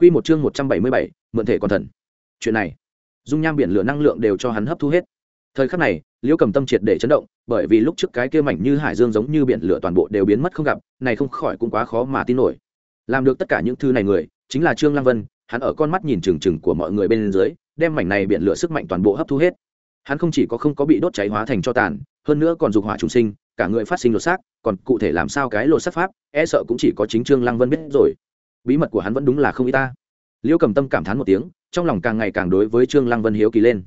Quy một chương một trăm bảy mươi bảy, mượn thể còn thần. Chuyện này, dung nham biển lửa năng lượng đều cho hắn hấp thu hết. Thời khắc này, Liễu Cầm Tâm triệt để chấn động, bởi vì lúc trước cái kia mảnh như hải dương giống như biển lửa toàn bộ đều biến mất không gặp, này không khỏi cũng quá khó mà tin nổi. Làm được tất cả những thứ này người, chính là Trương Lăng Vân, hắn ở con mắt nhìn chừng chừng của mọi người bên dưới, đem mảnh này biển lửa sức mạnh toàn bộ hấp thu hết. Hắn không chỉ có không có bị đốt cháy hóa thành cho tàn, hơn nữa còn dục hỏa trùng sinh, cả người phát sinh lột xác, còn cụ thể làm sao cái lột xác pháp, e sợ cũng chỉ có chính Trương Lăng Vân biết rồi. Bí mật của hắn vẫn đúng là không ít ta. Liễu cầm tâm cảm thán một tiếng, trong lòng càng ngày càng đối với trương lăng vân hiếu kỳ lên.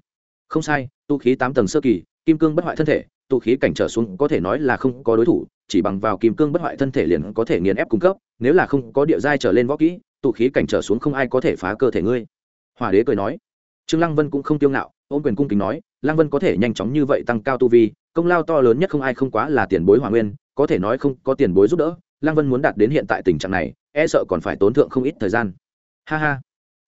Không sai, tu khí tám tầng sơ kỳ, kim cương bất hoại thân thể, tu khí cảnh trở xuống có thể nói là không có đối thủ, chỉ bằng vào kim cương bất hoại thân thể liền có thể nghiền ép cung cấp, nếu là không có địa giai trở lên võ kỹ, tu khí cảnh trở xuống không ai có thể phá cơ thể ngươi. Hòa đế cười nói. Trương lăng vân cũng không tiêu ngạo ôm quyền cung kính nói, lăng vân có thể nhanh chóng như vậy tăng cao tu vi, công lao to lớn nhất không ai không quá là tiền bối hòa nguyên, có thể nói không có tiền bối giúp đỡ, lăng vân muốn đạt đến hiện tại tình trạng này e sợ còn phải tốn thượng không ít thời gian. Ha ha.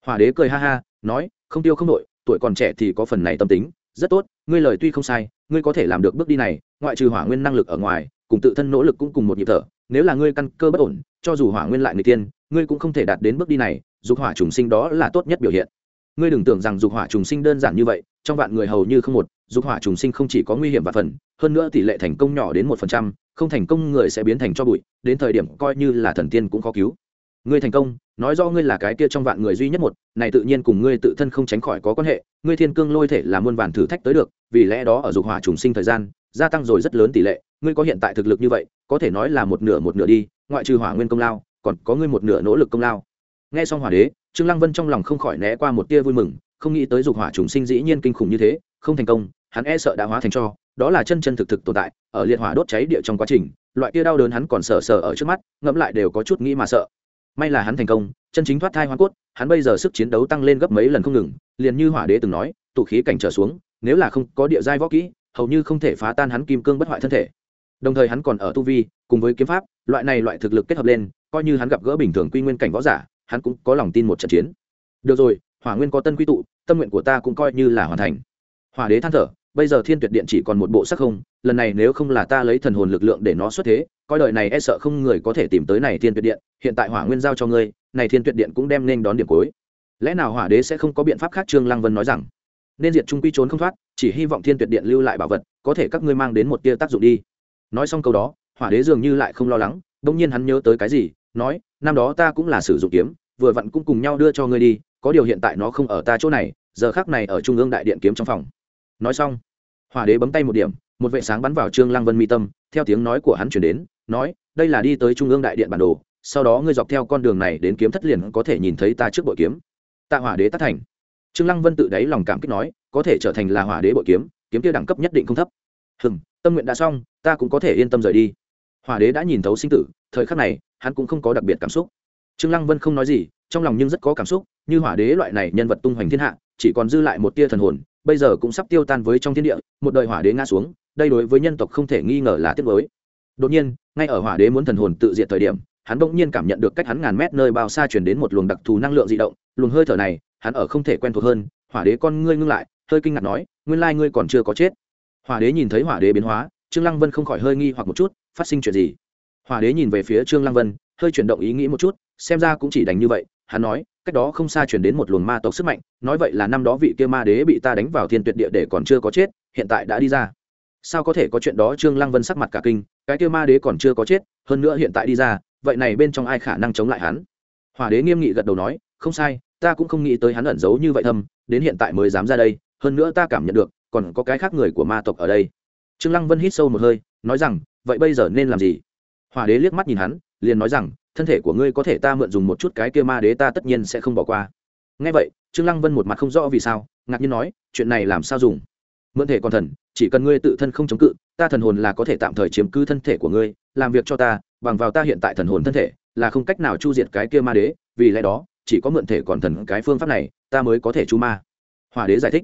Hỏa đế cười ha ha nói không tiêu không nội, tuổi còn trẻ thì có phần này tâm tính rất tốt ngươi lời tuy không sai ngươi có thể làm được bước đi này ngoại trừ hỏa nguyên năng lực ở ngoài cùng tự thân nỗ lực cũng cùng một nhịp thở nếu là ngươi căn cơ bất ổn cho dù hỏa nguyên lại người tiên ngươi cũng không thể đạt đến bước đi này dục hỏa trùng sinh đó là tốt nhất biểu hiện. Ngươi đừng tưởng rằng dục hỏa trùng sinh đơn giản như vậy trong vạn người hầu như không một dục hỏa trùng sinh không chỉ có nguy hiểm và phần hơn nữa tỷ lệ thành công nhỏ đến một phần trăm không thành công người sẽ biến thành cho bụi, đến thời điểm coi như là thần tiên cũng khó cứu. Ngươi thành công, nói do ngươi là cái kia trong vạn người duy nhất một, này tự nhiên cùng ngươi tự thân không tránh khỏi có quan hệ, ngươi thiên cương lôi thể là muôn vàn thử thách tới được, vì lẽ đó ở dục hỏa trùng sinh thời gian, gia tăng rồi rất lớn tỷ lệ, ngươi có hiện tại thực lực như vậy, có thể nói là một nửa một nửa đi, ngoại trừ hỏa nguyên công lao, còn có ngươi một nửa nỗ lực công lao. Nghe xong hỏa đế, trương lăng vân trong lòng không khỏi né qua một tia vui mừng, không nghĩ tới dục hỏa trùng sinh dĩ nhiên kinh khủng như thế, không thành công, hắn e sợ đã hóa thành cho đó là chân chân thực thực tồn tại, ở liệt hỏa đốt cháy địa trong quá trình, loại kia đau đớn hắn còn sờ sờ ở trước mắt, ngẫm lại đều có chút nghĩ mà sợ. May là hắn thành công, chân chính thoát thai hoa cốt, hắn bây giờ sức chiến đấu tăng lên gấp mấy lần không ngừng, liền như hỏa đế từng nói, tụ khí cảnh trở xuống, nếu là không có địa giai võ kỹ, hầu như không thể phá tan hắn kim cương bất hoại thân thể. Đồng thời hắn còn ở tu vi, cùng với kiếm pháp, loại này loại thực lực kết hợp lên, coi như hắn gặp gỡ bình thường quy nguyên cảnh võ giả, hắn cũng có lòng tin một trận chiến. Được rồi, hỏa nguyên có tân quy tụ, tâm nguyện của ta cũng coi như là hoàn thành. Hỏa đế than thở bây giờ thiên tuyệt điện chỉ còn một bộ sắc không, lần này nếu không là ta lấy thần hồn lực lượng để nó xuất thế, coi đời này e sợ không người có thể tìm tới này thiên tuyệt điện, hiện tại hỏa nguyên giao cho ngươi, này thiên tuyệt điện cũng đem nên đón điểm cuối. Lẽ nào hỏa đế sẽ không có biện pháp khác trương lăng vân nói rằng? Nên diệt trung quy trốn không thoát, chỉ hy vọng thiên tuyệt điện lưu lại bảo vật, có thể các ngươi mang đến một tia tác dụng đi. Nói xong câu đó, hỏa đế dường như lại không lo lắng đung nhiên hắn nhớ tới cái gì, nói, năm đó ta cũng là sử dụng kiếm, vừa vặn cũng cùng nhau đưa cho ngươi đi, có điều hiện tại nó không ở ta chỗ này, giờ khác này ở trung ương đại điện kiếm trong phòng nói xong, hỏa đế bấm tay một điểm, một vệ sáng bắn vào trương lăng vân mi tâm, theo tiếng nói của hắn chuyển đến, nói, đây là đi tới trung ương đại điện bản đồ, sau đó ngươi dọc theo con đường này đến kiếm thất liền có thể nhìn thấy ta trước bội kiếm. Tạ hỏa đế tác thành. Trương lăng vân tự đáy lòng cảm kích nói, có thể trở thành là hỏa đế bội kiếm kiếm kia đẳng cấp nhất định không thấp. Hừng tâm nguyện đã xong, ta cũng có thể yên tâm rời đi. Hỏa đế đã nhìn thấu sinh tử, thời khắc này, hắn cũng không có đặc biệt cảm xúc. Trương lăng vân không nói gì, trong lòng nhưng rất có cảm xúc, như hỏa đế loại này nhân vật tung hoành thiên hạ, chỉ còn dư lại một tia thần hồn bây giờ cũng sắp tiêu tan với trong thiên địa, một đời hỏa đế ngã xuống, đây đối với nhân tộc không thể nghi ngờ là tiếc mới đột nhiên, ngay ở hỏa đế muốn thần hồn tự diệt thời điểm, hắn bỗng nhiên cảm nhận được cách hắn ngàn mét nơi bao xa truyền đến một luồng đặc thù năng lượng dị động, luồng hơi thở này, hắn ở không thể quen thuộc hơn, hỏa đế con ngươi ngưng lại, hơi kinh ngạc nói, nguyên lai ngươi còn chưa có chết. Hỏa đế nhìn thấy hỏa đế biến hóa, trương lăng vân không khỏi hơi nghi hoặc một chút, phát sinh chuyện gì? Hỏa đế nhìn về phía trương lăng vân, hơi chuyển động ý nghĩ một chút, xem ra cũng chỉ đành như vậy hắn nói, cách đó không xa chuyển đến một luồng ma tộc sức mạnh, nói vậy là năm đó vị kia ma đế bị ta đánh vào thiên tuyệt địa để còn chưa có chết, hiện tại đã đi ra. Sao có thể có chuyện đó? Trương lăng vân sắc mặt cả kinh, cái kia ma đế còn chưa có chết, hơn nữa hiện tại đi ra, vậy này bên trong ai khả năng chống lại hắn? Hỏa đế nghiêm nghị gật đầu nói, không sai, ta cũng không nghĩ tới hắn ẩn giấu như vậy thâm, đến hiện tại mới dám ra đây, hơn nữa ta cảm nhận được, còn có cái khác người của ma tộc ở đây. Trương lăng vân hít sâu một hơi, nói rằng, vậy bây giờ nên làm gì? Hỏa đế liếc mắt nhìn hắn, liền nói rằng thân thể của ngươi có thể ta mượn dùng một chút cái kia ma đế ta tất nhiên sẽ không bỏ qua. Ngay vậy, trương lăng vân một mặt không rõ vì sao, ngạc nhiên nói, chuyện này làm sao dùng? Mượn thể còn thần, chỉ cần ngươi tự thân không chống cự, ta thần hồn là có thể tạm thời chiếm cứ thân thể của ngươi, làm việc cho ta, bằng vào ta hiện tại thần hồn thân thể, là không cách nào chu diệt cái kia ma đế, vì lẽ đó, chỉ có mượn thể còn thần cái phương pháp này, ta mới có thể chu ma. Hỏa đế giải thích.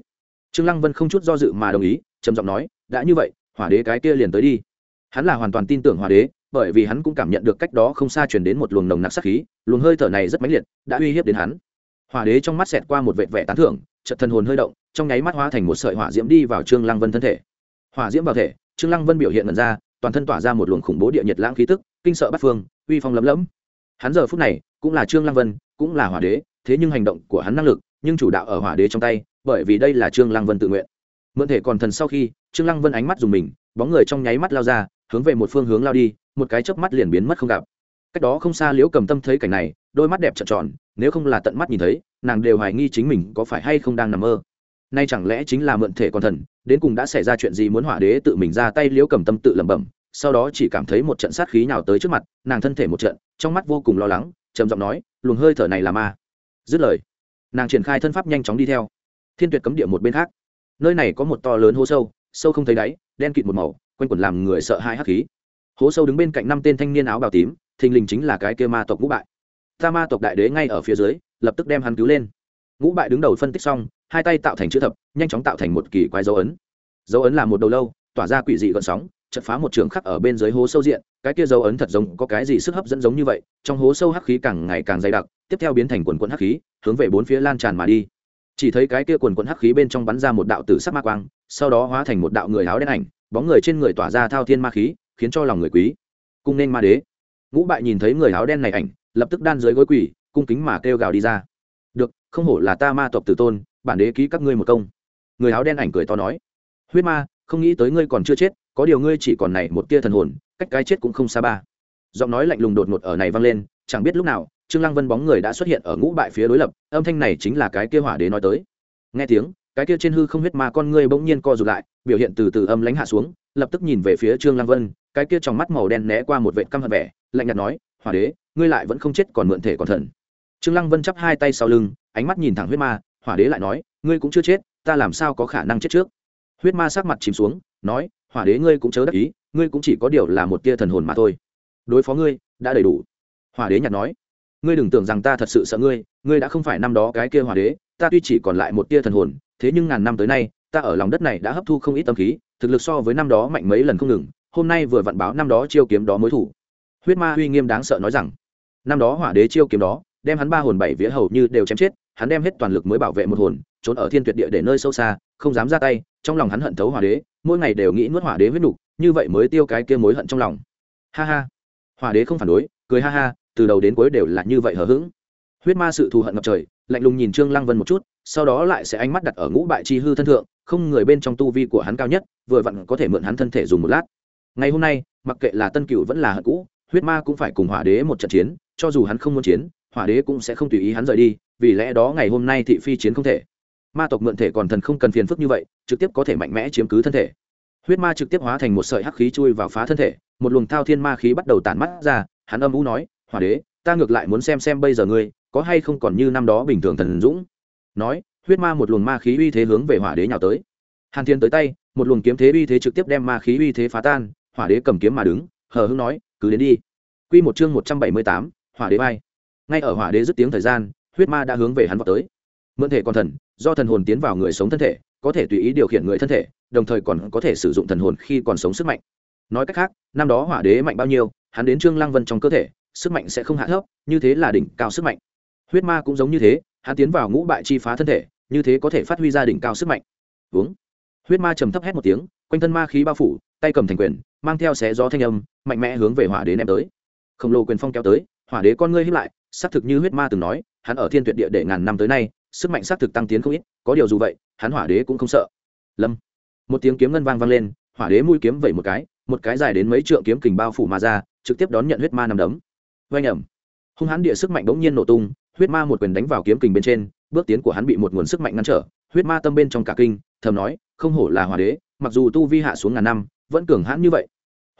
Trương lăng vân không chút do dự mà đồng ý, trầm giọng nói, đã như vậy, hỏa đế cái kia liền tới đi. Hắn là hoàn toàn tin tưởng hỏa đế bởi vì hắn cũng cảm nhận được cách đó không xa truyền đến một luồng nồng nặc sát khí, luồng hơi thở này rất mãnh liệt, đã uy hiếp đến hắn. Hỏa đế trong mắt xẹt qua một vệt vẻ tán thưởng, chợt thần hồn hơi động, trong nháy mắt hóa thành một sợi hỏa diễm đi vào trương lăng vân thân thể. Hỏa diễm vào thể, trương lăng vân biểu hiện mật ra, toàn thân tỏa ra một luồng khủng bố địa nhiệt lãng khí tức, kinh sợ bát phương, uy phong lấm lẫm hắn giờ phút này, cũng là trương lăng vân, cũng là hỏa đế, thế nhưng hành động của hắn năng lực, nhưng chủ đạo ở hỏa đế trong tay, bởi vì đây là trương lăng vân tự nguyện. Mượn thể còn thần sau khi, trương lăng vân ánh mắt dùng mình, bóng người trong nháy mắt lao ra hướng về một phương hướng lao đi, một cái chớp mắt liền biến mất không gặp. Cách đó không xa liễu cầm tâm thấy cảnh này, đôi mắt đẹp trợn tròn, nếu không là tận mắt nhìn thấy, nàng đều hoài nghi chính mình có phải hay không đang nằm mơ. Nay chẳng lẽ chính là mượn thể con thần, đến cùng đã xảy ra chuyện gì muốn hỏa đế tự mình ra tay liễu cầm tâm tự lẩm bẩm, sau đó chỉ cảm thấy một trận sát khí nào tới trước mặt, nàng thân thể một trận, trong mắt vô cùng lo lắng, trầm giọng nói, luồng hơi thở này là ma. Dứt lời, nàng triển khai thân pháp nhanh chóng đi theo. Thiên tuyệt cấm địa một bên khác. Nơi này có một to lớn hố sâu sâu không thấy đáy, đen kịt một màu quanh quẩn làm người sợ hai hắc khí. Hố sâu đứng bên cạnh năm tên thanh niên áo bào tím, thình lình chính là cái kia ma tộc ngũ bại. Ta ma tộc đại đế ngay ở phía dưới, lập tức đem hắn cứu lên. Ngũ bại đứng đầu phân tích xong, hai tay tạo thành chữ thập, nhanh chóng tạo thành một kỳ quái dấu ấn. Dấu ấn là một đầu lâu, tỏa ra quỷ dị gợn sóng chật phá một trường khắc ở bên dưới hố sâu diện, cái kia dấu ấn thật giống có cái gì sức hấp dẫn giống như vậy, trong hố sâu hắc khí càng ngày càng dày đặc, tiếp theo biến thành quần quần hắc khí, hướng về bốn phía lan tràn mà đi. Chỉ thấy cái kia quần quần hắc khí bên trong bắn ra một đạo tử sắc ma quang, sau đó hóa thành một đạo người áo đen ảnh bóng người trên người tỏa ra thao thiên ma khí, khiến cho lòng người quý. Cung nên ma đế. Ngũ bại nhìn thấy người áo đen này ảnh, lập tức đan dưới gối quỷ cung kính mà kêu gào đi ra. Được, không hổ là ta ma tộc tử tôn, bản đế ký các ngươi một công. Người áo đen ảnh cười to nói. Huyết ma, không nghĩ tới ngươi còn chưa chết, có điều ngươi chỉ còn này một tia thần hồn, cách cái chết cũng không xa ba. Giọng nói lạnh lùng đột ngột ở này vang lên, chẳng biết lúc nào, trương lăng vân bóng người đã xuất hiện ở ngũ bại phía đối lập, âm thanh này chính là cái kia hỏa đế nói tới. Nghe tiếng cái kia trên hư không huyết ma con ngươi bỗng nhiên co rụt lại, biểu hiện từ từ âm lãnh hạ xuống, lập tức nhìn về phía trương lăng vân, cái kia trong mắt màu đen né qua một vệ căm hận vẻ, lạnh nhạt nói, hỏa đế, ngươi lại vẫn không chết còn mượn thể còn thần. Trương lăng vân chắp hai tay sau lưng, ánh mắt nhìn thẳng huyết ma, hỏa đế lại nói, ngươi cũng chưa chết, ta làm sao có khả năng chết trước? Huyết ma sắc mặt chìm xuống, nói, hỏa đế ngươi cũng chớ đắc ý, ngươi cũng chỉ có điều là một tia thần hồn mà thôi. Đối phó ngươi, đã đầy đủ. Hỏa đế nhạt nói, ngươi đừng tưởng rằng ta thật sự sợ ngươi ngươi đã không phải năm đó cái kia hỏa đế, ta tuy chỉ còn lại một tia thần hồn thế nhưng ngàn năm tới nay, ta ở lòng đất này đã hấp thu không ít tâm khí, thực lực so với năm đó mạnh mấy lần không ngừng, hôm nay vừa vặn báo năm đó chiêu kiếm đó mối thủ. Huyết ma uy nghiêm đáng sợ nói rằng, năm đó hỏa đế chiêu kiếm đó, đem hắn ba hồn bảy vía hầu như đều chém chết, hắn đem hết toàn lực mới bảo vệ một hồn, trốn ở thiên tuyệt địa để nơi sâu xa, không dám ra tay, trong lòng hắn hận thấu hỏa đế, mỗi ngày đều nghĩ nuốt hỏa đế huyết nục, như vậy mới tiêu cái kia mối hận trong lòng. Ha ha. Hỏa đế không phản đối, cười ha ha, từ đầu đến cuối đều là như vậy hờ hững. Huyết ma sự thù hận ngập trời, lạnh lùng nhìn trương lăng vân một chút sau đó lại sẽ ánh mắt đặt ở ngũ bại chi hư thân thượng, không người bên trong tu vi của hắn cao nhất, vừa vặn có thể mượn hắn thân thể dùng một lát. Ngày hôm nay, mặc kệ là tân cựu vẫn là hận cũ, huyết ma cũng phải cùng hỏa đế một trận chiến, cho dù hắn không muốn chiến, hỏa đế cũng sẽ không tùy ý hắn rời đi, vì lẽ đó ngày hôm nay thị phi chiến không thể. Ma tộc mượn thể còn thần không cần phiền phức như vậy, trực tiếp có thể mạnh mẽ chiếm cứ thân thể. Huyết ma trực tiếp hóa thành một sợi hắc khí chui vào phá thân thể, một luồng thao thiên ma khí bắt đầu tản mắt ra, hắn âm u nói, hỏa đế, ta ngược lại muốn xem xem bây giờ ngươi có hay không còn như năm đó bình thường thần dũng nói huyết ma một luồng ma khí uy thế hướng về hỏa đế nhào tới. Hàn thiên tới tay một luồng kiếm thế uy thế trực tiếp đem ma khí uy thế phá tan hỏa đế cầm kiếm mà đứng hờ hưng nói cứ đến đi. Quy một chương một trăm bảy mươi tám, hỏa đế bay ngay ở hỏa đế dứt tiếng thời gian huyết ma đã hướng về hắn vào tới. Mượn thể còn thần do thần hồn tiến vào người sống thân thể có thể tùy ý điều khiển người thân thể đồng thời còn có thể sử dụng thần hồn khi còn sống sức mạnh. Nói cách khác năm đó hỏa đế mạnh bao nhiêu hắn đến trương lăng vân trong cơ thể sức mạnh sẽ không hạ thấp như thế là đỉnh cao sức mạnh. Huyết ma cũng giống như thế hắn tiến vào ngũ bại chi phá thân thể, như thế có thể phát huy ra đỉnh cao sức mạnh. Uống. Huyết ma trầm thấp hét một tiếng, quanh thân ma khí bao phủ, tay cầm thành quyền, mang theo xé gió thanh âm, mạnh mẽ hướng về hỏa đế ném tới. Khổng lồ quyền phong kéo tới, hỏa đế con ngươi hiếp lại, xác thực như huyết ma từng nói, hắn ở thiên tuyệt địa để ngàn năm tới nay, sức mạnh xác thực tăng tiến không ít, có điều dù vậy, hắn hỏa đế cũng không sợ. Lâm. Một tiếng kiếm ngân vang vang lên, hỏa đế mũi kiếm vẩy một cái một cái dài đến mấy trượng kiếm kình bao phủ mà ra, trực tiếp đón nhận huyết ma nằm đấm. Vang ẩm hung hãn địa sức mạnh bỗng nhiên nổ tung huyết ma một quyền đánh vào kiếm kình bên trên, bước tiến của hắn bị một nguồn sức mạnh ngăn trở, huyết ma tâm bên trong cả kinh, thầm nói, không hổ là hỏa đế, mặc dù tu vi hạ xuống ngàn năm, vẫn cường hãn như vậy.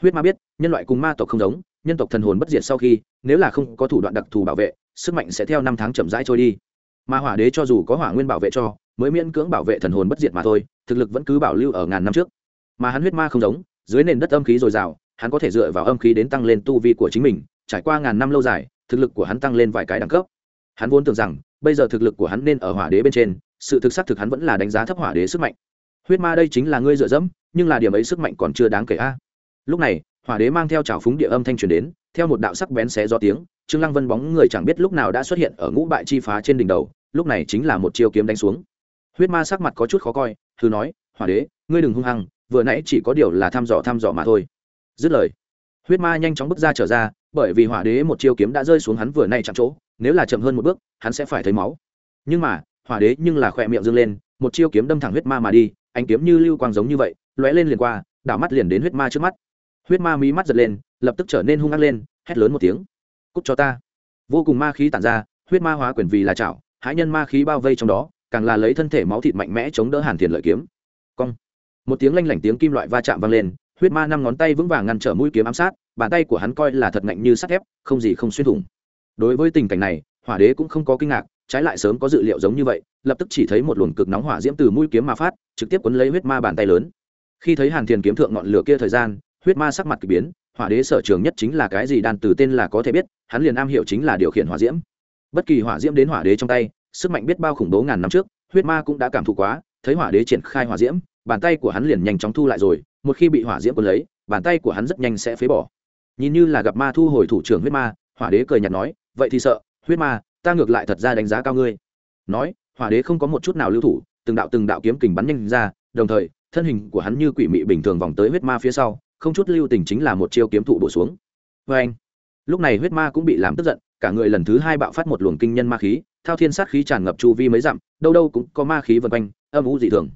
Huyết ma biết, nhân loại cùng ma tộc không giống, nhân tộc thần hồn bất diệt sau khi, nếu là không có thủ đoạn đặc thù bảo vệ, sức mạnh sẽ theo năm tháng chậm rãi trôi đi. Mà hỏa đế cho dù có hỏa nguyên bảo vệ cho, mới miễn cưỡng bảo vệ thần hồn bất diệt mà thôi, thực lực vẫn cứ bảo lưu ở ngàn năm trước. Mà hắn huyết ma không giống, dưới nền đất âm khí dồi dào, hắn có thể dựa vào âm khí đến tăng lên tu vi của chính mình, trải qua ngàn năm lâu dài, thực lực của hắn tăng lên vài cái đẳng cấp hắn vốn tưởng rằng, bây giờ thực lực của hắn nên ở hỏa đế bên trên, sự thực xác thực hắn vẫn là đánh giá thấp hỏa đế sức mạnh. Huyết ma đây chính là ngươi dựa dẫm, nhưng là điểm ấy sức mạnh còn chưa đáng kể a. Lúc này, hỏa đế mang theo trào phúng địa âm thanh truyền đến, theo một đạo sắc bén xé do tiếng, trương lăng vân bóng người chẳng biết lúc nào đã xuất hiện ở ngũ bại chi phá trên đỉnh đầu, lúc này chính là một chiêu kiếm đánh xuống. Huyết ma sắc mặt có chút khó coi thứ nói, hỏa đế, ngươi đừng hung hăng, vừa nãy chỉ có điều là thăm dò thăm dò mà thôi. Dứt lời, huyết ma nhanh chóng bước ra trở ra, bởi vì hỏa đế một chiêu kiếm đã rơi xuống hắn vừa nay chạm chỗ nếu là chậm hơn một bước, hắn sẽ phải thấy máu. Nhưng mà, hỏa đế nhưng là khỏe miệng dâng lên, một chiêu kiếm đâm thẳng huyết ma mà đi, ánh kiếm như lưu quang giống như vậy, lóe lên liền qua, đảo mắt liền đến huyết ma trước mắt. Huyết ma mí mắt giật lên, lập tức trở nên hung ác lên, hét lớn một tiếng. Cúc cho ta. Vô cùng ma khí tản ra, huyết ma hóa quyền vì là chảo, hãi nhân ma khí bao vây trong đó, càng là lấy thân thể máu thịt mạnh mẽ chống đỡ hàn thiền lợi kiếm. Cong. Một tiếng lanh lảnh tiếng kim loại va chạm vang lên, huyết ma năm ngón tay vững vàng ngăn trở mũi kiếm ám sát, bàn tay của hắn coi là thật ngạnh như sắt thép, không gì không xuyên thủng đối với tình cảnh này, hỏa đế cũng không có kinh ngạc, trái lại sớm có dự liệu giống như vậy, lập tức chỉ thấy một luồng cực nóng hỏa diễm từ mũi kiếm ma phát, trực tiếp quấn lấy huyết ma bàn tay lớn. Khi thấy hàn thiền kiếm thượng ngọn lửa kia thời gian, huyết ma sắc mặt k ỳ biến, hỏa đế sở trường nhất chính là cái gì đàn từ tên là có thể biết, hắn liền am hiểu chính là điều khiển hỏa diễm. Bất kỳ hỏa diễm đến hỏa đế trong tay, sức mạnh biết bao khủng bố ngàn năm trước, huyết ma cũng đã cảm thụ quá, thấy hỏa đế triển khai hỏa diễm, bàn tay của hắn liền nhanh chóng thu lại rồi, một khi bị hỏa diễm quấn lấy, bàn tay của hắn rất nhanh sẽ phế bỏ. Nhìn như là gặp ma thu hồi thủ trưởng huyết ma, hỏa đế cười nhạt nói vậy thì sợ, huyết ma, ta ngược lại thật ra đánh giá cao ngươi. Nói, hỏa đế không có một chút nào lưu thủ, từng đạo từng đạo kiếm kình bắn nhanh ra, đồng thời, thân hình của hắn như quỷ mị bình thường vòng tới huyết ma phía sau, không chút lưu tình chính là một chiêu kiếm thụ bổ xuống. Vê anh, lúc này huyết ma cũng bị làm tức giận, cả người lần thứ hai bạo phát một luồng kinh nhân ma khí, thao thiên sát khí tràn ngập chu vi mấy dặm, đâu đâu cũng có ma khí vân quanh, âm u dị thường.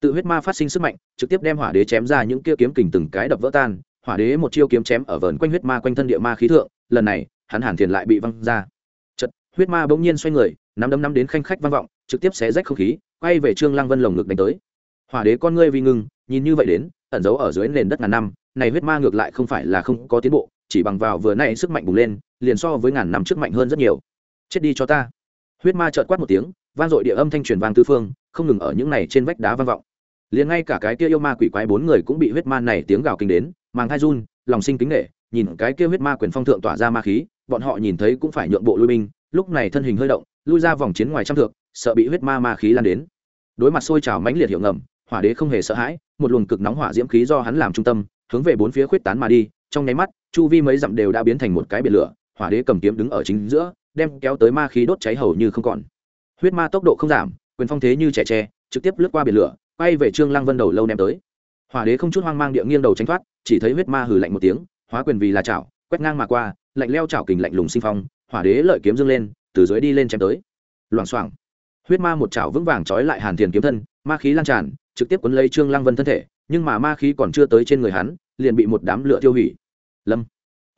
Tự huyết ma phát sinh sức mạnh, trực tiếp đem hỏa đế chém ra những kia kiếm kình từng cái đập vỡ tan, hỏa đế một chiêu kiếm chém ở vờn quanh huyết ma quanh thân địa ma khí thượng, lần này hắn hàn thiền lại bị văng ra. Chật huyết ma bỗng nhiên xoay người, nắm đấm nắm đến khanh khách vang vọng, trực tiếp xé rách không khí, quay về trương lăng vân lồng ngực đánh tới. Hỏa đế con ngươi vi ngưng, nhìn như vậy đến, ẩn giấu ở dưới nền đất ngàn năm, này huyết ma ngược lại không phải là không có tiến bộ, chỉ bằng vào vừa nay sức mạnh bùng lên, liền so với ngàn năm trước mạnh hơn rất nhiều. Chết đi cho ta. Huyết ma trợt quát một tiếng, vang dội địa âm thanh truyền vang tư phương, không ngừng ở những này trên vách đá vang vọng. Liền ngay cả cái kia yêu ma quỷ quái bốn người cũng bị huyết ma này tiếng gào kinh đến, màng hai run, lòng sinh kính nghệ nhìn cái kia huyết ma quyền phong thượng tỏa ra ma khí bọn họ nhìn thấy cũng phải nhượng bộ lui binh, lúc này thân hình hơi động, lui ra vòng chiến ngoài trăm thượng sợ bị huyết ma ma khí lan đến. Đối mặt sôi trào mãnh liệt hiệu ngầm, hỏa đế không hề sợ hãi, một luồng cực nóng hỏa diễm khí do hắn làm trung tâm, hướng về bốn phía khuyết tán mà đi, trong nháy mắt, chu vi mấy dặm đều đã biến thành một cái biển lửa, hỏa đế cầm kiếm đứng ở chính giữa, đem kéo tới ma khí đốt cháy hầu như không còn. Huyết ma tốc độ không giảm, quyền phong thế như trẻ tre, trực tiếp lướt qua biển lửa, quay về trương lăng vân đầu lâu ném tới. Hỏa đế không chút hoang mang địa nghiêng đầu tránh thoát, chỉ thấy huyết ma hừ lạnh một tiếng, hóa quyền vì là chảo quét ngang mà qua, lạnh leo chảo kình lạnh lùng sinh phong, hỏa đế lợi kiếm dâng lên, từ dưới đi lên chém tới. Loảng xoảng. Huyết ma một chảo vững vàng trói lại hàn thiền kiếm thân, ma khí lan tràn, trực tiếp quấn lấy trương lăng vân thân thể, nhưng mà ma khí còn chưa tới trên người hắn, liền bị một đám lửa tiêu hủy. Lâm.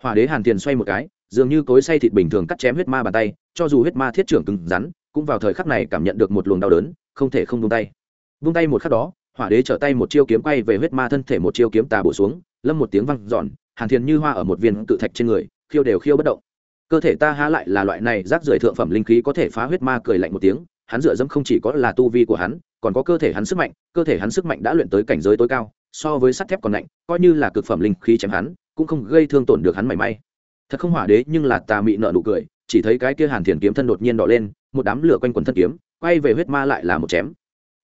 Hỏa đế hàn thiền xoay một cái, dường như cối say thịt bình thường cắt chém huyết ma bàn tay, cho dù huyết ma thiết trưởng cứng rắn, cũng vào thời khắc này cảm nhận được một luồng đau đớn, không thể không buông tay. Buông tay một khắc đó, hỏa đế trở tay một chiêu kiếm quay về huyết ma thân thể một chiêu kiếm tà bổ xuống, lâm một tiếng văng giòn hàn thiền như hoa ở một viên tự thạch trên người, khiêu đều khiêu bất động. Cơ thể ta há lại là loại này rác rưởi thượng phẩm linh khí có thể phá huyết ma cười lạnh một tiếng, hắn dựa dẫm không chỉ có là tu vi của hắn, còn có cơ thể hắn sức mạnh, cơ thể hắn sức mạnh đã luyện tới cảnh giới tối cao, so với sắt thép còn lạnh coi như là cực phẩm linh khí chém hắn, cũng không gây thương tổn được hắn mảy may. Thật không hỏa đế, nhưng là tà mị nợ nụ cười, chỉ thấy cái kia hàn thiền kiếm thân đột nhiên đỏ lên, một đám lửa quanh quần thân kiếm, quay về huyết ma lại là một chém.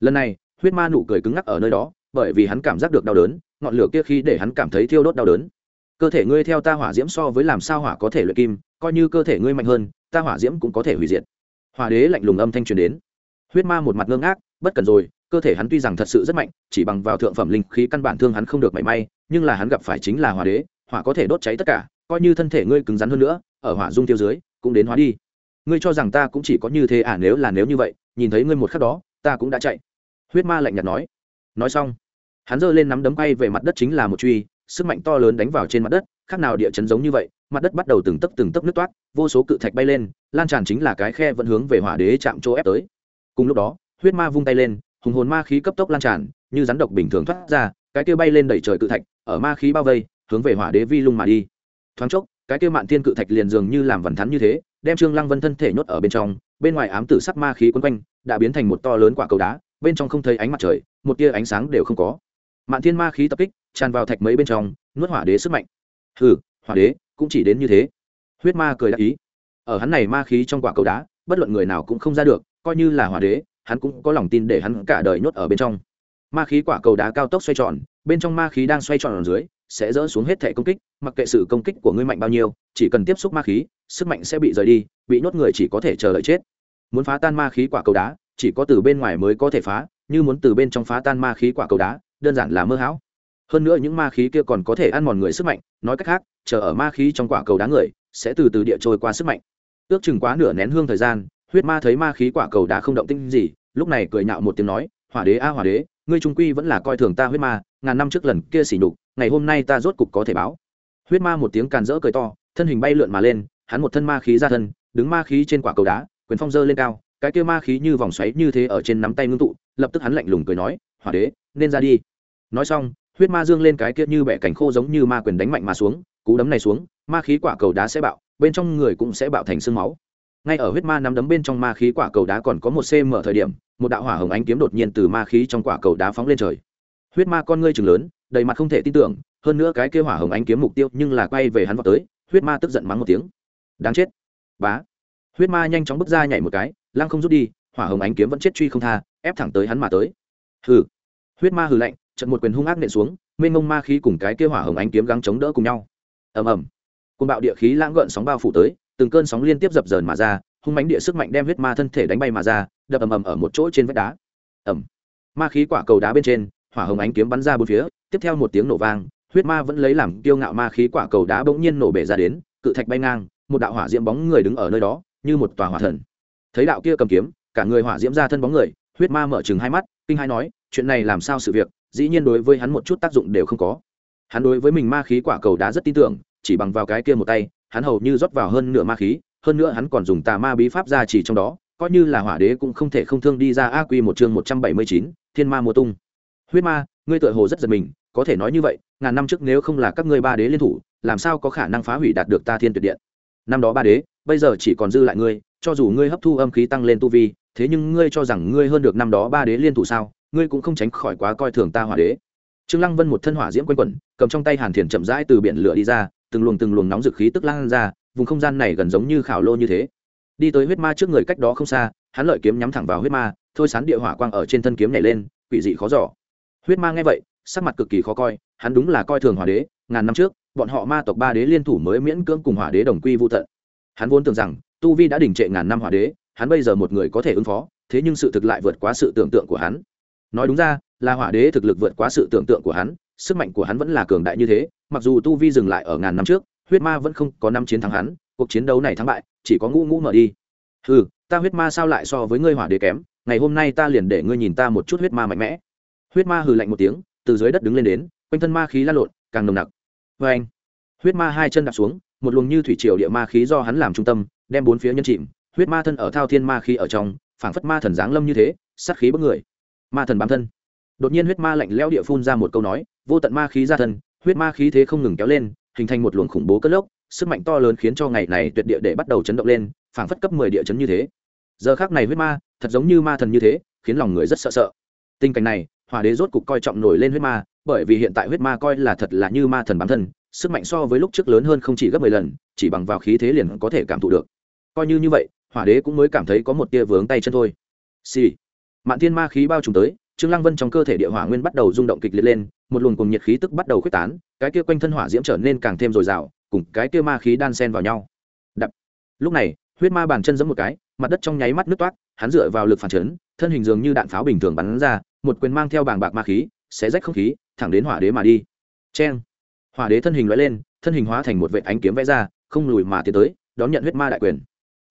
Lần này, huyết ma nụ cười cứng ngắc ở nơi đó, bởi vì hắn cảm giác được đau đớn, ngọn lửa kia khi để hắn cảm thấy thiêu đốt đau đớn cơ thể ngươi theo ta hỏa diễm so với làm sao hỏa có thể luyện kim, coi như cơ thể ngươi mạnh hơn, ta hỏa diễm cũng có thể hủy diệt. Hỏa đế lạnh lùng âm thanh truyền đến. Huyết ma một mặt ngơ ngác, bất cần rồi, cơ thể hắn tuy rằng thật sự rất mạnh, chỉ bằng vào thượng phẩm linh khí căn bản thương hắn không được mảy may, nhưng là hắn gặp phải chính là hỏa đế, hỏa có thể đốt cháy tất cả, coi như thân thể ngươi cứng rắn hơn nữa, ở hỏa dung tiêu dưới, cũng đến hóa đi. Ngươi cho rằng ta cũng chỉ có như thế à nếu là nếu như vậy, nhìn thấy ngươi một khắc đó, ta cũng đã chạy. Huyết ma lạnh nhạt nói. Nói xong, hắn giơ lên nắm đấm quay về mặt đất chính là một truy sức mạnh to lớn đánh vào trên mặt đất, khác nào địa chấn giống như vậy, mặt đất bắt đầu từng tấc từng tấc nước toát, vô số cự thạch bay lên, lan tràn chính là cái khe vẫn hướng về hỏa đế chạm chỗ ép tới. Cùng lúc đó, huyết ma vung tay lên, hùng hồn ma khí cấp tốc lan tràn, như rắn độc bình thường thoát ra, cái kia bay lên đẩy trời cự thạch, ở ma khí bao vây, hướng về hỏa đế vi lung mà đi. Thoáng chốc, cái kia mạn thiên cự thạch liền dường như làm vằn thắn như thế, đem trương lăng vân thân thể nhốt ở bên trong, bên ngoài ám tử sắc ma khí quấn quanh, đã biến thành một to lớn quả cầu đá, bên trong không thấy ánh mặt trời, một tia ánh sáng đều không có mạn thiên ma khí tập kích, tràn vào thạch mấy bên trong, nuốt hỏa đế sức mạnh. Hừ, hỏa đế, cũng chỉ đến như thế. Huyết ma cười đáp ý. Ở hắn này ma khí trong quả cầu đá, bất luận người nào cũng không ra được, coi như là hỏa đế, hắn cũng có lòng tin để hắn cả đời nhốt ở bên trong. Ma khí quả cầu đá cao tốc xoay tròn, bên trong ma khí đang xoay tròn ở dưới, sẽ dỡ xuống hết thể công kích, mặc kệ sự công kích của ngươi mạnh bao nhiêu, chỉ cần tiếp xúc ma khí, sức mạnh sẽ bị rời đi, bị nhốt người chỉ có thể chờ đợi chết. Muốn phá tan ma khí quả cầu đá, chỉ có từ bên ngoài mới có thể phá, như muốn từ bên trong phá tan ma khí quả cầu đá đơn giản là mơ hão. Hơn nữa những ma khí kia còn có thể ăn mòn người sức mạnh, nói cách khác, chờ ở ma khí trong quả cầu đá người, sẽ từ từ địa trôi qua sức mạnh. Ước chừng quá nửa nén hương thời gian, huyết ma thấy ma khí quả cầu đá không động tinh gì, lúc này cười nhạo một tiếng nói, hỏa đế a, hỏa đế, ngươi trung quy vẫn là coi thường ta huyết ma, ngàn năm trước lần kia xỉ nhục, ngày hôm nay ta rốt cục có thể báo. Huyết ma một tiếng càn rỡ cười to, thân hình bay lượn mà lên, hắn một thân ma khí ra thân, đứng ma khí trên quả cầu đá, quyền phong dơ lên cao, cái kia ma khí như vòng xoáy như thế ở trên nắm tay ngưng tụ, lập tức hắn lạnh lùng cười nói, hỏa đế nên ra đi. Nói xong, huyết ma dương lên cái kia như bẻ cảnh khô giống như ma quyền đánh mạnh mà xuống, cú đấm này xuống, ma khí quả cầu đá sẽ bạo, bên trong người cũng sẽ bạo thành sương máu. Ngay ở huyết ma nắm đấm bên trong ma khí quả cầu đá còn có một cm thời điểm, một đạo hỏa hồng ánh kiếm đột nhiên từ ma khí trong quả cầu đá phóng lên trời. Huyết ma con ngươi chừng lớn, đầy mặt không thể tin tưởng, hơn nữa cái kia hỏa hồng ánh kiếm mục tiêu nhưng là quay về hắn vào tới, huyết ma tức giận mắng một tiếng. Đáng chết. Bá. Huyết ma nhanh chóng bước ra nhảy một cái, lăng không rút đi, hỏa hồng ánh kiếm vẫn chết truy không tha, ép thẳng tới hắn mà tới. Hừ huyết ma hừ lạnh, trận một quyền hung ác nện xuống, mênh mông ma khí cùng cái kia hỏa hồng ánh kiếm gắng chống đỡ cùng nhau. Ầm ầm. Côn bạo địa khí lãng gợn sóng bao phủ tới, từng cơn sóng liên tiếp dập dờn mà ra, hung mánh địa sức mạnh đem huyết ma thân thể đánh bay mà ra, đập ầm ầm ở một chỗ trên vách đá. Ầm. Ma khí quả cầu đá bên trên, hỏa hồng ánh kiếm bắn ra bốn phía, tiếp theo một tiếng nổ vang, huyết ma vẫn lấy làm kiêu ngạo ma khí quả cầu đá bỗng nhiên nổ bể ra đến, cự thạch bay ngang, một đạo hỏa diễm bóng người đứng ở nơi đó, như một tòa hỏa thần. Thấy đạo kia cầm kiếm, cả người hỏa diễm ra thân bóng người, huyết ma mở chừng hai mắt, kinh hai nói chuyện này làm sao sự việc, dĩ nhiên đối với hắn một chút tác dụng đều không có. Hắn đối với mình ma khí quả cầu đá rất tin tưởng, chỉ bằng vào cái kia một tay, hắn hầu như rót vào hơn nửa ma khí, hơn nữa hắn còn dùng tà ma bí pháp ra chỉ trong đó, coi như là hỏa đế cũng không thể không thương đi ra a quy một chương một trăm bảy mươi chín, thiên ma mùa tung. Huyết ma, ngươi tựa hồ rất giật mình, có thể nói như vậy, ngàn năm trước nếu không là các ngươi ba đế liên thủ, làm sao có khả năng phá hủy đạt được ta thiên tuyệt điện? Năm đó ba đế, bây giờ chỉ còn dư lại ngươi, cho dù ngươi hấp thu âm khí tăng lên tu vi, thế nhưng ngươi cho rằng ngươi hơn được năm đó ba đế liên thủ sao? Ngươi cũng không tránh khỏi quá coi thường ta hỏa đế. Trương lăng vân một thân hỏa diễm quanh quẩn, cầm trong tay hàn thiền chậm rãi từ biển lửa đi ra, từng luồng từng luồng nóng dực khí tức lan ra, vùng không gian này gần giống như khảo lô như thế. Đi tới huyết ma trước người cách đó không xa, hắn lợi kiếm nhắm thẳng vào huyết ma, thôi sán địa hỏa quang ở trên thân kiếm nhảy lên, quỷ dị khó giỏ huyết ma nghe vậy, sắc mặt cực kỳ khó coi, hắn đúng là coi thường hỏa đế, ngàn năm trước, bọn họ ma tộc ba đế liên thủ mới miễn cưỡng cùng hỏa đế đồng quy vô tận. Hắn vốn tưởng rằng, tu vi đã đình trệ ngàn năm hỏa đế, hắn bây giờ một người có thể ứng phó, thế nhưng sự thực lại vượt quá sự tưởng tượng của hắn nói đúng ra, là hỏa đế thực lực vượt quá sự tưởng tượng của hắn, sức mạnh của hắn vẫn là cường đại như thế, mặc dù tu vi dừng lại ở ngàn năm trước, huyết ma vẫn không có năm chiến thắng hắn, cuộc chiến đấu này thắng bại, chỉ có ngũ ngũ mở đi. Ừ ta huyết ma sao lại so với ngươi hỏa đế kém, ngày hôm nay ta liền để ngươi nhìn ta một chút huyết ma mạnh mẽ. Huyết ma hừ lạnh một tiếng, từ dưới đất đứng lên đến, quanh thân ma khí lan lộn, càng nồng nặc. Vê anh huyết ma hai chân đạp xuống, một luồng như thủy triều địa ma khí do hắn làm trung tâm, đem bốn phía nhân chìm, huyết ma thân ở thao thiên ma khí ở trong, phảng phất ma thần giáng lâm như thế, sát khí bất người ma thần bám thân. Đột nhiên huyết ma lạnh lẽo địa phun ra một câu nói, vô tận ma khí ra thân, huyết ma khí thế không ngừng kéo lên, hình thành một luồng khủng bố cất lốc, sức mạnh to lớn khiến cho ngày này tuyệt địa để bắt đầu chấn động lên, phảng phất cấp mười địa chấn như thế. Giờ khác này huyết ma, thật giống như ma thần như thế, khiến lòng người rất sợ sợ. Tình cảnh này, hỏa đế rốt cục coi trọng nổi lên huyết ma, bởi vì hiện tại huyết ma coi là thật là như ma thần bám thân, sức mạnh so với lúc trước lớn hơn không chỉ gấp mười lần, chỉ bằng vào khí thế liền có thể cảm thụ được. Coi như như vậy, hỏa đế cũng mới cảm thấy có một tia vướng tay chân thôi. Xì、sì mạn thiên ma khí bao trùm tới, trương lăng vân trong cơ thể địa hỏa nguyên bắt đầu rung động kịch liệt lên, một luồng cùng nhiệt khí tức bắt đầu khuếch tán, cái kia quanh thân hỏa diễm trở nên càng thêm dồi dào, cùng cái kia ma khí đan sen vào nhau. Đập. Lúc này, huyết ma bàn chân giẫm một cái, mặt đất trong nháy mắt nứt toát hắn dựa vào lực phản chấn, thân hình dường như đạn pháo bình thường bắn ra, một quyền mang theo bảng bạc ma khí sẽ rách không khí, thẳng đến hỏa đế mà đi. Cheng. Hỏa đế thân hình lóe lên, thân hình hóa thành một vệ ánh kiếm vẽ ra, không lùi mà tiến tới, đón nhận huyết ma đại quyền.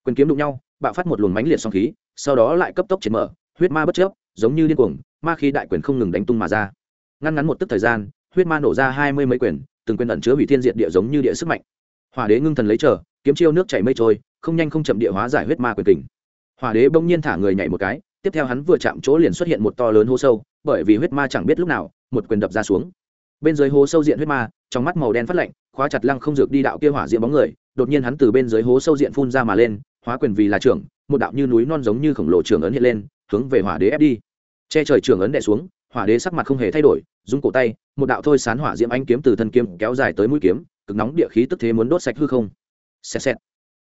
Quyền kiếm đụng nhau, bạo phát một luồng mãnh liệt song khí, sau đó lại cấp tốc triển mở huyết ma bất chấp giống như điên cuồng, ma khí đại quyền không ngừng đánh tung mà ra. Ngăn ngắn một tức thời gian, huyết ma nổ ra hai mươi mấy quyền, từng quyền ẩn chứa hủy thiên diệt địa giống như địa sức mạnh. Hỏa đế ngưng thần lấy chờ, kiếm chiêu nước chảy mây trôi, không nhanh không chậm địa hóa giải huyết ma quyền kình. Hỏa đế bỗng nhiên thả người nhảy một cái, tiếp theo hắn vừa chạm chỗ liền xuất hiện một to lớn hố sâu, bởi vì huyết ma chẳng biết lúc nào, một quyền đập ra xuống. Bên dưới hố sâu diện huyết ma, trong mắt màu đen phát lạnh, khóa chặt lăng không dược đi đạo kia hỏa diện bóng người, đột nhiên hắn từ bên dưới hố sâu diện phun ra mà lên, hóa quyền vì là trưởng, một đạo như núi non giống như khổng lồ trưởng ấn hiện lên hướng về hỏa đế ép đi. Che trời trưởng ấn đè xuống, hỏa đế sắc mặt không hề thay đổi, rung cổ tay, một đạo thôi sán hỏa diễm anh kiếm từ thân kiếm kéo dài tới mũi kiếm, cực nóng địa khí tức thế muốn đốt sạch hư không. Xẹt xẹt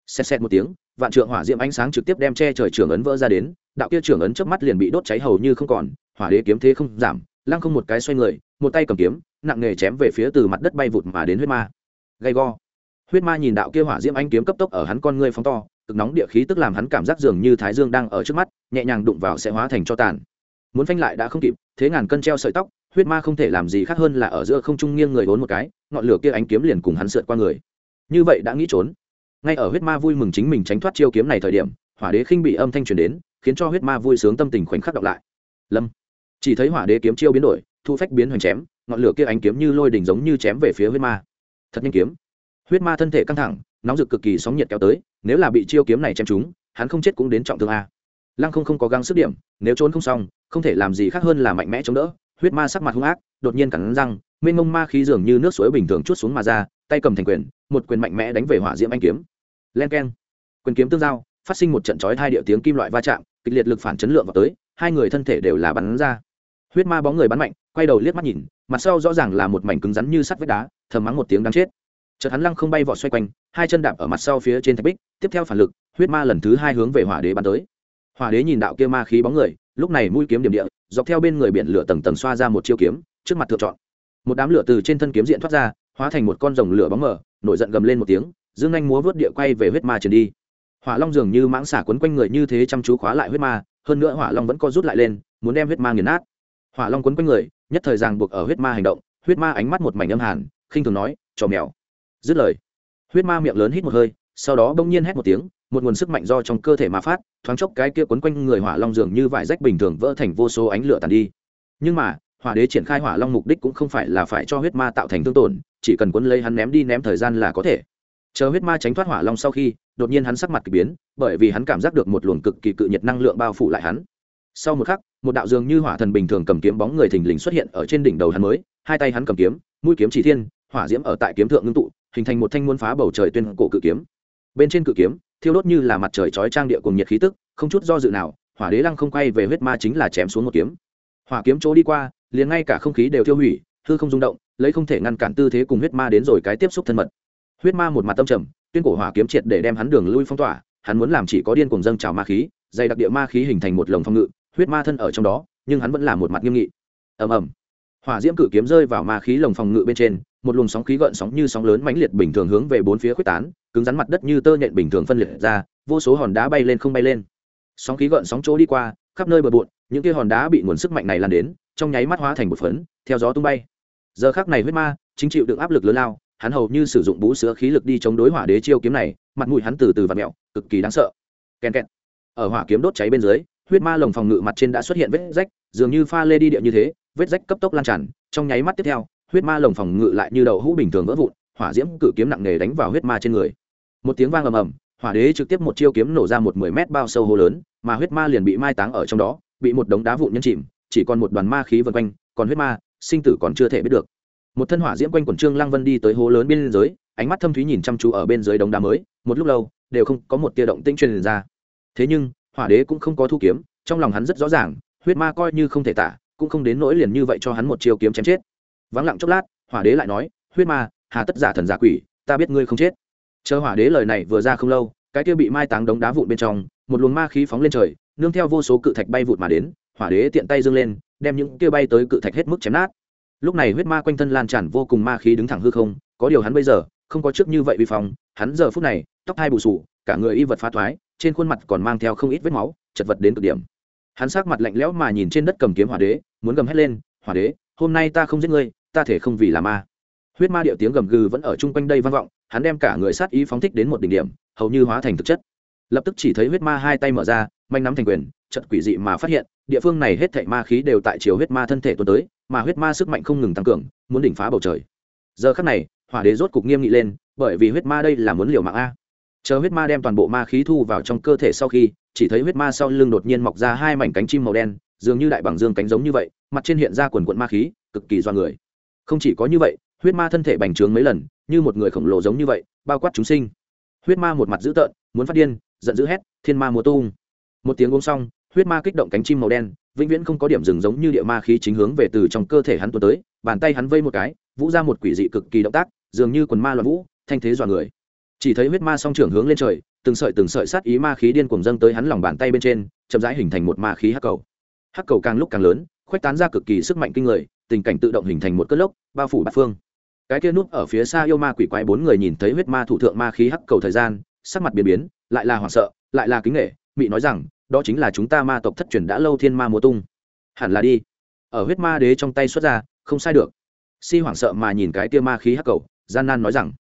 xẹt xẹt một tiếng, vạn trượng hỏa diễm ánh sáng trực tiếp đem che trời trưởng ấn vỡ ra đến, đạo kia trưởng ấn trước mắt liền bị đốt cháy hầu như không còn, hỏa đế kiếm thế không giảm, lăng không một cái xoay người, một tay cầm kiếm, nặng nghề chém về phía từ mặt đất bay vụt mà đến huyết ma. Gay go. Huyết ma nhìn đạo kia hỏa diễm ánh kiếm cấp tốc ở hắn con ngươi phóng to cực nóng địa khí tức làm hắn cảm giác dường như thái dương đang ở trước mắt, nhẹ nhàng đụng vào sẽ hóa thành cho tàn. Muốn phanh lại đã không kịp, thế ngàn cân treo sợi tóc, huyết ma không thể làm gì khác hơn là ở giữa không trung nghiêng người vốn một cái, ngọn lửa kia ánh kiếm liền cùng hắn sượt qua người. Như vậy đã nghĩ trốn. Ngay ở huyết ma vui mừng chính mình tránh thoát chiêu kiếm này thời điểm, hỏa đế khinh bị âm thanh truyền đến, khiến cho huyết ma vui sướng tâm tình khoảnh khắc đọc lại. Lâm. Chỉ thấy hỏa đế kiếm chiêu biến đổi, thu phách biến hoành chém, ngọn lửa kia ánh kiếm như lôi đỉnh giống như chém về phía huyết ma. Thật nhanh kiếm. Huyết ma thân thể căng thẳng nóng rực cực kỳ sóng nhiệt kéo tới, nếu là bị chiêu kiếm này chém trúng, hắn không chết cũng đến trọng thương a. Lăng không không có găng sức điểm, nếu trốn không xong, không thể làm gì khác hơn là mạnh mẽ chống đỡ, huyết ma sắc mặt hung ác, đột nhiên cắn răng, mênh mông ma khí dường như nước suối bình thường chút xuống mà ra, tay cầm thành quyền, một quyền mạnh mẽ đánh về hỏa diễm anh kiếm. Len keng. Quyền kiếm tương giao, phát sinh một trận chói hai điệu tiếng kim loại va chạm, kịch liệt lực phản chấn lượng vào tới, hai người thân thể đều là bắn ra. Huyết ma bóng người bắn mạnh, quay đầu liếc mắt nhìn, mặt sau rõ ràng là một mảnh cứng rắn như sắt vách đá, thầm mắng một tiếng đáng chết chợt hắn lăng không bay vọt xoay quanh, hai chân đạp ở mặt sau phía trên thạch bích, tiếp theo phản lực, huyết ma lần thứ hai hướng về hỏa đế bắn tới. Hỏa đế nhìn đạo kia ma khí bóng người, lúc này mũi kiếm điểm địa, dọc theo bên người biển lửa tầng tầng xoa ra một chiêu kiếm, trước mặt thượng chọn. Một đám lửa từ trên thân kiếm diện thoát ra, hóa thành một con rồng lửa bóng mờ, nổi giận gầm lên một tiếng, dương anh múa vớt địa quay về huyết ma trần đi. Hỏa long dường như mãng xả quấn quanh người như thế chăm chú khóa lại huyết ma, hơn nữa hỏa long vẫn co rút lại lên, muốn đem huyết ma nghiền nát. Hỏa long quấn quanh người, nhất thời ràng buộc ở huyết ma hành động, huyết ma ánh mắt một mảnh âm hàn, khinh thường nói trò mèo dứt lời. Huyết ma miệng lớn hít một hơi, sau đó bỗng nhiên hét một tiếng, một nguồn sức mạnh do trong cơ thể mà phát, thoáng chốc cái kia quấn quanh người hỏa long dường như vải rách bình thường vỡ thành vô số ánh lửa tàn đi. Nhưng mà, hỏa đế triển khai hỏa long mục đích cũng không phải là phải cho huyết ma tạo thành thương tổn, chỉ cần quấn lấy hắn ném đi ném thời gian là có thể. Chờ huyết ma tránh thoát hỏa long sau khi, đột nhiên hắn sắc mặt k ỳ biến, bởi vì hắn cảm giác được một luồng cực kỳ cự nhiệt năng lượng bao phủ lại hắn. Sau một khắc, một đạo dường như hỏa thần bình thường cầm kiếm bóng người thình lình xuất hiện ở trên đỉnh đầu hắn mới, hai tay hắn cầm kiếm, mũi kiếm chỉ thiên, hỏa diễm ở tại kiếm thượng ngưng tụ hình thành một thanh muôn phá bầu trời tuyên cổ cự kiếm. Bên trên cự kiếm, thiêu đốt như là mặt trời chói trang địa cùng nhiệt khí tức, không chút do dự nào, hỏa đế lăng không quay về huyết ma chính là chém xuống một kiếm. Hỏa kiếm chỗ đi qua, liền ngay cả không khí đều tiêu hủy, hư không rung động, lấy không thể ngăn cản tư thế cùng huyết ma đến rồi cái tiếp xúc thân mật. Huyết ma một mặt tâm trầm, tuyên cổ hỏa kiếm triệt để đem hắn đường lui phong tỏa, hắn muốn làm chỉ có điên cùng dâng trào ma khí, dày đặc địa ma khí hình thành một lồng phong ngự, huyết ma thân ở trong đó, nhưng hắn vẫn là một mặt nghiêm nghị. Ầm ầm. Hỏa diễm cự kiếm rơi vào ma khí lồng phòng ngự bên trên một luồng sóng khí gợn sóng như sóng lớn mãnh liệt bình thường hướng về bốn phía khuếch tán, cứng rắn mặt đất như tơ nhện bình thường phân liệt ra, vô số hòn đá bay lên không bay lên. Sóng khí gợn sóng chỗ đi qua, khắp nơi bờ bộn, những kia hòn đá bị nguồn sức mạnh này lan đến, trong nháy mắt hóa thành một phấn, theo gió tung bay. Giờ khác này huyết ma, chính chịu được áp lực lớn lao, hắn hầu như sử dụng bú sữa khí lực đi chống đối hỏa đế chiêu kiếm này, mặt mũi hắn từ từ vặn mẹo, cực kỳ đáng sợ. Kèn kẹt. Ở hỏa kiếm đốt cháy bên dưới, huyết ma lồng phòng ngự mặt trên đã xuất hiện vết rách, dường như pha lê đi địa như thế, vết rách cấp tốc lan tràn, trong nháy mắt tiếp theo huyết ma lồng phòng ngự lại như đậu hũ bình thường vỡ vụn, hỏa diễm cự kiếm nặng nề đánh vào huyết ma trên người. Một tiếng vang ầm ầm, hỏa đế trực tiếp một chiêu kiếm nổ ra một mười mét bao sâu hô lớn, mà huyết ma liền bị mai táng ở trong đó, bị một đống đá vụn nhân chìm, chỉ còn một đoàn ma khí vân quanh, còn huyết ma, sinh tử còn chưa thể biết được. Một thân hỏa diễm quanh quần trương lăng vân đi tới hố lớn bên dưới, ánh mắt thâm thúy nhìn chăm chú ở bên dưới đống đá mới, một lúc lâu, đều không có một tia động tĩnh truyền ra. Thế nhưng, hỏa đế cũng không có thu kiếm, trong lòng hắn rất rõ ràng, huyết ma coi như không thể tả, cũng không đến nỗi liền như vậy cho hắn một chiêu kiếm chém chết vắng lặng chốc lát, hỏa đế lại nói, huyết ma, hà tất giả thần giả quỷ, ta biết ngươi không chết. Chờ hỏa đế lời này vừa ra không lâu, cái kia bị mai táng đống đá vụn bên trong, một luồng ma khí phóng lên trời, nương theo vô số cự thạch bay vụt mà đến, hỏa đế tiện tay dâng lên, đem những kia bay tới cự thạch hết mức chém nát. Lúc này huyết ma quanh thân lan tràn vô cùng ma khí đứng thẳng hư không, có điều hắn bây giờ không có trước như vậy vi phong, hắn giờ phút này, tóc hai bù sù, cả người y vật phá thoái, trên khuôn mặt còn mang theo không ít vết máu, chật vật đến cực điểm. Hắn sắc mặt lạnh lẽo mà nhìn trên đất cầm kiếm hỏa đế, muốn gầm hét lên, hỏa đế, hôm nay ta không giết ngươi ta thể không vì là ma. Huyết ma điệu tiếng gầm gừ vẫn ở chung quanh đây vang vọng, hắn đem cả người sát ý phóng thích đến một đỉnh điểm, hầu như hóa thành thực chất. Lập tức chỉ thấy huyết ma hai tay mở ra, manh nắm thành quyền trận quỷ dị mà phát hiện, địa phương này hết thảy ma khí đều tại chiều huyết ma thân thể tuôn tới, mà huyết ma sức mạnh không ngừng tăng cường, muốn đỉnh phá bầu trời. Giờ khắc này, hỏa đế rốt cục nghiêm nghị lên, bởi vì huyết ma đây là muốn liều mạng a. Chờ huyết ma đem toàn bộ ma khí thu vào trong cơ thể sau khi, chỉ thấy huyết ma sau lưng đột nhiên mọc ra hai mảnh cánh chim màu đen, dường như đại bằng dương cánh giống như vậy, mặt trên hiện ra quần quận ma khí, cực kỳ do người không chỉ có như vậy, huyết ma thân thể bành trướng mấy lần, như một người khổng lồ giống như vậy, bao quát chúng sinh. Huyết ma một mặt dữ tợn, muốn phát điên, giận dữ hét, thiên ma mùa tung. Một tiếng uống xong, huyết ma kích động cánh chim màu đen, vĩnh viễn không có điểm dừng giống như địa ma khí chính hướng về từ trong cơ thể hắn tuần tới, bàn tay hắn vây một cái, vũ ra một quỷ dị cực kỳ động tác, dường như quần ma loạn vũ, thanh thế dọa người. Chỉ thấy huyết ma song trưởng hướng lên trời, từng sợi từng sợi sát ý ma khí điên cuồng dâng tới hắn lòng bàn tay bên trên, chậm rãi hình thành một ma khí hắc cầu. Hắc cầu càng lúc càng lớn, khuếch tán ra cực kỳ sức mạnh kinh người tình cảnh tự động hình thành một cơn lốc, bao phủ bát phương. Cái kia núp ở phía xa yêu ma quỷ quái bốn người nhìn thấy huyết ma thủ thượng ma khí hắc cầu thời gian, sắc mặt biến biến, lại là hoảng sợ, lại là kính nghệ mị nói rằng, đó chính là chúng ta ma tộc thất truyền đã lâu thiên ma mùa tung. Hẳn là đi. Ở huyết ma đế trong tay xuất ra, không sai được. Si hoảng sợ mà nhìn cái kia ma khí hắc cầu, gian nan nói rằng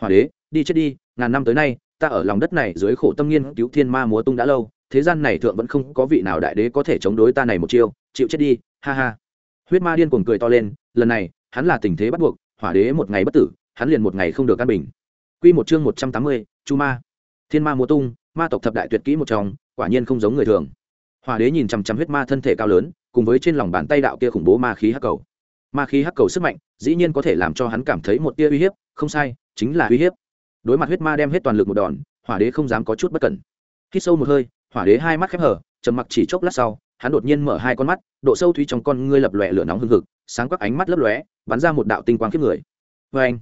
hoàng đế, đi chết đi, ngàn năm tới nay, ta ở lòng đất này dưới khổ tâm nghiên cứu thiên ma múa tung đã lâu, thế gian này thượng vẫn không có vị nào đại đế có thể chống đối ta này một chiêu, chịu chết đi, ha ha huyết ma điên cuồng cười to lên lần này hắn là tình thế bắt buộc hỏa đế một ngày bất tử hắn liền một ngày không được căn bình Quy một chương một trăm tám mươi, Chu Ma. Thiên Ma múa tung, ma tộc thập đại tuyệt kỹ một trong, quả nhiên không giống người thường. Hỏa đế nhìn chằm chằm huyết ma thân thể cao lớn, cùng với trên lòng bàn tay đạo kia khủng bố ma khí hắc cầu. Ma khí hắc cầu sức mạnh, dĩ nhiên có thể làm cho hắn cảm thấy một tia uy hiếp, không sai, chính là uy hiếp. Đối mặt huyết ma đem hết toàn lực một đòn, hỏa đế không dám có chút bất cẩn. Hít sâu một hơi, hỏa đế hai mắt khép hở, trầm mặc chỉ chốc lát sau, hắn đột nhiên mở hai con mắt, độ sâu thúy trong con ngươi lập lòe lửa nóng hừng hực, sáng quắc ánh mắt lấp lóe, bắn ra một đạo tinh quang khiếp người. vê anh,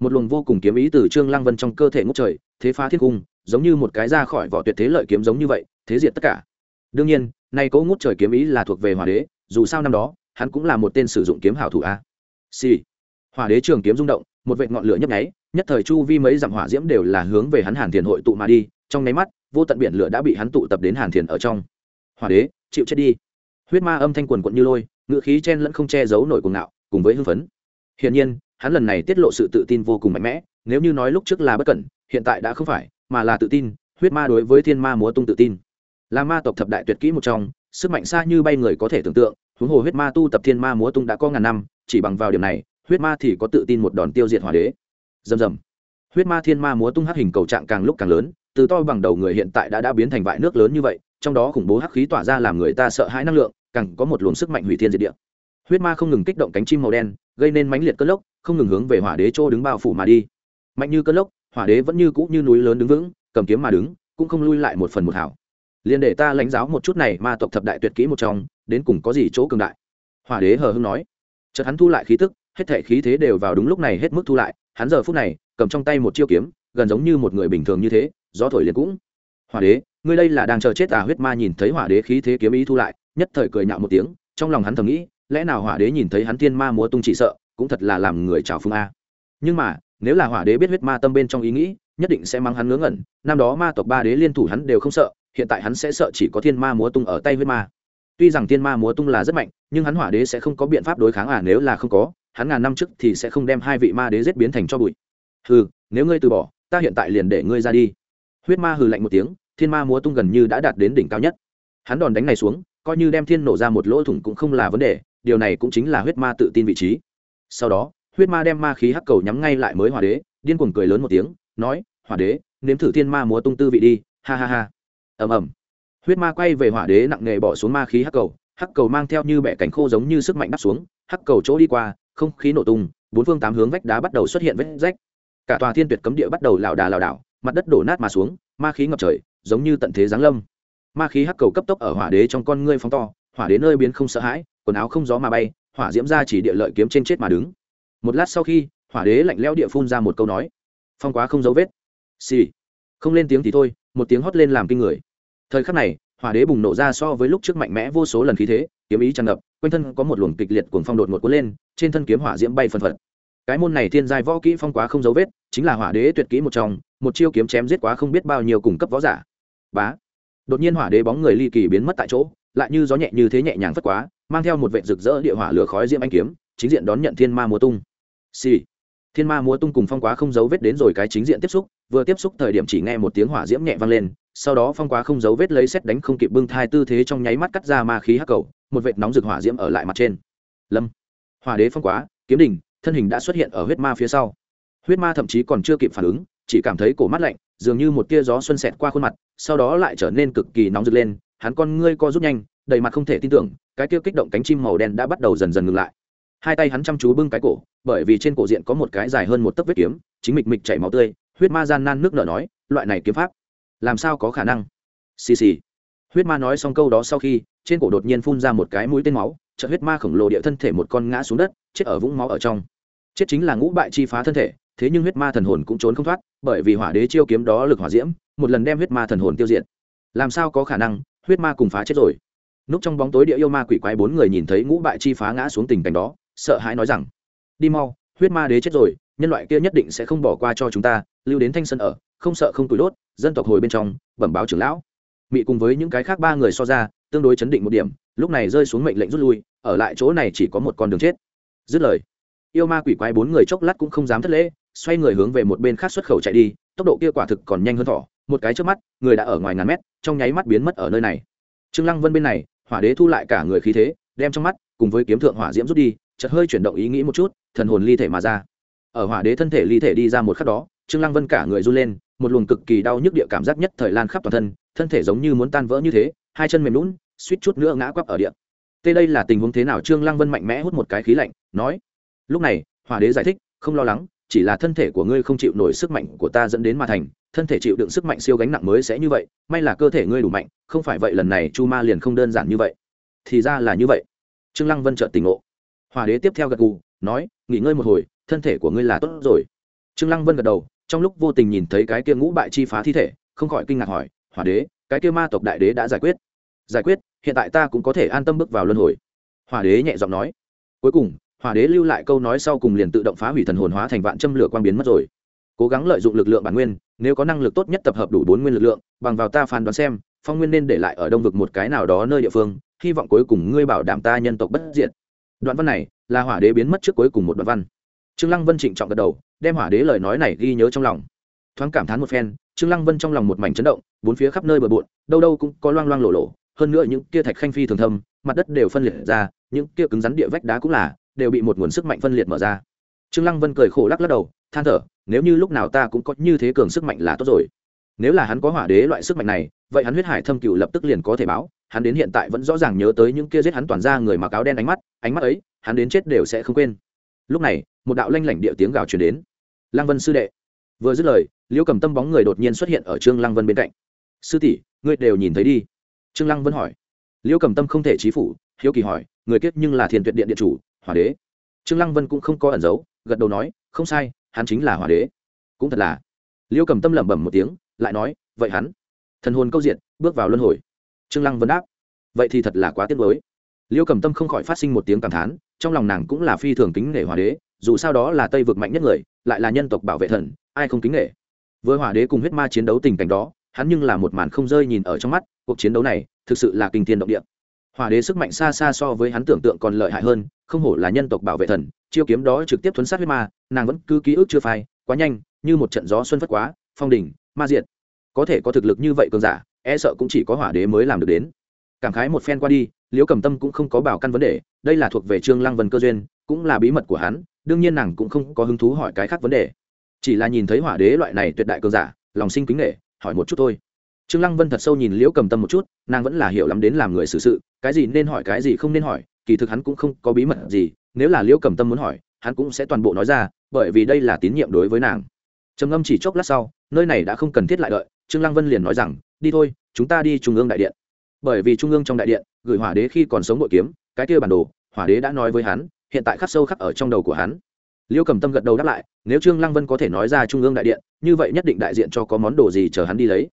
một luồng vô cùng kiếm ý từ trương lăng vân trong cơ thể ngút trời thế phá thiên cung giống như một cái ra khỏi vỏ tuyệt thế lợi kiếm giống như vậy thế diệt tất cả đương nhiên nay cố ngút trời kiếm ý là thuộc về hỏa đế dù sao năm đó hắn cũng là một tên sử dụng kiếm hảo thủ a xì、sì. hỏa đế trường kiếm rung động một vệt ngọn lửa nhấp nháy nhất thời chu vi mấy dặm hỏa diễm đều là hướng về hắn hàn thiền hội tụ mà đi trong nháy mắt vô tận biển lửa đã bị hắn tụ tập đến hàn thiền ở trong hỏa đế chịu chết đi. Huyết ma âm thanh quần quận như lôi ngựa khí chen lẫn không che giấu nổi cuồng ngạo, cùng với hưng phấn. Hiển nhiên, hắn lần này tiết lộ sự tự tin vô cùng mạnh mẽ, nếu như nói lúc trước là bất cẩn, hiện tại đã không phải, mà là tự tin, huyết ma đối với thiên ma múa tung tự tin. Là ma tộc thập đại tuyệt kỹ một trong, sức mạnh xa như bay người có thể tưởng tượng, huống hồ huyết ma tu tập thiên ma múa tung đã có ngàn năm, chỉ bằng vào điểm này, huyết ma thì có tự tin một đòn tiêu diệt hỏa đế. Dầm dầm huyết ma thiên ma múa tung hắc hình cầu trạng càng lúc càng lớn, từ to bằng đầu người hiện tại đã đã biến thành vại nước lớn như vậy trong đó khủng bố hắc khí tỏa ra làm người ta sợ hãi năng lượng, càng có một luồng sức mạnh hủy thiên diệt địa. Huyết ma không ngừng kích động cánh chim màu đen, gây nên mãnh liệt cơn lốc, không ngừng hướng về hỏa đế chỗ đứng bao phủ mà đi. Mạnh như cơn lốc, hỏa đế vẫn như cũ như núi lớn đứng vững, cầm kiếm mà đứng, cũng không lui lại một phần một hảo. Liền để ta lãnh giáo một chút này ma tộc thập đại tuyệt kỹ một trong, đến cùng có gì chỗ cường đại? Hỏa đế hờ hưng nói. Chợt hắn thu lại khí tức, hết thể khí thế đều vào đúng lúc này hết mức thu lại, hắn giờ phút này, cầm trong tay một chiêu kiếm, gần giống như một người bình thường như thế, gió thổi liền cũng. Hỏa đế ngươi đây là đang chờ chết à huyết ma nhìn thấy hỏa đế khí thế kiếm ý thu lại, nhất thời cười nhạo một tiếng, trong lòng hắn thầm nghĩ, lẽ nào hỏa đế nhìn thấy hắn thiên ma múa tung chỉ sợ, cũng thật là làm người trào phương a. Nhưng mà, nếu là hỏa đế biết huyết ma tâm bên trong ý nghĩ, nhất định sẽ mang hắn ngớ ngẩn, năm đó ma tộc ba đế liên thủ hắn đều không sợ, hiện tại hắn sẽ sợ chỉ có thiên ma múa tung ở tay huyết ma. Tuy rằng thiên ma múa tung là rất mạnh, nhưng hắn hỏa đế sẽ không có biện pháp đối kháng à nếu là không có, hắn ngàn năm trước thì sẽ không đem hai vị ma đế giết biến thành cho bụi. Hừ, nếu ngươi từ bỏ, ta hiện tại liền để ngươi ra đi. Huyết ma hừ lạnh một tiếng thiên ma múa tung gần như đã đạt đến đỉnh cao nhất. Hắn đòn đánh này xuống, coi như đem thiên nổ ra một lỗ thủng cũng không là vấn đề, điều này cũng chính là huyết ma tự tin vị trí. Sau đó, huyết ma đem ma khí hắc cầu nhắm ngay lại mới hòa đế, điên cuồng cười lớn một tiếng, nói hòa đế, nếm thử thiên ma múa tung tư vị đi, ha ha ha. Ầm ầm. Huyết ma quay về hỏa đế nặng nề bỏ xuống ma khí hắc cầu hắc cầu mang theo như bẻ cánh khô giống như sức mạnh đắp xuống, hắc cầu chỗ đi qua, không khí nổ tung, bốn phương tám hướng vách đá bắt đầu xuất hiện vết rách. Cả tòa thiên tuyệt cấm địa bắt đầu lảo đà lảo đảo, mặt đất đổ nát mà xuống, ma khí ngập trời giống như tận thế giáng lâm. Ma khí hắc cầu cấp tốc ở hỏa đế trong con ngươi phóng to, hỏa đế nơi biến không sợ hãi, quần áo không gió mà bay, hỏa diễm ra chỉ địa lợi kiếm trên chết mà đứng. Một lát sau khi, hỏa đế lạnh lẽo địa phun ra một câu nói. Phong quá không dấu vết. Xì、sì. không lên tiếng thì thôi, một tiếng hót lên làm kinh người. Thời khắc này, hỏa đế bùng nổ ra so với lúc trước mạnh mẽ vô số lần khí thế, kiếm ý tràn ngập, quanh thân có một luồng kịch liệt cuồng phong đột ngột cuốn lên, trên thân kiếm hỏa diễm bay phân phật. Cái môn này thiên giai võ kỹ phong quá không dấu vết, chính là hỏa đế tuyệt kỹ một trong, một chiêu kiếm chém giết quá không biết bao nhiêu cùng cấp võ giả bá. Đột nhiên hỏa đế bóng người ly kỳ biến mất tại chỗ, lại như gió nhẹ như thế nhẹ nhàng phất quá, mang theo một vệ rực rỡ địa hỏa lửa khói diễm anh kiếm, chính diện đón nhận thiên ma múa tung. Xì、sì. thiên ma múa tung cùng phong quá không dấu vết đến rồi cái chính diện tiếp xúc, vừa tiếp xúc thời điểm chỉ nghe một tiếng hỏa diễm nhẹ vang lên, sau đó phong quá không dấu vết lấy xét đánh không kịp bưng thai tư thế trong nháy mắt cắt ra ma khí hắc cầu, một vệt nóng rực hỏa diễm ở lại mặt trên. Lâm. Hỏa đế phong quá, kiếm đình thân hình đã xuất hiện ở huyết ma phía sau. Huyết ma thậm chí còn chưa kịp phản ứng chỉ cảm thấy cổ mắt lạnh, dường như một tia gió xuân xẹt qua khuôn mặt, sau đó lại trở nên cực kỳ nóng rực lên, hắn con ngươi co rút nhanh, đầy mặt không thể tin tưởng, cái kia kích động cánh chim màu đen đã bắt đầu dần dần ngừng lại. Hai tay hắn chăm chú bưng cái cổ, bởi vì trên cổ diện có một cái dài hơn một tấc vết kiếm, chính mịch mịch chảy máu tươi, huyết ma gian nan nước nở nói, loại này kiếm pháp, làm sao có khả năng? Xì xì. Huyết ma nói xong câu đó sau khi, trên cổ đột nhiên phun ra một cái mũi tên máu, chợt huyết ma khổng lồ địa thân thể một con ngã xuống đất, chết ở vũng máu ở trong. Chết chính là ngũ bại chi phá thân thể thế nhưng huyết ma thần hồn cũng trốn không thoát, bởi vì hỏa đế chiêu kiếm đó lực hỏa diễm, một lần đem huyết ma thần hồn tiêu diệt. Làm sao có khả năng, huyết ma cùng phá chết rồi? Núp trong bóng tối địa yêu ma quỷ quái bốn người nhìn thấy ngũ bại chi phá ngã xuống tình cảnh đó, sợ hãi nói rằng, đi mau, huyết ma đế chết rồi, nhân loại kia nhất định sẽ không bỏ qua cho chúng ta, lưu đến thanh sân ở, không sợ không tủi đốt, dân tộc hồi bên trong, bẩm báo trưởng lão. Mị cùng với những cái khác ba người so ra, tương đối chấn định một điểm, lúc này rơi xuống mệnh lệnh rút lui, ở lại chỗ này chỉ có một con đường chết. Dứt lời, yêu ma quỷ quái bốn người chốc lát cũng không dám thất lễ xoay người hướng về một bên khác xuất khẩu chạy đi, tốc độ kia quả thực còn nhanh hơn thỏ, một cái trước mắt, người đã ở ngoài ngàn mét, trong nháy mắt biến mất ở nơi này. Trương lăng vân bên này, hỏa đế thu lại cả người khí thế, đem trong mắt, cùng với kiếm thượng hỏa diễm rút đi, chợt hơi chuyển động ý nghĩ một chút, thần hồn ly thể mà ra. Ở hỏa đế thân thể ly thể đi ra một khắc đó, trương lăng vân cả người run lên, một luồng cực kỳ đau nhức địa cảm giác nhất thời lan khắp toàn thân thân thể giống như muốn tan vỡ như thế, hai chân mềm lún, suýt chút nữa ngã quắp ở địa. Tê đây là tình huống thế nào? Trương lăng vân mạnh mẽ hút một cái khí lạnh, nói. Lúc này, hỏa đế giải thích, không lo lắng chỉ là thân thể của ngươi không chịu nổi sức mạnh của ta dẫn đến mà thành, thân thể chịu đựng sức mạnh siêu gánh nặng mới sẽ như vậy, may là cơ thể ngươi đủ mạnh, không phải vậy lần này chu ma liền không đơn giản như vậy. Thì ra là như vậy. Trương lăng vân chợt tỉnh ngộ. Hòa đế tiếp theo gật gù, nói, nghỉ ngơi một hồi, thân thể của ngươi là tốt rồi. Trương lăng vân gật đầu, trong lúc vô tình nhìn thấy cái kia ngũ bại chi phá thi thể, không khỏi kinh ngạc hỏi, hòa đế, cái kia ma tộc đại đế đã giải quyết? Giải quyết, hiện tại ta cũng có thể an tâm bước vào luân hồi. Hòa đế nhẹ giọng nói. Cuối cùng hỏa đế lưu lại câu nói sau cùng liền tự động phá hủy thần hồn hóa thành vạn châm lửa quang biến mất rồi. Cố gắng lợi dụng lực lượng bản nguyên, nếu có năng lực tốt nhất tập hợp đủ bốn nguyên lực lượng, bằng vào ta phán đoán xem, phong nguyên nên để lại ở đông vực một cái nào đó nơi địa phương, hy vọng cuối cùng ngươi bảo đảm ta nhân tộc bất diệt. Đoạn văn này là hỏa đế biến mất trước cuối cùng một đoạn văn. Trương lăng vân trịnh trọng gật đầu, đem hỏa đế lời nói này ghi nhớ trong lòng. Thoáng cảm thán một phen, trương lăng vân trong lòng một mảnh chấn động, bốn phía khắp nơi bờ bộn, đâu đâu cũng có loang loang lộ lộ hơn nữa những kia thạch khanh phi thường thâm, mặt đất đều phân liệt ra, những kia cứng rắn địa vách đá cũng là đều bị một nguồn sức mạnh phân liệt mở ra. Trương lăng vân cười khổ lắc lắc đầu, than thở, nếu như lúc nào ta cũng có như thế cường sức mạnh là tốt rồi. Nếu là hắn có hỏa đế loại sức mạnh này, vậy hắn huyết hải thâm cựu lập tức liền có thể báo, hắn đến hiện tại vẫn rõ ràng nhớ tới những kia giết hắn toàn ra người mặc áo đen ánh mắt ánh mắt ấy, hắn đến chết đều sẽ không quên. Lúc này, một đạo lanh lảnh địa tiếng gào truyền đến. Lăng vân sư đệ. Vừa dứt lời, liễu cầm tâm bóng người đột nhiên xuất hiện ở trương lăng vân bên cạnh. Sư tỷ, ngươi đều nhìn thấy đi. Trương lăng vân hỏi. Liễu cầm tâm không thể trí phủ, hiếu kỳ hỏi, người kết nhưng là thiền tuyệt điện điện chủ hỏa đế. Trương lăng vân cũng không có ẩn giấu, gật đầu nói, không sai, hắn chính là hỏa đế. Cũng thật là. Liêu cầm tâm lẩm bẩm một tiếng, lại nói, vậy hắn, thần hồn câu diện, bước vào luân hồi. Trương lăng vân đáp, vậy thì thật là quá tiếc mới liêu cầm tâm không khỏi phát sinh một tiếng cảm thán, trong lòng nàng cũng là phi thường kính nể hỏa đế, dù sao đó là tây vực mạnh nhất người, lại là nhân tộc bảo vệ thần, ai không kính nể. Với hỏa đế cùng huyết ma chiến đấu tình cảnh đó, hắn nhưng là một màn không rơi nhìn ở trong mắt, cuộc chiến đấu này thực sự là kinh thiên động địa hỏa đế sức mạnh xa xa so với hắn tưởng tượng còn lợi hại hơn, không hổ là nhân tộc bảo vệ thần, chiêu kiếm đó trực tiếp thuấn sát huyết ma, nàng vẫn cứ ký ức chưa phai, quá nhanh, như một trận gió xuân phất quá, phong đỉnh, ma diệt. Có thể có thực lực như vậy cường giả e sợ cũng chỉ có hỏa đế mới làm được đến. Cảm khái một phen qua đi, liễu cầm tâm cũng không có bảo căn vấn đề, đây là thuộc về trương lăng vân cơ duyên, cũng là bí mật của hắn, đương nhiên nàng cũng không có hứng thú hỏi cái khác vấn đề. Chỉ là nhìn thấy hỏa đế loại này tuyệt đại cường giả, lòng sinh kính nghệ hỏi một chút thôi trương lăng vân thật sâu nhìn liễu cầm tâm một chút, nàng vẫn là hiểu lắm đến làm người xử sự, cái gì nên hỏi, cái gì không nên hỏi, kỳ thực hắn cũng không có bí mật gì, nếu là liễu cầm tâm muốn hỏi, hắn cũng sẽ toàn bộ nói ra, bởi vì đây là tín nhiệm đối với nàng. Trầm ngâm chỉ chốc lát sau, nơi này đã không cần thiết lại đợi, trương lăng vân liền nói rằng, đi thôi, chúng ta đi trung ương đại điện. Bởi vì trung ương trong đại điện, gửi hỏa đế khi còn sống nội kiếm, cái kia bản đồ, hỏa đế đã nói với hắn, hiện tại khắc sâu khắc ở trong đầu của hắn. Liêu cầm tâm gật đầu đáp lại, nếu trương lăng vân có thể nói ra trung ương đại điện, như vậy nhất định đại diện cho có món đồ gì chờ hắn đi lấy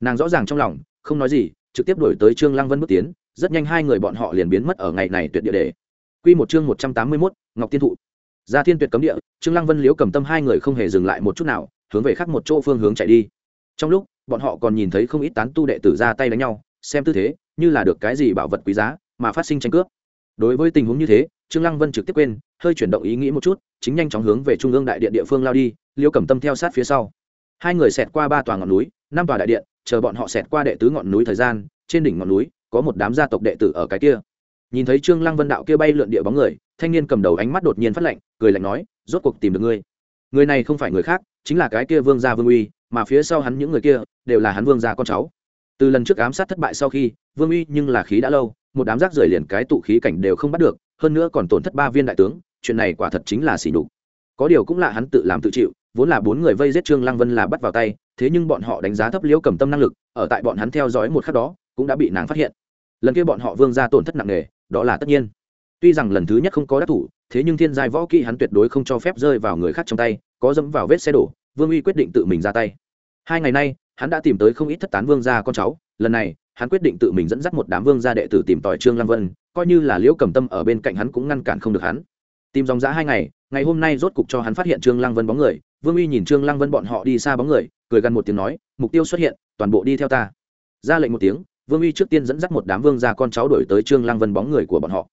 nàng rõ ràng trong lòng không nói gì trực tiếp đổi tới trương lăng vân bước tiến rất nhanh hai người bọn họ liền biến mất ở ngày này tuyệt địa đề. Quy một chương một trăm tám mươi 181, ngọc tiên thụ. Ra thiên tuyệt cấm địa trương lăng vân liếu cầm tâm hai người không hề dừng lại một chút nào hướng về khác một chỗ phương hướng chạy đi. Trong lúc bọn họ còn nhìn thấy không ít tán tu đệ tử ra tay đánh nhau xem tư thế như là được cái gì bảo vật quý giá mà phát sinh tranh cướp. Đối với tình huống như thế trương lăng vân trực tiếp quên hơi chuyển động ý nghĩ một chút chính nhanh chóng hướng về trung ương đại điện địa phương lao đi liêu cầm tâm theo sát phía sau. Hai người xẹt qua ba tòa ngọn núi năm tòa đại điện chờ bọn họ xẹt qua đệ tứ ngọn núi thời gian, trên đỉnh ngọn núi, có một đám gia tộc đệ tử ở cái kia. Nhìn thấy trương lăng vân đạo kia bay lượn địa bóng người, thanh niên cầm đầu ánh mắt đột nhiên phát lạnh, cười lạnh nói, rốt cuộc tìm được ngươi. Người này không phải người khác, chính là cái kia vương gia vương uy, mà phía sau hắn những người kia, đều là hắn vương gia con cháu. Từ lần trước ám sát thất bại sau khi, vương uy nhưng là khí đã lâu, một đám rác rưởi liền cái tụ khí cảnh đều không bắt được, hơn nữa còn tổn thất ba viên đại tướng, chuyện này quả thật chính là xỉ nhục. Có điều cũng là hắn tự làm tự chịu vốn là bốn người vây giết trương lăng vân là bắt vào tay, thế nhưng bọn họ đánh giá thấp liễu cầm tâm năng lực, ở tại bọn hắn theo dõi một khắc đó, cũng đã bị nàng phát hiện. Lần kia bọn họ vương ra tổn thất nặng nề, đó là tất nhiên. Tuy rằng lần thứ nhất không có đắc thủ, thế nhưng thiên giai võ kỹ hắn tuyệt đối không cho phép rơi vào người khác trong tay, có dẫm vào vết xe đổ, vương uy quyết định tự mình ra tay. Hai ngày nay, hắn đã tìm tới không ít thất tán vương gia con cháu, lần này, hắn quyết định tự mình dẫn dắt một đám vương gia đệ tử tìm tòi trương lăng vân, coi như là liễu cầm tâm ở bên cạnh hắn cũng ngăn cản không được hắn. Tìm dòng dã hai ngày ngày hôm nay rốt cục cho hắn phát hiện trương lăng vân bóng người vương uy nhìn trương lăng vân bọn họ đi xa bóng người, cười gần một tiếng nói, mục tiêu xuất hiện, toàn bộ đi theo ta. Ra lệnh một tiếng, vương uy trước tiên dẫn dắt một đám vương gia con cháu đổi tới trương lăng vân bóng người của bọn họ.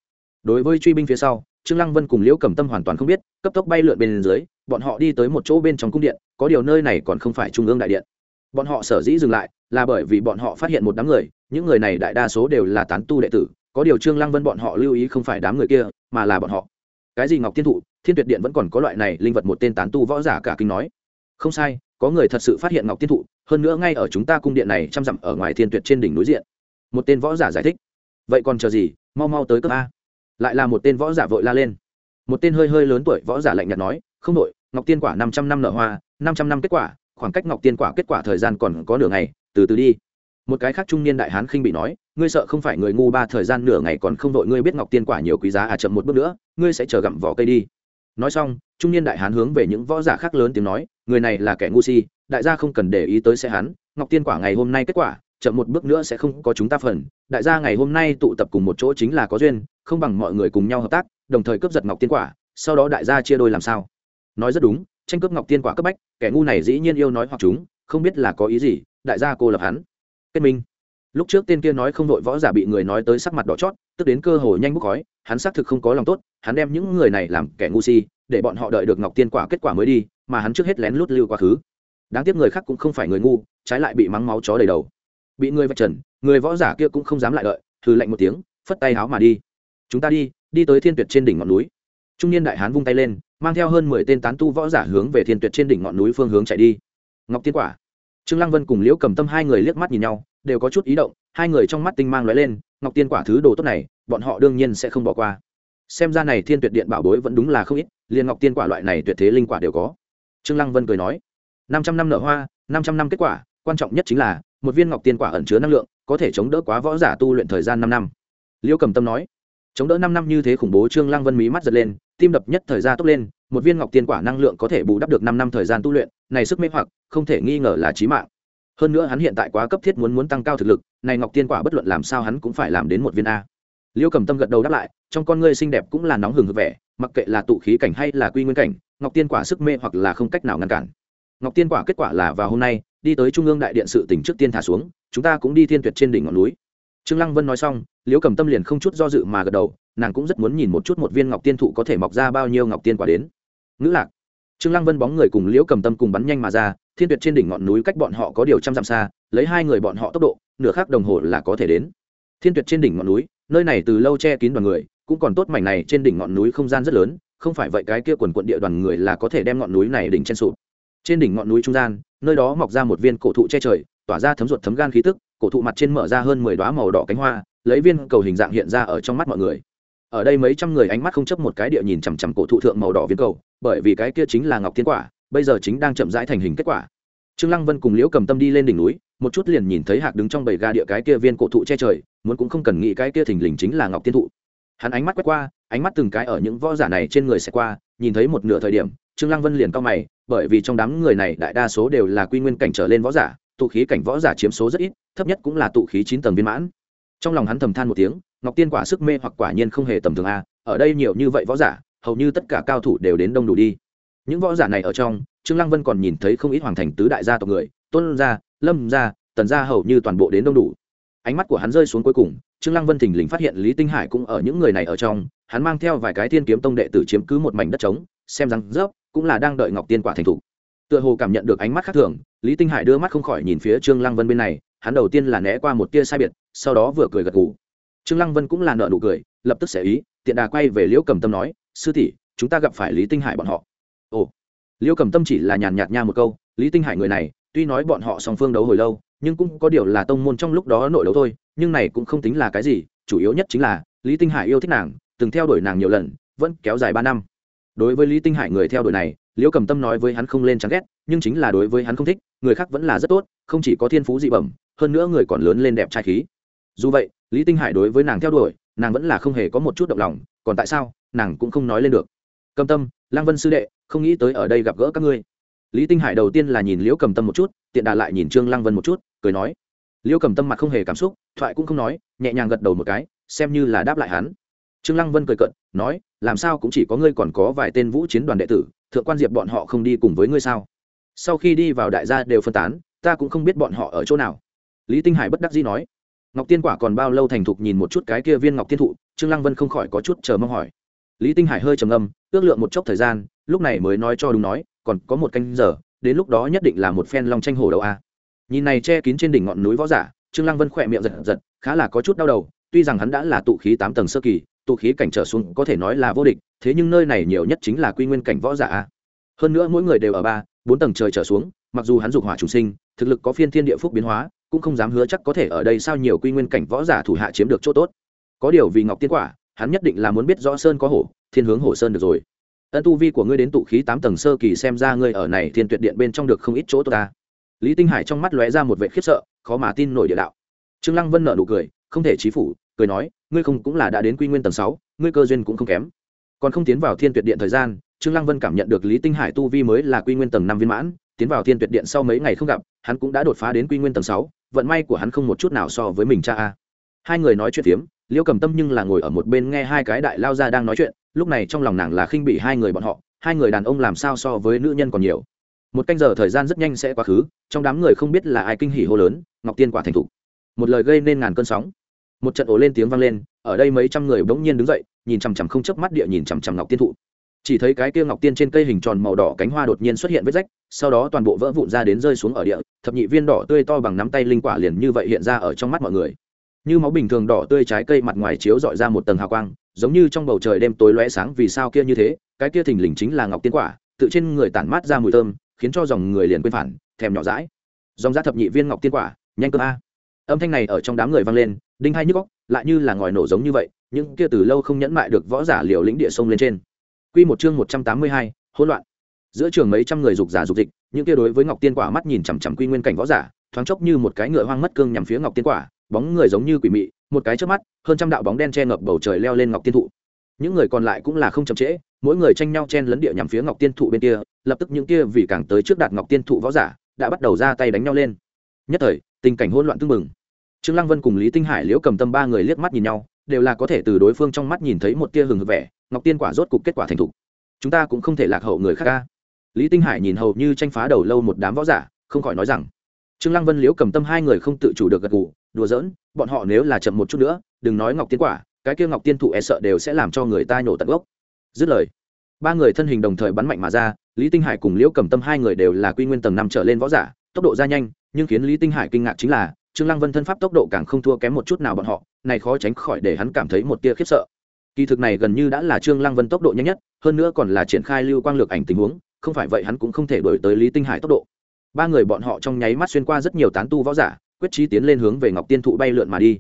Đối với truy binh phía sau, trương lăng vân cùng liễu cầm tâm hoàn toàn không biết, cấp tốc bay lượn bên dưới, bọn họ đi tới một chỗ bên trong cung điện, có điều nơi này còn không phải trung ương đại điện. Bọn họ sở dĩ dừng lại, là bởi vì bọn họ phát hiện một đám người, những người này đại đa số đều là tán tu đệ tử, có điều trương lăng vân bọn họ lưu ý không phải đám người kia, mà là bọn họ cái gì ngọc tiên thụ, thiên tuyệt điện vẫn còn có loại này linh vật một tên tán tu võ giả cả kinh nói. Không sai, có người thật sự phát hiện ngọc tiên thụ, hơn nữa ngay ở chúng ta cung điện này trăm dặm ở ngoài thiên tuyệt trên đỉnh núi diện. Một tên võ giả giải thích. Vậy còn chờ gì, mau mau tới cấp a. Lại là một tên võ giả vội la lên. Một tên hơi hơi lớn tuổi võ giả lạnh nhạt nói, không đội ngọc tiên quả năm trăm năm nở hoa, năm trăm năm kết quả, khoảng cách ngọc tiên quả kết quả thời gian còn có nửa ngày, từ từ đi. Một cái khác trung niên đại hán khinh bị nói ngươi sợ không phải người ngu ba, thời gian nửa ngày còn không đội ngươi biết ngọc tiên quả nhiều quý giá à chậm một bước nữa, ngươi sẽ chờ gặm vỏ cây đi. Nói xong, trung niên đại hán hướng về những võ giả khác lớn tiếng nói, người này là kẻ ngu si, đại gia không cần để ý tới sẽ hắn, ngọc tiên quả ngày hôm nay kết quả, chậm một bước nữa sẽ không có chúng ta phần, đại gia ngày hôm nay tụ tập cùng một chỗ chính là có duyên, không bằng mọi người cùng nhau hợp tác, đồng thời cướp giật ngọc tiên quả, sau đó đại gia chia đôi làm sao. Nói rất đúng, tranh cướp ngọc tiên quả cấp bách, kẻ ngu này dĩ nhiên yêu nói hoặc chúng, không biết là có ý gì, đại gia cô lập hắn. Kết minh lúc trước tên kia nói không đội võ giả bị người nói tới sắc mặt đỏ chót, tức đến cơ hồ nhanh bốc khói, hắn xác thực không có lòng tốt, hắn đem những người này làm kẻ ngu si, để bọn họ đợi được ngọc tiên quả kết quả mới đi, mà hắn trước hết lén lút lưu quá khứ. Đáng tiếc người khác cũng không phải người ngu, trái lại bị mắng máu chó đầy đầu. Bị người vạch trần, người võ giả kia cũng không dám lại đợi thư lạnh một tiếng, phất tay háo mà đi. Chúng ta đi đi tới thiên tuyệt trên đỉnh ngọn núi. Trung niên đại hán vung tay lên, mang theo hơn mười tên tán tu võ giả hướng về thiên tuyệt trên đỉnh ngọn núi phương hướng chạy đi. Ngọc tiên quả. Trương lăng vân cùng liễu cầm tâm hai người liếc mắt nhìn nhau đều có chút ý động, hai người trong mắt tinh mang lóe lên, ngọc tiên quả thứ đồ tốt này, bọn họ đương nhiên sẽ không bỏ qua. Xem ra này thiên tuyệt điện bảo bối vẫn đúng là không ít, liền ngọc tiên quả loại này tuyệt thế linh quả đều có. Trương lăng vân cười nói, năm trăm năm nở hoa, năm trăm năm kết quả, quan trọng nhất chính là, một viên ngọc tiên quả ẩn chứa năng lượng, có thể chống đỡ quá võ giả tu luyện thời gian năm năm. Liêu cầm tâm nói, chống đỡ năm năm như thế khủng bố. Trương lăng vân mí mắt giật lên, tim đập nhất thời gian tốc lên, một viên ngọc tiên quả năng lượng có thể bù đắp được năm năm thời gian tu luyện, này sức mê hoặc, không thể nghi ngờ là chí mạng hơn nữa hắn hiện tại quá cấp thiết muốn muốn tăng cao thực lực, này ngọc tiên quả bất luận làm sao hắn cũng phải làm đến một viên a. Liêu cầm tâm gật đầu đáp lại, trong con ngươi xinh đẹp cũng là nóng hừng hực vẻ, mặc kệ là tụ khí cảnh hay là quy nguyên cảnh, ngọc tiên quả sức mê hoặc là không cách nào ngăn cản. Ngọc tiên quả kết quả là vào hôm nay, đi tới trung ương đại điện sự tỉnh trước tiên thả xuống, chúng ta cũng đi thiên tuyệt trên đỉnh ngọn núi. Trương lăng vân nói xong liễu cầm tâm liền không chút do dự mà gật đầu, nàng cũng rất muốn nhìn một chút một viên ngọc tiên thụ có thể mọc ra bao nhiêu ngọc tiên quả đến. Ngữ lạc trương lăng vân bóng người cùng liễu cầm tâm cùng bắn nhanh mà ra, thiên tuyệt trên đỉnh ngọn núi cách bọn họ có điều trăm dặm xa, lấy hai người bọn họ tốc độ, nửa khắc đồng hồ là có thể đến. Thiên tuyệt trên đỉnh ngọn núi, nơi này từ lâu che kín đoàn người, cũng còn tốt mảnh này trên đỉnh ngọn núi không gian rất lớn, không phải vậy cái kia quần quận địa đoàn người là có thể đem ngọn núi này đỉnh chen sụp. Trên đỉnh ngọn núi trung gian, nơi đó mọc ra một viên cổ thụ che trời, tỏa ra thấm ruột thấm gan khí tức, cổ thụ mặt trên mở ra hơn mười đoá màu đỏ cánh hoa, lấy viên cầu hình dạng hiện ra ở trong mắt mọi người ở đây mấy trăm người ánh mắt không chấp một cái địa nhìn chằm chằm cổ thụ thượng màu đỏ viên cầu, bởi vì cái kia chính là ngọc thiên quả, bây giờ chính đang chậm rãi thành hình kết quả. Trương lăng vân cùng liễu cầm tâm đi lên đỉnh núi, một chút liền nhìn thấy hạc đứng trong bầy ga địa cái kia viên cổ thụ che trời, muốn cũng không cần nghĩ cái kia thình lình chính là ngọc thiên thụ. Hắn ánh mắt quét qua, ánh mắt từng cái ở những võ giả này trên người sẽ qua, nhìn thấy một nửa thời điểm, trương lăng vân liền cao mày, bởi vì trong đám người này đại đa số đều là quy nguyên cảnh trở lên võ giả, tụ khí cảnh võ giả chiếm số rất ít, thấp nhất cũng là tụ khí chín tầng viên mãn trong lòng hắn thầm than một tiếng, ngọc tiên quả sức mê hoặc quả nhiên không hề tầm thường a, ở đây nhiều như vậy võ giả, hầu như tất cả cao thủ đều đến đông đủ đi. Những võ giả này ở trong, trương lăng vân còn nhìn thấy không ít hoàng thành tứ đại gia tộc người, tôn gia, lâm gia, tần gia hầu như toàn bộ đến đông đủ. Ánh mắt của hắn rơi xuống cuối cùng, trương lăng vân thình lình phát hiện lý tinh hải cũng ở những người này ở trong, hắn mang theo vài cái thiên kiếm tông đệ tử chiếm cứ một mảnh đất trống, xem rằng rớp cũng là đang đợi ngọc tiên quả thành thủ. Tựa hồ cảm nhận được ánh mắt khác thường, lý tinh hải đưa mắt không khỏi nhìn phía trương lăng vân bên này hắn đầu tiên là né qua một tia sai biệt, sau đó vừa cười gật gù. Trương lăng vân cũng là nợ nụ cười, lập tức sẽ ý, tiện đà quay về liễu cầm tâm nói, sư tỷ, chúng ta gặp phải lý tinh hải bọn họ. Ồ. Liễu cầm tâm chỉ là nhàn nhạt nha một câu, lý tinh hải người này, tuy nói bọn họ song phương đấu hồi lâu, nhưng cũng có điều là tông môn trong lúc đó nội đấu thôi, nhưng này cũng không tính là cái gì, chủ yếu nhất chính là, lý tinh hải yêu thích nàng, từng theo đuổi nàng nhiều lần, vẫn kéo dài ba năm. Đối với lý tinh hải người theo đuổi này, liễu cầm tâm nói với hắn không lên chán ghét, nhưng chính là đối với hắn không thích, người khác vẫn là rất tốt, không chỉ có thiên phú dị bẩm hơn nữa người còn lớn lên đẹp trai khí. Dù vậy, lý tinh hải đối với nàng theo đuổi, nàng vẫn là không hề có một chút động lòng, còn tại sao, nàng cũng không nói lên được. Cầm tâm lang vân sư đệ, không nghĩ tới ở đây gặp gỡ các ngươi. Lý tinh hải đầu tiên là nhìn liễu cầm tâm một chút, tiện đà lại nhìn trương lăng vân một chút, cười nói. Liễu cầm tâm mặt không hề cảm xúc, thoại cũng không nói, nhẹ nhàng gật đầu một cái, xem như là đáp lại hắn. Trương lăng vân cười cận nói, làm sao cũng chỉ có ngươi còn có vài tên vũ chiến đoàn đệ tử, thượng quan diệp bọn họ không đi cùng với ngươi sao? Sau khi đi vào đại gia đều phân tán, ta cũng không biết bọn họ ở chỗ nào lý tinh hải bất đắc dĩ nói, ngọc tiên quả còn bao lâu thành thục nhìn một chút cái kia viên ngọc tiên thụ? Trương lăng vân không khỏi có chút chờ mong hỏi. Lý tinh hải hơi trầm ngâm, ước lượng một chốc thời gian, lúc này mới nói cho đúng nói, còn có một canh giờ, đến lúc đó nhất định là một phen long tranh hổ đầu a. Nhìn này che kín trên đỉnh ngọn núi võ giả, trương lăng vân khỏe miệng giật giật, khá là có chút đau đầu, tuy rằng hắn đã là tụ khí tám tầng sơ kỳ, tụ khí cảnh trở xuống có thể nói là vô địch, thế nhưng nơi này nhiều nhất chính là quy nguyên cảnh võ giả a. Hơn nữa mỗi người đều ở ba, bốn tầng trời trở xuống, mặc dù hắn dục hỏa chủ sinh, thực lực có phiên thiên địa phúc biến hóa cũng không dám hứa chắc có thể ở đây sao nhiều quy nguyên cảnh võ giả thủ hạ chiếm được chỗ tốt. Có điều vì ngọc tiên quả, hắn nhất định là muốn biết rõ sơn có hổ, thiên hướng hổ sơn được rồi. Ân tu vi của ngươi đến tụ khí tám tầng sơ kỳ xem ra ngươi ở này thiên tuyệt điện bên trong được không ít chỗ tốt ta. Lý tinh hải trong mắt lóe ra một vệ khiếp sợ, khó mà tin nổi địa đạo. Trương lăng vân nở nụ cười, không thể chí phủ, cười nói, ngươi không cũng là đã đến quy nguyên tầng sáu, ngươi cơ duyên cũng không kém. Còn không tiến vào thiên tuyệt điện thời gian, trương lăng vân cảm nhận được lý tinh hải tu vi mới là quy nguyên tầng năm viên mãn, tiến vào thiên tuyệt điện sau mấy ngày không gặp, hắn cũng đã đột phá đến quy nguyên tầng sáu vận may của hắn không một chút nào so với mình cha a. Hai người nói chuyện phiếm, liễu cầm tâm nhưng là ngồi ở một bên nghe hai cái đại lao ra đang nói chuyện, lúc này trong lòng nàng là khinh bị hai người bọn họ, hai người đàn ông làm sao so với nữ nhân còn nhiều. Một canh giờ thời gian rất nhanh sẽ quá khứ, trong đám người không biết là ai kinh hỉ hô lớn, ngọc tiên quả thành thục. Một lời gây nên ngàn cơn sóng. Một trận ổ lên tiếng vang lên, ở đây mấy trăm người bỗng nhiên đứng dậy, nhìn chằm chằm không chớp mắt địa nhìn chằm chằm ngọc tiên thụ. Chỉ thấy cái kia ngọc tiên trên cây hình tròn màu đỏ cánh hoa đột nhiên xuất hiện vết rách, sau đó toàn bộ vỡ vụn ra đến rơi xuống ở địa thập nhị viên đỏ tươi to bằng nắm tay linh quả liền như vậy hiện ra ở trong mắt mọi người. Như máu bình thường đỏ tươi trái cây mặt ngoài chiếu dọi ra một tầng hào quang giống như trong bầu trời đêm tối lóe sáng vì sao kia như thế cái kia thình lình chính là ngọc tiên quả tự trên người tản mát ra mùi thơm khiến cho dòng người liền quên phản thèm nhỏ rãi dòng ra thập nhị viên ngọc tiên quả nhanh cơ a. Âm thanh này ở trong đám người vang lên đinh hai nhức góc lại như là ngòi nổ giống như vậy những kia từ lâu không nhẫn mại được võ giả liều lĩnh địa sông lên trên. Quy một chương 182, hỗn loạn. Giữa trường mấy trăm người dục giả dục dịch, những kia đối với Ngọc Tiên Quả mắt nhìn chằm chằm quy nguyên cảnh võ giả, thoáng chốc như một cái ngựa hoang mất cương nhằm phía Ngọc Tiên Quả, bóng người giống như quỷ mị, một cái chớp mắt, hơn trăm đạo bóng đen che ngập bầu trời leo lên Ngọc Tiên thụ. Những người còn lại cũng là không chậm trễ, mỗi người tranh nhau chen lấn địa nhằm phía Ngọc Tiên thụ bên kia, lập tức những kia vì càng tới trước đạt Ngọc Tiên thụ võ giả, đã bắt đầu ra tay đánh nhau lên. Nhất thời, tình cảnh hỗn loạn tưng mừng. Trương Lăng Vân cùng Lý Tinh Hải liễu cầm tâm ba người liếc mắt nhìn nhau, đều là có thể từ đối phương trong mắt nhìn thấy một tia hừng hực vẻ, Ngọc Tiên quả rốt cục kết quả thành thục chúng ta cũng không thể lạc hậu người khác ca lý tinh hải nhìn hầu như tranh phá đầu lâu một đám võ giả, không khỏi nói rằng, trương lăng vân liễu cầm tâm hai người không tự chủ được gật gù, đùa giỡn, bọn họ nếu là chậm một chút nữa, đừng nói ngọc tiên quả, cái kia ngọc tiên thụ e sợ đều sẽ làm cho người ta nhổ tận gốc. Dứt lời, ba người thân hình đồng thời bắn mạnh mà ra, lý tinh hải cùng liễu cầm tâm hai người đều là quy nguyên tầng năm trở lên võ giả, tốc độ ra nhanh, nhưng khiến lý tinh hải kinh ngạc chính là, trương lăng vân thân pháp tốc độ càng không thua kém một chút nào bọn họ, này khó tránh khỏi để hắn cảm thấy một tia khiếp sợ. Kỳ thực này gần như đã là trương lăng vân tốc độ nhanh nhất, hơn nữa còn là triển khai lưu quang lược ảnh tình huống không phải vậy hắn cũng không thể đổi tới lý tinh hải tốc độ. Ba người bọn họ trong nháy mắt xuyên qua rất nhiều tán tu võ giả, quyết trí tiến lên hướng về ngọc tiên thụ bay lượn mà đi.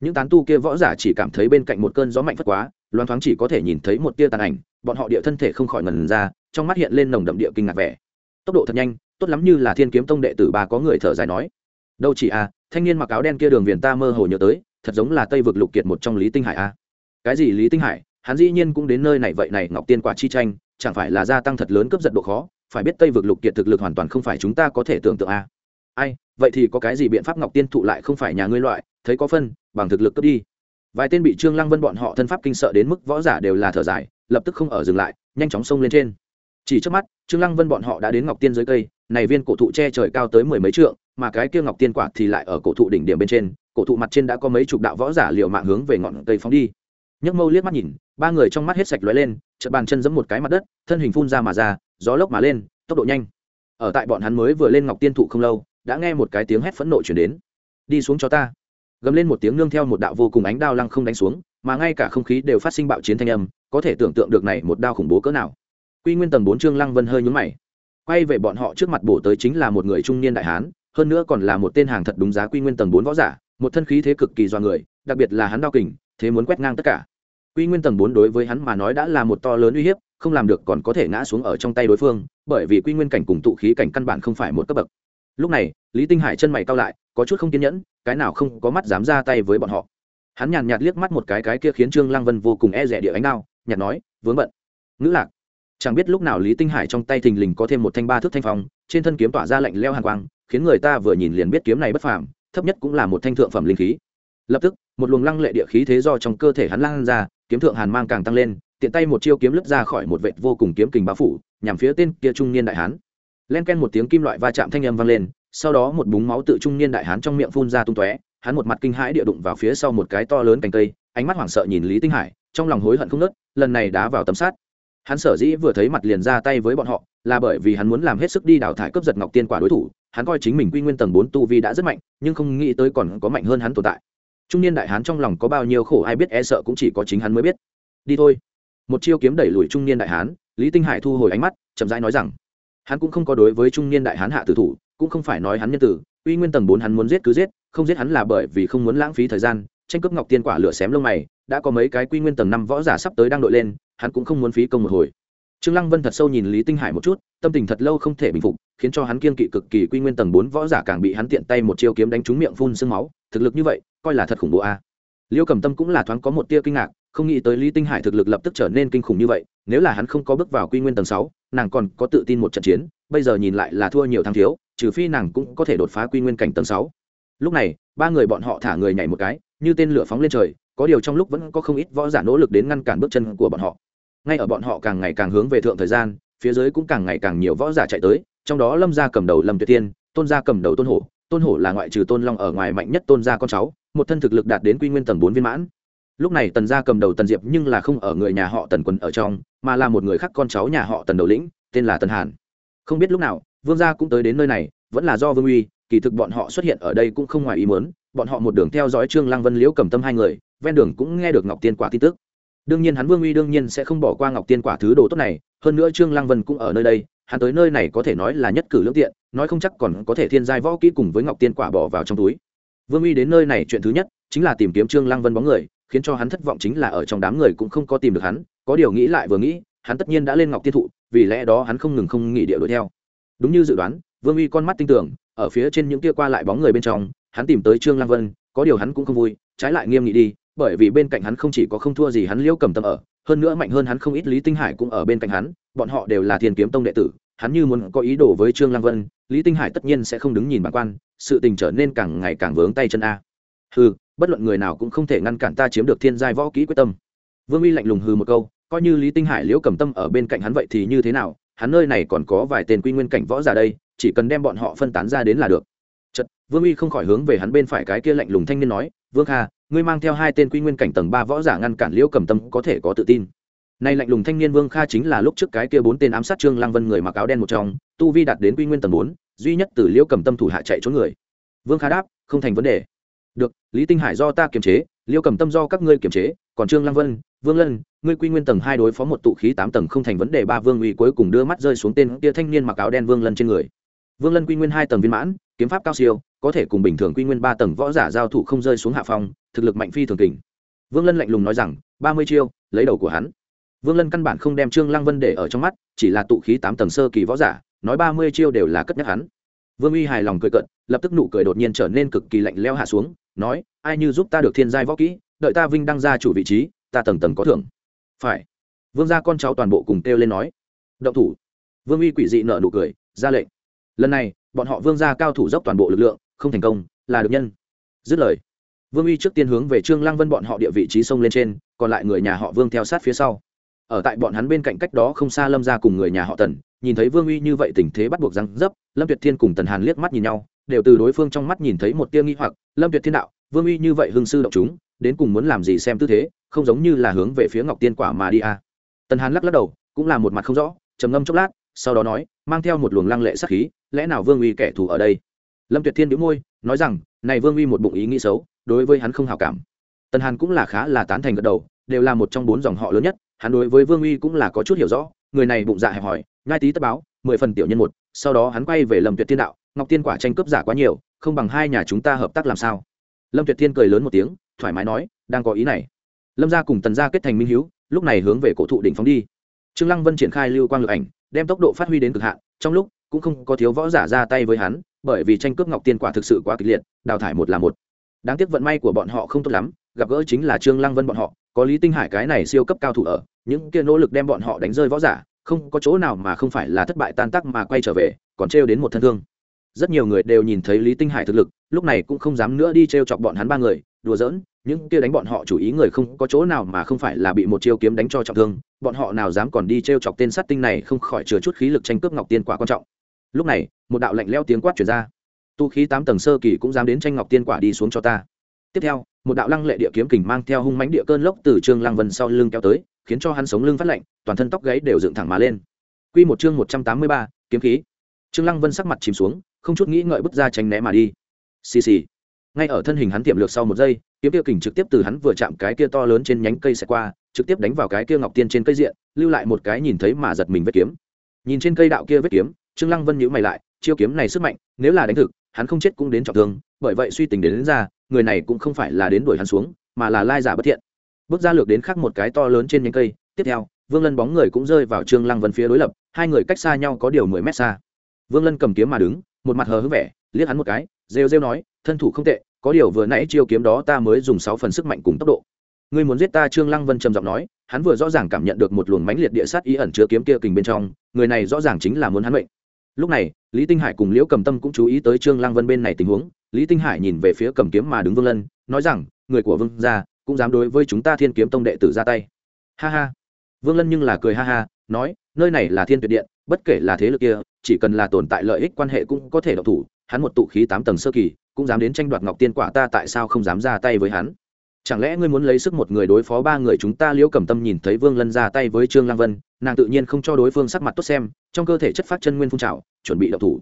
Những tán tu kia võ giả chỉ cảm thấy bên cạnh một cơn gió mạnh phất quá loan thoáng chỉ có thể nhìn thấy một tia tàn ảnh, bọn họ địa thân thể không khỏi ngần ra, trong mắt hiện lên nồng đậm địa kinh ngạc vẻ. Tốc độ thật nhanh, tốt lắm như là thiên kiếm tông đệ tử ba có người thở dài nói. Đâu chỉ à thanh niên mặc áo đen kia đường viền ta mơ hồ nhớ tới, thật giống là tây vực lục kiệt một trong lý tinh hải a. À. cái gì lý tinh hải? Hắn dĩ nhiên cũng đến nơi này vậy này, ngọc tiên quả chi tranh chẳng phải là gia tăng thật lớn cướp giật độ khó, phải biết tây vực lục kiệt thực lực hoàn toàn không phải chúng ta có thể tưởng tượng a. À. ai, vậy thì có cái gì biện pháp ngọc tiên thụ lại không phải nhà ngươi loại, thấy có phân, bằng thực lực cướp đi. Vài tên bị trương lăng vân bọn họ thân pháp kinh sợ đến mức võ giả đều là thở dài, lập tức không ở dừng lại, nhanh chóng xông lên trên. Chỉ trước mắt, trương lăng vân bọn họ đã đến ngọc tiên dưới cây, này viên cổ thụ che trời cao tới mười mấy trượng, mà cái kia ngọc tiên quả thì lại ở cổ thụ đỉnh điểm bên trên, cổ thụ mặt trên đã có mấy chục đạo võ giả liều mạng hướng về ngọn cây phóng đi. Nhấc mâu liếc mắt nhìn, ba người trong mắt hết sạch lóe lên chợt bàn chân giẫm một cái mặt đất, thân hình phun ra mà ra, gió lốc mà lên, tốc độ nhanh. Ở tại bọn hắn mới vừa lên ngọc tiên thụ không lâu, đã nghe một cái tiếng hét phẫn nộ truyền đến. Đi xuống cho ta. Gầm lên một tiếng nương theo một đạo vô cùng ánh đao lăng không đánh xuống, mà ngay cả không khí đều phát sinh bạo chiến thanh âm, có thể tưởng tượng được này một đao khủng bố cỡ nào. Quy nguyên tầng bốn trương lăng vân hơi nhướng mày. Quay về bọn họ trước mặt bổ tới chính là một người trung niên đại hán, hơn nữa còn là một tên hàng thật đúng giá quy nguyên tầng bốn võ giả, một thân khí thế cực kỳ doa người, đặc biệt là hắn đao kình, thế muốn quét ngang tất cả quy nguyên tầng bốn đối với hắn mà nói đã là một to lớn uy hiếp, không làm được còn có thể ngã xuống ở trong tay đối phương, bởi vì quy nguyên cảnh cùng tụ khí cảnh căn bản không phải một cấp bậc. Lúc này, lý tinh hải chân mày cao lại, có chút không kiên nhẫn, cái nào không có mắt dám ra tay với bọn họ. Hắn nhàn nhạt liếc mắt một cái cái kia khiến trương lăng vân vô cùng e rẻ địa ánh đao, nhạt nói, vướng bận. Ngữ lạc. Chẳng biết lúc nào lý tinh hải trong tay thình lình có thêm một thanh ba thước thanh phong, trên thân kiếm tỏa ra lạnh leo hàn quang, khiến người ta vừa nhìn liền biết kiếm này bất phàm, thấp nhất cũng là một thanh thượng phẩm linh khí lập tức, một luồng lăng lệ địa khí thế do trong cơ thể hắn lan ra, kiếm thượng hàn mang càng tăng lên, tiện tay một chiêu kiếm lướt ra khỏi một vệt vô cùng kiếm kình bao phủ, nhằm phía tên kia trung niên đại hán. Len ken một tiếng kim loại va chạm thanh âm vang lên, sau đó một búng máu tự trung niên đại hán trong miệng phun ra tung tóe, hắn một mặt kinh hãi địa đụng vào phía sau một cái to lớn cành cây, ánh mắt hoảng sợ nhìn lý tinh hải, trong lòng hối hận không nớt, lần này đá vào tấm sát hắn sở dĩ vừa thấy mặt liền ra tay với bọn họ, là bởi vì hắn muốn làm hết sức đi đào thải cướp giật ngọc tiên quả đối thủ, hắn coi chính mình quy nguyên tầng bốn tu vi đã rất mạnh, nhưng không nghĩ tới còn có mạnh hơn hắn tồn tại trung niên đại hán trong lòng có bao nhiêu khổ ai biết e sợ cũng chỉ có chính hắn mới biết. Đi thôi. Một chiêu kiếm đẩy lùi trung niên đại hán, lý tinh hải thu hồi ánh mắt, chậm rãi nói rằng, hắn cũng không có đối với trung niên đại hán hạ tử thủ, cũng không phải nói hắn nhân tử, uy nguyên tầng bốn hắn muốn giết cứ giết, không giết hắn là bởi vì không muốn lãng phí thời gian, tranh cướp ngọc tiên quả lửa xém lông mày, đã có mấy cái quy nguyên tầng năm võ giả sắp tới đang đội lên, hắn cũng không muốn phí công một hồi. Trương lăng vân thật sâu nhìn lý tinh hải một chút, tâm tình thật lâu không thể bình phục khiến cho hắn kiên kỵ cực kỳ quy nguyên tầng bốn võ giả càng bị hắn tiện tay một chiêu kiếm đánh trúng miệng phun sương máu, thực lực như vậy, coi là thật khủng bố a. Liêu cầm tâm cũng là thoáng có một tia kinh ngạc, không nghĩ tới lý tinh hải thực lực lập tức trở nên kinh khủng như vậy, nếu là hắn không có bước vào quy nguyên tầng sáu, nàng còn có tự tin một trận chiến, bây giờ nhìn lại là thua nhiều thắng thiếu, trừ phi nàng cũng có thể đột phá quy nguyên cảnh tầng sáu. Lúc này, ba người bọn họ thả người nhảy một cái, như tên lửa phóng lên trời, có điều trong lúc vẫn có không ít võ giả nỗ lực đến ngăn cản bước chân của bọn họ. Ngay ở bọn họ càng ngày càng hướng về thượng thời gian, phía dưới cũng càng ngày càng nhiều võ giả chạy tới trong đó lâm gia cầm đầu lâm tuyệt tiên tôn gia cầm đầu tôn hổ tôn hổ là ngoại trừ tôn long ở ngoài mạnh nhất tôn gia con cháu, một thân thực lực đạt đến quy nguyên tầng bốn viên mãn. Lúc này tần gia cầm đầu tần diệp nhưng là không ở người nhà họ tần quân ở trong, mà là một người khác con cháu nhà họ tần đầu lĩnh, tên là tần hàn. Không biết lúc nào, vương gia cũng tới đến nơi này, vẫn là do vương uy, kỳ thực bọn họ xuất hiện ở đây cũng không ngoài ý muốn, bọn họ một đường theo dõi trương lăng vân liễu cầm tâm hai người, ven đường cũng nghe được ngọc tiên quả tin tức. Đương nhiên hắn vương uy đương nhiên sẽ không bỏ qua ngọc tiên quả thứ đồ tốt này, hơn nữa trương lăng vân cũng ở nơi đây hắn tới nơi này có thể nói là nhất cử lưỡng tiện, nói không chắc còn có thể thiên giai võ kỹ cùng với ngọc tiên quả bỏ vào trong túi. Vương uy đến nơi này chuyện thứ nhất, chính là tìm kiếm trương lăng vân bóng người, khiến cho hắn thất vọng chính là ở trong đám người cũng không có tìm được hắn, có điều nghĩ lại vừa nghĩ, hắn tất nhiên đã lên ngọc tiên thụ, vì lẽ đó hắn không ngừng không nghỉ địa đuổi theo. Đúng như dự đoán, vương uy con mắt tinh tưởng ở phía trên những tia qua lại bóng người bên trong, hắn tìm tới trương lăng vân, có điều hắn cũng không vui, trái lại nghiêm nghị đi, bởi vì bên cạnh hắn không chỉ có không thua gì hắn liễu cầm tâm ở, hơn nữa mạnh hơn hắn không ít lý tinh hải cũng ở bên cạnh hắn bọn họ đều là thiên kiếm tông đệ tử, hắn như muốn có ý đồ với trương lăng vân, lý tinh hải tất nhiên sẽ không đứng nhìn bản quan, sự tình trở nên càng ngày càng vướng tay chân a. Hừ, bất luận người nào cũng không thể ngăn cản ta chiếm được thiên giai võ kỹ quyết tâm. Vương uy lạnh lùng hừ một câu, coi như lý tinh hải liễu cầm tâm ở bên cạnh hắn vậy thì như thế nào, hắn nơi này còn có vài tên quy nguyên cảnh võ giả đây, chỉ cần đem bọn họ phân tán ra đến là được. Chật vương uy không khỏi hướng về hắn bên phải cái kia lạnh lùng thanh niên nói, vương kha, ngươi mang theo hai tên quy nguyên cảnh tầng ba võ giả ngăn cản liễu cầm tâm có thể có tự tin nay lạnh lùng thanh niên vương kha chính là lúc trước cái kia bốn tên ám sát trương lăng vân người mặc áo đen một trong, tu vi đạt đến quy nguyên tầng bốn, duy nhất từ liễu cầm tâm thủ hạ chạy trốn người. Vương kha đáp, không thành vấn đề. Được, lý tinh hải do ta kiềm chế, liễu cầm tâm do các ngươi kiềm chế, còn trương lăng vân, vương lân, ngươi quy nguyên tầng hai đối phó một tụ khí tám tầng không thành vấn đề. Ba vương uy cuối cùng đưa mắt rơi xuống tên kia thanh niên mặc áo đen vương lân trên người. Vương lân quy nguyên hai tầng viên mãn, kiếm pháp cao siêu, có thể cùng bình thường quy nguyên ba tầng võ giả giao thủ không rơi xuống hạ phong, thực lực mạnh phi thường kình. Vương lân lạnh lùng nói rằng, ba mươi chiêu, lấy đầu của hắn vương lân căn bản không đem trương lăng vân để ở trong mắt, chỉ là tụ khí tám tầng sơ kỳ võ giả, nói ba mươi chiêu đều là cất nhắc hắn. Vương uy hài lòng cười cận lập tức nụ cười đột nhiên trở nên cực kỳ lạnh leo hạ xuống, nói, ai như giúp ta được thiên giai võ kỹ, đợi ta vinh đăng ra chủ vị trí, ta tầng tầng có thưởng. Phải. Vương gia con cháu toàn bộ cùng kêu lên nói. Động thủ. Vương uy quỷ dị nợ nụ cười, ra lệnh. Lần này, bọn họ vương gia cao thủ dốc toàn bộ lực lượng, không thành công, là được nhân. Dứt lời, vương uy trước tiên hướng về trương lăng vân bọn họ địa vị trí sông lên trên, còn lại người nhà họ vương theo sát phía sau ở tại bọn hắn bên cạnh cách đó không xa lâm ra cùng người nhà họ tần, nhìn thấy vương uy như vậy tình thế bắt buộc răng dấp, lâm tuyệt thiên cùng tần hàn liếc mắt nhìn nhau, đều từ đối phương trong mắt nhìn thấy một tia nghi hoặc, lâm tuyệt thiên đạo, vương uy như vậy hương sư động chúng, đến cùng muốn làm gì xem tư thế, không giống như là hướng về phía ngọc tiên quả mà đi a à. tần hàn lắc lắc đầu, cũng là một mặt không rõ, trầm ngâm chốc lát, sau đó nói, mang theo một luồng lăng lệ sắc khí, lẽ nào vương uy kẻ thù ở đây lâm tuyệt thiên đĩu môi, nói rằng, này vương uy một bụng ý nghĩ xấu, đối với hắn không hào cảm tần hàn cũng là khá là tán thành gật đầu, đều là một trong bốn dòng họ lớn nhất hắn đối với vương uy cũng là có chút hiểu rõ, người này bụng dạ hẹp hòi ngai tí tất báo, mười phần tiểu nhân một, sau đó hắn quay về lâm tuyệt thiên đạo, ngọc tiên quả tranh cướp giả quá nhiều, không bằng hai nhà chúng ta hợp tác làm sao? Lâm tuyệt thiên cười lớn một tiếng, thoải mái nói, đang có ý này. Lâm gia cùng tần gia kết thành minh hiếu, lúc này hướng về cổ thụ đỉnh phóng đi. Trương lăng vân triển khai lưu quang lực ảnh, đem tốc độ phát huy đến cực hạn, trong lúc cũng không có thiếu võ giả ra tay với hắn, bởi vì tranh cướp ngọc tiên quả thực sự quá kịch liệt, đào thải một là một. Đáng tiếc vận may của bọn họ không tốt lắm, gặp gỡ chính là trương lăng vân bọn họ có lý tinh hải cái này siêu cấp cao thủ ở, những kia nỗ lực đem bọn họ đánh rơi võ giả, không có chỗ nào mà không phải là thất bại tan tác mà quay trở về, còn trêu đến một thân thương. Rất nhiều người đều nhìn thấy lý tinh hải thực lực, lúc này cũng không dám nữa đi trêu chọc bọn hắn ba người, đùa giỡn, những kia đánh bọn họ chủ ý người không có chỗ nào mà không phải là bị một chiêu kiếm đánh cho trọng thương, bọn họ nào dám còn đi trêu chọc tên sát tinh này không khỏi chứa chút khí lực tranh cướp ngọc tiên quả quan trọng. Lúc này, một đạo lạnh leo tiếng quát chuyển ra. Tu khí tám tầng sơ kỳ cũng dám đến tranh ngọc tiên quả đi xuống cho ta tiếp theo một đạo lăng lệ địa kiếm kình mang theo hung mãnh địa cơn lốc từ trương lăng vân sau lưng kéo tới khiến cho hắn sống lưng phát lạnh toàn thân tóc gáy đều dựng thẳng mà lên. Quy một chương một trăm tám mươi ba, kiếm khí. Trương lăng vân sắc mặt chìm xuống không chút nghĩ ngợi bước ra tránh né mà đi. Xì xì. Ngay ở thân hình hắn tiệm lược sau một giây kiếm tiêu kình trực tiếp từ hắn vừa chạm cái kia to lớn trên nhánh cây xẹt qua trực tiếp đánh vào cái kia ngọc tiên trên cây diện lưu lại một cái nhìn thấy mà giật mình vết kiếm. Nhìn trên cây đạo kia vết kiếm trương lăng vân nhíu mày lại chiêu kiếm này sức mạnh nếu là đánh thực hắn không chết cũng đến trọng thương bởi vậy suy tình đến, đến ra người này cũng không phải là đến đuổi hắn xuống, mà là lai giả bất thiện. Bước ra lược đến khác một cái to lớn trên nhánh cây, tiếp theo, vương lân bóng người cũng rơi vào trương lăng vân phía đối lập, hai người cách xa nhau có điều mười mét xa. Vương lân cầm kiếm mà đứng, một mặt hờ hững vẻ, liếc hắn một cái, rêu rêu nói, thân thủ không tệ, có điều vừa nãy chiêu kiếm đó ta mới dùng sáu phần sức mạnh cùng tốc độ. Ngươi muốn giết ta? Trương lăng vân trầm giọng nói, hắn vừa rõ ràng cảm nhận được một luồng mãnh liệt địa sát ý ẩn chứa kiếm kia kình bên trong, người này rõ ràng chính là muốn hắn mệnh. Lúc này, lý tinh hải cùng liễu cầm tâm cũng chú ý tới trương lăng vân bên này tình huống lý tinh hải nhìn về phía cầm kiếm mà đứng vương lân, nói rằng, người của vương gia cũng dám đối với chúng ta thiên kiếm tông đệ tử ra tay. Ha ha. Vương lân nhưng là cười ha ha, nói, nơi này là thiên tuyệt điện, bất kể là thế lực kia, chỉ cần là tồn tại lợi ích quan hệ cũng có thể độc thủ, hắn một tụ khí tám tầng sơ kỳ, cũng dám đến tranh đoạt ngọc tiên quả ta tại sao không dám ra tay với hắn? Chẳng lẽ ngươi muốn lấy sức một người đối phó ba người chúng ta liễu cầm tâm nhìn thấy vương lân ra tay với trương lang vân, nàng tự nhiên không cho đối phương sắc mặt tốt xem, trong cơ thể chất phát chân nguyên phun trào, chuẩn bị độc thủ.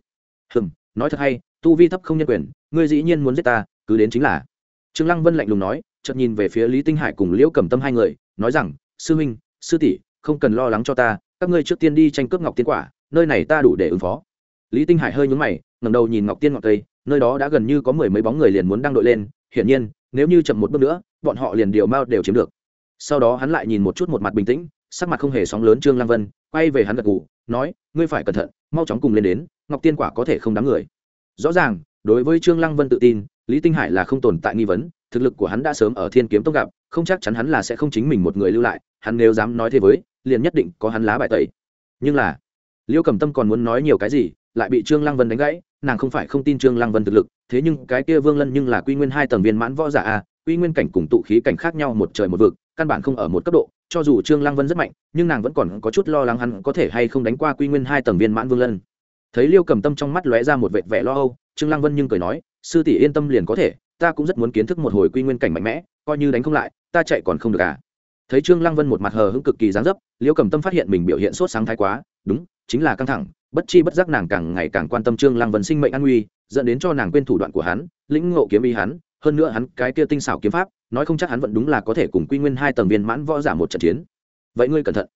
Hừm, nói thật hay tu vi thấp không nhân quyền, ngươi dĩ nhiên muốn giết ta, cứ đến chính là. Trương lăng vân lạnh lùng nói, chợt nhìn về phía lý tinh hải cùng liễu Cẩm tâm hai người, nói rằng, sư huynh, sư tỷ, không cần lo lắng cho ta, các ngươi trước tiên đi tranh cướp ngọc tiên quả, nơi này ta đủ để ứng phó. Lý tinh hải hơi nhướng mày, ngẩng đầu nhìn ngọc tiên ngọc tây, nơi đó đã gần như có mười mấy bóng người liền muốn đăng đội lên, hiển nhiên, nếu như chậm một bước nữa, bọn họ liền điều mao đều chiếm được. Sau đó hắn lại nhìn một chút một mặt bình tĩnh, sắc mặt không hề sóng lớn trương lăng vân, quay về hắn gật gù, nói, ngươi phải cẩn thận, mau chóng cùng lên đến, ngọc tiên quả có thể không đáng người rõ ràng, đối với trương lăng vân tự tin, lý tinh hải là không tồn tại nghi vấn, thực lực của hắn đã sớm ở thiên kiếm tông gặp, không chắc chắn hắn là sẽ không chính mình một người lưu lại, hắn nếu dám nói thế với, liền nhất định có hắn lá bài tẩy. Nhưng là, liêu cầm tâm còn muốn nói nhiều cái gì, lại bị trương lăng vân đánh gãy, nàng không phải không tin trương lăng vân thực lực, thế nhưng cái kia vương lân nhưng là quy nguyên hai tầng viên mãn võ giả a, quy nguyên cảnh cùng tụ khí cảnh khác nhau một trời một vực, căn bản không ở một cấp độ, cho dù trương lăng vân rất mạnh, nhưng nàng vẫn còn có chút lo lắng hắn có thể hay không đánh qua quy nguyên hai tầng viên mãn vương lân thấy liêu cầm tâm trong mắt lóe ra một vệt vẻ lo âu, trương lăng vân nhưng cười nói, sư tỷ yên tâm liền có thể, ta cũng rất muốn kiến thức một hồi quy nguyên cảnh mạnh mẽ, coi như đánh không lại, ta chạy còn không được à. Thấy trương lăng vân một mặt hờ hững cực kỳ dáng dấp, liêu cầm tâm phát hiện mình biểu hiện sốt sáng thái quá, đúng, chính là căng thẳng, bất chi bất giác nàng càng ngày càng quan tâm trương lăng vân sinh mệnh an nguy, dẫn đến cho nàng quên thủ đoạn của hắn, lĩnh ngộ kiếm ý hắn, hơn nữa hắn cái kia tinh xảo kiếm pháp, nói không chắc hắn vẫn đúng là có thể cùng quy nguyên hai tầng viên mãn võ giả một trận chiến. Vậy ngươi cẩn thận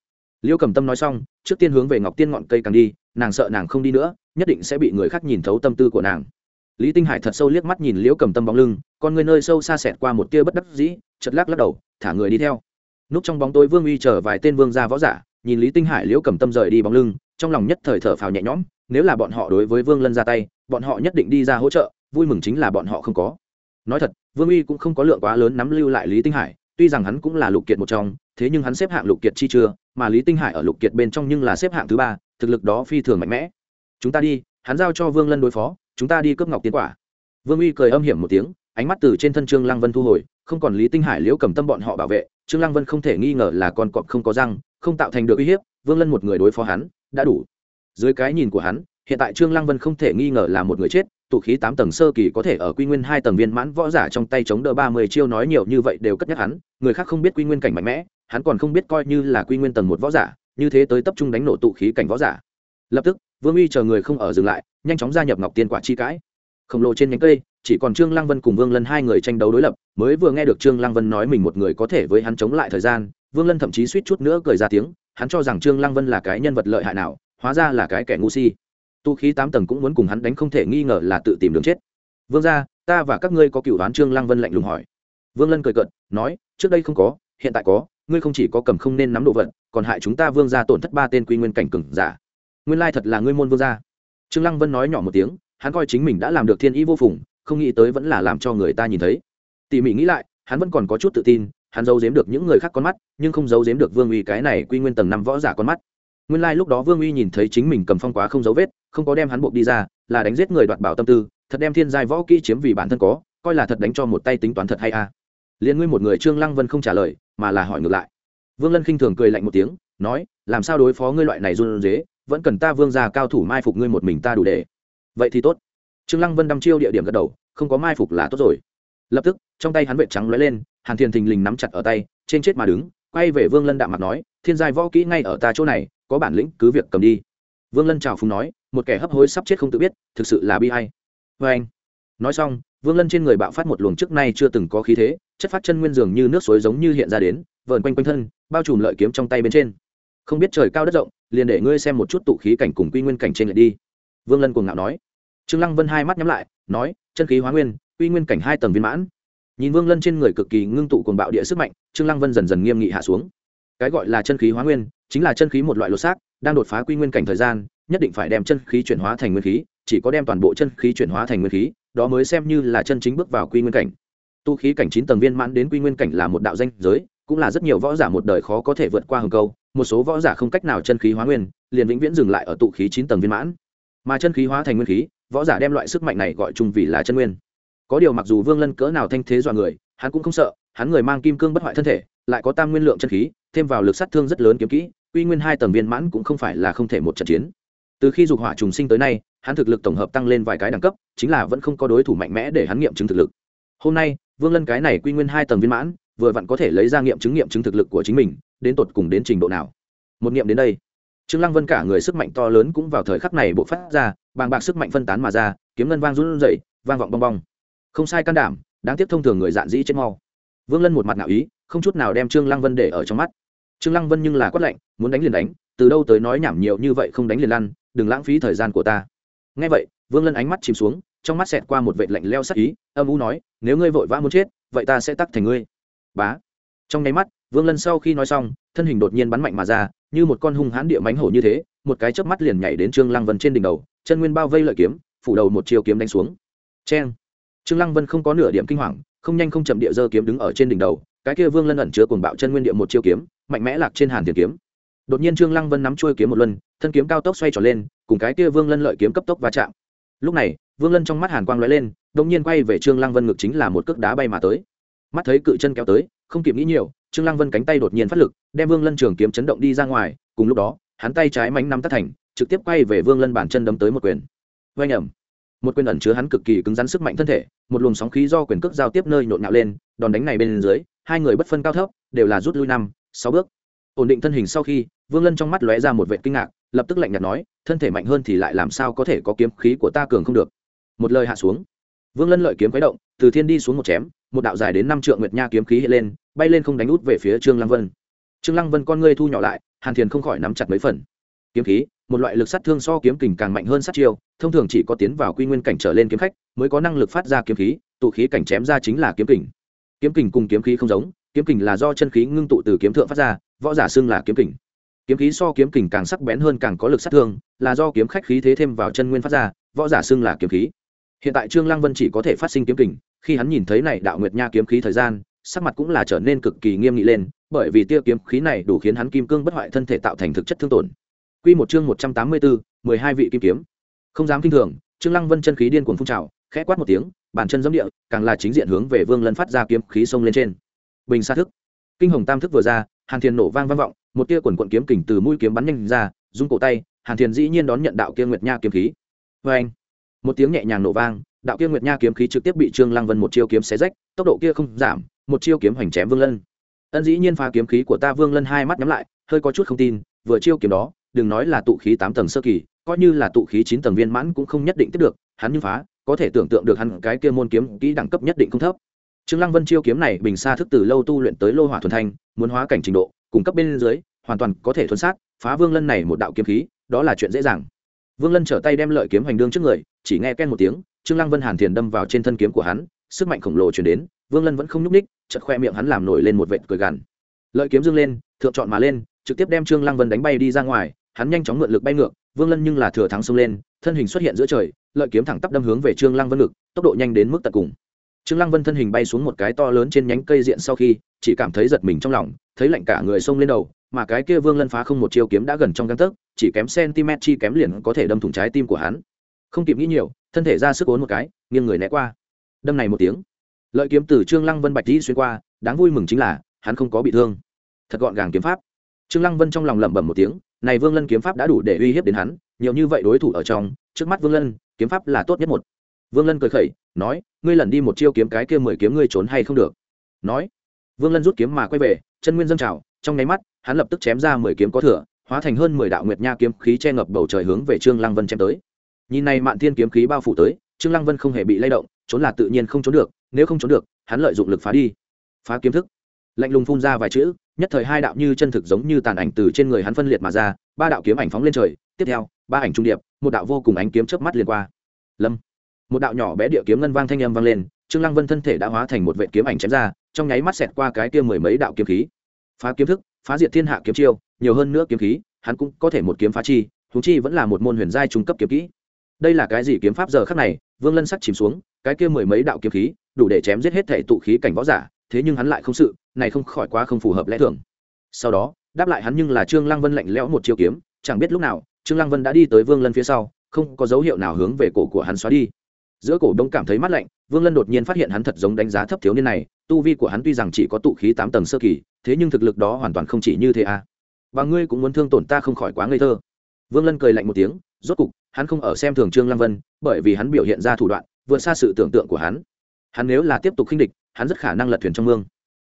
liêu cầm tâm nói xong, trước tiên hướng về ngọc tiên ngọn cây càng đi, nàng sợ nàng không đi nữa, nhất định sẽ bị người khác nhìn thấu tâm tư của nàng. Lý tinh hải thật sâu liếc mắt nhìn liễu cầm tâm bóng lưng, con người nơi sâu xa xẹt qua một tia bất đắc dĩ chật lắc lắc đầu, thả người đi theo. Núp trong bóng tối vương uy chờ vài tên vương gia võ giả, nhìn lý tinh hải liễu cầm tâm rời đi bóng lưng, trong lòng nhất thời thở phào nhẹ nhõm, nếu là bọn họ đối với vương lân ra tay, bọn họ nhất định đi ra hỗ trợ, vui mừng chính là bọn họ không có. Nói thật, vương uy cũng không có lượng quá lớn nắm lưu lại lý tinh hải, tuy rằng hắn cũng là lục kiệt một trong thế nhưng hắn xếp hạng lục kiệt chi chưa, mà lý tinh hải ở lục kiệt bên trong nhưng là xếp hạng thứ ba, thực lực đó phi thường mạnh mẽ. Chúng ta đi, hắn giao cho vương lân đối phó, chúng ta đi cướp ngọc tiến quả. Vương uy cười âm hiểm một tiếng, ánh mắt từ trên thân trương lăng vân thu hồi, không còn lý tinh hải liễu cầm tâm bọn họ bảo vệ, trương lăng vân không thể nghi ngờ là con cọp không có răng, không tạo thành được uy hiếp, vương lân một người đối phó hắn, đã đủ. Dưới cái nhìn của hắn hiện tại trương lăng vân không thể nghi ngờ là một người chết, tụ khí tám tầng sơ kỳ có thể ở quy nguyên hai tầng viên mãn võ giả trong tay chống đỡ ba mươi chiêu nói nhiều như vậy đều cất nhắc hắn, người khác không biết quy nguyên cảnh mạnh mẽ, hắn còn không biết coi như là quy nguyên tầng một võ giả, như thế tới tập trung đánh nổ tụ khí cảnh võ giả. Lập tức, vương uy chờ người không ở dừng lại, nhanh chóng gia nhập ngọc tiên quả chi cãi. Khổng lồ trên nhánh cây, chỉ còn trương lăng vân cùng vương lân hai người tranh đấu đối lập, mới vừa nghe được trương lăng vân nói mình một người có thể với hắn chống lại thời gian, vương lân thậm chí suýt chút nữa cười ra tiếng, hắn cho rằng trương lăng vân là cái nhân vật lợi hại nào, hóa ra là cái kẻ ngu si tu khí tám tầng cũng muốn cùng hắn đánh không thể nghi ngờ là tự tìm đường chết. Vương gia ta và các ngươi có cựu đoán trương lăng vân lạnh lùng hỏi. Vương lân cười cợt, nói trước đây không có hiện tại có ngươi không chỉ có cầm không nên nắm đồ vật còn hại chúng ta vương gia tổn thất ba tên quy nguyên cảnh cừng giả. Nguyên lai thật là ngươi môn vương gia. Trương lăng vân nói nhỏ một tiếng hắn coi chính mình đã làm được thiên ý vô phùng không nghĩ tới vẫn là làm cho người ta nhìn thấy. Tỉ mỉ nghĩ lại hắn vẫn còn có chút tự tin hắn giấu giếm được những người khác con mắt nhưng không giấu giếm được vương uy cái này quy nguyên tầng năm võ giả con mắt nguyên lai、like、lúc đó vương uy nhìn thấy chính mình cầm phong quá không dấu vết, không có đem hắn buộc đi ra, là đánh giết người đoạt bảo tâm tư, thật đem thiên giai võ kỹ chiếm vì bản thân có, coi là thật đánh cho một tay tính toán thật hay a. À. liền ngươi một người trương lăng vân không trả lời, mà là hỏi ngược lại. Vương lân khinh thường cười lạnh một tiếng, nói, làm sao đối phó ngươi loại này run dế vẫn cần ta vương già cao thủ mai phục ngươi một mình ta đủ để. Vậy thì tốt. Trương lăng vân đăm chiêu địa điểm gật đầu, không có mai phục là tốt rồi. Lập tức, trong tay hắn vệ trắng lóe lên, hàn thiền thình lình nắm chặt ở tay, trên chết mà đứng, quay về vương lân đạm mặt nói, thiên giai võ kỹ ngay ở ta chỗ này có bản lĩnh, cứ việc cầm đi. Vương lân chào phúng nói, một kẻ hấp hối sắp chết không tự biết, thực sự là bi hay vê vâng anh. Nói xong, vương lân trên người bạo phát một luồng trước nay chưa từng có khí thế, chất phát chân nguyên dường như nước suối giống như hiện ra đến, vờn quanh quanh thân, bao trùm lợi kiếm trong tay bên trên. Không biết trời cao đất rộng, liền để ngươi xem một chút tụ khí cảnh cùng quy nguyên cảnh trên lại đi. Vương lân cuồng ngạo nói. Trương lăng vân hai mắt nhắm lại, nói, chân khí hóa nguyên, quy nguyên cảnh hai tầng viên mãn. Nhìn vương lân trên người cực kỳ ngưng tụ cuồng bạo địa sức mạnh, trương lăng vân dần dần nghiêm nghị hạ xuống cái gọi là chân khí hóa nguyên, chính là chân khí một loại lột xác, đang đột phá quy nguyên cảnh thời gian, nhất định phải đem chân khí chuyển hóa thành nguyên khí, chỉ có đem toàn bộ chân khí chuyển hóa thành nguyên khí, đó mới xem như là chân chính bước vào quy nguyên cảnh. Tu khí cảnh chín tầng viên mãn đến quy nguyên cảnh là một đạo danh giới, cũng là rất nhiều võ giả một đời khó có thể vượt qua hừng câu, một số võ giả không cách nào chân khí hóa nguyên, liền vĩnh viễn dừng lại ở tụ khí chín tầng viên mãn. Mà chân khí hóa thành nguyên khí, võ giả đem loại sức mạnh này gọi chung vì là chân nguyên. Có điều mặc dù vương lân cỡ nào thanh thế dọa người, hắn cũng không sợ, hắn người mang kim cương bất hoại thân thể, lại có tam nguyên lượng chân khí thêm vào lực sát thương rất lớn kiếm kỹ, quy nguyên hai tầng viên mãn cũng không phải là không thể một trận chiến. Từ khi dục hỏa trùng sinh tới nay, hắn thực lực tổng hợp tăng lên vài cái đẳng cấp, chính là vẫn không có đối thủ mạnh mẽ để hắn nghiệm chứng thực lực. Hôm nay, vương lân cái này quy nguyên hai tầng viên mãn, vừa vặn có thể lấy ra nghiệm chứng nghiệm chứng thực lực của chính mình, đến tột cùng đến trình độ nào. Một nghiệm đến đây, trương lăng vân cả người sức mạnh to lớn cũng vào thời khắc này bộ phát ra, bàng bạc sức mạnh phân tán mà ra, kiếm ngân vang run rẩy, vang vọng bong bong. Không sai can đảm, đáng tiếc thông thường người dạn dĩ chết mau. Vương lân một mặt ngạo ý không chút nào đem trương lăng vân để ở trong mắt. Trương lăng vân nhưng là quát lạnh, muốn đánh liền đánh, từ đâu tới nói nhảm nhiều như vậy không đánh liền lăn, đừng lãng phí thời gian của ta. Ngay vậy, vương lân ánh mắt chìm xuống, trong mắt xẹt qua một vệ lạnh leo sắc ý, âm u nói, nếu ngươi vội vã muốn chết, vậy ta sẽ tắt thành ngươi. Bá. Trong nháy mắt, vương lân sau khi nói xong, thân hình đột nhiên bắn mạnh mà ra, như một con hung hãn địa mánh hổ như thế, một cái chớp mắt liền nhảy đến trương lăng vân trên đỉnh đầu, chân nguyên bao vây lợi kiếm, phủ đầu một chiều kiếm đánh xuống. Cheng. Trương lăng vân không có nửa điểm kinh hoàng không nhanh không chậm địa dơ kiếm đứng ở trên đỉnh đầu, cái kia vương lân ẩn chứa cuồng bạo chân nguyên địa một chiêu kiếm, mạnh mẽ lạc trên hàn tiền kiếm. Đột nhiên trương lăng vân nắm chuôi kiếm một luân, thân kiếm cao tốc xoay tròn lên, cùng cái kia vương lân lợi kiếm cấp tốc va chạm. Lúc này, vương lân trong mắt hàn quang lóe lên, đột nhiên quay về trương lăng vân ngực chính là một cước đá bay mà tới. Mắt thấy cự chân kéo tới, không kịp nghĩ nhiều, trương lăng vân cánh tay đột nhiên phát lực, đem vương lân trường kiếm chấn động đi ra ngoài, cùng lúc đó, hắn tay trái mánh nắm tắt thành, trực tiếp quay về vương lân bản chân đấm tới một quyền. Oanh ẩm một quyền ẩn chứa hắn cực kỳ cứng rắn sức mạnh thân thể, một luồng sóng khí do quyền cước giao tiếp nơi nhộn nhạo lên, đòn đánh này bên dưới, hai người bất phân cao thấp, đều là rút lui năm, sáu bước. Ổn định thân hình sau khi, vương lân trong mắt lóe ra một vệ kinh ngạc, lập tức lạnh nhạt nói, thân thể mạnh hơn thì lại làm sao có thể có kiếm khí của ta cường không được? Một lời hạ xuống, vương lân lợi kiếm quấy động, từ thiên đi xuống một chém, một đạo dài đến năm trượng nguyệt nha kiếm khí hiện lên, bay lên không đánh út về phía trương lăng vân. Trương lăng vân con ngươi thu nhỏ lại, hàn thiền không khỏi nắm chặt mấy phần kiếm khí, một loại lực sát thương so kiếm kình càng mạnh hơn sát chiêu, thông thường chỉ có tiến vào quy nguyên cảnh trở lên kiếm khách mới có năng lực phát ra kiếm khí, tụ khí cảnh chém ra chính là kiếm kình. Kiếm kình cùng kiếm khí không giống, kiếm kình là do chân khí ngưng tụ từ kiếm thượng phát ra, võ giả xưng là kiếm kình. Kiếm khí so kiếm kình càng sắc bén hơn càng có lực sát thương, là do kiếm khách khí thế thêm vào chân nguyên phát ra, võ giả xưng là kiếm khí. Hiện tại trương lăng vân chỉ có thể phát sinh kiếm kình, khi hắn nhìn thấy này đạo nguyệt nha kiếm khí thời gian, sắc mặt cũng là trở nên cực kỳ nghiêm nghị lên, bởi vì tiêu kiếm khí này đủ khiến hắn kim cương bất hoại thân thể tạo thành thực chất thương tổn quy một chương một trăm tám mươi bốn, mười hai vị kim kiếm. Không dám kinh thường, trương lăng vân chân khí điên cuồng phun trào, khẽ quát một tiếng, bàn chân giẫm địa, càng là chính diện hướng về vương lân phát ra kiếm khí xông lên trên. Bình sa thức. Kinh hồng tam thức vừa ra, hàn thiền nổ vang vang vọng, một tia quần quần kiếm kình từ mũi kiếm bắn nhanh ra, rung cổ tay, hàn thiền dĩ nhiên đón nhận đạo kia nguyệt nha kiếm khí. Oeng! anh một tiếng nhẹ nhàng nổ vang, đạo kia nguyệt nha kiếm khí trực tiếp bị trương lăng vân một chiêu kiếm xé rách, tốc độ kia không giảm, một chiêu kiếm hoành chém vương lân. Ân dĩ nhiên phá kiếm khí của ta vương lân hai mắt nhắm lại, hơi có chút không tin, vừa chiêu kiếm đó đừng nói là tụ khí tám tầng sơ kỳ, coi như là tụ khí chín tầng viên mãn cũng không nhất định tiếp được, hắn như phá, có thể tưởng tượng được hắn cái kia môn kiếm kỹ đẳng cấp nhất định không thấp. Trương lăng vân chiêu kiếm này bình xa thức từ lâu tu luyện tới lô hỏa thuần thanh, muốn hóa cảnh trình độ cung cấp bên dưới, hoàn toàn có thể thuần sát, phá vương lân này một đạo kiếm khí, đó là chuyện dễ dàng. Vương lân trở tay đem lợi kiếm hành đương trước người, chỉ nghe ken một tiếng, trương lăng vân hàn thiền đâm vào trên thân kiếm của hắn, sức mạnh khổng lồ truyền đến, vương lân vẫn không nhúc ních chật khoe miệng hắn làm nổi lên một vệt cười gằn. Lợi kiếm dương lên, thượng chọn mà lên, trực tiếp đem trương lăng vân đánh bay đi ra ngoài hắn nhanh chóng mượn lực bay ngược, vương lân nhưng là thừa thắng xông lên, thân hình xuất hiện giữa trời, lợi kiếm thẳng tắp đâm hướng về trương lăng vân ngực, tốc độ nhanh đến mức tận cùng. Trương lăng vân thân hình bay xuống một cái to lớn trên nhánh cây diện sau khi, chỉ cảm thấy giật mình trong lòng, thấy lạnh cả người xông lên đầu, mà cái kia vương lân phá không một chiêu kiếm đã gần trong găng tấc, chỉ kém cm chi kém liền có thể đâm thủng trái tim của hắn. Không kịp nghĩ nhiều, thân thể ra sức ốn một cái, nghiêng người né qua. Đâm này một tiếng, lợi kiếm từ trương lăng vân bạch đi xuyên qua, đáng vui mừng chính là, hắn không có bị thương. Thật gọn gàng kiếm pháp trương lăng vân trong lòng lẩm bẩm một tiếng, này vương lân kiếm pháp đã đủ để uy hiếp đến hắn, nhiều như vậy đối thủ ở trong, trước mắt vương lân, kiếm pháp là tốt nhất một. Vương lân cười khẩy, nói, ngươi lần đi một chiêu kiếm cái kia mười kiếm ngươi trốn hay không được? Nói, vương lân rút kiếm mà quay về, chân nguyên dâng trào, trong nháy mắt, hắn lập tức chém ra mười kiếm có thừa, hóa thành hơn mười đạo nguyệt nha kiếm khí che ngập bầu trời hướng về trương lăng vân chém tới. Nhìn này mạn thiên kiếm khí bao phủ tới, trương lăng vân không hề bị lay động, trốn là tự nhiên không trốn được, nếu không trốn được, hắn lợi dụng lực phá đi. Phá kiếm thức. Lạnh lùng phun ra vài chữ nhất thời hai đạo như chân thực giống như tàn ảnh từ trên người hắn phân liệt mà ra, ba đạo kiếm ảnh phóng lên trời, tiếp theo, ba ảnh trung điệp, một đạo vô cùng ánh kiếm chớp mắt liền qua. Lâm. Một đạo nhỏ bé địa kiếm ngân vang thanh âm vang lên, trương lăng vân thân thể đã hóa thành một vệ kiếm ảnh chém ra, trong nháy mắt xẹt qua cái kia mười mấy đạo kiếm khí. Phá kiếm thức, phá diệt thiên hạ kiếm chiêu, nhiều hơn nữa kiếm khí, hắn cũng có thể một kiếm phá chi thú chi vẫn là một môn huyền giai trung cấp kiếm kỹ. Đây là cái gì kiếm pháp giờ khắc này? Vương lân sắc chìm xuống, cái kia mười mấy đạo kiếm khí, đủ để chém giết hết thể tụ khí cảnh võ giả, thế nhưng hắn lại không sự này không khỏi quá không phù hợp lẽ thường. Sau đó, đáp lại hắn nhưng là trương lăng vân lạnh lẽo một chiêu kiếm, chẳng biết lúc nào, trương lăng vân đã đi tới vương lân phía sau, không có dấu hiệu nào hướng về cổ của hắn xóa đi. Giữa cổ đông cảm thấy mát lạnh, vương lân đột nhiên phát hiện hắn thật giống đánh giá thấp thiếu niên này, tu vi của hắn tuy rằng chỉ có tụ khí tám tầng sơ kỳ, thế nhưng thực lực đó hoàn toàn không chỉ như thế à. Và ngươi cũng muốn thương tổn ta không khỏi quá ngây thơ. Vương lân cười lạnh một tiếng, rốt cục, hắn không ở xem thường trương lăng vân, bởi vì hắn biểu hiện ra thủ đoạn, vượt xa sự tưởng tượng của hắn. Hắn nếu là tiếp tục khinh địch, hắn rất khả năng lật thuyền trong mương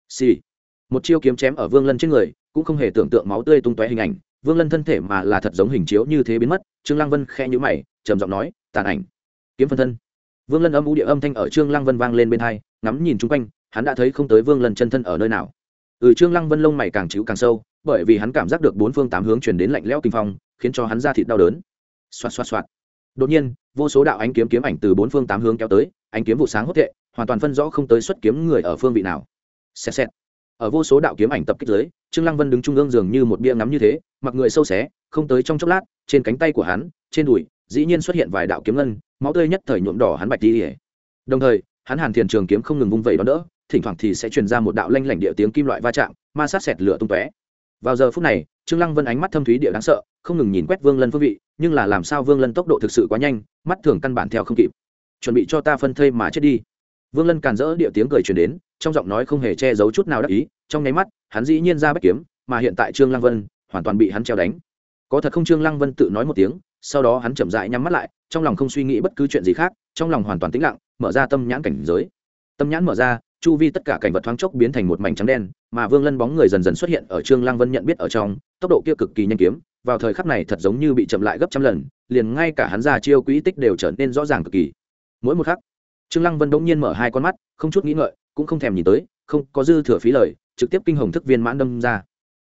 xì、sì. một chiêu kiếm chém ở vương lân trên người, cũng không hề tưởng tượng máu tươi tung tóe hình ảnh. Vương lân thân thể mà là thật giống hình chiếu như thế biến mất. Trương lăng vân khẽ nhíu mày, trầm giọng nói, tàn ảnh. Kiếm phân thân. Vương lân âm u địa âm thanh ở trương lăng vân vang lên bên tai ngắm nhìn chung quanh, hắn đã thấy không tới vương lân chân thân ở nơi nào. Ừ trương lăng vân lông mày càng chịu càng sâu, bởi vì hắn cảm giác được bốn phương tám hướng truyền đến lạnh lẽo kinh phong, khiến cho hắn da thịt đau đớn. Xoạt xoạt xoạt. Đột nhiên, vô số đạo ánh kiếm kiếm ảnh từ bốn phương tám hướng kéo tới, ánh kiếm vụ sáng hốt thệ, hoàn toàn phân rõ không tới xuất kiếm người ở phương vị nào xẹt xẹt. Ở vô số đạo kiếm ảnh tập kích dưới, trương lăng vân đứng trung ương dường như một bia ngắm như thế, mặc người sâu xé, không tới trong chốc lát, trên cánh tay của hắn, trên đùi, dĩ nhiên xuất hiện vài đạo kiếm ngân, máu tươi nhất thời nhuộm đỏ hắn bạch đi đồng thời, hắn hàn thiền trường kiếm không ngừng vung vẩy đón đỡ, thỉnh thoảng thì sẽ truyền ra một đạo lanh lảnh địa tiếng kim loại va chạm, ma sát xẹt lửa tung tóe. Vào giờ phút này, trương lăng vân ánh mắt thâm thúy địa đáng sợ, không ngừng nhìn quét vương lân phương vị, nhưng là làm sao vương lân tốc độ thực sự quá nhanh, mắt thường căn bản theo không kịp. Chuẩn bị cho ta phân thây mà chết đi vương lân càn rỡ địa tiếng cười truyền đến, trong giọng nói không hề che giấu chút nào đắc ý, trong nháy mắt, hắn dĩ nhiên ra bách kiếm, mà hiện tại trương lăng vân, hoàn toàn bị hắn treo đánh. Có thật không, trương lăng vân tự nói một tiếng, sau đó hắn chậm rãi nhắm mắt lại, trong lòng không suy nghĩ bất cứ chuyện gì khác, trong lòng hoàn toàn tĩnh lặng, mở ra tâm nhãn cảnh giới. Tâm nhãn mở ra, chu vi tất cả cảnh vật thoáng chốc biến thành một mảnh trắng đen, mà vương lân bóng người dần dần xuất hiện ở trương lăng vân nhận biết ở trong, tốc độ kia cực kỳ nhanh kiếm, vào thời khắc này thật giống như bị chậm lại gấp trăm lần, liền ngay cả hắn ra chiêu quỹ tích đều trở nên rõ ràng cực kỳ. Mỗi một khắc trương lăng vân bỗng nhiên mở hai con mắt, không chút nghĩ ngợi, cũng không thèm nhìn tới, không có dư thừa phí lời, trực tiếp kinh hồng thức viên mãn đâm ra.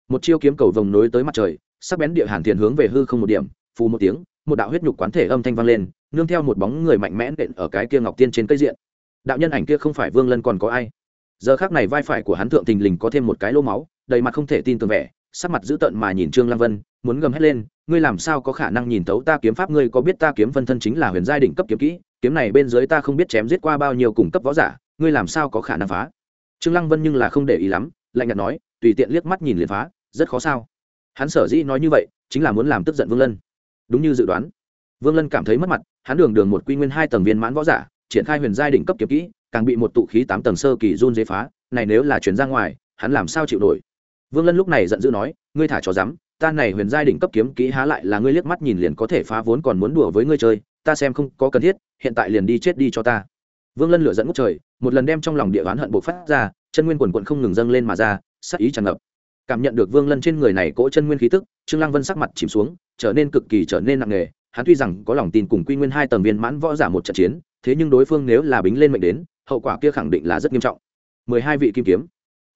Một chiêu kiếm cầu vồng nối tới mặt trời, sắc bén địa hàn thiền hướng về hư không một điểm, phù một tiếng, một đạo huyết nhục quán thể âm thanh vang lên, nương theo một bóng người mạnh mẽ đện ở cái kia ngọc tiên trên cây diện. Đạo nhân ảnh kia không phải vương lân còn có ai? Giờ khác này vai phải của hắn thượng thình lình có thêm một cái lô máu, đầy mặt không thể tin tưởng vẻ, sắc mặt dữ tợn mà nhìn trương lăng vân, muốn gầm hết lên, ngươi làm sao có khả năng nhìn tấu ta kiếm pháp? Ngươi có biết ta kiếm phân thân chính là huyền giai đỉnh cấp kiếm kỹ kiếm này bên dưới ta không biết chém giết qua bao nhiêu cùng cấp võ giả, ngươi làm sao có khả năng phá? Trương lăng vân nhưng là không để ý lắm, lạnh nhạt nói, tùy tiện liếc mắt nhìn liền phá, rất khó sao. Hắn sở dĩ nói như vậy, chính là muốn làm tức giận vương lân. Đúng như dự đoán. Vương lân cảm thấy mất mặt, hắn đường đường một quy nguyên hai tầng viên mãn võ giả, triển khai huyền giai đỉnh cấp kiếm kỹ, càng bị một tụ khí tám tầng sơ kỳ run dế phá, này nếu là chuyển ra ngoài, hắn làm sao chịu nổi? Vương lân lúc này giận dữ nói, ngươi thả cho dám ta này huyền giai đỉnh cấp kiếm kỹ há lại là ngươi liếc mắt nhìn liền có thể phá vốn còn muốn đùa với ngươi chơi ta xem không có cần thiết, hiện tại liền đi chết đi cho ta. Vương lân lửa dẫn ngút trời, một lần đem trong lòng địa oán hận bộc phát ra, chân nguyên quần quận không ngừng dâng lên mà ra, sắc ý tràn ngập. Cảm nhận được vương lân trên người này cỗ chân nguyên khí tức, trương lăng vân sắc mặt chìm xuống, trở nên cực kỳ trở nên nặng nề, hắn tuy rằng có lòng tin cùng quy nguyên hai tầng viên mãn võ giả một trận chiến, thế nhưng đối phương nếu là bính lên mệnh đến, hậu quả kia khẳng định là rất nghiêm trọng. Mười hai vị kim kiếm.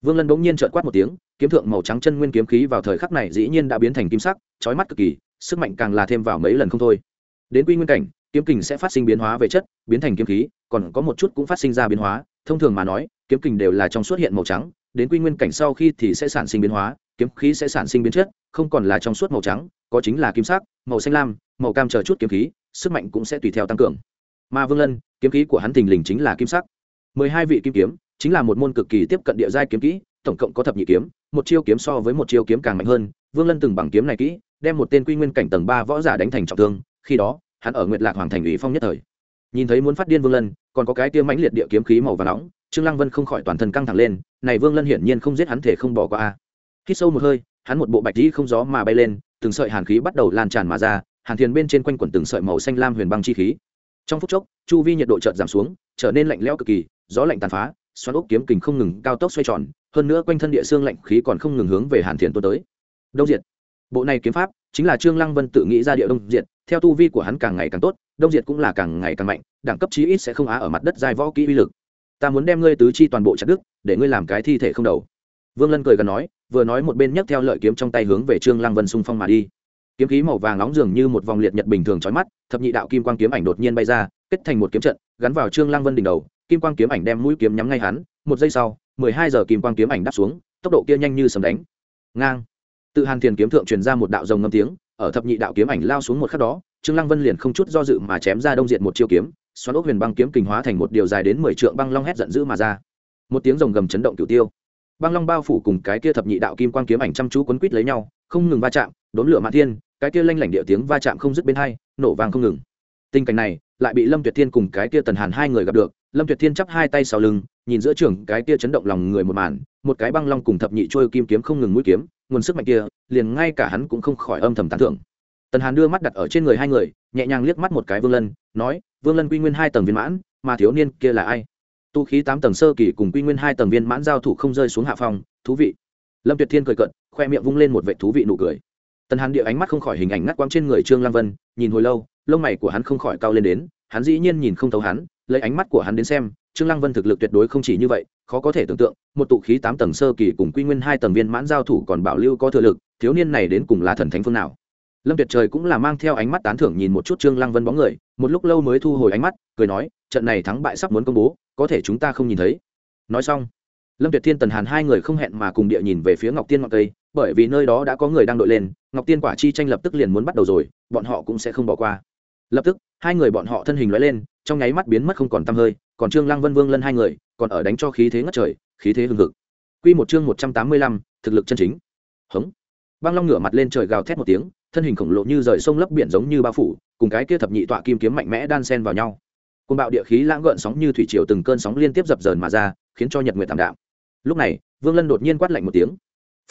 Vương lân bỗng nhiên trợn quát một tiếng, kiếm thượng màu trắng chân nguyên kiếm khí vào thời khắc này dĩ nhiên đã biến thành kim sắc, chói mắt cực kỳ, sức mạnh càng là thêm vào mấy lần không thôi đến quy nguyên cảnh, kiếm kình sẽ phát sinh biến hóa về chất, biến thành kiếm khí, còn có một chút cũng phát sinh ra biến hóa. Thông thường mà nói, kiếm kình đều là trong xuất hiện màu trắng, đến quy nguyên cảnh sau khi thì sẽ sản sinh biến hóa, kiếm khí sẽ sản sinh biến chất, không còn là trong suốt màu trắng, có chính là kim sắc, màu xanh lam, màu cam chờ chút kiếm khí, sức mạnh cũng sẽ tùy theo tăng cường. Mà vương lân, kiếm khí của hắn thình lình chính là kim sắc. Mười hai vị kim kiếm, chính là một môn cực kỳ tiếp cận địa giai kiếm kỹ, tổng cộng có thập nhị kiếm, một chiêu kiếm so với một chiêu kiếm càng mạnh hơn. Vương lân từng bằng kiếm này kỹ, đem một tên quy nguyên cảnh tầng ba võ giả đánh thành trọng thương khi đó, hắn ở nguyệt lạc hoàng thành ủy phong nhất thời. Nhìn thấy muốn phát điên vương lân, còn có cái tiêm mãnh liệt địa kiếm khí màu và nóng, trương lăng vân không khỏi toàn thân căng thẳng lên, này vương lân hiển nhiên không giết hắn thể không bỏ qua a. Khi sâu một hơi, hắn một bộ bạch dĩ không gió mà bay lên, từng sợi hàn khí bắt đầu lan tràn mà ra, hàn thiền bên trên quanh quẩn từng sợi màu xanh lam huyền băng chi khí. Trong phút chốc, chu vi nhiệt độ chợt giảm xuống, trở nên lạnh lẽo cực kỳ, gió lạnh tàn phá, xoắn ốc kiếm kình không ngừng cao tốc xoay tròn, hơn nữa quanh thân địa xương lạnh khí còn không ngừng hướng về hàn thiền tuôn tới. Đông diệt. Bộ này kiếm pháp chính là trương lăng vân tự nghĩ ra địa đông diệt theo tu vi của hắn càng ngày càng tốt đông diệt cũng là càng ngày càng mạnh đẳng cấp chí ít sẽ không á ở mặt đất dài võ kỹ uy lực. Ta muốn đem ngươi tứ chi toàn bộ chặt đức, để ngươi làm cái thi thể không đầu. Vương lân cười gần nói vừa nói một bên nhấc theo lợi kiếm trong tay hướng về trương lăng vân xung phong mà đi. Kiếm khí màu vàng nóng dường như một vòng liệt nhật bình thường chói mắt thập nhị đạo kim quang kiếm ảnh đột nhiên bay ra kết thành một kiếm trận gắn vào trương lăng vân đỉnh đầu kim quang kiếm ảnh đem mũi kiếm nhắm ngay hắn một giây sau mười hai giờ kim quang kiếm ảnh đáp xuống tốc độ kia nhanh như sầm đánh. Ngang. Tự hàn thiền kiếm thượng truyền ra một đạo rồng ngâm tiếng ở thập nhị đạo kiếm ảnh lao xuống một khắc đó, trương lăng vân liền không chút do dự mà chém ra đông diện một chiêu kiếm, xoắn ốc huyền băng kiếm kình hóa thành một điều dài đến mười trượng băng long hét giận dữ mà ra. Một tiếng rồng gầm chấn động cửu tiêu. Băng long bao phủ cùng cái kia thập nhị đạo kim quang kiếm ảnh chăm chú quấn quít lấy nhau, không ngừng va chạm, đốn lửa mạn thiên, cái kia lanh lảnh địa tiếng va chạm không dứt bên hai, nổ vàng không ngừng. Tình cảnh này, lại bị lâm tuyệt thiên cùng cái kia tần hàn hai người gặp được. Lâm tuyệt thiên chắp hai tay sau lưng, nhìn giữa trường cái kia chấn động lòng người một màn, một cái băng long cùng thập nhị trôi kim kiếm không ngừng mũi kiếm nguồn sức mạnh kia, liền ngay cả hắn cũng không khỏi âm thầm tán thưởng. Tần hàn đưa mắt đặt ở trên người hai người, nhẹ nhàng liếc mắt một cái vương lân, nói, vương lân quy nguyên hai tầng viên mãn, mà thiếu niên kia là ai? Tu khí tám tầng sơ kỳ cùng quy nguyên hai tầng viên mãn giao thủ không rơi xuống hạ phòng thú vị. Lâm tuyệt thiên cười cận khoe miệng vung lên một vệ thú vị nụ cười. Tần hàn địa ánh mắt không khỏi hình ảnh ngắt quang trên người trương lam vân, nhìn hồi lâu, lông mày của hắn không khỏi cao lên đến, hắn dĩ nhiên nhìn không thấu hắn, lấy ánh mắt của hắn đến xem trương lăng vân thực lực tuyệt đối không chỉ như vậy, khó có thể tưởng tượng, một tụ khí tám tầng sơ kỳ cùng quy nguyên hai tầng viên mãn giao thủ còn bảo lưu có thừa lực, thiếu niên này đến cùng là thần thánh phương nào? Lâm tuyệt trời cũng là mang theo ánh mắt tán thưởng nhìn một chút trương lăng vân bóng người, một lúc lâu mới thu hồi ánh mắt, cười nói, trận này thắng bại sắp muốn công bố, có thể chúng ta không nhìn thấy. Nói xong, lâm tuyệt thiên, tần hàn hai người không hẹn mà cùng địa nhìn về phía ngọc tiên ngọc tây bởi vì nơi đó đã có người đang đội lên, ngọc tiên quả chi tranh lập tức liền muốn bắt đầu rồi, bọn họ cũng sẽ không bỏ qua. Lập tức, hai người bọn họ thân hình lóe lên, trong nháy mắt biến mất không còn tăm hơi còn trương lăng vân vương lân hai người, còn ở đánh cho khí thế ngất trời, khí thế hừng hực. Quy một chương một trăm tám mươi lăm, thực lực chân chính. Hống. Băng long ngửa mặt lên trời gào thét một tiếng, thân hình khổng lồ như rời sông lấp biển giống như bao phủ, cùng cái kia thập nhị tọa kim kiếm mạnh mẽ đan sen vào nhau. Côn bạo địa khí lãng gợn sóng như thủy triều từng cơn sóng liên tiếp dập dờn mà ra, khiến cho nhật nguyện tạm đạm. Lúc này, vương lân đột nhiên quát lạnh một tiếng.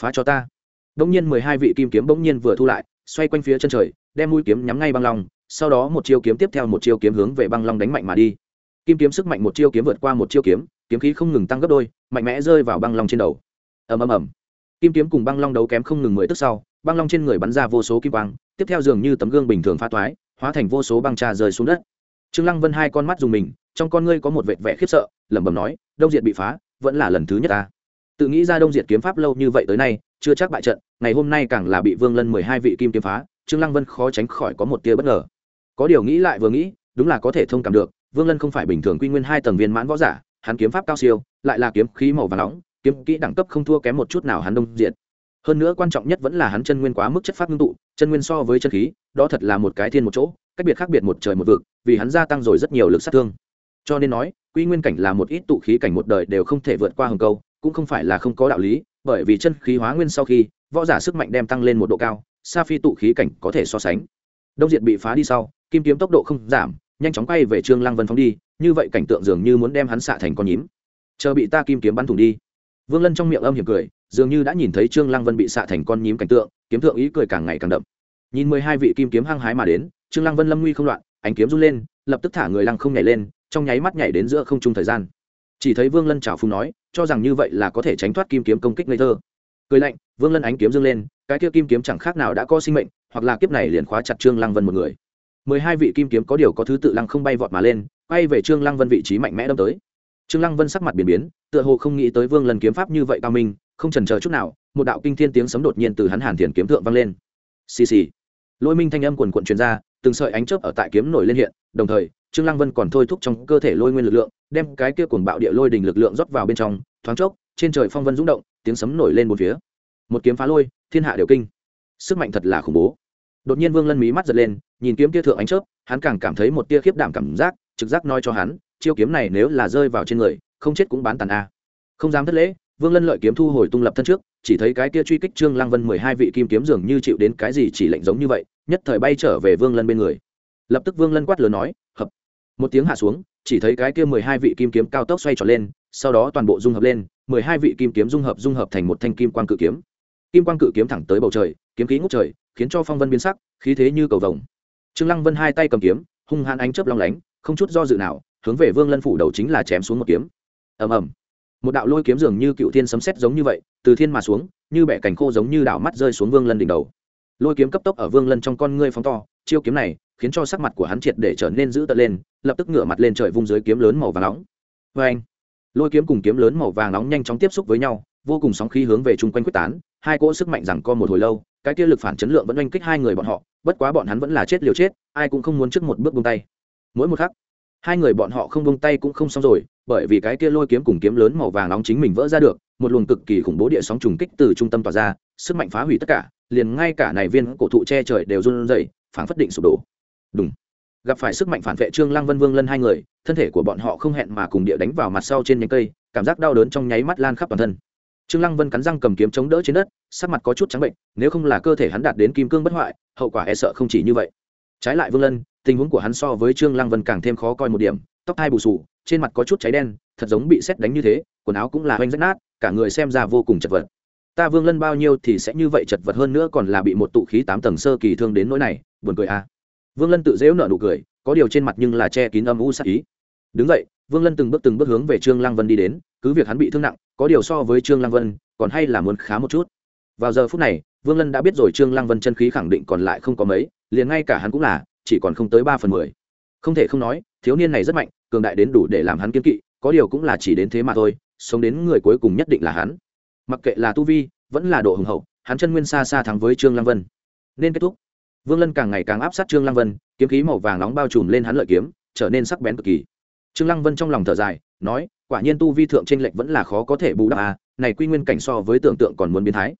Phá cho ta. Đông nhiên mười hai vị kim kiếm bỗng nhiên vừa thu lại, xoay quanh phía chân trời, đem mũi kiếm nhắm ngay băng long, sau đó một chiêu kiếm tiếp theo một chiêu kiếm hướng về băng long đánh mạnh mà đi kim kiếm sức mạnh một chiêu kiếm vượt qua một chiêu kiếm kiếm khí không ngừng tăng gấp đôi, mạnh mẽ rơi vào băng long trên đầu. Ầm ầm ầm. Kim kiếm cùng băng long đấu kém không ngừng mười tức sau, băng long trên người bắn ra vô số kim quang, tiếp theo dường như tấm gương bình thường phá toái, hóa thành vô số băng trà rơi xuống đất. Trương lăng vân hai con mắt dùng mình, trong con ngươi có một vệt vẻ khiếp sợ, lẩm bẩm nói, đông diệt bị phá, vẫn là lần thứ nhất ta. Tự nghĩ ra đông diệt kiếm pháp lâu như vậy tới nay, chưa chắc bại trận, ngày hôm nay càng là bị vương lân mười hai vị kim kiếm phá, trương lăng vân khó tránh khỏi có một tia bất ngờ. Có điều nghĩ lại vừa nghĩ, đúng là có thể thông cảm được vương lân không phải bình thường quy nguyên hai tầng viên mãn võ giả, hắn kiếm pháp cao siêu, lại là kiếm khí màu và nóng, kiếm kỹ đẳng cấp không thua kém một chút nào hắn đông diệt hơn nữa quan trọng nhất vẫn là hắn chân nguyên quá mức chất phát ngưng tụ, chân nguyên so với chân khí, đó thật là một cái thiên một chỗ, cách biệt khác biệt một trời một vực, vì hắn gia tăng rồi rất nhiều lực sát thương. Cho nên nói, quy nguyên cảnh là một ít tụ khí cảnh một đời đều không thể vượt qua hừng câu, cũng không phải là không có đạo lý, bởi vì chân khí hóa nguyên sau khi, võ giả sức mạnh đem tăng lên một độ cao xa phi tụ khí cảnh có thể so sánh. Đông diệt bị phá đi sau, kim kiếm tốc độ không giảm nhanh chóng quay về trương lăng vân phóng đi, như vậy cảnh tượng dường như muốn đem hắn xạ thành con nhím. Chờ bị ta kim kiếm bắn thủng đi. Vương lân trong miệng âm hiểm cười, dường như đã nhìn thấy trương lăng vân bị xạ thành con nhím cảnh tượng, kiếm thượng ý cười càng ngày càng đậm. Nhìn mười hai vị kim kiếm hăng hái mà đến, trương lăng vân lâm nguy không loạn, ánh kiếm run lên, lập tức thả người lăng không nhảy lên, trong nháy mắt nhảy đến giữa không trung thời gian. Chỉ thấy vương lân trào phung nói, cho rằng như vậy là có thể tránh thoát kim kiếm công kích ngây thơ. Cười lạnh, vương lân ánh kiếm dâng lên, cái kia kim kiếm chẳng khác nào đã có sinh mệnh, hoặc là kiếp này liền khóa chặt trương lăng vân một người mười hai vị kim kiếm có điều có thứ tự lăng không bay vọt mà lên bay về trương lăng vân vị trí mạnh mẽ đâm tới. Trương lăng vân sắc mặt biến biến, tựa hồ không nghĩ tới vương lần kiếm pháp như vậy cao minh, không trần chờ chút nào, một đạo kinh thiên tiếng sấm đột nhiên từ hắn hàn thiền kiếm thượng vang lên. Xì xì. Lôi minh thanh âm quần quận truyền ra, từng sợi ánh chớp ở tại kiếm nổi lên hiện, đồng thời, trương lăng vân còn thôi thúc trong cơ thể lôi nguyên lực lượng, đem cái kia cuồng bạo địa lôi đình lực lượng rót vào bên trong, thoáng chốc, trên trời phong vân rung động, tiếng sấm nổi lên một phía. Một kiếm phá lôi, thiên hạ đều kinh. Sức mạnh thật là khủng bố đột nhiên vương lân mí mắt giật lên, nhìn kiếm kia thượng ánh chớp, hắn càng cảm thấy một tia khiếp đảm cảm giác, trực giác nói cho hắn, chiêu kiếm này nếu là rơi vào trên người, không chết cũng bán tàn a. Không dám thất lễ, vương lân lợi kiếm thu hồi tung lập thân trước, chỉ thấy cái kia truy kích trương lăng vân mười hai vị kim kiếm dường như chịu đến cái gì chỉ lệnh giống như vậy, nhất thời bay trở về vương lân bên người. Lập tức vương lân quát lớn nói, hợp. Một tiếng hạ xuống, chỉ thấy cái kia mười hai vị kim kiếm cao tốc xoay tròn lên, sau đó toàn bộ dung hợp lên, mười hai vị kim kiếm dung hợp dung hợp thành một thanh kim quang cự kiếm kim quang cự kiếm thẳng tới bầu trời, kiếm khí ngút trời, khiến cho phong vân biến sắc, khí thế như cầu vồng. Trương lăng vân hai tay cầm kiếm, hung hãn ánh chớp long lánh, không chút do dự nào, hướng về vương lân phủ đầu chính là chém xuống một kiếm. Ầm ầm. Một đạo lôi kiếm dường như cựu thiên sấm sét giống như vậy, từ thiên mà xuống, như bẻ cành khô giống như đảo mắt rơi xuống vương lân đỉnh đầu. Lôi kiếm cấp tốc ở vương lân trong con ngươi phóng to, chiêu kiếm này khiến cho sắc mặt của hắn triệt để trở nên dữ tợn lên, lập tức ngửa mặt lên trời vung dưới kiếm lớn màu vàng nóng. Vê anh lôi kiếm cùng kiếm lớn màu vàng nóng nhanh chóng tiếp xúc với nhau, vô cùng sóng khí hướng về chung quanh quyết tán hai cỗ sức mạnh rằng co một hồi lâu, cái kia lực phản chấn lượng vẫn oanh kích hai người bọn họ, bất quá bọn hắn vẫn là chết liều chết, ai cũng không muốn trước một bước buông tay. Mỗi một khắc, hai người bọn họ không buông tay cũng không xong rồi, bởi vì cái kia lôi kiếm cùng kiếm lớn màu vàng nóng chính mình vỡ ra được, một luồng cực kỳ khủng bố địa sóng trùng kích từ trung tâm tỏa ra, sức mạnh phá hủy tất cả, liền ngay cả này viên cổ thụ che trời đều run rẩy, phảng phất định sụp đổ. Đúng gặp phải sức mạnh phản vệ trương lăng vân vương lân hai người, thân thể của bọn họ không hẹn mà cùng địa đánh vào mặt sau trên nhánh cây, cảm giác đau đớn trong nháy mắt lan khắp toàn thân trương lăng vân cắn răng cầm kiếm chống đỡ trên đất, sắc mặt có chút trắng bệnh, nếu không là cơ thể hắn đạt đến kim cương bất hoại, hậu quả e sợ không chỉ như vậy. Trái lại vương lân, tình huống của hắn so với trương lăng vân càng thêm khó coi một điểm, tóc hai bù sù trên mặt có chút cháy đen, thật giống bị xét đánh như thế, quần áo cũng là hoanh rách nát, cả người xem ra vô cùng chật vật. Ta vương lân bao nhiêu thì sẽ như vậy chật vật hơn nữa còn là bị một tụ khí tám tầng sơ kỳ thương đến nỗi này, buồn cười a à. vương lân tự dễu nợ nụ cười, có điều trên mặt nhưng là che kín âm u sát ý. Đứng vậy vương lân từng bước từng bước hướng về trương lăng vân đi đến, cứ việc hắn bị thương nặng có điều so với trương lăng vân, còn hay là muốn khá một chút. Vào giờ phút này, vương lân đã biết rồi trương lăng vân chân khí khẳng định còn lại không có mấy, liền ngay cả hắn cũng là, chỉ còn không tới ba phần mười. Không thể không nói, thiếu niên này rất mạnh, cường đại đến đủ để làm hắn kiên kỵ, có điều cũng là chỉ đến thế mà thôi, sống đến người cuối cùng nhất định là hắn. Mặc kệ là tu vi, vẫn là độ hùng hậu, hắn chân nguyên xa xa thắng với trương lăng vân. Nên kết thúc. Vương lân càng ngày càng áp sát trương lăng vân, kiếm khí màu vàng nóng bao trùm lên hắn lợi kiếm, trở nên sắc bén cực kỳ. Trương lăng vân trong lòng thở dài, nói quả nhiên tu vi thượng tranh lệch vẫn là khó có thể bù đắp à này quy nguyên cảnh so với tưởng tượng còn muốn biến thái.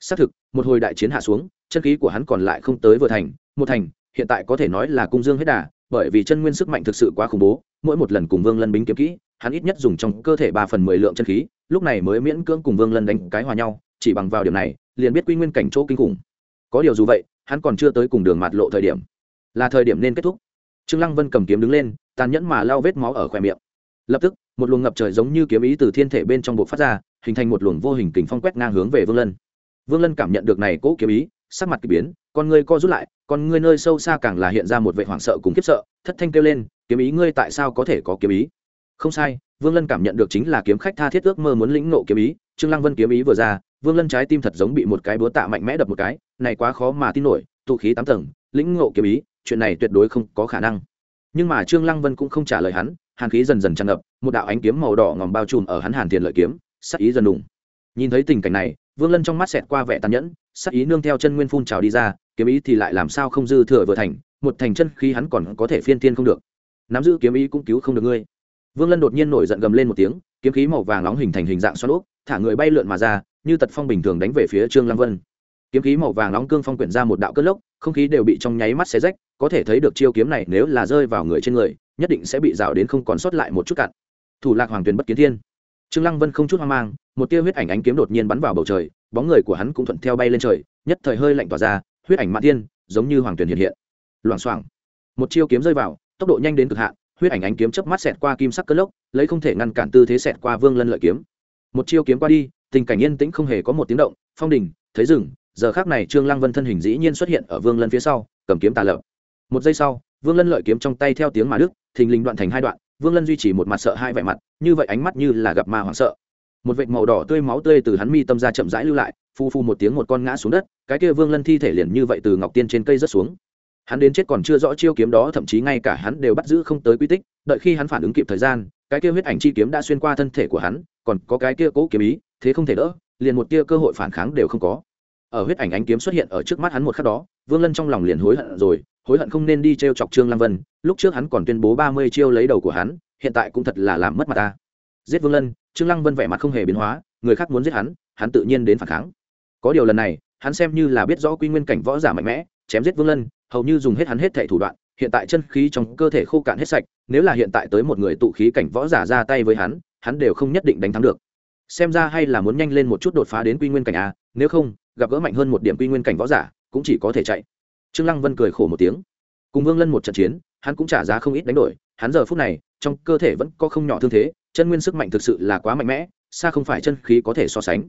Xác thực, một hồi đại chiến hạ xuống, chân khí của hắn còn lại không tới vừa thành, một thành, hiện tại có thể nói là cung dương hết đà, bởi vì chân nguyên sức mạnh thực sự quá khủng bố, mỗi một lần cùng vương lân bính kiếm kỹ, hắn ít nhất dùng trong cơ thể ba phần mười lượng chân khí, lúc này mới miễn cưỡng cùng vương lân đánh cái hòa nhau, chỉ bằng vào điểm này, liền biết quy nguyên cảnh chỗ kinh khủng. Có điều dù vậy, hắn còn chưa tới cùng đường mạt lộ thời điểm. Là thời điểm nên kết thúc. Trương lăng vân cầm kiếm đứng lên, tàn nhẫn mà lao vết máu ở khoe miệng. Lập tức một luồng ngập trời giống như kiếm ý từ thiên thể bên trong bộ phát ra, hình thành một luồng vô hình kình phong quét ngang hướng về vương lân. Vương lân cảm nhận được này cố kiếm ý, sắc mặt k ỳ biến, con ngươi co rút lại, con ngươi nơi sâu xa càng là hiện ra một vệ hoảng sợ cùng khiếp sợ, thất thanh kêu lên, kiếm ý ngươi tại sao có thể có kiếm ý? Không sai, vương lân cảm nhận được chính là kiếm khách tha thiết ước mơ muốn lĩnh nộ kiếm ý, trương lăng vân kiếm ý vừa ra, vương lân trái tim thật giống bị một cái búa tạ mạnh mẽ đập một cái, này quá khó mà tin nổi, tụ khí tám tầng, lĩnh ngộ kiếm ý, chuyện này tuyệt đối không có khả năng. Nhưng mà trương lăng vân cũng không trả lời hắn hàn khí dần dần tràn ngập, một đạo ánh kiếm màu đỏ ngòm bao trùm ở hắn hàn tiền lợi kiếm, sắc ý dần đùng. Nhìn thấy tình cảnh này, vương lân trong mắt xẹt qua vẻ tàn nhẫn, sắc ý nương theo chân nguyên phun trào đi ra, kiếm ý thì lại làm sao không dư thừa vừa thành, một thành chân khí hắn còn có thể phiên thiên không được. Nắm giữ kiếm ý cũng cứu không được ngươi. Vương lân đột nhiên nổi giận gầm lên một tiếng, kiếm khí màu vàng nóng hình thành hình dạng xoắn úp thả người bay lượn mà ra, như tật phong bình thường đánh về phía trương lăng vân. Kiếm khí màu vàng nóng cương phong quyển ra một đạo cất lốc không khí đều bị trong nháy mắt xé rách có thể thấy được chiêu kiếm này nếu là rơi vào người trên người nhất định sẽ bị rào đến không còn sót lại một chút cặn. Thủ lạc hoàng tuyền bất kiến thiên. Trương lăng vân không chút hoang mang một tia huyết ảnh ánh kiếm đột nhiên bắn vào bầu trời bóng người của hắn cũng thuận theo bay lên trời nhất thời hơi lạnh tỏa ra huyết ảnh mạn thiên, giống như hoàng tuyền hiện hiện. Loảng xoảng. Một chiêu kiếm rơi vào tốc độ nhanh đến cực hạn huyết ảnh ánh kiếm chớp mắt xẹt qua kim sắc cơn lốc lấy không thể ngăn cản tư thế xẹt qua vương lân lợi kiếm. Một chiêu kiếm qua đi tình cảnh yên tĩnh không hề có một tiếng động phong đình thấy rừng giờ khác này trương lăng vân thân hình dĩ nhiên xuất hiện ở vương lân phía sau, cầm kiếm tà lập. Một giây sau, vương lân lợi kiếm trong tay theo tiếng mà đức thình lình đoạn thành hai đoạn, vương lân duy trì một mặt sợ hai vẻ mặt, như vậy ánh mắt như là gặp ma hoảng sợ. Một vệt màu đỏ tươi máu tươi từ hắn mi tâm ra chậm rãi lưu lại phu phu một tiếng một con ngã xuống đất, cái kia vương lân thi thể liền như vậy từ ngọc tiên trên cây rớt xuống. Hắn đến chết còn chưa rõ chiêu kiếm đó, thậm chí ngay cả hắn đều bắt giữ không tới quy tích, đợi khi hắn phản ứng kịp thời gian, cái kia huyết ảnh chi kiếm đã xuyên qua thân thể của hắn, còn có cái kia cố kiếm ý, thế không thể đỡ, liền một tia cơ hội phản kháng đều không có ở huyết ảnh ánh kiếm xuất hiện ở trước mắt hắn một khắc đó, vương lân trong lòng liền hối hận rồi, hối hận không nên đi t r e o chọc trương lam vân, lúc trước hắn còn tuyên bố ba mươi chiêu lấy đầu của hắn, hiện tại cũng thật là làm mất mặt ta. Giết vương lân, trương lăng vân vẻ mặt không hề biến hóa, người khác muốn giết hắn hắn tự nhiên đến phản kháng. Có điều lần này, hắn xem như là biết rõ quy nguyên cảnh võ giả mạnh mẽ, chém giết vương lân, hầu như dùng hết hắn hết thẻ thủ đoạn, hiện tại chân khí trong cơ thể khô cạn hết sạch, nếu là hiện tại tới một người tụ khí cảnh võ giả ra tay với hắn hắn đều không nhất định đánh thắng được xem ra hay là muốn nhanh lên một chút đột phá đến quy nguyên cảnh a, nếu không, gặp gỡ mạnh hơn một điểm quy nguyên cảnh võ giả, cũng chỉ có thể chạy. Trương lăng vân cười khổ một tiếng. Cùng vương lân một trận chiến, hắn cũng trả giá không ít đánh đổi, hắn giờ phút này, trong cơ thể vẫn có không nhỏ thương thế, chân nguyên sức mạnh thực sự là quá mạnh mẽ, xa không phải chân khí có thể so sánh.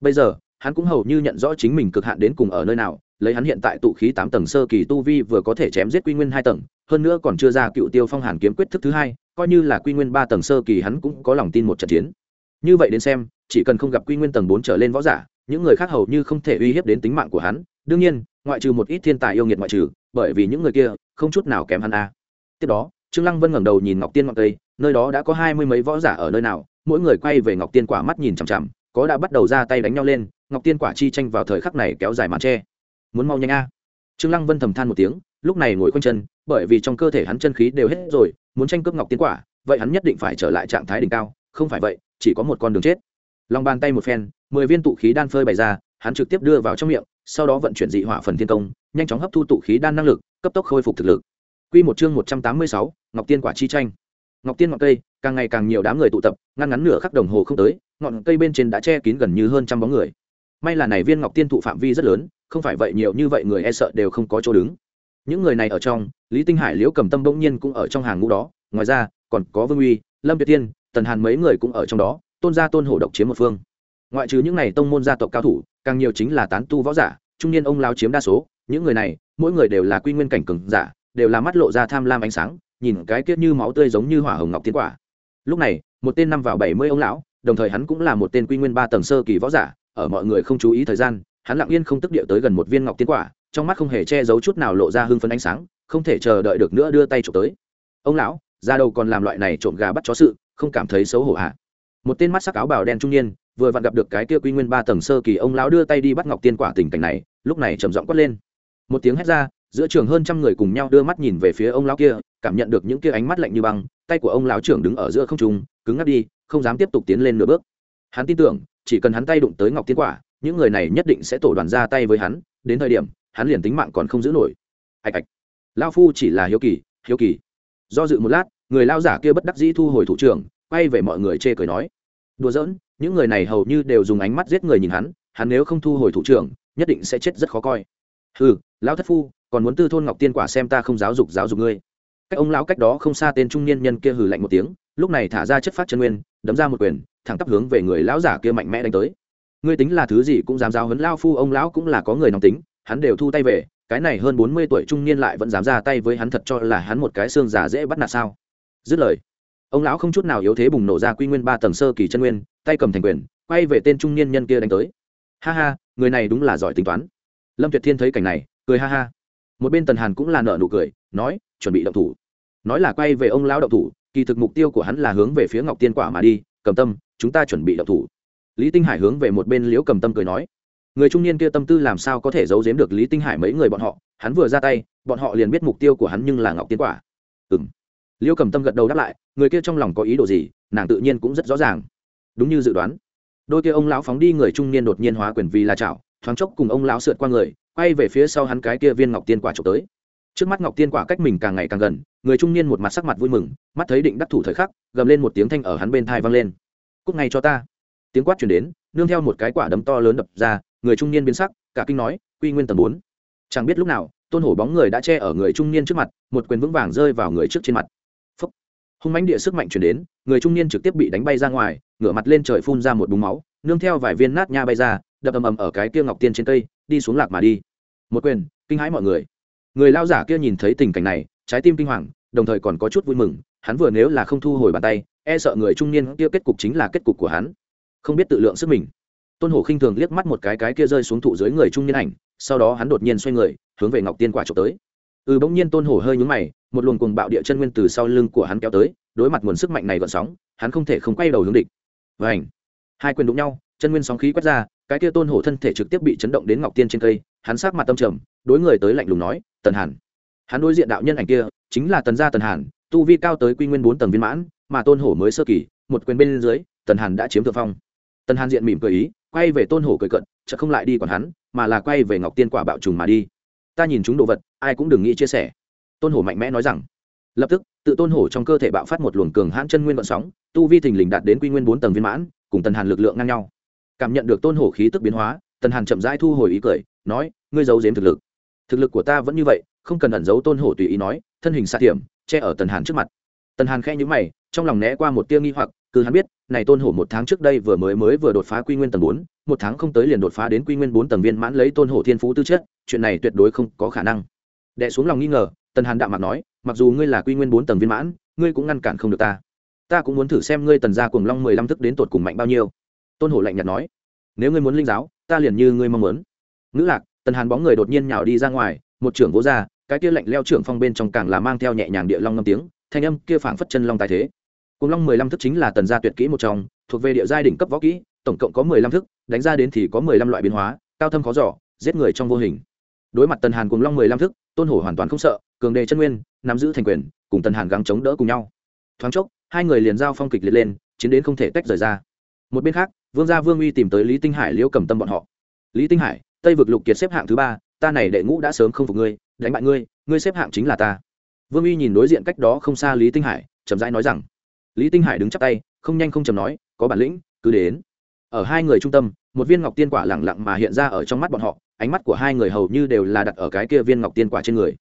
Bây giờ, hắn cũng hầu như nhận rõ chính mình cực hạn đến cùng ở nơi nào, lấy hắn hiện tại tụ khí tám tầng sơ kỳ tu vi vừa có thể chém giết quy nguyên hai tầng, hơn nữa còn chưa ra cựu tiêu phong hàn kiếm quyết thức thứ hai, coi như là quy nguyên ba tầng sơ kỳ hắn cũng có lòng tin một trận chiến như vậy đến xem, chỉ cần không gặp quy nguyên tầng bốn trở lên võ giả, những người khác hầu như không thể uy hiếp đến tính mạng của hắn. Đương nhiên, ngoại trừ một ít thiên tài yêu nghiệt ngoại trừ, bởi vì những người kia không chút nào kém hắn a. Tiếp đó, trương lăng vân ngẩng đầu nhìn ngọc tiên ngọc tây nơi đó đã có hai mươi mấy võ giả ở nơi nào, mỗi người quay về ngọc tiên quả mắt nhìn chằm chằm, có đã bắt đầu ra tay đánh nhau lên, ngọc tiên quả chi tranh vào thời khắc này kéo dài màn tre. Muốn mau nhanh a. Trương lăng vân thầm than một tiếng, lúc này ngồi quanh chân, bởi vì trong cơ thể hắn chân khí đều hết rồi, muốn tranh cướp ngọc tiên quả, vậy hắn nhất định phải trở lại trạng thái đỉnh cao, không phải vậy chỉ có một con đường chết lòng bàn tay một phen mười viên tụ khí đan phơi bày ra hắn trực tiếp đưa vào trong miệng sau đó vận chuyển dị hỏa phần thiên công nhanh chóng hấp thu tụ khí đan năng lực cấp tốc khôi phục thực lực Quy một chương một trăm tám mươi sáu, Ngọc Tiên quả chi tranh. Ngọc Tiên ngọn cây, càng ngày càng nhiều đám người tụ tập, ngăn ngắn nửa khắc đồng hồ không tới, ngọn cây bên trên đã che kín gần như hơn trăm bóng người. May là này viên Ngọc Tiên thụ phạm vi rất lớn, không phải vậy nhiều như vậy người e sợ đều không có chỗ đứng. Những người này ở trong, Lý Tinh Hải Liễu Cầm Tâm bỗng nhiên cũng ở trong hàng ngũ đó, ngoài ra, còn có Vương Uy, Lâm Việt Tiên, Tần Hàn mấy người cũng ở trong đó, tôn gia tôn hổ độc chiếm một phương. Ngoại trừ những này tông môn gia tộc cao thủ, càng nhiều chính là tán tu võ giả, trung niên ông lão chiếm đa số, những người này, mỗi người đều là quy nguyên cảnh cường giả, đều là mắt lộ ra tham lam ánh sáng nhìn cái kiết như máu tươi giống như hỏa hồng ngọc tiến quả. Lúc này một tên năm vào bảy mươi ông lão đồng thời hắn cũng là một tên quy nguyên ba tầng sơ kỳ võ giả ở mọi người không chú ý thời gian hắn lặng yên không tức địa tới gần một viên ngọc tiến quả trong mắt không hề che giấu chút nào lộ ra hưng phấn ánh sáng không thể chờ đợi được nữa đưa tay trộm tới. Ông lão ra đầu còn làm loại này trộm gà bắt chó sự? Không cảm thấy xấu hổ hạ à. một tên mắt sắc áo bào đen trung niên, vừa vặn gặp được cái kia quy nguyên ba tầng sơ kỳ, ông lão đưa tay đi bắt ngọc tiên quả tình cảnh này, lúc này trầm giọng quát lên. Một tiếng hét ra, giữa trường hơn trăm người cùng nhau đưa mắt nhìn về phía ông lão kia, cảm nhận được những kia ánh mắt lạnh như băng, tay của ông lão trưởng đứng ở giữa không trung, cứng ngắt đi, không dám tiếp tục tiến lên nửa bước. Hắn tin tưởng, chỉ cần hắn tay đụng tới ngọc tiên quả, những người này nhất định sẽ tổ đoàn ra tay với hắn, đến thời điểm, hắn liền tính mạng còn không giữ nổi. Ạch ạch. Lao phu chỉ là hiếu kỳ hiếu kỳ. Do dự một lát người lao giả kia bất đắc dĩ thu hồi thủ trưởng, quay về mọi người chê cười nói. Đùa giỡn, những người này hầu như đều dùng ánh mắt giết người nhìn hắn hắn nếu không thu hồi thủ trưởng, nhất định sẽ chết rất khó coi. Ừ lão thất phu, còn muốn tư thôn ngọc tiên quả xem ta không giáo dục giáo dục ngươi. Cách ông lão cách đó không xa tên trung niên nhân kia hừ lạnh một tiếng, lúc này thả ra chất phát chân nguyên, đấm ra một quyền, thẳng tắp hướng về người lão giả kia mạnh mẽ đánh tới. Ngươi tính là thứ gì cũng dám giáo hấn lao phu, ông lão cũng là có người nóng tính, hắn đều thu tay về, cái này hơn bốn mươi tuổi trung niên lại vẫn dám ra tay với hắn thật cho là hắn một cái xương giả dễ bắt nạt sao? Dứt lời, ông lão không chút nào yếu thế bùng nổ ra quy nguyên ba tầng sơ kỳ chân nguyên, tay cầm thành quyền, quay về tên trung niên nhân kia đánh tới. Ha ha, người này đúng là giỏi tính toán. Lâm tuyệt thiên thấy cảnh này, cười ha ha. Một bên tần hàn cũng là nợ nụ cười, nói, chuẩn bị động thủ. Nói là quay về ông lão động thủ, kỳ thực mục tiêu của hắn là hướng về phía ngọc tiên quả mà đi, cầm tâm, chúng ta chuẩn bị động thủ. Lý tinh hải hướng về một bên liễu cầm tâm cười nói, người trung niên kia tâm tư làm sao có thể giấu giếm được lý tinh hải mấy người bọn họ? Hắn vừa ra tay, bọn họ liền biết mục tiêu của hắn nhưng là ngọc tiên quả. Ừ m Liêu cầm tâm gật đầu đáp lại, người kia trong lòng có ý đồ gì, nàng tự nhiên cũng rất rõ ràng. Đúng như dự đoán. Đôi kia ông lão phóng đi người trung niên đột nhiên hóa quyền vì là chảo, thoáng chốc cùng ông lão sượt qua người, quay về phía sau hắn cái kia viên ngọc tiên quả trộm tới. Trước mắt ngọc tiên quả cách mình càng ngày càng gần, người trung niên một mặt sắc mặt vui mừng, mắt thấy định đắc thủ thời khắc, gầm lên một tiếng thanh ở hắn bên thai vang lên. Cúc ngay cho ta. Tiếng quát chuyển đến, nương theo một cái quả đấm to lớn đập ra, người trung niên biến sắc, cả kinh nói, quy nguyên tầng bốn. Chẳng biết lúc nào, tôn hổ bóng người đã che ở người trung niên trước mặt, một quyền vững vàng rơi vào người trước trên mặt hung mãnh địa sức mạnh chuyển đến, người trung niên trực tiếp bị đánh bay ra ngoài, ngửa mặt lên trời phun ra một búng máu, nương theo vài viên nát nha bay ra, đập ầm ầm ở cái kia ngọc tiên trên cây, đi xuống lạc mà đi. Một quyền, kinh hãi mọi người. Người lao giả kia nhìn thấy tình cảnh này, trái tim kinh hoàng, đồng thời còn có chút vui mừng, hắn vừa nếu là không thu hồi bàn tay e sợ người trung niên kia kết cục chính là kết cục của hắn. Không biết tự lượng sức mình. Tôn hổ khinh thường liếc mắt một cái cái kia rơi xuống thụ dưới người trung niên ảnh, sau đó hắn đột nhiên xoay người, hướng về ngọc tiên quả trộm tới. Ừ bỗng nhiên tôn hổ hơi nhúng mày một luồng cuồng bạo địa chân nguyên từ sau lưng của hắn kéo tới, đối mặt nguồn sức mạnh này gọn sóng, hắn không thể không quay đầu hướng địch. Và ảnh hai quyền đụng nhau, chân nguyên sóng khí quét ra, cái kia tôn hổ thân thể trực tiếp bị chấn động đến ngọc tiên trên cây, hắn sát mặt tâm trầm, đối người tới lạnh lùng nói, tần hàn! Hắn đối diện đạo nhân ảnh kia, chính là tần gia tần hàn, tu vi cao tới quy nguyên bốn tầng viên mãn, mà tôn hổ mới sơ kỳ, một quyền bên dưới, tần hàn đã chiếm thượng phong. Tần hàn diện mỉm cười ý, quay về tôn hổ cười cận chợ không lại đi còn hắn, mà là quay về ngọc tiên quả bạo trùng mà đi. Ta nhìn chúng đồ vật, ai cũng đừng nghĩ chia sẻ tôn hổ mạnh mẽ nói rằng, lập tức, tự tôn hổ trong cơ thể bạo phát một luồng cường hãn chân nguyên vận sóng, tu vi thình lình đạt đến quy nguyên bốn tầng viên mãn, cùng tần hàn lực lượng ngang nhau. Cảm nhận được tôn hổ khí tức biến hóa, tần hàn chậm rãi thu hồi ý cười, nói, ngươi giấu giếm thực lực. Thực lực của ta vẫn như vậy, không cần ẩn giấu. Tôn hổ tùy ý nói, thân hình xa thiểm che ở tần hàn trước mặt. Tần hàn khẽ nhữ mày, trong lòng né qua một tia nghi hoặc, cứ hắn biết, này tôn hổ một tháng trước đây vừa mới mới vừa đột phá quy nguyên tầng bốn, một tháng không tới liền đột phá đến quy nguyên bốn tầng viên mãn lấy tôn hổ thiên phú tư chất, chuyện này tuyệt đối không có khả năng. Đệ xuống lòng nghi ngờ tần hàn đạm mặt nói, mặc dù ngươi là quy nguyên bốn tầng viên mãn, ngươi cũng ngăn cản không được ta. Ta cũng muốn thử xem ngươi tần gia cùng long mười lăm thức đến tột cùng mạnh bao nhiêu. Tôn hổ lạnh nhạt nói, nếu ngươi muốn linh giáo, ta liền như ngươi mong muốn. Ngữ lạc, tần hàn bóng người đột nhiên nhào đi ra ngoài, một trưởng vỗ ra, cái kia lạnh leo trưởng phong bên trong càng là mang theo nhẹ nhàng địa long ngâm tiếng, thanh âm kia phảng phất chân long tài thế. Cùng long mười lăm thức chính là tần gia tuyệt kỹ một trong, thuộc về địa giai đỉnh cấp võ kỹ, tổng cộng có mười lăm thức, đánh ra đến thì có mười lăm loại biến hóa, cao thâm khó giỏ giết người trong vô hình. Đối mặt tần hàn cùng long mười lăm thức tôn hổ hoàn toàn không sợ, cường đề chân nguyên, nắm giữ thành quyền, cùng tần hàn gắng chống đỡ cùng nhau. Thoáng chốc, hai người liền giao phong kịch liệt lên, chiến đến không thể tách rời ra. Một bên khác, vương gia vương uy tìm tới lý tinh hải liễu cầm tâm bọn họ. Lý tinh hải, tây vực lục kiệt xếp hạng thứ ba, ta này đệ ngũ đã sớm không phục ngươi, đánh bại ngươi ngươi xếp hạng chính là ta. Vương uy nhìn đối diện cách đó không xa lý tinh hải, chậm rãi nói rằng, lý tinh hải đứng chắp tay, không nhanh không chầm nói, có bản lĩnh, cứ đến. Ở hai người trung tâm, một viên ngọc tiên quả lẳng lặng mà hiện ra ở trong mắt bọn họ ánh mắt của hai người hầu như đều là đặt ở cái kia viên ngọc tiên quả trên người.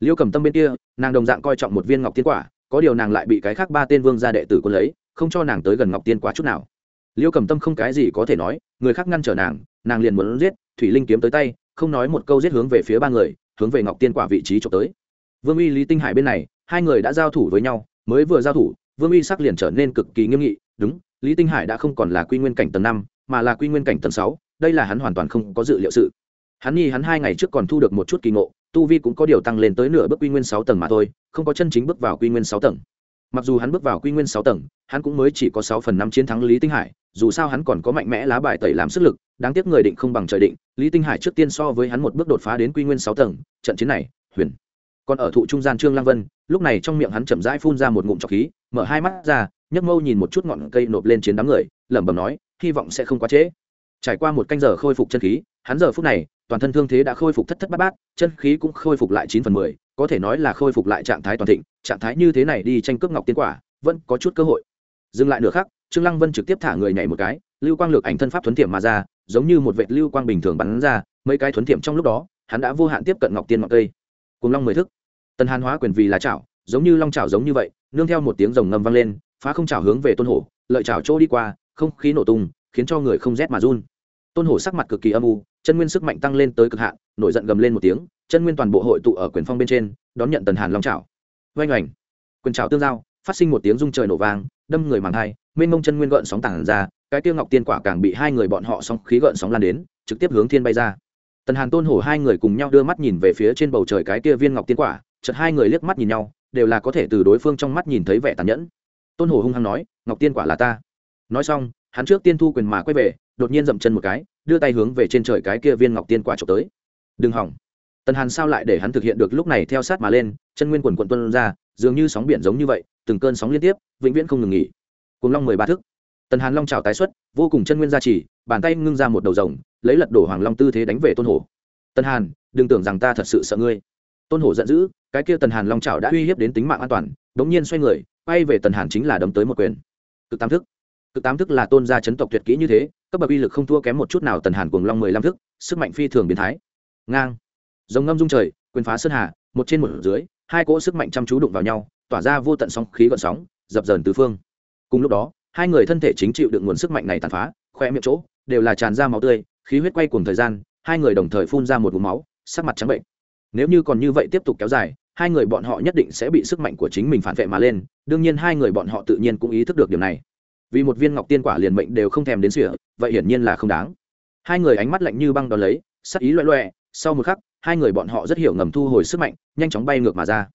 Liêu cầm tâm bên kia, nàng đồng dạng coi trọng một viên ngọc tiên quả, có điều nàng lại bị cái khác ba tên vương gia đệ tử quân lấy, không cho nàng tới gần ngọc tiên quả chút nào. Liêu cầm tâm không cái gì có thể nói, người khác ngăn trở nàng nàng liền muốn giết, thủy linh kiếm tới tay, không nói một câu giết hướng về phía ba người, hướng về ngọc tiên quả vị trí trộm tới. Vương uy lý tinh hải bên này, hai người đã giao thủ với nhau, mới vừa giao thủ, vương uy sắc liền trở nên cực kỳ nghiêm nghị, đúng, lý tinh hải đã không còn là quy nguyên cảnh tầng năm, mà là quy nguyên cảnh tầng sáu, đây là hắn hoàn toàn không có dự liệu sự hắn nhi hắn hai ngày trước còn thu được một chút kỳ ngộ, tu vi cũng có điều tăng lên tới nửa bước quy nguyên sáu tầng mà thôi, không có chân chính bước vào quy nguyên sáu tầng. Mặc dù hắn bước vào quy nguyên sáu tầng, hắn cũng mới chỉ có sáu phần năm chiến thắng lý tinh hải, dù sao hắn còn có mạnh mẽ lá bài tẩy làm sức lực, đáng tiếc người định không bằng trời định, lý tinh hải trước tiên so với hắn một bước đột phá đến quy nguyên sáu tầng, trận chiến này, huyền. Còn ở thụ trung gian trương lăng vân, lúc này trong miệng hắn chậm rãi phun ra một ngụm trọc khí, mở hai mắt ra, nhấc mâu nhìn một chút ngọn cây nộp lên chiến đám người, lẩm bẩm nói, hy vọng sẽ không quá trễ trải qua một canh giờ khôi phục chân khí, hắn giờ phút này, toàn thân thương thế đã khôi phục thất thất bát bát, chân khí cũng khôi phục lại chín phần mười, có thể nói là khôi phục lại trạng thái toàn thịnh, trạng thái như thế này đi tranh cướp ngọc tiên quả, vẫn có chút cơ hội. Dừng lại nửa khắc, trương lăng vân trực tiếp thả người nhảy một cái, lưu quang lược ảnh thân pháp thuấn tiệm mà ra, giống như một vệt lưu quang bình thường bắn ra, mấy cái thuấn tiệm trong lúc đó, hắn đã vô hạn tiếp cận ngọc tiên ngọc cây. Cùng long mười thức. Tần hàn hóa quyền vì là chảo, giống như long chảo giống như vậy, nương theo một tiếng rồng ngâm vang lên, phá không chảo hướng về tôn hổ, lợi chảo chỗ đi qua, không khí nổ tung khiến cho người không rét mà run. Tôn hổ sắc mặt cực kỳ âm u, chân nguyên sức mạnh tăng lên tới cực hạn, nổi giận gầm lên một tiếng, chân nguyên toàn bộ hội tụ ở quyền phong bên trên, đón nhận tần hàn long chảo oanh oảnh. Quyền chảo tương giao, phát sinh một tiếng rung trời nổ vang, đâm người màng hai mênh mông chân nguyên gợn sóng tản ra, cái tiêu ngọc tiên quả càng bị hai người bọn họ sóng khí gợn sóng lan đến, trực tiếp hướng thiên bay ra. Tần hàn tôn hổ hai người cùng nhau đưa mắt nhìn về phía trên bầu trời cái kia viên ngọc tiên quả, chợt hai người liếc mắt nhìn nhau, đều là có thể từ đối phương trong mắt nhìn thấy vẻ tàn nhẫn. Tôn hổ hung hăng nói, ngọc tiên quả là ta. Nói xong hắn trước tiên thu quyền mà quay về, đột nhiên dậm chân một cái, đưa tay hướng về trên trời cái kia viên ngọc tiên quả trộm tới. Đừng hỏng. Tần hàn sao lại để hắn thực hiện được lúc này theo sát mà lên, chân nguyên quần quận tuân ra, dường như sóng biển giống như vậy, từng cơn sóng liên tiếp, vĩnh viễn không ngừng nghỉ. Cùng long mười ba thức. Tần hàn long trào tái xuất, vô cùng chân nguyên gia trì, bàn tay ngưng ra một đầu rồng, lấy lật đổ hoàng long tư thế đánh về tôn hổ. Tần hàn, đừng tưởng rằng ta thật sự sợ ngươi. Tôn hổ giận dữ, cái kia tần hàn long trào đã uy hiếp đến tính mạng an toàn đ ố n g nhiên xoay người, quay về tần hàn chính là đấm tới một quyền. Cực tam thức thực tám thức là tôn gia chấn tộc tuyệt kỹ như thế, cấp bậc uy lực không thua kém một chút nào tần hàn cuồng long mười lăm thức, sức mạnh phi thường biến thái. Ngang. Giống ngâm dung trời, quyền phá sơn hà, một trên một dưới, hai cỗ sức mạnh chăm chú đụng vào nhau, tỏa ra vô tận sóng khí gọn sóng, dập dờn tứ phương. Cùng lúc đó, hai người thân thể chính chịu được nguồn sức mạnh này tàn phá khoe miệng chỗ, đều là tràn ra máu tươi, khí huyết quay cùng thời gian, hai người đồng thời phun ra một vùng máu, sắc mặt trắng bệnh. Nếu như còn như vậy tiếp tục kéo dài, hai người bọn họ nhất định sẽ bị sức mạnh của chính mình phản vệ mà lên, đương nhiên hai người bọn họ tự nhiên cũng ý thức được điều này vì một viên ngọc tiên quả liền mệnh đều không thèm đến sỉa vậy hiển nhiên là không đáng hai người ánh mắt lạnh như băng đón lấy sắc ý loẹ loẹ sau một khắc hai người bọn họ rất hiểu ngầm thu hồi sức mạnh nhanh chóng bay ngược mà ra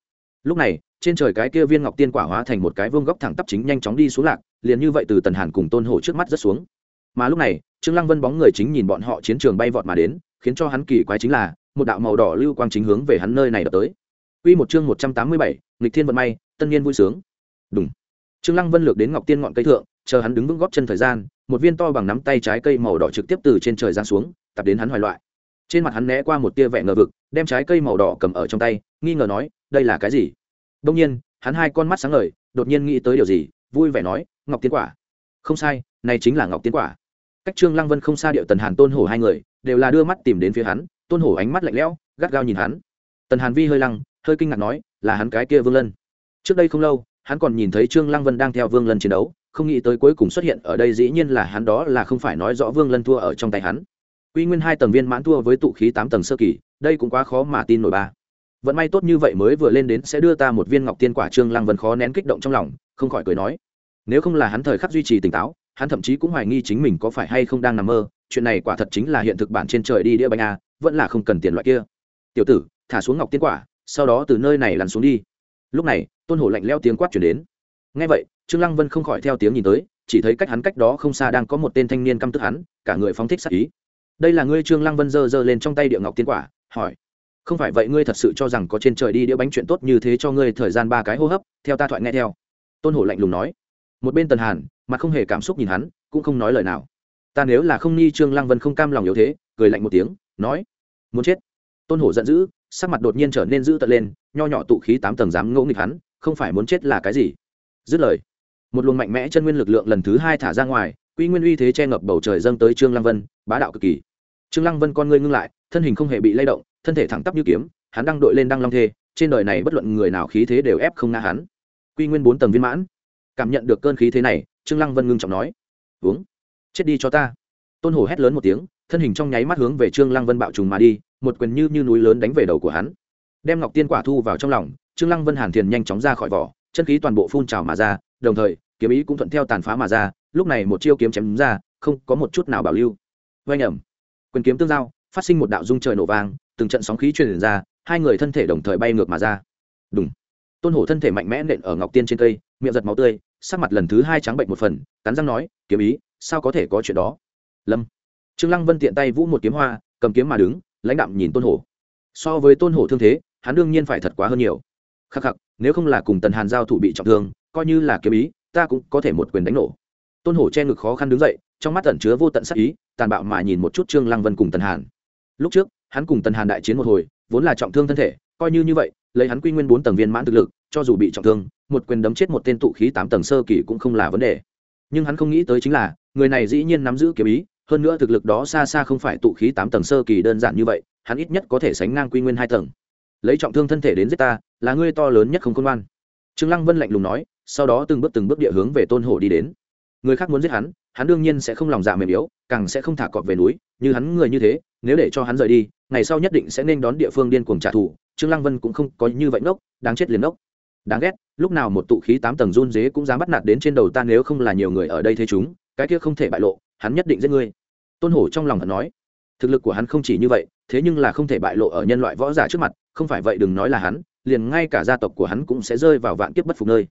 lúc này trên trời cái kia viên ngọc tiên quả hóa thành một cái vương góc thẳng tắp chính nhanh chóng đi xuống lạc liền như vậy từ tần hàn cùng tôn hổ trước mắt rất xuống mà lúc này trương lăng vân bóng người chính nhìn bọn họ chiến trường bay vọt mà đến khiến cho hắn kỳ quái chính là một đạo màu đỏ lưu quang chính hướng về hắn nơi này đập tới Quy một chương 187, nghịch thiên vận may, tân niên vui sướng. Đúng. Trương Lăng Vân lược đến Ngọc Tiên ngọn cây thượng, chờ hắn đứng vững góp chân thời gian, một viên to bằng nắm tay trái cây màu đỏ trực tiếp từ trên trời giáng xuống, tập đến hắn hoài loại. Trên mặt hắn né qua một tia vẻ ngờ vực, đem trái cây màu đỏ cầm ở trong tay, nghi ngờ nói, đây là cái gì? đông nhiên, hắn hai con mắt sáng ngời, đột nhiên nghĩ tới điều gì, vui vẻ nói, Ngọc Tiên quả. Không sai, này chính là Ngọc Tiên quả. Cách Trương Lăng Vân không xa điệu Tần Hàn Tôn Hổ hai người, đều là đưa mắt tìm đến phía hắn, Tôn Hổ ánh mắt lạnh lẽo, gắt gao nhìn hắn. Tần Hàn Vi hơi lăng, hơi kinh ngạc nói là hắn cái kia vương lân trước đây không lâu hắn còn nhìn thấy trương lăng vân đang theo vương lân chiến đấu không nghĩ tới cuối cùng xuất hiện ở đây dĩ nhiên là hắn đó là không phải nói rõ vương lân thua ở trong tay hắn. Quy nguyên hai tầng viên mãn thua với tụ khí tám tầng sơ kỳ, đây cũng quá khó mà tin nổi ba. Vận may tốt như vậy mới vừa lên đến sẽ đưa ta một viên ngọc tiên quả trương lăng vân khó nén kích động trong lòng, không khỏi cười nói. Nếu không là hắn thời khắc duy trì tỉnh táo, hắn thậm chí cũng hoài nghi chính mình có phải hay không đang nằm mơ, chuyện này quả thật chính là hiện thực bản trên trời đi đĩa bánh a, vẫn là không cần tiền loại kia. Tiểu tử, thả xuống ngọc tiên quả, sau đó từ nơi này lăn xuống đi. Lúc này, tôn hổ lạnh leo tiếng quát chuyển đến. Ngay vậy trương lăng vân không khỏi theo tiếng nhìn tới, chỉ thấy cách hắn cách đó không xa đang có một tên thanh niên căm tức hắn, cả người phóng thích sắc ý. Đây là ngươi? Trương lăng vân giơ giơ lên trong tay địa ngọc tiên quả, hỏi. Không phải vậy ngươi thật sự cho rằng có trên trời đi đĩa bánh chuyện tốt như thế cho ngươi thời gian ba cái hô hấp, theo ta thoại nghe theo. Tôn hổ lạnh lùng nói. Một bên tần hàn, mặt không hề cảm xúc nhìn hắn, cũng không nói lời nào. Ta nếu là không nghi trương lăng vân không cam lòng yếu thế, cười lạnh một tiếng, nói. Muốn chết? Tôn hổ giận dữ, sắc mặt đột nhiên trở nên dữ tợn lên, nho nhỏ tụ khí tám tầng dám ngỗ nghịch hắn, không phải muốn chết là cái gì? Dứt lời một luồng mạnh mẽ chân nguyên lực lượng lần thứ hai thả ra ngoài, quy nguyên uy thế che ngập bầu trời dâng tới trương lăng vân, bá đạo cực kỳ. Trương lăng vân con ngươi ngưng lại, thân hình không hề bị lay động, thân thể thẳng tắp như kiếm, hắn đang đội lên đăng long thê, trên đời này bất luận người nào khí thế đều ép không ngã hắn. Quy nguyên bốn tầng viên mãn. Cảm nhận được cơn khí thế này, trương lăng vân ngưng trọng nói, uống. Chết đi cho ta. Tôn hổ hét lớn một tiếng, thân hình trong nháy mắt hướng về trương lăng vân bạo trùng mà đi, một quyền như như núi lớn đánh về đầu của hắn. Đem ngọc tiên quả thu vào trong lòng, trương lăng vân hàn thiền nhanh chóng ra khỏi vỏ chân khí toàn bộ phun trào mà ra, đồng thời, kiếm ý cũng thuận theo tàn phá mà ra, lúc này một chiêu kiếm chém ra, không có một chút nào bảo lưu. Vay nhầm quyền kiếm tương giao, phát sinh một đạo dung trời nổ vang, từng trận sóng khí truyền ra, hai người thân thể đồng thời bay ngược mà ra. Đúng tôn hổ thân thể mạnh mẽ nện ở ngọc tiên trên cây, miệng giật máu tươi, sắc mặt lần thứ hai trắng bệnh một phần, cắn răng nói, kiếm ý, sao có thể có chuyện đó? Lâm. Trương lăng vân tiện tay vũ một kiếm hoa, cầm kiếm mà đứng, lãnh đạm nhìn tôn hổ. So với tôn hổ thương thế, hắn đương nhiên phải thật quá hơn nhiều. Khắc khắc nếu không là cùng tần hàn giao thủ bị trọng thương, coi như là kiếm ý, ta cũng có thể một quyền đánh nổ. Tôn hổ che ngực khó khăn đứng dậy, trong mắt tẩn chứa vô tận sắc ý, tàn bạo mà nhìn một chút trương lăng vân cùng tần hàn. Lúc trước, hắn cùng tần hàn đại chiến một hồi, vốn là trọng thương thân thể, coi như như vậy, lấy hắn quy nguyên bốn tầng viên mãn thực lực, cho dù bị trọng thương, một quyền đấm chết một tên tụ khí tám tầng sơ kỳ cũng không là vấn đề. Nhưng hắn không nghĩ tới chính là, người này dĩ nhiên nắm giữ kiếm ý, hơn nữa thực lực đó xa xa không phải tụ khí tám tầng sơ kỳ đơn giản như vậy, hắn ít nhất có thể sánh ngang quy nguyên hai tầng. Lấy trọng thương thân thể đến giết ta là ngươi to lớn nhất không khôn ngoan. Trương lăng vân lạnh lùng nói, sau đó từng bước từng bước địa hướng về tôn hổ đi đến. Người khác muốn giết hắn hắn đương nhiên sẽ không lòng dạ mềm yếu, càng sẽ không thả cọp về núi, như hắn người như thế, nếu để cho hắn rời đi, ngày sau nhất định sẽ nên đón địa phương điên cuồng trả thù, trương lăng vân cũng không có như vậy ngốc, đáng chết liền ngốc. Đáng ghét, lúc nào một tụ khí tám tầng run dế cũng dám bắt nạt đến trên đầu ta nếu không là nhiều người ở đây thế chúng, cái kia không thể bại lộ, hắn nhất định giết ngươi. Tôn hổ trong lòng hắn nói, thực lực của hắn không chỉ như vậy, thế nhưng là không thể bại lộ ở nhân loại võ giả trước mặt, không phải vậy đừng nói là hắn liền ngay cả gia tộc của hắn cũng sẽ rơi vào vạn kiếp bất phục nơi.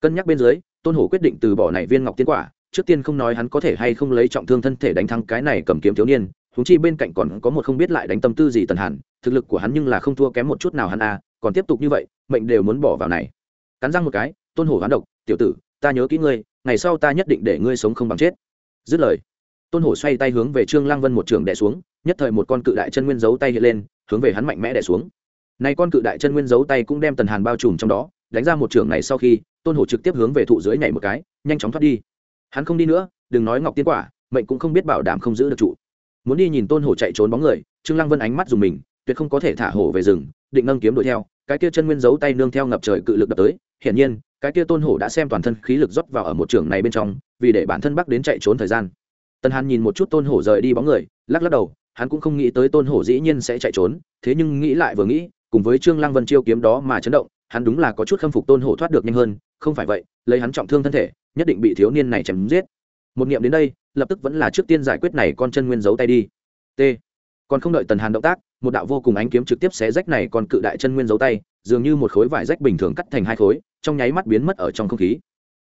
Cân nhắc bên dưới tôn hổ quyết định từ bỏ này viên ngọc tiên quả trước tiên không nói hắn có thể hay không lấy trọng thương thân thể đánh thắng cái này cầm kiếm thiếu niên húng chi bên cạnh còn có một không biết lại đánh tâm tư gì tần hàn thực lực của hắn nhưng là không thua kém một chút nào hắn a à, còn tiếp tục như vậy mệnh đều muốn bỏ vào này. Cắn răng một cái tôn hổ hoán độc tiểu tử ta nhớ kỹ ngươi ngày sau ta nhất định để ngươi sống không bằng chết. Dứt lời tôn hổ xoay tay hướng về trương lăng vân một trường đè xuống nhất thời một con cự đại chân nguyên giấu tay hiện lên hướng về hắn mạnh mẽ đè xuống này con cự đại chân nguyên giấu tay cũng đem tần hàn bao trùm trong đó, đánh ra một trường này sau khi, tôn hổ trực tiếp hướng về thụ dưới nhảy một cái, nhanh chóng thoát đi. Hắn không đi nữa, đừng nói ngọc tiên quả, mệnh cũng không biết bảo đảm không giữ được trụ. Muốn đi nhìn tôn hổ chạy trốn bóng người, trương lăng vân ánh mắt dùng mình, tuyệt không có thể thả hổ về rừng, định nâng kiếm đuổi theo, cái kia chân nguyên giấu tay nương theo ngập trời cự lực đập tới, hiển nhiên, cái kia tôn hổ đã xem toàn thân khí lực rót vào ở một trường này bên trong, vì để bản thân bắc đến chạy trốn thời gian. Tần hàn nhìn một chút tôn hổ rời đi bóng người, lắc lắc đầu, hắn cũng không nghĩ tới tôn hổ dĩ nhiên sẽ chạy trốn, thế nhưng nghĩ lại vừa nghĩ cùng với trương lăng vân chiêu kiếm đó mà chấn động, hắn đúng là có chút khâm phục tôn hổ thoát được nhanh hơn, không phải vậy, lấy hắn trọng thương thân thể, nhất định bị thiếu niên này chém giết. Một nghiệm đến đây, lập tức vẫn là trước tiên giải quyết này con chân nguyên giấu tay đi. T. Còn không đợi tần hàn động tác, một đạo vô cùng ánh kiếm trực tiếp xé rách này còn cự đại chân nguyên giấu tay, dường như một khối vải rách bình thường cắt thành hai khối, trong nháy mắt biến mất ở trong không khí.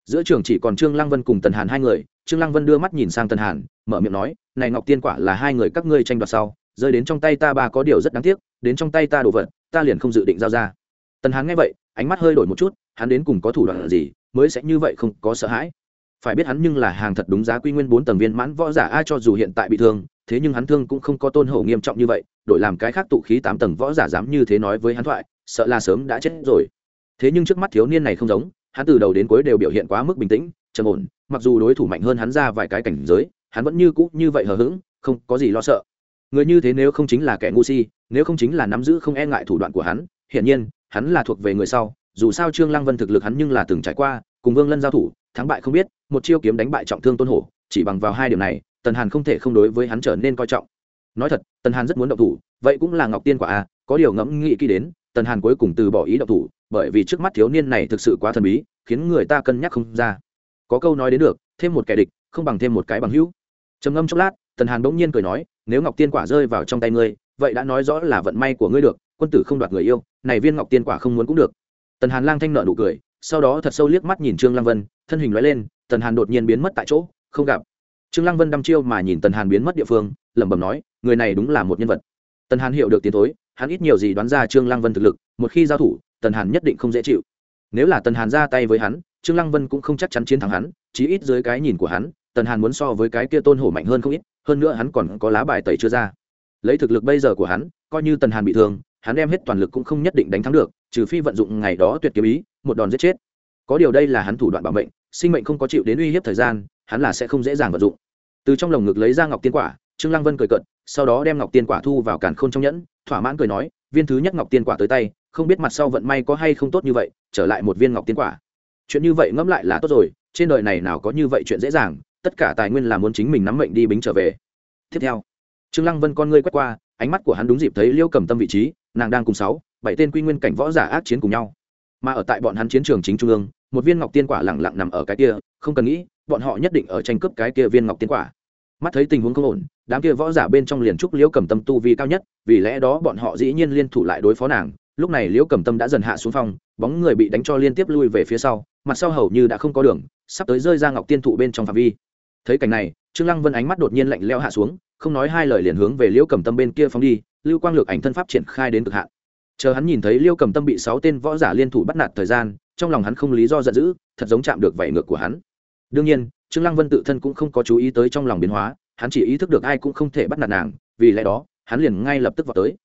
Giữa trường chỉ còn trương lăng vân cùng tần hàn hai người, trương lăng vân đưa mắt nhìn sang tần hàn, mở miệng nói, này ngọc tiên quả là hai người các ngươi tranh đoạt sau, rơi đến trong tay ta ba có điều rất đáng tiếc, đến trong tay ta đồ vật ta liền không dự định giao ra. Tần Hán nghe vậy, ánh mắt hơi đổi một chút, hắn đến cùng có thủ đoạn gì mới sẽ như vậy không có sợ hãi? Phải biết hắn nhưng là hàng thật đúng giá quy nguyên bốn tầng viên mãn võ giả, ai cho dù hiện tại bị thương, thế nhưng hắn thương cũng không có tôn hổ nghiêm trọng như vậy, đổi làm cái khác tụ khí tám tầng võ giả dám như thế nói với hắn thoại, sợ là sớm đã chết rồi. Thế nhưng trước mắt thiếu niên này không giống, hắn từ đầu đến cuối đều biểu hiện quá mức bình tĩnh, trầm ổn, mặc dù đối thủ mạnh hơn hắn ra vài cái cảnh giới, hắn vẫn như cũ như vậy hờ hững, không có gì lo sợ. Người như thế nếu không chính là kẻ ngu si nếu không chính là nắm giữ không e ngại thủ đoạn của hắn, hiển nhiên, hắn là thuộc về người sau, dù sao trương lăng vân thực lực hắn nhưng là từng trải qua, cùng vương lân giao thủ, thắng bại không biết, một chiêu kiếm đánh bại trọng thương tôn hổ, chỉ bằng vào hai điểm này, tần hàn không thể không đối với hắn trở nên coi trọng. Nói thật, tần hàn rất muốn động thủ, vậy cũng là ngọc tiên quả a, có điều ngẫm nghĩ kỹ đến, tần hàn cuối cùng từ bỏ ý động thủ, bởi vì trước mắt thiếu niên này thực sự quá thần bí, khiến người ta cân nhắc không ra. Có câu nói đến được, thêm một kẻ địch, không bằng thêm một cái bằng hữu. Trầm ngâm chốc lát, tần hàn bỗng nhiên cười nói, nếu ngọc tiên quả rơi vào trong tay ngươi vậy đã nói rõ là vận may của ngươi được, quân tử không đoạt người yêu, này viên ngọc tiên quả không muốn cũng được. Tần hàn lang thanh nợ nụ cười, sau đó thật sâu liếc mắt nhìn trương lăng vân, thân hình nói lên, tần hàn đột nhiên biến mất tại chỗ, không gặp. Trương lăng vân đăm chiêu mà nhìn tần hàn biến mất địa phương, lẩm bẩm nói, người này đúng là một nhân vật. Tần hàn hiểu được tiến thối, hắn ít nhiều gì đoán ra trương lăng vân thực lực, một khi giao thủ, tần hàn nhất định không dễ chịu. Nếu là tần hàn ra tay với hắn, trương lăng vân cũng không chắc chắn chiến thắng hắn, chí ít dưới cái nhìn của hắn, tần hàn muốn so với cái kia tôn hổ mạnh hơn không ít, hơn nữa hắn còn có lá bài tẩy chưa ra lấy thực lực bây giờ của hắn, coi như tần hàn bị thương, hắn đem hết toàn lực cũng không nhất định đánh thắng được, trừ phi vận dụng ngày đó tuyệt kiếm ý, một đòn giết chết. Có điều đây là hắn thủ đoạn bảo mệnh, sinh mệnh không có chịu đến uy hiếp thời gian, hắn là sẽ không dễ dàng vận dụng. Từ trong lồng ngực lấy ra ngọc tiên quả, trương lăng vân cười cận sau đó đem ngọc tiên quả thu vào càn khôn trong nhẫn, thỏa mãn cười nói, viên thứ nhất ngọc tiên quả tới tay, không biết mặt sau vận may có hay không tốt như vậy, trở lại một viên ngọc tiên quả. Chuyện như vậy ngẫm lại là tốt rồi, trên đời này nào có như vậy chuyện dễ dàng, tất cả tài nguyên là muốn chính mình nắm mệnh đi bính trở về. Tiếp theo trương lăng vân con ngươi quét qua, ánh mắt của hắn đúng dịp thấy liêu cầm tâm vị trí, nàng đang cùng sáu, bảy tên quy nguyên cảnh võ giả ác chiến cùng nhau. Mà ở tại bọn hắn chiến trường chính trung ương, một viên ngọc tiên quả lẳng lặng nằm ở cái kia, không cần nghĩ, bọn họ nhất định ở tranh cướp cái kia viên ngọc tiên quả. Mắt thấy tình huống không ổn, đám kia võ giả bên trong liền trúc liễu cầm tâm tu vi cao nhất, vì lẽ đó bọn họ dĩ nhiên liên thủ lại đối phó nàng. Lúc này liễu cầm tâm đã dần hạ xuống phòng bóng người bị đánh cho liên tiếp lui về phía sau, mặt sau hầu như đã không có đường, sắp tới rơi ra ngọc tiên thụ bên trong phạm vi. Thấy cảnh này, trương lăng vân ánh mắt đột nhiên lạnh leo hạ xuống không nói hai lời liền hướng về liễu cầm tâm bên kia phóng đi, lưu quang lược ảnh thân pháp triển khai đến cực hạn. Chờ hắn nhìn thấy liêu cầm tâm bị sáu tên võ giả liên thủ bắt nạt thời gian, trong lòng hắn không lý do giận dữ, thật giống chạm được vảy ngược của hắn. Đương nhiên, trương lăng vân tự thân cũng không có chú ý tới trong lòng biến hóa, hắn chỉ ý thức được ai cũng không thể bắt nạt nàng, vì lẽ đó, hắn liền ngay lập tức vào tới.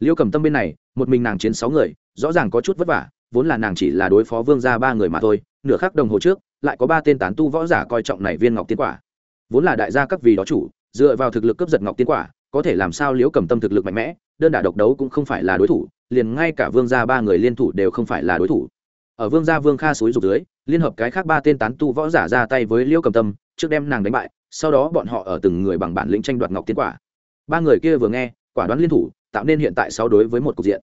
Liêu cầm tâm bên này, một mình nàng chiến sáu người, rõ ràng có chút vất vả, vốn là nàng chỉ là đối phó vương gia ba người mà thôi, nửa khắc đồng hồ trước, lại có ba tên tán tu võ giả coi trọng này viên ngọc tiên quả. Vốn là đại gia các vì đó chủ dựa vào thực lực cấp giật ngọc tiên quả, có thể làm sao liễu cầm tâm thực lực mạnh mẽ, đơn đả độc đấu cũng không phải là đối thủ, liền ngay cả vương gia ba người liên thủ đều không phải là đối thủ. Ở vương gia vương kha suối rục dưới, liên hợp cái khác ba tên tán tu võ giả ra tay với liễu cầm tâm, trước đem nàng đánh bại, sau đó bọn họ ở từng người bằng bản lĩnh tranh đoạt ngọc tiên quả. Ba người kia vừa nghe, quả đoán liên thủ, tạo nên hiện tại sáu đối với một cục diện.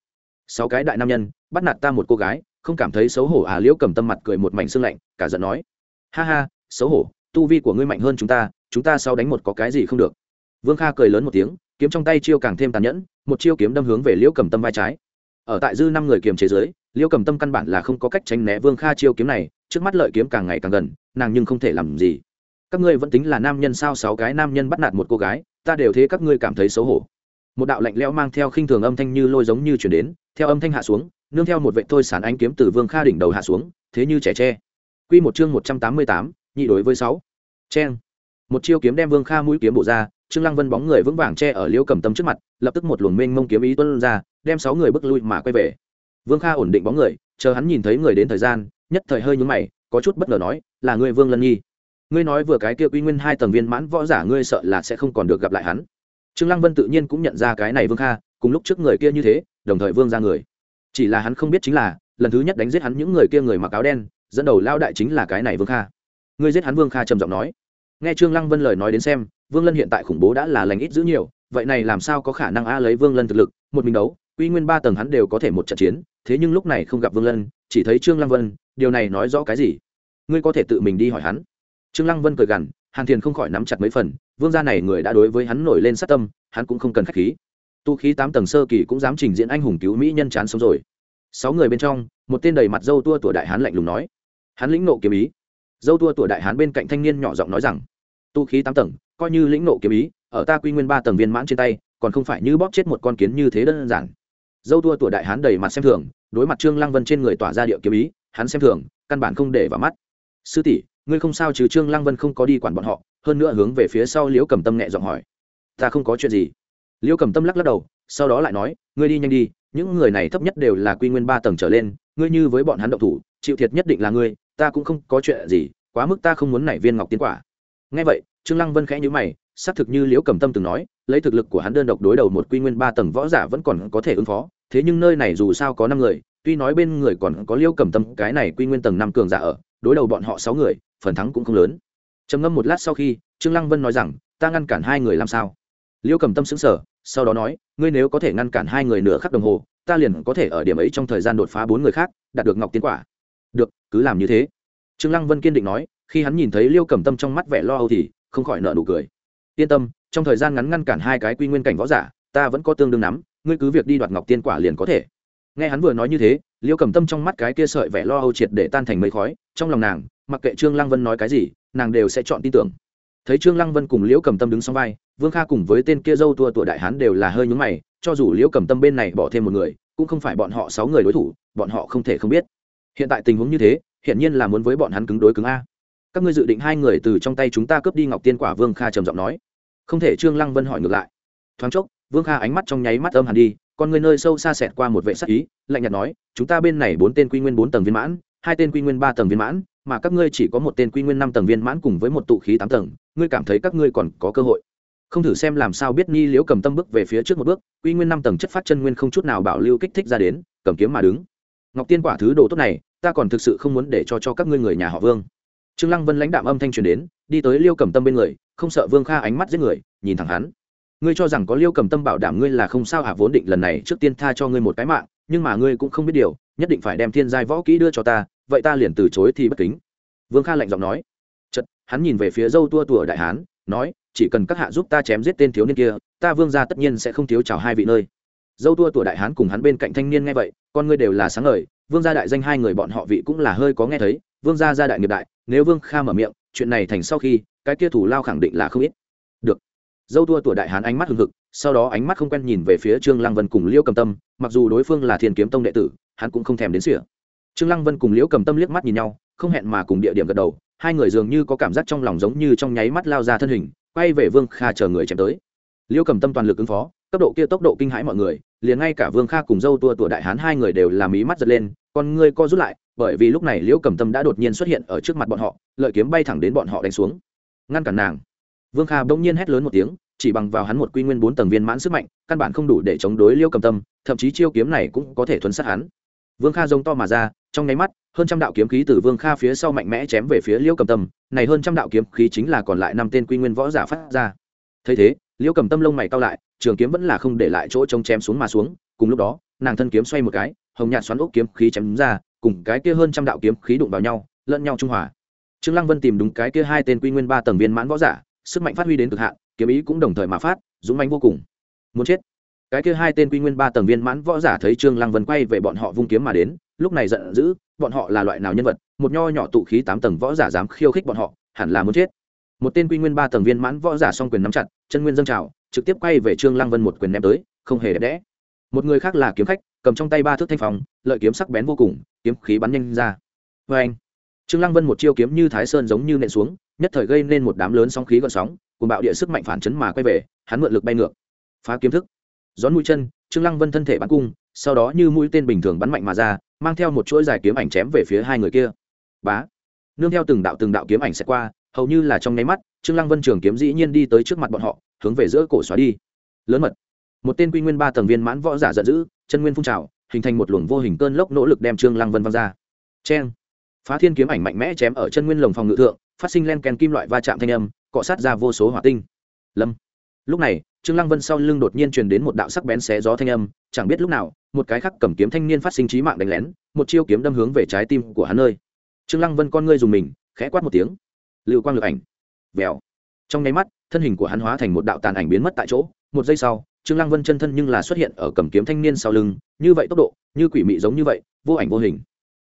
Sáu cái đại nam nhân, bắt nạt ta một cô gái, không cảm thấy xấu hổ à liễu cầm tâm mặt cười một mảnh xương lạnh, cả giận nói, ha ha, xấu hổ, tu vi của ngươi mạnh hơn chúng ta chúng ta sau đánh một có cái gì không được. Vương kha cười lớn một tiếng, kiếm trong tay chiêu càng thêm tàn nhẫn, một chiêu kiếm đâm hướng về liễu cầm tâm vai trái. Ở tại dư năm người kiềm chế giới liễu cầm tâm căn bản là không có cách tránh né vương kha chiêu kiếm này, trước mắt lợi kiếm càng ngày càng gần, nàng nhưng không thể làm gì. Các ngươi vẫn tính là nam nhân sao sáu cái nam nhân bắt nạt một cô gái, ta đều thế các ngươi cảm thấy xấu hổ. Một đạo lạnh lẽo mang theo khinh thường âm thanh như lôi giống như chuyển đến, theo âm thanh hạ xuống, nương theo một vệ thôi sán ánh kiếm từ vương kha đỉnh đầu hạ xuống, thế như trẻ tre. Quy một chương một trăm tám mươi tám, nhị đối với sáu. Cheng một chiêu kiếm đem vương kha mũi kiếm bổ ra, trương lăng vân bóng người vững vàng che ở liễu cầm tâm trước mặt, lập tức một luồng mênh mông kiếm ý tuân ra, đem sáu người bước lui mà quay về. Vương kha ổn định bóng người, chờ hắn nhìn thấy người đến thời gian, nhất thời hơi nhúng mày, có chút bất ngờ nói, là ngươi vương lân nhi. Ngươi nói vừa cái kia uy nguyên hai tầng viên mãn võ giả ngươi sợ là sẽ không còn được gặp lại hắn. Trương lăng vân tự nhiên cũng nhận ra cái này vương kha, cùng lúc trước người kia như thế, đồng thời vương ra người. Chỉ là hắn không biết chính là, lần thứ nhất đánh giết hắn những người kia người mặc áo đen, dẫn đầu lao đại chính là cái này vương kha. Ngươi giết hắn? Vương kha trầm giọng nói nghe trương lăng vân lời nói đến xem, vương lân hiện tại khủng bố đã là lành ít giữ nhiều, vậy này làm sao có khả năng a lấy vương lân thực lực, một mình đấu, quy nguyên ba tầng hắn đều có thể một trận chiến, thế nhưng lúc này không gặp vương lân, chỉ thấy trương lăng vân, điều này nói rõ cái gì? Ngươi có thể tự mình đi hỏi hắn. Trương lăng vân cười gằn, hàn thiền không khỏi nắm chặt mấy phần, vương gia này người đã đối với hắn nổi lên sát tâm, hắn cũng không cần khách khí. Tu khí tám tầng sơ kỳ cũng dám trình diễn anh hùng cứu mỹ nhân chán sống rồi. Sáu người bên trong, một tên đầy mặt dâu tua tuổi đại hán lạnh lùng nói. Hắn lĩnh nộ kiếm ý dâu tua tuổi đại hán bên cạnh thanh niên nhỏ giọng nói rằng, tu khí tám tầng, coi như lĩnh nộ kiếm ý, ở ta quy nguyên ba tầng viên mãn trên tay, còn không phải như bóp chết một con kiến như thế đơn giản. Dâu tua tuổi đại hán đầy mặt xem thường, đối mặt trương lăng vân trên người tỏa ra điệu kiếm ý, hắn xem thường, căn bản không để vào mắt. Sư tỷ, ngươi không sao chứ? Trương lăng vân không có đi quản bọn họ, hơn nữa hướng về phía sau liễu cầm tâm nhẹ giọng hỏi, ta không có chuyện gì? Liễu cầm tâm lắc lắc đầu, sau đó lại nói, ngươi đi nhanh đi, những người này thấp nhất đều là quy nguyên ba tầng trở lên, ngươi như với bọn hắn động thủ, chịu thiệt nhất định là ngươi ta cũng không có chuyện gì, quá mức ta không muốn nảy viên ngọc tiến quả. Ngay vậy, trương lăng vân khẽ nhíu mày, xác thực như liễu cầm tâm từng nói, lấy thực lực của hắn đơn độc đối đầu một quy nguyên ba tầng võ giả vẫn còn có thể ứng phó, thế nhưng nơi này dù sao có năm người, tuy nói bên người còn có liễu cầm tâm, cái này quy nguyên tầng năm cường giả ở, đối đầu bọn họ sáu người, phần thắng cũng không lớn. Trầm ngâm một lát sau khi, trương lăng vân nói rằng, ta ngăn cản hai người làm sao? Liễu cầm tâm sững sờ, sau đó nói, ngươi nếu có thể ngăn cản hai người nửa khắc đồng hồ, ta liền có thể ở điểm ấy trong thời gian đột phá bốn người khác, đạt được ngọc tiến quả được, cứ làm như thế. Trương lăng vân kiên định nói, khi hắn nhìn thấy liêu cầm tâm trong mắt vẻ lo âu thì không khỏi nợ nụ cười. Yên tâm, trong thời gian ngắn ngăn cản hai cái quy nguyên cảnh võ giả, ta vẫn có tương đương nắm, ngươi cứ việc đi đoạt ngọc tiên quả liền có thể. Nghe hắn vừa nói như thế, liêu cầm tâm trong mắt cái kia sợi vẻ lo âu triệt để tan thành mây khói, trong lòng nàng, mặc kệ trương lăng vân nói cái gì, nàng đều sẽ chọn tin tưởng. Thấy trương lăng vân cùng liễu cầm tâm đứng song vai, vương kha cùng với tên kia dâu tua tuổi đại hán đều là hơi nhúng mày, cho dù liễu cầm tâm bên này bỏ thêm một người, cũng không phải bọn họ sáu người đối thủ, bọn họ không thể không biết hiện tại tình huống như thế hiện nhiên là muốn với bọn hắn cứng đối cứng a. Các ngươi dự định hai người từ trong tay chúng ta cướp đi ngọc tiên quả vương kha trầm giọng nói. Không thể, trương lăng vân hỏi ngược lại. Thoáng chốc, vương kha ánh mắt trong nháy mắt âm hẳn đi còn người nơi sâu xa xẹt qua một vệ sắc ý, lạnh nhạt nói, chúng ta bên này bốn tên quy nguyên bốn tầng viên mãn, hai tên quy nguyên ba tầng viên mãn, mà các ngươi chỉ có một tên quy nguyên năm tầng viên mãn cùng với một tụ khí tám tầng, ngươi cảm thấy các ngươi còn có cơ hội? Không thử xem làm sao biết ni liễu cầm tâm bước về phía trước một bước, quy nguyên năm tầng chất phát chân nguyên không chút nào bảo lưu kích thích ra đến, cầm kiếm mà đứng ngọc tiên quả thứ đồ tốt này, ta còn thực sự không muốn để cho cho các ngươi người nhà họ vương. Trương lăng vân lãnh đạm âm thanh truyền đến, đi tới liêu cầm tâm bên người, không sợ vương kha ánh mắt giết người, nhìn thẳng hắn. Ngươi cho rằng có liêu cầm tâm bảo đảm ngươi là không sao hạ vốn định lần này trước tiên tha cho ngươi một cái mạng, nhưng mà ngươi cũng không biết điều, nhất định phải đem thiên giai võ kỹ đưa cho ta, vậy ta liền từ chối thì bất kính. Vương kha lạnh giọng nói. Chật hắn nhìn về phía dâu tua tủa đại hán, nói, chỉ cần các hạ giúp ta chém giết tên thiếu niên kia, ta vương gia tất nhiên sẽ không thiếu chào hai vị nơi dâu tua tuổi đại hán cùng hắn bên cạnh thanh niên nghe vậy, con ngươi đều là sáng ngời, vương gia đại danh hai người bọn họ vị cũng là hơi có nghe thấy, vương gia gia đại nghiệp đại, nếu vương kha mở miệng, chuyện này thành sau khi, cái kia thủ lao khẳng định là không ít. Được. Dâu tua tuổi đại hán ánh mắt hừng hực, sau đó ánh mắt không quen nhìn về phía trương lăng vân cùng liễu cầm tâm, mặc dù đối phương là thiên kiếm tông đệ tử, hắn cũng không thèm đến sỉa. Trương lăng vân cùng liễu cầm tâm liếc mắt nhìn nhau, không hẹn mà cùng địa điểm gật đầu, hai người dường như có cảm giác trong lòng giống như trong nháy mắt lao ra thân hình, quay về vương kha chờ người chém tới. Liễu cầm tâm toàn lực ứng phó cấp độ kia tốc độ kinh hãi mọi người, liền ngay cả vương kha cùng dâu tua tủa đại hán hai người đều làm ý mắt giật lên, con ngươi co rút lại, bởi vì lúc này liễu cầm tâm đã đột nhiên xuất hiện ở trước mặt bọn họ, lợi kiếm bay thẳng đến bọn họ đánh xuống. Ngăn cản nàng. Vương kha bỗng nhiên hét lớn một tiếng, chỉ bằng vào hắn một quy nguyên bốn tầng viên mãn sức mạnh, căn bản không đủ để chống đối liễu cầm tâm, thậm chí chiêu kiếm này cũng có thể thuấn sát hắn. Vương kha giống to mà ra, trong nháy mắt, hơn trăm đạo kiếm khí từ vương kha phía sau mạnh mẽ chém về phía liễu cầm tâm, này hơn trăm đạo kiếm khí chính là còn lại năm tên quy nguyên võ giả phát ra. Thấy thế, liễu cầm tâm lông mày cao lại trường kiếm vẫn là không để lại chỗ trông chém xuống mà xuống, cùng lúc đó, nàng thân kiếm xoay một cái, hồng nhạt xoắn ốc kiếm khí chém ra, cùng cái kia hơn trăm đạo kiếm khí đụng vào nhau, lẫn nhau trung hòa. Trương lăng vân tìm đúng cái kia hai tên quy nguyên ba tầng viên mãn võ giả, sức mạnh phát huy đến cực hạn, kiếm ý cũng đồng thời mà phát, dũng mãnh vô cùng. Muốn chết. Cái kia hai tên quy nguyên ba tầng viên mãn võ giả thấy trương lăng vân quay về bọn họ vung kiếm mà đến, lúc này giận dữ, bọn họ là loại nào nhân vật, một nho nhỏ tụ khí tám tầng võ giả dám khiêu khích bọn họ, hẳn là muốn chết. Một tên quy nguyên ba tầng viên mãn võ giả song quyền nắm chặt, chân nguyên dâng trào trực tiếp quay về trương lăng vân một quyền ném tới, không hề đẹp đẽ. Một người khác là kiếm khách, cầm trong tay ba thước thanh phòng lợi kiếm sắc bén vô cùng, kiếm khí bắn nhanh ra. Vê anh, trương lăng vân một chiêu kiếm như thái sơn giống như nện xuống, nhất thời gây nên một đám lớn sóng khí gợn sóng cùng bạo địa sức mạnh phản chấn mà quay về, hắn mượn lực bay ngược. Phá kiếm thức. Gión mũi chân, trương lăng vân thân thể bắn cung, sau đó như mũi tên bình thường bắn mạnh mà ra, mang theo một chuỗi dài kiếm ảnh chém về phía hai người kia. Bá. Nương theo từng đạo từng đạo kiếm ảnh sẽ qua, hầu như là trong nháy mắt, trương lăng vân trường kiếm dĩ nhiên đi tới trước mặt bọn họ hướng về giữa cổ xóa đi. Lớn mật. Một tên quy nguyên ba tầng viên mãn võ giả giận dữ, chân nguyên phun trào, hình thành một luồng vô hình cơn lốc nỗ lực đem trương lăng vân văng ra. Cheng. Phá thiên kiếm ảnh mạnh mẽ chém ở chân nguyên lồng phòng ngự thượng, phát sinh len kèn kim loại va chạm thanh âm, cọ sát ra vô số hỏa tinh. Lâm. Lúc này, trương lăng vân sau lưng đột nhiên truyền đến một đạo sắc bén xé gió thanh âm, chẳng biết lúc nào, một cái khắc cầm kiếm thanh niên phát sinh trí mạng đánh lén, một chiêu kiếm đâm hướng về trái tim của hắn nơi. Trương lăng vân con ngươi dùng mình, khẽ quát một tiếng. Lưu quang lực ảnh. Vèo. Trong nháy mắt thân hình của hắn hóa thành một đạo tàn ảnh biến mất tại chỗ. Một giây sau, trương lăng vân chân thân nhưng là xuất hiện ở cầm kiếm thanh niên sau lưng, như vậy tốc độ, như quỷ mị giống như vậy, vô ảnh vô hình.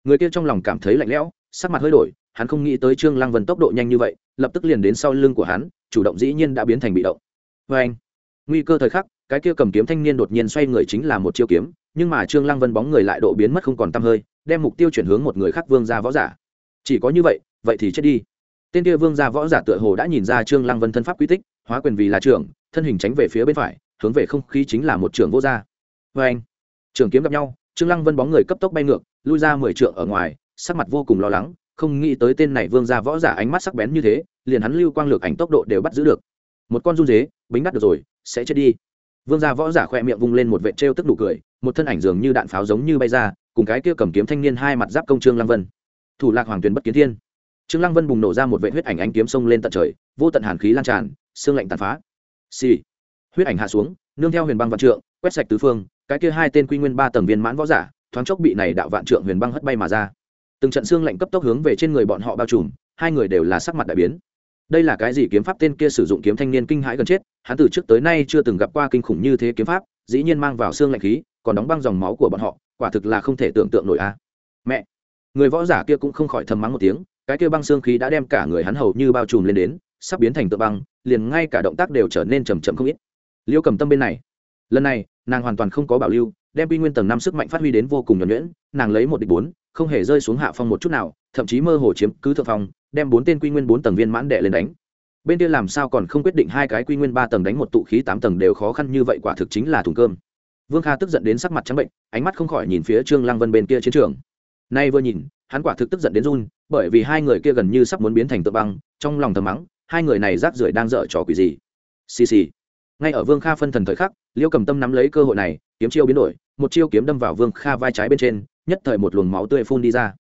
Người kia trong lòng cảm thấy lạnh lẽo, sắc mặt hơi đổi, hắn không nghĩ tới trương lăng vân tốc độ nhanh như vậy, lập tức liền đến sau lưng của hắn, chủ động dĩ nhiên đã biến thành bị động. Vê anh, nguy cơ thời khắc, cái kia cầm kiếm thanh niên đột nhiên xoay người chính là một chiêu kiếm, nhưng mà trương lăng vân bóng người lại độ biến mất không còn tăm hơi, đem mục tiêu chuyển hướng một người khác vương gia võ giả. Chỉ có như vậy vậy thì chết đi tên kia vương gia võ giả tựa hồ đã nhìn ra trương lăng vân thân pháp quy tích, hóa quyền vì là trưởng, thân hình tránh về phía bên phải, hướng về không khí chính là một trưởng vô gia. Với anh trường kiếm gặp nhau, trương lăng vân bóng người cấp tốc bay ngược, lui ra mười trượng ở ngoài, sắc mặt vô cùng lo lắng, không nghĩ tới tên này vương gia võ giả ánh mắt sắc bén như thế, liền hắn lưu quang lược ảnh tốc độ đều bắt giữ được. Một con run dế, bính đắt được rồi, sẽ chết đi. Vương gia võ giả khoe miệng vung lên một vệ trêu tức đủ cười, một thân ảnh dường như đạn pháo giống như bay ra, cùng cái kia cầm kiếm thanh niên hai mặt giáp công trương lăng vân. Thủ lạc hoàng tuyền bất kiến thiên trương lăng vân bùng nổ ra một vệ huyết ảnh ánh kiếm sông lên tận trời, vô tận hàn khí lan tràn, xương lạnh tàn phá. Xì、sì. huyết ảnh hạ xuống, nương theo huyền băng vạn trượng, quét sạch tứ phương, cái kia hai tên quy nguyên ba tầng viên mãn võ giả, thoáng chốc bị này đạo vạn trượng huyền băng hất bay mà ra. Từng trận xương lạnh cấp tốc hướng về trên người bọn họ bao trùm, hai người đều là sắc mặt đại biến. Đây là cái gì kiếm pháp tên kia sử dụng kiếm thanh niên kinh hãi gần chết, hắn từ trước tới nay chưa từng gặp qua kinh khủng như thế kiếm pháp, dĩ nhiên mang vào xương lạnh khí, còn đóng băng dòng máu của bọn họ, quả thực là không thể tưởng tượng nổi a. Mẹ. Người võ giả kia cũng không khỏi thầm mắng một tiếng cái kia băng xương khí đã đem cả người hắn hầu như bao trùm lên đến, sắp biến thành tượng băng, liền ngay cả động tác đều trở nên chầm chậm không ít. Liêu cầm tâm bên này, lần này, nàng hoàn toàn không có bảo lưu, đem quy nguyên tầng năm sức mạnh phát huy đến vô cùng nhuẩn nhuyễn, nàng lấy một địch bốn, không hề rơi xuống hạ phong một chút nào, thậm chí mơ hồ chiếm cứ thượng phong, đem bốn tên quy nguyên bốn tầng viên mãn đệ lên đánh. Bên kia làm sao còn không quyết định hai cái quy nguyên ba tầng đánh một tụ khí tám tầng đều khó khăn như vậy quả thực chính là thùng cơm. Vương kha tức giận đến sắc mặt trắng bệnh, ánh mắt không khỏi nhìn phía trương lăng vân bên kia chiến trường. Nay vừa nhìn, hắn quả thực tức giận đến run bởi vì hai người kia gần như sắp muốn biến thành tượng băng, trong lòng thầm mắng, hai người này rác rưởi đang dở trò quỷ gì. Xì xì. Ngay ở vương kha phân thần thời khắc liêu cầm tâm nắm lấy cơ hội này, kiếm chiêu biến đổi, một chiêu kiếm đâm vào vương kha vai trái bên trên, nhất thời một luồng máu tươi phun đi ra.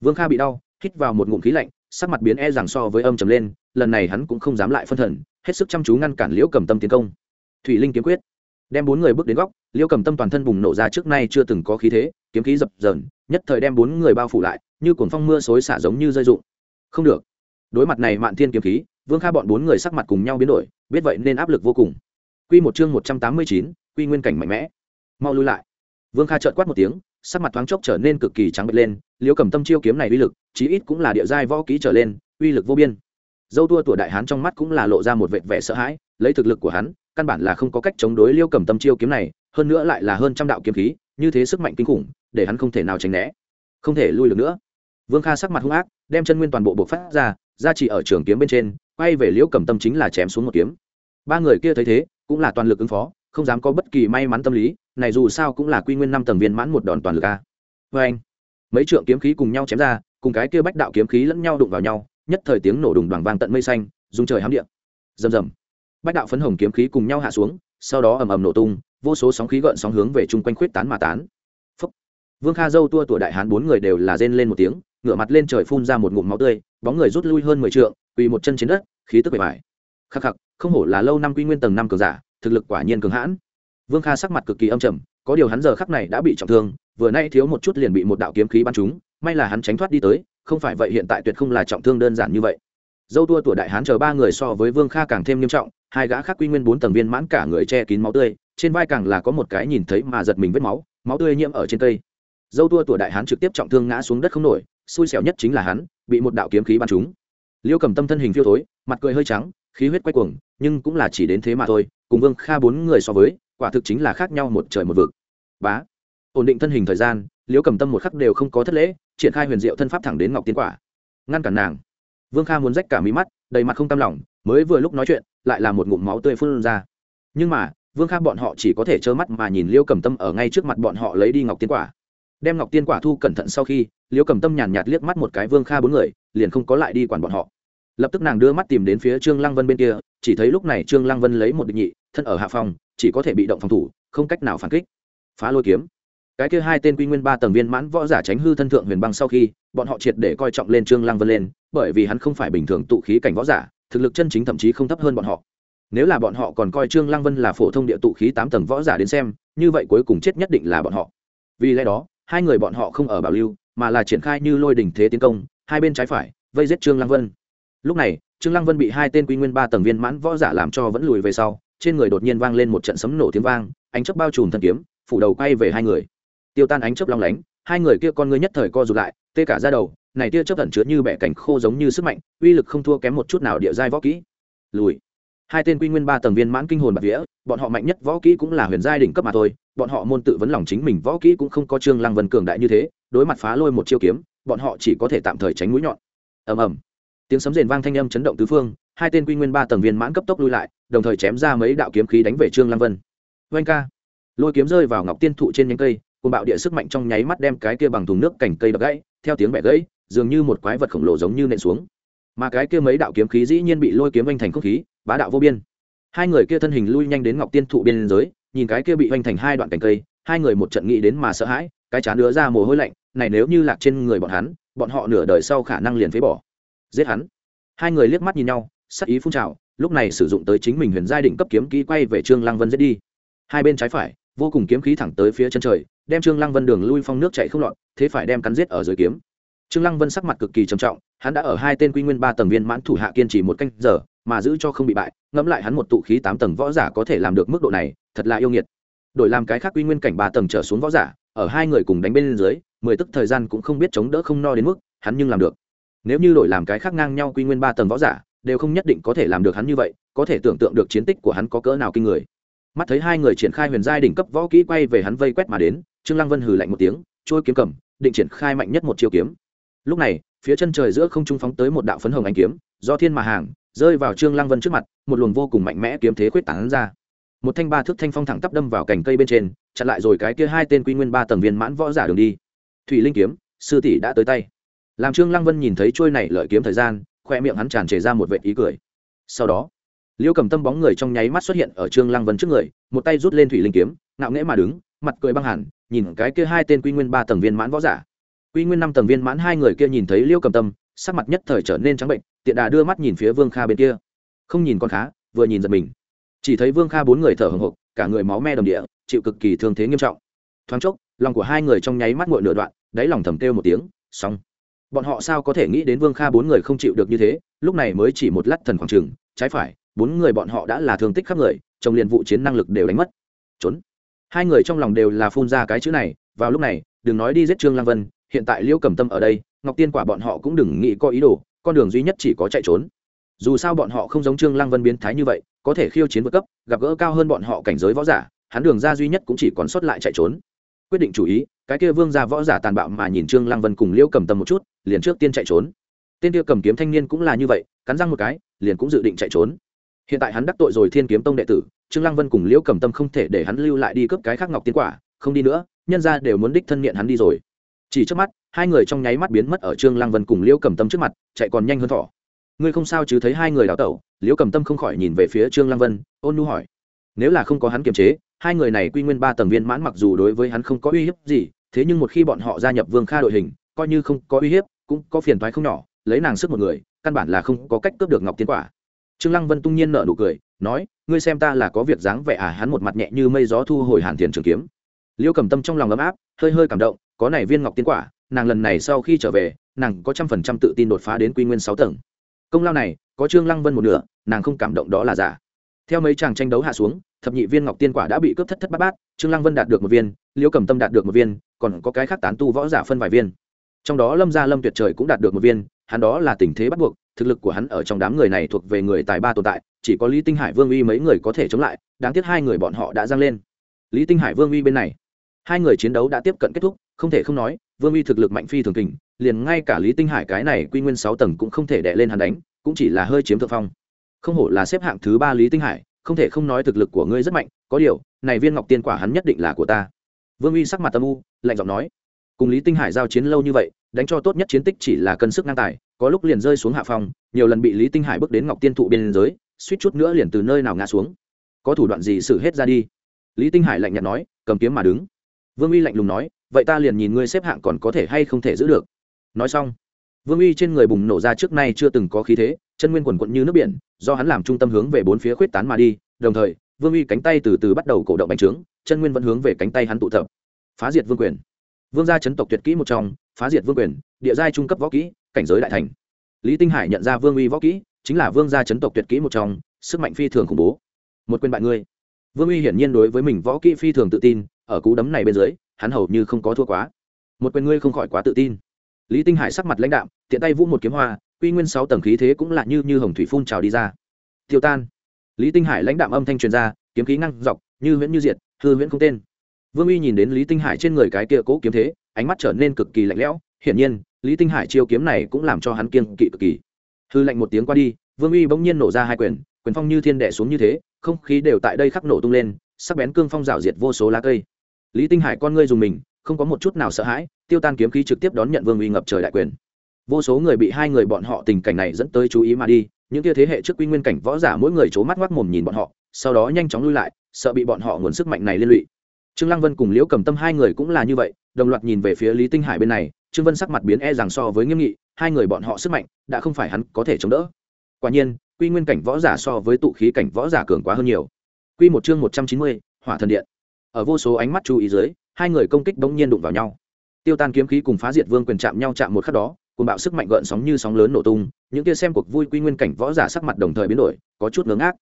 Vương kha bị đau, hít vào một ngụm khí lạnh, sắc mặt biến e rằng so với âm trầm lên, lần này hắn cũng không dám lại phân thần, hết sức chăm chú ngăn cản liễu cầm tâm tiến công. Thủy linh kiếm quyết. Đem bốn người bước đến góc, liễu cầm tâm toàn thân bùng nổ ra trước nay chưa từng có khí thế, kiếm khí dập dờn nhất thời đem bốn người bao phủ lại, như cuồng phong mưa xối xả giống như rơi rụng. Không được. Đối mặt này mạn thiên kiếm khí, vương kha bọn bốn người sắc mặt cùng nhau biến đổi, biết vậy nên áp lực vô cùng. Q một chương một trăm tám mươi chín, quy nguyên cảnh mạnh mẽ. Mau lui lại. Vương kha trợn quát một tiếng, sắc mặt thoáng chốc trở nên cực kỳ trắng bệch lên, liễu cầm tâm chiêu kiếm này uy lực, chí ít cũng là địa giai võ ký trở lên, uy lực vô biên. Dâu tua tuổi đại hán trong mắt cũng là lộ ra một vệt vẻ sợ hãi, lấy thực lực của hắn, căn bản là không có cách chống đối liêu cầm tâm chiêu kiếm này, hơn nữa lại là hơn trăm đạo kiếm khí như thế sức mạnh kinh khủng, để hắn không thể nào tránh né, không thể lui được nữa. Vương kha sắc mặt hung ác, đem chân nguyên toàn bộ bộc phát ra ra chỉ ở trường kiếm bên trên, quay về liễu cầm tâm chính là chém xuống một kiếm. Ba người kia thấy thế, cũng là toàn lực ứng phó, không dám có bất kỳ may mắn tâm lý, này dù sao cũng là quy nguyên năm tầng viên mãn một đòn toàn lực a. Vê anh mấy trượng kiếm khí cùng nhau chém ra, cùng cái kia bách đạo kiếm khí lẫn nhau đụng vào nhau, nhất thời tiếng nổ đùng đoàn vang tận mây xanh dùng trời hám điện rầm rầm! Bách đạo phấn hồng kiếm khí cùng nhau hạ xuống sau đó ầm ầm nổ tung, vô số sóng khí gợn sóng hướng về chung quanh khuyết tán mà tán. Phúc. vương kha dâu tua tuổi đại hán bốn người đều là rên lên một tiếng, ngửa mặt lên trời phun ra một ngụm máu tươi, bóng người rút lui hơn mười trượng, quỳ một chân trên đất, khí tức bề bài khắc khắc, không hổ là lâu năm quy nguyên tầng năm cường giả, thực lực quả nhiên cường hãn. Vương kha sắc mặt cực kỳ âm trầm, có điều hắn giờ khắc này đã bị trọng thương, vừa nay thiếu một chút liền bị một đạo kiếm khí bắn trúng, may là hắn tránh thoát đi tới, không phải vậy hiện tại tuyệt không là trọng thương đơn giản như vậy. Dâu tua tuổi đại hán chờ ba người so với vương kha càng thêm nghiêm trọng hai gã khác quy nguyên bốn tầng viên mãn cả người che kín máu tươi, trên vai càng là có một cái nhìn thấy mà giật mình vết máu máu tươi nhiễm ở trên cây. Dâu tua tuổi đại hán trực tiếp trọng thương ngã xuống đất không nổi, xui xẻo nhất chính là hắn, bị một đạo kiếm khí bắn trúng. Liêu cầm tâm thân hình phiêu thối, mặt cười hơi trắng, khí huyết quay cuồng, nhưng cũng là chỉ đến thế mà thôi, cùng vương kha bốn người so với, quả thực chính là khác nhau một trời một vực. Bá. Ổn định thân hình thời gian liễu cầm tâm một khắc đều không có thất lễ, triển khai huyền diệu thân pháp thẳng đến ngọc tiến quả. Ngăn cản nàng. Vương kha muốn rách cả mí mắt, đầy mặt không tam lòng, mới vừa lúc nói chuyện lại là một ngụm máu tươi phun ra. Nhưng mà, vương kha bọn họ chỉ có thể trơ mắt mà nhìn Liêu cầm tâm ở ngay trước mặt bọn họ lấy đi ngọc Tiên quả. Đem ngọc tiên quả thu cẩn thận sau khi, Liêu cầm tâm nhàn nhạt liếc mắt một cái vương kha bốn người, liền không có lại đi quản bọn họ. Lập tức nàng đưa mắt tìm đến phía trương lăng vân bên kia, chỉ thấy lúc này trương lăng vân lấy một định nhị, thân ở hạ phòng, chỉ có thể bị động phòng thủ, không cách nào phản kích. Phá lôi kiếm. Cái kia hai tên quy nguyên ba tầng viên mãn võ giả tránh hư thân thượng huyền băng sau khi, bọn họ triệt để coi trọng lên trương lăng vân lên, bởi vì hắn không phải bình thường tụ khí cảnh võ giả thực lực chân chính thậm chí không thấp hơn bọn họ. Nếu là bọn họ còn coi trương lăng vân là phổ thông địa tụ khí tám tầng võ giả đến xem, như vậy cuối cùng chết nhất định là bọn họ. Vì lẽ đó, hai người bọn họ không ở bảo lưu, mà là triển khai như lôi đỉnh thế tiến công, hai bên trái phải, vây giết trương lăng vân. Lúc này, trương lăng vân bị hai tên quy nguyên ba tầng viên mãn võ giả làm cho vẫn lùi về sau, trên người đột nhiên vang lên một trận sấm nổ tiếng vang, ánh chớp bao trùm thân kiếm, phủ đầu quay về hai người. Tiêu tan ánh chớp long lánh, hai người kia con ngươi nhất thời co rụt lại, tê cả ra đầu này tia chớp tận chứa như bẻ cảnh khô giống như sức mạnh, uy lực không thua kém một chút nào địa giai võ kỹ. Lùi. Hai tên quy nguyên ba tầng viên mãn kinh hồn bạc vía, bọn họ mạnh nhất võ kỹ cũng là huyền giai đỉnh cấp mà thôi, bọn họ môn tự vấn lòng chính mình võ kỹ cũng không có trương lăng vân cường đại như thế, đối mặt phá lôi một chiêu kiếm, bọn họ chỉ có thể tạm thời tránh mũi nhọn. Ầm ầm. Tiếng sấm rền vang thanh âm chấn động tứ phương, hai tên quy nguyên ba tầng viên mãn cấp tốc lui lại, đồng thời chém ra mấy đạo kiếm khí đánh về trương lăng vân. Vanh ca. Lôi kiếm rơi vào ngọc tiên thụ trên nhánh cây cùng bạo địa sức mạnh trong nháy mắt đem cái kia bằng thùng nước cành cây đập gãy, theo tiếng bẻ gãy dường như một quái vật khổng lồ giống như nện xuống. Mà cái kia mấy đạo kiếm khí dĩ nhiên bị lôi kiếm oanh thành không khí, bá đạo vô biên. Hai người kia thân hình lui nhanh đến ngọc tiên thụ biên giới, nhìn cái kia bị oanh thành hai đoạn cành cây, hai người một trận nghĩ đến mà sợ hãi, cái chán đứa ra mồ hôi lạnh, này nếu như lạc trên người bọn hắn, bọn họ nửa đời sau khả năng liền phế bỏ. Giết hắn. Hai người liếc mắt nhìn nhau, sắc ý phun trào, lúc này sử dụng tới chính mình huyền giai định cấp kiếm kỹ quay về trương lăng vân giết đi. Hai bên trái phải, vô cùng kiếm khí thẳng tới phía chân trời, đem trương lăng vân đường lui phong nước chạy không lọt, thế phải đem cắn giết ở dưới kiếm trương lăng vân sắc mặt cực kỳ trầm trọng, hắn đã ở hai tên quy nguyên ba tầng viên mãn thủ hạ kiên trì một canh giờ, mà giữ cho không bị bại, ngẫm lại hắn một tụ khí tám tầng võ giả có thể làm được mức độ này, thật là yêu nghiệt. Đổi làm cái khác quy nguyên cảnh ba tầng trở xuống võ giả, ở hai người cùng đánh bên dưới, mười tức thời gian cũng không biết chống đỡ không no đến mức, hắn nhưng làm được. Nếu như đổi làm cái khác ngang nhau quy nguyên ba tầng võ giả, đều không nhất định có thể làm được hắn như vậy, có thể tưởng tượng được chiến tích của hắn có cỡ nào kinh người. Mắt thấy hai người triển khai huyền giai đỉnh cấp võ kỹ quay về hắn vây quét mà đến, trương lăng vân hừ lạnh một tiếng, trôi kiếm cầm, định triển khai mạnh nhất một chiêu kiếm lúc này, phía chân trời giữa không trung phóng tới một đạo phấn hồng ánh kiếm, do thiên mà hàng, rơi vào trương lăng vân trước mặt, một luồng vô cùng mạnh mẽ kiếm thế quyết tán ra. Một thanh ba thước thanh phong thẳng tắp đâm vào cành cây bên trên, chặn lại rồi cái kia hai tên quy nguyên ba tầng viên mãn võ giả đường đi. Thủy linh kiếm, sư tỷ đã tới tay. Làm trương lăng vân nhìn thấy trôi này lợi kiếm thời gian khoe miệng hắn tràn trề ra một vệ ý cười. Sau đó, liêu cầm tâm bóng người trong nháy mắt xuất hiện ở trương lăng vân trước người, một tay rút lên thủy linh kiếm, ngạo nghễ mà đứng, mặt cười băng hẳn, nhìn cái kia hai tên quy nguyên ba tầng viên mãn võ giả quy nguyên năm tầng viên mãn hai người kia nhìn thấy liêu cầm tâm, sắc mặt nhất thời trở nên trắng bệnh, tiện đà đưa mắt nhìn phía vương kha bên kia. Không nhìn con khá, vừa nhìn giật mình. Chỉ thấy vương kha bốn người thở hồng hộc, cả người máu me đầm địa, chịu cực kỳ thương thế nghiêm trọng. Thoáng chốc, lòng của hai người trong nháy mắt ngội nửa đoạn, đáy lòng thầm kêu một tiếng, xong. Bọn họ sao có thể nghĩ đến vương kha bốn người không chịu được như thế, lúc này mới chỉ một lát thần khoảng trừng trái phải, bốn người bọn họ đã là thương tích khắp người trong liền vụ chiến năng lực đều đánh mất. Trốn. Hai người trong lòng đều là phun ra cái chữ này, vào lúc này, đừng nói đi giết trương lang vân hiện tại liễu cầm tâm ở đây, ngọc tiên quả bọn họ cũng đừng nghĩ có ý đồ, con đường duy nhất chỉ có chạy trốn. Dù sao bọn họ không giống trương lang vân biến thái như vậy, có thể khiêu chiến vượt cấp, gặp gỡ cao hơn bọn họ cảnh giới võ giả, hắn đường ra duy nhất cũng chỉ còn sót lại chạy trốn. Quyết định chủ ý, cái kia vương gia võ giả tàn bạo mà nhìn trương lang vân cùng liễu cầm tâm một chút, liền trước tiên chạy trốn. Tên kia cầm kiếm thanh niên cũng là như vậy, cắn răng một cái, liền cũng dự định chạy trốn. Hiện tại hắn đắc tội rồi thiên kiếm tông đệ tử, trương lăng vân cùng liễu cầm tâm không thể để hắn lưu lại đi cướp cái khác ngọc tiên quả, không đi nữa, nhân ra đều muốn đích thân nghiện hắn đi rồi chỉ trước mắt, hai người trong nháy mắt biến mất ở trương lăng vân cùng liễu cầm tâm trước mặt, chạy còn nhanh hơn thỏ. Ngươi không sao chứ thấy hai người đào tẩu? Liễu cầm tâm không khỏi nhìn về phía trương lăng vân, ôn nu hỏi. Nếu là không có hắn kiềm chế, hai người này quy nguyên ba tầng viên mãn mặc dù đối với hắn không có uy hiếp gì, thế nhưng một khi bọn họ gia nhập vương kha đội hình, coi như không có uy hiếp, cũng có phiền thoái không nhỏ, lấy nàng sức một người, căn bản là không có cách cướp được ngọc tiên quả. Trương lăng vân tung nhiên nở nụ cười, nói, ngươi xem ta là có việc dáng vẻ à hắn một mặt nhẹ như mây gió thu hồi hàn tiền trường kiếm. Liêu cầm tâm trong lòng ấm áp, hơi hơi cảm động có này viên ngọc tiên quả, nàng lần này sau khi trở về, nàng có trăm phần trăm tự tin đột phá đến quy nguyên sáu tầng. Công lao này, có trương lăng vân một nửa, nàng không cảm động đó là giả. Theo mấy chàng tranh đấu hạ xuống, thập nhị viên ngọc tiên quả đã bị cướp thất thất bát bát, trương lăng vân đạt được một viên, liễu cầm tâm đạt được một viên, còn có cái khác tán tu võ giả phân vài viên. Trong đó lâm gia lâm tuyệt trời cũng đạt được một viên, hắn đó là tình thế bắt buộc, thực lực của hắn ở trong đám người này thuộc về người tài ba tồn tại, chỉ có lý tinh hải vương uy mấy người có thể chống lại, đáng tiếc hai người bọn họ đã giang lên. Lý tinh hải vương uy bên này, hai người chiến đấu đã tiếp cận kết thúc không thể không nói, vương uy thực lực mạnh phi thường kình, liền ngay cả lý tinh hải cái này quy nguyên sáu tầng cũng không thể đệ lên hắn đánh, cũng chỉ là hơi chiếm thượng phong. Không hổ là xếp hạng thứ ba lý tinh hải, không thể không nói thực lực của ngươi rất mạnh, có điều, này viên ngọc tiên quả hắn nhất định là của ta. Vương uy sắc mặt tâm u, lạnh giọng nói, cùng lý tinh hải giao chiến lâu như vậy, đánh cho tốt nhất chiến tích chỉ là cân sức ngang tài, có lúc liền rơi xuống hạ phong, nhiều lần bị lý tinh hải bước đến ngọc tiên thụ biên giới, suýt chút nữa liền từ nơi nào ngã xuống. Có thủ đoạn gì xử hết ra đi? Lý tinh hải lạnh nhạt nói, cầm kiếm mà đứng. Vương uy lạnh lùng nói vậy ta liền nhìn ngươi xếp hạng còn có thể hay không thể giữ được. Nói xong, vương uy trên người bùng nổ ra trước nay chưa từng có khí thế, chân nguyên quần quận như nước biển, do hắn làm trung tâm hướng về bốn phía khuyết tán mà đi. Đồng thời, vương uy cánh tay từ từ bắt đầu cổ động bành trướng, chân nguyên vẫn hướng về cánh tay hắn tụ tập. Phá diệt vương quyền. Vương gia chấn tộc tuyệt kỹ một trong, phá diệt vương quyền, địa giai trung cấp võ kỹ, cảnh giới đại thành. Lý tinh hải nhận ra vương uy võ kỹ, chính là vương gia chấn tộc tuyệt kỹ một trong, sức mạnh phi thường khủng bố. Một quyền bại ngươi. Vương uy hiển nhiên đối với mình võ kỹ phi thường tự tin, ở cú đấm này bên dưới hắn hầu như không có thua quá. Một quyền ngươi không khỏi quá tự tin. Lý tinh hải sắc mặt lãnh đạm, tiện tay vũ một kiếm hoa, quy nguyên sáu tầng khí thế cũng là như như hồng thủy phun trào đi ra. Tiêu tan. Lý tinh hải lãnh đạm âm thanh truyền ra, kiếm khí ngăn dọc, như huyễn như diệt, hư huyễn không tên. Vương uy nhìn đến lý tinh hải trên người cái kia cố kiếm thế, ánh mắt trở nên cực kỳ lạnh lẽo. Hiển nhiên, lý tinh hải chiêu kiếm này cũng làm cho hắn kiêng kỵ cực kỳ. Hư lạnh một tiếng qua đi, vương uy bỗng nhiên nổ ra hai quyền quyền phong như thiên đệ xuống như thế, không khí đều tại đây khắc nổ tung lên, sắc bén cương phong rào diệt vô số lá cây lý tinh hải con ngươi dùng mình, không có một chút nào sợ hãi, tiêu tan kiếm khí trực tiếp đón nhận vương uy ngập trời đại quyền. Vô số người bị hai người bọn họ tình cảnh này dẫn tới chú ý mà đi, những kia thế hệ trước quy nguyên cảnh võ giả mỗi người c mắt ngoác mồm nhìn bọn họ, sau đó nhanh chóng lui lại, sợ bị bọn họ nguồn sức mạnh này liên lụy. Trương lăng vân cùng liễu cầm tâm hai người cũng là như vậy, đồng loạt nhìn về phía lý tinh hải bên này, trương vân sắc mặt biến e rằng so với nghiêm nghị, hai người bọn họ sức mạnh đã không phải hắn có thể chống đỡ. Quả nhiên, quy nguyên cảnh võ giả so với tụ khí cảnh võ giả cường quá hơn nhiều. Quy một chương một trăm chín mươi, hỏa thần điện ở vô số ánh mắt chú ý dưới, hai người công kích bỗng nhiên đụng vào nhau. Tiêu tan kiếm khí cùng phá diệt vương quyền chạm nhau chạm một khắc đó cùng bạo sức mạnh gợn sóng như sóng lớn nổ tung, những kia xem cuộc vui quy nguyên cảnh võ giả sắc mặt đồng thời biến đổi, có chút ngớ ngác.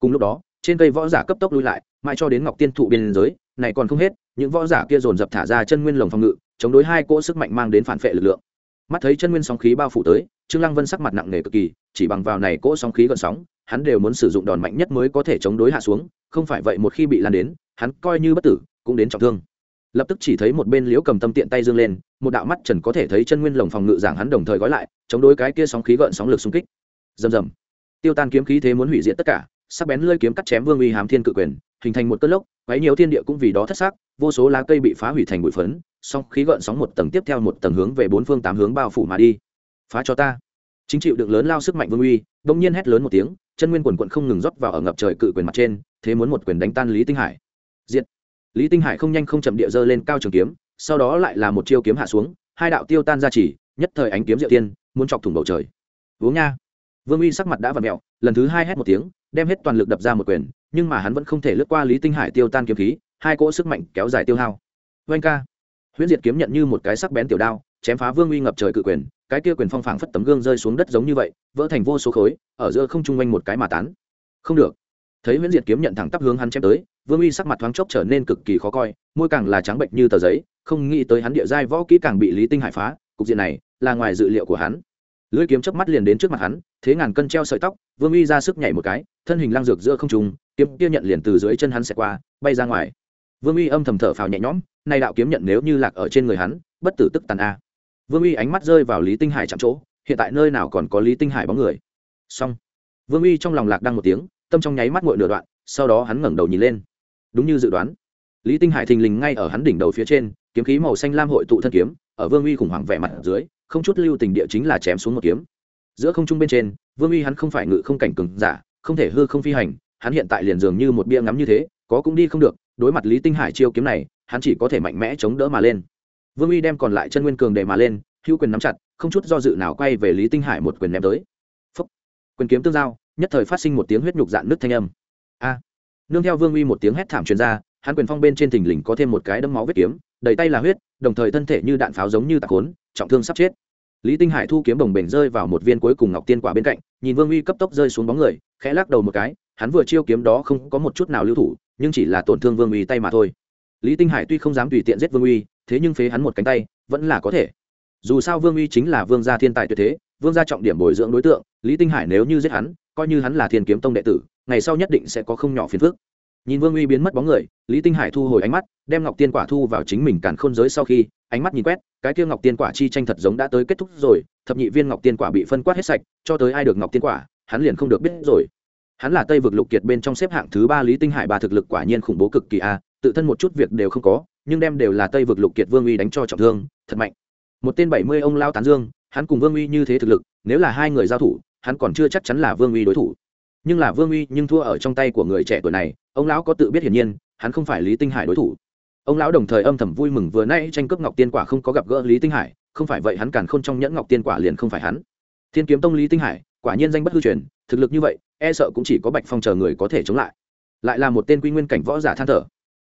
Cùng lúc đó, trên cây võ giả cấp tốc lui lại, mãi cho đến ngọc tiên thụ biên giới, này còn không hết, những võ giả kia dồn dập thả ra chân nguyên lồng phòng ngự, chống đối hai cỗ sức mạnh mang đến phản phệ lực lượng mắt thấy chân nguyên sóng khí bao phủ tới, trương lăng vân sắc mặt nặng nề cực kỳ, chỉ bằng vào này cỗ sóng khí gợn sóng, hắn đều muốn sử dụng đòn mạnh nhất mới có thể chống đối hạ xuống, không phải vậy một khi bị lan đến, hắn coi như bất tử, cũng đến trọng thương. Lập tức chỉ thấy một bên liễu cầm tâm tiện tay dương lên, một đạo mắt trần có thể thấy chân nguyên lồng phòng ngự giảng hắn đồng thời gói lại, chống đối cái kia sóng khí gợn sóng lực xung kích. Rầm rầm. Tiêu tan kiếm khí thế muốn hủy diệt tất cả, sắc bén lơi kiếm cắt chém vương uy hám thiên cự quyền hình thành một cơn lốc, quấy nhiều thiên địa cũng vì đó thất xác, vô số lá cây bị phá hủy thành bụi phấn song khí gợn sóng một tầng tiếp theo một tầng hướng về bốn phương tám hướng bao phủ mà đi. Phá cho ta. Chính chịu được lớn lao sức mạnh vương uy, đông nhiên hét lớn một tiếng, chân nguyên quần quận không ngừng rót vào ở ngập trời cự quyền mặt trên, thế muốn một quyền đánh tan lý tinh hải. Diện lý tinh hải không nhanh không chậm địa dơ lên cao trường kiếm, sau đó lại là một chiêu kiếm hạ xuống, hai đạo tiêu tan ra chỉ, nhất thời ánh kiếm diệu tiên muốn chọc thủng bầu trời. Uống nha. Vương uy sắc mặt đã v ặ mẹo, lần thứ hai hét một tiếng, đem hết toàn lực đập ra một quyền nhưng mà hắn vẫn không thể lướt qua lý tinh hải tiêu tan kiếm khí, hai cỗ sức mạnh kéo dài tiêu hao. Vanh ca. Huyễn diệt kiếm nhận như một cái sắc bén tiểu đao, chém phá vương uy ngập trời cự quyền, cái kia quyền phong phảng phất tấm gương rơi xuống đất giống như vậy, vỡ thành vô số khối, ở giữa không trung quanh một cái mà tán. Không được. Thấy huyễn diệt kiếm nhận thẳng tắp hướng hắn chém tới, vương uy sắc mặt thoáng chốc trở nên cực kỳ khó coi, môi càng là trắng bệnh như tờ giấy, không nghĩ tới hắn địa giai võ kỹ càng bị lý tinh hải phá, cục diện này là ngoài dự liệu của hắn lưỡi kiếm chớp mắt liền đến trước mặt hắn, thế ngàn cân treo sợi tóc, vương uy ra sức nhảy một cái, thân hình lang dược giữa không trung, kiếm kia nhận liền từ dưới chân hắn xẹt qua, bay ra ngoài. Vương uy âm thầm thở phào nhẹ nhõm nay đạo kiếm nhận nếu như lạc ở trên người hắn, bất tử tức tàn a. Vương uy ánh mắt rơi vào lý tinh hải chạm chỗ, hiện tại nơi nào còn có lý tinh hải bóng người. Xong. Vương uy trong lòng lạc đang một tiếng, tâm trong nháy mắt ngội nửa đoạn, sau đó hắn ngẩng đầu nhìn lên. Đúng như dự đoán. Lý tinh hải thình lình ngay ở hắn đỉnh đầu phía trên, kiếm khí màu xanh lam hội tụ thân kiếm ở vương uy khủng hoảng vẻ mặt ở dưới, không chút lưu tình địa chính là chém xuống một kiếm. Giữa không trung bên trên, vương uy hắn không phải ngự không cảnh cừng giả, không thể hư không phi hành, hắn hiện tại liền dường như một bia ngắm như thế, có cũng đi không được, đối mặt lý tinh hải chiêu kiếm này, hắn chỉ có thể mạnh mẽ chống đỡ mà lên. Vương uy đem còn lại chân nguyên cường để mà lên, hữu quyền nắm chặt, không chút do dự nào quay về lý tinh hải một quyền ném tới. Phúc. quyền kiếm tương giao, nhất thời phát sinh một tiếng huyết nhục dạn nứt thanh âm. A. Nương theo vương uy một tiếng hét thảm truyền ra, hắn quyền phong bên trên thình lình có thêm một cái đấm máu vết kiếm đầy tay là huyết, đồng thời thân thể như đạn pháo giống như tạc khốn, trọng thương sắp chết. Lý tinh hải thu kiếm bồng bềnh rơi vào một viên cuối cùng ngọc tiên quả bên cạnh, nhìn vương uy cấp tốc rơi xuống bóng người, khẽ lắc đầu một cái, hắn vừa chiêu kiếm đó không có một chút nào lưu thủ, nhưng chỉ là tổn thương vương uy tay mà thôi. Lý tinh hải tuy không dám tùy tiện giết vương uy, thế nhưng phế hắn một cánh tay, vẫn là có thể. Dù sao vương uy chính là vương gia thiên tài tuyệt thế, vương gia trọng điểm bồi dưỡng đối tượng, lý tinh hải nếu như giết hắn, coi như hắn là thiên kiếm tông đệ tử, ngày sau nhất định sẽ có không nhỏ phiền phức nhìn vương uy biến mất bóng người, lý tinh hải thu hồi ánh mắt, đem ngọc tiên quả thu vào chính mình càn khôn giới sau khi, ánh mắt nhìn quét, cái kia ngọc tiên quả chi tranh thật giống đã tới kết thúc rồi, thập nhị viên ngọc tiên quả bị phân quát hết sạch, cho tới ai được ngọc tiên quả, hắn liền không được biết rồi. Hắn là tây vực lục kiệt bên trong xếp hạng thứ ba lý tinh hải ba thực lực quả nhiên khủng bố cực kỳ a, tự thân một chút việc đều không có, nhưng đem đều là tây vực lục kiệt vương uy đánh cho trọng thương, thật mạnh. Một tên bảy mươi ông lao tán dương, hắn cùng vương uy như thế thực lực, nếu là hai người giao thủ, hắn còn chưa chắc chắn là vương uy đối thủ. Nhưng là vương uy nhưng thua ở trong tay của người trẻ tuổi này ông lão có tự biết hiển nhiên, hắn không phải lý tinh hải đối thủ. Ông lão đồng thời âm thầm vui mừng vừa nay tranh cướp ngọc tiên quả không có gặp gỡ lý tinh hải, không phải vậy hắn càn không trong nhẫn ngọc tiên quả liền không phải hắn. Thiên kiếm tông lý tinh hải, quả nhiên danh bất hư truyền, thực lực như vậy e sợ cũng chỉ có bạch phong chờ người có thể chống lại. Lại là một tên quy nguyên cảnh võ giả than thở.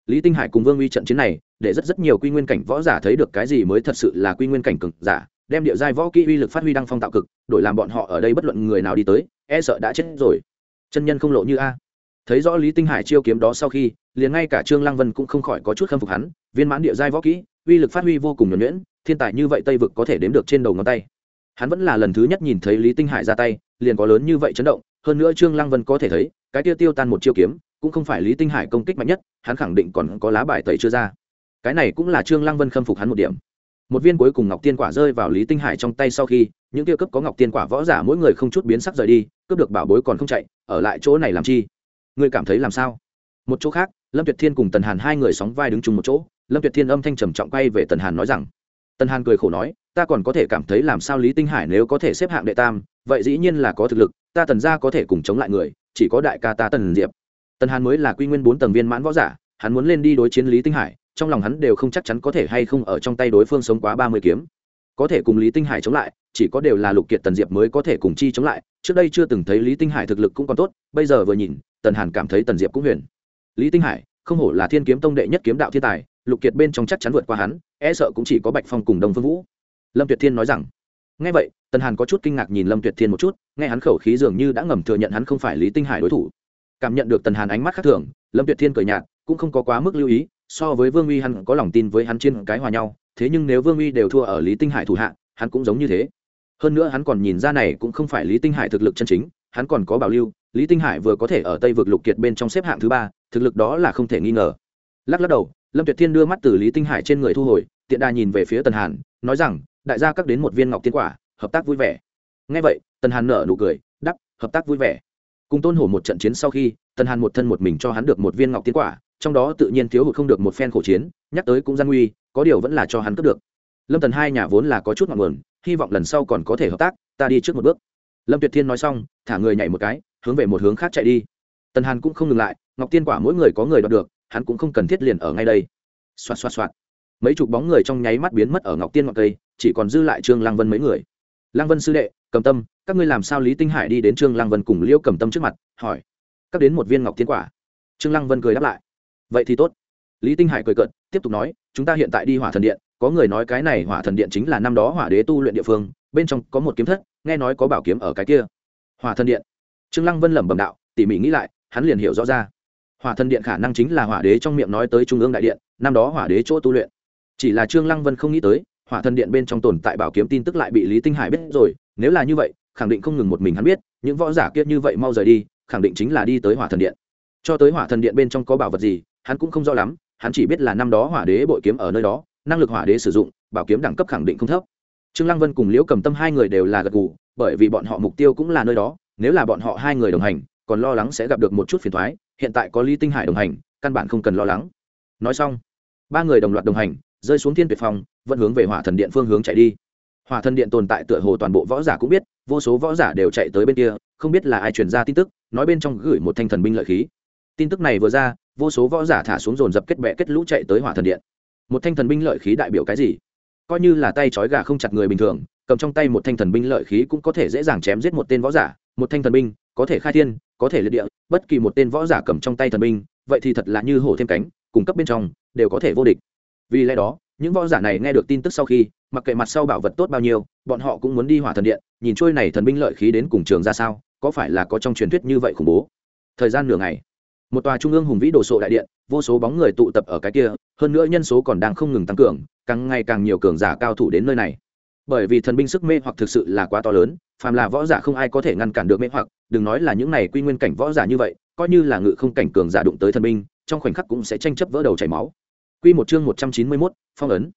Lý tinh hải cùng vương uy trận chiến này, để rất rất nhiều quy nguyên cảnh võ giả thấy được cái gì mới thật sự là quy nguyên cảnh cực giả, đem địa giai võ kỹ uy lực phát huy đăng phong tạo cực, đổi làm bọn họ ở đây bất luận người nào đi tới e sợ đã chết rồi. Chân nhân không lộ như a thấy rõ lý tinh hải chiêu kiếm đó sau khi, liền ngay cả trương lăng vân cũng không khỏi có chút khâm phục hắn, viên mãn địa giai võ kỹ, uy lực phát huy vô cùng nhuẩn nhuyễn, thiên tài như vậy tây vực có thể đếm được trên đầu ngón tay. Hắn vẫn là lần thứ nhất nhìn thấy lý tinh hải ra tay, liền có lớn như vậy chấn động, hơn nữa trương lăng vân có thể thấy, cái tiêu tiêu tan một chiêu kiếm, cũng không phải lý tinh hải công kích mạnh nhất, hắn khẳng định còn có lá bài tẩy chưa ra. Cái này cũng là trương lăng vân khâm phục hắn một điểm. Một viên cuối cùng ngọc tiên quả rơi vào lý tinh hải trong tay sau khi, những tiêu cấp có ngọc tiên quả võ giả mỗi người không chút biến sắc rời đi, cướp được bảo bối còn không chạy, ở lại chỗ này làm chi? Ngươi cảm thấy làm sao? Một chỗ khác, lâm tuyệt thiên cùng tần hàn hai người sóng vai đứng chung một chỗ, lâm tuyệt thiên âm thanh trầm trọng quay về tần hàn nói rằng, tần hàn cười khổ nói, ta còn có thể cảm thấy làm sao lý tinh hải nếu có thể xếp hạng đệ tam, vậy dĩ nhiên là có thực lực, ta tần ra có thể cùng chống lại người, chỉ có đại ca ta tần diệp. Tần hàn mới là quy nguyên bốn tầng viên mãn võ giả, hắn muốn lên đi đối chiến lý tinh hải, trong lòng hắn đều không chắc chắn có thể hay không ở trong tay đối phương sống quá ba mươi kiếm. Có thể cùng lý tinh hải chống lại, chỉ có đều là lục kiệt tần diệp mới có thể cùng chi chống lại, trước đây chưa từng thấy lý tinh hải thực lực cũng còn tốt, bây giờ vừa nhìn tần hàn cảm thấy tần diệp cũng huyền. Lý tinh hải, không hổ là thiên kiếm tông đệ nhất kiếm đạo thiên tài, lục kiệt bên trong chắc chắn vượt qua hắn e sợ cũng chỉ có bạch phong cùng đồng phương vũ. Lâm tuyệt thiên nói rằng, nghe vậy, tần hàn có chút kinh ngạc nhìn lâm tuyệt thiên một chút, nghe hắn khẩu khí dường như đã ngầm thừa nhận hắn không phải lý tinh hải đối thủ. Cảm nhận được tần hàn ánh mắt khác thường, lâm tuyệt thiên cười nhạt, cũng không có quá mức lưu ý, so với vương uy hắn có lòng tin với hắn trên cái hòa nhau, thế nhưng nếu vương uy đều thua ở lý tinh hải thủ hạ, hắn cũng giống như thế. Hơn nữa hắn còn nhìn ra này cũng không phải lý tinh hải thực lực chân chính, hắn còn có bảo lưu lý tinh hải vừa có thể ở tây vực lục kiệt bên trong xếp hạng thứ ba, thực lực đó là không thể nghi ngờ. Lắc lắc đầu, lâm tuyệt thiên đưa mắt từ lý tinh hải trên người thu hồi, tiện đà nhìn về phía tần hàn, nói rằng, đại gia các đến một viên ngọc tiên quả, hợp tác vui vẻ. Ngay vậy, tần hàn nở nụ cười đắp hợp tác vui vẻ. Cùng tôn hổ một trận chiến sau khi, tần hàn một thân một mình cho hắn được một viên ngọc tiên quả, trong đó tự nhiên thiếu hụt không được một phen khổ chiến, nhắc tới cũng gian nguy, có điều vẫn là cho hắn cướp được. Lâm tần hai nhà vốn là có chút ngọn nguồn, hy vọng lần sau còn có thể hợp tác, ta đi trước một bước. Lâm tuyệt thiên nói xong, thả người nhảy một cái hướng về một hướng khác chạy đi. Tần hàn cũng không ngừng lại, ngọc tiên quả mỗi người có người đoạt được, hắn cũng không cần thiết liền ở ngay đây. Xoạt xoạt xoạt. Mấy chục bóng người trong nháy mắt biến mất ở ngọc tiên ngọc cây, chỉ còn dư lại trương lăng vân mấy người. Lăng vân sư đệ, cầm tâm, các ngươi làm sao lý tinh hải đi đến trương lăng vân cùng liễu cầm tâm trước mặt, hỏi. Các đến một viên ngọc tiên quả. Trương lăng vân cười đáp lại. Vậy thì tốt. Lý tinh hải cười cợt, tiếp tục nói, chúng ta hiện tại đi hỏa thần điện, có người nói cái này hỏa thần điện chính là năm đó hỏa đế tu luyện địa phương, bên trong có một kiếm thất, nghe nói có bảo kiếm ở cái kia. Hỏa thần điện? Trương lăng vân lẩm bẩm đạo, tỉ mỉ nghĩ lại, hắn liền hiểu rõ ra. Hỏa thần điện khả năng chính là hỏa đế trong miệng nói tới trung ương đại điện, năm đó hỏa đế chỗ tu luyện. Chỉ là trương lăng vân không nghĩ tới, hỏa thần điện bên trong tồn tại bảo kiếm tin tức lại bị lý tinh hải biết rồi, nếu là như vậy, khẳng định không ngừng một mình hắn biết, những võ giả kia như vậy mau rời đi, khẳng định chính là đi tới hỏa thần điện. Cho tới hỏa thần điện bên trong có bảo vật gì, hắn cũng không rõ lắm, hắn chỉ biết là năm đó hỏa đế bội kiếm ở nơi đó, năng lực hỏa đế sử dụng, bảo kiếm đẳng cấp khẳng định không thấp. Trương lăng vân cùng liễu cầm tâm hai người đều là gật gù, bởi vì bọn họ mục tiêu cũng là nơi đó nếu là bọn họ hai người đồng hành, còn lo lắng sẽ gặp được một chút phiền thoái hiện tại có lý tinh hải đồng hành, căn bản không cần lo lắng. Nói xong, ba người đồng loạt đồng hành, rơi xuống thiên tuyệt phòng vẫn hướng về hỏa thần điện phương hướng chạy đi. Hỏa thần điện tồn tại tựa hồ toàn bộ võ giả cũng biết, vô số võ giả đều chạy tới bên kia, không biết là ai truyền ra tin tức, nói bên trong gửi một thanh thần binh lợi khí. Tin tức này vừa ra, vô số võ giả thả xuống dồn dập kết bệ kết lũ chạy tới hỏa thần điện. Một thanh thần binh lợi khí đại biểu cái gì? Coi như là tay trói gà không chặt người bình thường, cầm trong tay một thanh thần binh lợi khí cũng có thể dễ dàng chém giết một tên võ giả một thanh thần binh, có thể khai thiên, có thể liệt địa, bất kỳ một tên võ giả cầm trong tay thần binh, vậy thì thật là như hổ thêm cánh cung cấp bên trong, đều có thể vô địch. Vì lẽ đó, những võ giả này nghe được tin tức sau khi, mặc kệ mặt sau bảo vật tốt bao nhiêu, bọn họ cũng muốn đi hỏa thần điện, nhìn trôi này thần binh lợi khí đến cùng trường ra sao, có phải là có trong truyền thuyết như vậy khủng bố? Thời gian nửa ngày, một tòa trung ương hùng vĩ đồ sộ đại điện, vô số bóng người tụ tập ở cái kia, hơn nữa nhân số còn đang không ngừng tăng cường, càng ngày càng nhiều cường giả cao thủ đến nơi này bởi vì thần binh sức mê hoặc thực sự là quá to lớn phàm là võ giả không ai có thể ngăn cản được mê hoặc đừng nói là những này quy nguyên cảnh võ giả như vậy coi như là ngự không cảnh cường giả đụng tới thần binh trong khoảnh khắc cũng sẽ tranh chấp vỡ đầu chảy máu. Quy một chương một trăm chín mươi 191, phong ấn.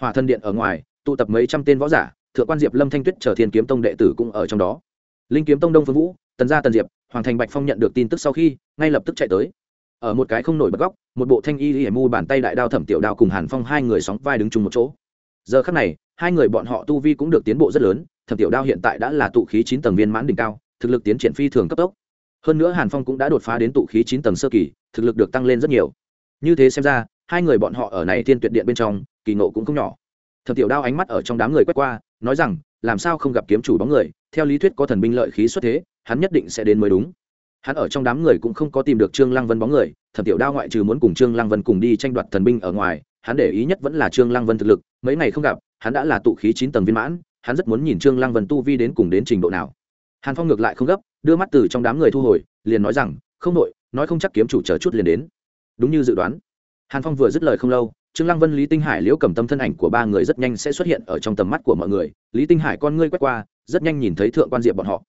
Hỏa thần điện ở ngoài tụ tập mấy trăm tên võ giả thượng quan diệp lâm thanh tuyết trở thiên kiếm tông đệ tử cũng ở trong đó. Linh kiếm tông đông phương vũ tần gia tần diệp hoàng thành bạch phong nhận được tin tức sau khi ngay lập tức chạy tới. Ở một cái không nổi bật góc một bộ thanh y hiểm mu bàn tay đại đao thẩm tiểu đao cùng hàn phong hai người sóng vai đứng chung một chỗ. Giờ khắc này hai người bọn họ tu vi cũng được tiến bộ rất lớn, thẩm tiểu đao hiện tại đã là tụ khí chín tầng viên mãn đỉnh cao, thực lực tiến triển phi thường cấp tốc. Hơn nữa hàn phong cũng đã đột phá đến tụ khí chín tầng sơ kỳ, thực lực được tăng lên rất nhiều. Như thế xem ra, hai người bọn họ ở này thiên tuyệt điện bên trong, kỳ nộ cũng không nhỏ. Thẩm tiểu đao ánh mắt ở trong đám người quét qua, nói rằng, làm sao không gặp kiếm chủ bóng người? Theo lý thuyết có thần binh lợi khí xuất thế, hắn nhất định sẽ đến mới đúng. Hắn ở trong đám người cũng không có tìm được trương lăng vân bóng người, thẩm tiểu đao ngoại trừ muốn cùng trương lăng vân cùng đi tranh đoạt thần binh ở ngoài hắn để ý nhất vẫn là trương lăng vân thực lực, mấy ngày không gặp, hắn đã là tụ khí chín tầng viên mãn, hắn rất muốn nhìn trương lăng vân tu vi đến cùng đến trình độ nào. Hàn phong ngược lại không gấp, đưa mắt từ trong đám người thu hồi, liền nói rằng, không nội nói không chắc kiếm chủ chờ chút liền đến. Đúng như dự đoán. Hàn phong vừa dứt lời không lâu, trương lăng vân, lý tinh hải, liễu cầm tâm thân ảnh của ba người rất nhanh sẽ xuất hiện ở trong tầm mắt của mọi người. Lý tinh hải con ngươi quét qua, rất nhanh nhìn thấy thượng quan diệp bọn họ.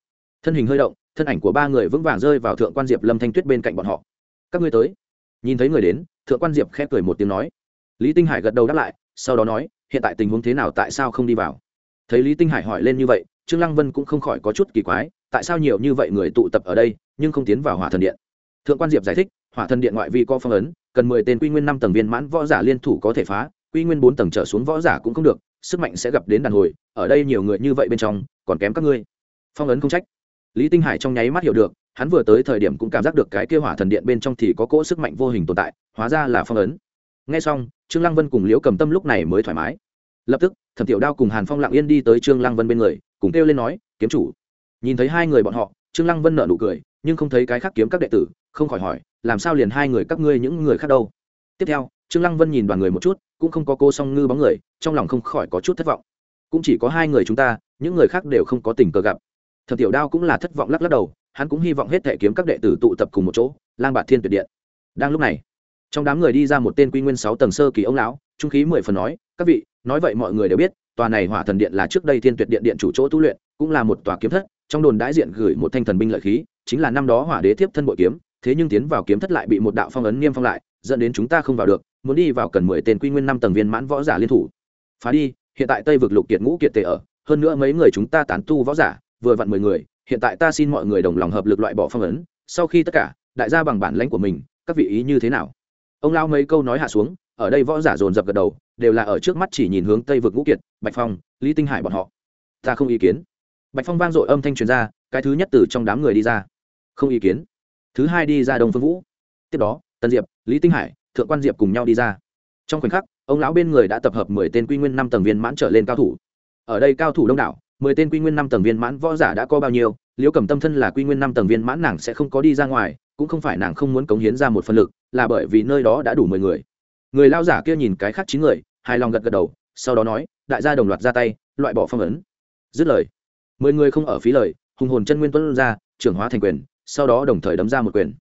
Thân hình hơi động, thân ảnh của ba người vững vàng rơi vào thượng quan diệp lâm thanh tuyết bên cạnh bọn họ. Các ngươi tới. Nhìn thấy người đến, thượng quan diệp khẽ cười một tiếng nói lý tinh hải gật đầu đáp lại, sau đó nói, hiện tại tình huống thế nào, tại sao không đi vào? Thấy lý tinh hải hỏi lên như vậy, trương lăng vân cũng không khỏi có chút kỳ quái, tại sao nhiều như vậy người tụ tập ở đây, nhưng không tiến vào hỏa thần điện? Thượng quan diệp giải thích, hỏa thần điện ngoại vi có phong ấn, cần mười tên quy nguyên năm tầng viên mãn võ giả liên thủ có thể phá, quy nguyên bốn tầng trở xuống võ giả cũng không được, sức mạnh sẽ gặp đến đàn hồi, ở đây nhiều người như vậy bên trong, còn kém các ngươi. Phong ấn không trách. Lý tinh hải trong nháy mắt hiểu được, hắn vừa tới thời điểm cũng cảm giác được cái kia hỏa thần điện bên trong thì có cỗ sức mạnh vô hình tồn tại, hóa ra là phong ấn ngay xong, trương lăng vân cùng liễu cầm tâm lúc này mới thoải mái. Lập tức, thẩm tiểu đao cùng hàn phong lặng yên đi tới trương lăng vân bên người, cùng kêu lên nói, kiếm chủ. Nhìn thấy hai người bọn họ, trương lăng vân nở nụ cười, nhưng không thấy cái khác kiếm các đệ tử, không khỏi hỏi, làm sao liền hai người các ngươi những người khác đâu? Tiếp theo, trương lăng vân nhìn đoàn người một chút, cũng không có cô song ngư bóng người, trong lòng không khỏi có chút thất vọng. Cũng chỉ có hai người chúng ta, những người khác đều không có tình cờ gặp. Thập tiểu đao cũng là thất vọng lắc lắc đầu, hắn cũng hy vọng hết thể kiếm các đệ tử tụ tập cùng một chỗ, lang bạt thiên tuyệt điện. Đang lúc này trong đám người đi ra một tên quy nguyên sáu tầng sơ kỳ ông lão, trung khí mười phần nói, các vị, nói vậy mọi người đều biết, tòa này hỏa thần điện là trước đây thiên tuyệt điện điện chủ chỗ tu luyện, cũng là một tòa kiếm thất, trong đồn đãi diện gửi một thanh thần binh lợi khí, chính là năm đó hỏa đế tiếp thân bội kiếm, thế nhưng tiến vào kiếm thất lại bị một đạo phong ấn niêm phong lại, dẫn đến chúng ta không vào được, muốn đi vào cần mười tên quy nguyên năm tầng viên mãn võ giả liên thủ. Phá đi, hiện tại tây vực lục kiệt ngũ kiệt tề ở, hơn nữa mấy người chúng ta tán tu võ giả, vừa vặn mười người, hiện tại ta xin mọi người đồng lòng hợp lực loại bỏ phong ấn, sau khi tất cả, đại gia bằng bản lãnh của mình, các vị ý như thế nào? Ông lao mấy câu nói hạ xuống, ở đây võ giả dồn dập gật đầu, đều là ở trước mắt chỉ nhìn hướng tây vực ngũ kiệt, bạch phong, lý tinh hải bọn họ. Ta không ý kiến. Bạch phong vang dội âm thanh truyền ra, cái thứ nhất từ trong đám người đi ra. Không ý kiến. Thứ hai đi ra đông phương vũ. Tiếp đó tân diệp, lý tinh hải, thượng quan diệp cùng nhau đi ra. Trong khoảnh khắc, ông lão bên người đã tập hợp mười tên quy nguyên năm tầng viên mãn trở lên cao thủ. Ở đây cao thủ đông đảo, mười tên quy nguyên năm tầng viên mãn võ giả đã có bao nhiêu, liễu cầm tâm thân là quy nguyên năm tầng viên mãn nàng sẽ không có đi ra ngoài, cũng không phải nàng không muốn cống hiến ra một phần lực là bởi vì nơi đó đã đủ mười người. Người lao giả kia nhìn cái khác chín người, hài lòng gật gật đầu, sau đó nói, đại gia đồng loạt ra tay, loại bỏ phong ấn. Dứt lời, mười người không ở phí lời, hùng hồn chân nguyên tuân ra, trưởng hóa thành quyền, sau đó đồng thời đấm ra một quyền.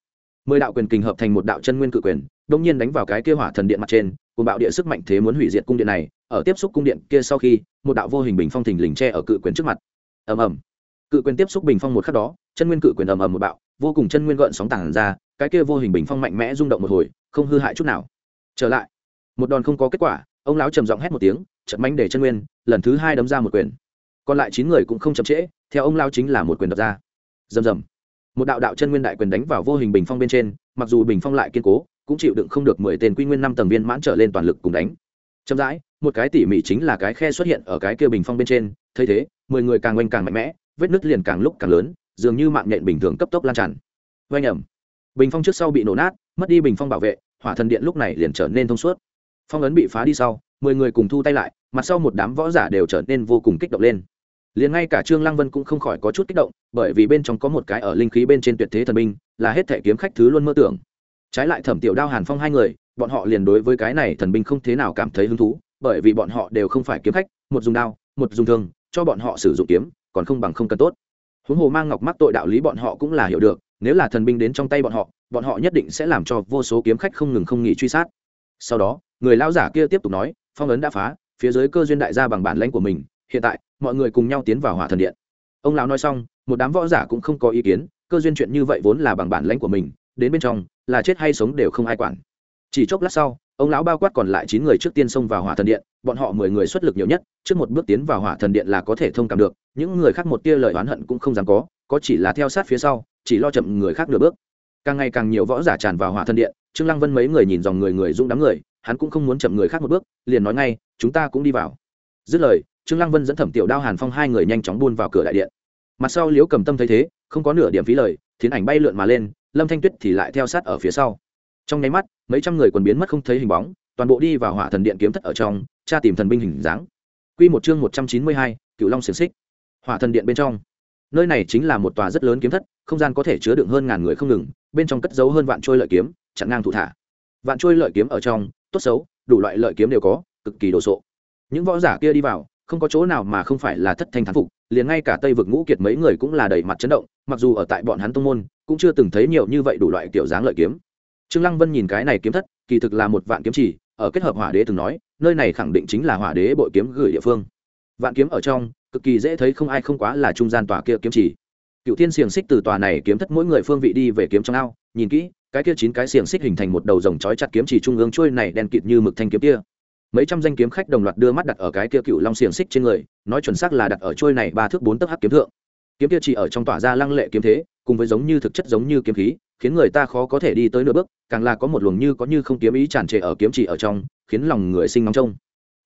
Mười đạo quyền kình hợp thành một đạo chân nguyên cự quyền, đông nhiên đánh vào cái kia hỏa thần điện mặt trên cùng bạo địa sức mạnh thế muốn hủy diệt cung điện này, ở tiếp xúc cung điện kia sau khi, một đạo vô hình bình phong thình lình tre ở cự quyền trước mặt. Ầm ầm. Cự quyền tiếp xúc bình phong một khắc đó, chân nguyên cự quyền ầm ầm một bạo, vô cùng chân nguyên gợn sóng tàng ra cái kia vô hình bình phong mạnh mẽ rung động một hồi, không hư hại chút nào. Trở lại. Một đòn không có kết quả, ông lão trầm giọng hét một tiếng chật mánh để chân nguyên, lần thứ hai đấm ra một quyền. Còn lại chín người cũng không chậm trễ, theo ông lao chính là một quyền đập ra. Rầm rầm. Một đạo đạo chân nguyên đại quyền đánh vào vô hình bình phong bên trên, mặc dù bình phong lại kiên cố, cũng chịu đựng không được mười tên quy nguyên năm tầng viên mãn trở lên toàn lực cùng đánh. Chậm rãi, một cái tỉ mỉ chính là cái khe xuất hiện ở cái kia bình phong bên trên, thấy thế, mười người càng oanh càng mạnh mẽ, vết nứt liền càng lúc càng lớn, dường như mạng nhện bình thường cấp tốc lan tràn. Oanh ẩm bình phong trước sau bị nổ nát, mất đi bình phong bảo vệ, hỏa thần điện lúc này liền trở nên thông suốt. Phong ấn bị phá đi sau, mười người cùng thu tay lại, mặt sau một đám võ giả đều trở nên vô cùng kích động lên. Liền ngay cả trương lăng vân cũng không khỏi có chút kích động, bởi vì bên trong có một cái ở linh khí bên trên tuyệt thế thần binh, là hết thể kiếm khách thứ luôn mơ tưởng. Trái lại thẩm tiểu đao, hàn phong hai người, bọn họ liền đối với cái này thần binh không thế nào cảm thấy hứng thú, bởi vì bọn họ đều không phải kiếm khách, một dùng đao, một dùng thương, cho bọn họ sử dụng kiếm, còn không bằng không cần tốt. Huống hồ mang ngọc mắc tội đạo lý bọn họ cũng là hiểu được nếu là thần binh đến trong tay bọn họ bọn họ nhất định sẽ làm cho vô số kiếm khách không ngừng không nghỉ truy sát. Sau đó, người lao giả kia tiếp tục nói, phong ấn đã phá, phía dưới cơ duyên đại gia bằng bản lãnh của mình, hiện tại, mọi người cùng nhau tiến vào hỏa thần điện. Ông lão nói xong, một đám võ giả cũng không có ý kiến, cơ duyên chuyện như vậy vốn là bằng bản lãnh của mình, đến bên trong, là chết hay sống đều không ai quản. Chỉ chốc lát sau ông lão bao quát còn lại chín người trước tiên xông vào hỏa thần điện, bọn họ mười người xuất lực nhiều nhất, trước một bước tiến vào hỏa thần điện là có thể thông cảm được, những người khác một tia lời oán hận cũng không dám có có chỉ là theo sát phía sau, chỉ lo chậm người khác nửa bước. Càng ngày càng nhiều võ giả tràn vào hỏa thần điện, trương lăng vân mấy người nhìn dòng người người dũng đám người, hắn cũng không muốn chậm người khác một bước, liền nói ngay, chúng ta cũng đi vào. Dứt lời, trương lăng vân dẫn thẩm tiểu đao hàn phong hai người nhanh chóng buôn vào cửa đại điện. Mặt sau liễu cầm tâm thấy thế, không có nửa điểm phí lời, thiến ảnh bay lượn mà lên, lâm thanh tuyết thì lại theo sát ở phía sau trong nháy mắt mấy trăm người quần biến mất không thấy hình bóng toàn bộ đi vào hỏa thần điện kiếm thất ở trong tra tìm thần binh hình dáng. Quy một chương một trăm chín mươi hai, cựu long xiềng xích. Hỏa thần điện bên trong. Nơi này chính là một tòa rất lớn kiếm thất không gian có thể chứa đựng hơn ngàn người không ngừng bên trong cất giấu hơn vạn trôi lợi kiếm chặn ngang thủ thả. Vạn trôi lợi kiếm ở trong tốt xấu đủ loại lợi kiếm đều có cực kỳ đồ sộ. Những võ giả kia đi vào không có chỗ nào mà không phải là thất thanh thán phục liền ngay cả tây vực ngũ kiệt mấy người cũng là đầy mặt chấn động mặc dù ở tại bọn hắn tông môn cũng chưa từng thấy nhiều như vậy đủ loại kiểu dáng lợi kiếm trương lăng vân nhìn cái này kiếm thất, kỳ thực là một vạn kiếm chỉ, ở kết hợp hỏa đế từng nói, nơi này khẳng định chính là hỏa đế bội kiếm gửi địa phương. Vạn kiếm ở trong, cực kỳ dễ thấy không ai không quá là trung gian tòa kia kiếm chỉ. Cựu thiên xiềng xích từ tòa này kiếm thất mỗi người phương vị đi về kiếm trong ao, nhìn kỹ, cái kia chín cái xiềng xích hình thành một đầu rồng chói chặt kiếm chỉ trung ương trôi này đen kịt như mực thanh kiếm kia. Mấy trăm danh kiếm khách đồng loạt đưa mắt đặt ở cái kia cựu long xiềng xích trên người, nói chuẩn xác là đặt ở trôi này ba thước bốn tấc hắc kiếm thượng kiếm kia chỉ ở trong tỏa ra lăng lệ kiếm thế, cùng với giống như thực chất giống như kiếm khí, khiến người ta khó có thể đi tới nửa bước, càng là có một luồng như có như không kiếm ý tràn trề ở kiếm chỉ ở trong, khiến lòng người sinh nóng trông.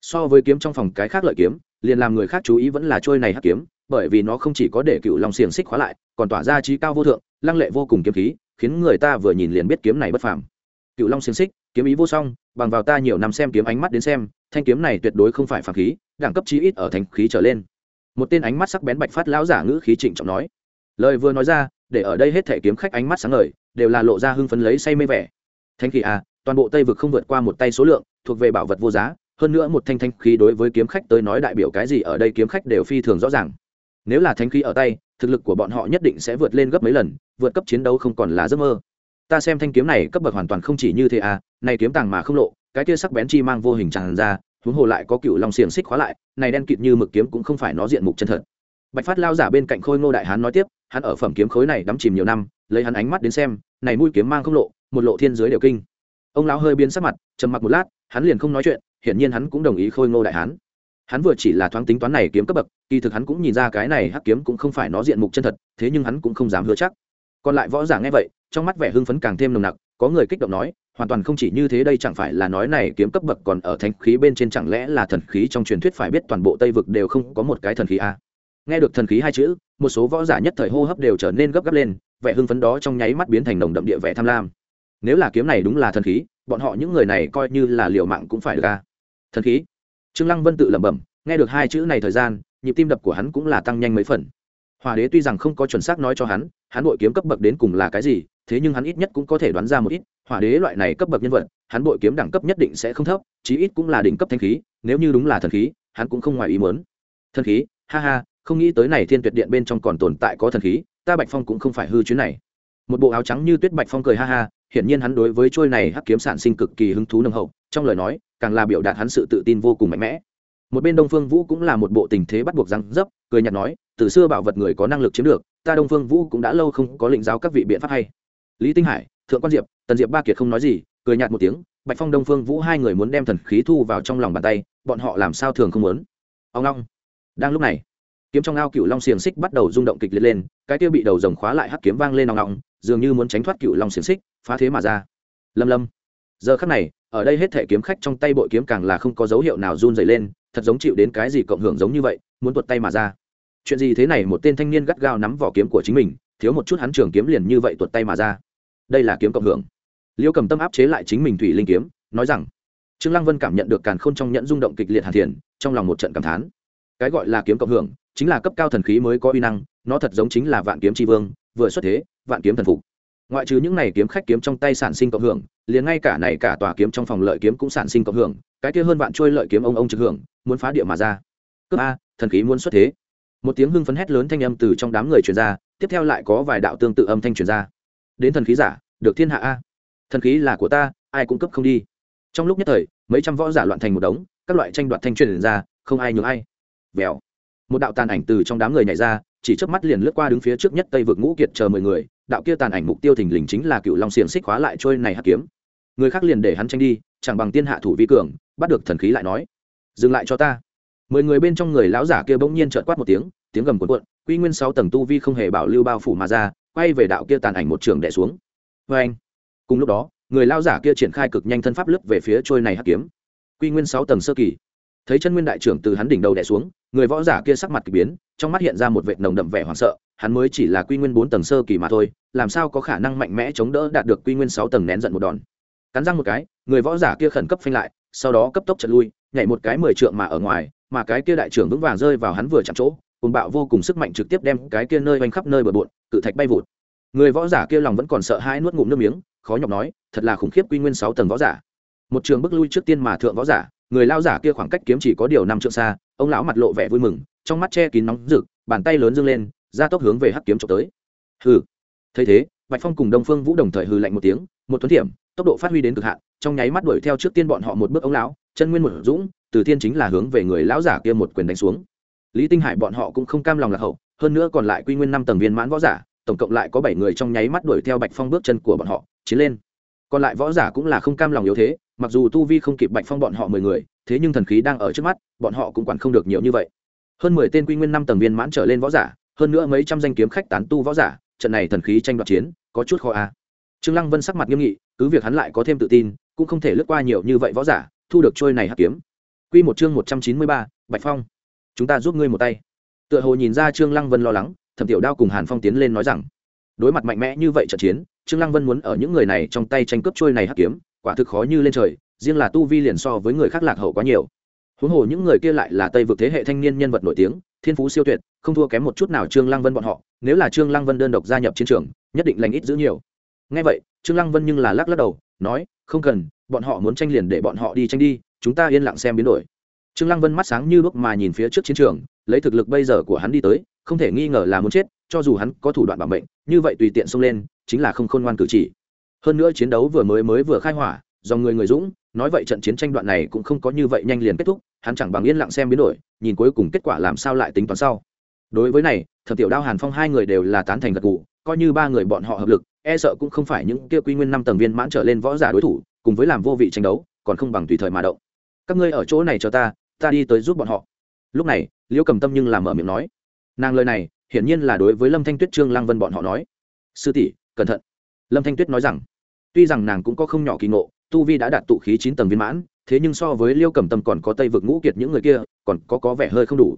So với kiếm trong phòng cái khác lợi kiếm, liền làm người khác chú ý vẫn là trôi này hắc kiếm, bởi vì nó không chỉ có để cựu long xiềng xích khóa lại, còn tỏa ra trí cao vô thượng, lăng lệ vô cùng kiếm khí, khiến người ta vừa nhìn liền biết kiếm này bất phàm. Cựu long xiềng xích, kiếm ý vô song, bằng vào ta nhiều năm xem kiếm ánh mắt đến xem, thanh kiếm này tuyệt đối không phải phàm khí, đẳng cấp chí ít ở thành khí trở lên một tên ánh mắt sắc bén bạch phát lão giả ngữ khí trịnh trọng nói. Lời vừa nói ra, để ở đây hết thể kiếm khách ánh mắt sáng ngời, đều là lộ ra hưng phấn lấy say mê vẻ. Thanh khí à toàn bộ tây vực không vượt qua một tay số lượng, thuộc về bảo vật vô giá, hơn nữa một thanh thanh khí đối với kiếm khách tới nói đại biểu cái gì ở đây kiếm khách đều phi thường rõ ràng. Nếu là thanh khí ở tay, thực lực của bọn họ nhất định sẽ vượt lên gấp mấy lần, vượt cấp chiến đấu không còn là giấc mơ. Ta xem thanh kiếm này cấp bậc hoàn toàn không chỉ như thế à này kiếm tàng mà không lộ, cái kia sắc bén chi mang vô hình tràn ra huống hồ lại có cựu long xiềng xích khóa lại, này đen kịt như mực kiếm cũng không phải nó diện mục chân thật. Bạch phát lao giả bên cạnh khôi ngô đại hán nói tiếp, hắn ở phẩm kiếm khối này đắm chìm nhiều năm, lấy hắn ánh mắt đến xem, này mũi kiếm mang không lộ, một lộ thiên giới đều kinh. Ông lão hơi biến sắc mặt, trầm mặc một lát, hắn liền không nói chuyện, hiển nhiên hắn cũng đồng ý khôi ngô đại hán. Hắn vừa chỉ là thoáng tính toán này kiếm cấp bậc, kỳ thực hắn cũng nhìn ra cái này hắc kiếm cũng không phải nó diện mục chân thật, thế nhưng hắn cũng không dám hứa chắc. Còn lại võ giả nghe vậy, trong mắt vẻ hưng phấn càng thêm nồng nặc có người kích động nói, hoàn toàn không chỉ như thế đây chẳng phải là nói này kiếm cấp bậc còn ở thánh khí bên trên chẳng lẽ là thần khí trong truyền thuyết phải biết toàn bộ tây vực đều không có một cái thần khí a à. nghe được thần khí hai chữ, một số võ giả nhất thời hô hấp đều trở nên gấp gáp lên, vẻ hưng phấn đó trong nháy mắt biến thành nồng đậm địa vẻ tham lam. Nếu là kiếm này đúng là thần khí, bọn họ những người này coi như là liều mạng cũng phải ra à? thần khí? Trương lăng vân tự lẩm bẩm, nghe được hai chữ này thời gian, nhịp tim đập của hắn cũng là tăng nhanh mấy phần hòa đế tuy rằng không có chuẩn xác nói cho hắn hắn bội kiếm cấp bậc đến cùng là cái gì, thế nhưng hắn ít nhất cũng có thể đoán ra một ít, hòa đế loại này cấp bậc nhân vật, hắn bội kiếm đẳng cấp nhất định sẽ không thấp, chí ít cũng là đỉnh cấp thanh khí, nếu như đúng là thần khí, hắn cũng không ngoài ý muốn. Thần khí? Ha ha, không nghĩ tới này thiên tuyệt điện bên trong còn tồn tại có thần khí, ta bạch phong cũng không phải hư chuyến này. Một bộ áo trắng như tuyết bạch phong cười ha ha, hiển nhiên hắn đối với trôi này hắc kiếm sản sinh cực kỳ hứng thú nồng hậu, trong lời nói, càng là biểu đạt hắn sự tự tin vô cùng mạnh mẽ một bên đông phương vũ cũng là một bộ tình thế bắt buộc răng dấp, cười nhạt nói, từ xưa bảo vật người có năng lực chiếm được, ta đông phương vũ cũng đã lâu không có lĩnh giáo các vị biện pháp hay. Lý tinh hải, thượng quan diệp, tần diệp ba kiệt không nói gì, cười nhạt một tiếng, bạch phong đông phương vũ hai người muốn đem thần khí thu vào trong lòng bàn tay, bọn họ làm sao thường không muốn. Ông long. Đang lúc này, kiếm trong ao cựu long xiềng xích bắt đầu rung động kịch liệt lên, cái kia bị đầu rồng khóa lại hắc kiếm vang lên nòng nòng dường như muốn tránh thoát cựu long xiềng xích, phá thế mà ra. Lâm lâm. Giờ khắc này, ở đây hết thể kiếm khách trong tay bội kiếm càng là không có dấu hiệu nào run dày lên thật giống chịu đến cái gì cộng hưởng giống như vậy, muốn tuột tay mà ra. Chuyện gì thế này một tên thanh niên gắt gao nắm vỏ kiếm của chính mình, thiếu một chút hắn trường kiếm liền như vậy tuột tay mà ra. Đây là kiếm cộng hưởng. Liêu cầm tâm áp chế lại chính mình thủy linh kiếm, nói rằng, trương lăng vân cảm nhận được càn khôn trong nhẫn rung động kịch liệt hàn thiền, trong lòng một trận cảm thán. Cái gọi là kiếm cộng hưởng, chính là cấp cao thần khí mới có uy năng, nó thật giống chính là vạn kiếm tri vương, vừa xuất thế, vạn kiếm thần phục. Ngoại trừ những này kiếm khách kiếm trong tay sản sinh cộng hưởng, liền ngay cả này cả tòa kiếm trong phòng lợi kiếm cũng sản sinh cộng hưởng cái kia hơn vạn trôi lợi kiếm ông ông trực hưởng, muốn phá địa mà ra. Cướp a, thần khí muốn xuất thế. Một tiếng hưng phấn hét lớn thanh âm từ trong đám người truyền ra, tiếp theo lại có vài đạo tương tự âm thanh truyền ra. Đến thần khí giả, được thiên hạ a. Thần khí là của ta, ai cũng cấp không đi. Trong lúc nhất thời, mấy trăm võ giả loạn thành một đống, các loại tranh đoạt thanh truyền ra, không ai nhường ai. Vèo. Một đạo tàn ảnh từ trong đám người nhảy ra, chỉ chớp mắt liền lướt qua đứng phía trước nhất tây vực ngũ kiệt chờ mười người, đạo kia tàn ảnh mục tiêu thình lình chính là cựu long xiềng xích khóa lại trôi này hạt kiếm. Người khác liền để hắn tranh đi, chẳng bằng tiên hạ thủ vi cường bắt được thần khí lại nói, dừng lại cho ta. Mười người bên trong người lão giả kia bỗng nhiên trợt quát một tiếng tiếng gầm cuộn cuộn, quy nguyên sáu tầng tu vi không hề bảo lưu bao phủ mà ra, quay về đạo kia tàn ảnh một trường đẻ xuống. Vê anh, cùng lúc đó, người lão giả kia triển khai cực nhanh thân pháp lướt về phía trôi này hắc kiếm. Quy nguyên sáu tầng sơ kỳ. Thấy chân nguyên đại trưởng từ hắn đỉnh đầu đẻ xuống, người võ giả kia sắc mặt k ỳ biến, trong mắt hiện ra một vệt nồng đậm vẻ hoảng sợ, hắn mới chỉ là quy nguyên bốn tầng sơ kỳ mà thôi, làm sao có khả năng mạnh mẽ chống đỡ đạt được quy nguyên sáu tầng nén giận một đòn. Cắn răng một cái, người võ giả kia khẩn cấp phanh lại sau đó cấp tốc chật lui, nhảy một cái mười trượng mà ở ngoài, mà cái kia đại trưởng vững vàng rơi vào hắn vừa chạm chỗ cùng bạo vô cùng sức mạnh trực tiếp đem cái kia nơi oanh khắp nơi bờ bộn, cự thạch bay vụt. Người võ giả kia lòng vẫn còn sợ hãi nuốt ngụm nước miếng, khó nhọc nói, thật là khủng khiếp quy nguyên sáu tầng võ giả. Một trường bước lui trước tiên mà thượng võ giả, người lao giả kia khoảng cách kiếm chỉ có điều năm trượng xa, ông lão mặt lộ vẻ vui mừng, trong mắt che kín nóng rực, bàn tay lớn dâng lên, ra tốc hướng về hắc kiếm trộm tới. Hừ. Thấy thế, bạch phong cùng đông phương vũ đồng thời hừ lạnh một tiếng, một thuấn thiểm tốc độ phát huy đến cực hạn, trong nháy mắt đuổi theo trước tiên bọn họ một bước ông lão, chân nguyên một dũng, từ tiên chính là hướng về người lão giả kia một quyền đánh xuống. Lý tinh hải bọn họ cũng không cam lòng lạc hậu, hơn nữa còn lại quy nguyên năm tầng viên mãn võ giả, tổng cộng lại có bảy người trong nháy mắt đuổi theo bạch phong bước chân của bọn họ, chiến lên. Còn lại võ giả cũng là không cam lòng yếu thế, mặc dù tu vi không kịp bạch phong bọn họ mười người, thế nhưng thần khí đang ở trước mắt, bọn họ cũng quản không được nhiều như vậy. Hơn mười tên quy nguyên năm tầng viên mãn trở lên võ giả, hơn nữa mấy trăm danh kiếm khách tán tu võ giả, trận này thần khí tranh đoạt chiến, có chút khó a trương lăng vân sắc mặt nghiêm nghị cứ việc hắn lại có thêm tự tin cũng không thể lướt qua nhiều như vậy võ giả thu được trôi này hạt kiếm. Quy một chương một trăm chín mươi ba, bạch phong. Chúng ta giúp ngươi một tay. Tựa hồ nhìn ra trương lăng vân lo lắng thẩm tiểu đao cùng hàn phong tiến lên nói rằng đối mặt mạnh mẽ như vậy trận chiến trương lăng vân muốn ở những người này trong tay tranh cướp trôi này hắc kiếm quả thực khó như lên trời riêng là tu vi liền so với người khác lạc hậu quá nhiều. Huống hồ những người kia lại là tây vực thế hệ thanh niên nhân vật nổi tiếng thiên phú siêu tuyệt không thua kém một chút nào trương lăng vân bọn họ nếu là trương lăng vân đơn độc gia nhập chiến trường nhất định lành ít giữ nhiều nghe vậy, trương lăng vân nhưng là lắc lắc đầu, nói, không cần, bọn họ muốn tranh liền để bọn họ đi tranh đi, chúng ta yên lặng xem biến đổi. Trương lăng vân mắt sáng như đuốc mà nhìn phía trước chiến trường, lấy thực lực bây giờ của hắn đi tới, không thể nghi ngờ là muốn chết, cho dù hắn có thủ đoạn bảo mệnh như vậy tùy tiện xông lên, chính là không khôn ngoan cử chỉ. Hơn nữa chiến đấu vừa mới mới vừa khai hỏa do người người dũng, nói vậy trận chiến tranh đoạn này cũng không có như vậy nhanh liền kết thúc, hắn chẳng bằng yên lặng xem biến đổi, nhìn cuối cùng kết quả làm sao lại tính toán sau. Đối với này thập tiểu đao, hàn phong hai người đều là tán thành gật cụ coi như ba người bọn họ hợp lực e sợ cũng không phải những kia quy nguyên năm tầng viên mãn trở lên võ giả đối thủ, cùng với làm vô vị tranh đấu, còn không bằng tùy thời mà động. Các ngươi ở chỗ này cho ta ta đi tới giúp bọn họ. Lúc này, liễu cầm tâm nhưng làm mở miệng nói. Nàng lời này, hiển nhiên là đối với lâm thanh tuyết trương lang vân bọn họ nói. Sư tỷ, cẩn thận. Lâm thanh tuyết nói rằng, tuy rằng nàng cũng có không nhỏ kỳ ngộ, tu vi đã đạt tụ khí chín tầng viên mãn, thế nhưng so với liêu cầm tâm còn có tây vực ngũ kiệt những người kia, còn có có vẻ hơi không đủ.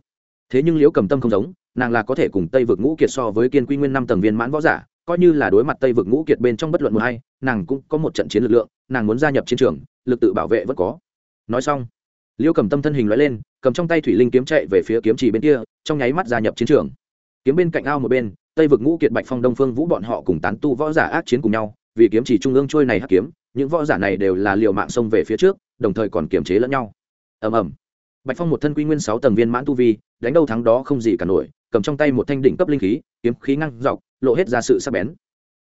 Thế nhưng liễu cầm tâm không giống, nàng là có thể cùng tây vực ngũ kiệt so với kiên quy nguyên năm tầng viên mãn võ giả coi như là đối mặt tây vực ngũ kiệt bên trong bất luận một hay nàng cũng có một trận chiến lực lượng, nàng muốn gia nhập chiến trường, lực tự bảo vệ vẫn có. Nói xong, liêu cầm tâm thân hình loại lên, cầm trong tay thủy linh kiếm chạy về phía kiếm chỉ bên kia, trong nháy mắt gia nhập chiến trường. Kiếm bên cạnh ao một bên, tây vực ngũ kiệt bạch phong đông phương vũ bọn họ cùng tán tu võ giả ác chiến cùng nhau, vì kiếm chỉ trung ương trôi này hắc kiếm, những võ giả này đều là liều mạng xông về phía trước, đồng thời còn kiềm chế lẫn nhau. Ầm ầm. Bạch phong một thân quy nguyên sáu tầng viên mãn tu vi, đánh đâu thắng đó không gì cả nổi, cầm trong tay một thanh đỉnh cấp linh khí, kiếm khí ngăn dọc lộ hết ra sự sắc bén.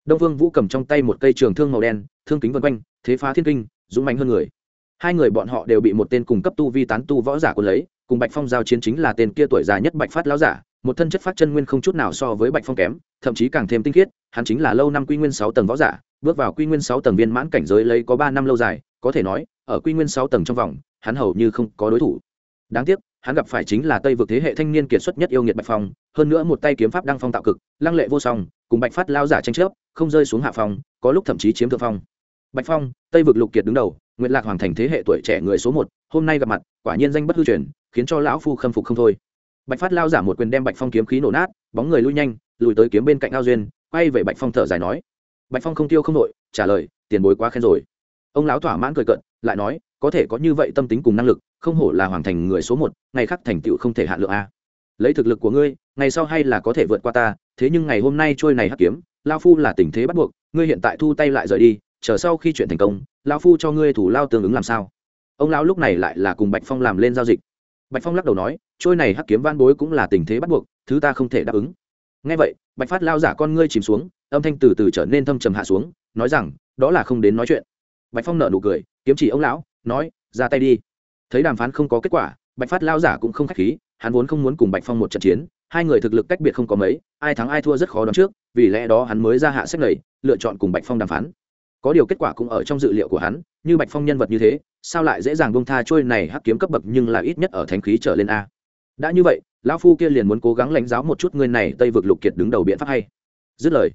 Đông vương vũ cầm trong tay một cây trường thương màu đen, thương kính vân quanh, thế phá thiên kinh, dũng mạnh hơn người. Hai người bọn họ đều bị một tên cùng cấp tu vi tán tu võ giả quân lấy, cùng bạch phong giao chiến chính là tên kia tuổi già nhất bạch phát lão giả, một thân chất phát chân nguyên không chút nào so với bạch phong kém, thậm chí càng thêm tinh khiết, hắn chính là lâu năm quy nguyên sáu tầng võ giả, bước vào quy nguyên sáu tầng viên mãn cảnh giới lấy có ba năm lâu dài, có thể nói, ở quy nguyên sáu tầng trong vòng, hắn hầu như không có đối thủ. Đáng tiếc hắn gặp phải chính là tây vực thế hệ thanh niên kiệt xuất nhất yêu nghiệt bạch phong, hơn nữa một tay kiếm pháp đăng phong tạo cực, lăng lệ vô song, cùng bạch phát lao giả tranh chấp, không rơi xuống hạ phong, có lúc thậm chí chiếm thượng phong. Bạch phong, tây vực lục kiệt đứng đầu nguyện lạc hoàng thành thế hệ tuổi trẻ người số một, hôm nay gặp mặt, quả nhiên danh bất hư truyền, khiến cho lão phu khâm phục không thôi. Bạch phát lao giả một quyền đem bạch phong kiếm khí nổ nát, bóng người lui nhanh, lùi tới kiếm bên cạnh ao duyên, quay về bạch phong thở dài nói. Bạch phong không tiêu không nội, trả lời, tiền bối quá khen rồi. Ông lão thỏa mãn cười cận lại nói có thể có như vậy tâm tính cùng năng lực, không hổ là hoàn thành người số một, ngày khác thành tựu không thể hạn lượng a. Lấy thực lực của ngươi, ngày sau hay là có thể vượt qua ta, thế nhưng ngày hôm nay trôi này hắc kiếm lao phu là tình thế bắt buộc, ngươi hiện tại thu tay lại rời đi, chờ sau khi chuyện thành công lao phu cho ngươi thủ lao tương ứng làm sao? Ông lão lúc này lại là cùng bạch phong làm lên giao dịch. Bạch phong lắc đầu nói, trôi này hắc kiếm van bối cũng là tình thế bắt buộc, thứ ta không thể đáp ứng. Ngay vậy, bạch phát lao giả con ngươi chìm xuống, âm thanh từ từ trở nên thâm trầm hạ xuống, nói rằng, đó là không đến nói chuyện. Bạch phong nợ nụ cười, kiếm chỉ ông lão nói, ra tay đi. Thấy đàm phán không có kết quả, bạch phát lao giả cũng không k h á c h khí, hắn vốn không muốn cùng bạch phong một trận chiến, hai người thực lực cách biệt không có mấy, ai thắng ai thua rất khó đoán trước, vì lẽ đó hắn mới ra hạ sách lầy, lựa chọn cùng bạch phong đàm phán. Có điều kết quả cũng ở trong dự liệu của hắn, như bạch phong nhân vật như thế, sao lại dễ dàng bông tha trôi này hắc kiếm cấp bậc nhưng là ít nhất ở thánh khí trở lên a. Đã như vậy, lão phu kia liền muốn cố gắng lãnh giáo một chút người này, tây vực lục kiệt đứng đầu biện pháp hay. Dứt lời,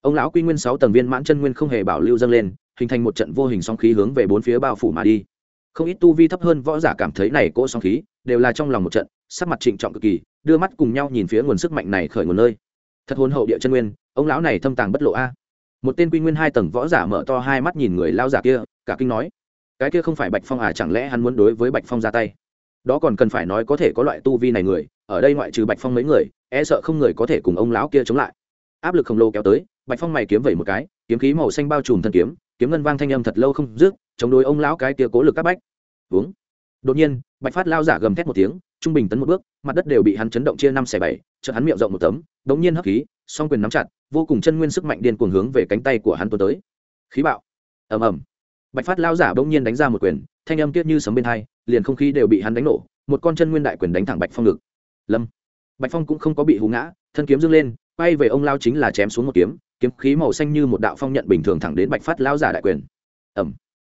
ông lão quy nguyên sáu tầng viên mãn chân nguyên không hề bảo lưu dâng lên, hình thành một trận vô hình sóng khí hướng về bốn phía bao phủ mà đi không ít tu vi thấp hơn võ giả cảm thấy này cỗ song khí đều là trong lòng một trận, sắc mặt trịnh trọng cực kỳ, đưa mắt cùng nhau nhìn phía nguồn sức mạnh này khởi nguồn nơi. Thật hôn hậu địa chân nguyên, ông lão này thâm tàng bất lộ a. Một tên quy nguyên hai tầng võ giả mở to hai mắt nhìn người lao giả kia, cả kinh nói, cái kia không phải bạch phong à chẳng lẽ hắn muốn đối với bạch phong ra tay? Đó còn cần phải nói có thể có loại tu vi này người, ở đây ngoại trừ bạch phong mấy người e sợ không người có thể cùng ông lão kia chống lại. Áp lực khổng lồ kéo tới, bạch phong mày kiếm vẩy một cái, kiếm khí màu xanh bao trùm thân kiếm kiếm ngân vang thanh âm thật lâu không dứt, chống đối ông lão cái kia cố lực các bách. Uống. Đột nhiên, bạch phát lao giả gầm thét một tiếng, trung bình tấn một bước, mặt đất đều bị hắn chấn động chia năm xẻ bảy, chợt hắn miệng rộng một tấm, đống nhiên hấp khí, song quyền nắm chặt, vô cùng chân nguyên sức mạnh điên cuồng hướng về cánh tay của hắn tuôn tới. Khí bạo. Ầm ầm. Bạch phát lao giả bỗng nhiên đánh ra một quyền, thanh âm kiết như sấm bên hai, liền không khí đều bị hắn đánh nổ, một con chân nguyên đại quyền đánh thẳng bạch phong ngực. Lâm. Bạch phong cũng không có bị hú ngã, thân kiếm dâng lên, quay về ông lao chính là chém xuống một kiếm kiếm khí màu xanh như một đạo phong nhận bình thường thẳng đến bạch phát lao giả đại quyền. Ẩm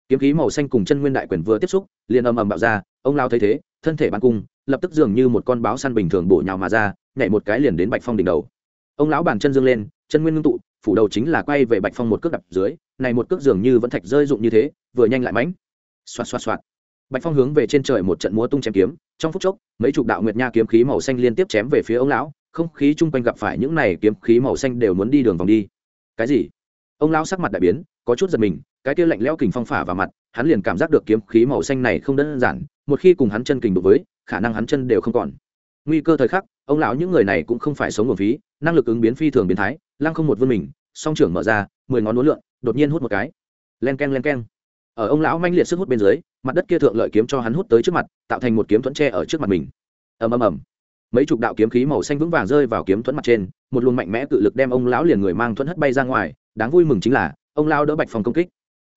kiếm khí màu xanh cùng chân nguyên đại quyền vừa tiếp xúc, liền ầm ầm bạo ra, ông lao thấy thế, thân thể bắn cung, lập tức dường như một con báo săn bình thường bổ nhào mà ra, nhảy một cái liền đến bạch phong đỉnh đầu. Ông lão bàn chân dương lên, chân nguyên ngưng tụ, phủ đầu chính là quay về bạch phong một cước đập dưới, này một cước dường như vẫn thạch rơi dụng như thế, vừa nhanh lại mãnh. Xoạt xoạt xoạt. Bạch phong hướng về trên trời một trận múa tung chém kiếm, trong phút chốc, mấy chục đạo nguyệt nha kiếm khí màu xanh liên tiếp chém về phía ông lão không khí chung quanh gặp phải những này kiếm khí màu xanh đều muốn đi đường vòng đi. Cái gì? Ông lão sắc mặt đại biến, có chút giật mình, cái kia lạnh lẽo kình phong phả vào mặt, hắn liền cảm giác được kiếm khí màu xanh này không đơn giản, một khi cùng hắn chân kình đối với, khả năng hắn chân đều không còn. Nguy cơ thời khắc, ông lão những người này cũng không phải sống nguồn phí, năng lực ứng biến phi thường biến thái, lăng không một vươn mình, song trưởng mở ra, mười ngón uốn lượn, đột nhiên hút một cái. Len k e n len k e n ở ông lão manh liệt sức hút bên dưới, mặt đất kia thượng lợi kiếm cho hắn hút tới trước mặt, tạo thành một kiếm thuẫn tre ở trước mặt mình. Ầm ầm ầm mấy chục đạo kiếm khí màu xanh vững vàng rơi vào kiếm thuẫn mặt trên, một luồng mạnh mẽ cự lực đem ông lão liền người mang thuẫn hất bay ra ngoài, đáng vui mừng chính là, ông lão đỡ bạch phong công kích.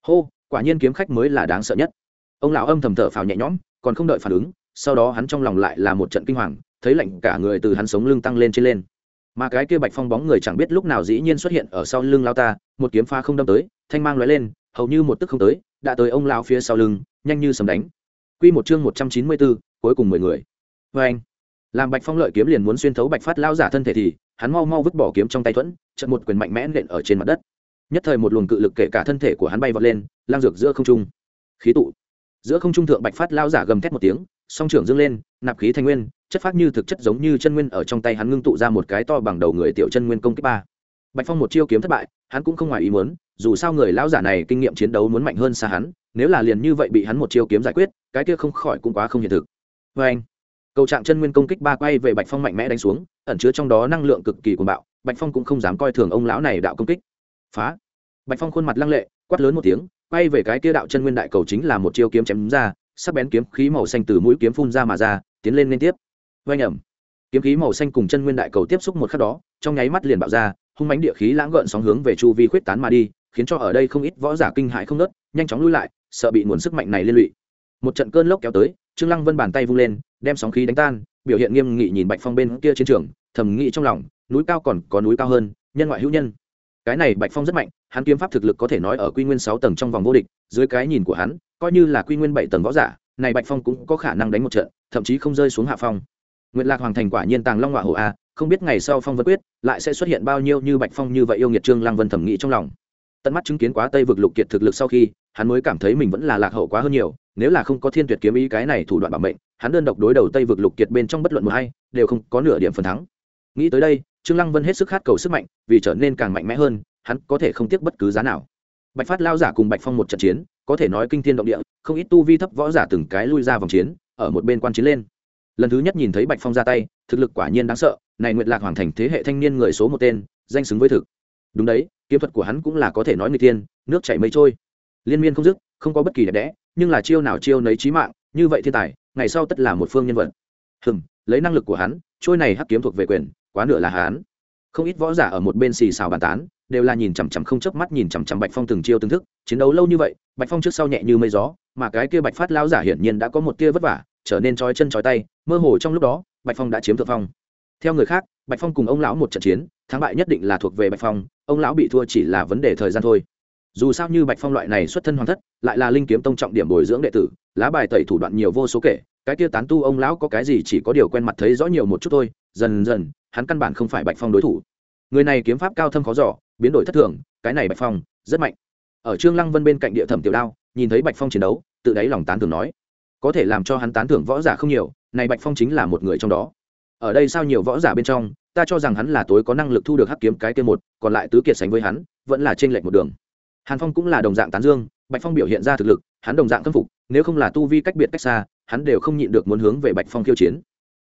Hô, quả nhiên kiếm khách mới là đáng sợ nhất. Ông lão âm thầm thở phào nhẹ nhõm, còn không đợi phản ứng, sau đó hắn trong lòng lại là một trận kinh hoàng, thấy lạnh cả người từ hắn sống lưng tăng lên trên lên. Mà cái kia bạch phong bóng người chẳng biết lúc nào dĩ nhiên xuất hiện ở sau lưng lao ta, một kiếm pha không đâm tới, thanh mang lóe lên, hầu như một tức không tới, đã tới ông lão phía sau lưng, nhanh như sầm đánh. Quy một chương một trăm chín mươi bốn, cuối cùng mười người. Vê anh làm bạch phong lợi kiếm liền muốn xuyên thấu bạch phát lao giả thân thể thì, hắn mau mau vứt bỏ kiếm trong tay thuẫn trận một quyền mạnh mẽ nện ở trên mặt đất. Nhất thời một luồng cự lực kể cả thân thể của hắn bay vọt lên, lang dược giữa không trung. Khí tụ. Giữa không trung thượng bạch phát lao giả gầm thét một tiếng, song trưởng dâng lên, nạp khí thanh nguyên, chất phát như thực chất giống như chân nguyên ở trong tay hắn ngưng tụ ra một cái to bằng đầu người tiểu chân nguyên công kích ba. Bạch phong một chiêu kiếm thất bại, hắn cũng không ngoài ý muốn, dù sao người lão giả này kinh nghiệm chiến đấu muốn mạnh hơn xa hắn, nếu là liền như vậy bị hắn một chiêu kiếm giải quyết, cái kia không khỏi cũng quá không hiện thực. Vê anh cầu trạng chân nguyên công kích ba quay về bạch phong mạnh mẽ đánh xuống, ẩn chứa trong đó năng lượng cực kỳ cuồng bạo, bạch phong cũng không dám coi thường ông lão này đạo công kích. Phá! Bạch phong khuôn mặt lăng lệ, quát lớn một tiếng, quay về cái kia đạo chân nguyên đại cầu chính là một chiêu kiếm chém ra, sắc bén kiếm khí màu xanh từ mũi kiếm phun ra mà ra, tiến lên liên tiếp. Vây ẩm! Kiếm khí màu xanh cùng chân nguyên đại cầu tiếp xúc một khắc đó, trong nháy mắt liền bạo ra, hung mánh địa khí lãng gợn sóng hướng về chu vi khuyết tán mà đi, khiến cho ở đây không ít võ giả kinh hại không nớt nhanh chóng lui lại, sợ bị nguồn sức mạnh này liên lụy. Một trận cơn lốc kéo tới, trương lăng vân bàn tay vung lên đem sóng khí đánh tan, biểu hiện nghiêm nghị nhìn bạch phong bên kia chiến trường, thầm nghĩ trong lòng, núi cao còn có núi cao hơn, nhân ngoại hữu nhân. Cái này bạch phong rất mạnh, hắn kiếm pháp thực lực có thể nói ở quy nguyên sáu tầng trong vòng vô địch, dưới cái nhìn của hắn, coi như là quy nguyên bảy tầng võ giả, này bạch phong cũng có khả năng đánh một trận, thậm chí không rơi xuống hạ phong. Nguyệt lạc hoàng thành quả nhiên tàng long họa hổ a, không biết ngày sau phong vân quyết, lại sẽ xuất hiện bao nhiêu như bạch phong như vậy yêu nghiệt trương lăng vân thẩm nghĩ trong lòng. Tận mắt chứng kiến quá tây vực lục kiệt thực lực sau khi, hắn mới cảm thấy mình vẫn là lạc hậu quá hơn nhiều, nếu là không có thiên tuyệt kiếm ý cái này thủ đoạn bảo mệnh hắn đơn độc đối đầu tây vực lục kiệt bên trong bất luận một hay đều không có nửa điểm phần thắng. Nghĩ tới đây, trương lăng vân hết sức khát cầu sức mạnh, vì trở nên càng mạnh mẽ hơn, hắn có thể không tiếc bất cứ giá nào. Bạch phát lao giả cùng bạch phong một trận chiến, có thể nói kinh thiên động địa, không ít tu vi thấp võ giả từng cái lui ra vòng chiến, ở một bên quan chiến lên. Lần thứ nhất nhìn thấy bạch phong ra tay, thực lực quả nhiên đáng sợ, này nguyệt lạc hoàng thành thế hệ thanh niên người số một tên, danh xứng với thực. Đúng đấy, kiếm thuật của hắn cũng là có thể nói người tiên nước chảy mây trôi. Liên miên không dứt, không có bất kỳ đẹp đẽ, nhưng là chiêu nào chiêu nấy chí mạng, như vậy thiên tài ngày sau tất là một phương nhân vật. Hừm, lấy năng lực của hắn, trôi này hắc kiếm thuộc về quyền, quá nửa là hắn không ít võ giả ở một bên xì xào bàn tán, đều là nhìn chằm chằm không chớp mắt nhìn chằm chằm bạch phong từng chiêu từng thức, chiến đấu lâu như vậy, bạch phong trước sau nhẹ như mây gió, mà cái kia bạch phát lao giả hiển nhiên đã có một tia vất vả, trở nên trói chân trói tay, mơ hồ trong lúc đó, bạch phong đã chiếm thượng phong. Theo người khác, bạch phong cùng ông lão một trận chiến, thắng bại nhất định là thuộc về bạch phong, ông lão bị thua chỉ là vấn đề thời gian thôi dù sao như bạch phong loại này xuất thân hoàng thất, lại là linh kiếm tông trọng điểm bồi dưỡng đệ tử, lá bài tẩy thủ đoạn nhiều vô số kể, cái kia tán tu ông lão có cái gì chỉ có điều quen mặt thấy rõ nhiều một chút thôi, dần dần, hắn căn bản không phải bạch phong đối thủ. Người này kiếm pháp cao thâm khó giỏ biến đổi thất thường, cái này bạch phong, rất mạnh. Ở trương lăng vân bên cạnh địa thẩm tiểu đao, nhìn thấy bạch phong chiến đấu, tự đáy lòng tán thưởng nói, có thể làm cho hắn tán thưởng võ giả không nhiều, này bạch phong chính là một người trong đó. Ở đây sao nhiều võ giả bên trong, ta cho rằng hắn là tối có năng lực thu được hắc kiếm cái kia một, còn lại tứ kiệt sánh với hắn, vẫn là trên lệch một đường hàn phong cũng là đồng dạng tán dương, bạch phong biểu hiện ra thực lực, hắn đồng dạng khâm phục, nếu không là tu vi cách biệt cách xa, hắn đều không nhịn được muốn hướng về bạch phong khiêu chiến.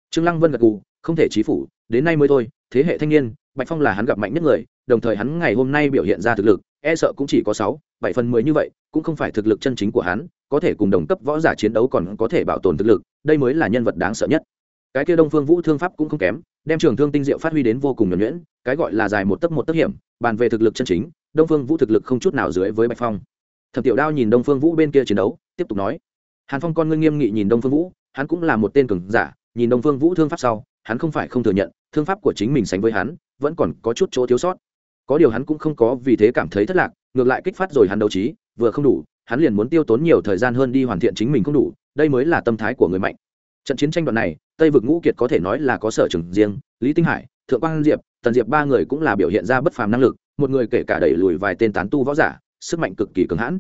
Trương lăng vân gật gù, không thể chí phủ, đến nay mới thôi, thế hệ thanh niên, bạch phong là hắn gặp mạnh nhất người, đồng thời hắn ngày hôm nay biểu hiện ra thực lực e sợ cũng chỉ có sáu, bảy phần mười như vậy, cũng không phải thực lực chân chính của hắn, có thể cùng đồng cấp võ giả chiến đấu còn có thể bảo tồn thực lực, đây mới là nhân vật đáng sợ nhất cái kia đông phương vũ thương pháp cũng không kém, đem trường thương tinh diệu phát huy đến vô cùng nhuẩn nhuyễn, cái gọi là dài một tấc một tấc hiểm, bàn về thực lực chân chính, đông phương vũ thực lực không chút nào dưới với bạch phong. Thẩm tiểu đao nhìn đông phương vũ bên kia chiến đấu, tiếp tục nói, hàn phong con ngươi nghiêm nghị nhìn đông phương vũ, hắn cũng là một tên cường giả, nhìn đông phương vũ thương pháp sau, hắn không phải không thừa nhận, thương pháp của chính mình sánh với hắn, vẫn còn có chút chỗ thiếu sót. Có điều hắn cũng không có vì thế cảm thấy thất lạc, ngược lại kích phát rồi hắn đấu trí, vừa không đủ, hắn liền muốn tiêu tốn nhiều thời gian hơn đi hoàn thiện chính mình không đủ, đây mới là tâm thái của người mạnh. Trận chiến tranh đoạn này tây vực ngũ kiệt có thể nói là có sở trường riêng, lý tinh hải, thượng quang diệp, tần diệp ba người cũng là biểu hiện ra bất phàm năng lực, một người kể cả đẩy lùi vài tên tán tu võ giả, sức mạnh cực kỳ cứng hãn.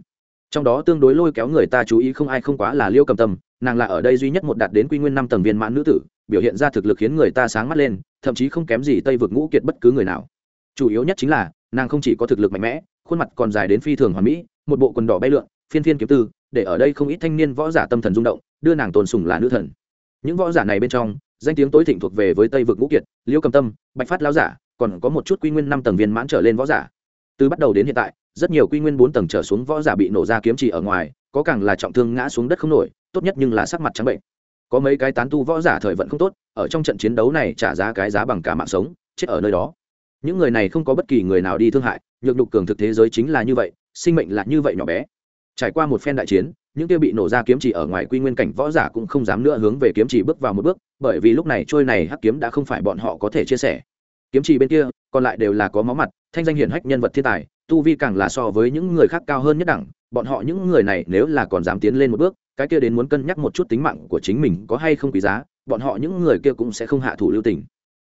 Trong đó tương đối lôi kéo người ta chú ý không ai không quá là liêu cầm tâm, nàng là ở đây duy nhất một đạt đến quy nguyên năm tầng viên mãn nữ tử, biểu hiện ra thực lực khiến người ta sáng mắt lên, thậm chí không kém gì tây vực ngũ kiệt bất cứ người nào. Chủ yếu nhất chính là, nàng không chỉ có thực lực mạnh mẽ, khuôn mặt còn dài đến phi thường hoàn mỹ, một bộ quần đỏ bay lượn, phiên phiên kiếm tư, để ở đây không ít thanh niên võ giả tâm thần rung động, đưa nàng tồn sùng là nữ thần những võ giả này bên trong, danh tiếng tối thịnh thuộc về với tây vực ngũ kiệt, liêu cầm tâm, bạch phát lao giả, còn có một chút quy nguyên năm tầng viên mãn trở lên võ giả. Từ bắt đầu đến hiện tại, rất nhiều quy nguyên bốn tầng trở xuống võ giả bị nổ ra kiếm chỉ ở ngoài, có càng là trọng thương ngã xuống đất không nổi, tốt nhất nhưng là sắc mặt trắng bệnh. Có mấy cái tán tu võ giả thời vận không tốt, ở trong trận chiến đấu này trả giá cái giá bằng cả mạng sống, chết ở nơi đó. Những người này không có bất kỳ người nào đi thương hại, nhược đục cường thực thế giới chính là như vậy, sinh mệnh là như vậy nhỏ bé. Trải qua một phen đại chiến những kia bị nổ ra kiếm chỉ ở ngoài quy nguyên cảnh võ giả cũng không dám nữa hướng về kiếm chỉ bước vào một bước, bởi vì lúc này trôi này hắc kiếm đã không phải bọn họ có thể chia sẻ. Kiếm chỉ bên kia, còn lại đều là có máu mặt, thanh danh hiển hách nhân vật thiên tài, tu vi càng là so với những người khác cao hơn nhất đẳng, bọn họ những người này nếu là còn dám tiến lên một bước, cái kia đến muốn cân nhắc một chút tính mạng của chính mình có hay không quý giá, bọn họ những người kia cũng sẽ không hạ thủ lưu tình.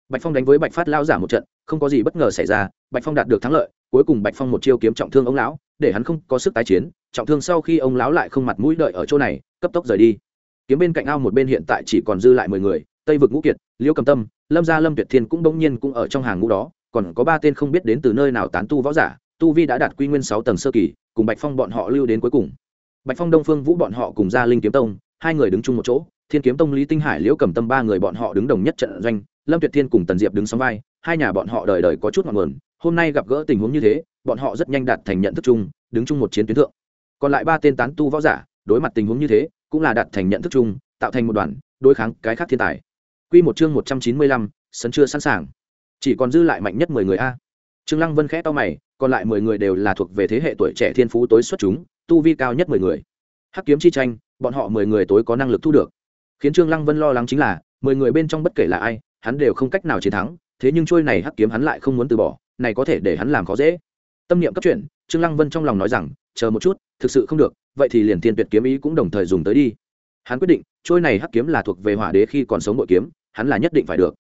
Bạch phong đánh với bạch phát lao giả một trận, không có gì bất ngờ xảy ra, bạch phong đạt được thắng lợi, cuối cùng bạch phong một chiêu kiếm trọng thương ông lão, để hắn không có sức tái chiến trọng thương sau khi ông lão lại không mặt mũi đợi ở chỗ này, cấp tốc rời đi. Kiếm bên cạnh ao một bên hiện tại chỉ còn dư lại mười người, tây vực ngũ kiệt Liễu cầm tâm, lâm gia lâm tuyệt thiên cũng bỗng nhiên cũng ở trong hàng ngũ đó, còn có ba tên không biết đến từ nơi nào tán tu võ giả, tu vi đã đạt quy nguyên sáu tầng sơ kỳ, cùng bạch phong bọn họ lưu đến cuối cùng. Bạch phong, đông phương vũ bọn họ cùng gia linh kiếm tông, hai người đứng chung một chỗ, thiên kiếm tông, lý tinh hải liễu cầm tâm ba người bọn họ đứng đồng nhất trận doanh, lâm tuyệt thiên cùng tần diệp đứng sóng vai, hai nhà bọn họ đời đời có chút ngọn nguồn, hôm nay gặp gỡ tình huống như thế, bọn họ rất nhanh đạt thành nhận thức chung, đứng chung một chiến tuyến thượng còn lại ba tên tán tu võ giả đối mặt tình huống như thế cũng là đạt thành nhận thức chung tạo thành một đoàn đối kháng cái khác thiên tài Quy một chương một trăm chín mươi lăm, sân chưa sẵn sàng. Chỉ còn dư lại mạnh nhất mười người a. Trương Lăng Vân khẽ to mày, còn lại mười người đều là thuộc về thế hệ tuổi trẻ thiên phú tối xuất chúng, tu vi cao nhất mười người. Hắc kiếm chi tranh, bọn họ mười người tối có năng lực thu được. Khiến Trương Lăng Vân lo lắng chính là, mười người bên trong bất kể là ai, hắn đều không cách nào chiến thắng, thế nhưng trôi này hắc kiếm hắn lại không muốn từ bỏ, này có thể để hắn làm khó dễ. Tâm niệm cấp chuyển, Trương Lăng Vân trong lòng nói rằng, chờ một chút, thực sự không được, vậy thì liền tiên tuyệt kiếm ý cũng đồng thời dùng tới đi. Hắn quyết định, trôi này hắc kiếm là thuộc về hỏa đế khi còn sống bội kiếm, hắn là nhất định phải được.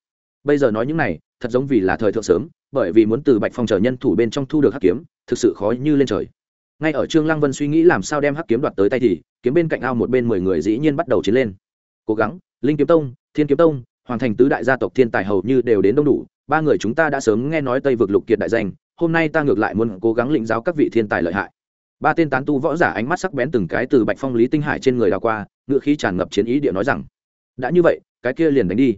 Bây giờ nói những này, thật giống vì là thời thượng sớm, bởi vì muốn từ Bạch Phong chờ nhân thủ bên trong thu được hắc kiếm, thực sự khó như lên trời. Ngay ở Trương Lăng Vân suy nghĩ làm sao đem hắc kiếm đoạt tới tay thì, kiếm bên cạnh ao một bên mười người dĩ nhiên bắt đầu chiến lên. Cố gắng, Linh kiếm tông, Thiên kiếm tông, Hoàng thành tứ đại gia tộc thiên tài hầu như đều đến đông đủ, ba người chúng ta đã sớm nghe nói Tây vực lục kiệt đại danh, hôm nay ta ngược lại muốn cố gắng lĩnh giáo các vị thiên tài lợi hại ba tên tán tu võ giả ánh mắt sắc bén từng cái từ bạch phong lý tinh hải trên người đào qua, ngựa khí tràn ngập chiến ý địa nói rằng, đã như vậy, cái kia liền đánh đi.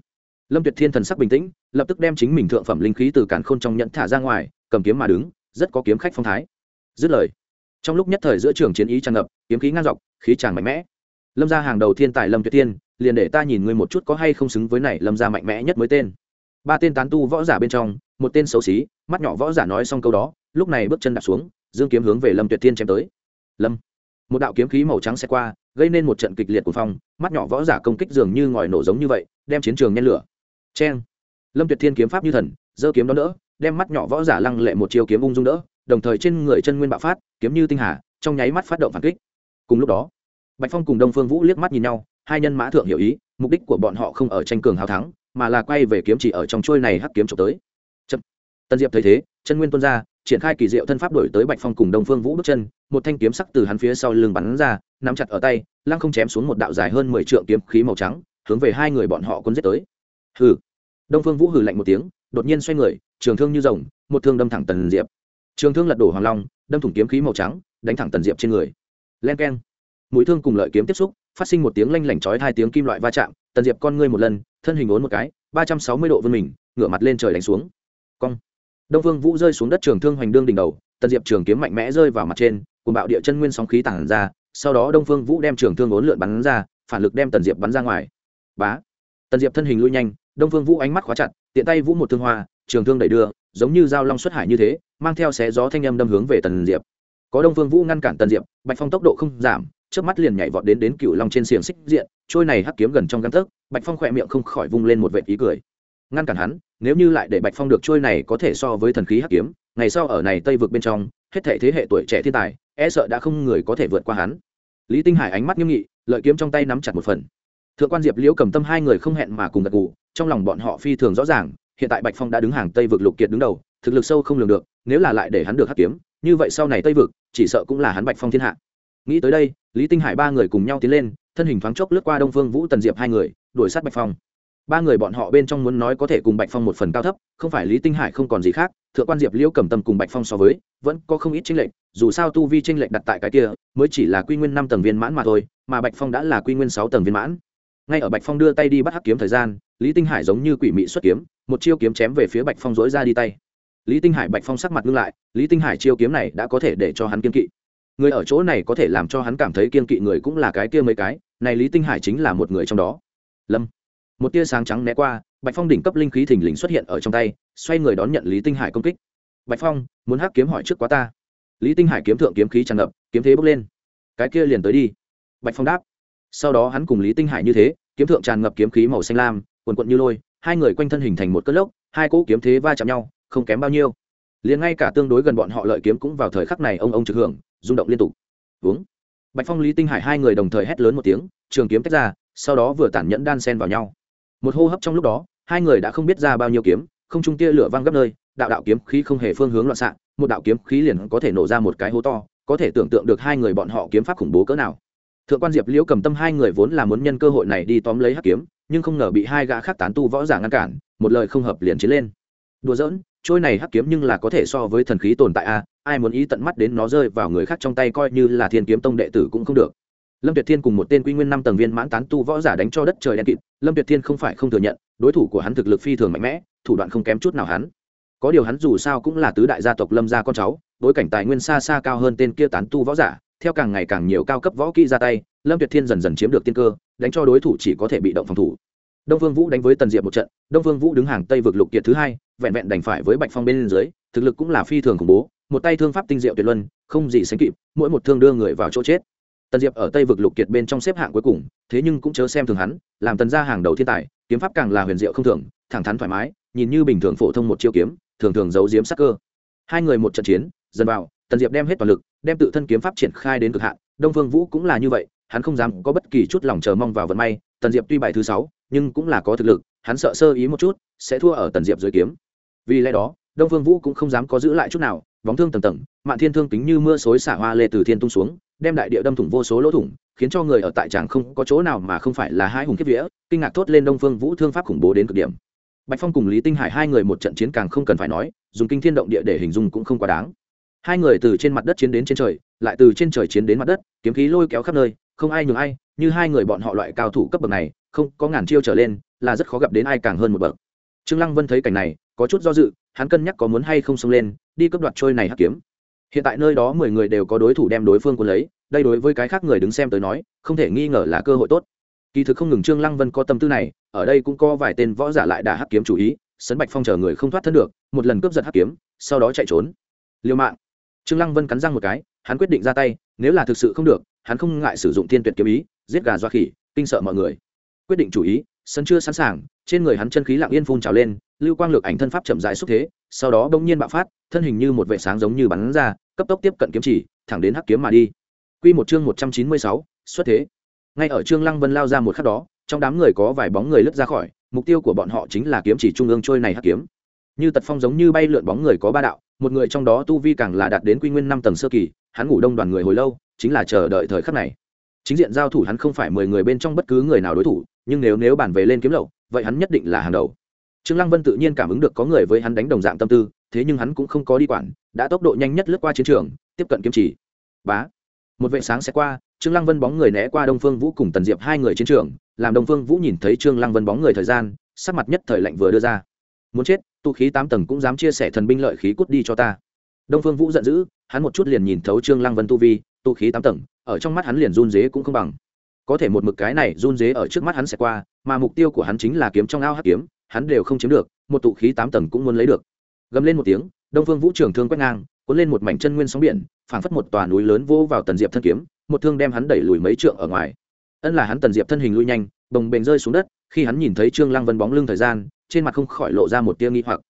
Lâm tuyệt thiên thần sắc bình tĩnh, lập tức đem chính mình thượng phẩm linh khí từ cản khôn trong nhận thả ra ngoài, cầm kiếm mà đứng, rất có kiếm khách phong thái. Dứt lời, trong lúc nhất thời giữa trường chiến ý tràn ngập, kiếm khí ngang dọc, khí tràn mạnh mẽ. Lâm ra hàng đầu thiên tài lâm tuyệt thiên, liền để ta nhìn ngươi một chút có hay không xứng với này lâm ra mạnh mẽ nhất mới tên. Ba tên tán tu võ giả bên trong, một tên xấu xí, mắt nhỏ võ giả nói xong câu đó, lúc này bước chân đặt xuống dương kiếm hướng về lâm tuyệt thiên chém tới lâm một đạo kiếm khí màu trắng xe qua gây nên một trận kịch liệt của phong mắt nhỏ võ giả công kích dường như ngòi nổ giống như vậy đem chiến trường nhen lửa cheng lâm tuyệt thiên kiếm pháp như thần giơ kiếm đó đỡ đem mắt nhỏ võ giả lăng lệ một chiều kiếm ung dung đỡ đồng thời trên người chân nguyên bạo phát kiếm như tinh hà trong nháy mắt phát động phản kích cùng lúc đó bạch phong cùng đông phương vũ liếc mắt nhìn nhau hai nhân mã thượng hiểu ý mục đích của bọn họ không ở tranh cường hào thắng mà là quay về kiếm chỉ ở trong trôi này hắc kiếm trộm tới Chậm. tân diệp thấy thế chân nguyên tuôn ra triển khai kỳ diệu thân pháp đổi tới bạch phong cùng đông phương vũ bước chân, một thanh kiếm sắc từ hắn phía sau lưng bắn ra, nắm chặt ở tay, lăng không chém xuống một đạo dài hơn mười trượng kiếm khí màu trắng, hướng về hai người bọn họ cuốn giết tới. Hừ. Đông phương vũ hừ lạnh một tiếng, đột nhiên xoay người, trường thương như rồng, một thương đâm thẳng tần diệp. Trường thương lật đổ hoàng long, đâm thủng kiếm khí màu trắng, đánh thẳng tần diệp trên người. Len keng. Mũi thương cùng lợi kiếm tiếp xúc, phát sinh một tiếng lanh lảnh chói hai tiếng kim loại va chạm, tần diệp con ngươi một lần, thân hình ốn một cái, ba trăm sáu mươi độ vươn mình, ngửa mặt lên trời đánh xuống. Cong đông vương vũ rơi xuống đất trường thương hoành đương đỉnh đầu, tần diệp trường kiếm mạnh mẽ rơi vào mặt trên cùng bạo địa chân nguyên sóng khí tản ra, sau đó đông phương vũ đem trường thương ốn lượn bắn ra, phản lực đem tần diệp bắn ra ngoài. Bá! Tần diệp thân hình lui nhanh, đông phương vũ ánh mắt khóa chặt, tiện tay vũ một thương hoa, trường thương đẩy đưa, giống như dao long xuất hải như thế, mang theo xé gió thanh âm đâm hướng về tần diệp. Có đông phương vũ ngăn cản tần diệp, bạch phong tốc độ không giảm trước mắt liền nhảy vọt đến đến cựu long trên xiềng xích diện, trôi này hắc kiếm gần trong găng tấc, bạch phong khỏe miệng không khỏi vung lên một vệ ý cười. Ngăn cản hắn nếu như lại để bạch phong được trôi này có thể so với thần khí hắc kiếm, ngày sau ở này tây vực bên trong, hết thể thế hệ tuổi trẻ thiên tài e sợ đã không người có thể vượt qua hắn. Lý tinh hải ánh mắt nghiêm nghị, lợi kiếm trong tay nắm chặt một phần. Thượng quan diệp liễu cầm tâm hai người không hẹn mà cùng gật gù, trong lòng bọn họ phi thường rõ ràng, hiện tại bạch phong đã đứng hàng tây vực lục kiệt đứng đầu, thực lực sâu không lường được, nếu là lại để hắn được hắc kiếm, như vậy sau này tây vực, chỉ sợ cũng là hắn bạch phong thiên hạ. Nghĩ tới đây, lý tinh hải ba người cùng nhau tiến lên, thân hình thoáng chốc lướt qua đông phương vũ tần diệp hai người, đuổi sát bạch phong ba người bọn họ bên trong muốn nói có thể cùng bạch phong một phần cao thấp, không phải lý tinh hải không còn gì khác, thượng quan diệp liễu cầm tâm cùng bạch phong so với, vẫn có không ít tranh lệch, dù sao tu vi tranh lệch đặt tại cái kia, mới chỉ là quy nguyên năm tầng viên mãn mà thôi, mà bạch phong đã là quy nguyên sáu tầng viên mãn. Ngay ở bạch phong đưa tay đi bắt hắc kiếm thời gian, lý tinh hải giống như quỷ mị xuất kiếm, một chiêu kiếm chém về phía bạch phong dối ra đi tay. Lý tinh hải bạch phong sắc mặt ngưng lại, lý tinh hải chiêu kiếm này đã có thể để cho hắn kiên kỵ. Người ở chỗ này có thể làm cho hắn cảm thấy kiên kỵ người cũng là cái kia mấy cái, này lý tinh hải chính là một người trong đó. Lâm một tia sáng trắng né qua, bạch phong đỉnh cấp linh khí thình lình xuất hiện ở trong tay, xoay người đón nhận lý tinh hải công kích. Bạch phong, muốn hắc kiếm hỏi trước quá ta. Lý tinh hải kiếm thượng kiếm khí tràn ngập, kiếm thế bốc lên. Cái kia liền tới đi. Bạch phong đáp. Sau đó hắn cùng lý tinh hải như thế, kiếm thượng tràn ngập kiếm khí màu xanh lam, quần quận như lôi, hai người quanh thân hình thành một cơn lốc, hai cỗ kiếm thế va chạm nhau, không kém bao nhiêu. Liền ngay cả tương đối gần bọn họ lợi kiếm cũng vào thời khắc này ông ông trực hưởng, rung động liên tục. Uống. Bạch phong, lý tinh hải hai người đồng thời hét lớn một tiếng, trường kiếm tách ra, sau đó vừa tản nhẫn đan sen vào nhau một hô hấp trong lúc đó, hai người đã không biết ra bao nhiêu kiếm, không trung tia lửa văng gấp nơi, đạo đạo kiếm khí không hề phương hướng loạn xạ, một đạo kiếm khí liền có thể nổ ra một cái hố to, có thể tưởng tượng được hai người bọn họ kiếm pháp khủng bố cỡ nào. Thượng quan diệp liễu cầm tâm hai người vốn là muốn nhân cơ hội này đi tóm lấy hắc kiếm, nhưng không ngờ bị hai gã khác tán tu võ giả ngăn cản, một lời không hợp liền chiến lên. Đùa giỡn, trôi này hắc kiếm nhưng là có thể so với thần khí tồn tại a, ai muốn ý tận mắt đến nó rơi vào người khác trong tay coi như là thiên kiếm tông đệ tử cũng không được lâm tuyệt thiên cùng một tên quy nguyên năm tầng viên mãn tán tu võ giả đánh cho đất trời đen kịt, lâm tuyệt thiên không phải không thừa nhận, đối thủ của hắn thực lực phi thường mạnh mẽ, thủ đoạn không kém chút nào hắn. Có điều hắn dù sao cũng là tứ đại gia tộc lâm gia con cháu, bối cảnh tài nguyên xa xa cao hơn tên kia tán tu võ giả, theo càng ngày càng nhiều cao cấp võ kỹ ra tay, lâm tuyệt thiên dần dần chiếm được tiên cơ, đánh cho đối thủ chỉ có thể bị động phòng thủ. Đông vương vũ đánh với tần diệp một trận, đông vương vũ đứng hàng tây vực lục kiệt thứ hai, vẹn vẹn đành phải với bạch phong bên dưới, thực lực cũng là phi thường khủng bố, một tay thương pháp tinh diệu tuyệt luân, không gì sánh kịp, mỗi một thương đưa người vào chỗ chết tần diệp ở tây vực lục kiệt bên trong xếp hạng cuối cùng, thế nhưng cũng chớ xem thường hắn, làm tần gia hàng đầu thiên tài, kiếm pháp càng là huyền diệu không thường, thẳng thắn thoải mái, nhìn như bình thường phổ thông một chiêu kiếm, thường thường giấu giếm sắc cơ. Hai người một trận chiến, dần vào, tần diệp đem hết toàn lực, đem tự thân kiếm pháp triển khai đến cực hạn, đông vương vũ cũng là như vậy, hắn không dám có bất kỳ chút lòng chờ mong vào vận may, tần diệp tuy bài thứ sáu, nhưng cũng là có thực lực, hắn sợ sơ ý một chút, sẽ thua ở tần diệp dưới kiếm. Vì lẽ đó đông vương vũ cũng không dám có giữ lại chút nào, bóng thương tầng tầng, mạn thiên thương kính như mưa xối xả hoa lê từ thiên tung xuống, đem đại địa đâm thủng vô số lỗ thủng, khiến cho người ở tại tràng không có chỗ nào mà không phải là hai hùng kiếp vía, kinh ngạc thốt lên đông phương vũ thương pháp khủng bố đến cực điểm. Bạch phong cùng lý tinh hải hai người một trận chiến càng không cần phải nói, dùng kinh thiên động địa để hình dung cũng không quá đáng. Hai người từ trên mặt đất chiến đến trên trời, lại từ trên trời chiến đến mặt đất, kiếm khí lôi kéo khắp nơi, không ai nhường ai, như hai người bọn họ loại cao thủ cấp bậc này, không có ngàn chiêu trở lên, là rất khó gặp đến ai càng hơn một bậc trương lăng vân thấy cảnh này, có chút do dự, hắn cân nhắc có muốn hay không xông lên, đi cướp đoạt trôi này hắc kiếm. Hiện tại nơi đó mười người đều có đối thủ đem đối phương quân lấy, đây đối với cái khác người đứng xem tới nói, không thể nghi ngờ là cơ hội tốt. Kỳ thực không ngừng trương lăng vân có tâm tư này, ở đây cũng có vài tên võ giả lại đã hắc kiếm chủ ý, sấn bạch phong chờ người không thoát thân được, một lần cướp giật hắc kiếm, sau đó chạy trốn. Liều mạng. Trương lăng vân cắn răng một cái, hắn quyết định ra tay, nếu là thực sự không được, hắn không ngại sử dụng thiên tuyệt kiếm ý, giết gà doa khỉ, kinh sợ mọi người. Quyết định chủ ý sân chưa sẵn sàng trên người hắn chân khí lặng yên phun trào lên lưu quang lược ảnh thân pháp chậm rãi xúc thế sau đó bỗng nhiên bạo phát thân hình như một vệ sáng giống như bắn ra cấp tốc tiếp cận kiếm chỉ thẳng đến hắc kiếm mà đi. Quy một chương một trăm chín mươi sáu, xuất thế. Ngay ở trương lăng vân lao ra một khắc đó trong đám người có vài bóng người lướt ra khỏi mục tiêu của bọn họ chính là kiếm chỉ trung ương trôi này hắc kiếm. Như tật phong giống như bay lượn bóng người có ba đạo một người trong đó tu vi càng là đạt đến quy nguyên năm tầng sơ kỳ hắn ngủ đông đoàn người hồi lâu chính là chờ đợi thời khắc này chính diện giao thủ hắn không phải mười người bên trong bất cứ người nào đối thủ, nhưng nếu nếu bản về lên kiếm lậu, vậy hắn nhất định là hàng đầu. Trương lăng vân tự nhiên cảm ứng được có người với hắn đánh đồng dạng tâm tư, thế nhưng hắn cũng không có đi quản, đã tốc độ nhanh nhất lướt qua chiến trường, tiếp cận kiếm chỉ. Bá. Một vệ sáng sẽ qua, trương lăng vân bóng người né qua đông phương vũ cùng tần diệp hai người chiến trường, làm đông phương vũ nhìn thấy trương lăng vân bóng người thời gian, sắc mặt nhất thời lạnh vừa đưa ra. Muốn chết, tu khí tám tầng cũng dám chia sẻ thần binh lợi khí cút đi cho ta. Đông phương vũ giận dữ, hắn một chút liền nhìn thấu trương lăng vân tu vi, tu khí tám tầng ở trong mắt hắn liền run dế cũng không bằng. Có thể một mực cái này run dế ở trước mắt hắn sẽ qua, mà mục tiêu của hắn chính là kiếm trong ao hắc kiếm, hắn đều không chiếm được, một tụ khí tám tầng cũng muốn lấy được. Gầm lên một tiếng, đông phương vũ trường thương quét ngang, cuốn lên một mảnh chân nguyên sóng biển, phảng phất một tòa núi lớn vô vào tần diệp thân kiếm, một thương đem hắn đẩy lùi mấy trượng ở ngoài. Ân là hắn tần diệp thân hình lui nhanh bồng bềnh rơi xuống đất, khi hắn nhìn thấy trương lăng vân bóng lưng thời gian, trên mặt không khỏi lộ ra một tia nghi hoặc.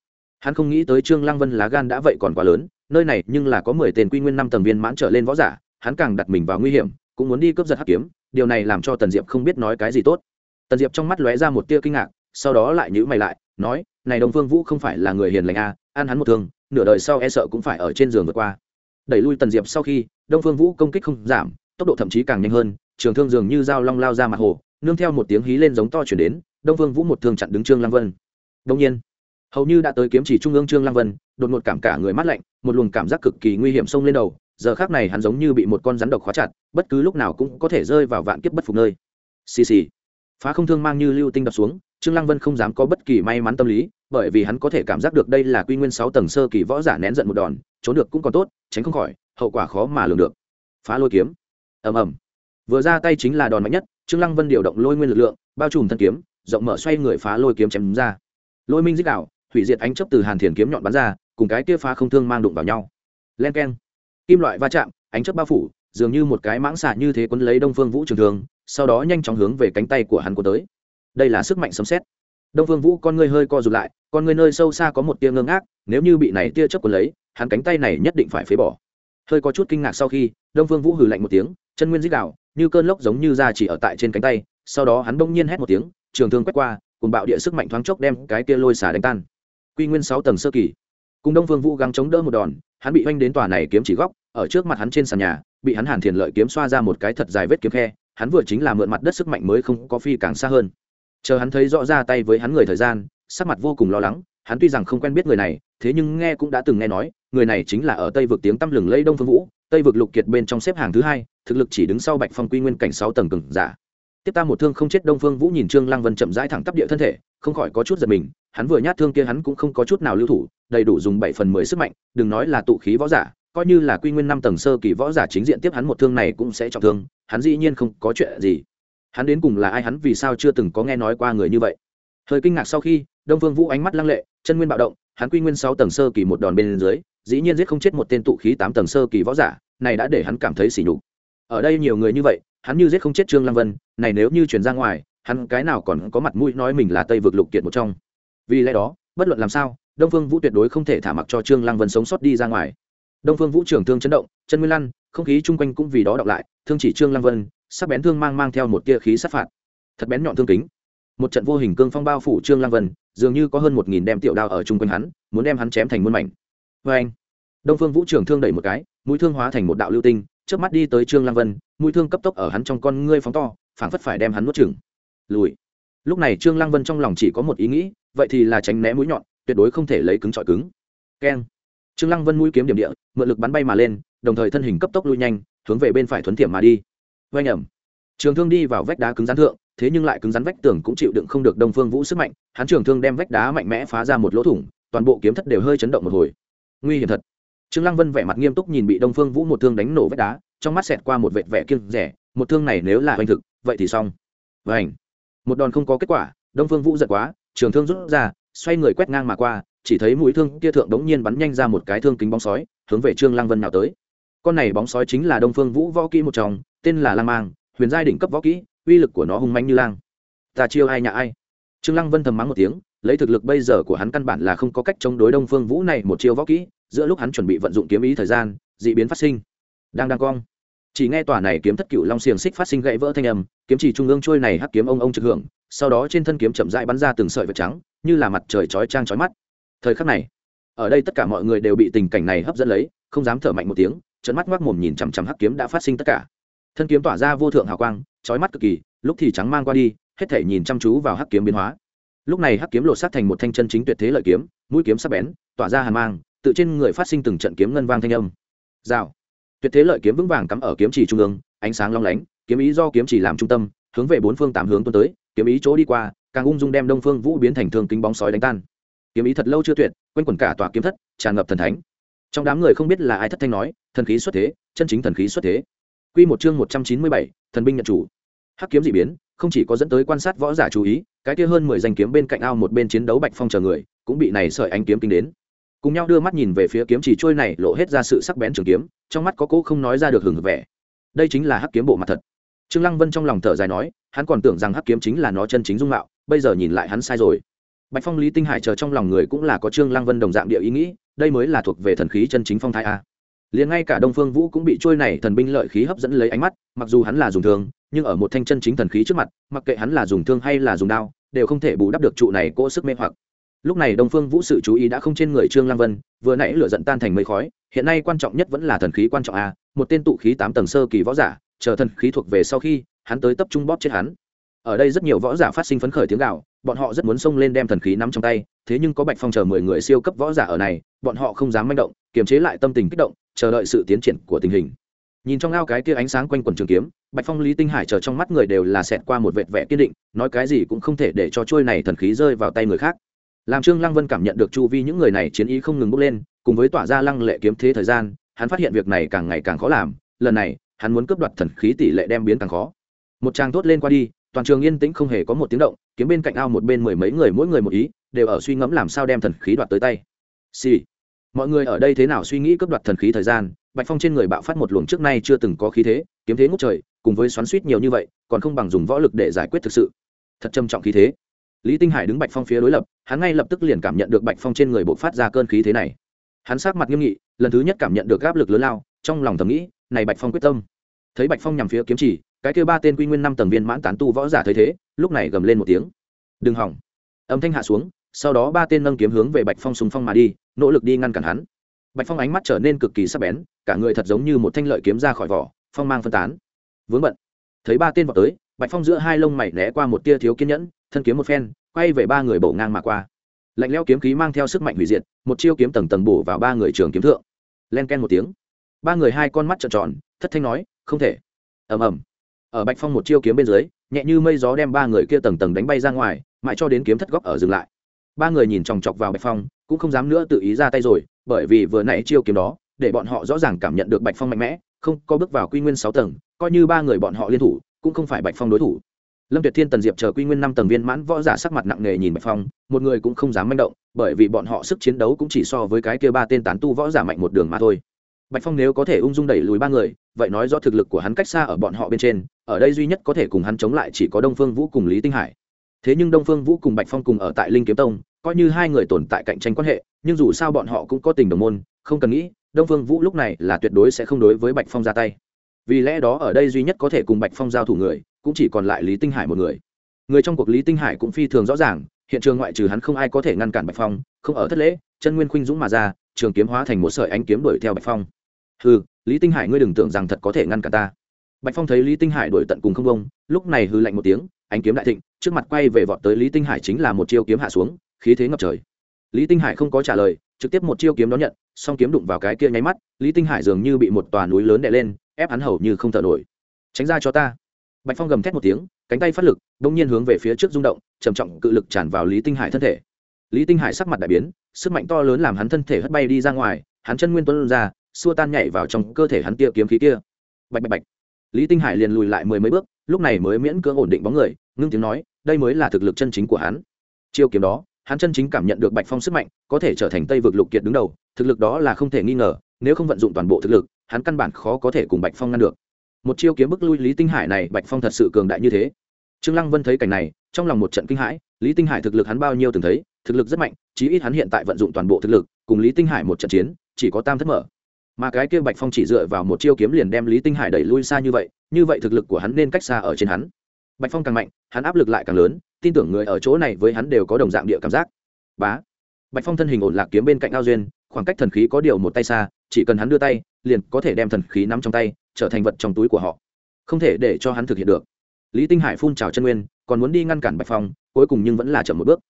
Hắn không nghĩ tới trương lăng vân lá gan đã vậy còn quá lớn, nơi này nhưng là có mười tên quy nguyên năm tầng viên mãn trở lên võ giả hắn càng đặt mình vào nguy hiểm cũng muốn đi cướp giật hắc kiếm điều này làm cho tần diệp không biết nói cái gì tốt. Tần diệp trong mắt lóe ra một tia kinh ngạc sau đó lại nhữ mày lại nói này đồng phương vũ không phải là người hiền lành a à, ăn hắn một thương nửa đời sau e sợ cũng phải ở trên giường vượt qua. Đẩy lui tần diệp sau khi đông phương vũ công kích không giảm tốc độ thậm chí càng nhanh hơn trường thương dường như dao long lao ra mặt hồ nương theo một tiếng hí lên giống to chuyển đến đông phương vũ một thương chặn đứng trương lăng vân. Đông nhiên hầu như đã tới kiếm chỉ trung ương trương lăng vân đột ngột cảm cả người mát lạnh một luồng cảm giác cực kỳ nguy hiểm xông lên đầu giờ khác này hắn giống như bị một con rắn độc khóa chặt, bất cứ lúc nào cũng có thể rơi vào vạn kiếp bất phục nơi. Xì xì. Phá không thương mang như lưu tinh đập xuống, trương lăng vân không dám có bất kỳ may mắn tâm lý, bởi vì hắn có thể cảm giác được đây là quy nguyên sáu tầng sơ kỳ võ giả nén giận một đòn, trốn được cũng còn tốt, tránh không khỏi, hậu quả khó mà lường được. Phá lôi kiếm. Ầm ầm. Vừa ra tay chính là đòn mạnh nhất, trương lăng vân điều động lôi nguyên lực lượng, bao trùm thân kiếm, rộng mở xoay người phá lôi kiếm chém ra. Lôi minh dích đạo, hủy diệt ánh chấp từ hàn thiền kiếm nhọn bắn ra, cùng cái kia phá không thương mang đụng vào nhau. Len keng kim loại va chạm, ánh chớp bao phủ, dường như một cái mãng xạ như thế quấn lấy đông phương vũ trường thường sau đó nhanh chóng hướng về cánh tay của hắn của tới. Đây là sức mạnh sấm xét đông phương vũ, con ngươi hơi co rụt lại, con ngươi nơi sâu xa có một tia ngơ ngác, nếu như bị này tia chớp quấn lấy, hắn cánh tay này nhất định phải phế bỏ. Hơi có chút kinh ngạc sau khi, đông phương vũ hừ lạnh một tiếng, chân nguyên dích đạo như cơn lốc giống như da chỉ ở tại trên cánh tay, sau đó hắn bỗng nhiên hét một tiếng, trường thương quét qua cùng bạo địa sức mạnh thoáng chốc đem cái kia lôi xả đánh tan. Quy nguyên sáu tầng sơ kỳ. Cùng đông phương vũ gắng chống đỡ một đòn hắn bị oanh đến tòa này kiếm chỉ góc, ở trước mặt hắn trên sàn nhà, bị hắn hàn thiền lợi kiếm xoa ra một cái thật dài vết kiếm khe, hắn vừa chính là mượn mặt đất sức mạnh mới không có phi càng xa hơn. Chờ hắn thấy rõ ra tay với hắn người thời gian, sắc mặt vô cùng lo lắng, hắn tuy rằng không quen biết người này, thế nhưng nghe cũng đã từng nghe nói, người này chính là ở tây vực tiếng tăm lừng lây đông phương vũ, tây vực lục kiệt bên trong xếp hàng thứ hai, thực lực chỉ đứng sau bạch phong quy nguyên cảnh sáu tầng cừng giả. Tiếp ta một thương không chết đông phương vũ nhìn trương lăng vân chậm rãi thẳng tắp địa thân thể, không khỏi có chút giật mình, hắn vừa nhát thương kia hắn cũng không có chút nào lưu thủ đầy đủ dùng bảy phần mười sức mạnh, đừng nói là tụ khí võ giả, coi như là quy nguyên năm tầng sơ kỳ võ giả chính diện tiếp hắn một thương này cũng sẽ trọng thương, hắn dĩ nhiên không có chuyện gì. Hắn đến cùng là ai, hắn vì sao chưa từng có nghe nói qua người như vậy? Hơi kinh ngạc sau khi, đông phương vũ ánh mắt lăng lệ, chân nguyên bạo động, hắn quy nguyên sáu tầng sơ kỳ một đòn bên dưới, dĩ nhiên giết không chết một tên tụ khí tám tầng sơ kỳ võ giả, này đã để hắn cảm thấy sỉ nhục. Ở đây nhiều người như vậy, hắn như giết không chết trương lăng vân, này nếu như chuyển ra ngoài, hắn cái nào còn có mặt mũi nói mình là tây vực lục kiệt một trong. Vì lẽ đó, bất luận làm sao đông phương vũ tuyệt đối không thể thả mặc cho trương lăng vân sống sót đi ra ngoài. Đông phương vũ trưởng thương chấn động, chân nguyên lăn, không khí chung quanh cũng vì đó đọc lại, thương chỉ trương lăng vân, sắc bén thương mang mang theo một tia khí sát phạt. Thật bén nhọn thương kính. Một trận vô hình cương phong bao phủ trương lăng vân, dường như có hơn một nghìn đem tiểu đao ở chung quanh hắn, muốn đem hắn chém thành muôn mảnh. Vê anh, đông phương vũ trưởng thương đẩy một cái, mũi thương hóa thành một đạo lưu tinh trước mắt đi tới trương lăng vân, mũi thương cấp tốc ở hắn trong con ngươi phóng to, phảng phất phải đem hắn nuốt chửng. Lùi. Lúc này trương lăng vân trong lòng chỉ có một ý nghĩ, vậy thì là tránh né mũi nhọn tuyệt đối không thể lấy cứng trọi cứng. Keng. Trương lăng vân mũi kiếm điểm địa, mượn lực bắn bay mà lên, đồng thời thân hình cấp tốc lui nhanh, hướng về bên phải thuấn tiệm mà đi. Vây ẩm. Trường thương đi vào vách đá cứng rắn thượng, thế nhưng lại cứng rắn vách tường cũng chịu đựng không được đông phương vũ sức mạnh, hắn trường thương đem vách đá mạnh mẽ phá ra một lỗ thủng, toàn bộ kiếm thất đều hơi chấn động một hồi. Nguy hiểm thật. Trương lăng vân vẻ mặt nghiêm túc nhìn bị đông phương vũ một thương đánh nổ vách đá, trong mắt xẹt qua một vệt vẻ kiêng rẻ, một thương này nếu là hoành thực, vậy thì xong. Vảnh một đòn không có kết quả, đông phương vũ giật quá, trường thương rút ra xoay người quét ngang mà qua, chỉ thấy mũi thương kia thượng đống nhiên bắn nhanh ra một cái thương kính bóng sói, hướng về trương lăng vân nào tới. Con này bóng sói chính là đông phương vũ võ kỹ một chồng tên là lang mang, huyền giai đỉnh cấp võ kỹ, uy lực của nó hung manh như lang. Ta chiêu ai nhà ai? Trương lăng vân thầm mắng một tiếng, lấy thực lực bây giờ của hắn căn bản là không có cách chống đối đông phương vũ này một chiêu võ kỹ, giữa lúc hắn chuẩn bị vận dụng kiếm ý thời gian, dị biến phát sinh. Đang đang cong. Chỉ nghe tòa này kiếm thất cựu long xiềng xích phát sinh gãy vỡ thanh âm, kiếm chỉ trung ương trôi này hắc kiếm ông ông trực hưởng, sau đó trên thân kiếm chậm rãi bắn ra từng sợi vật trắng như là mặt trời chói trang chói mắt. Thời khắc này, ở đây tất cả mọi người đều bị tình cảnh này hấp dẫn lấy, không dám thở mạnh một tiếng trận mắt ngoác mồm nhìn chằm chằm hắc kiếm đã phát sinh tất cả. Thân kiếm tỏa ra vô thượng hào quang, chói mắt cực kỳ, lúc thì trắng mang qua đi, hết thể nhìn chăm chú vào hắc kiếm biến hóa. Lúc này hắc kiếm lột xác thành một thanh chân chính tuyệt thế lợi kiếm, mũi kiếm sắc bén, tỏa ra hàn mang, tự trên người phát sinh từng trận kiếm ngân vang thanh âm. Rào. Tuyệt thế lợi kiếm vững vàng cắm ở kiếm chỉ trung ương, ánh sáng long lánh, kiếm ý do kiếm chỉ làm trung tâm, hướng về bốn phương tám hướng tuôn tới, kiếm ý chỗ đi qua càng ung dung đem đông phương vũ biến thành thương kính bóng sói đánh tan kiếm ý thật lâu chưa tuyệt quanh quẩn cả tòa kiếm thất tràn ngập thần thánh trong đám người không biết là ai thất thanh nói thần khí xuất thế chân chính thần khí xuất thế Quy một chương một trăm chín mươi bảy, thần binh nhận chủ. Hắc kiếm dị biến, không chỉ có dẫn tới quan sát võ giả chú ý, cái kia hơn mười danh kiếm bên cạnh ao một bên chiến đấu Bạch Phong chờ người, cũng bị này sợi ánh kiếm kinh đến. Cùng nhau đưa mắt nhìn về phía kiếm chỉ trôi này, lộ hết ra sự sắc bén trường kiếm, trong mắt có cỗ không nói ra được hừng vẻ. Đây chính là Hắc kiếm bộ mặt thật. Trương Lăng Vân trong lòng thở dài nói, hắn còn tưởng rằng Hắc kiếm chính là nó chân chính dung mạo, bây giờ nhìn lại hắn sai rồi. Bạch Phong Lý Tinh Hải chờ trong lòng người cũng là có Trương Lăng Vân đồng dạng địa ý nghĩ, đây mới là thuộc về thần khí chân chính phong thái a. Liền ngay cả đông phương vũ cũng bị trôi này thần binh lợi khí hấp dẫn lấy ánh mắt mặc dù hắn là dùng thương nhưng ở một thanh chân chính thần khí trước mặt mặc kệ hắn là dùng thương hay là dùng đao đều không thể bù đắp được trụ này cỗ sức mê hoặc. Lúc này đông phương vũ sự chú ý đã không trên người trương lăng vân vừa nãy lửa giận tan thành mây khói hiện nay quan trọng nhất vẫn là thần khí quan trọng a một tên tụ khí tám tầng sơ kỳ võ giả chờ thần khí thuộc về sau khi hắn tới tập trung bóp chết hắn ở đây rất nhiều võ giả phát sinh phấn khởi tiếng gạo bọn họ rất muốn xông lên đem thần khí nắm trong tay, thế nhưng có bạch phong chờ mười người siêu cấp võ giả ở này, bọn họ không dám manh động, kiềm chế lại tâm tình kích động, chờ đợi sự tiến triển của tình hình. Nhìn trong ao cái kia ánh sáng quanh quần trường kiếm, bạch phong, lý tinh hải chờ trong mắt người đều là xẹt qua một vệt vẻ kiên định, nói cái gì cũng không thể để cho trôi này thần khí rơi vào tay người khác. Làm trương lăng vân cảm nhận được chu vi những người này chiến ý không ngừng bốc lên, cùng với tỏa ra lăng lệ kiếm thế thời gian, hắn phát hiện việc này càng ngày càng khó làm, lần này, hắn muốn cướp đoạt thần khí tỷ lệ đem biến càng khó. Một trang tốt lên qua đi toàn trường yên tĩnh không hề có một tiếng động, kiếm bên cạnh ao một bên mười mấy người mỗi người một ý, đều ở suy ngẫm làm sao đem thần khí đoạt tới tay. Xì、sì. mọi người ở đây thế nào suy nghĩ cướp đoạt thần khí thời gian, bạch phong trên người bạo phát một luồng trước nay chưa từng có khí thế, kiếm thế ngút trời, cùng với xoắn suýt nhiều như vậy, còn không bằng dùng võ lực để giải quyết thực sự. Thật trầm trọng khí thế. Lý tinh hải đứng bạch phong phía đối lập, hắn ngay lập tức liền cảm nhận được bạch phong trên người bộc phát ra cơn khí thế này. Hắn sát mặt nghiêm nghị, lần thứ nhất cảm nhận được áp lực lớn lao, trong lòng thầm nghĩ, này bạch phong quyết tâm. Thấy bạch phong nhằm phía kiếm chỉ cái kêu ba tên quy nguyên năm tầng viên mãn tán tu võ giả thấy thế, lúc này gầm lên một tiếng. Đừng hỏng. Âm thanh hạ xuống, sau đó ba tên nâng kiếm hướng về bạch phong súng phong mà đi, nỗ lực đi ngăn cản hắn. Bạch phong ánh mắt trở nên cực kỳ sắc bén, cả người thật giống như một thanh lợi kiếm ra khỏi vỏ, phong mang phân tán. Vướng bận. Thấy ba tên vào tới, bạch phong giữa hai lông mày né qua một tia thiếu kiên nhẫn, thân kiếm một phen, quay về ba người bổ ngang mà qua. Lạnh leo kiếm khí mang theo sức mạnh hủy diệt, một chiêu kiếm tầng tầng bổ vào ba người trường kiếm thượng. Len ken một tiếng. Ba người hai con mắt trợn tròn, thất thanh nói, không thể. Ầm ầm ở bạch phong một chiêu kiếm bên dưới, nhẹ như mây gió đem ba người kia tầng tầng đánh bay ra ngoài, mãi cho đến kiếm thất góc ở dừng lại. Ba người nhìn chòng chọc vào bạch phong, cũng không dám nữa tự ý ra tay rồi, bởi vì vừa nãy chiêu kiếm đó, để bọn họ rõ ràng cảm nhận được bạch phong mạnh mẽ, không có bước vào quy nguyên sáu tầng, coi như ba người bọn họ liên thủ, cũng không phải bạch phong đối thủ. Lâm tuyệt thiên, tần diệp chờ quy nguyên năm tầng viên mãn võ giả sắc mặt nặng nề nhìn bạch phong, một người cũng không dám manh động, bởi vì bọn họ sức chiến đấu cũng chỉ so với cái kia ba tên tán tu võ giả mạnh một đường mà thôi bạch phong nếu có thể ung dung đẩy lùi ba người, vậy nói do thực lực của hắn cách xa ở bọn họ bên trên, ở đây duy nhất có thể cùng hắn chống lại chỉ có đông phương vũ cùng lý tinh hải. Thế nhưng đông phương vũ cùng bạch phong cùng ở tại linh kiếm tông, coi như hai người tồn tại cạnh tranh quan hệ, nhưng dù sao bọn họ cũng có tình đồng môn, không cần nghĩ, đông phương vũ lúc này là tuyệt đối sẽ không đối với bạch phong ra tay. Vì lẽ đó ở đây duy nhất có thể cùng bạch phong giao thủ người, cũng chỉ còn lại lý tinh hải một người. Người trong cuộc lý tinh hải cũng phi thường rõ ràng, hiện trường ngoại trừ hắn không ai có thể ngăn cản bạch phong, không ở thất lễ, chân nguyên khuynh dũng mà ra trường kiếm hóa thành một sợi ánh kiếm đuổi theo bạch phong. Hừ, lý tinh hải, ngươi đừng tưởng rằng thật có thể ngăn cả ta. Bạch phong thấy lý tinh hải đuổi tận cùng không bông lúc này hư lạnh một tiếng, ánh kiếm đại thịnh, trước mặt quay về vọt tới lý tinh hải chính là một chiêu kiếm hạ xuống, khí thế ngập trời. Lý tinh hải không có trả lời, trực tiếp một chiêu kiếm đón nhận, song kiếm đụng vào cái kia nháy mắt, lý tinh hải dường như bị một tòa núi lớn đè lên, ép hắn hầu như không thở nổi. Tránh ra cho ta. Bạch phong gầm thét một tiếng, cánh tay phát lực đ ỗ n g nhiên hướng về phía trước rung động, trầm trọng cự lực tràn vào lý tinh hải thân thể lý tinh hải sắc mặt đại biến, sức mạnh to lớn làm hắn thân thể hất bay đi ra ngoài, hắn chân nguyên tuấn ra, xua tan nhảy vào trong cơ thể hắn tia kiếm khí kia. Bạch bạch bạch. Lý tinh hải liền lùi lại mười mấy bước, lúc này mới miễn cưỡng ổn định bóng người, ngưng tiếng nói, đây mới là thực lực chân chính của hắn. Chiêu kiếm đó, hắn chân chính cảm nhận được bạch phong sức mạnh, có thể trở thành tây vực lục kiệt đứng đầu, thực lực đó là không thể nghi ngờ, nếu không vận dụng toàn bộ thực lực, hắn căn bản khó có thể cùng bạch phong ngăn được. Một chiêu kiếm bức lui lý tinh hải này, bạch phong thật sự cường đại như thế. Trương lăng vân thấy cảnh này, trong lòng một trận kinh hãi, lý tinh hải thực lực hắn bao nhiêu từng thấy thực lực rất mạnh, chí ít hắn hiện tại vận dụng toàn bộ thực lực, cùng lý tinh hải một trận chiến, chỉ có tam thất mở. Mà cái kia bạch phong chỉ dựa vào một chiêu kiếm liền đem lý tinh hải đẩy lui xa như vậy như vậy thực lực của hắn nên cách xa ở trên hắn. Bạch phong càng mạnh, hắn áp lực lại càng lớn, tin tưởng người ở chỗ này với hắn đều có đồng dạng địa cảm giác. Bá. Bạch phong thân hình ổn lạc kiếm bên cạnh ao duyên, khoảng cách thần khí có điều một tay xa, chỉ cần hắn đưa tay, liền có thể đem thần khí nắm trong tay, trở thành vật trong túi của họ. Không thể để cho hắn thực hiện được. Lý tinh hải phun trào chân nguyên, còn muốn đi ngăn cản bạch phong, cuối cùng nhưng vẫn là chậm một bước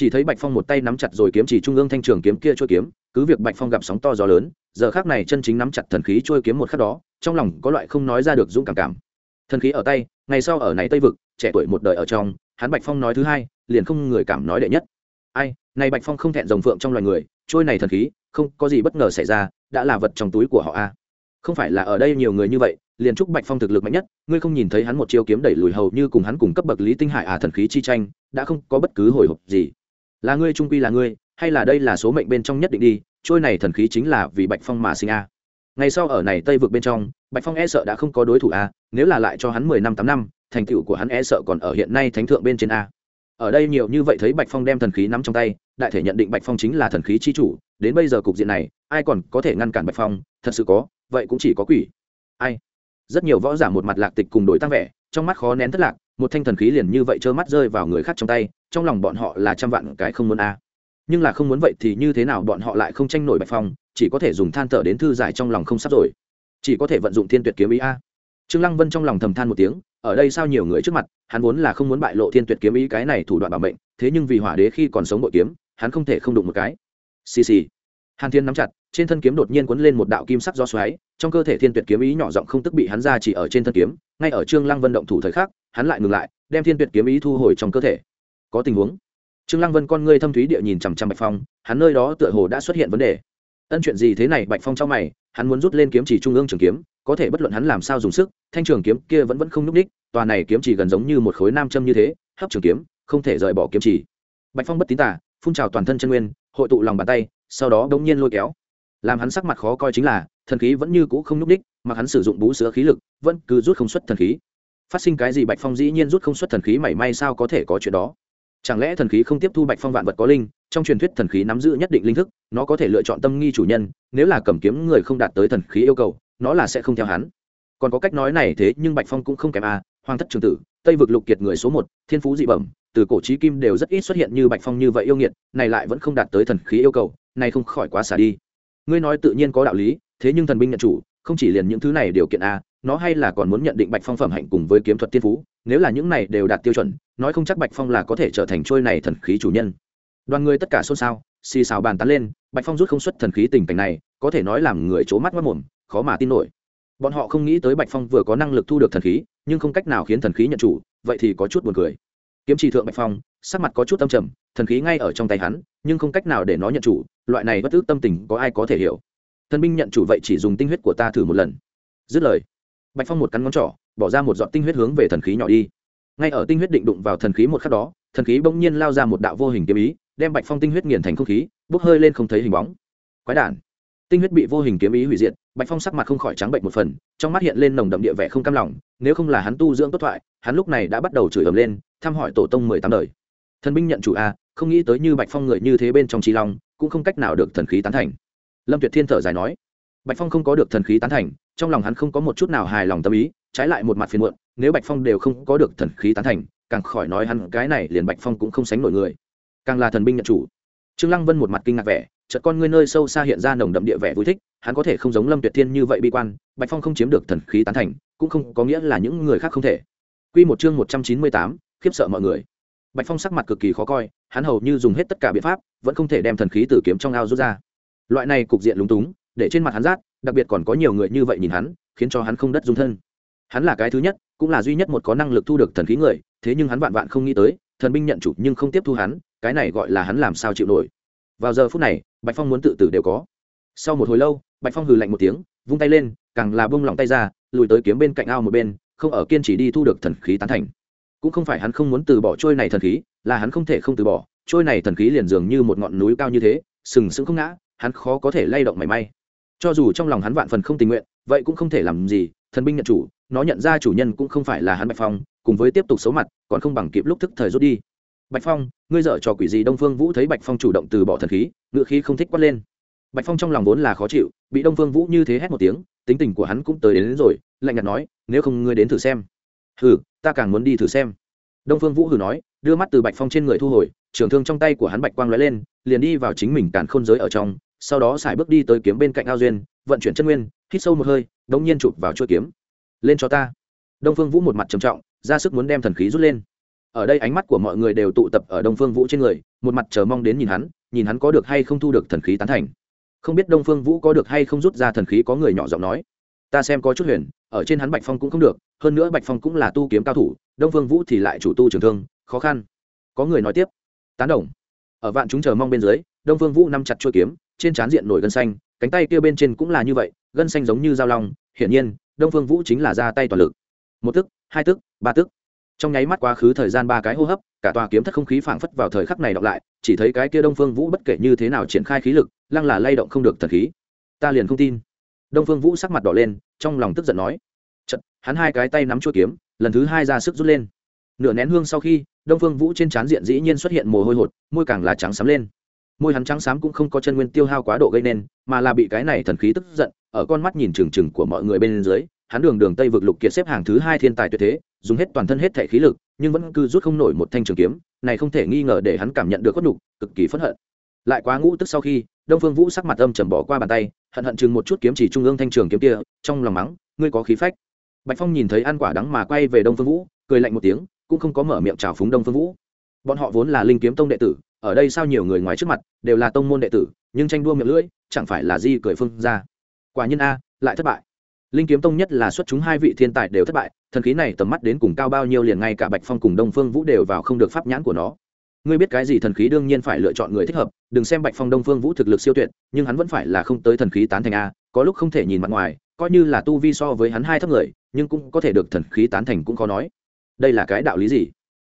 chỉ thấy bạch phong một tay nắm chặt rồi kiếm chỉ trung ương thanh trường kiếm kia trôi kiếm, cứ việc bạch phong gặp sóng to gió lớn, giờ khác này chân chính nắm chặt thần khí trôi kiếm một khắc đó, trong lòng có loại không nói ra được dũng cảm cảm. Thần khí ở tay, ngày sau ở này tây vực, trẻ tuổi một đời ở trong, hắn bạch phong nói thứ hai, liền không người cảm nói đệ nhất. Ai, này bạch phong không thẹn rồng phượng trong loài người trôi này thần khí, không có gì bất ngờ xảy ra, đã là vật trong túi của họ a. Không phải là ở đây nhiều người như vậy, liền chúc bạch phong thực lực mạnh nhất, ngươi không nhìn thấy hắn một chiêu kiếm đẩy lùi hầu như cùng hắn cùng cấp bậc lý tinh hải à thần khí chi tranh, đã không có bất cứ hồi hộp gì là ngươi trung quy là ngươi, hay là đây là số mệnh bên trong nhất định đi, trôi này thần khí chính là vì bạch phong mà sinh a. Ngày sau ở này tây vực bên trong, bạch phong e sợ đã không có đối thủ a, nếu là lại cho hắn mười năm tám năm, thành tựu của hắn e sợ còn ở hiện nay thánh thượng bên trên a. Ở đây nhiều như vậy thấy bạch phong đem thần khí nắm trong tay, đại thể nhận định bạch phong chính là thần khí chi chủ, đến bây giờ cục diện này, ai còn có thể ngăn cản bạch phong, thật sự có, vậy cũng chỉ có quỷ. Ai? Rất nhiều võ giả một mặt lạc tịch cùng đổi tăng vẻ, trong mắt khó nén thất lạc, một thanh thần khí liền như vậy trơ mắt rơi vào người khác trong tay trong lòng bọn họ là trăm vạn cái không muốn a. Nhưng là không muốn vậy thì như thế nào bọn họ lại không tranh nổi bạch phong, chỉ có thể dùng than thở đến thư giải trong lòng không sắp rồi. Chỉ có thể vận dụng thiên tuyệt kiếm ý a. Trương lăng vân trong lòng thầm than một tiếng, ở đây sao nhiều người trước mặt, hắn vốn là không muốn bại lộ thiên tuyệt kiếm ý cái này thủ đoạn bảo mệnh, thế nhưng vì hỏa đế khi còn sống bội kiếm, hắn không thể không đụng một cái. Xì xì. Hàn thiên nắm chặt, trên thân kiếm đột nhiên cuốn lên một đạo kim sắc do xoáy, trong cơ thể thiên tuyệt kiếm ý nhỏ giọng không tức bị hắn ra chỉ ở trên thân kiếm, ngay ở trương lăng vân động thủ thời khắc, hắn lại ngừng lại, đem thiên tuyệt kiếm ý thu hồi trong cơ thể có tình huống. Trương lăng vân con ngươi thâm thúy địa nhìn chằm chằm bạch phong, hắn nơi đó tựa hồ đã xuất hiện vấn đề. Ân chuyện gì thế này? Bạch phong trong mày, hắn muốn rút lên kiếm chỉ trung ương trường kiếm, có thể bất luận hắn làm sao dùng sức, thanh trường kiếm kia vẫn vẫn không núc ních tòa này kiếm chỉ gần giống như một khối nam châm như thế, hấp trường kiếm, không thể rời bỏ kiếm chỉ. Bạch phong bất tín tả phun trào toàn thân chân nguyên, hội tụ lòng bàn tay, sau đó đống nhiên lôi kéo. Làm hắn sắc mặt khó coi chính là, thần khí vẫn như cũ không núc ních mà hắn sử dụng bú sữa khí lực, vẫn cứ rút không xuất thần khí. Phát sinh cái gì bạch phong dĩ nhiên rút không xuất thần khí mảy may sao có thể có chuyện đó? Chẳng lẽ thần khí không tiếp thu bạch phong vạn vật có linh, trong truyền thuyết thần khí nắm giữ nhất định linh thức, nó có thể lựa chọn tâm nghi chủ nhân, nếu là cầm kiếm người không đạt tới thần khí yêu cầu, nó là sẽ không theo hắn. Còn có cách nói này thế nhưng bạch phong cũng không kém à hoàng thất trường tử, tây vực lục kiệt người số một, thiên phú dị bẩm, từ cổ trí kim đều rất ít xuất hiện như bạch phong như vậy yêu nghiệt, này lại vẫn không đạt tới thần khí yêu cầu, này không khỏi quá xả đi. Ngươi nói tự nhiên có đạo lý, thế nhưng thần binh nhận chủ, không chỉ liền những thứ này điều kiện a, nó hay là còn muốn nhận định bạch phong phẩm hạnh cùng với kiếm thuật tiên phú nếu là những này đều đạt tiêu chuẩn, nói không chắc bạch phong là có thể trở thành trôi này thần khí chủ nhân. Đoàn người tất cả xôn xao, xì xào bàn tán lên, bạch phong rút không xuất thần khí tình cảnh này, có thể nói làm người c mắt mất mồm, khó mà tin nổi. Bọn họ không nghĩ tới bạch phong vừa có năng lực thu được thần khí, nhưng không cách nào khiến thần khí nhận chủ, vậy thì có chút buồn cười. Kiếm trì thượng bạch phong, sắc mặt có chút tâm trầm, thần khí ngay ở trong tay hắn, nhưng không cách nào để nó nhận chủ, loại này bất ước tâm tình có ai có thể hiểu. Thần binh nhận chủ vậy chỉ dùng tinh huyết của ta thử một lần. Dứt lời, bạch phong một cắn ngón trỏ bỏ ra một giọt tinh huyết hướng về thần khí nhỏ đi. Ngay ở tinh huyết định đụng vào thần khí một khắc đó, thần khí bỗng nhiên lao ra một đạo vô hình kiếm ý, đem bạch phong tinh huyết nghiền thành không khí, bốc hơi lên không thấy hình bóng. Quái đản. Tinh huyết bị vô hình kiếm ý hủy diệt, bạch phong sắc mặt không khỏi trắng bệnh một phần, trong mắt hiện lên nồng đậm địa vẻ không cam lòng, nếu không là hắn tu dưỡng tốt thoại, hắn lúc này đã bắt đầu chửi ầm lên, thăm hỏi tổ tông mười tám đời. Thần binh nhận chủ a, không nghĩ tới như bạch phong người như thế bên trong trí long, cũng không cách nào được thần khí tán thành. Lâm tuyệt thiên thở dài nói bạch phong không có được thần khí tán thành trong lòng hắn không có một chút nào hài lòng tâm ý trái lại một mặt phiền muộn nếu bạch phong đều không có được thần khí tán thành càng khỏi nói hắn cái này liền bạch phong cũng không sánh nổi người. Càng là thần binh nhận chủ. Trương lăng vân một mặt kinh ngạc vẻ chợt con ngươi nơi sâu xa hiện ra nồng đậm địa vẻ vui thích hắn có thể không giống lâm tuyệt thiên như vậy bi quan bạch phong không chiếm được thần khí tán thành cũng không có nghĩa là những người khác không thể. Quy một chương một trăm chín mươi tám, khiếp sợ mọi người. Bạch phong sắc mặt cực kỳ khó coi hắn hầu như dùng hết tất cả biện pháp vẫn không thể đem thần khí tử kiếm trong ao rút ra. Loại này cục diện lúng túng để trên mặt hắn rát, đặc biệt còn có nhiều người như vậy nhìn hắn, khiến cho hắn không đất dung thân. Hắn là cái thứ nhất, cũng là duy nhất một có năng lực thu được thần khí người, thế nhưng hắn vạn vạn không nghĩ tới, thần binh nhận chủ nhưng không tiếp thu hắn, cái này gọi là hắn làm sao chịu nổi. Vào giờ phút này, bạch phong muốn tự tử đều có. Sau một hồi lâu, bạch phong hừ lạnh một tiếng, vung tay lên, càng là bông lỏng tay ra, lùi tới kiếm bên cạnh ao một bên, không ở kiên chỉ đi thu được thần khí tán thành. Cũng không phải hắn không muốn từ bỏ trôi này thần khí, là hắn không thể không từ bỏ, trôi này thần khí liền dường như một ngọn núi cao như thế, sừng sững không ngã, hắn khó có thể lay động mảy may cho dù trong lòng hắn vạn phần không tình nguyện vậy cũng không thể làm gì thần binh nhận chủ nó nhận ra chủ nhân cũng không phải là hắn bạch phong cùng với tiếp tục xấu mặt còn không bằng kịp lúc thức thời rút đi. Bạch phong ngươi dở trò quỷ gì? Đông phương vũ thấy bạch phong chủ động từ bỏ thần khí ngựa khí không thích quát lên. Bạch phong trong lòng vốn là khó chịu bị đông phương vũ như thế hét một tiếng tính tình của hắn cũng tới đến, đến rồi lạnh nhạt nói nếu không ngươi đến thử xem. Hừ ta càng muốn đi thử xem. Đông phương vũ hừ nói đưa mắt từ bạch phong trên người thu hồi trường thương trong tay của hắn bạch quang lóe lên liền đi vào chính mình càn khôn giới ở trong sau đó xài bước đi tới kiếm bên cạnh ao duyên, vận chuyển chân nguyên, hít sâu một hơi, đống nhiên chụp vào chuôi kiếm. Lên cho ta. Đông phương vũ một mặt trầm trọng, ra sức muốn đem thần khí rút lên. Ở đây ánh mắt của mọi người đều tụ tập ở đông phương vũ trên người, một mặt chờ mong đến nhìn hắn nhìn hắn có được hay không thu được thần khí tán thành. Không biết đông phương vũ có được hay không rút ra thần khí, có người nhỏ giọng nói. Ta xem có chút huyền, ở trên hắn bạch phong cũng không được, hơn nữa bạch phong cũng là tu kiếm cao thủ, đông phương vũ thì lại chủ tu trường thương, khó khăn. Có người nói tiếp. Tán đồng. Ở vạn chúng chờ mong bên dưới đông phương vũ nắm chặt chuôi kiếm trên trán diện nổi gân xanh cánh tay kia bên trên cũng là như vậy gân xanh giống như dao long hiển nhiên đông phương vũ chính là ra tay toàn lực. Một tức hai tức ba tức. Trong nháy mắt quá khứ thời gian ba cái hô hấp cả tòa kiếm thất không khí phảng phất vào thời khắc này đọc lại chỉ thấy cái kia đông phương vũ bất kể như thế nào triển khai khí lực lăng là lay động không được thần khí. Ta liền không tin. Đông phương vũ sắc mặt đỏ lên trong lòng tức giận nói. Chật, hắn hai cái tay nắm chuôi kiếm lần thứ hai ra sức rút lên. Nửa nén hương sau khi đông phương vũ trên trán diện dĩ nhiên xuất hiện mồ hôi hột môi càng là trắng sắm lên môi hắn trắng xám cũng không có chân nguyên tiêu hao quá độ gây nên, mà là bị cái này thần khí tức giận, ở con mắt nhìn trừng trừng của mọi người bên dưới, hắn đường đường tây vực lục kiệt xếp hàng thứ hai thiên tài tuyệt thế, dùng hết toàn thân hết thể khí lực, nhưng vẫn cứ rút không nổi một thanh trường kiếm, này không thể nghi ngờ để hắn cảm nhận được khuất nhục, cực kỳ phẫn hận. Lại quá ngũ tức sau khi, đông phương vũ sắc mặt âm trầm bỏ qua bàn tay, hận hận chừng một chút kiếm chỉ trung ương thanh trường kiếm kia, trong lòng mắng, ngươi có khí phách. Bạch phong nhìn thấy ăn quả đắng mà quay về đông phương vũ, cười lạnh một tiếng, cũng không có mở miệng chào phúng đông phương vũ. Bọn họ vốn là linh kiếm tông đệ tử ở đây sao nhiều người ngoài trước mặt, đều là tông môn đệ tử, nhưng tranh đua miệng lưỡi, chẳng phải là di cười phương ra. Quả nhiên a, lại thất bại. Linh kiếm tông nhất là xuất chúng hai vị thiên tài đều thất bại, thần khí này tầm mắt đến cùng cao bao nhiêu liền ngay cả bạch phong cùng đông phương vũ đều vào không được pháp nhãn của nó. Ngươi biết cái gì thần khí đương nhiên phải lựa chọn người thích hợp, đừng xem bạch phong đông phương vũ thực lực siêu tuyệt, nhưng hắn vẫn phải là không tới thần khí tán thành a, có lúc không thể nhìn mặt ngoài, coi như là tu vi so với hắn hai thấp người, nhưng cũng có thể được thần khí tán thành cũng khó nói. Đây là cái đạo lý gì?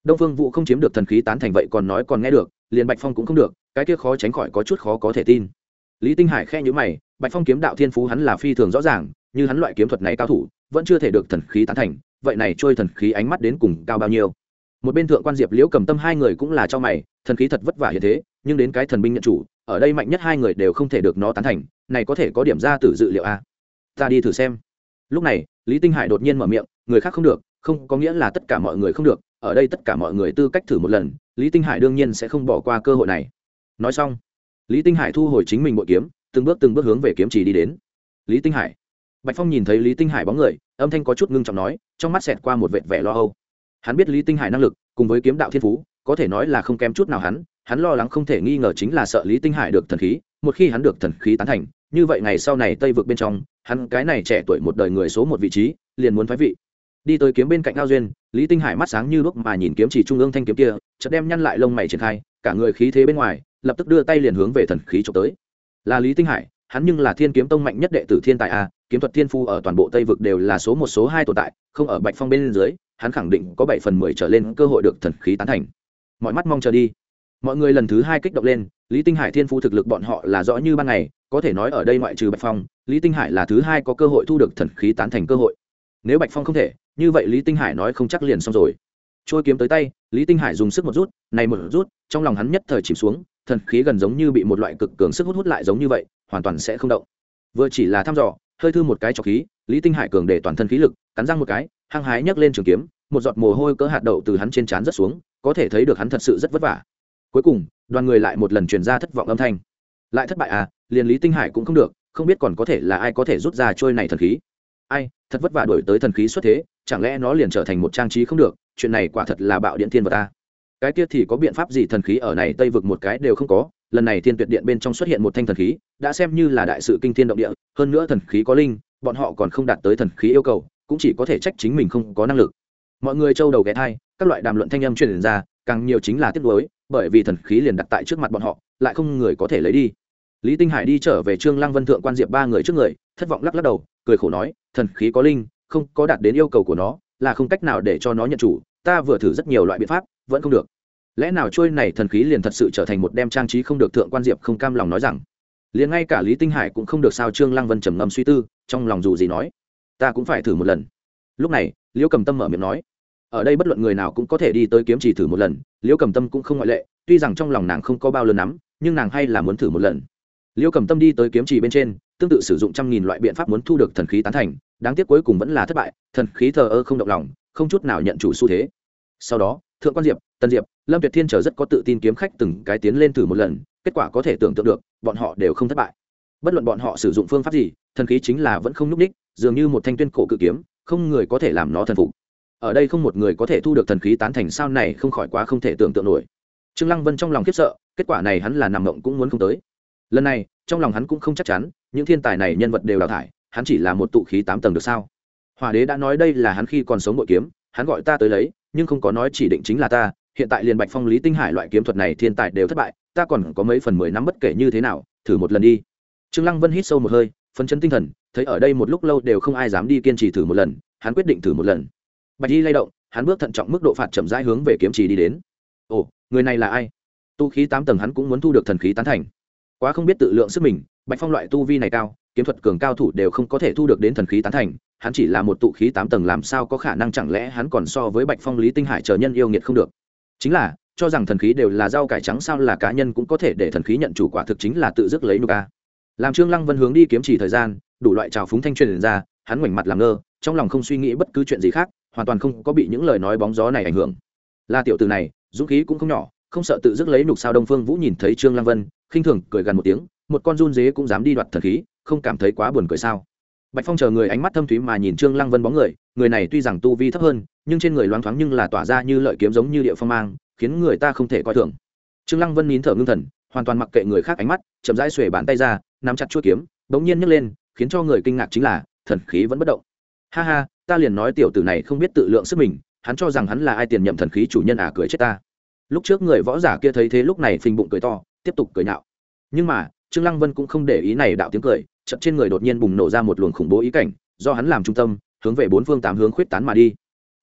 Đông phương vũ không chiếm được thần khí tán thành vậy còn nói còn nghe được liền bạch phong cũng không được, cái kia khó tránh khỏi có chút khó có thể tin. Lý tinh hải khe nhữ mày, bạch phong kiếm đạo thiên phú hắn là phi thường rõ ràng, như hắn loại kiếm thuật này cao thủ, vẫn chưa thể được thần khí tán thành, vậy này trôi thần khí ánh mắt đến cùng cao bao nhiêu? Một bên thượng quan diệp liễu cầm tâm hai người cũng là cho mày, thần khí thật vất vả như thế, nhưng đến cái thần binh nhận chủ, ở đây mạnh nhất hai người đều không thể được nó tán thành, này có thể có điểm ra từ dự liệu a? Ta đi thử xem. Lúc này, lý tinh hải đột nhiên mở miệng, người khác không được, không, có nghĩa là tất cả mọi người không được, ở đây tất cả mọi người tư cách thử một lần lý tinh hải đương nhiên sẽ không bỏ qua cơ hội này. Nói xong, lý tinh hải thu hồi chính mình bội kiếm, từng bước từng bước hướng về kiếm chỉ đi đến. Lý tinh hải. Bạch phong nhìn thấy lý tinh hải bóng người, âm thanh có chút ngưng trọng nói, trong mắt xẹt qua một vệt vẻ lo âu. Hắn biết lý tinh hải năng lực, cùng với kiếm đạo thiên phú, có thể nói là không kém chút nào hắn hắn lo lắng không thể nghi ngờ chính là sợ lý tinh hải được thần khí, một khi hắn được thần khí tán thành, như vậy ngày sau này tây vực bên trong, hắn cái này trẻ tuổi một đời người số một vị trí, liền muốn phái vị. Đi tới kiếm bên cạnh ao duyên, lý tinh hải mắt sáng như lúc mà nhìn kiếm chỉ trung ương thanh kiếm kia chợt đem nhăn lại lông mày triển khai, cả người khí thế bên ngoài, lập tức đưa tay liền hướng về thần khí trộm tới. Là lý tinh hải, hắn nhưng là thiên kiếm tông mạnh nhất đệ tử thiên tài a, kiếm thuật thiên phu ở toàn bộ tây vực đều là số một, số hai tồn tại, không ở bạch phong bên dưới, hắn khẳng định có bảy phần mười trở lên cơ hội được thần khí tán thành. Mọi mắt mong chờ đi. Mọi người lần thứ hai kích động lên, lý tinh hải thiên phu thực lực bọn họ là rõ như ban ngày, có thể nói ở đây ngoại trừ bạch phong, lý tinh hải là thứ hai có cơ hội thu được thần khí tán thành cơ hội. Nếu bạch phong không thể, như vậy lý tinh hải nói không chắc liền xong rồi trôi kiếm tới tay, lý tinh hải dùng sức một rút, này một rút, trong lòng hắn nhất thời chìm xuống, thần khí gần giống như bị một loại cực cường sức hút hút lại giống như vậy, hoàn toàn sẽ không động. Vừa chỉ là thăm dò, hơi thư một cái trọc khí, lý tinh hải cường để toàn thân khí lực, cắn răng một cái, hăng hái nhấc lên trường kiếm, một giọt mồ hôi cỡ hạt đậu từ hắn trên trán rất xuống, có thể thấy được hắn thật sự rất vất vả. Cuối cùng, đoàn người lại một lần truyền ra thất vọng âm thanh. Lại thất bại à liền lý tinh hải cũng không được, không biết còn có thể là ai có thể rút ra trôi này thần khí. Ai, thật vất vả đổi tới thần khí xuất thế, chẳng lẽ nó liền trở thành một trang trí không được chuyện này quả thật là bạo điện thiên vật ta cái kia thì có biện pháp gì thần khí ở này tây vực một cái đều không có, lần này thiên tuyệt điện bên trong xuất hiện một thanh thần khí, đã xem như là đại sự kinh thiên động địa, hơn nữa thần khí có linh, bọn họ còn không đạt tới thần khí yêu cầu, cũng chỉ có thể trách chính mình không có năng lực. Mọi người trâu đầu ghé thai, các loại đàm luận thanh âm truyền ra, càng nhiều chính là tiếc nuối, bởi vì thần khí liền đặt tại trước mặt bọn họ, lại không người có thể lấy đi. Lý tinh hải đi trở về trương lăng vân thượng quan diệp ba người trước người, thất vọng lắc lắc đầu, cười khổ nói, thần khí có linh, không có đạt đến yêu cầu của nó là không cách nào để cho nó nhận chủ, ta vừa thử rất nhiều loại biện pháp, vẫn không được. Lẽ nào trôi này thần khí liền thật sự trở thành một đem trang trí không được thượng quan diệp không cam lòng nói rằng? Liền ngay cả lý tinh hải cũng không được sao trương lăng vân trầm ngâm suy tư, trong lòng dù gì nói, ta cũng phải thử một lần. Lúc này, liễu cầm tâm mở miệng nói, ở đây bất luận người nào cũng có thể đi tới kiếm chỉ thử một lần, liễu cầm tâm cũng không ngoại lệ, tuy rằng trong lòng nàng không có bao lớn lắm, nhưng nàng hay là muốn thử một lần. Liễu cầm tâm đi tới kiếm chỉ bên trên, tương tự sử dụng trăm nghìn loại biện pháp muốn thu được thần khí tán thành đáng tiếc cuối cùng vẫn là thất bại, thần khí thờ ơ không động lòng, không chút nào nhận chủ xu thế. Sau đó, thượng quan diệp tân diệp, lâm tuyệt thiên chờ rất có tự tin kiếm khách từng cái tiến lên thử một lần, kết quả có thể tưởng tượng được, bọn họ đều không thất bại. Bất luận bọn họ sử dụng phương pháp gì, thần khí chính là vẫn không n ú c ních dường như một thanh tuyên cổ cự kiếm, không người có thể làm nó thần phục. Ở đây không một người có thể thu được thần khí tán thành sao này không khỏi quá không thể tưởng tượng nổi. Trương lăng vân trong lòng khiếp sợ, kết quả này hắn là nằm mộng cũng muốn không tới. Lần này, trong lòng hắn cũng không chắc chắn, những thiên tài này nhân vật đều đào thải hắn chỉ là một tụ khí tám tầng được sao? Hòa đế đã nói đây là hắn khi còn sống bội kiếm, hắn gọi ta tới lấy, nhưng không có nói chỉ định chính là ta. Hiện tại liền bạch phong, lý tinh hải loại kiếm thuật này thiên tài đều thất bại, ta còn có mấy phần mười năm bất kể như thế nào, thử một lần đi. Trương lăng vân hít sâu một hơi, phấn chấn tinh thần, thấy ở đây một lúc lâu đều không ai dám đi kiên trì thử một lần, hắn quyết định thử một lần. Bạch di lay động, hắn bước thận trọng mức độ phạt chậm rãi hướng về kiếm trì đi đến. Ồ, người này là ai? Tu khí tám tầng hắn cũng muốn thu được thần khí tán thành. Quá không biết tự lượng sức mình bạch phong loại tu vi này cao, kiếm thuật cường cao thủ đều không có thể thu được đến thần khí tán thành, hắn chỉ là một tụ khí tám tầng làm sao có khả năng chẳng lẽ hắn còn so với bạch phong, lý tinh hải chờ nhân yêu nghiệt không được. Chính là, cho rằng thần khí đều là rau cải trắng sao là cá nhân cũng có thể để thần khí nhận chủ quả thực chính là tự dứt lấy nụ ca làm trương lăng vân hướng đi kiếm chỉ thời gian, đủ loại trào phúng thanh truyền ra, hắn ngoảnh mặt làm ngơ, trong lòng không suy nghĩ bất cứ chuyện gì khác, hoàn toàn không có bị những lời nói bóng gió này ảnh hưởng. Là tiểu từ này, dũng khí cũng không nhỏ, không sợ tự dứt lấy nục sao đông phương vũ nhìn thấy trương lăng vân, khinh thường, cười gần một tiếng một con run dế cũng dám đi đoạt thần khí, không cảm thấy quá buồn cười sao? Bạch phong chờ người ánh mắt thâm thúy mà nhìn trương lăng vân bóng người người này tuy rằng tu vi thấp hơn, nhưng trên người loáng thoáng nhưng là tỏa ra như lợi kiếm giống như địa phong mang, khiến người ta không thể coi thường. Trương lăng vân nín thở ngưng thần, hoàn toàn mặc kệ người khác ánh mắt, chậm rãi xuề bàn tay ra, nắm chặt chuôi kiếm, bỗng nhiên nhấc lên, khiến cho người kinh ngạc chính là, thần khí vẫn bất động. Ha ha, ta liền nói tiểu tử này không biết tự lượng sức mình, hắn cho rằng hắn là ai tiền nhậm thần khí chủ nhân à cười chết ta. Lúc trước người võ giả kia thấy thế lúc này phình bụng cười to, tiếp tục cười nhạo. Nhưng mà trương lăng vân cũng không để ý này đạo tiếng cười, chợt trên người đột nhiên bùng nổ ra một luồng khủng bố ý cảnh, do hắn làm trung tâm, hướng về bốn phương tám hướng khuyết tán mà đi.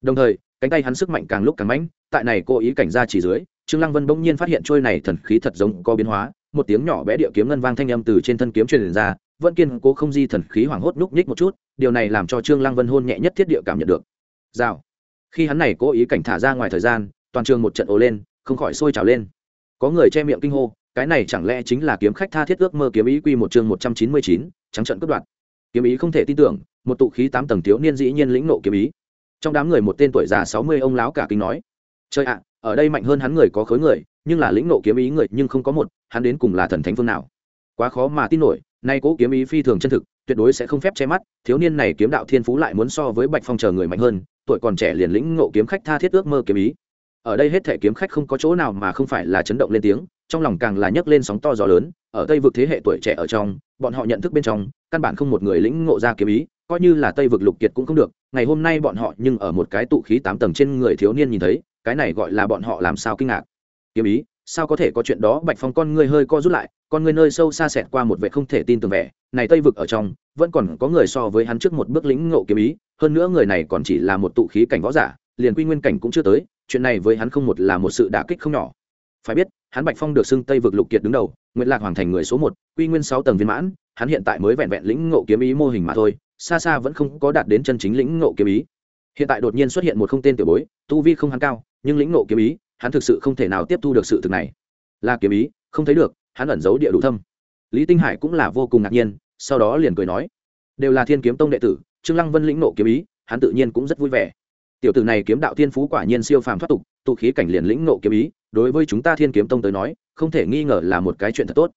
Đồng thời, cánh tay hắn sức mạnh càng lúc càng mãnh, tại này cô ý cảnh ra chỉ dưới, trương lăng vân bỗng nhiên phát hiện trôi này thần khí thật giống có biến hóa, một tiếng nhỏ bé địa kiếm ngân vang thanh âm từ trên thân kiếm truyền ra, vẫn kiên cố không di thần khí hoảng hốt núc nhích một chút, điều này làm cho trương lăng vân hôn nhẹ nhất thiết địa cảm nhận được. Rào. Khi hắn này cố ý cảnh thả ra ngoài thời gian, toàn trường một trận ồ lên, không khỏi sôi trào lên. Có người che miệng kinh hô cái này chẳng lẽ chính là kiếm khách tha thiết ước mơ kiếm ý quy một chương một trăm chín mươi chín, trắng trận cướp đoạt. Kiếm ý không thể tin tưởng, một tụ khí tám tầng thiếu niên dĩ nhiên lĩnh nộ kiếm ý. Trong đám người một tên tuổi già sáu mươi, ông láo cả kinh nói, trời ạ, ở đây mạnh hơn hắn người có khối người, nhưng là lĩnh nộ kiếm ý người nhưng không có một, hắn đến cùng là thần thánh phương nào? Quá khó mà tin nổi, nay cố kiếm ý phi thường chân thực, tuyệt đối sẽ không phép che mắt, thiếu niên này kiếm đạo thiên phú lại muốn so với bạch phong chờ người mạnh hơn, tuổi còn trẻ liền lĩnh ngộ kiếm khách tha thiết ước mơ kiếm ý. Ở đây hết thể kiếm khách không có chỗ nào mà không phải là chấn động lên tiếng trong lòng càng là nhấc lên sóng to gió lớn, ở tây vực thế hệ tuổi trẻ ở trong, bọn họ nhận thức bên trong, căn bản không một người lĩnh ngộ ra kiếm ý, coi như là tây vực lục kiệt cũng không được, ngày hôm nay bọn họ nhưng ở một cái tụ khí tám tầng trên người thiếu niên nhìn thấy, cái này gọi là bọn họ làm sao kinh ngạc. Kiếm ý, sao có thể có chuyện đó? Bạch phong con ngươi hơi co rút lại, con ngươi nơi sâu xa xẹt qua một vệ không thể tin tưởng vẻ, này tây vực ở trong, vẫn còn có người so với hắn trước một bước lĩnh ngộ kiếm ý, hơn nữa người này còn chỉ là một tụ khí cảnh võ giả, liền quy nguyên cảnh cũng chưa tới, chuyện này với hắn không một là một sự đả kích không nhỏ. Phải biết hắn bạch phong được xưng tây vực lục kiệt đứng đầu nguyễn lạc hoàng thành người số một, quy nguyên sáu tầng viên mãn, hắn hiện tại mới vẹn vẹn lĩnh ngộ kiếm ý mô hình mà thôi, xa xa vẫn không có đạt đến chân chính lĩnh ngộ kiếm ý. Hiện tại đột nhiên xuất hiện một không tên tiểu bối, tu vi không hắn cao, nhưng lĩnh ngộ kiếm ý, hắn thực sự không thể nào tiếp thu được sự thực này. Là kiếm ý, không thấy được, hắn ẩn giấu địa đủ thâm. Lý tinh hải cũng là vô cùng ngạc nhiên, sau đó liền cười nói, đều là thiên kiếm tông đệ tử, trương lăng vân lĩnh nộ kiếm ý, hắn tự nhiên cũng rất vui vẻ tiểu tử này kiếm đạo thiên phú quả nhiên siêu phàm thoát tục, tụ khí cảnh liền lĩnh nộ kiếm ý, đối với chúng ta thiên kiếm tông tới nói, không thể nghi ngờ là một cái chuyện thật tốt.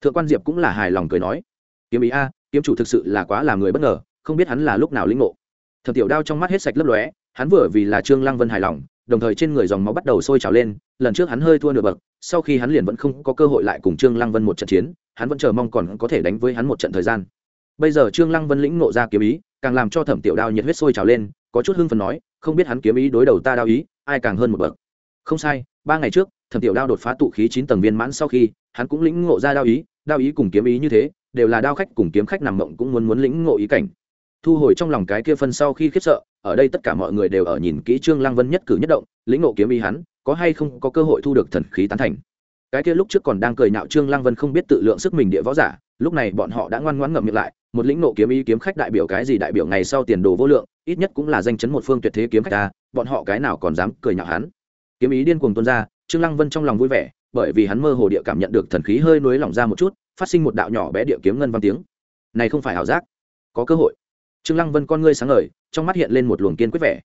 Thượng quan diệp cũng là hài lòng cười nói, kiếm ý a, kiếm chủ thực sự là quá làm người bất ngờ, không biết hắn là lúc nào lĩnh nộ thật tiểu đao trong mắt hết sạch lấp lóe, hắn vừa vì là trương lăng vân hài lòng, đồng thời trên người dòng máu bắt đầu sôi trào lên, lần trước hắn hơi thua nửa bậc, sau khi hắn liền vẫn không có cơ hội lại cùng trương lăng vân một trận chiến, hắn vẫn chờ mong còn có thể đánh với hắn một trận thời gian. Bây giờ trương lăng vân lĩnh nộ ra kiếm ý, càng làm cho thẩm tiểu đao nhiệt huyết sôi trào lên, có chút hưng phần nói không biết hắn kiếm ý đối đầu ta đao ý, ai càng hơn một bậc. Không sai, ba ngày trước, thẩm tiểu đao đột phá tụ khí chín tầng viên mãn sau khi, hắn cũng lĩnh ngộ ra đao ý đao ý cùng kiếm ý như thế, đều là đao khách cùng kiếm khách nằm mộng cũng muốn muốn lĩnh ngộ ý cảnh. Thu hồi trong lòng cái kia phân sau khi khiếp sợ, ở đây tất cả mọi người đều ở nhìn kỹ trương lăng vân nhất cử nhất động, lĩnh ngộ kiếm ý hắn, có hay không có cơ hội thu được thần khí tán thành. Cái kia lúc trước còn đang cười nhạo trương lăng vân không biết tự lượng sức mình địa võ giả, lúc này bọn họ đã ngoan ngoãn ngậm miệng lại, một lĩnh ngộ kiếm ý kiếm khách đại biểu cái gì đại biểu ngày sau tiền đồ vô lượng ít nhất cũng là danh chấn một phương tuyệt thế kiếm khách ta, bọn họ cái nào còn dám cười nhạo hắn. Kiếm ý điên cuồng tuôn ra, trương lăng vân trong lòng vui vẻ, bởi vì hắn mơ hồ địa cảm nhận được thần khí hơi nuối lỏng ra một chút, phát sinh một đạo nhỏ bé địa kiếm ngân vang tiếng. Này không phải ảo giác, có cơ hội. Trương lăng vân con ngươi sáng ngời, trong mắt hiện lên một luồng kiên quyết vẻ.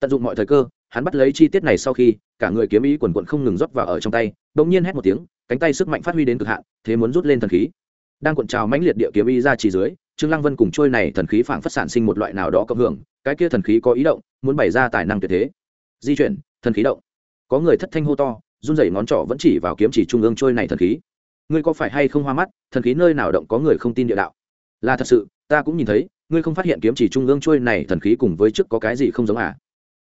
Tận dụng mọi thời cơ, hắn bắt lấy chi tiết này sau khi, cả người kiếm ý quần quận không ngừng rót vào ở trong tay bỗng nhiên hét một tiếng, cánh tay sức mạnh phát huy đến cực hạn, thế muốn rút lên thần khí. Đang cuộn trào mãnh liệt địa kiếm ý ra chỉ dưới trương lăng vân cùng trôi này thần khí phảng phất sản sinh một loại nào đó cộng hưởng, cái kia thần khí có ý động, muốn bày ra tài năng tuyệt thế. Di chuyển, thần khí động. Có người thất thanh hô to, run rẩy ngón trỏ vẫn chỉ vào kiếm chỉ trung ương trôi này thần khí. Ngươi có phải hay không hoa mắt, thần khí nơi nào động có người không tin địa đạo? Là thật sự, ta cũng nhìn thấy, ngươi không phát hiện kiếm chỉ trung ương trôi này thần khí cùng với trước có cái gì không giống à?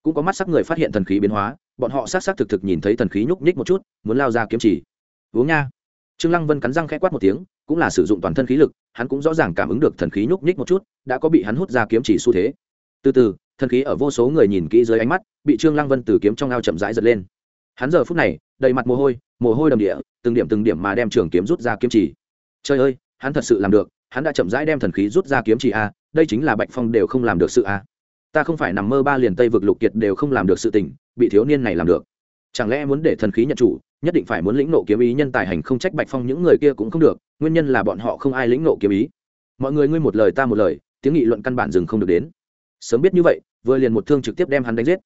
Cũng có mắt sắc người phát hiện thần khí biến hóa, bọn họ s á thực thực nhìn thấy thần khí nhúc nhích một chút, muốn lao ra kiếm chỉ. Uống nha. Trương lăng vân cắn răng khẽ quát một tiếng, cũng là sử dụng toàn thân khí lực hắn cũng rõ ràng cảm ứng được thần khí nhúc nhích một chút, đã có bị hắn hút ra kiếm chỉ xu thế. Từ từ, thần khí ở vô số người nhìn kỹ dưới ánh mắt, bị trương lăng vân từ kiếm trong ao chậm rãi giật lên. Hắn giờ phút này, đầy mặt mồ hôi mồ hôi đầm địa, từng điểm từng điểm mà đem trường kiếm rút ra kiếm chỉ. Trời ơi, hắn thật sự làm được, hắn đã chậm rãi đem thần khí rút ra kiếm chỉ a, đây chính là bạch phong đều không làm được sự a. Ta không phải nằm mơ ba liền tây vực lục kiệt đều không làm được sự tình, bị thiếu niên này làm được. Chẳng lẽ muốn để thần khí nhận chủ nhất định phải muốn lĩnh nộ kiếm ý nhân tài hành không trách bạch phong những người kia cũng không được, nguyên nhân là bọn họ không ai lĩnh nộ kiếm ý. Mọi người ngươi một lời ta một lời, tiếng nghị luận căn bản dừng không được đến. Sớm biết như vậy, vừa liền một thương trực tiếp đem hắn đánh giết.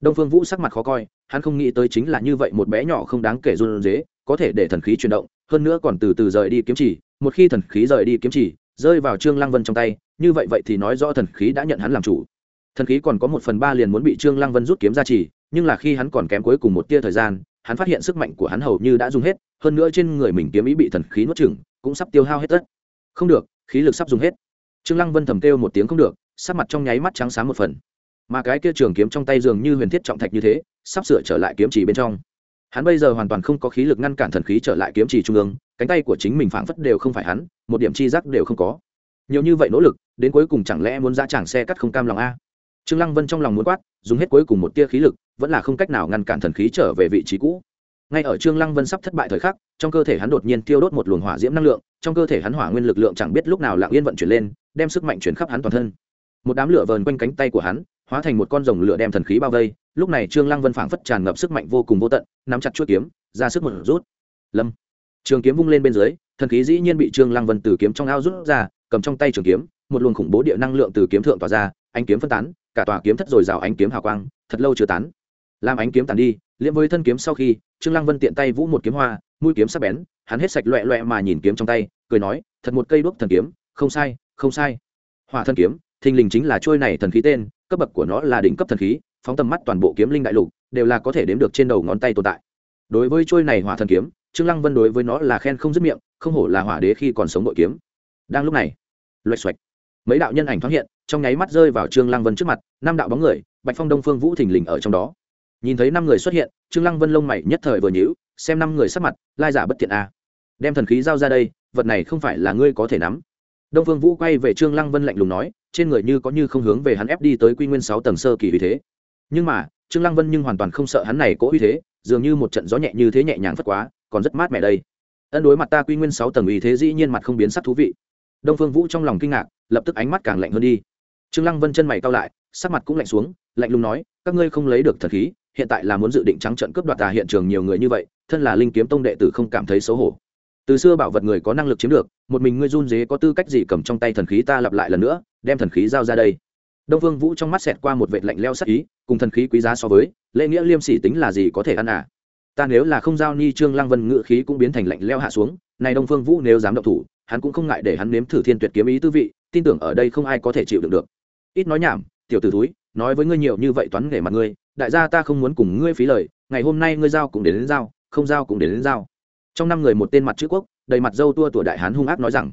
Đông phương vũ sắc mặt khó coi, hắn không nghĩ tới chính là như vậy một bé nhỏ không đáng kể run dế có thể để thần khí chuyển động, hơn nữa còn từ từ rời đi kiếm chỉ, một khi thần khí rời đi kiếm chỉ, rơi vào trương lăng vân trong tay, như vậy vậy thì nói rõ thần khí đã nhận hắn làm chủ. Thần khí còn có một phần ba liền muốn bị trương lăng vân rút kiếm ra chỉ, nhưng là khi hắn còn kém cuối cùng một tia thời gian hắn phát hiện sức mạnh của hắn hầu như đã dùng hết, hơn nữa trên người mình kiếm ý bị thần khí nuốt chừng cũng sắp tiêu hao hết tất. Không được, khí lực sắp dùng hết. Trương lăng vân thầm kêu một tiếng không được, sắc mặt trong nháy mắt trắng sáng một phần. Mà cái kia trường kiếm trong tay dường như huyền thiết trọng thạch như thế, sắp sửa trở lại kiếm chỉ bên trong. Hắn bây giờ hoàn toàn không có khí lực ngăn cản thần khí trở lại kiếm chỉ trung ương, cánh tay của chính mình phảng phất đều không phải hắn, một điểm chi giác đều không có. Nhiều như vậy nỗ lực, đến cuối cùng chẳng lẽ muốn ra chàng xe cắt không cam lòng a? Trương lăng vân trong lòng muốn quát, dùng hết cuối cùng một tia khí lực vẫn là không cách nào ngăn cản thần khí trở về vị trí cũ. Ngay ở trương lăng vân sắp thất bại thời khắc, trong cơ thể hắn đột nhiên tiêu đốt một luồng hỏa diễm năng lượng, trong cơ thể hắn hỏa nguyên lực lượng chẳng biết lúc nào lặng yên vận chuyển lên, đem sức mạnh chuyển khắp hắn toàn thân. Một đám lửa vờn quanh cánh tay của hắn, hóa thành một con rồng lửa đem thần khí bao vây, lúc này trương lăng vân phảng phất tràn ngập sức mạnh vô cùng vô tận, nắm chặt chuôi kiếm, ra sức một rút. Lâm. Trường kiếm vung lên bên dưới, thần khí dĩ nhiên bị trương lăng vân từ kiếm trong ao rút ra, cầm trong tay trường kiếm, một luồng khủng bố địa năng lượng từ kiếm thượng tỏa ra, ánh kiếm phân tán, cả tòa kiếm thất rồi rào ánh kiếm hào quang, thật lâu chưa tán làm ánh kiếm tàn đi, liễm với thân kiếm sau khi, trương lăng vân tiện tay vũ một kiếm hoa, mũi kiếm sắc bén, hắn hết sạch loẹ loẹ mà nhìn kiếm trong tay, cười nói, thật một cây đuốc thần kiếm, không sai không sai. Hỏa thân kiếm, thình lình chính là trôi này thần khí tên, cấp bậc của nó là đỉnh cấp thần khí, phóng tầm mắt toàn bộ kiếm linh đại lục, đều là có thể đếm được trên đầu ngón tay tồn tại. Đối với trôi này hỏa thần kiếm, trương lăng vân đối với nó là khen không dứt miệng, không hổ là hỏa đế khi còn sống nội kiếm. Đang lúc này loạch xoạch mấy đạo nhân ảnh thoáng hiện, trong nháy mắt rơi vào trương lăng vân trước mặt, năm đạo bóng người, bạch phong đông phương vũ thình lình ở trong đó nhìn thấy năm người xuất hiện, trương lăng vân lông mày nhất thời vừa nhíu, xem năm người sắc mặt, lai giả bất tiện a à. đem thần khí giao ra đây, vật này không phải là ngươi có thể nắm. Đông phương vũ quay về trương lăng vân lạnh lùng nói, trên người như có như không hướng về hắn ép đi tới quy nguyên sáu tầng sơ kỳ uy thế. Nhưng mà, trương lăng vân nhưng hoàn toàn không sợ hắn này cố uy thế, dường như một trận gió nhẹ như thế nhẹ nhàng phất quá, còn rất mát mẻ đây. Ân đối mặt ta quy nguyên sáu tầng uy thế dĩ nhiên mặt không biến sắc thú vị. Đông phương vũ trong lòng kinh ngạc, lập tức ánh mắt càng lạnh hơn đi. Trương lăng vân chân mày cau lại, sắc mặt cũng lạnh xuống, lạnh lùng nói, các ngươi không lấy được thần khí hiện tại là muốn dự định trắng trận cướp đoạt tà hiện trường nhiều người như vậy, thân là linh kiếm tông đệ tử không cảm thấy xấu hổ. Từ xưa bảo vật người có năng lực chiếm được, một mình ngươi run dế có tư cách gì cầm trong tay thần khí ta lặp lại lần nữa, đem thần khí giao ra đây. Đông vương vũ trong mắt xẹt qua một vệt lạnh leo sắc ý, cùng thần khí quý giá so với, lễ nghĩa liêm sỉ tính là gì có thể ăn à? Ta nếu là không giao ni trương lăng vân ngự khí cũng biến thành lạnh leo hạ xuống, này đông phương vũ nếu dám động thủ, hắn cũng không ngại để hắn nếm thử thiên tuyệt kiếm ý tư vị, tin tưởng ở đây không ai có thể chịu đựng được. Ít nói nhảm, tiểu tử thúi nói với ngươi nhiều như vậy toán nghề mặt ngươi đại gia ta không muốn cùng ngươi phí lời ngày hôm nay ngươi giao cũng đến, đến giao không giao cũng đến, đến giao. Trong năm người một tên mặt chữ quốc đầy mặt dâu tua tuổi đại hán hung ác nói rằng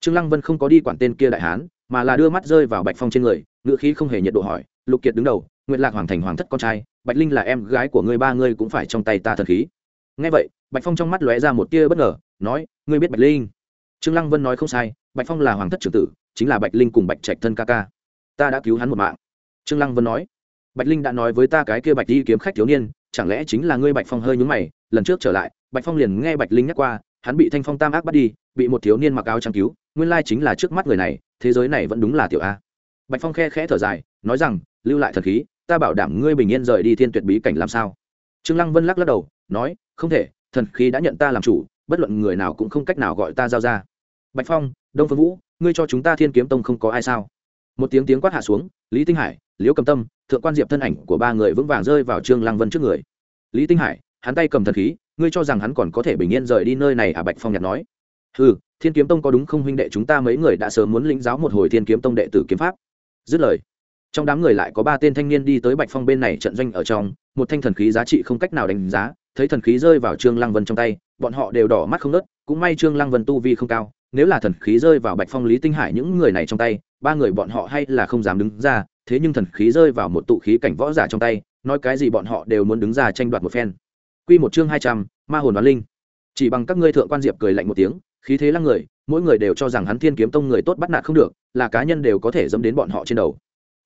trương lăng vân không có đi quản tên kia đại hán mà là đưa mắt rơi vào bạch phong trên người ngựa khí không hề nhiệt độ hỏi lục kiệt đứng đầu nguyệt lạc hoàng thành hoàng thất con trai bạch linh là em gái của ngươi ba ngươi cũng phải trong tay ta thần khí. Nghe vậy bạch phong trong mắt lóe ra một tia bất ngờ nói ngươi biết bạch linh. Trương lăng vân nói không sai bạch phong là hoàng thất trưởng tử chính là bạch linh cùng bạch trạch thân ca ca. Ta đã cứu hắn một mạng trương lăng vân nói, bạch linh đã nói với ta cái kia bạch đi kiếm khách thiếu niên, chẳng lẽ chính là ngươi bạch phong hơi nhúng mày, lần trước trở lại, bạch phong liền nghe bạch linh nhắc qua, hắn bị thanh phong tam ác bắt đi, bị một thiếu niên mặc áo trắng cứu, nguyên lai chính là trước mắt người này, thế giới này vẫn đúng là tiểu a. Bạch phong khe khẽ thở dài, nói rằng, lưu lại thần khí, ta bảo đảm ngươi bình yên rời đi thiên tuyệt bí cảnh làm sao? Trương lăng vân lắc lắc đầu, nói, không thể, thần khí đã nhận ta làm chủ, bất luận người nào cũng không cách nào gọi ta giao ra. Bạch phong, đông phương vũ, ngươi cho chúng ta thiên kiếm tông không có ai sao? Một tiếng tiếng quát hạ xuống, lý tinh hải liễu cầm tâm, thượng quan diệp thân ảnh của ba người vững vàng rơi vào trương lăng vân trước người. Lý tinh hải, hắn tay cầm thần khí, ngươi cho rằng hắn còn có thể bình yên rời đi nơi này à? Bạch phong nhạt nói. Ừ thiên kiếm tông có đúng không huynh đệ? Chúng ta mấy người đã sớm muốn lĩnh giáo một hồi thiên kiếm tông đệ tử kiếm pháp. Dứt lời, trong đám người lại có ba tên thanh niên đi tới bạch phong bên này trận doanh ở trong. Một thanh thần khí giá trị không cách nào đánh giá, thấy thần khí rơi vào trương lăng vân trong tay, bọn họ đều đỏ mắt không nớt cũng may trương lăng vân tu vi không cao, nếu là thần khí rơi vào bạch phong lý tinh hải những người này trong tay, ba người bọn họ hay là không dám đứng ra thế nhưng thần khí rơi vào một tụ khí cảnh võ giả trong tay, nói cái gì bọn họ đều muốn đứng ra tranh đoạt một phen. Quy một chương hai trăm, ma hồn đoán linh. Chỉ bằng các ngươi thượng quan diệp cười lạnh một tiếng, khí thế lăng người, mỗi người đều cho rằng hắn thiên kiếm tông người tốt bắt nạt không được, là cá nhân đều có thể dẫm đến bọn họ trên đầu.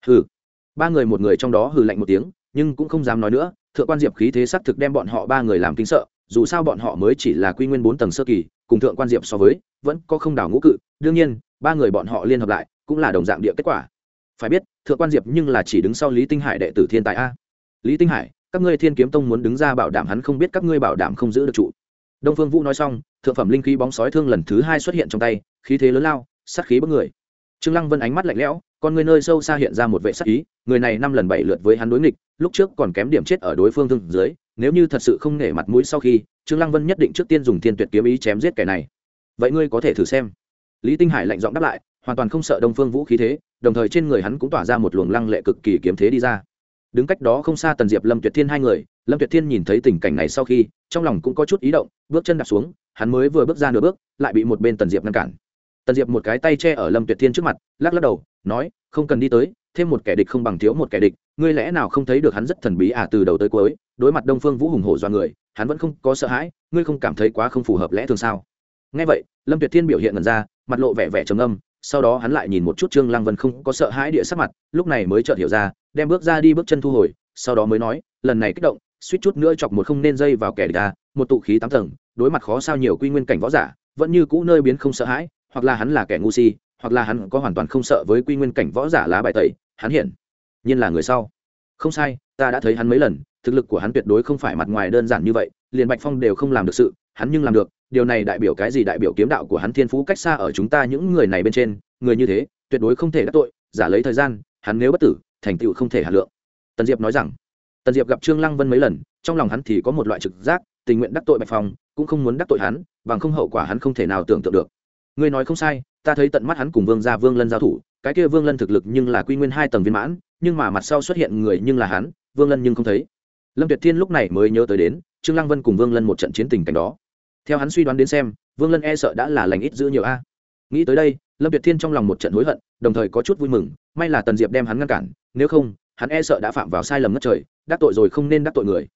Hừ. Ba người một người trong đó hừ lạnh một tiếng, nhưng cũng không dám nói nữa, thượng quan diệp khí thế xác thực đem bọn họ ba người làm kinh sợ, dù sao bọn họ mới chỉ là quy nguyên bốn tầng sơ kỳ, cùng thượng quan diệp so với, vẫn có không đảo ngũ cự, đương nhiên, ba người bọn họ liên hợp lại, cũng là đồng dạng địa kết quả phải biết, thượng quan diệp nhưng là chỉ đứng sau lý tinh hải đệ tử thiên tài a. Lý tinh hải, các ngươi thiên kiếm tông muốn đứng ra bảo đảm hắn không biết các ngươi bảo đảm không giữ được trụ. Đông phương vũ nói xong, thượng phẩm linh khí bóng sói thương lần thứ hai xuất hiện trong tay, khí thế lớn lao, sát khí bất người. Trương lăng vân ánh mắt lạnh lẽo, con người nơi sâu xa hiện ra một vệ sát ý, người này năm lần bảy lượt với hắn đối nghịch, lúc trước còn kém điểm chết ở đối phương thương dưới, nếu như thật sự không nể mặt mũi sau khi, trương lăng vân nhất định trước tiên dùng thiên tuyệt kiếm ý chém giết kẻ này. Vậy ngươi có thể thử xem. Lý tinh hải lạnh giọng đáp lại, hoàn toàn không sợ đông phương vũ khí thế đồng thời trên người hắn cũng tỏa ra một luồng lăng lệ cực kỳ kiếm thế đi ra. Đứng cách đó không xa tần diệp, lâm tuyệt thiên hai người, lâm tuyệt thiên nhìn thấy tình cảnh này sau khi, trong lòng cũng có chút ý động, bước chân đặt xuống, hắn mới vừa bước ra nửa bước, lại bị một bên tần diệp ngăn cản. Tần diệp một cái tay che ở lâm tuyệt thiên trước mặt, lắc lắc đầu, nói, không cần đi tới, thêm một kẻ địch không bằng thiếu một kẻ địch, ngươi lẽ nào không thấy được hắn rất thần bí à từ đầu tới cuối, đối mặt đông phương vũ hùng hổ do người, hắn vẫn không có sợ hãi, ngươi không cảm thấy quá không phù hợp lẽ thường sao? Ngay vậy, lâm tuyệt thiên biểu hiện ngần ra, mặt lộ vẻ vẻ trầm âm sau đó hắn lại nhìn một chút trương lăng vân không có sợ hãi địa sắc mặt, lúc này mới chợt hiểu ra, đem bước ra đi bước chân thu hồi, sau đó mới nói, lần này kích động, suýt chút nữa chọc một không nên dây vào kẻ địch ta, một tụ khí tám tầng, đối mặt khó sao nhiều quy nguyên cảnh võ giả, vẫn như cũ nơi biến không sợ hãi, hoặc là hắn là kẻ ngu si, hoặc là hắn có hoàn toàn không sợ với quy nguyên cảnh võ giả lá bài tẩy, hắn hiển nhiên là người sau. Không sai, ta đã thấy hắn mấy lần, thực lực của hắn tuyệt đối không phải mặt ngoài đơn giản như vậy, liền bạch phong đều không làm được sự, hắn nhưng làm được điều này đại biểu cái gì đại biểu kiếm đạo của hắn thiên phú cách xa ở chúng ta những người này bên trên, người như thế, tuyệt đối không thể đắc tội, giả lấy thời gian, hắn nếu bất tử, thành tựu không thể hà lượng. Tần diệp nói rằng, tần diệp gặp trương lăng vân mấy lần, trong lòng hắn thì có một loại trực giác, tình nguyện đắc tội bạch phong, cũng không muốn đắc tội hắn, bằng không hậu quả hắn không thể nào tưởng tượng được. Ngươi nói không sai, ta thấy tận mắt hắn cùng vương gia vương lân giao thủ, cái kia vương lân thực lực nhưng là quy nguyên hai tầng viên mãn, nhưng mà mặt sau xuất hiện người nhưng là hắn, vương lân nhưng không thấy. Lâm tuyệt thiên lúc này mới nhớ tới đến, trương lăng vân cùng vương lân một trận chiến tình cảnh đó theo hắn suy đoán đến xem, vương lân e sợ đã là lành ít giữ nhiều a. Nghĩ tới đây, lâm Việt thiên trong lòng một trận hối hận, đồng thời có chút vui mừng, may là tần diệp đem hắn ngăn cản, nếu không, hắn e sợ đã phạm vào sai lầm ngất trời, đắc tội rồi không nên đắc tội người.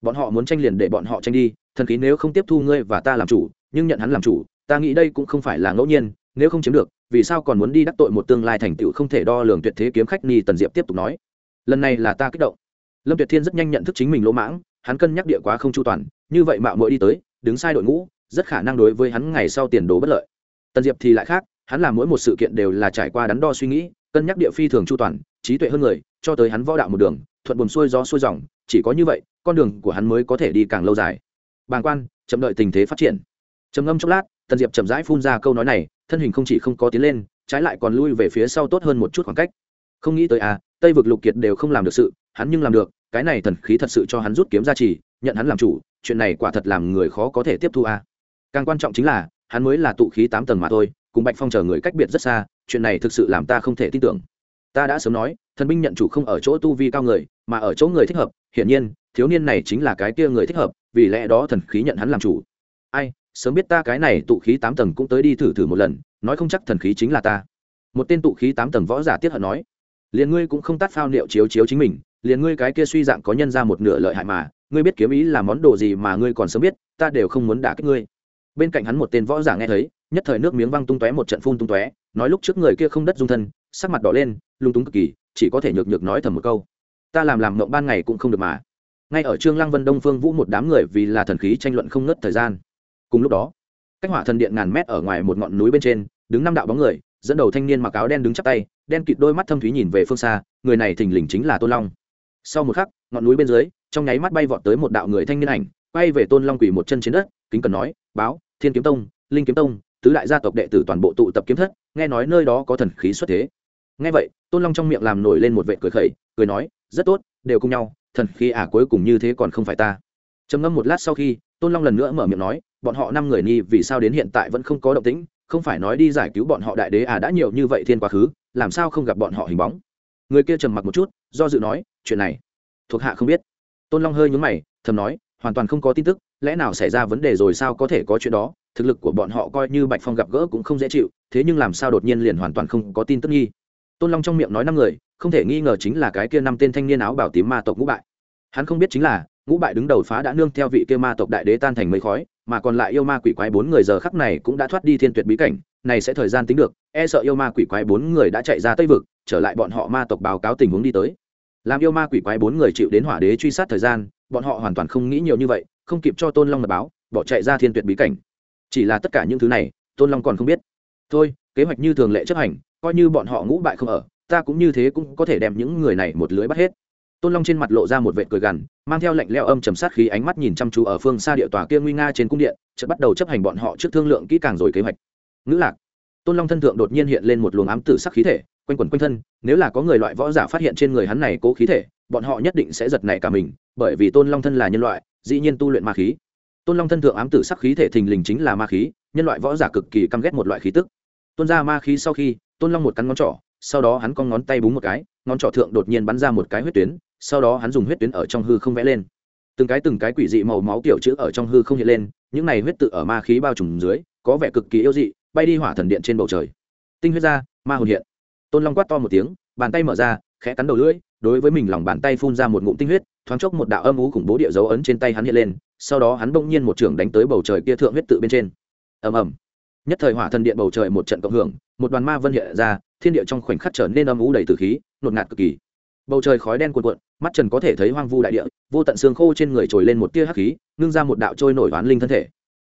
Bọn họ muốn tranh liền để bọn họ tranh đi, thần khí nếu không tiếp thu ngươi và ta làm chủ, nhưng nhận hắn làm chủ, ta nghĩ đây cũng không phải là ngẫu nhiên, nếu không chiếm được, vì sao còn muốn đi đắc tội một tương lai thành tựu không thể đo lường tuyệt thế kiếm khách ni tần diệp tiếp tục nói. Lần này là ta kích động. Lâm tuyệt thiên rất nhanh nhận thức chính mình lỗ mãng, hắn cân nhắc địa quá không chu toàn, như vậy mạo muội đi tới đứng sai đội ngũ rất khả năng đối với hắn ngày sau tiền đồ bất lợi. Tần diệp thì lại khác hắn làm mỗi một sự kiện đều là trải qua đắn đo suy nghĩ cân nhắc địa phi thường chu toàn trí tuệ hơn người cho tới hắn võ đạo một đường thuận buồn xuôi gió xuôi dòng chỉ có như vậy con đường của hắn mới có thể đi càng lâu dài. Bàng quan chậm đợi tình thế phát triển. Trầm ngâm chốc lát tần diệp chậm rãi phun ra câu nói này thân hình không chỉ không có tiến lên trái lại còn lui về phía sau tốt hơn một chút khoảng cách. Không nghĩ tới à tây vực lục kiệt đều không làm được sự hắn nhưng làm được cái này thần khí thật sự cho hắn rút kiếm ra chỉ, nhận hắn làm chủ chuyện này quả thật làm người khó có thể tiếp thu à càng quan trọng chính là, hắn mới là tụ khí tám tầng mà thôi, cùng bạch phong chờ người cách biệt rất xa, chuyện này thực sự làm ta không thể tin tưởng. Ta đã sớm nói, thần binh nhận chủ không ở chỗ tu vi cao người, mà ở chỗ người thích hợp, hiển nhiên, thiếu niên này chính là cái kia người thích hợp, vì lẽ đó thần khí nhận hắn làm chủ. Ai, sớm biết ta cái này tụ khí tám tầng cũng tới đi thử thử một lần, nói không chắc thần khí chính là ta. Một tên tụ khí tám tầng võ giả tiết hận nói, liền ngươi cũng không tát phao liệu chiếu chiếu chính mình, liền ngươi cái kia suy dạng có nhân ra một nửa lợi hại mà ngươi biết kiếm ý là món đồ gì mà ngươi còn sớm biết, ta đều không muốn đả kích ngươi. Bên cạnh hắn một tên võ giả nghe thấy, nhất thời nước miếng văng tung tóe một trận phun tung tóe, nói lúc trước người kia không đất dung thân, sắc mặt đỏ lên, lung túng cực kỳ, chỉ có thể nhược nhược nói thầm một câu. Ta làm làm mộng ban ngày cũng không được mà. Ngay ở trương lăng vân đông phương vũ một đám người vì là thần khí tranh luận không ngớt thời gian. Cùng lúc đó, cách hỏa thần điện ngàn mét ở ngoài một ngọn núi bên trên, đứng năm đạo bóng người, dẫn đầu thanh niên mặc áo đen đứng chắp tay, đen kịt đôi mắt thâm thúy nhìn về phương xa, người này thình lình chính là tôn long. Sau một khắc, ngọn núi bên dưới trong nháy mắt bay vọt tới một đạo người thanh niên ảnh bay về tôn long quỳ một chân trên đất, kính cần nói, báo, thiên kiếm tông, linh kiếm tông, tứ đại gia tộc đệ tử toàn bộ tụ tập kiếm thất, nghe nói nơi đó có thần khí xuất thế. Nghe vậy, tôn long trong miệng làm nổi lên một vệ cười khẩy, cười nói, rất tốt, đều cùng nhau, thần khí à cuối cùng như thế còn không phải ta. Trầm ngâm một lát sau khi, tôn long lần nữa mở miệng nói, bọn họ năm người ni vì sao đến hiện tại vẫn không có động tĩnh, không phải nói đi giải cứu bọn họ đại đế à đã nhiều như vậy thiên quá khứ, làm sao không gặp bọn họ hình bóng? Người kia trầm mặc một chút, do dự nói, chuyện này, thuộc hạ không biết tôn long hơi nhúng mày, thầm nói, hoàn toàn không có tin tức, lẽ nào xảy ra vấn đề rồi sao có thể có chuyện đó, thực lực của bọn họ coi như bạch phong gặp gỡ cũng không dễ chịu, thế nhưng làm sao đột nhiên liền hoàn toàn không có tin tức nghi. Tôn long trong miệng nói năm người, không thể nghi ngờ chính là cái kia năm tên thanh niên áo bảo tím ma tộc ngũ bại. Hắn không biết chính là, ngũ bại đứng đầu phá đã nương theo vị kia ma tộc đại đế tan thành mấy khói, mà còn lại yêu ma quỷ quái bốn người giờ khắc này cũng đã thoát đi thiên tuyệt bí cảnh, này sẽ thời gian tính được e sợ yêu ma quỷ quái bốn người đã chạy ra tây vực, trở lại bọn họ ma tộc báo cáo tình huống đi tới làm yêu ma quỷ quái bốn người chịu đến hỏa đế truy sát thời gian, bọn họ hoàn toàn không nghĩ nhiều như vậy, không kịp cho tôn long mật báo, bỏ chạy ra thiên tuyệt bí cảnh. Chỉ là tất cả những thứ này, tôn long còn không biết. Thôi, kế hoạch như thường lệ chấp hành, coi như bọn họ ngũ bại không ở, ta cũng như thế cũng có thể đem những người này một lưới bắt hết. Tôn long trên mặt lộ ra một vệ cười gằn, mang theo lệnh leo âm trầm sát khí ánh mắt nhìn chăm chú ở phương xa địa tòa kia nguy nga trên cung điện, chợt bắt đầu chấp hành bọn họ trước thương lượng kỹ càng rồi kế hoạch. Ngữ lạc, tôn long thân thượng đột nhiên hiện lên một luồng ám tử sắc khí thể quanh quẩn quanh thân, nếu là có người loại võ giả phát hiện trên người hắn này cố khí thể, bọn họ nhất định sẽ giật nảy cả mình, bởi vì tôn long thân là nhân loại, dĩ nhiên tu luyện ma khí. Tôn long thân thượng ám tử sắc khí thể thình lình chính là ma khí, nhân loại võ giả cực kỳ căm ghét một loại khí tức. Tôn ra ma khí sau khi, tôn long một cắn ngón trỏ, sau đó hắn con ngón tay búng một cái, ngón trỏ thượng đột nhiên bắn ra một cái huyết tuyến, sau đó hắn dùng huyết tuyến ở trong hư không vẽ lên. Từng cái từng cái quỷ dị màu máu kiểu chữ ở trong hư không hiện lên, những này huyết tự ở ma khí bao trùm dưới, có vẻ cực kỳ yêu dị, bay đi hỏa thần điện trên bầu trời. Tinh huyết ra, ma hồn hiện tôn long quát to một tiếng bàn tay mở ra khẽ cắn đầu lưỡi đối với mình lòng bàn tay phun ra một ngụm tinh huyết thoáng chốc một đạo âm ú khủng bố địa dấu ấn trên tay hắn hiện lên sau đó hắn bỗng nhiên một trường đánh tới bầu trời kia thượng huyết tự bên trên ầm ầm nhất thời hỏa thần điện bầu trời một trận cộng hưởng một đoàn ma vân hiện ra thiên địa trong khoảnh khắc trở nên âm ú đầy tử khí nột ngạt cực kỳ bầu trời khói đen cuộn cuộn mắt trần có thể thấy hoang vu đại địa vô tận xương khô trên người trồi lên một tia hắc khí ngưng ra một đạo trôi nổi oán linh thân thể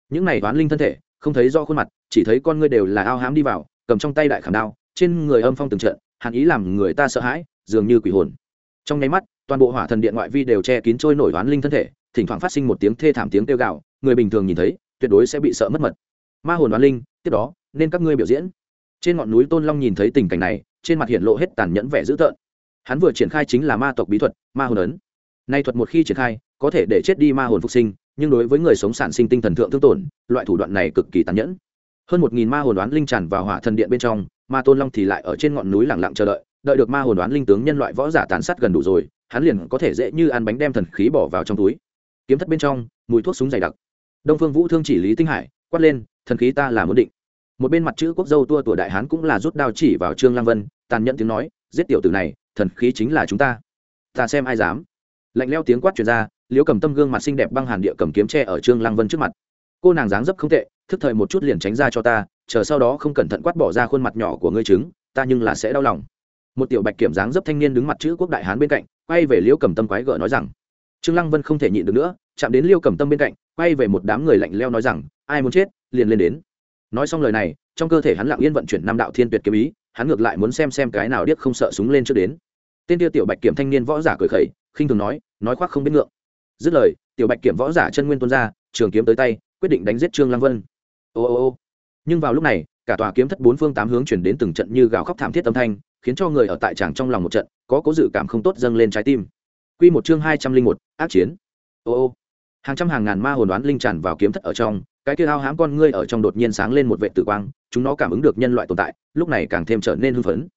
những này oán linh thân thể không thấy do khuôn mặt chỉ thấy con ngươi đều là ao hám đi vào cầm trong tay đại khảm đao trên người âm phong từng trận, hàn ý làm người ta sợ hãi, dường như quỷ hồn. Trong nháy mắt, toàn bộ hỏa thần điện ngoại vi đều che kín trôi nổi oán linh thân thể, thỉnh thoảng phát sinh một tiếng thê thảm tiếng kêu gạo người bình thường nhìn thấy, tuyệt đối sẽ bị sợ mất mật. Ma hồn oán linh, tiếp đó, nên các ngươi biểu diễn. Trên ngọn núi tôn long nhìn thấy tình cảnh này, trên mặt hiện lộ hết tàn nhẫn vẻ dữ tợn. Hắn vừa triển khai chính là ma tộc bí thuật, ma hồn ấn. Nay thuật một khi triển khai, có thể để chết đi ma hồn phục sinh, nhưng đối với người sống sản sinh tinh thần thượng thương tổn, loại thủ đoạn này cực kỳ tàn nhẫn. Hơn một nghìn ma hồn đoán linh tràn vào hỏa thần điện bên trong ma tôn long thì lại ở trên ngọn núi lẳng lặng chờ đợi đợi được ma hồn đoán linh tướng nhân loại võ giả tàn sát gần đủ rồi, hắn liền có thể dễ như ăn bánh đem thần khí bỏ vào trong túi. Kiếm thất bên trong, mùi thuốc súng dày đặc. Đông phương vũ thương chỉ lý tinh hải, quát lên, thần khí ta là muốn định. Một bên mặt chữ quốc dâu tua tuổi đại hán cũng là rút đao chỉ vào trương lăng vân, tàn nhẫn tiếng nói, giết tiểu tử này, thần khí chính là chúng ta. Ta xem ai dám. Lạnh leo tiếng quát truyền ra, liễu cầm tâm gương mặt xinh đẹp băng hàn địa cầm kiếm tre ở trương lăng vân trước mặt. Cô nàng dáng dấp không tệ, thức thời một chút liền tránh ra cho ta chờ sau đó không cẩn thận quát bỏ ra khuôn mặt nhỏ của ngươi chứng ta nhưng là sẽ đau lòng. Một tiểu bạch kiểm dáng dấp thanh niên đứng mặt chữ quốc đại hán bên cạnh, quay về liêu cầm tâm quái gở nói rằng, trương lăng vân không thể nhịn được nữa, chạm đến liêu cầm tâm bên cạnh, quay về một đám người lạnh leo nói rằng, ai muốn chết, liền lên đến. Nói xong lời này, trong cơ thể hắn lặng yên vận chuyển năm đạo thiên tuyệt kiếm ý, hắn ngược lại muốn xem xem cái nào điếc không sợ súng lên trước đến. Tên tiêu tiểu bạch kiểm thanh niên võ giả cười khẩy, khinh thường nói nói khoác không biết ngượng. Dứt lời, tiểu bạch kiểm võ giả chân nguyên tuôn ra, trường kiếm tới tay, quyết định đánh giết trương lăng vân. Ô ô ô nhưng vào lúc này, cả tòa kiếm thất bốn phương tám hướng chuyển đến từng trận như gào khóc thảm thiết âm thanh, khiến cho người ở tại tràng trong lòng một trận, có cố dự cảm không tốt dâng lên trái tim. Quy một chương hai trăm linh một, ác chiến. Ô ô. Hàng trăm hàng ngàn ma hồn đoán linh tràn vào kiếm thất ở trong, cái kia hao hám con ngươi ở trong đột nhiên sáng lên một vệ tử quang, chúng nó cảm ứng được nhân loại tồn tại, lúc này càng thêm trở nên hưng phấn.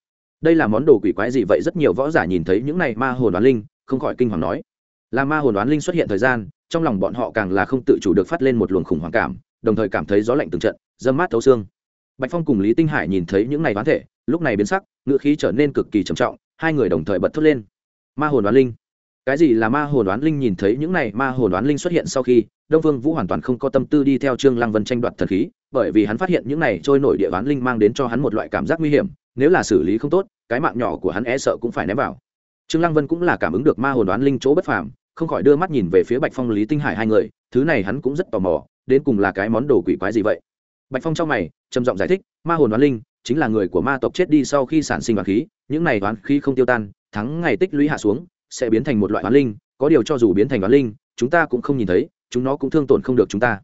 Đây là món đồ quỷ quái gì vậy? Rất nhiều võ giả nhìn thấy những này ma hồn đoán linh, không khỏi kinh hoàng nói. Là ma hồn đoán linh xuất hiện thời gian, trong lòng bọn họ càng là không tự chủ được phát lên một luồng khủng hoảng cảm đồng thời cảm thấy gió lạnh từng trận dâm mát thấu xương. Bạch phong cùng lý tinh hải nhìn thấy những này ván thể, lúc này biến sắc ngựa khí trở nên cực kỳ trầm trọng, hai người đồng thời bật thốt lên. Ma hồn đoán linh. Cái gì là ma hồn đoán linh nhìn thấy những này ma hồn đoán linh xuất hiện sau khi, đông vương vũ hoàn toàn không có tâm tư đi theo trương lăng vân tranh đoạt thần khí, bởi vì hắn phát hiện những này trôi nổi địa đoán linh mang đến cho hắn một loại cảm giác nguy hiểm, nếu là xử lý không tốt, cái mạng nhỏ của hắn e sợ cũng phải ném vào. Trương lăng vân cũng là cảm ứng được ma hồn đoán linh chỗ bất phàm, không khỏi đưa mắt nhìn về phía bạch phong lý tinh hải hai người, thứ này hắn cũng rất tò mò đến cùng là cái món đồ quỷ quái gì vậy? Bạch phong trong mày, trầm giọng giải thích, ma hồn đoán linh chính là người của ma tộc chết đi sau khi sản sinh đoán khí, những này đoán khí không tiêu tan, thắng ngày tích lũy hạ xuống, sẽ biến thành một loại đoán linh, có điều cho dù biến thành đoán linh, chúng ta cũng không nhìn thấy, chúng nó cũng thương tổn không được chúng ta.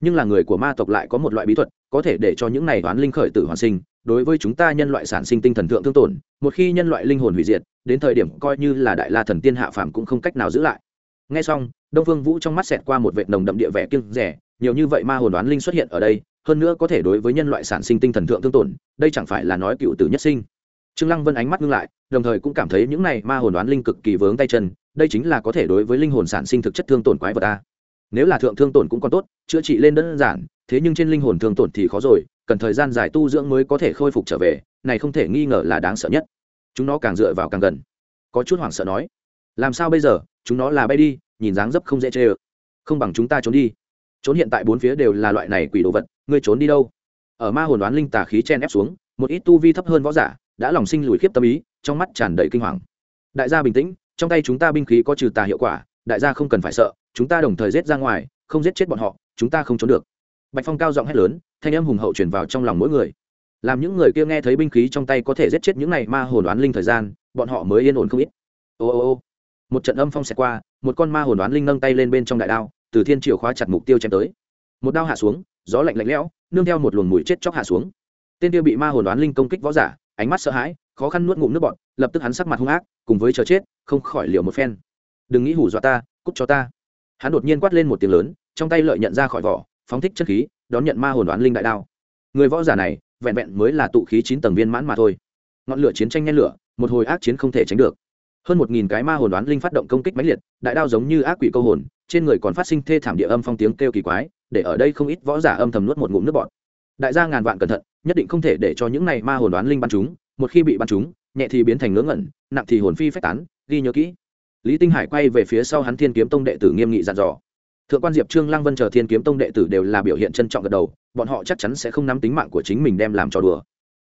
Nhưng là người của ma tộc lại có một loại bí thuật, có thể để cho những này đoán linh khởi tử hoàn sinh, đối với chúng ta nhân loại sản sinh tinh thần thượng thương tổn, một khi nhân loại linh hồn hủy diệt, đến thời điểm coi như là đại la thần tiên hạ phàm cũng không cách nào giữ lại. Ngay xong, đông phương vũ trong mắt xẹt qua một vệt nồng đậm địa vẻ kiêng rẻ nhiều như vậy ma hồn đoán linh xuất hiện ở đây, hơn nữa có thể đối với nhân loại sản sinh tinh thần thượng thương tổn, đây chẳng phải là nói cựu tử nhất sinh. Trương lăng vân ánh mắt ngưng lại, đồng thời cũng cảm thấy những này ma hồn đoán linh cực kỳ vướng tay chân, đây chính là có thể đối với linh hồn sản sinh thực chất thương tổn quái vật ta nếu là thượng thương tổn cũng còn tốt, chữa trị lên đơn giản, thế nhưng trên linh hồn thương tổn thì khó rồi, cần thời gian dài tu dưỡng mới có thể khôi phục trở về, này không thể nghi ngờ là đáng sợ nhất. Chúng nó càng dựa vào càng gần. Có chút hoảng sợ nói, làm sao bây giờ? Chúng nó là bay đi, nhìn dáng dấp không dễ chê ơ. Không bằng chúng ta trốn đi trốn hiện tại bốn phía đều là loại này quỷ đồ vật, ngươi trốn đi đâu? Ở ma hồn đoán linh tà khí chen ép xuống, một ít tu vi thấp hơn võ giả đã lòng sinh lùi khiếp tâm ý, trong mắt tràn đầy kinh hoàng. Đại gia bình tĩnh, trong tay chúng ta binh khí có trừ tà hiệu quả, đại gia không cần phải sợ, chúng ta đồng thời giết ra ngoài, không giết chết bọn họ, chúng ta không trốn được. Bạch phong cao giọng hét lớn, thanh âm hùng hậu truyền vào trong lòng mỗi người. Làm những người kia nghe thấy binh khí trong tay có thể giết chết những này ma hồn đoán linh thời gian, bọn họ mới yên ổn không ít. Ô ô ô. Một trận âm phong xẹt qua, một con ma hồn đoán linh nâng tay lên bên trong đại đao từ thiên triều khóa chặt mục tiêu chém tới. Một đao hạ xuống, gió lạnh lạnh lẽo, nương theo một luồng mùi chết chóc hạ xuống. Tên tiêu bị ma hồn đoán linh công kích võ giả, ánh mắt sợ hãi, khó khăn nuốt ngụm nước bọn lập tức hắn sắc mặt hung ác, cùng với chờ chết, không khỏi liều một phen. Đừng nghĩ hủ dọa ta, cút cho ta. Hắn đột nhiên quát lên một tiếng lớn, trong tay lợi nhận ra khỏi vỏ, phóng thích chất khí, đón nhận ma hồn đoán linh đại đao. Người võ giả này, vẹn vẹn mới là tụ khí chín tầng viên mãn mà thôi. Ngọn lửa chiến tranh nhen lửa, một hồi ác chiến không thể tránh được. Hơn một nghìn cái ma hồn đoán linh phát động công kích mãnh liệt, đại đao giống như ác quỷ câu hồn trên người còn phát sinh thê thảm địa âm phong tiếng kêu kỳ quái, để ở đây không ít võ giả âm thầm nuốt một ngụm nước bọt. Đại gia ngàn vạn cẩn thận, nhất định không thể để cho những này ma hồn đoán linh bắn chúng, một khi bị bắn chúng, nhẹ thì biến thành ngớ ngẩn, nặng thì hồn phi phách tán, ghi nhớ kỹ. Lý tinh hải quay về phía sau hắn thiên kiếm tông đệ tử nghiêm nghị dặn dò. Thượng quan diệp trương lăng vân chờ thiên kiếm tông đệ tử đều là biểu hiện trân trọng gật đầu, bọn họ chắc chắn sẽ không nắm tính mạng của chính mình đem làm trò đùa.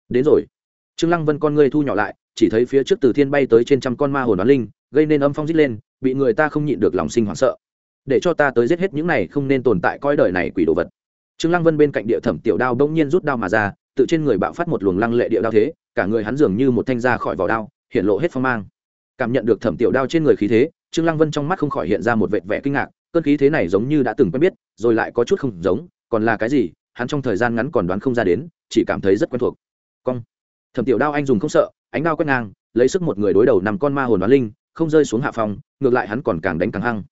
Đến rồi. Trương lăng vân con ngươi thu nhỏ lại, chỉ thấy phía trước từ thiên bay tới trên trăm con ma hồn đoán linh, gây nên âm phong rít lên, bị người ta không nhịn được lòng sinh hoảng sợ để cho ta tới giết hết những này không nên tồn tại coi đời này quỷ đồ vật. Trương lăng vân bên cạnh địa thẩm tiểu đao bỗng nhiên rút đao mà ra, tự trên người bạo phát một luồng lăng lệ địa đao thế, cả người hắn dường như một thanh ra khỏi vỏ đao, hiện lộ hết phong mang. Cảm nhận được thẩm tiểu đao trên người khí thế, trương lăng vân trong mắt không khỏi hiện ra một vệt vẻ kinh ngạc, cơn khí thế này giống như đã từng quen biết, rồi lại có chút không giống, còn là cái gì, hắn trong thời gian ngắn còn đoán không ra đến, chỉ cảm thấy rất quen thuộc. Cong. Thẩm tiểu đao anh dùng không sợ, ánh đao quét ngang, lấy sức một người đối đầu nằm con ma hồn đoán linh, không rơi xuống hạ phòng, ngược lại hắn còn càng đánh càng hăng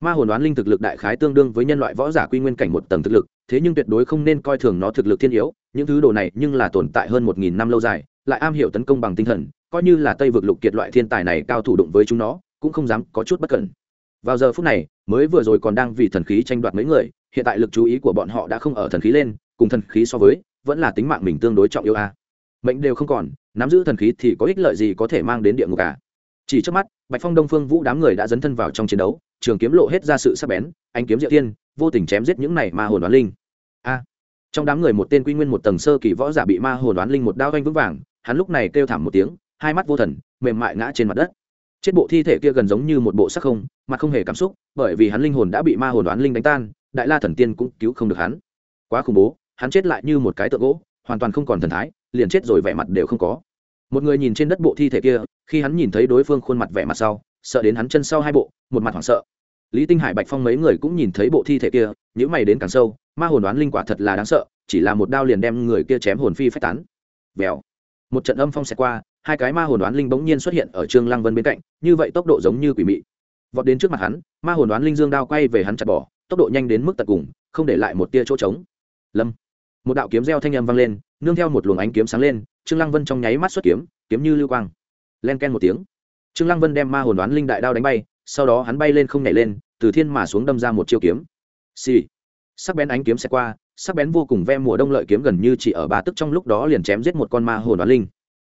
ma hồn đoán linh thực lực đại khái tương đương với nhân loại võ giả quy nguyên cảnh một tầng thực lực, thế nhưng tuyệt đối không nên coi thường nó thực lực thiên yếu, những thứ đồ này nhưng là tồn tại hơn một nghìn năm lâu dài, lại am hiểu tấn công bằng tinh thần, coi như là tây vực lục kiệt loại thiên tài này cao thủ đụng với chúng nó, cũng không dám có chút bất cẩn. Vào giờ phút này, mới vừa rồi còn đang vì thần khí tranh đoạt mấy người, hiện tại lực chú ý của bọn họ đã không ở thần khí lên, cùng thần khí so với, vẫn là tính mạng mình tương đối trọng yêu a. Mệnh đều không còn, nắm giữ thần khí thì có ích lợi gì có thể mang đến địa ngục cả chỉ trước mắt, bạch phong đông phương vũ đám người đã dấn thân vào trong chiến đấu trường kiếm lộ hết ra sự sắc bén anh kiếm diệu tiên vô tình chém giết những này ma hồn đoán linh. A. Trong đám người một tên quy nguyên một tầng sơ kỳ võ giả bị ma hồn đoán linh một đao vanh vững vàng, hắn lúc này kêu thảm một tiếng, hai mắt vô thần, mềm mại ngã trên mặt đất. Chết bộ thi thể kia gần giống như một bộ sắc không, mặt không hề cảm xúc, bởi vì hắn linh hồn đã bị ma hồn đoán linh đánh tan, đại la thần tiên cũng cứu không được hắn. Quá khủng bố, hắn chết lại như một cái tượng gỗ, hoàn toàn không còn thần thái, liền chết rồi vẻ mặt đều không có. Một người nhìn trên đất bộ thi thể kia, khi hắn nhìn thấy đối phương khuôn mặt vẻ mặt sau sợ đến hắn chân sau hai bộ, một mặt hoảng sợ. Lý tinh hải, bạch phong mấy người cũng nhìn thấy bộ thi thể kia những mày đến càng sâu, ma hồn đoán linh quả thật là đáng sợ, chỉ là một đao liền đem người kia chém hồn phi phách tán. Vèo. Một trận âm phong xẹt qua, hai cái ma hồn đoán linh bỗng nhiên xuất hiện ở trương lăng vân bên cạnh, như vậy tốc độ giống như quỷ mị. Vọt đến trước mặt hắn, ma hồn đoán linh dương đao quay về hắn chặt bỏ, tốc độ nhanh đến mức tận cùng, không để lại một tia chỗ trống. Lâm. Một đạo kiếm reo thanh âm vang lên, nương theo một luồng ánh kiếm sáng lên, trương lăng vân trong nháy mắt xuất kiếm kiếm như lưu quang. Len ken một tiếng trương lăng vân đem ma hồn đoán linh đại đao đánh bay, sau đó hắn bay lên không nhảy lên, từ thiên mà xuống đâm ra một chiêu kiếm. Xì、sì. sắc bén ánh kiếm sẽ qua, sắc bén vô cùng ve mùa đông lợi kiếm gần như chỉ ở ba tức trong lúc đó liền chém giết một con ma hồn đoán linh.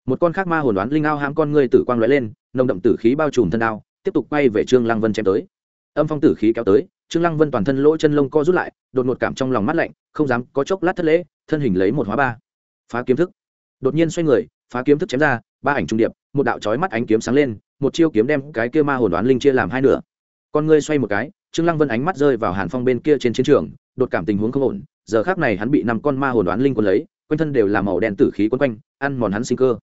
Một con khác ma hồn đoán linh ao hãm con ngươi tử quang lóe lên, nồng đậm tử khí bao trùm thân ao tiếp tục quay về trương lăng vân chém tới. Âm phong tử khí kéo tới, trương lăng vân toàn thân lỗ chân lông co rút lại, đột ngột cảm trong lòng mắt lạnh, không dám có chốc lát thất lễ, thân hình lấy một hóa ba. Phá kiếm thức đột nhiên xoay người, phá kiếm thức chém ra, ba ảnh trung điệp, một đạo chói mắt ánh kiếm sáng lên, một chiêu kiếm đem cái kia ma hồn đoán linh chia làm hai nửa. Con ngươi xoay một cái, trương lăng vân ánh mắt rơi vào hàn phong bên kia trên chiến trường, đột cảm tình huống không ổn, giờ khác này hắn bị năm con ma hồn đoán linh quân lấy, quanh thân đều là màu đen tử khí quấn quanh, ăn mòn hắn sinh cơ.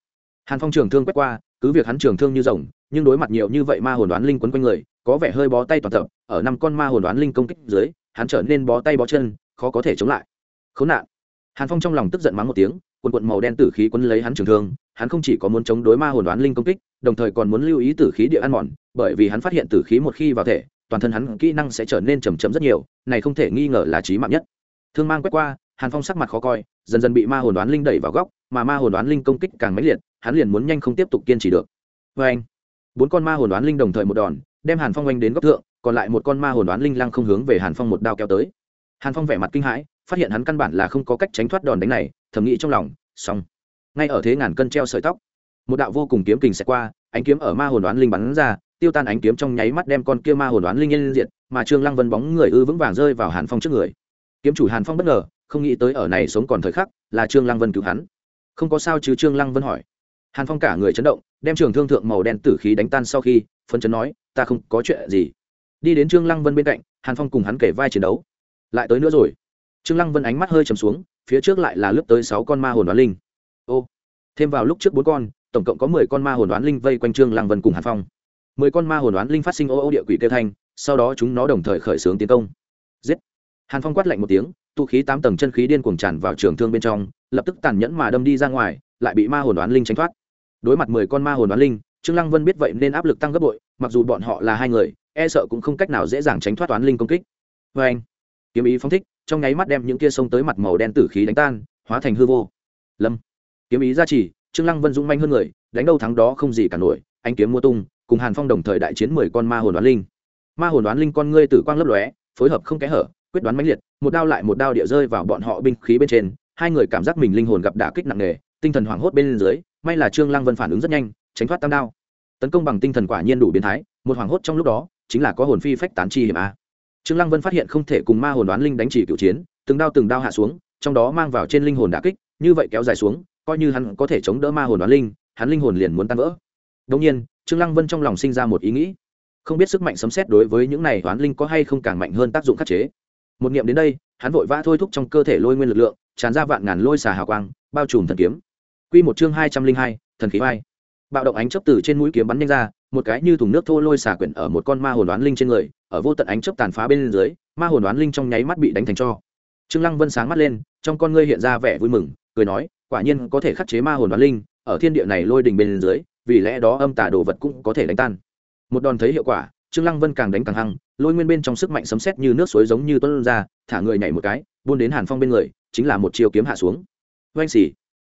Hàn phong trường thương quét qua, cứ việc hắn trường thương như rồng, nhưng đối mặt nhiều như vậy ma hồn đoán linh quấn quanh người, có vẻ hơi bó tay toàn tập, ở năm con ma hồn đoán linh công kích dưới, hắn trở nên bó tay bó chân, khó có thể chống lại. Khốn nạn. Hàn phong trong lòng tức giận mắng một tiếng quần quận màu đen tử khí quấn lấy hắn trường thương, hắn không chỉ có muốn chống đối ma hồn đoán linh công kích, đồng thời còn muốn lưu ý tử khí địa ăn mòn, bởi vì hắn phát hiện tử khí một khi vào thể, toàn thân hắn kỹ năng sẽ trở nên chầm chậm rất nhiều, này không thể nghi ngờ là trí mạng nhất. Thương mang quét qua, hàn phong sắc mặt khó coi, dần dần bị ma hồn đoán linh đẩy vào góc, mà ma hồn đoán linh công kích càng mãnh liệt, hắn liền muốn nhanh không tiếp tục kiên trì được. Vê anh, bốn con ma hồn đoán linh đồng thời một đòn, đem hàn phong oanh đến góc thượng, còn lại một con ma hồn đoán linh lăng không hướng về hàn phong một đao kéo tới. Hàn phong vẻ mặt kinh hãi, phát hiện hắn căn bản là không có cách tránh thoát đòn đánh này thầm nghĩ trong lòng, xong. Ngay ở thế ngàn cân treo sợi tóc, một đạo vô cùng kiếm kình sẽ qua, ánh kiếm ở ma hồn đoán linh bắn ra, tiêu tan ánh kiếm trong nháy mắt đem con kia ma hồn đoán linh nhân diện mà trương lăng vân bóng người ư vững vàng rơi vào hàn phong trước người. Kiếm chủ hàn phong bất ngờ, không nghĩ tới ở này sống còn thời khắc, là trương lăng vân cứu hắn. Không có sao chứ trương lăng vân hỏi. Hàn phong cả người chấn động, đem trường thương thượng màu đen tử khí đánh tan sau khi phân chấn nói, ta không có chuyện gì. Đi đến trương lăng vân bên cạnh, hàn phong cùng hắn kể vai chiến đấu. Lại tới nữa rồi. Trương lăng vân ánh mắt hơi trầm xuống phía trước lại là lướt tới sáu con ma hồn đoán linh. Ô, thêm vào lúc trước bốn con, tổng cộng có mười con ma hồn đoán linh vây quanh trương lăng vân cùng hàn phong. Mười con ma hồn đoán linh phát sinh ô ô địa quỷ kêu thanh, sau đó chúng nó đồng thời khởi xướng tiến công. Giết! Hàn phong quát lạnh một tiếng tụ khí tám tầng chân khí điên cuồng tràn vào trường thương bên trong, lập tức tàn nhẫn mà đâm đi ra ngoài, lại bị ma hồn đoán linh tránh thoát. Đối mặt mười con ma hồn đoán linh, trương lăng vân biết vậy nên áp lực tăng gấp bội, mặc dù bọn họ là hai người e sợ cũng không cách nào dễ dàng tránh thoát toán linh công kích. Vê anh kiếm ý phóng thích trong nháy mắt đem những kia sông tới mặt màu đen tử khí đánh tan, hóa thành hư vô. Lâm, kiếm ý gia trì, trương lăng vân dũng manh hơn người, đánh đâu thắng đó không gì cả nổi, anh kiếm mua tung, cùng hàn phong đồng thời đại chiến mười con ma hồn đoán linh. Ma hồn đoán linh con ngươi tử quang lấp lóe, phối hợp không kẽ hở, quyết đoán mãnh liệt, một đao lại một đao địa rơi vào bọn họ binh khí bên trên, hai người cảm giác mình linh hồn gặp đả kích nặng nề, tinh thần hoảng hốt bên dưới, may là trương lăng vân phản ứng rất nhanh, tránh thoát tam đao. Tấn công bằng tinh thần quả nhiên đủ biến thái, một hoảng hốt trong lúc đó, chính là có hồn phi phách tán chi hiểm a trương lăng vân phát hiện không thể cùng ma hồn đoán linh đánh chỉ cựu chiến, từng đao từng đao hạ xuống, trong đó mang vào trên linh hồn đả kích, như vậy kéo dài xuống, coi như hắn có thể chống đỡ ma hồn đoán linh, hắn linh hồn liền muốn tan vỡ. Đồng nhiên, trương lăng vân trong lòng sinh ra một ý nghĩ. Không biết sức mạnh sấm xét đối với những này đoán linh có hay không càng mạnh hơn tác dụng khắc chế. Một niệm đến đây, hắn vội vã thôi thúc trong cơ thể lôi nguyên lực lượng, tràn ra vạn ngàn lôi xà hào quang, bao trùm thần kiếm. Quy một chương hai trăm linh hai, thần khí vai bạo động ánh chớp từ trên mũi kiếm bắn nhanh ra một cái như thùng nước thô lôi xà quyển ở một con ma hồn đoán linh trên người, ở vô tận ánh chớp tàn phá bên dưới, ma hồn đoán linh trong nháy mắt bị đánh thành cho. Trương lăng vân sáng mắt lên, trong con ngươi hiện ra vẻ vui mừng, cười nói, quả nhiên có thể khắc chế ma hồn đoán linh, ở thiên địa này lôi đình bên dưới, vì lẽ đó âm tà đồ vật cũng có thể đánh tan. Một đòn thấy hiệu quả, trương lăng vân càng đánh càng hăng, lôi nguyên bên trong sức mạnh sấm sét như nước suối giống như tuôn ra, thả người nhảy một cái, buôn đến hàn phong bên người, chính là một chiêu kiếm hạ xuống. Oanh xỉ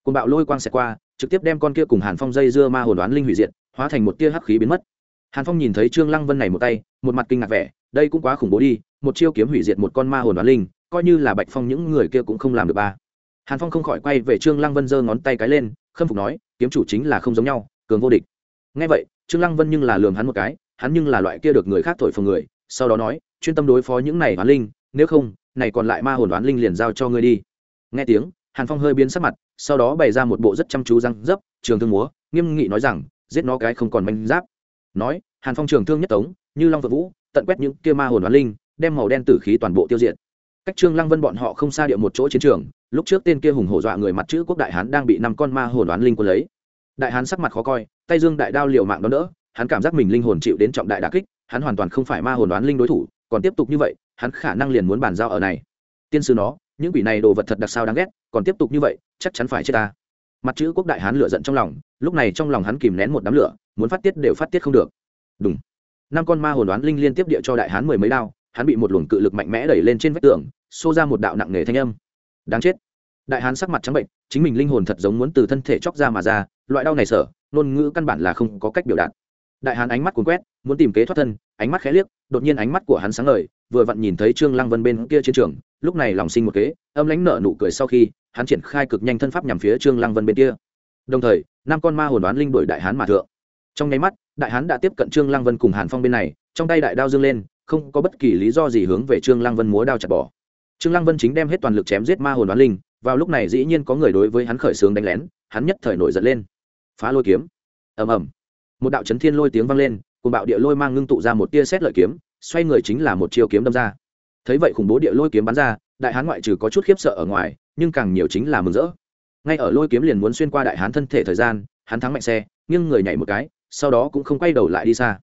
côn bạo lôi quang xẹt qua, trực tiếp đem con kia cùng hàn phong dây dưa ma hồn đoán linh hủy diệt hóa thành một tia hắc khí biến mất. Hàn phong nhìn thấy trương lăng vân này một tay, một mặt kinh ngạc vẻ, đây cũng quá khủng bố đi, một chiêu kiếm hủy diệt một con ma hồn đoán linh, coi như là bạch phong những người kia cũng không làm được ba. Hàn phong không khỏi quay về trương lăng vân giơ ngón tay cái lên, khâm phục nói, kiếm chủ chính là không giống nhau, cường vô địch. Ngay vậy, trương lăng vân nhưng là lườm hắn một cái, hắn nhưng là loại kia được người khác thổi phồng người, sau đó nói, chuyên tâm đối phó những này đoán linh, nếu không, này còn lại ma hồn đoán linh liền giao cho ngươi đi. Nghe tiếng, hàn phong hơi biến sắc mặt, sau đó bày ra một bộ rất chăm chú răng dấp, trường thương múa, nghiêm nghị nói rằng giết nó cái không còn manh giáp. Nói, hàn phong trường thương nhất tống, như long vợ vũ, tận quét những kia ma hồn đoán linh, đem màu đen tử khí toàn bộ tiêu diệt. Cách trương lăng vân bọn họ không xa địa một chỗ chiến trường, lúc trước tên kia hùng hổ dọa người mặt chữ quốc đại hán đang bị năm con ma hồn đoán linh quân lấy. Đại hán sắc mặt khó coi, tay dương đại đao liều mạng đó đỡ, hắn cảm giác mình linh hồn chịu đến trọng đại đà kích, hắn hoàn toàn không phải ma hồn đoán linh đối thủ, còn tiếp tục như vậy, hắn khả năng liền muốn bàn giao ở này. Tiên sư nó, những quỷ này đồ vật thật đặc sao đáng ghét, còn tiếp tục như vậy, chắc chắn phải chết ta mặt chữ quốc đại hán lửa giận trong lòng, lúc này trong lòng hắn kìm nén một đám lửa, muốn phát tiết đều phát tiết không được. Đúng năm con ma hồn đoán linh liên tiếp địa cho đại hán mười mấy đao, hắn bị một luồng cự lực mạnh mẽ đẩy lên trên vách tường, xô ra một đạo nặng nề thanh âm. Đáng chết. Đại hán sắc mặt trắng bệnh, chính mình linh hồn thật giống muốn từ thân thể chóc ra mà ra, loại đau này sở ngôn ngữ căn bản là không có cách biểu đạt. Đại hán ánh mắt cuốn quét, muốn tìm kế thoát thân, ánh mắt khẽ liếc, đột nhiên ánh mắt của hắn sáng ngời, vừa vặn nhìn thấy trương lăng vân bên kia chiến trường, lúc này lòng sinh một kế, âm lãnh nợ nụ cười sau khi hắn triển khai cực nhanh thân pháp nhằm phía trương lăng vân bên kia. Đồng thời, năm con ma hồn đoán linh đuổi đại hán mà thượng. Trong nháy mắt, đại hán đã tiếp cận trương lăng vân cùng hàn phong bên này, trong tay đại đao dương lên, không có bất kỳ lý do gì hướng về trương lăng vân múa đao chặt bỏ. Trương lăng vân chính đem hết toàn lực chém giết ma hồn đoán linh, vào lúc này dĩ nhiên có người đối với hắn khởi sướng đánh lén, hắn nhất thời nổi giận lên. Phá lôi kiếm. Ầm ầm. Một đạo chấn thiên lôi tiếng vang lên cùng bạo địa lôi mang ngưng tụ ra một tia xét lợi kiếm, xoay người chính là một chiêu kiếm đâm ra. Thấy vậy khủng bố địa lôi kiếm bắn ra, đại hán ngoại trừ có chút khiếp sợ ở ngoài nhưng càng nhiều chính là mừng rỡ. Ngay ở lôi kiếm liền muốn xuyên qua đại hán thân thể thời gian, hắn thắng mạnh xe nhưng người nhảy một cái, sau đó cũng không quay đầu lại đi xa.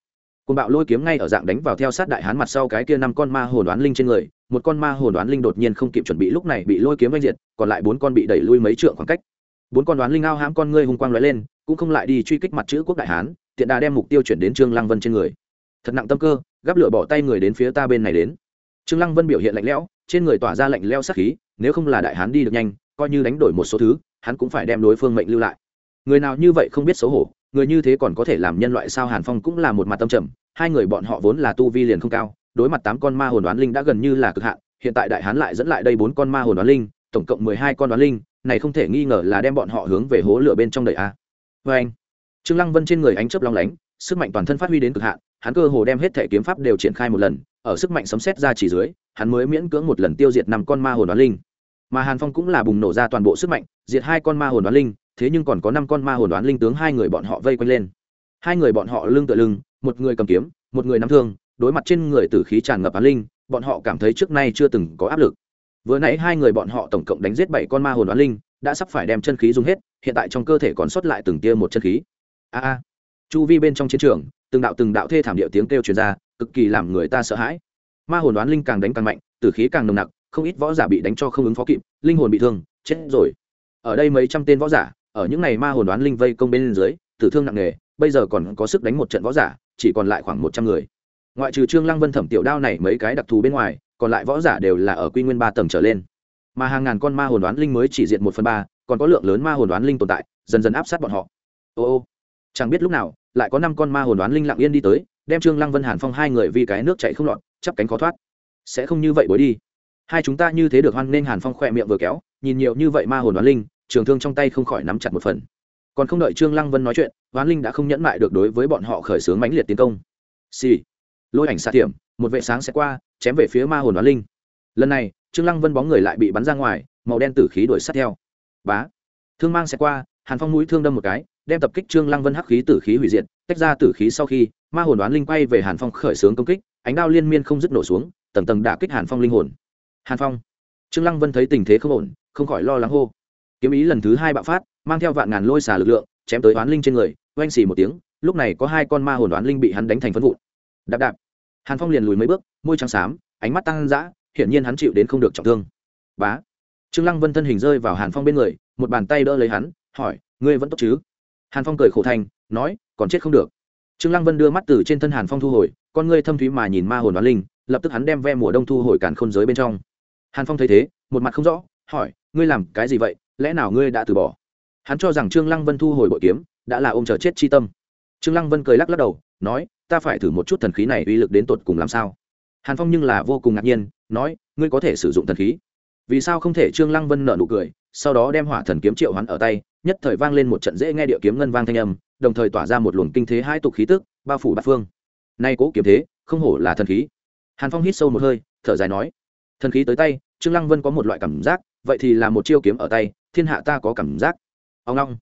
Côn bạo lôi kiếm ngay ở dạng đánh vào theo sát đại hán mặt sau cái kia năm con ma hồn đoán linh trên người, một con ma hồn đoán linh đột nhiên không kịp chuẩn bị lúc này bị lôi kiếm vanh diệt, còn lại bốn con bị đẩy lui mấy trượng khoảng cách. Bốn con đoán linh ao hãm con ngươi hung quang lóe lên, cũng không lại đi truy kích mặt chữ quốc đại hán tiện đà đem mục tiêu chuyển đến trương lăng vân trên người. Thật nặng tâm cơ, gắp lửa bỏ tay người đến phía ta bên này đến. Trương lăng vân biểu hiện lạnh lẽo trên người tỏa ra lạnh leo sát khí, nếu không là đại hán đi được nhanh, coi như đánh đổi một số thứ, hắn cũng phải đem đối phương mệnh lưu lại. Người nào như vậy không biết xấu hổ, người như thế còn có thể làm nhân loại sao hàn phong cũng là một mặt tâm trầm, hai người bọn họ vốn là tu vi liền không cao, đối mặt tám con ma hồn đoán linh đã gần như là cực hạn, hiện tại đại hán lại dẫn lại đây bốn con ma hồn đoán linh, tổng cộng mười hai con đoán linh, này không thể nghi ngờ là đem bọn họ hướng về hố lửa bên trong đầy a. Vê anh, trương lăng vân trên người ánh chớp long lánh, sức mạnh toàn thân phát huy đến cực hạn, hắn cơ hồ đem hết thể kiếm pháp đều triển khai một lần ở sức mạnh sấm xét ra chỉ dưới, hắn mới miễn cưỡng một lần tiêu diệt năm con ma hồn đoán linh. Mà hàn phong cũng là bùng nổ ra toàn bộ sức mạnh, diệt hai con ma hồn đoán linh, thế nhưng còn có năm con ma hồn đoán linh tướng hai người bọn họ vây quanh lên. Hai người bọn họ lưng tựa lưng, một người cầm kiếm, một người nắm thương, đối mặt trên người tử khí tràn ngập án linh, bọn họ cảm thấy trước nay chưa từng có áp lực. Vừa nãy hai người bọn họ tổng cộng đánh giết bảy con ma hồn đoán linh, đã sắp phải đem chân khí dùng hết, hiện tại trong cơ thể còn sót lại từng tia một chân khí. A a. Chu vi bên trong chiến trường từng đạo từng đạo thê thảm điệu tiếng kêu truyền ra, cực kỳ làm người ta sợ hãi. Ma hồn đoán linh càng đánh càng mạnh, tử khí càng nồng nặc, không ít võ giả bị đánh cho không ứng phó kịp, linh hồn bị thương, chết rồi. Ở đây mấy trăm tên võ giả, ở những ngày ma hồn đoán linh vây công bên dưới, tử thương nặng nề, bây giờ còn có sức đánh một trận võ giả, chỉ còn lại khoảng một trăm người. Ngoại trừ trương lăng vân thẩm tiểu đao này mấy cái đặc thù bên ngoài, còn lại võ giả đều là ở quy nguyên ba tầng trở lên. Mà hàng ngàn con ma hồn đoán linh mới chỉ diện một phần ba, còn có lượng lớn ma hồn đoán linh tồn tại, dần dần áp sát bọn họ. Ô ô chẳng biết lúc nào, lại có năm con ma hồn đoán linh lặng yên đi tới, đem trương lăng vân, hàn phong hai người vì cái nước chạy không lọt, chắp cánh khó thoát. Sẽ không như vậy bối đi. Hai chúng ta như thế được hoan nên hàn phong khỏe miệng vừa kéo, nhìn nhiều như vậy ma hồn đoán linh, trường thương trong tay không khỏi nắm chặt một phần. Còn không đợi trương lăng vân nói chuyện, đoán linh đã không nhẫn mại được đối với bọn họ khởi xướng mãnh liệt tiến công. Xì、sì. lôi ảnh xạ tiệm, một vệ sáng sẽ qua, chém về phía ma hồn đoán linh. Lần này, trương lăng vân bóng người lại bị bắn ra ngoài, màu đen tử khí đuổi sát theo. Bá. Thương mang sẽ qua hàn phong mũi thương đâm một cái, đem tập kích trương lăng vân hắc khí tử khí hủy diệt, tách ra tử khí sau khi, ma hồn đoán linh quay về hàn phong khởi xướng công kích, ánh đao liên miên không dứt nổ xuống, tầng tầng đả kích hàn phong linh hồn. Hàn phong. Trương lăng vân thấy tình thế không ổn, không khỏi lo lắng hô. Kiếm ý lần thứ hai bạo phát, mang theo vạn ngàn lôi xà lực lượng, chém tới đoán linh trên người, oanh xì một tiếng, lúc này có hai con ma hồn đoán linh bị hắn đánh thành phân vụn. Đạp đạp. Hàn phong liền lùi mấy bước, môi trắng xám, ánh mắt tăng dã, hiển nhiên hắn chịu đến không được trọng thương. Bá. Trương lăng vân thân hình rơi vào hàn phong bên người, một bàn tay đỡ lấy hắn hỏi, ngươi vẫn tốt chứ? Hàn phong cười khổ thành, nói, còn chết không được. Trương lăng vân đưa mắt từ trên thân hàn phong thu hồi, con ngươi thâm thúy mà nhìn ma hồn đoán linh, lập tức hắn đem ve mùa đông thu hồi càn khôn giới bên trong. Hàn phong thấy thế, một mặt không rõ, hỏi, ngươi làm cái gì vậy? Lẽ nào ngươi đã từ bỏ? Hắn cho rằng trương lăng vân thu hồi bội kiếm, đã là ôm chờ chết chi tâm. Trương lăng vân cười lắc lắc đầu, nói, ta phải thử một chút thần khí này uy lực đến tột cùng làm sao? Hàn phong nhưng là vô cùng ngạc nhiên, nói, ngươi có thể sử dụng thần khí. Vì sao không thể? Trương lăng vân nợ nụ cười sau đó đem hỏa thần kiếm triệu hắn ở tay, nhất thời vang lên một trận dễ nghe địa kiếm ngân vang thanh âm, đồng thời tỏa ra một luồng kinh thế hai tục khí tức, bao phủ bát phương. Nay cố kiếm thế, không hổ là thần khí. Hàn phong hít sâu một hơi, thở dài nói, thần khí tới tay, trương lăng vân có một loại cảm giác, vậy thì là một chiêu kiếm ở tay, thiên hạ ta có cảm giác. Ông long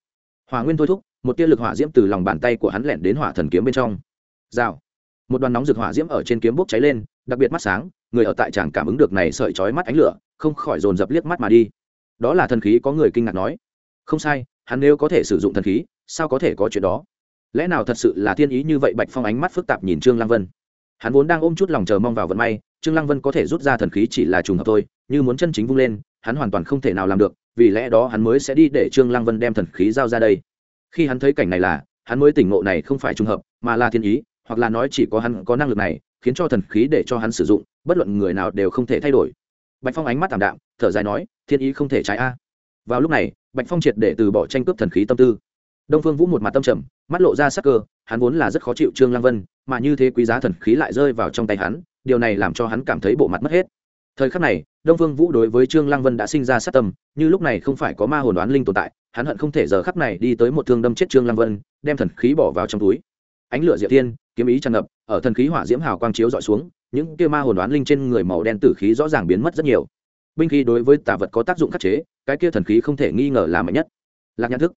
hỏa nguyên thôi thúc, một tia lực hỏa diễm từ lòng bàn tay của hắn lẻn đến hỏa thần kiếm bên trong. Rào. Một đoàn nóng rực hỏa diễm ở trên kiếm bốc cháy lên, đặc biệt mắt sáng, người ở tại tràng cảm ứng được này sợi chói mắt ánh lửa, không khỏi dồn dập liếc mắt mà đi đó là thần khí có người kinh ngạc nói. Không sai, hắn nếu có thể sử dụng thần khí, sao có thể có chuyện đó? Lẽ nào thật sự là thiên ý như vậy bạch phong ánh mắt phức tạp nhìn trương lăng vân? Hắn vốn đang ôm chút lòng chờ mong vào vận may, trương lăng vân có thể rút ra thần khí chỉ là trùng hợp thôi, như muốn chân chính vung lên, hắn hoàn toàn không thể nào làm được, vì lẽ đó hắn mới sẽ đi để trương lăng vân đem thần khí giao ra đây. Khi hắn thấy cảnh này là, hắn mới tỉnh ngộ này không phải trùng hợp, mà là thiên ý, hoặc là nói chỉ có hắn có năng lực này, khiến cho thần khí để cho hắn sử dụng, bất luận người nào đều không thể thay đổi. Bạch phong ánh mắt tạm đạm thở dài nói, thiên ý không thể trái a. Vào lúc này, bạch phong triệt để từ bỏ tranh cướp thần khí tâm tư. Đông phương vũ một mặt tâm trầm, mắt lộ ra sắc cơ, hắn vốn là rất khó chịu trương lăng vân, mà như thế quý giá thần khí lại rơi vào trong tay hắn, điều này làm cho hắn cảm thấy bộ mặt mất hết. Thời khắc này, đông phương vũ đối với trương lăng vân đã sinh ra sát tâm, như lúc này không phải có ma hồn đoán linh tồn tại, hắn hận không thể giờ khắc này đi tới một thương đâm chết trương lăng vân, đem thần khí bỏ vào trong túi. Ánh lửa diệu thiên, kiếm ý tràn ngập, ở thần khí hỏa diễm hào quang chiếu dọi xuống, những kia ma hồn đoán linh trên người màu đen tử khí rõ ràng biến mất rất nhiều binh khí đối với tà vật có tác dụng khắc chế, cái kia thần khí không thể nghi ngờ là mạnh nhất. Lạc nhãn thức.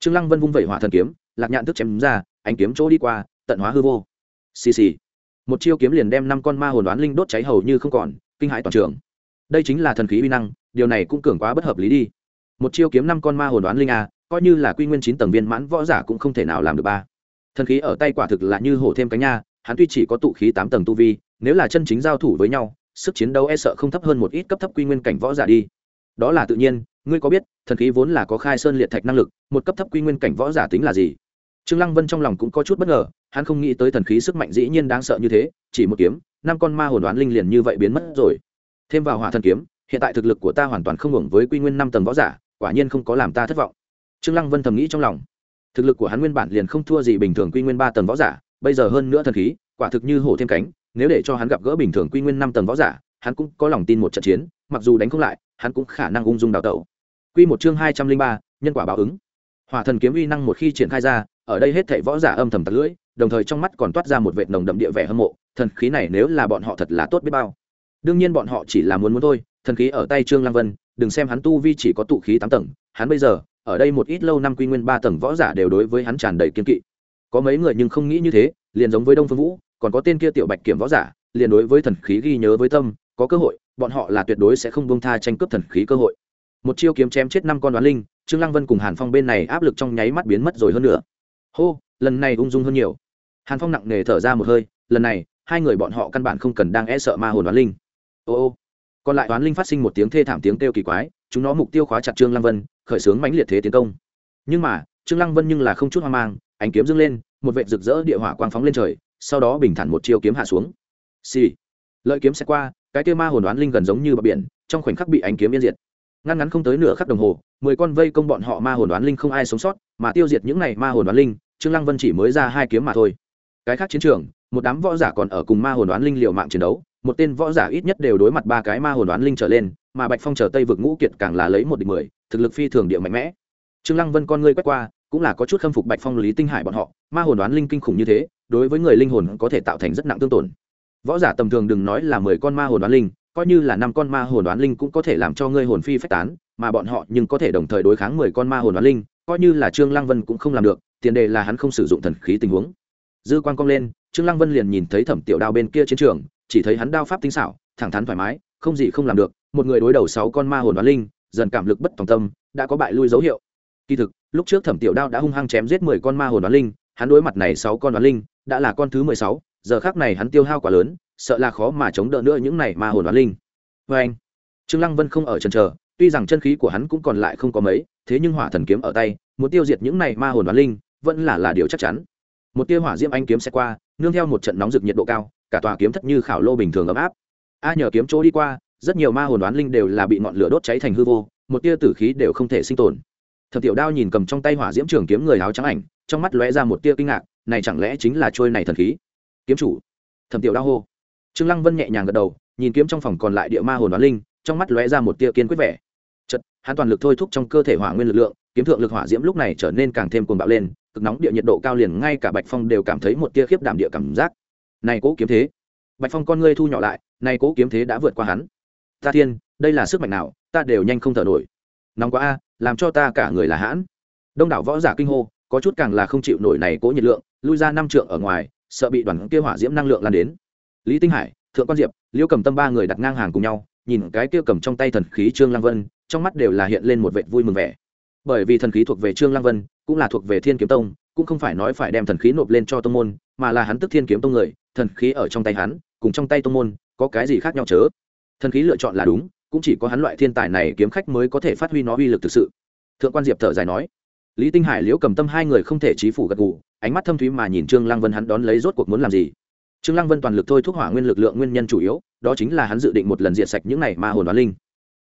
Trương lăng vân vung vẩy hỏa thần kiếm, lạc nhãn thức chém ra, ánh kiếm chỗ đi qua, tận hóa hư vô. Xì xì. Một chiêu kiếm liền đem năm con ma hồn đoán linh đốt cháy hầu như không còn, kinh hãi toàn trường. Đây chính là thần khí uy năng, điều này cũng cường quá bất hợp lý đi. Một chiêu kiếm năm con ma hồn đoán linh a, coi như là quy nguyên chín tầng viên mãn võ giả cũng không thể nào làm được ba. Thần khí ở tay quả thực là như hổ thêm cánh nha, hắn tuy chỉ có tụ khí tám tầng tu vi, nếu là chân chính giao thủ với nhau sức chiến đấu e sợ không thấp hơn một ít cấp thấp quy nguyên cảnh võ giả đi. Đó là tự nhiên, ngươi có biết, thần khí vốn là có khai sơn liệt thạch năng lực, một cấp thấp quy nguyên cảnh võ giả tính là gì? Trương lăng vân trong lòng cũng có chút bất ngờ, hắn không nghĩ tới thần khí sức mạnh dĩ nhiên đáng sợ như thế, chỉ một kiếm, năm con ma hồn đoán linh liền như vậy biến mất rồi. Thêm vào hỏa thần kiếm, hiện tại thực lực của ta hoàn toàn không hưởng với quy nguyên năm tầng võ giả, quả nhiên không có làm ta thất vọng. Trương lăng vân thầm nghĩ trong lòng. Thực lực của hắn nguyên bản liền không thua gì bình thường quy nguyên ba tầng võ giả, bây giờ hơn nữa thần khí, quả thực như hổ thêm cánh nếu để cho hắn gặp gỡ bình thường quy nguyên năm tầng võ giả, hắn cũng có lòng tin một trận chiến, mặc dù đánh không lại, hắn cũng khả năng ung dung đào tẩu. Quy một chương hai trăm linh ba, nhân quả báo ứng. Hỏa thần kiếm uy năng một khi triển khai ra, ở đây hết thảy võ giả âm thầm tật lưỡi, đồng thời trong mắt còn toát ra một vệt nồng đậm địa vẻ hâm mộ, thần khí này nếu là bọn họ thật là tốt biết bao. Đương nhiên bọn họ chỉ là muốn muốn thôi, thần khí ở tay trương lăng vân, đừng xem hắn tu vi chỉ có tụ khí tám tầng, hắn bây giờ, ở đây một ít lâu năm quy nguyên ba tầng võ giả đều đối với hắn tràn đầy kiên kỵ. Có mấy người nhưng không nghĩ như thế, liền giống với đông phương vũ còn có tên kia tiểu bạch kiểm võ giả, liền đối với thần khí ghi nhớ với tâm, có cơ hội, bọn họ là tuyệt đối sẽ không bông tha tranh cướp thần khí cơ hội. Một chiêu kiếm chém chết năm con đoán linh, trương lăng vân cùng hàn phong bên này áp lực trong nháy mắt biến mất rồi hơn nữa. Hô, lần này ung dung hơn nhiều. Hàn phong nặng nề thở ra một hơi, lần này, hai người bọn họ căn bản không cần đang e sợ ma hồn đoán linh. Ô ô. Còn lại đoán linh phát sinh một tiếng thê thảm tiếng kêu kỳ quái, chúng nó mục tiêu khóa chặt trương lăng vân, khởi xướng mãnh liệt thế tiến công. Nhưng mà, trương lăng vân nhưng là không chút hoang mang, ánh kiếm dâng lên, một vệ rực rỡ địa hỏa quang phóng lên trời sau đó bình thản một chiêu kiếm hạ xuống. Xì、sì. lợi kiếm sẽ qua, cái kia ma hồn đoán linh gần giống như bờ biển, trong khoảnh khắc bị ánh kiếm yên diệt. Ngăn ngắn không tới nửa khắc đồng hồ, mười con vây công bọn họ ma hồn đoán linh không ai sống sót, mà tiêu diệt những này ma hồn đoán linh, trương lăng vân chỉ mới ra hai kiếm mà thôi. Cái khác chiến trường, một đám võ giả còn ở cùng ma hồn đoán linh liều mạng chiến đấu, một tên võ giả ít nhất đều đối mặt ba cái ma hồn đoán linh trở lên, mà bạch phong chờ tây vực ngũ kiệt càng là lấy một địch mười, thực lực phi thường địa mạnh mẽ. Trương lăng vân con ngươi quét qua, cũng là có chút khâm phục bạch phong lý tinh hải bọn họ, ma hồn đoán linh kinh khủng như thế đối với người linh hồn có thể tạo thành rất nặng tương tổn. Võ giả tầm thường đừng nói là mười con ma hồn đoán linh, coi như là năm con ma hồn đoán linh cũng có thể làm cho ngươi hồn phi phách tán, mà bọn họ nhưng có thể đồng thời đối kháng mười con ma hồn đoán linh, coi như là trương lăng vân cũng không làm được, tiền đề là hắn không sử dụng thần khí tình huống. Dư quan cong lên, trương lăng vân liền nhìn thấy thẩm tiểu đao bên kia chiến trường, chỉ thấy hắn đao pháp tinh xảo, thẳng thắn thoải mái, không gì không làm được, một người đối đầu sáu con ma hồn đoán linh, dần cảm lực bất tòng tâm, đã có bại lui dấu hiệu. Kỳ thực, lúc trước thẩm tiểu đao đã hung hăng chém giết mười con ma hồn đoán linh, hắn đối mặt này sáu con đoán linh đã là con thứ mười sáu, giờ khác này hắn tiêu hao quá lớn, sợ là khó mà chống đỡ nữa những này ma hồn đoán linh. Vê anh, trương lăng vân không ở trần chờ, tuy rằng chân khí của hắn cũng còn lại không có mấy, thế nhưng hỏa thần kiếm ở tay, muốn tiêu diệt những này ma hồn đoán linh, vẫn là là điều chắc chắn. Một tia hỏa diễm anh kiếm sẽ qua, nương theo một trận nóng rực nhiệt độ cao, cả tòa kiếm thất như khảo lô bình thường ấm áp. A nhờ kiếm chỗ đi qua, rất nhiều ma hồn đoán linh đều là bị ngọn lửa đốt cháy thành hư vô, một tia tử khí đều không thể sinh tồn. Thập tiểu đao nhìn cầm trong tay hỏa diễm trường kiếm người áo trắng ảnh, trong mắt lóe ra một tia kinh ngạc này chẳng lẽ chính là trôi này thần khí? Kiếm chủ, thẩm tiểu đao hô. Trương lăng vân nhẹ nhàng gật đầu, nhìn kiếm trong phòng còn lại địa ma hồn đoán linh, trong mắt lóe ra một tia kiên quyết vẻ. Chật hắn toàn lực thôi thúc trong cơ thể hỏa nguyên lực lượng, kiếm thượng lực hỏa diễm lúc này trở nên càng thêm cuồng bạo lên, cực nóng địa nhiệt độ cao liền ngay cả bạch phong đều cảm thấy một tia khiếp đảm địa cảm giác. Này cố kiếm thế. Bạch phong con ngươi thu nhỏ lại, này cố kiếm thế đã vượt qua hắn. Ta thiên, đây là sức mạnh nào, ta đều nhanh không thở nổi. Nóng quá a, làm cho ta cả người là hãn. Đông đảo võ giả kinh hô, có chút càng là không chịu nổi này cố nhiệt lượng lui ra năm trượng ở ngoài, sợ bị đoàn kia hỏa diễm năng lượng lan đến. Lý tinh hải, thượng quan diệp, liêu cầm tâm ba người đặt ngang hàng cùng nhau, nhìn cái kia cầm trong tay thần khí trương lăng vân, trong mắt đều là hiện lên một vệ vui mừng vẻ. Bởi vì thần khí thuộc về trương lăng vân, cũng là thuộc về thiên kiếm tông, cũng không phải nói phải đem thần khí nộp lên cho tông môn, mà là hắn tức thiên kiếm tông người, thần khí ở trong tay hắn, cùng trong tay tông môn, có cái gì khác nhau chớ? Thần khí lựa chọn là đúng, cũng chỉ có hắn loại thiên tài này kiếm khách mới có thể phát huy nó uy lực thực sự. Thượng quan diệp thở dài nói lý tinh hải liễu cầm tâm hai người không thể trí phủ gật gù, ánh mắt thâm thúy mà nhìn trương lăng vân hắn đón lấy rốt cuộc muốn làm gì. Trương lăng vân toàn lực thôi thúc hỏa nguyên lực lượng nguyên nhân chủ yếu, đó chính là hắn dự định một lần diệt sạch những này ma hồn đoán linh.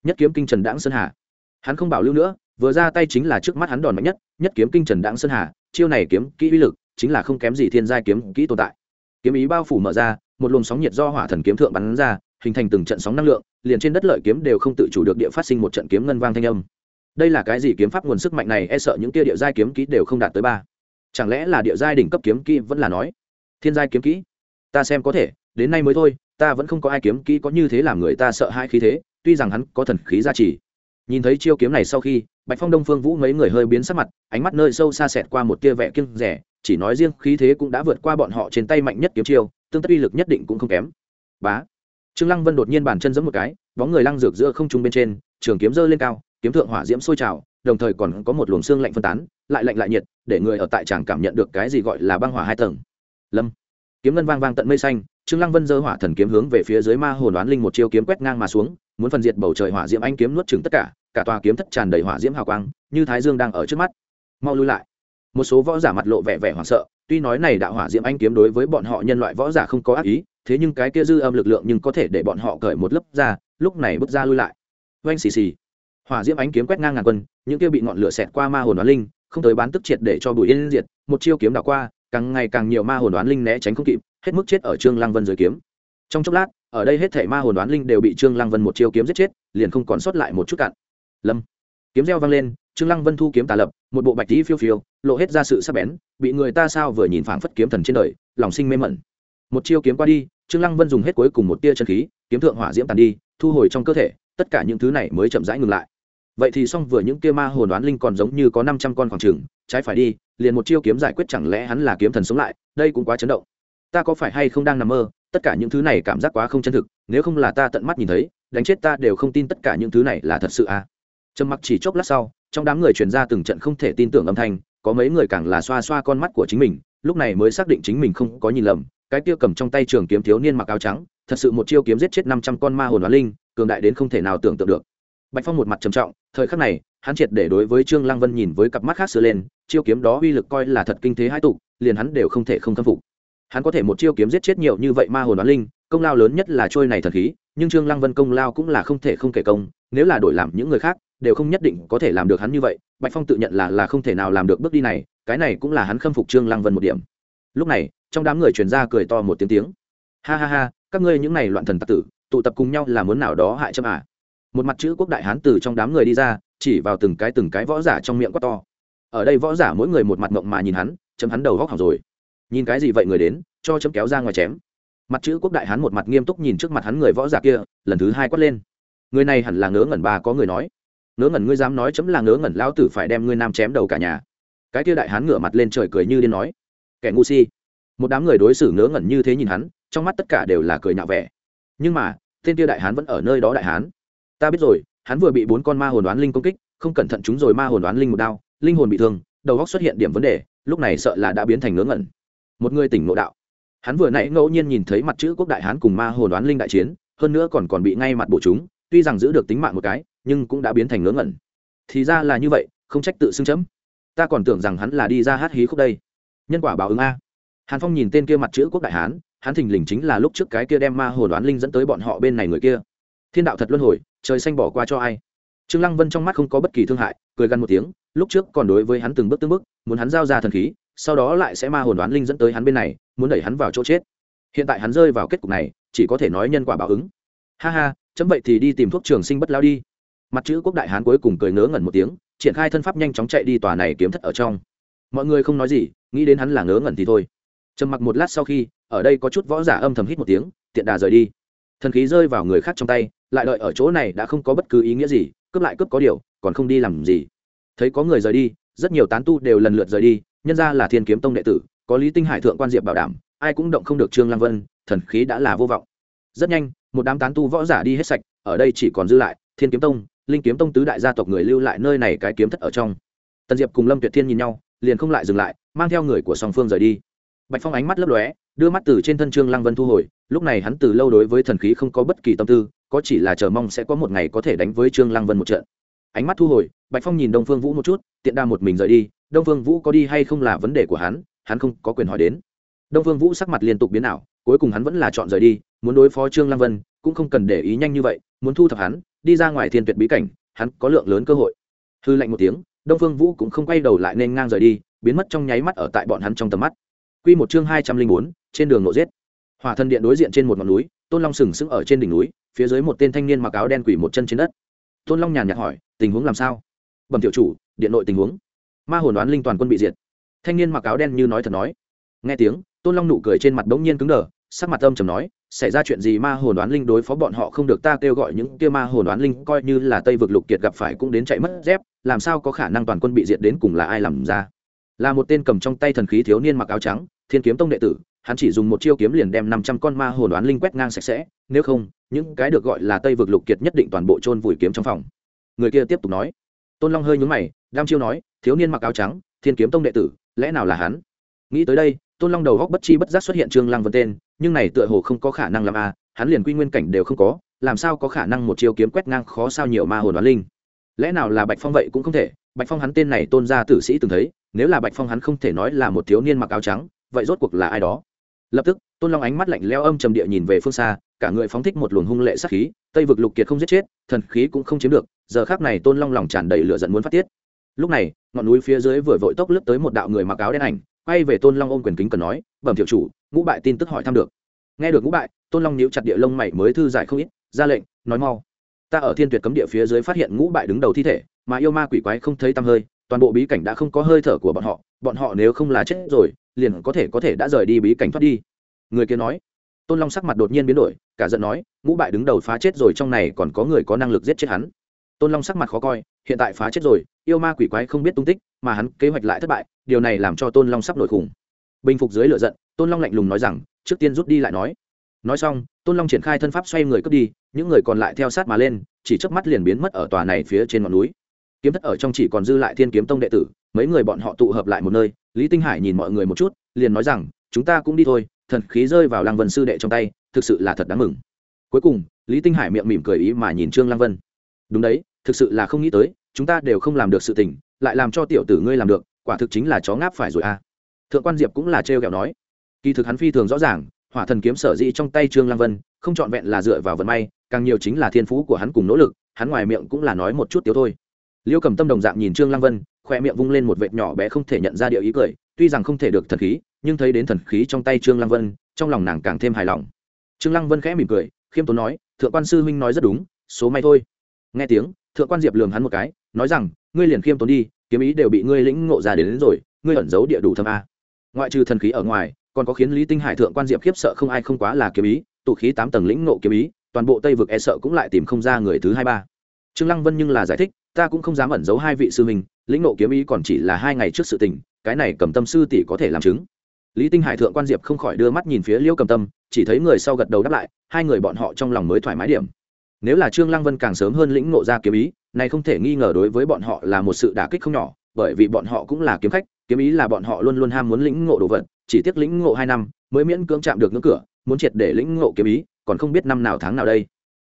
Nhất kiếm kinh trần đãng sơn hà. Hắn không bảo lưu nữa, vừa ra tay chính là trước mắt hắn đòn mạnh nhất nhất kiếm kinh trần đãng sơn hà, chiêu này kiếm kỹ uy lực, chính là không kém gì thiên giai kiếm kỹ tồn tại. Kiếm ý bao phủ mở ra, một luồng sóng nhiệt do hỏa thần kiếm thượng bắn ra, hình thành từng trận sóng năng lượng, liền trên đất lợi kiếm đều không tự chủ được địa phát sinh một trận kiếm ngân vang thanh âm đây là cái gì kiếm pháp nguồn sức mạnh này e sợ những kia địa giai kiếm kỹ đều không đạt tới ba. Chẳng lẽ là địa giai đỉnh cấp kiếm kỹ vẫn là nói, thiên giai kiếm kỹ? Ta xem có thể, đến nay mới thôi, ta vẫn không có ai kiếm kỹ có như thế làm người ta sợ hai khí thế, tuy rằng hắn có thần khí gia trì. Nhìn thấy chiêu kiếm này sau khi, bạch phong đông phương vũ mấy người hơi biến sắc mặt, ánh mắt nơi sâu xa xẹt qua một tia vẻ kiêng rẻ, chỉ nói riêng khí thế cũng đã vượt qua bọn họ trên tay mạnh nhất kiếm chiêu, tương tất uy lực nhất định cũng không kém. Bá. Trương lăng vân đột nhiên bàn chân giẫm một cái, bóng người lăng dược giữa không trung bên trên, trường kiếm giơ lên cao kiếm thượng hỏa diễm sôi trào, đồng thời còn có một luồng xương lạnh phân tán, lại lạnh lại nhiệt, để người ở tại tràng cảm nhận được cái gì gọi là băng hỏa hai tầng. Lâm. Kiếm ngân vang vang tận mây xanh, trương lăng vân dơ hỏa thần kiếm hướng về phía dưới ma hồn đoán linh một chiêu kiếm quét ngang mà xuống, muốn phân diệt bầu trời hỏa diễm anh kiếm nuốt chửng tất cả cả tòa kiếm thất tràn đầy hỏa diễm hào quang, như thái dương đang ở trước mắt. Mau lui lại. Một số võ giả mặt lộ vẻ vẻ hoảng sợ, tuy nói này đạo hỏa diễm anh kiếm đối với bọn họ nhân loại võ giả không có ác ý, thế nhưng cái kia dư âm lực lượng nhưng có thể để bọn họ cởi một lớp ra, lúc này bước ra lui lại. Oanh xì xì hỏa diễm ánh kiếm quét ngang ngàn quân, những kia bị ngọn lửa xẹt qua ma hồn đoán linh, không tới bán tức triệt để cho bùi yên diệt, một chiêu kiếm đảo qua, càng ngày càng nhiều ma hồn đoán linh né tránh không kịp, hết mức chết ở trương lăng vân dưới kiếm. Trong chốc lát, ở đây hết thảy ma hồn đoán linh đều bị trương lăng vân một chiêu kiếm giết chết, liền không còn sót lại một chút cạn. Lâm. Kiếm reo vang lên, trương lăng vân thu kiếm tà lập, một bộ bạch tí phiêu phiêu, lộ hết ra sự sắc bén, bị người ta sao vừa nhìn phảng phất kiếm thần trên đời, lòng sinh mê mẩn. Một chiêu kiếm qua đi, trương lăng vân dùng hết cuối cùng một tia chân khí, kiếm thượng hỏa diễm tàn đi, thu hồi trong cơ thể, tất cả những thứ này mới chậm rãi ngừng lại vậy thì xong vừa những kia ma hồn đoán linh còn giống như có năm trăm con khoảng trường trái phải đi, liền một chiêu kiếm giải quyết chẳng lẽ hắn là kiếm thần sống lại, đây cũng quá chấn động. Ta có phải hay không đang nằm mơ, tất cả những thứ này cảm giác quá không chân thực, nếu không là ta tận mắt nhìn thấy, đánh chết ta đều không tin tất cả những thứ này là thật sự à. Trầm mặc chỉ chốc lát sau, trong đám người truyền ra từng trận không thể tin tưởng âm thanh, có mấy người càng là xoa xoa con mắt của chính mình, lúc này mới xác định chính mình không có nhìn lầm, cái kia cầm trong tay trường kiếm thiếu niên mặc áo trắng, thật sự một chiêu kiếm giết chết năm trăm con ma hồn đoán linh, cường đại đến không thể nào tưởng tượng được bạch phong một mặt trầm trọng, thời khắc này, hắn triệt để đối với trương lăng vân nhìn với cặp mắt khác xưa lên, chiêu kiếm đó uy lực coi là thật kinh thế hai tục liền hắn đều không thể không khâm phục. Hắn có thể một chiêu kiếm giết chết nhiều như vậy ma hồn đoán linh, công lao lớn nhất là trôi này thần khí, nhưng trương lăng vân công lao cũng là không thể không kể công, nếu là đổi làm những người khác, đều không nhất định có thể làm được hắn như vậy, bạch phong tự nhận là là không thể nào làm được bước đi này, cái này cũng là hắn khâm phục trương lăng vân một điểm. Lúc này, trong đám người truyền ra cười to một tiếng tiếng. Ha ha ha, các ngươi những này loạn thần tặc tử, tụ tập cùng nhau là muốn nào đó hại châm à? Một mặt chữ quốc đại hán từ trong đám người đi ra, chỉ vào từng cái từng cái võ giả trong miệng quát to. Ở đây võ giả mỗi người một mặt mộng mà nhìn hắn, chấm hắn đầu góc hỏng rồi. Nhìn cái gì vậy người đến, cho chấm kéo ra ngoài chém. Mặt chữ quốc đại hán một mặt nghiêm túc nhìn trước mặt hắn người võ giả kia, lần thứ hai quát lên. Người này hẳn là ngớ ngẩn bà có người nói. Ngớ ngẩn ngươi dám nói chấm là ngớ ngẩn lão tử phải đem ngươi nam chém đầu cả nhà. Cái kia đại hán ngửa mặt lên trời cười như điên nói. Kẻ ngu si. Một đám người đối xử ngớ ngẩn như thế nhìn hắn, trong mắt tất cả đều là cười nhạo vẻ. Nhưng mà, tên kia đại hán vẫn ở nơi đó đại hán ta biết rồi, hắn vừa bị bốn con ma hồn đoán linh công kích, không cẩn thận chúng rồi ma hồn đoán linh một đao, linh hồn bị thương, đầu góc xuất hiện điểm vấn đề, lúc này sợ là đã biến thành ngớ ngẩn. Một người tỉnh ngộ đạo. Hắn vừa nãy ngẫu nhiên nhìn thấy mặt chữ quốc đại hán cùng ma hồn đoán linh đại chiến, hơn nữa còn còn bị ngay mặt bổ chúng, tuy rằng giữ được tính mạng một cái, nhưng cũng đã biến thành ngớ ngẩn. Thì ra là như vậy, không trách tự xưng chấm. Ta còn tưởng rằng hắn là đi ra hát hí khúc đây. Nhân quả báo ứng a. Hàn phong nhìn tên kia mặt chữ quốc đại hán, hắn thình lình chính là lúc trước cái kia đem ma hồn đoán linh dẫn tới bọn họ bên này người kia. Thiên đạo thật luân hồi trời xanh bỏ qua cho ai? Trương lăng vân trong mắt không có bất kỳ thương hại, cười gằn một tiếng, lúc trước còn đối với hắn từng bước từng bước, muốn hắn giao ra thần khí, sau đó lại sẽ ma hồn đoán linh dẫn tới hắn bên này, muốn đẩy hắn vào chỗ chết. Hiện tại hắn rơi vào kết cục này, chỉ có thể nói nhân quả báo ứng. Ha ha, chấm vậy thì đi tìm thuốc trường sinh bất lao đi. Mặt chữ quốc đại hán cuối cùng cười ngớ ngẩn một tiếng, triển khai thân pháp nhanh chóng chạy đi tòa này kiếm thất ở trong. Mọi người không nói gì, nghĩ đến hắn là ngớ ngẩn thì thôi. Trầm mặc một lát sau khi, ở đây có chút võ giả âm thầm hít một tiếng, tiện đà rời đi thần khí rơi vào người khác trong tay, lại đợi ở chỗ này đã không có bất cứ ý nghĩa gì, cướp lại cướp có điều, còn không đi làm gì. Thấy có người rời đi, rất nhiều tán tu đều lần lượt rời đi, nhân ra là thiên kiếm tông đệ tử, có lý tinh hải thượng quan diệp bảo đảm, ai cũng động không được trương lăng vân, thần khí đã là vô vọng. Rất nhanh, một đám tán tu võ giả đi hết sạch, ở đây chỉ còn dư lại thiên kiếm tông, linh kiếm tông tứ đại gia tộc người lưu lại nơi này cái kiếm thất ở trong. Tần diệp cùng lâm tuyệt thiên nhìn nhau, liền không lại dừng lại, mang theo người của song phương rời đi bạch phong ánh mắt lấp lóe, đưa mắt từ trên thân trương lăng vân thu hồi, lúc này hắn từ lâu đối với thần khí không có bất kỳ tâm tư, có chỉ là chờ mong sẽ có một ngày có thể đánh với trương lăng vân một trận. Ánh mắt thu hồi, bạch phong nhìn đông phương vũ một chút, tiện đa một mình rời đi, đông phương vũ có đi hay không là vấn đề của hắn hắn không có quyền hỏi đến. Đông phương vũ sắc mặt liên tục biến ảo, cuối cùng hắn vẫn là chọn rời đi, muốn đối phó trương lăng vân, cũng không cần để ý nhanh như vậy, muốn thu thập hắn, đi ra ngoài thiên tuyệt bí cảnh, hắn có lượng lớn cơ hội. Hư lạnh một tiếng, đông phương vũ cũng không quay đầu lại nên ngang rời đi, biến mất trong nháy mắt ở tại bọn hắn trong tầm mắt. Quy một chương hai trăm linh bốn, trên đường nộ giết. Hỏa thần điện đối diện trên một ngọn núi, tôn long sừng sững ở trên đỉnh núi, phía dưới một tên thanh niên mặc áo đen quỳ một chân trên đất. Tôn long nhàn nhạt hỏi, tình huống làm sao? Bẩm tiểu chủ, điện nội tình huống. Ma hồn đoán linh toàn quân bị diệt. Thanh niên mặc áo đen như nói thật nói. Nghe tiếng, tôn long nụ cười trên mặt bỗng nhiên cứng đờ, sắc mặt âm trầm nói, xảy ra chuyện gì ma hồn đoán linh đối phó bọn họ không được ta kêu gọi những kia ma hồn đoán linh coi như là tây vực lục kiệt gặp phải cũng đến chạy mất dép, làm sao có khả năng toàn quân bị diệt đến cùng là ai làm ra? Là một tên cầm trong tay thần khí thiếu niên mặc áo trắng, thiên kiếm tông đệ tử, hắn chỉ dùng một chiêu kiếm liền đem năm trăm con ma hồn đoán linh quét ngang sạch sẽ, nếu không, những cái được gọi là tây vực lục kiệt nhất định toàn bộ chôn vùi kiếm trong phòng. Người kia tiếp tục nói. Tôn long hơi nhún mày đam chiêu nói, thiếu niên mặc áo trắng, thiên kiếm tông đệ tử, lẽ nào là hắn? Nghĩ tới đây, tôn long đầu góc bất chi bất giác xuất hiện trương lăng vân tên, nhưng này tựa hồ không có khả năng làm a, hắn liền quy nguyên cảnh đều không có, làm sao có khả năng một chiêu kiếm quét ngang khó sao nhiều ma hồn đoán linh? Lẽ nào là bạch phong vậy cũng không thể? Bạch phong hắn tên này tôn gia tử sĩ từng thấy nếu là bạch phong hắn không thể nói là một thiếu niên mặc áo trắng, vậy rốt cuộc là ai đó? Lập tức, tôn long ánh mắt lạnh leo âm trầm địa nhìn về phương xa, cả người phóng thích một luồng hung lệ sát khí, tây vực lục kiệt không giết chết, thần khí cũng không chiếm được, giờ khác này tôn long lòng tràn đầy lửa giận muốn phát tiết. Lúc này, ngọn núi phía dưới vừa vội tốc lướt tới một đạo người mặc áo đen ảnh, quay về tôn long ôm quyền kính cần nói, bẩm thiệu chủ, ngũ bại tin tức hỏi thăm được. Nghe được ngũ bại, tôn long níu chặt địa lông mày mới thư giải không ít, ra lệnh, nói mau. Ta ở thiên tuyệt cấm địa phía dưới phát hiện ngũ bại đứng đầu thi thể, mà yêu ma quỷ quái không thấy tăm hơi toàn bộ bí cảnh đã không có hơi thở của bọn họ bọn họ nếu không là chết rồi, liền có thể có thể đã rời đi bí cảnh thoát đi. Người kia nói. Tôn long sắc mặt đột nhiên biến đổi, cả giận nói, ngũ bại đứng đầu phá chết rồi trong này còn có người có năng lực giết chết hắn. Tôn long sắc mặt khó coi, hiện tại phá chết rồi, yêu ma quỷ quái không biết tung tích, mà hắn kế hoạch lại thất bại, điều này làm cho tôn long sắp nổi khủng. Bình phục dưới lửa giận, tôn long lạnh lùng nói rằng, trước tiên rút đi lại nói. Nói xong, tôn long triển khai thân pháp xoay người cướp đi, những người còn lại theo sát mà lên, chỉ chớp mắt liền biến mất ở tòa này phía trên ngọn núi kiếm thất ở trong chỉ còn dư lại thiên kiếm tông đệ tử, mấy người bọn họ tụ hợp lại một nơi, lý tinh hải nhìn mọi người một chút, liền nói rằng, chúng ta cũng đi thôi, thần khí rơi vào lăng vân sư đệ trong tay, thực sự là thật đáng mừng. Cuối cùng, lý tinh hải miệng mỉm cười ý mà nhìn trương lăng vân. Đúng đấy, thực sự là không nghĩ tới, chúng ta đều không làm được sự tình, lại làm cho tiểu tử ngươi làm được, quả thực chính là chó ngáp phải rồi a. À. thượng quan diệp cũng là trêu ghẹo nói. Kỳ thực hắn phi thường rõ ràng, hỏa thần kiếm sở dĩ trong tay trương lăng vân, không trọn vẹn là dựa vào vận may, càng nhiều chính là thiên phú của hắn cùng nỗ lực, hắn ngoài miệng cũng là nói một chút tiếu thôi liêu cầm tâm đồng dạng nhìn trương lăng vân khoe miệng vung lên một vệt nhỏ bé không thể nhận ra địa ý cười tuy rằng không thể được thần khí nhưng thấy đến thần khí trong tay trương lăng vân trong lòng nàng càng thêm hài lòng. Trương lăng vân khẽ mỉm cười khiêm tốn nói thượng quan sư huynh nói rất đúng số may thôi. Nghe tiếng thượng quan diệp lường hắn một cái nói rằng ngươi liền khiêm tốn đi kiếm ý đều bị ngươi lĩnh ngộ ra đến, đến rồi ngươi ẩn giấu địa đủ thâm a. Ngoại trừ thần khí ở ngoài còn có khiến lý tinh hải thượng quan diệp khiếp sợ không ai không quá là kiếm ý tụ khí tám tầng lĩnh ngộ kiếm ý toàn bộ tây vực e sợ cũng lại tìm không ra người thứ hai ba. Trương lăng vân nhưng là giải thích ta cũng không dám ẩn giấu hai vị sư mình lĩnh nộ kiếm ý còn chỉ là hai ngày trước sự tình, cái này cầm tâm sư tỷ có thể làm chứng. Lý tinh hải thượng quan diệp không khỏi đưa mắt nhìn phía liêu cầm tâm, chỉ thấy người sau gật đầu đáp lại, hai người bọn họ trong lòng mới thoải mái điểm. Nếu là trương lăng vân càng sớm hơn lĩnh ngộ ra kiếm ý, này không thể nghi ngờ đối với bọn họ là một sự đả kích không nhỏ, bởi vì bọn họ cũng là kiếm khách, kiếm ý là bọn họ luôn luôn ham muốn lĩnh ngộ đồ vật, chỉ tiếc lĩnh ngộ hai năm mới miễn cưỡng chạm được ngưỡng cửa, muốn triệt để lĩnh ngộ kiếm ý, còn không biết năm nào tháng nào đây.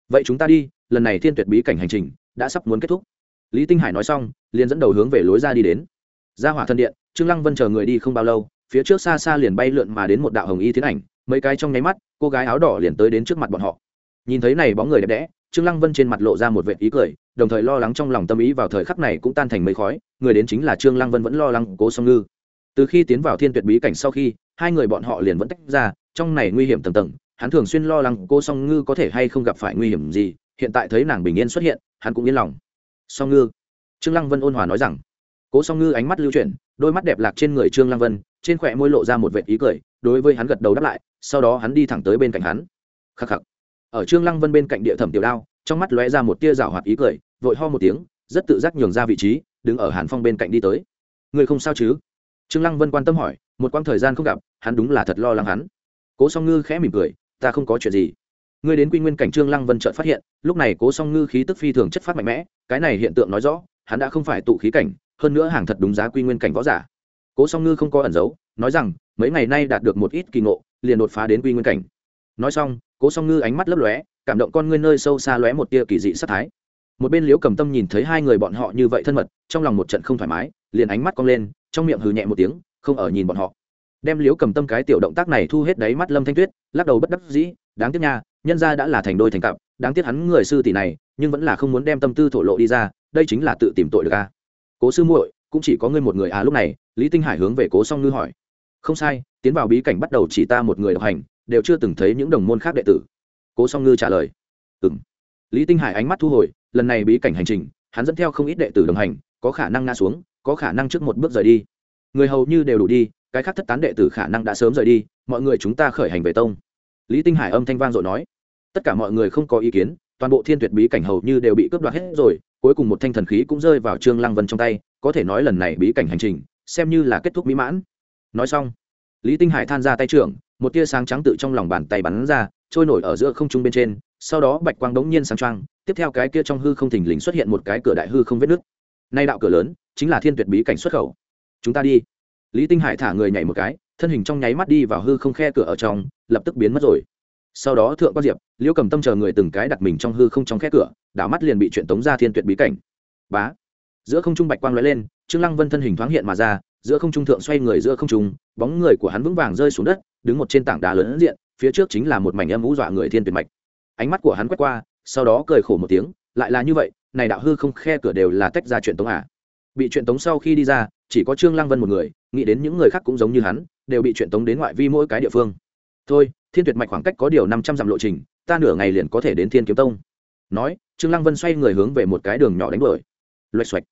Vậy chúng ta đi, lần này thiên tuyệt bí cảnh hành trình đã sắp muốn kết thúc lý tinh hải nói xong, liền dẫn đầu hướng về lối ra đi đến. Ra hỏa thân điện, trương lăng vân chờ người đi không bao lâu, phía trước xa xa liền bay lượn mà đến một đạo hồng y tiến ảnh, mấy cái trong nháy mắt, cô gái áo đỏ liền tới đến trước mặt bọn họ. Nhìn thấy này bóng người đẹp đẽ, trương lăng vân trên mặt lộ ra một vệt ý cười, đồng thời lo lắng trong lòng tâm ý vào thời khắc này cũng tan thành mây khói, người đến chính là trương lăng vân vẫn lo lắng cố song ngư. Từ khi tiến vào thiên tuyệt bí cảnh sau khi, hai người bọn họ liền vẫn tách ra, trong này nguy hiểm tầng tầng, hắn thường xuyên lo lắng cô song ngư có thể hay không gặp phải nguy hiểm gì, hiện tại thấy nàng bình yên xuất hiện, hắn cũng yên lòng song ngư. Trương lăng vân ôn hòa nói rằng, cố song ngư ánh mắt lưu chuyển, đôi mắt đẹp lạc trên người trương lăng vân, trên khỏe môi lộ ra một vệt ý cười, đối với hắn gật đầu đáp lại, sau đó hắn đi thẳng tới bên cạnh hắn. Khắc khắc. Ở trương lăng vân bên cạnh địa thẩm tiểu đao, trong mắt lóe ra một tia rào hoạt ý cười, vội ho một tiếng, rất tự giác nhường ra vị trí, đứng ở hàn phong bên cạnh đi tới. Người không sao chứ? Trương lăng vân quan tâm hỏi, một quãng thời gian không gặp, hắn đúng là thật lo lắng hắn. Cố song ngư khẽ mỉm cười, ta không có chuyện gì ngươi đến quy nguyên cảnh trương lăng vân chợt phát hiện, lúc này cố song ngư khí tức phi thường chất phát mạnh mẽ, cái này hiện tượng nói rõ, hắn đã không phải tụ khí cảnh, hơn nữa hàng thật đúng giá quy nguyên cảnh võ giả. Cố song ngư không có ẩn giấu, nói rằng, mấy ngày nay đạt được một ít kỳ ngộ, liền đột phá đến quy nguyên cảnh. Nói xong, cố song ngư ánh mắt lấp lóe, cảm động con ngươi nơi sâu xa lóe một tia kỳ dị sát thái. Một bên liễu cầm tâm nhìn thấy hai người bọn họ như vậy thân mật, trong lòng một trận không thoải mái, liền ánh mắt cong lên, trong miệng hừ nhẹ một tiếng, không ở nhìn bọn họ. Đem liễu cầm tâm cái tiểu động tác này thu hết đáy mắt lâm thanh tuyết, lắc đầu bất đắc dĩ, đáng tiếc nha nhân ra đã là thành đôi thành cặp, đáng tiếc hắn người sư tỷ này, nhưng vẫn là không muốn đem tâm tư thổ lộ đi ra, đây chính là tự tìm tội được a cố sư muội, cũng chỉ có ngươi một người à lúc này, lý tinh hải hướng về cố song ngư hỏi. Không sai, tiến vào bí cảnh bắt đầu chỉ ta một người độc hành, đều chưa từng thấy những đồng môn khác đệ tử. Cố song ngư trả lời. Ừ m lý tinh hải ánh mắt thu hồi, lần này bí cảnh hành trình, hắn dẫn theo không ít đệ tử đồng hành, có khả năng ngã xuống, có khả năng trước một bước rời đi. Người hầu như đều đủ đi, cái khác thất tán đệ tử khả năng đã sớm rời đi, mọi người chúng ta khởi hành về tông. Lý tinh hải âm thanh vang dội nói tất cả mọi người không có ý kiến, toàn bộ thiên tuyệt bí cảnh hầu như đều bị cướp đoạt hết rồi, cuối cùng một thanh thần khí cũng rơi vào trương lăng vân trong tay, có thể nói lần này bí cảnh hành trình, xem như là kết thúc mỹ mãn. Nói xong, lý tinh hải than ra tay trưởng, một tia sáng trắng tự trong lòng bàn tay bắn ra, trôi nổi ở giữa không trung bên trên, sau đó bạch quang đống nhiên sáng trăng tiếp theo cái kia trong hư không thình lình xuất hiện một cái cửa đại hư không vết nứt. Nay đạo cửa lớn, chính là thiên tuyệt bí cảnh xuất khẩu. Chúng ta đi. Lý tinh hải thả người nhảy một cái, thân hình trong nháy mắt đi vào hư không khe cửa ở trong, lập tức biến mất rồi sau đó thượng quan diệp, liễu cầm tâm chờ người từng cái đặt mình trong hư không trong khe cửa, đảo mắt liền bị chuyện tống ra thiên tuyệt bí cảnh. Bá! Giữa không trung bạch quang lóe lên, trương lăng vân thân hình thoáng hiện mà ra, giữa không trung thượng xoay người giữa không trung, bóng người của hắn vững vàng rơi xuống đất, đứng một trên tảng đá lớn diện, phía trước chính là một mảnh âm vũ dọa người thiên tuyệt mạch. Ánh mắt của hắn quét qua, sau đó cười khổ một tiếng, lại là như vậy, này đạo hư không khe cửa đều là tách ra chuyện tống à. Bị chuyện tống sau khi đi ra, chỉ có trương lăng vân một người, nghĩ đến những người khác cũng giống như hắn, đều bị chuyện tống đến ngoại vi mỗi cái địa phương. Thôi thiên tuyệt mạch khoảng cách có điều năm trăm dặm lộ trình, ta nửa ngày liền có thể đến thiên kiếm tông. Nói, trương lăng vân xoay người hướng về một cái đường nhỏ đánh đuổi. Loạch xoạch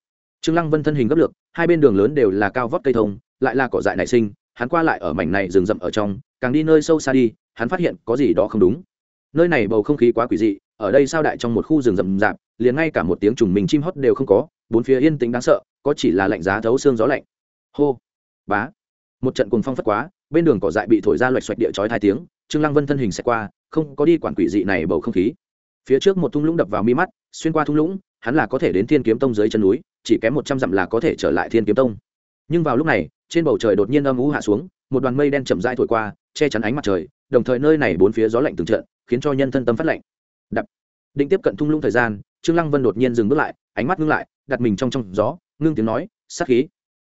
trương lăng vân thân hình gấp lược, hai bên đường lớn đều là cao vót cây thông, lại là cỏ dại nảy sinh, hắn qua lại ở mảnh này rừng rậm ở trong, càng đi nơi sâu xa đi, hắn phát hiện có gì đó không đúng. Nơi này bầu không khí quá quỷ dị, ở đây sao đại trong một khu rừng rậm rạp, liền ngay cả một tiếng trùng mình chim hót đều không có, bốn phía yên tĩnh đáng sợ, có chỉ là lạnh giá thấu xương gió lạnh. Hô. Bá. Một trận cuồng phong phất quá bên đường cỏ dại bị thổi ra loạch xoạch địa chói hai tiếng, trương lăng vân thân hình sẽ qua, không có đi quản quỷ dị này bầu không khí. Phía trước một thung lũng đập vào mi mắt, xuyên qua thung lũng, hắn là có thể đến thiên kiếm tông dưới chân núi, chỉ kém một trăm dặm là có thể trở lại thiên kiếm tông. Nhưng vào lúc này, trên bầu trời đột nhiên âm u hạ xuống, một đoàn mây đen chậm rãi thổi qua, che chắn ánh mặt trời, đồng thời nơi này bốn phía gió lạnh từng trận, khiến cho nhân thân tâm phát lạnh. Đập. Định tiếp cận thung lũng thời gian, trương lăng vân đột nhiên dừng bước lại, ánh mắt ngưng lại, đặt mình trong trong gió, ngưng tiếng nói, sát khí.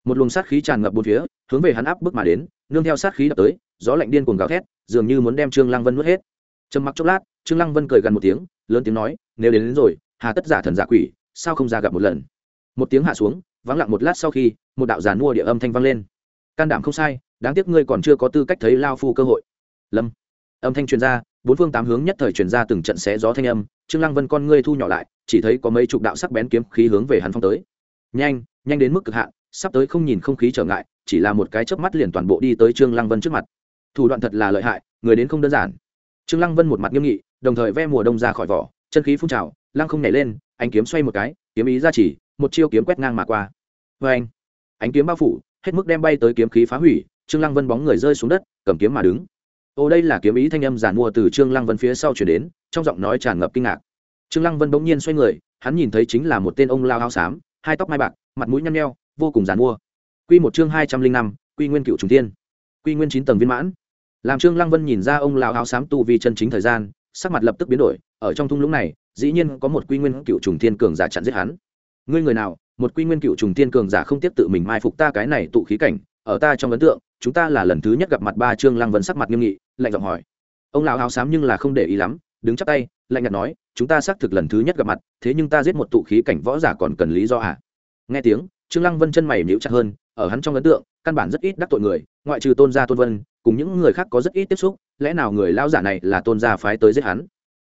Một luồng sát khí tràn ngập bốn phía, hướng về hắn áp bước mà đến nương theo sát khí đập tới gió lạnh điên cuồng gào thét dường như muốn đem trương lăng vân nuốt hết. Trầm mặc chốc lát trương lăng vân cười gần một tiếng lớn tiếng nói nếu đến, đến rồi hà tất giả thần giả quỷ sao không ra gặp một lần? Một tiếng hạ xuống vắng lặng một lát sau khi một đạo giàn mua địa âm thanh vang lên. Can đảm không sai đáng tiếc ngươi còn chưa có tư cách thấy lao phu cơ hội. Lâm. Âm thanh truyền ra bốn phương tám hướng nhất thời truyền ra từng trận xé gió thanh âm trương lăng vân con ngươi thu nhỏ lại chỉ thấy có mấy chục đạo sắc bén kiếm khí hướng về hắn phong tới. Nhanh nhanh đến mức cực hạn sắp tới không nhìn không khí trở ngại, chỉ là một cái chớp mắt liền toàn bộ đi tới trương lăng vân trước mặt. Thủ đoạn thật là lợi hại, người đến không đơn giản. Trương lăng vân một mặt nghiêm nghị, đồng thời ve mùa đông ra khỏi vỏ, chân khí phun trào, lăng không nhảy lên anh kiếm xoay một cái, kiếm ý ra chỉ, một chiêu kiếm quét ngang mà qua. Với anh, ánh kiếm bao phủ, hết mức đem bay tới kiếm khí phá hủy, trương lăng vân bóng người rơi xuống đất, cầm kiếm mà đứng. Ô, đây là kiếm ý thanh âm giản mua từ trương lăng vân phía sau chuyển đến, trong giọng nói tràn ngập kinh ngạc. Trương lăng vân bỗng nhiên xoay người, hắn nhìn thấy chính là một tên ông lao áo xám, hai tóc mai bạc, mặt mũi nhăn nheo vô cùng giản mua. Quy một chương hai trăm linh năm, quy nguyên cựu trùng tiên quy nguyên chín tầng viên mãn. Làm trương lăng vân nhìn ra ông lão áo xám tu vi chân chính thời gian, sắc mặt lập tức biến đổi, ở trong thung lũng này, dĩ nhiên có một quy nguyên cựu trùng thiên cường giả chặn giết hắn. Ngươi người nào, một quy nguyên cựu trùng thiên cường giả không tiếp tự mình mai phục ta cái này tụ khí cảnh, ở ta trong ấn tượng, chúng ta là lần thứ nhất gặp mặt ba trương lăng vân sắc mặt nghiêm nghị, lạnh giọng hỏi. Ông lão áo xám nhưng là không để ý lắm, đứng chắp tay, lạnh nhạt nói, chúng ta xác thực lần thứ nhất gặp mặt, thế nhưng ta giết một tụ khí cảnh võ giả còn cần lý do à? Nghe tiếng trương lăng vân chân mày nhíu chặt hơn, ở hắn trong ấn tượng, căn bản rất ít đắc tội người, ngoại trừ tôn gia tôn vân, cùng những người khác có rất ít tiếp xúc, lẽ nào người lão giả này là tôn gia phái tới giết hắn?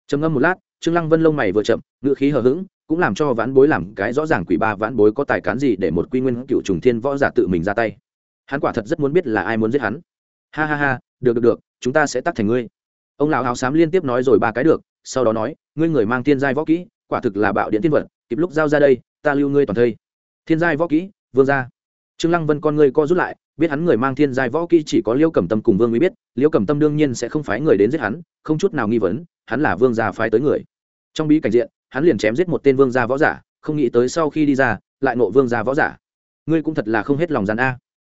Trầm ngâm một lát, trương lăng vân lông mày vừa chậm ngựa khí hờ hững, cũng làm cho vãn bối làm cái rõ ràng quỷ ba vãn bối có tài cán gì để một quy nguyên cựu trùng thiên võ giả tự mình ra tay. Hắn quả thật rất muốn biết là ai muốn giết hắn. Ha ha ha, được được được, chúng ta sẽ tắt thành ngươi. Ông lão áo xám liên tiếp nói rồi ba cái được, sau đó nói, ngươi người mang thiên giai võ kỹ, quả thực là bạo điện thiên vật, kịp lúc giao ra đây, ta lưu ngươi toàn thây thiên giai võ kỹ, vương gia. Trương lăng vân con người co rút lại, biết hắn người mang thiên giai võ kỹ chỉ có liêu cẩm tâm cùng vương mới biết, liêu cẩm tâm đương nhiên sẽ không phái người đến giết hắn, không chút nào nghi vấn, hắn là vương gia phái tới người. Trong bí cảnh diện, hắn liền chém giết một tên vương gia võ giả, không nghĩ tới sau khi đi ra, lại nộ vương gia võ giả. Ngươi cũng thật là không hết lòng gian a.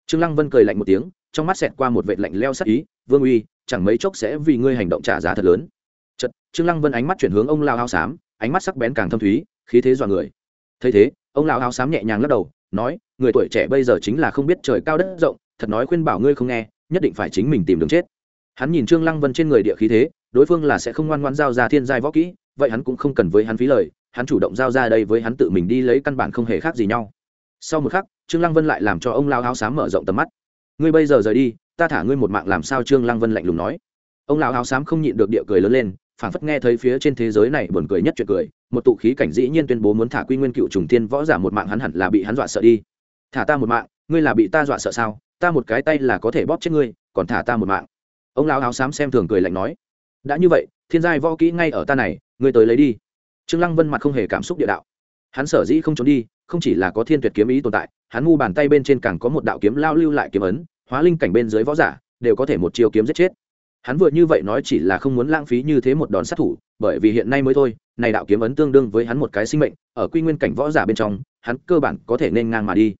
Trương lăng vân cười lạnh một tiếng, trong mắt xẹt qua một vệt lạnh leo sắc ý, vương uy, chẳng mấy chốc sẽ vì ngươi hành động trả giá thật lớn. Chật trương lăng vân ánh mắt chuyển hướng ông lao hao xám, ánh mắt sắc bén càng thâm thúy, khí thế dọa người. Thấy thế ông lão áo xám nhẹ nhàng lắc đầu, nói, người tuổi trẻ bây giờ chính là không biết trời cao đất rộng, thật nói khuyên bảo ngươi không nghe, nhất định phải chính mình tìm đường chết. Hắn nhìn trương lăng vân trên người địa khí thế, đối phương là sẽ không ngoan ngoan giao ra thiên giai võ kỹ, vậy hắn cũng không cần với hắn phí lời, hắn chủ động giao ra đây với hắn tự mình đi lấy căn bản không hề khác gì nhau. Sau một khắc, trương lăng vân lại làm cho ông lão áo xám mở rộng tầm mắt. Ngươi bây giờ rời đi, ta thả ngươi một mạng làm sao? Trương lăng vân lạnh lùng nói. Ông lão áo xám không nhịn được địa cười lớn lên, phảng phất nghe thấy phía trên thế giới này buồn cười nhất chuyện cười một tụ khí cảnh dĩ nhiên tuyên bố muốn thả quy nguyên cựu trùng tiên võ giả một mạng hắn hẳn là bị hắn dọa sợ đi. Thả ta một mạng, ngươi là bị ta dọa sợ sao? Ta một cái tay là có thể bóp chết ngươi, còn thả ta một mạng. Ông lão áo xám xem thường cười lạnh nói. Đã như vậy, thiên giai võ kỹ ngay ở ta này, ngươi tới lấy đi. Trương lăng vân mặt không hề cảm xúc địa đạo. Hắn sở dĩ không trốn đi, không chỉ là có thiên tuyệt kiếm ý tồn tại, hắn ngu bàn tay bên trên càng có một đạo kiếm lao lưu lại kiếm ấn, hóa linh cảnh bên dưới võ giả, đều có thể một chiêu kiếm giết chết hắn vừa như vậy nói chỉ là không muốn lãng phí như thế một đòn sát thủ, bởi vì hiện nay mới thôi, này đạo kiếm ấn tương đương với hắn một cái sinh mệnh, ở quy nguyên cảnh võ giả bên trong, hắn cơ bản có thể nên ngang mà đi.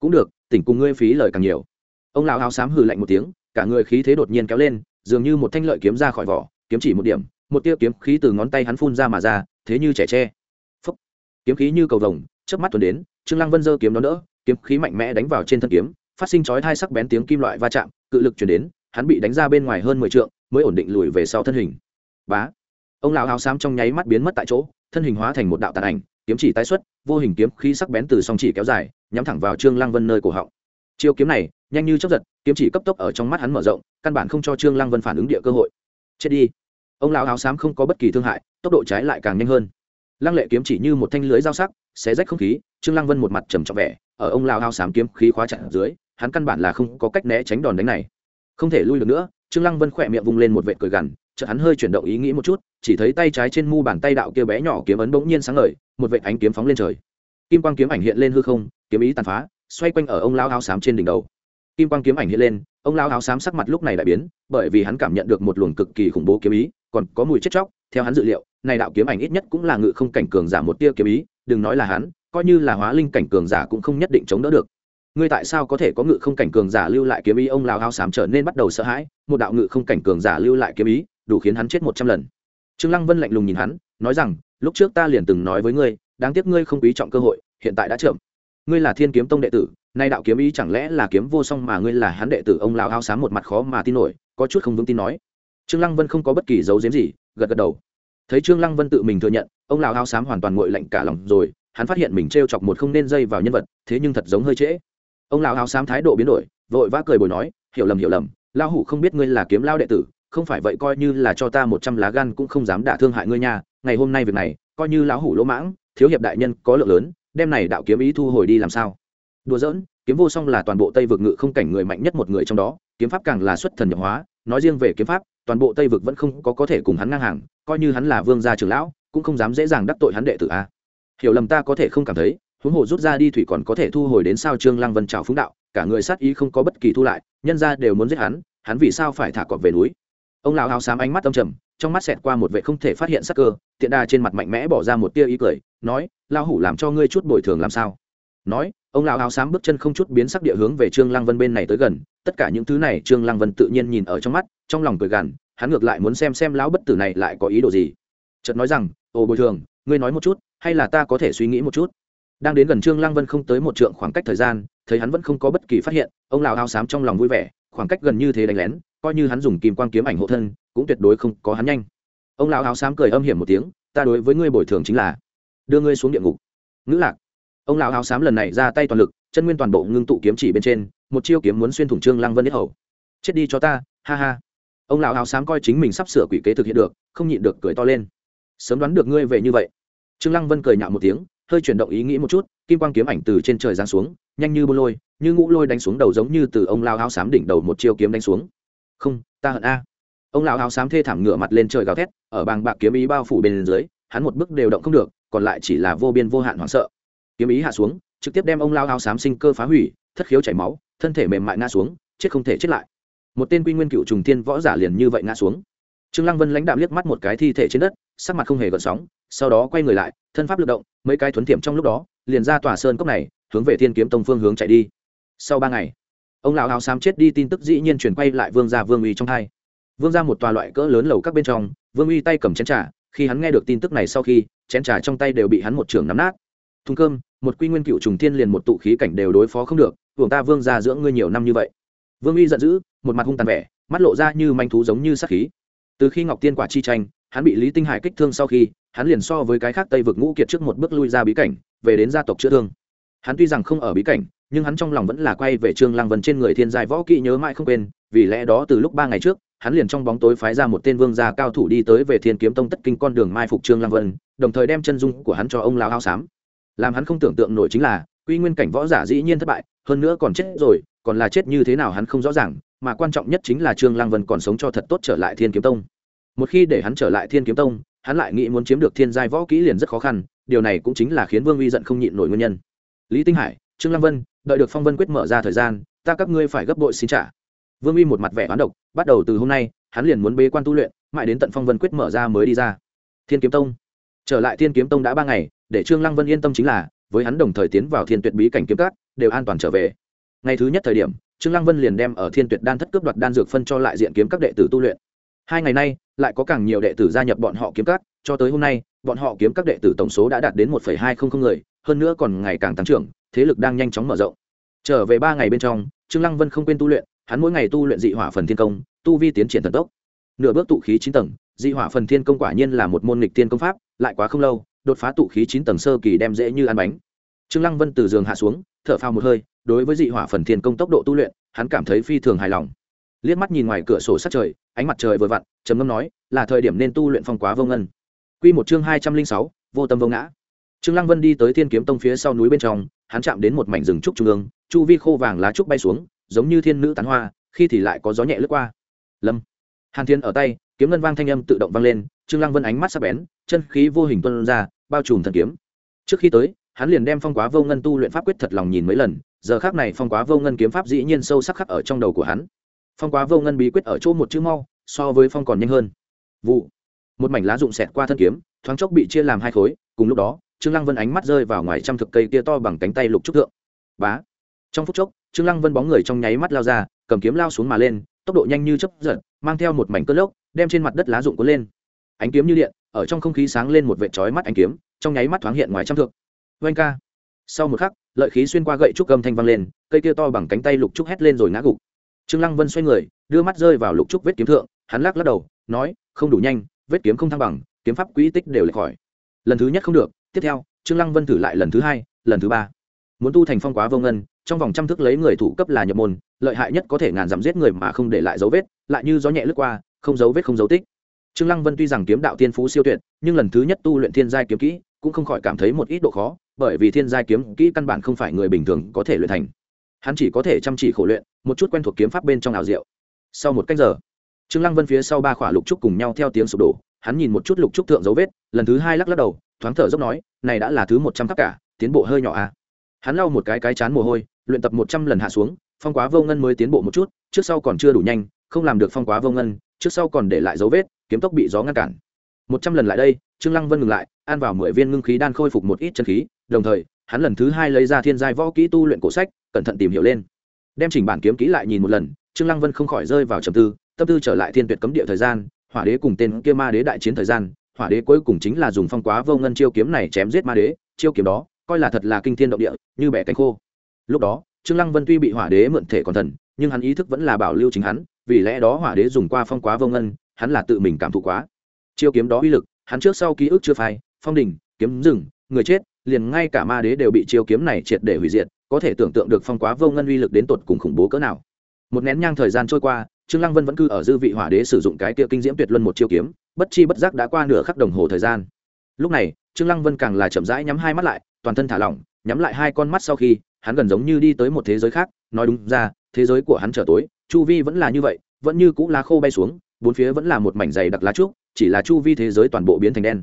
Cũng được, tỉnh cùng ngươi phí lời càng nhiều. Ông lão áo xám hừ lạnh một tiếng, cả người khí thế đột nhiên kéo lên, dường như một thanh lợi kiếm ra khỏi vỏ, kiếm chỉ một điểm, một tia kiếm khí từ ngón tay hắn phun ra mà ra, thế như trẻ tre. Phúc. kiếm khí như cầu vồng, chớp mắt tuần đến, trương lăng vân giơ kiếm đó đỡ, kiếm khí mạnh mẽ đánh vào trên thân kiếm, phát sinh chói hai sắc bén tiếng kim loại va chạm, cự lực chuyển đến hắn bị đánh ra bên ngoài hơn mười trượng, mới ổn định lùi về sau thân hình. Bá. Ông lão áo xám trong nháy mắt biến mất tại chỗ, thân hình hóa thành một đạo tàn ảnh, kiếm chỉ tái xuất, vô hình kiếm khí sắc bén từ song chỉ kéo dài, nhắm thẳng vào trương lăng vân nơi cổ họng. Chiêu kiếm này, nhanh như chớp giật, kiếm chỉ cấp tốc ở trong mắt hắn mở rộng, căn bản không cho trương lăng vân phản ứng địa cơ hội. Chết đi. Ông lão áo xám không có bất kỳ thương hại, tốc độ trái lại càng nhanh hơn. Lăng lệ kiếm chỉ như một thanh lưới dao sắc, xé rách không khí, trương lăng vân một mặt trầm trọng vẻ, ở ông lão áo xám kiếm khí khóa chặt dưới, hắn căn bản là không có cách né tránh đòn đánh này không thể lui được nữa, trương lăng vân khỏe miệng vung lên một vệt cười gằn, chợt hắn hơi chuyển động ý nghĩ một chút, chỉ thấy tay trái trên mu bàn tay đạo kia bé nhỏ kiếm ấn bỗng nhiên sáng ngời, một vệt ánh kiếm phóng lên trời. Kim quang kiếm ảnh hiện lên hư không, kiếm ý tàn phá, xoay quanh ở ông lão áo xám trên đỉnh đầu. Kim quang kiếm ảnh hiện lên, ông lão áo xám sắc mặt lúc này đại biến, bởi vì hắn cảm nhận được một luồng cực kỳ khủng bố kiếm ý, còn có mùi chết chóc, theo hắn dự liệu, này đạo kiếm ảnh ít nhất cũng là ngự không cảnh cường giả một tia kiếm ý, đừng nói là hắn, coi như là hóa linh cảnh cường giả cũng không nhất định chống đỡ được ngươi tại sao có thể có ngự không cảnh cường giả lưu lại kiếm ý? Ông lão áo xám trở nên bắt đầu sợ hãi, một đạo ngự không cảnh cường giả lưu lại kiếm ý, đủ khiến hắn chết một trăm lần. Trương lăng vân lạnh lùng nhìn hắn, nói rằng, lúc trước ta liền từng nói với ngươi, đáng tiếc ngươi không quý trọng cơ hội, hiện tại đã chậm ngươi là thiên kiếm tông đệ tử, nay đạo kiếm ý chẳng lẽ là kiếm vô song mà ngươi là hắn đệ tử? Ông lão áo xám một mặt khó mà tin nổi, có chút không vững tin nói. Trương lăng vân không có bất kỳ dấu giếm gì, gật gật đầu. Thấy trương lăng vân tự mình thừa nhận, ông lão áo xám hoàn toàn nguội lạnh cả lòng rồi, hắn phát hiện mình trêu chọc một không nên dây vào nhân vật, thế nhưng thật giống hơi trễ ông lão áo xám thái độ biến đổi, vội vã cười bồi nói, hiểu lầm hiểu lầm, lão hủ không biết ngươi là kiếm lao đệ tử, không phải vậy coi như là cho ta một trăm lá gan cũng không dám đả thương hại ngươi nha. Ngày hôm nay việc này, coi như lão hủ lỗ mãng, thiếu hiệp đại nhân có lượng lớn, đem này đạo kiếm ý thu hồi đi làm sao? Đùa giỡn, kiếm vô song là toàn bộ tây vực ngự không cảnh người mạnh nhất một người trong đó, kiếm pháp càng là xuất thần nhập hóa, nói riêng về kiếm pháp, toàn bộ tây vực vẫn không có có thể cùng hắn ngang hàng, coi như hắn là vương gia trưởng lão, cũng không dám dễ dàng đắc tội hắn đệ tử a. Hiểu lầm ta có thể không cảm thấy huống hồ rút ra đi thủy còn có thể thu hồi đến sao trương lăng vân trào phúng đạo, cả người sát ý không có bất kỳ thu lại, nhân ra đều muốn giết hắn hắn vì sao phải thả cọp về núi? Ông lão áo xám ánh mắt âm trầm, trong mắt xẹt qua một vệ không thể phát hiện sắc cơ, tiện đà trên mặt mạnh mẽ bỏ ra một tia ý cười, nói lao hủ làm cho ngươi chút bồi thường làm sao? Nói, ông lão áo xám bước chân không chút biến sắc địa hướng về trương lăng vân bên này tới gần, tất cả những thứ này trương lăng vân tự nhiên nhìn ở trong mắt, trong lòng cười gằn, hắn ngược lại muốn xem xem lão bất tử này lại có ý đồ gì. Chợt nói rằng ồ bồi thường, ngươi nói một chút, hay là ta có thể suy nghĩ một chút? Đang đến gần trương lăng vân không tới một trượng khoảng cách thời gian, thấy hắn vẫn không có bất kỳ phát hiện, ông lão áo xám trong lòng vui vẻ, khoảng cách gần như thế đánh lén, coi như hắn dùng kim quang kiếm ảnh hộ thân, cũng tuyệt đối không có hắn nhanh. Ông lão áo xám cười âm hiểm một tiếng, ta đối với ngươi bồi thường chính là đưa ngươi xuống địa ngục. Ngữ lạc. Ông lão áo xám lần này ra tay toàn lực, chân nguyên toàn bộ ngưng tụ kiếm chỉ bên trên, một chiêu kiếm muốn xuyên thủng trương lăng vân nhất hầu. Chết đi cho ta, ha ha. Ông lão áo xám coi chính mình sắp sửa quỷ kế thực hiện được, không nhịn được cười to lên. Sớm đoán được ngươi về như vậy. Trương lăng vân cười nhạo một tiếng hơi chuyển động ý nghĩ một chút, kim quang kiếm ảnh từ trên trời giáng xuống, nhanh như bô lôi, như ngũ lôi đánh xuống đầu giống như từ ông lao áo xám đỉnh đầu một chiêu kiếm đánh xuống. Không, ta hận a. Ông lão áo xám thê thảm ngửa mặt lên trời gào thét, ở bàng bạc kiếm ý bao phủ bên dưới, hắn một bước đều động không được, còn lại chỉ là vô biên vô hạn hoảng sợ. Kiếm ý hạ xuống, trực tiếp đem ông lao áo xám sinh cơ phá hủy, thất khiếu chảy máu, thân thể mềm mại ngã xuống, chết không thể chết lại. Một tên quy nguyên cựu trùng tiên võ giả liền như vậy ngã xuống. Trương lăng vân lãnh đạm liếc mắt một cái thi thể trên đất, sắc mặt không hề gợn sóng, sau đó quay người lại, thân pháp lực động mấy cái thuấn thiệm trong lúc đó, liền ra tòa sơn cốc này, hướng về thiên kiếm tông phương hướng chạy đi. Sau ba ngày, ông lão áo xám chết đi, tin tức dĩ nhiên chuyển quay lại vương gia vương uy trong hai vương ra một tòa loại cỡ lớn lầu các bên trong, vương uy tay cầm chén trà, khi hắn nghe được tin tức này sau khi, chén trà trong tay đều bị hắn một trường nắm nát. Thùng cơm, một quy nguyên cựu trùng thiên liền một tụ khí cảnh đều đối phó không được vương ta vương ra dưỡng ngươi nhiều năm như vậy. Vương uy giận dữ, một mặt hung tàn vẻ, mắt lộ ra như manh thú giống như sắc khí. Từ khi ngọc tiên quả chi tranh, hắn bị lý tinh hải kích thương sau khi hắn liền so với cái khác tây vực ngũ kiệt trước một bước lui ra bí cảnh, về đến gia tộc chữa thương. Hắn tuy rằng không ở bí cảnh, nhưng hắn trong lòng vẫn là quay về trương lăng vân trên người thiên giai võ kỹ nhớ mãi không quên, vì lẽ đó từ lúc ba ngày trước, hắn liền trong bóng tối phái ra một tên vương gia cao thủ đi tới về thiên kiếm tông tất kinh con đường mai phục trương lăng vân, đồng thời đem chân dung của hắn cho ông lao hao sám làm hắn không tưởng tượng nổi chính là, quy nguyên cảnh võ giả dĩ nhiên thất bại, hơn nữa còn chết rồi, còn là chết như thế nào hắn không rõ ràng, mà quan trọng nhất chính là trương lăng vân còn sống cho thật tốt trở lại thiên kiếm tông. Một khi để hắn trở lại thiên kiếm tông hắn lại nghĩ muốn chiếm được thiên giai võ kỹ liền rất khó khăn, điều này cũng chính là khiến vương uy giận không nhịn nổi nguyên nhân. Lý tinh hải, trương lam vân, đợi được phong vân quyết mở ra thời gian, ta các ngươi phải gấp bội xin trả. Vương uy một mặt vẻ oán độc, bắt đầu từ hôm nay, hắn liền muốn bế quan tu luyện, mãi đến tận phong vân quyết mở ra mới đi ra. Thiên kiếm tông. Trở lại thiên kiếm tông đã ba ngày, để trương lăng vân yên tâm chính là, với hắn đồng thời tiến vào thiên tuyệt bí cảnh kiếm cát đều an toàn trở về. Ngày thứ nhất thời điểm, trương lăng vân liền đem ở thiên tuyệt đan thất cướp đoạt đan dược phân cho lại diện kiếm các đệ tử tu luyện hai ngày nay, lại có càng nhiều đệ tử gia nhập bọn họ kiếm cát cho tới hôm nay, bọn họ kiếm các đệ tử tổng số đã đạt đến một hai không không người, hơn nữa còn ngày càng tăng trưởng, thế lực đang nhanh chóng mở rộng. Trở về ba ngày bên trong, trương lăng vân không quên tu luyện, hắn mỗi ngày tu luyện dị hỏa phần thiên công, tu vi tiến triển thần tốc. Nửa bước tụ khí chín tầng, dị hỏa phần thiên công quả nhiên là một môn nghịch thiên công pháp, lại quá không lâu, đột phá tụ khí chín tầng sơ kỳ đem dễ như ăn bánh. Trương lăng vân từ giường hạ xuống, thở phào một hơi, đối với dị hỏa phần thiên công tốc độ tu luyện, hắn cảm thấy phi thường hài lòng liếc mắt nhìn ngoài cửa sổ sát trời, ánh mặt trời vừa vặn, trầm ngâm nói, là thời điểm nên tu luyện phong quá vô ngân. Quy một chương hai trăm linh sáu, vô tâm vô ngã. Trương lăng vân đi tới thiên kiếm tông phía sau núi bên trong, hắn chạm đến một mảnh rừng trúc trung ương, chu vi khô vàng lá trúc bay xuống, giống như thiên nữ tán hoa, khi thì lại có gió nhẹ lướt qua. Lâm. Hàn thiên ở tay, kiếm ngân vang thanh âm tự động vang lên, trương lăng vân ánh mắt sắc bén, chân khí vô hình tuôn ra, bao trùm thần kiếm. Trước khi tới, hắn liền đem phong quá vô ngân tu luyện pháp quyết thật lòng nhìn mấy lần, giờ khác này phong quá vô ngân kiếm pháp dĩ nhiên sâu sắc khắc ở trong đầu của hắn phong quá vô ngân bí quyết ở chỗ một chữ mau, so với phong còn nhanh hơn. Vụ. Một mảnh lá rụng xẹt qua thân kiếm, thoáng chốc bị chia làm hai khối, cùng lúc đó, trương lăng vân ánh mắt rơi vào ngoài trăm thực cây kia to bằng cánh tay lục trúc thượng. Bá. Trong phút chốc, trương lăng vân bóng người trong nháy mắt lao ra, cầm kiếm lao xuống mà lên, tốc độ nhanh như chớp giật, mang theo một mảnh cơn lốc, đem trên mặt đất lá rụng cuốn lên. Ánh kiếm như điện, ở trong không khí sáng lên một vệt chói mắt ánh kiếm, trong nháy mắt thoáng hiện ngoài trăm thượng oanh ca. Sau một khắc, lợi khí xuyên qua gậy trúc cầm thanh văng lên, cây kia to bằng cánh tay lục trúc hét lên rồi ngã gục trương lăng vân xoay người, đưa mắt rơi vào lục trúc vết kiếm thượng, hắn lắc lắc đầu, nói, không đủ nhanh, vết kiếm không thăng bằng, kiếm pháp quỹ tích đều lệch khỏi. Lần thứ nhất không được, tiếp theo, trương lăng vân thử lại lần thứ hai, lần thứ ba. Muốn tu thành phong quá vô ngân, trong vòng trăm thức lấy người thủ cấp là nhập môn, lợi hại nhất có thể ngàn dặm giết người mà không để lại dấu vết, lại như gió nhẹ lướt qua, không dấu vết không dấu tích. Trương lăng vân tuy rằng kiếm đạo tiên phú siêu tuyệt, nhưng lần thứ nhất tu luyện thiên giai kiếm kỹ, cũng không khỏi cảm thấy một ít độ khó, bởi vì thiên giai kiếm kỹ căn bản không phải người bình thường có thể luyện thành hắn chỉ có thể chăm chỉ khổ luyện, một chút quen thuộc kiếm pháp bên trong ảo diệu. Sau một cách giờ, trương lăng vân phía sau ba khỏa lục trúc cùng nhau theo tiếng sụp đổ, hắn nhìn một chút lục trúc thượng dấu vết, lần thứ hai lắc lắc đầu, thoáng thở dốc nói, này đã là thứ một trăm tất cả, tiến bộ hơi nhỏ à. Hắn lau một cái cái chán mồ hôi, luyện tập một trăm lần hạ xuống, phong quá vô ngân mới tiến bộ một chút, trước sau còn chưa đủ nhanh, không làm được phong quá vô ngân, trước sau còn để lại dấu vết, kiếm tốc bị gió ngăn cản. Một trăm lần lại đây, trương lăng vân ngừng lại, ăn vào mười viên ngưng khí đan khôi phục một ít chân khí, đồng thời hắn lần thứ hai lấy ra thiên giai võ kỹ tu luyện cổ sách cẩn thận tìm hiểu lên. Đem chỉnh bản kiếm kỹ lại nhìn một lần trương lăng vân không khỏi rơi vào trầm tư tâm tư trở lại thiên tuyệt cấm địa thời gian hỏa đế cùng tên kia ma đế đại chiến thời gian hỏa đế cuối cùng chính là dùng phong quá vô ngân chiêu kiếm này chém giết ma đế chiêu kiếm đó coi là thật là kinh thiên động địa như bẻ cánh khô. Lúc đó trương lăng vân tuy bị hỏa đế mượn thể còn thần nhưng hắn ý thức vẫn là bảo lưu chính hắn vì lẽ đó hỏa đế dùng qua phong quá vô ngân hắn là tự mình cảm thụ quá. Chiêu kiếm đó uy lực hắn trước sau ký ức chưa phai phong đỉnh, kiếm rừng người chết liền ngay cả ma đế đều bị chiêu kiếm này triệt để hủy diệt, có thể tưởng tượng được phong quá vô ngân uy lực đến tột cùng khủng bố cỡ nào. Một nén nhang thời gian trôi qua, trương lăng vân vẫn cư ở dư vị hỏa đế sử dụng cái kia kinh diễm tuyệt luân một chiêu kiếm, bất chi bất giác đã qua nửa khắc đồng hồ thời gian. Lúc này, trương lăng vân càng là chậm rãi nhắm hai mắt lại, toàn thân thả lỏng, nhắm lại hai con mắt sau khi, hắn gần giống như đi tới một thế giới khác, nói đúng ra, thế giới của hắn trở tối, chu vi vẫn là như vậy, vẫn như cũ lá khô bay xuống, bốn phía vẫn là một mảnh dày đặc lá trúc, chỉ là chu vi thế giới toàn bộ biến thành đen.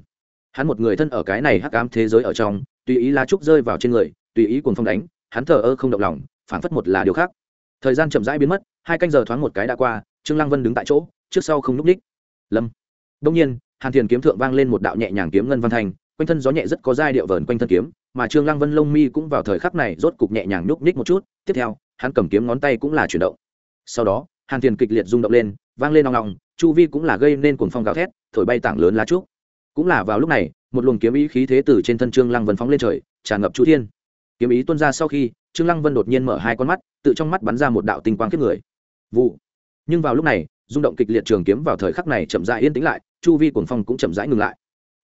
Hắn một người thân ở cái này hắc ám thế giới ở trong tùy ý lá trúc rơi vào trên người, tùy ý cuồng phong đánh, hắn thờ ơ không động lòng, phảng phất một là điều khác. Thời gian chậm rãi biến mất, hai canh giờ thoáng một cái đã qua, trương lăng vân đứng tại chỗ, trước sau không núp ních. Lâm. Đông nhiên, hàn thiền kiếm thượng vang lên một đạo nhẹ nhàng kiếm ngân văn thành, quanh thân gió nhẹ rất có giai điệu vờn quanh thân kiếm, mà trương lăng vân lông mi cũng vào thời khắc này rốt cục nhẹ nhàng núp ních một chút, tiếp theo, hắn cầm kiếm ngón tay cũng là chuyển động. Sau đó, hàn thiền kịch liệt rung động lên, vang lên nòng nòng chu vi cũng là gây nên cuồng phong gào thét, thổi bay tảng lớn lá trúc cũng là vào lúc này, một luồng kiếm ý khí thế từ trên thân trương lăng vân phóng lên trời, tràn ngập chu thiên. Kiếm ý tuôn ra sau khi, trương lăng vân đột nhiên mở hai con mắt, tự trong mắt bắn ra một đạo tinh quang kiếp người. Vụ. Nhưng vào lúc này, rung động kịch liệt trường kiếm vào thời khắc này chậm rãi yên tĩnh lại, chu vi cuồng phong cũng chậm rãi ngừng lại.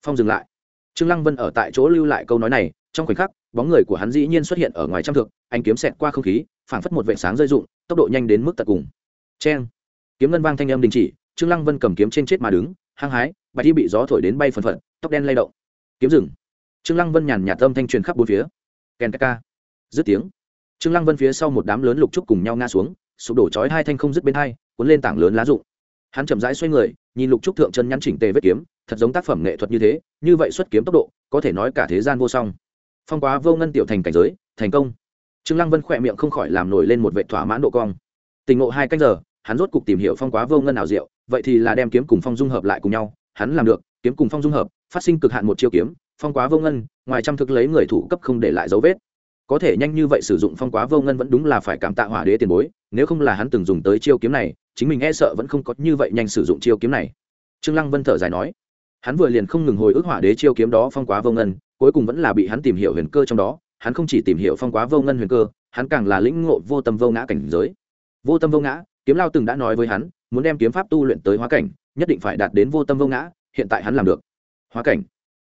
Phong dừng lại. Trương lăng vân ở tại chỗ lưu lại câu nói này, trong khoảnh khắc, bóng người của hắn dĩ nhiên xuất hiện ở ngoài trăm thượng anh kiếm xẹt qua không khí, phảng phất một vệt sáng rơi rụng, tốc độ nhanh đến mức tận cùng. Cheng. Kiếm ngân vang thanh âm đình chỉ, trương lăng vân cầm kiếm trên chết mà đứng, hăng hái bạch y bị gió thổi đến bay phần phật, tóc đen lay động. Kiếm rừng. Trương lăng vân nhàn nhạt âm thanh truyền khắp bốn phía. Ken ca dứt tiếng. Trương lăng vân phía sau một đám lớn lục trúc cùng nhau ngã xuống, sụp đổ chói hai thanh không dứt bên hai, cuốn lên tảng lớn lá rụng. Hắn chậm rãi xoay người, nhìn lục trúc thượng chân nhắn chỉnh tề vết kiếm, thật giống tác phẩm nghệ thuật như thế, như vậy xuất kiếm tốc độ, có thể nói cả thế gian vô song. Phong quá vô ngân tiểu thành cảnh giới, thành công. Trương lăng vân khỏe miệng không khỏi làm nổi lên một vệ thỏa mãn độ cong. Tình ngộ hai canh giờ, hắn rốt cục tìm hiểu phong quá vô ngân nào diệu, vậy thì là đem kiếm cùng phong dung hợp lại cùng nhau hắn làm được, kiếm cùng phong dung hợp, phát sinh cực hạn một chiêu kiếm, phong quá vô ngân, ngoài trăm thực lấy người thủ cấp không để lại dấu vết. Có thể nhanh như vậy sử dụng phong quá vô ngân vẫn đúng là phải cảm tạ hỏa đế tiền bối, nếu không là hắn từng dùng tới chiêu kiếm này, chính mình e sợ vẫn không có như vậy nhanh sử dụng chiêu kiếm này. Trương lăng vân thở dài nói, hắn vừa liền không ngừng hồi ức hỏa đế chiêu kiếm đó phong quá vô ngân, cuối cùng vẫn là bị hắn tìm hiểu huyền cơ trong đó, hắn không chỉ tìm hiểu phong quá vô ngân huyền cơ, hắn càng là lĩnh ngộ vô tâm vô ngã cảnh giới. Vô tâm vô ngã, kiếm lao từng đã nói với hắn muốn đem kiếm pháp tu luyện tới hóa cảnh, nhất định phải đạt đến vô tâm vô ngã, hiện tại hắn làm được. Hóa cảnh.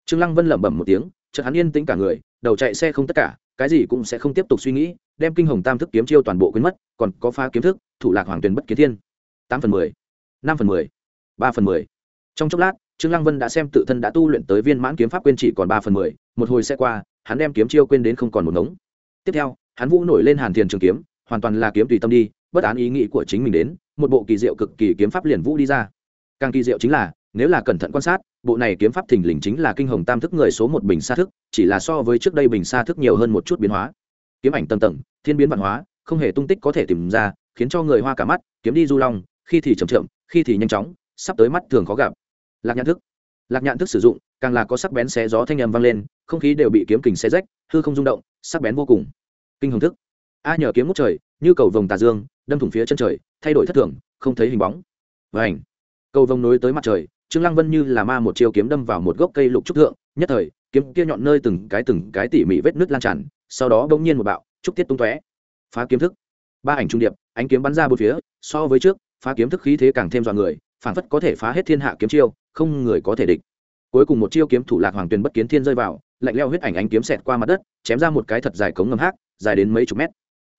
Trương lăng vân lẩm bẩm một tiếng, chợt hắn yên tĩnh cả người, đầu chạy xe không tất cả, cái gì cũng sẽ không tiếp tục suy nghĩ, đem kinh hồng tam thức kiếm chiêu toàn bộ quên mất, còn có phá kiếm thức, thủ lạc hoàng tuyền bất kiến thiên. Tám phần mười, năm phần mười, ba phần mười. Trong chốc lát, trương lăng vân đã xem tự thân đã tu luyện tới viên mãn kiếm pháp quên chỉ còn ba phần mười, một hồi sẽ qua, hắn đem kiếm chiêu quên đến không còn một ngống. Tiếp theo, hắn vũ nổi lên hàn thiền trường kiếm, hoàn toàn là kiếm tùy tâm đi, bất án ý nghĩ của chính mình đến một bộ kỳ diệu cực kỳ kiếm pháp liền vũ đi ra. Càng kỳ diệu chính là, nếu là cẩn thận quan sát, bộ này kiếm pháp thình lình chính là kinh hồng tam thức người số một bình xa thức, chỉ là so với trước đây bình xa thức nhiều hơn một chút biến hóa. Kiếm ảnh tầng tầng, thiên biến văn hóa, không hề tung tích có thể tìm ra, khiến cho người hoa cả mắt, kiếm đi du long, khi thì chậm chậm, khi thì nhanh chóng, sắp tới mắt thường khó gặp. Lạc nhãn thức. Lạc nhãn thức sử dụng, càng là có sắc bén xé gió thanh âm m vang lên, không khí đều bị kiếm kình xé rách, hư không rung động, sắc bén vô cùng. Kinh hồng thức. A nhờ kiếm ngút trời như cầu vồng tà dương, đâm thủng phía chân trời, thay đổi thất thường, không thấy hình bóng. Và ảnh cầu vồng nối tới mặt trời, trương lăng vân như là ma một chiêu kiếm đâm vào một gốc cây lục trúc thượng, nhất thời, kiếm kia nhọn nơi từng cái từng cái tỉ mỉ vết nứt lan tràn, sau đó bỗng nhiên một bạo, trúc tiết tung tóe. Phá kiếm thức. Ba ảnh trung điệp, ánh kiếm bắn ra bốn phía, so với trước, phá kiếm thức khí thế càng thêm dọa người, phản phất có thể phá hết thiên hạ kiếm chiêu, không người có thể địch. Cuối cùng một chiêu kiếm thủ lạc hoàng tuyền bất kiến thiên rơi vào, lạnh leo huyết ảnh ánh kiếm xẹt qua mặt đất, chém ra một cái thật dài cống ngầm hác dài đến mấy chục mét.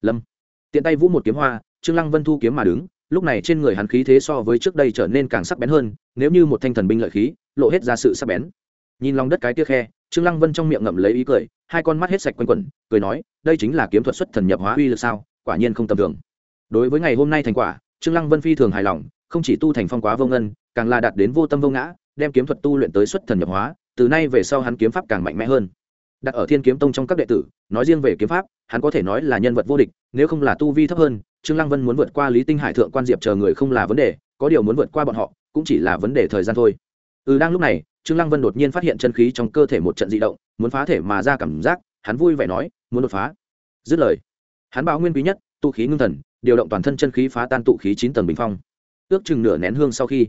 Lâm tiện tay vũ một kiếm hoa, trương lăng vân thu kiếm mà đứng, lúc này trên người hắn khí thế so với trước đây trở nên càng sắc bén hơn, nếu như một thanh thần binh lợi khí, lộ hết ra sự sắc bén. Nhìn lòng đất cái tia khe, trương lăng vân trong miệng ngậm lấy ý cười, hai con mắt hết sạch quanh quẩn, cười nói, đây chính là kiếm thuật xuất thần nhập hóa uy lực sao, quả nhiên không tầm thường. Đối với ngày hôm nay thành quả, trương lăng vân phi thường hài lòng, không chỉ tu thành phong quá vô ngân, càng là đạt đến vô tâm vô ngã, đem kiếm thuật tu luyện tới xuất thần nhập hóa, từ nay về sau hắn kiếm pháp càng mạnh mẽ hơn đặt ở thiên kiếm tông trong các đệ tử, nói riêng về kiếm pháp, hắn có thể nói là nhân vật vô địch, nếu không là tu vi thấp hơn, trương lăng vân muốn vượt qua lý tinh hải thượng quan diệp chờ người không là vấn đề, có điều muốn vượt qua bọn họ, cũng chỉ là vấn đề thời gian thôi. Ừ đang lúc này, trương lăng vân đột nhiên phát hiện chân khí trong cơ thể một trận dị động, muốn phá thể mà ra cảm giác, hắn vui vẻ nói, muốn đột phá. Dứt lời, hắn báo nguyên quý nhất, tụ khí ngưng thần, điều động toàn thân chân khí phá tan tụ khí chín tầng bình phong. Ước chừng nửa nén hương sau khi,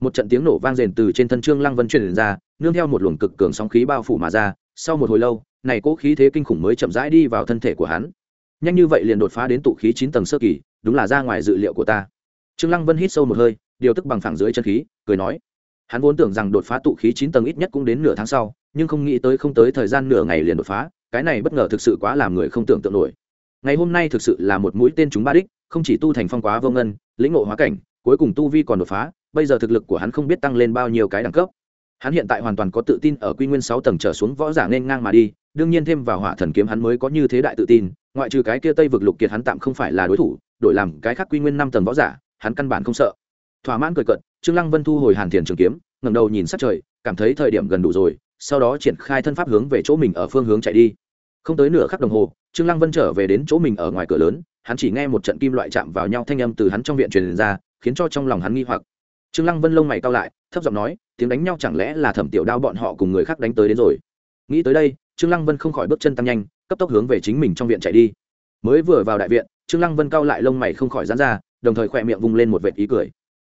một trận tiếng nổ vang rền từ trên thân trương lăng vân truyền ra, nương theo một luồng cực cường sóng khí bao phủ mà ra sau một hồi lâu, này cỗ khí thế kinh khủng mới chậm rãi đi vào thân thể của hắn. Nhanh như vậy liền đột phá đến tụ khí chín tầng sơ kỳ, đúng là ra ngoài dự liệu của ta. Trương lăng vân hít sâu một hơi, điều tức bằng phẳng dưới chân khí, cười nói. Hắn vốn tưởng rằng đột phá tụ khí chín tầng ít nhất cũng đến nửa tháng sau, nhưng không nghĩ tới không tới thời gian nửa ngày liền đột phá, cái này bất ngờ thực sự quá làm người không tưởng tượng nổi. Ngày hôm nay thực sự là một mũi tên chúng ba đích, không chỉ tu thành phong quá vô ngân, lĩnh ngộ hóa cảnh, cuối cùng tu vi còn đột phá, bây giờ thực lực của hắn không biết tăng lên bao nhiêu cái đẳng cấp hắn hiện tại hoàn toàn có tự tin ở quy nguyên sáu tầng trở xuống võ giả nên ngang mà đi, đương nhiên thêm vào hỏa thần kiếm hắn mới có như thế đại tự tin, ngoại trừ cái kia tây vực lục kiệt hắn tạm không phải là đối thủ, đổi làm cái khác quy nguyên năm tầng võ giả, hắn căn bản không sợ. Thỏa mãn cười cận trương lăng vân thu hồi hàn thiền trường kiếm, ngẩng đầu nhìn sát trời, cảm thấy thời điểm gần đủ rồi, sau đó triển khai thân pháp hướng về chỗ mình ở phương hướng chạy đi. Không tới nửa khắc đồng hồ, trương lăng vân trở về đến chỗ mình ở ngoài cửa lớn, hắn chỉ nghe một trận kim loại chạm vào nhau thanh âm từ hắn trong viện truyền ra, khiến cho trong lòng hắn nghi hoặc. Trương lăng vân lông mày cau lại, thấp giọng nói tiếng đánh nhau chẳng lẽ là thẩm tiểu đao bọn họ cùng người khác đánh tới đến rồi? Nghĩ tới đây, trương lăng vân không khỏi bước chân tăng nhanh, cấp tốc hướng về chính mình trong viện chạy đi. Mới vừa vào đại viện, trương lăng vân cao lại lông mày không khỏi dán ra, đồng thời khỏe miệng vung lên một vệt ý cười.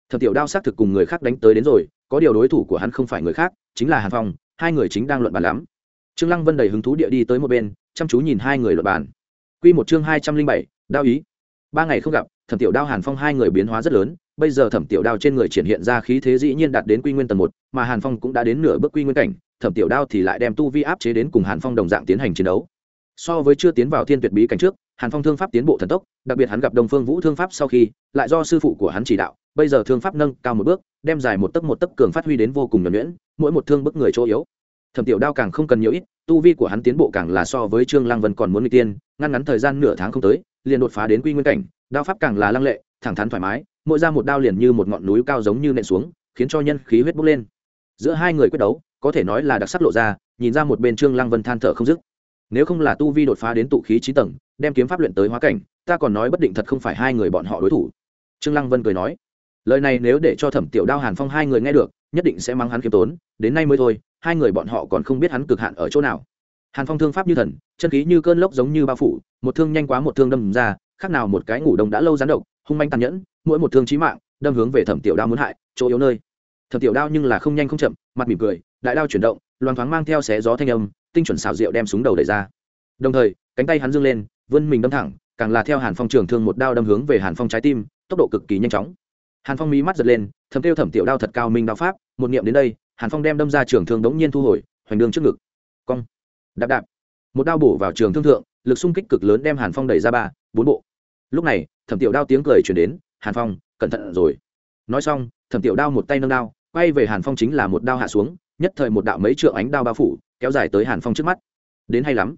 Thẩm tiểu đao xác thực cùng người khác đánh tới đến rồi, có điều đối thủ của hắn không phải người khác, chính là hàn phong, hai người chính đang luận bàn lắm. Trương lăng vân đầy hứng thú địa đi tới một bên, chăm chú nhìn hai người luận bàn. Quy một chương hai trăm linh bảy, đao ý ba ngày không gặp, thẩm tiểu đao, hàn phong hai người biến hóa rất lớn, bây giờ thẩm tiểu đao trên người triển hiện ra khí thế dĩ nhiên đạt đến quy nguyên tầng một, mà hàn phong cũng đã đến nửa bước quy nguyên cảnh, thẩm tiểu đao thì lại đem tu vi áp chế đến cùng hàn phong đồng dạng tiến hành chiến đấu. So với chưa tiến vào thiên tuyệt bí cảnh trước, hàn phong thương pháp tiến bộ thần tốc, đặc biệt hắn gặp đồng phương vũ thương pháp sau khi, lại do sư phụ của hắn chỉ đạo, bây giờ thương pháp nâng cao một bước, đem dài một tấc một tấc cường phát huy đến vô cùng nhuẩn nhuyễn, mỗi một thương bức người chỗ yếu. Thẩm tiểu đao càng không cần nhiều ít, tu vi của hắn tiến bộ càng là so với trương lăng vân còn muốn người tiên, ngăn ngắn thời gian nửa tháng không tới liền đột phá đến quy nguyên cảnh, đao pháp càng là lăng lệ, thẳng thắn thoải mái, mỗi ra một đao liền như một ngọn núi cao giống như nện xuống, khiến cho nhân khí huyết bốc lên. Giữa hai người quyết đấu, có thể nói là đặc sắc lộ ra, nhìn ra một bên trương lăng vân than thở không dứt. Nếu không là tu vi đột phá đến tụ khí trí tầng, đem kiếm pháp luyện tới hóa cảnh, ta còn nói bất định thật không phải hai người bọn họ đối thủ. Trương lăng vân cười nói, lời này nếu để cho thẩm tiểu đao, hàn phong hai người nghe được, nhất định sẽ mang hắn kiếm tốn, đến nay mới thôi, hai người bọn họ còn không biết hắn cực hạn ở chỗ nào hàn phong thương pháp như thần, chân khí như cơn lốc giống như bao phủ, một thương nhanh quá một thương đâm ra, khác nào một cái ngủ đông đã lâu gián độc, hung manh tàn nhẫn, mỗi một thương chí mạng, đâm hướng về thẩm tiểu đao muốn hại, chỗ yếu nơi. Thẩm tiểu đao nhưng là không nhanh không chậm, mặt mỉm cười, đại đao chuyển động, loan thoáng mang theo xé gió thanh âm, tinh chuẩn xào rượu đem súng đầu đẩy ra. Đồng thời, cánh tay hắn dương lên, vươn mình đâm thẳng, càng là theo hàn phong trường thương một đao đâm hướng về hàn phong trái tim, tốc độ cực kỳ nhanh chóng. Hàn phong mí mắt giật lên, thầm kêu thẩm tiểu đao thật cao minh đao pháp, một niệm đến đây, hàn phong đem đâm ra trường thương đống nhiên thu hồi, hoành đường trước ngực. Cong đạp đạp. Một đao bổ vào trường thương thượng, lực xung kích cực lớn đem hàn phong đẩy ra ba, bốn bộ. Lúc này, thẩm tiểu đao tiếng cười chuyển đến, hàn phong, cẩn thận rồi. Nói xong, thẩm tiểu đao một tay nâng đao, quay về hàn phong chính là một đao hạ xuống, nhất thời một đạo mấy trượng ánh đao bao phủ, kéo dài tới hàn phong trước mắt. Đến hay lắm.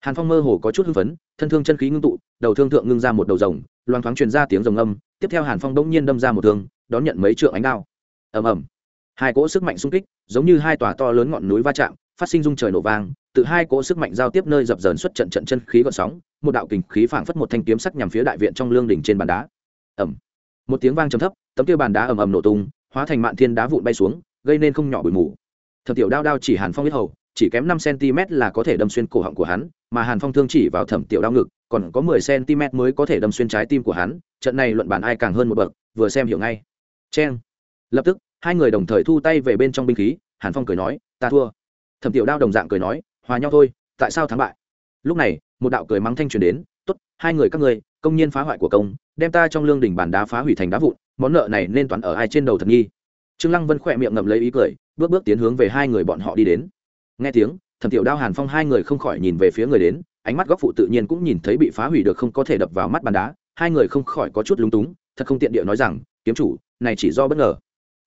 Hàn phong mơ hồ có chút hưng phấn, thân thương chân khí ngưng tụ, đầu thương thượng ngưng ra một đầu rồng, loang thoáng truyền ra tiếng rồng âm, tiếp theo hàn phong đ nhiên đâm ra một thương, đón nhận mấy trượng ánh đao. Ầm ầm. Hai cỗ sức mạnh xung kích, giống như hai tòa to lớn ngọn núi va chạm, phát sinh dung trời nổ vang từ hai cỗ sức mạnh giao tiếp nơi dập dờn xuất trận trận chân khí gợn sóng một đạo kình khí phảng phất một thanh kiếm sắc nhằm phía đại viện trong lương đỉnh trên bàn đá. Ầm, một tiếng vang trầm thấp tấm kia bàn đá ầm ầm nổ tung hóa thành mạn thiên đá vụn bay xuống gây nên không nhỏ bụi mù. Thẩm tiểu đao đao chỉ hàn phong huyết hầu chỉ kém năm cm là có thể đâm xuyên cổ họng của hắn mà hàn phong thương chỉ vào thẩm tiểu đao ngực còn có mười cm mới có thể đâm xuyên trái tim của hắn trận này luận bàn ai càng hơn một bậc vừa xem hiểu ngay. Chen. lập tức hai người đồng thời thu tay về bên trong binh khí hàn phong cười nói ta thua. Thẩm tiểu đao đồng dạng cười nói hòa nhau thôi, tại sao thắng bại? Lúc này, một đạo cười mắng thanh truyền đến, tốt, hai người các ngươi, công nhiên phá hoại của công, đem ta trong lương đỉnh bàn đá phá hủy thành đá vụn, món nợ này nên toán ở ai trên đầu thật nghi? Trương lăng vân khỏe miệng ngậm lấy ý cười, bước bước tiến hướng về hai người bọn họ đi đến. Nghe tiếng, thẩm tiểu đao, hàn phong hai người không khỏi nhìn về phía người đến, ánh mắt góc phụ tự nhiên cũng nhìn thấy bị phá hủy được không có thể đập vào mắt bàn đá, hai người không khỏi có chút lúng túng, thật không tiện địa nói rằng, kiếm chủ, này chỉ do bất ngờ.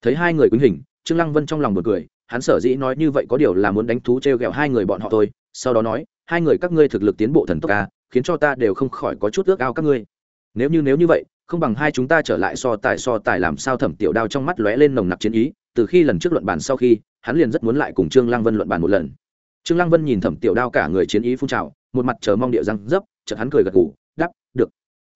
Thấy hai người quýnh hình, trương lăng vân trong lòng một cười hắn sở dĩ nói như vậy có điều là muốn đánh thú t r hai người bọn họ thôi, sau đó nói, hai người các ngươi thực lực tiến bộ thần tốc ca khiến cho ta đều không khỏi có chút ước ao các ngươi. Nếu như nếu như vậy, không bằng hai chúng ta trở lại so tài so tài làm sao thẩm tiểu đao trong mắt lóe lên nồng nặc chiến ý, từ khi lần trước luận bàn sau khi, hắn liền rất muốn lại cùng trương lăng vân luận bàn một lần. Trương lăng vân nhìn thẩm tiểu đao cả người chiến ý phun trào, một mặt chờ mong địa răng dấp, chợt hắn cười gật gù, đáp, được.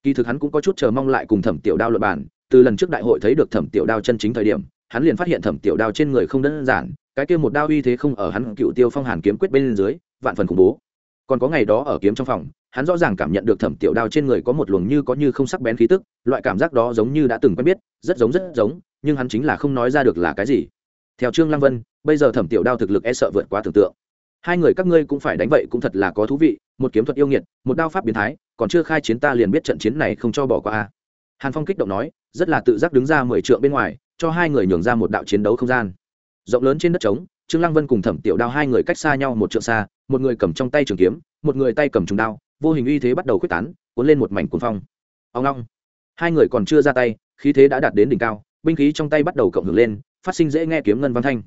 Kỳ thực hắn cũng có chút chờ mong lại cùng thẩm tiểu đao luận bàn, từ lần trước đại hội thấy được thẩm tiểu đao chân chính thời điểm hắn liền phát hiện thẩm tiểu đao trên người không đơn giản, cái kia một đao uy thế không ở hắn cựu tiêu phong hàn kiếm quyết bên dưới, vạn phần khủng bố. Còn có ngày đó ở kiếm trong phòng, hắn rõ ràng cảm nhận được thẩm tiểu đao trên người có một luồng như có như không sắc bén khí tức, loại cảm giác đó giống như đã từng quen biết, rất giống rất giống, nhưng hắn chính là không nói ra được là cái gì. Theo trương lăng vân, bây giờ thẩm tiểu đao thực lực e sợ vượt quá tưởng tượng. Hai người các ngươi cũng phải đánh vậy cũng thật là có thú vị, một kiếm thuật yêu nghiệt, một đao pháp biến thái, còn chưa khai chiến ta liền biết trận chiến này không cho bỏ qua hàn phong kích động nói, rất là tự giác đứng ra mười trượng bên ngoài cho hai người nhường ra một đạo chiến đấu không gian. Rộng lớn trên đất trống, trương lăng vân cùng thẩm tiểu đao hai người cách xa nhau một trượng xa, một người cầm trong tay trường kiếm, một người tay cầm trùng đao, vô hình uy thế bắt đầu quyết tán, cuốn lên một mảnh cuồng phong. Ông long. Hai người còn chưa ra tay, khí thế đã đạt đến đỉnh cao, binh khí trong tay bắt đầu cộng hưởng lên, phát sinh dễ nghe kiếm ngân văn thanh.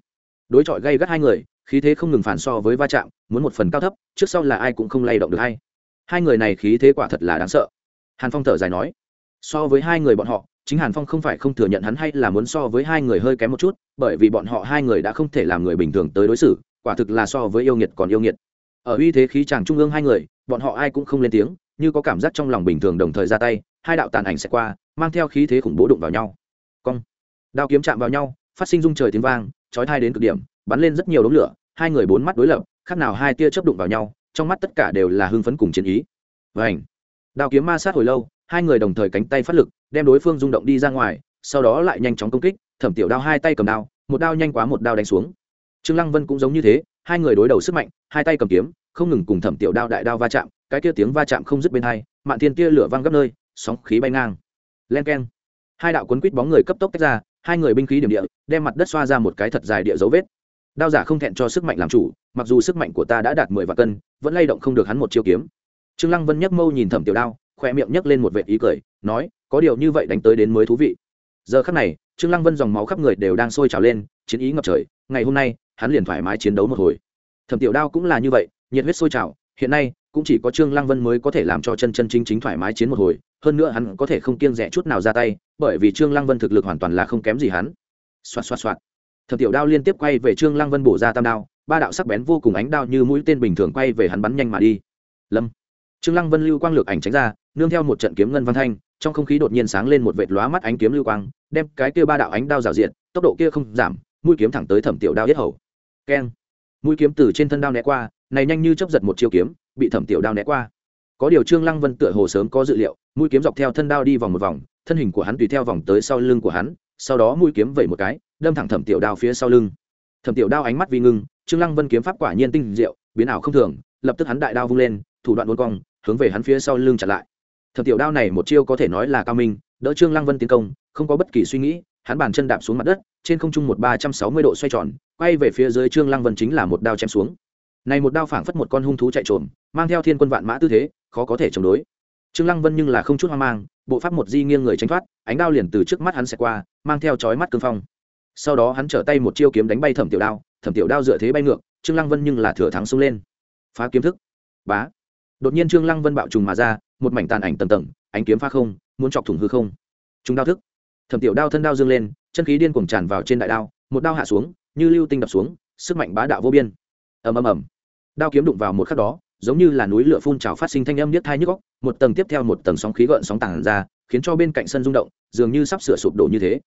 Đối chọi gây gắt hai người, khí thế không ngừng phản so với va chạm, muốn một phần cao thấp, trước sau là ai cũng không lay động được hay. Hai người này khí thế quả thật là đáng sợ. Hàn phong thở dài nói, so với hai người bọn họ chính hàn phong không phải không thừa nhận hắn hay là muốn so với hai người hơi kém một chút, bởi vì bọn họ hai người đã không thể làm người bình thường tới đối xử, quả thực là so với yêu nghiệt còn yêu nghiệt. Ở uy thế khí chàng trung ương hai người, bọn họ ai cũng không lên tiếng, như có cảm giác trong lòng bình thường đồng thời ra tay, hai đạo tàn ảnh sẽ qua, mang theo khí thế khủng bố đụng vào nhau. Cong. Đao kiếm chạm vào nhau, phát sinh rung trời tiếng vang, chói thai đến cực điểm, bắn lên rất nhiều đống lửa, hai người bốn mắt đối lập, khác nào hai tia chớp đụng vào nhau, trong mắt tất cả đều là hưng phấn cùng chiến ý. Vảnh đao kiếm ma sát hồi lâu hai người đồng thời cánh tay phát lực, đem đối phương rung động đi ra ngoài, sau đó lại nhanh chóng công kích, thẩm tiểu đao hai tay cầm đao, một đao nhanh quá một đao đánh xuống. Trương lăng vân cũng giống như thế, hai người đối đầu sức mạnh, hai tay cầm kiếm, không ngừng cùng thẩm tiểu đao đại đao va chạm, cái kia tiếng va chạm không dứt bên hai, mạn thiên kia lửa văng gấp nơi, sóng khí bay ngang. Len keng. Hai đạo cuốn quýt bóng người cấp tốc tách ra, hai người binh khí điểm địa, đem mặt đất xoa ra một cái thật dài địa dấu vết. Đao giả không thẹn cho sức mạnh làm chủ, mặc dù sức mạnh của ta đã đạt mười vạn cân, vẫn lay động không được hắn một chiêu kiếm. Trương lăng vân nhấc mâu nhìn thẩm tiểu đao khoe miệng nhấc lên một vệt ý cười nói có điều như vậy đánh tới đến mới thú vị. Giờ khắc này trương lăng vân dòng máu khắp người đều đang sôi trào lên chiến ý ngập trời ngày hôm nay hắn liền thoải mái chiến đấu một hồi. Thẩm tiểu đao cũng là như vậy nhiệt huyết sôi trào hiện nay cũng chỉ có trương lăng vân mới có thể làm cho chân chân chính chính thoải mái chiến một hồi hơn nữa hắn có thể không kiêng rẻ chút nào ra tay bởi vì trương lăng vân thực lực hoàn toàn là không kém gì hắn. Xoát xoát xoát, thẩm tiểu đao liên tiếp quay về trương lăng vân bổ ra tam đao ba đạo sắc bén vô cùng ánh đao như mũi tên bình thường quay về hắn bắn nhanh mà đi. Lâm trương lăng vân lưu quang lược ảnh tránh ra, nương theo một trận kiếm ngân văn thanh, trong không khí đột nhiên sáng lên một vệt lóa mắt ánh kiếm lưu quang, đem cái kia ba đạo ánh đao rào diện tốc độ kia không giảm, mũi kiếm thẳng tới thẩm tiểu đao yết hầu. Keng. Mũi kiếm từ trên thân đao né qua, này nhanh như chớp giật một chiêu kiếm, bị thẩm tiểu đao né qua. Có điều trương lăng vân tựa hồ sớm có dự liệu, mũi kiếm dọc theo thân đao đi vòng một vòng, thân hình của hắn tùy theo vòng tới sau lưng của hắn, sau đó mũi kiếm vẩy một cái, đâm thẳng thẩm tiểu đao phía sau lưng. Thẩm tiểu đao ánh mắt vi ngưng, trương lăng vân kiếm pháp quả nhiên tinh diệu, biến ảo không thường, lập tức hắn đại đao vung lên, thủ đoạn uốn cong hướng về hắn phía sau lưng chặn lại. Thẩm tiểu đao này một chiêu có thể nói là cao minh, đỡ trương lăng vân tiến công, không có bất kỳ suy nghĩ, hắn bàn chân đạp xuống mặt đất, trên không trung một ba trăm sáu mươi độ xoay tròn, quay về phía dưới trương lăng vân chính là một đao chém xuống. Này một đao phảng phất một con hung thú chạy trộm mang theo thiên quân vạn mã tư thế, khó có thể chống đối. Trương lăng vân nhưng là không chút hoang mang, bộ pháp một di nghiêng người tránh thoát, ánh đao liền từ trước mắt hắn sẽ qua, mang theo chói mắt cương phong. Sau đó hắn trở tay một chiêu kiếm đánh bay thẩm tiểu đao, thẩm tiểu đao dựa thế bay ngược, trương lăng vân nhưng là thừa thắng xông lên. Phá kiếm thức. Bá đột nhiên trương lăng vân bạo trùng mà ra, một mảnh tàn ảnh tầng tầng, ánh kiếm pha không, muốn chọc thủng hư không. Chúng đao thức. Thẩm tiểu đao thân đao dương lên, chân khí điên cuồng tràn vào trên đại đao, một đao hạ xuống, như lưu tinh đập xuống, sức mạnh bá đạo vô biên. Ầm ầm ầm. Đao kiếm đụng vào một khắc đó, giống như là núi lửa phun trào phát sinh thanh âm niết thai nhức góc một tầng tiếp theo một tầng sóng khí gợn sóng tàng ra, khiến cho bên cạnh sân rung động, dường như sắp sửa sụp đổ như thế.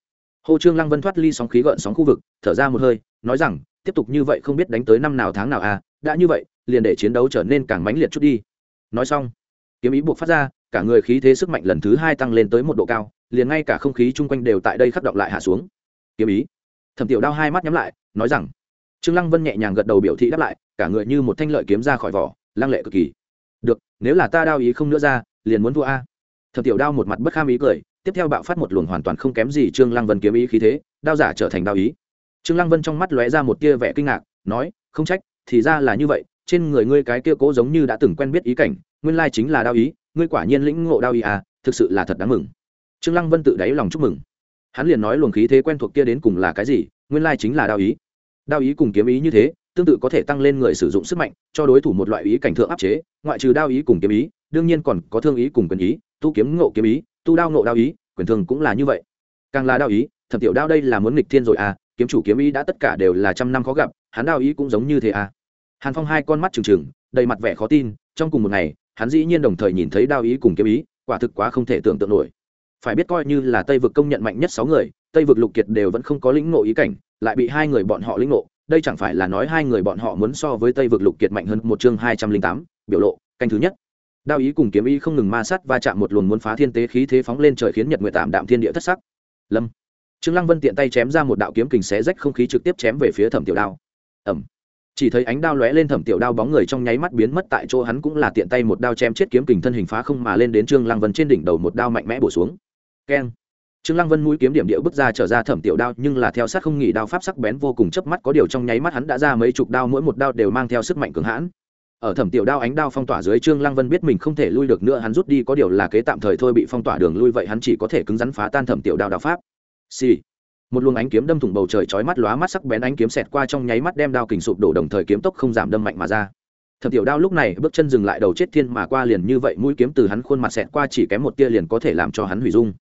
Hồ trương lăng vân thoát ly sóng khí gợn sóng khu vực, thở ra một hơi, nói rằng, tiếp tục như vậy không biết đánh tới năm nào tháng nào à đã như vậy, liền để chiến đấu trở nên càng mãnh liệt chút đi nói xong, kiếm ý buộc phát ra, cả người khí thế sức mạnh lần thứ hai tăng lên tới một độ cao, liền ngay cả không khí chung quanh đều tại đây khắc động lại hạ xuống. Kiếm ý. Thẩm tiểu đao hai mắt nhắm lại, nói rằng, trương lăng vân nhẹ nhàng gật đầu biểu thị đáp lại, cả người như một thanh lợi kiếm ra khỏi vỏ, lăng lệ cực kỳ. Được, nếu là ta đao ý không nữa ra, liền muốn thua a. Thẩm tiểu đao một mặt bất kham ý cười, tiếp theo bạo phát một luồng hoàn toàn không kém gì trương lăng vân kiếm ý khí thế, đao giả trở thành đao ý. Trương lăng vân trong mắt lóe ra một tia vẻ kinh ngạc, nói, không trách, thì ra là như vậy trên người ngươi cái kia cố giống như đã từng quen biết ý cảnh, nguyên lai chính là đao ý, ngươi quả nhiên lĩnh ngộ đao ý à thực sự là thật đáng mừng. Trương lăng vân tự đáy lòng chúc mừng. Hắn liền nói luồng khí thế quen thuộc kia đến cùng là cái gì, nguyên lai chính là đao ý. Đao ý cùng kiếm ý như thế, tương tự có thể tăng lên người sử dụng sức mạnh, cho đối thủ một loại ý cảnh thượng áp chế, ngoại trừ đao ý cùng kiếm ý, đương nhiên còn có thương ý cùng quyền ý, tu kiếm ngộ kiếm ý, tu đao ngộ đao ý, quyền thương cũng là như vậy. Càng là đao ý, thập tiểu đao đây là muốn nghịch thiên rồi à kiếm chủ kiếm ý đã tất cả đều là trăm năm khó gặp, hắn đao ý cũng giống như thế à hàn phong hai con mắt trừng trừng, đầy mặt vẻ khó tin, trong cùng một ngày, hắn dĩ nhiên đồng thời nhìn thấy đao ý cùng kiếm ý, quả thực quá không thể tưởng tượng nổi. Phải biết coi như là tây vực công nhận mạnh nhất sáu người, tây vực lục kiệt đều vẫn không có lĩnh ngộ ý cảnh, lại bị hai người bọn họ lĩnh ngộ, đây chẳng phải là nói hai người bọn họ muốn so với tây vực lục kiệt mạnh hơn một chương hai trăm linh tám, biểu lộ, canh thứ nhất. Đao ý cùng kiếm ý không ngừng ma sát va chạm một luồng muốn phá thiên tế khí thế phóng lên trời khiến nhật nguyện tạm đạm thiên địa thất sắc. Lâm. Trương lăng vân tiện tay chém ra một đạo kiếm kình xé rách không khí trực tiếp chém về phía thẩm tiểu đao. Ẩm chỉ thấy ánh đao lóe lên thẩm tiểu đao bóng người trong nháy mắt biến mất tại chỗ, hắn cũng là tiện tay một đao chém chết kiếm kình thân hình phá không mà lên đến trương lăng vân trên đỉnh đầu một đao mạnh mẽ bổ xuống. Keng. Trương lăng vân mũi kiếm điểm điệu bước ra trở ra thẩm tiểu đao, nhưng là theo sát không nghỉ đao pháp sắc bén vô cùng chớp mắt, có điều trong nháy mắt hắn đã ra mấy chục đao, mỗi một đao đều mang theo sức mạnh cường hãn. Ở thẩm tiểu đao ánh đao phong tỏa dưới, trương lăng vân biết mình không thể lui được nữa, hắn rút đi, có điều là kế tạm thời thôi bị phong tỏa đường lui, vậy hắn chỉ có thể cứng rắn phá tan thẩm tiểu đao đao pháp. Xì、sì một luồng ánh kiếm đâm thủng bầu trời chói mắt lóa mắt sắc bén ánh kiếm xẹt qua trong nháy mắt đem đao kình sụp đổ đồng thời kiếm tốc không giảm đâm mạnh mà ra. Thẩm tiểu đao lúc này bước chân dừng lại đầu chết thiên mà qua liền như vậy mũi kiếm từ hắn khuôn mặt xẹt qua chỉ kém một tia liền có thể làm cho hắn hủy dung.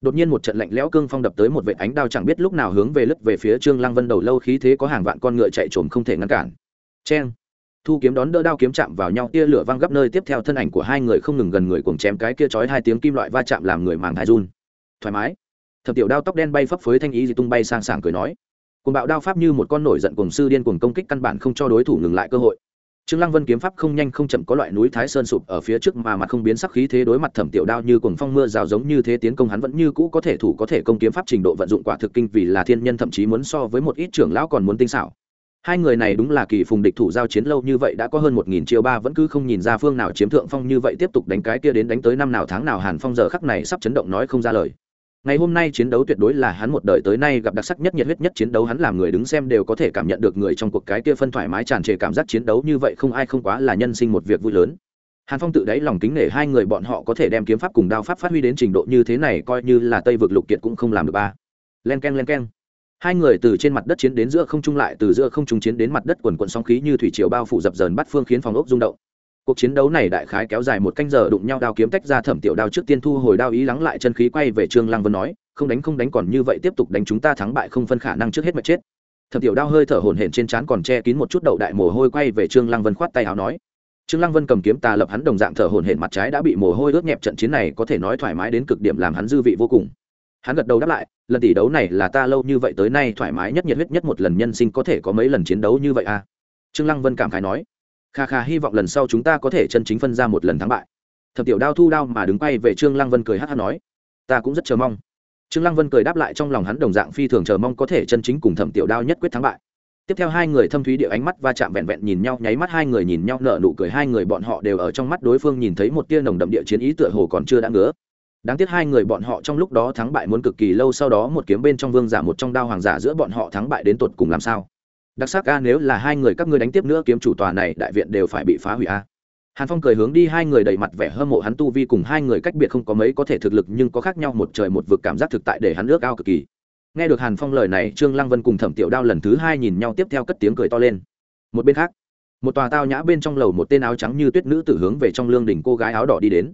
Đột nhiên một trận lạnh lẽo cương phong đập tới một vệ ánh đao chẳng biết lúc nào hướng về lướt về phía trương lăng vân đầu lâu khí thế có hàng vạn con ngựa chạy trồm không thể ngăn cản. Cheng! Thu kiếm đón đỡ đao kiếm chạm vào nhau, tia lửa văng gấp nơi tiếp theo thân ảnh của hai người không ngừng gần người cuồng chém cái kia chói hai tiếng kim loại va chạm làm người màng thai run. Thoải mái! Thập tiểu đao tóc đen bay phấp phới thanh ý gì tung bay sang sảng cười nói cùng bạo đao pháp như một con nổi giận cùng sư điên cuồng công kích căn bản không cho đối thủ ngừng lại cơ hội Trương Lăng Vân kiếm pháp không nhanh không chậm có loại núi Thái Sơn sụp ở phía trước mà mặt không biến sắc khí thế đối mặt Thẩm Tiểu Đao như cuồng phong mưa rào giống như thế tiến công hắn vẫn như cũ có thể thủ có thể công kiếm pháp trình độ vận dụng quả thực kinh vì là thiên nhân thậm chí muốn so với một ít trưởng lão còn muốn tinh xảo. Hai người này đúng là kỳ phùng địch thủ giao chiến lâu như vậy đã có hơn một nghìn chiêu ba vẫn cứ không nhìn ra phương nào chiếm thượng phong như vậy tiếp tục đánh cái kia đến đánh tới năm nào tháng nào Hàn Phong giờ khắc này sắp chấn động nói không ra lời ngày hôm nay chiến đấu tuyệt đối là hắn một đời tới nay gặp đặc sắc nhất nhiệt huyết nhất chiến đấu, hắn làm người đứng xem đều có thể cảm nhận được người trong cuộc cái kia phân thoải mái tràn trề cảm giác chiến đấu như vậy không ai không quá là nhân sinh một việc vui lớn. Hàn phong tự đáy lòng kính nể hai người bọn họ có thể đem kiếm pháp cùng đao pháp phát huy đến trình độ như thế này coi như là tây vực lục kiệt cũng không làm được ba. Len k e n len k e n hai người từ trên mặt đất chiến đến giữa không trung lại, từ giữa không trung chiến đến mặt đất quần quận sóng khí như thủy triều bao phủ dập dờn bắt phương khiến phòng ốc rung động cuộc chiến đấu này đại khái kéo dài một canh giờ đụng nhau đao kiếm tách ra thẩm tiểu đao trước tiên thu hồi đao ý lắng lại chân khí quay về trương lăng vân nói, không đánh không đánh còn như vậy tiếp tục đánh chúng ta thắng bại không phân khả năng trước hết mà chết. Thẩm tiểu đao hơi thở hổn hển trên trán còn che kín một chút đậu đại mồ hôi quay về trương lăng vân khoát tay áo nói, trương lăng vân cầm kiếm tà lập hắn đồng dạng thở hổn hển mặt trái đã bị mồ hôi ướt nhẹp trận chiến này có thể nói thoải mái đến cực điểm làm hắn dư vị vô cùng. Hắn gật đầu đáp lại, lần tỷ đấu này là ta lâu như vậy tới nay thoải mái nhất, nhiệt huyết nhất một lần nhân sinh có thể có mấy lần chiến đấu như vậy à? Trương lăng vân cảm khái nói kha kha, hy vọng lần sau chúng ta có thể chân chính phân ra một lần thắng bại. Thập tiểu đao thu đao mà đứng quay về trương lăng vân cười hát hát nói, ta cũng rất chờ mong. Trương lăng vân cười đáp lại trong lòng hắn đồng dạng phi thường chờ mong có thể chân chính cùng thẩm tiểu đao nhất quyết thắng bại. Tiếp theo hai người thâm thúy địa ánh mắt va chạm vẹn vẹn nhìn nhau, nháy mắt hai người nhìn nhau, nở nụ cười, hai người bọn họ đều ở trong mắt đối phương nhìn thấy một tia nồng đậm địa chiến ý tựa hồ còn chưa đã ngứa. Đáng tiếc hai người bọn họ trong lúc đó thắng bại muốn cực kỳ lâu, sau đó một kiếm bên trong vương giả, một trong đao hoàng giả giữa bọn họ thắng bại đến tột cùng làm sao? Đặc sắc a, nếu là hai người các ngươi đánh tiếp nữa, kiếm chủ tòa này đại viện đều phải bị phá hủy a. Hàn phong cười hướng đi, hai người đầy mặt vẻ hâm mộ hắn tu vi cùng hai người cách biệt không có mấy có thể thực lực, nhưng có khác nhau, một trời một vực cảm giác thực tại để hắn ước ao cực kỳ. Nghe được hàn phong lời này, trương lăng vân cùng thẩm tiểu đao lần thứ hai nhìn nhau tiếp theo cất tiếng cười to lên. Một bên khác, một tòa tao nhã bên trong lầu một tên áo trắng như tuyết nữ tử hướng về trong lương đình cô gái áo đỏ đi đến.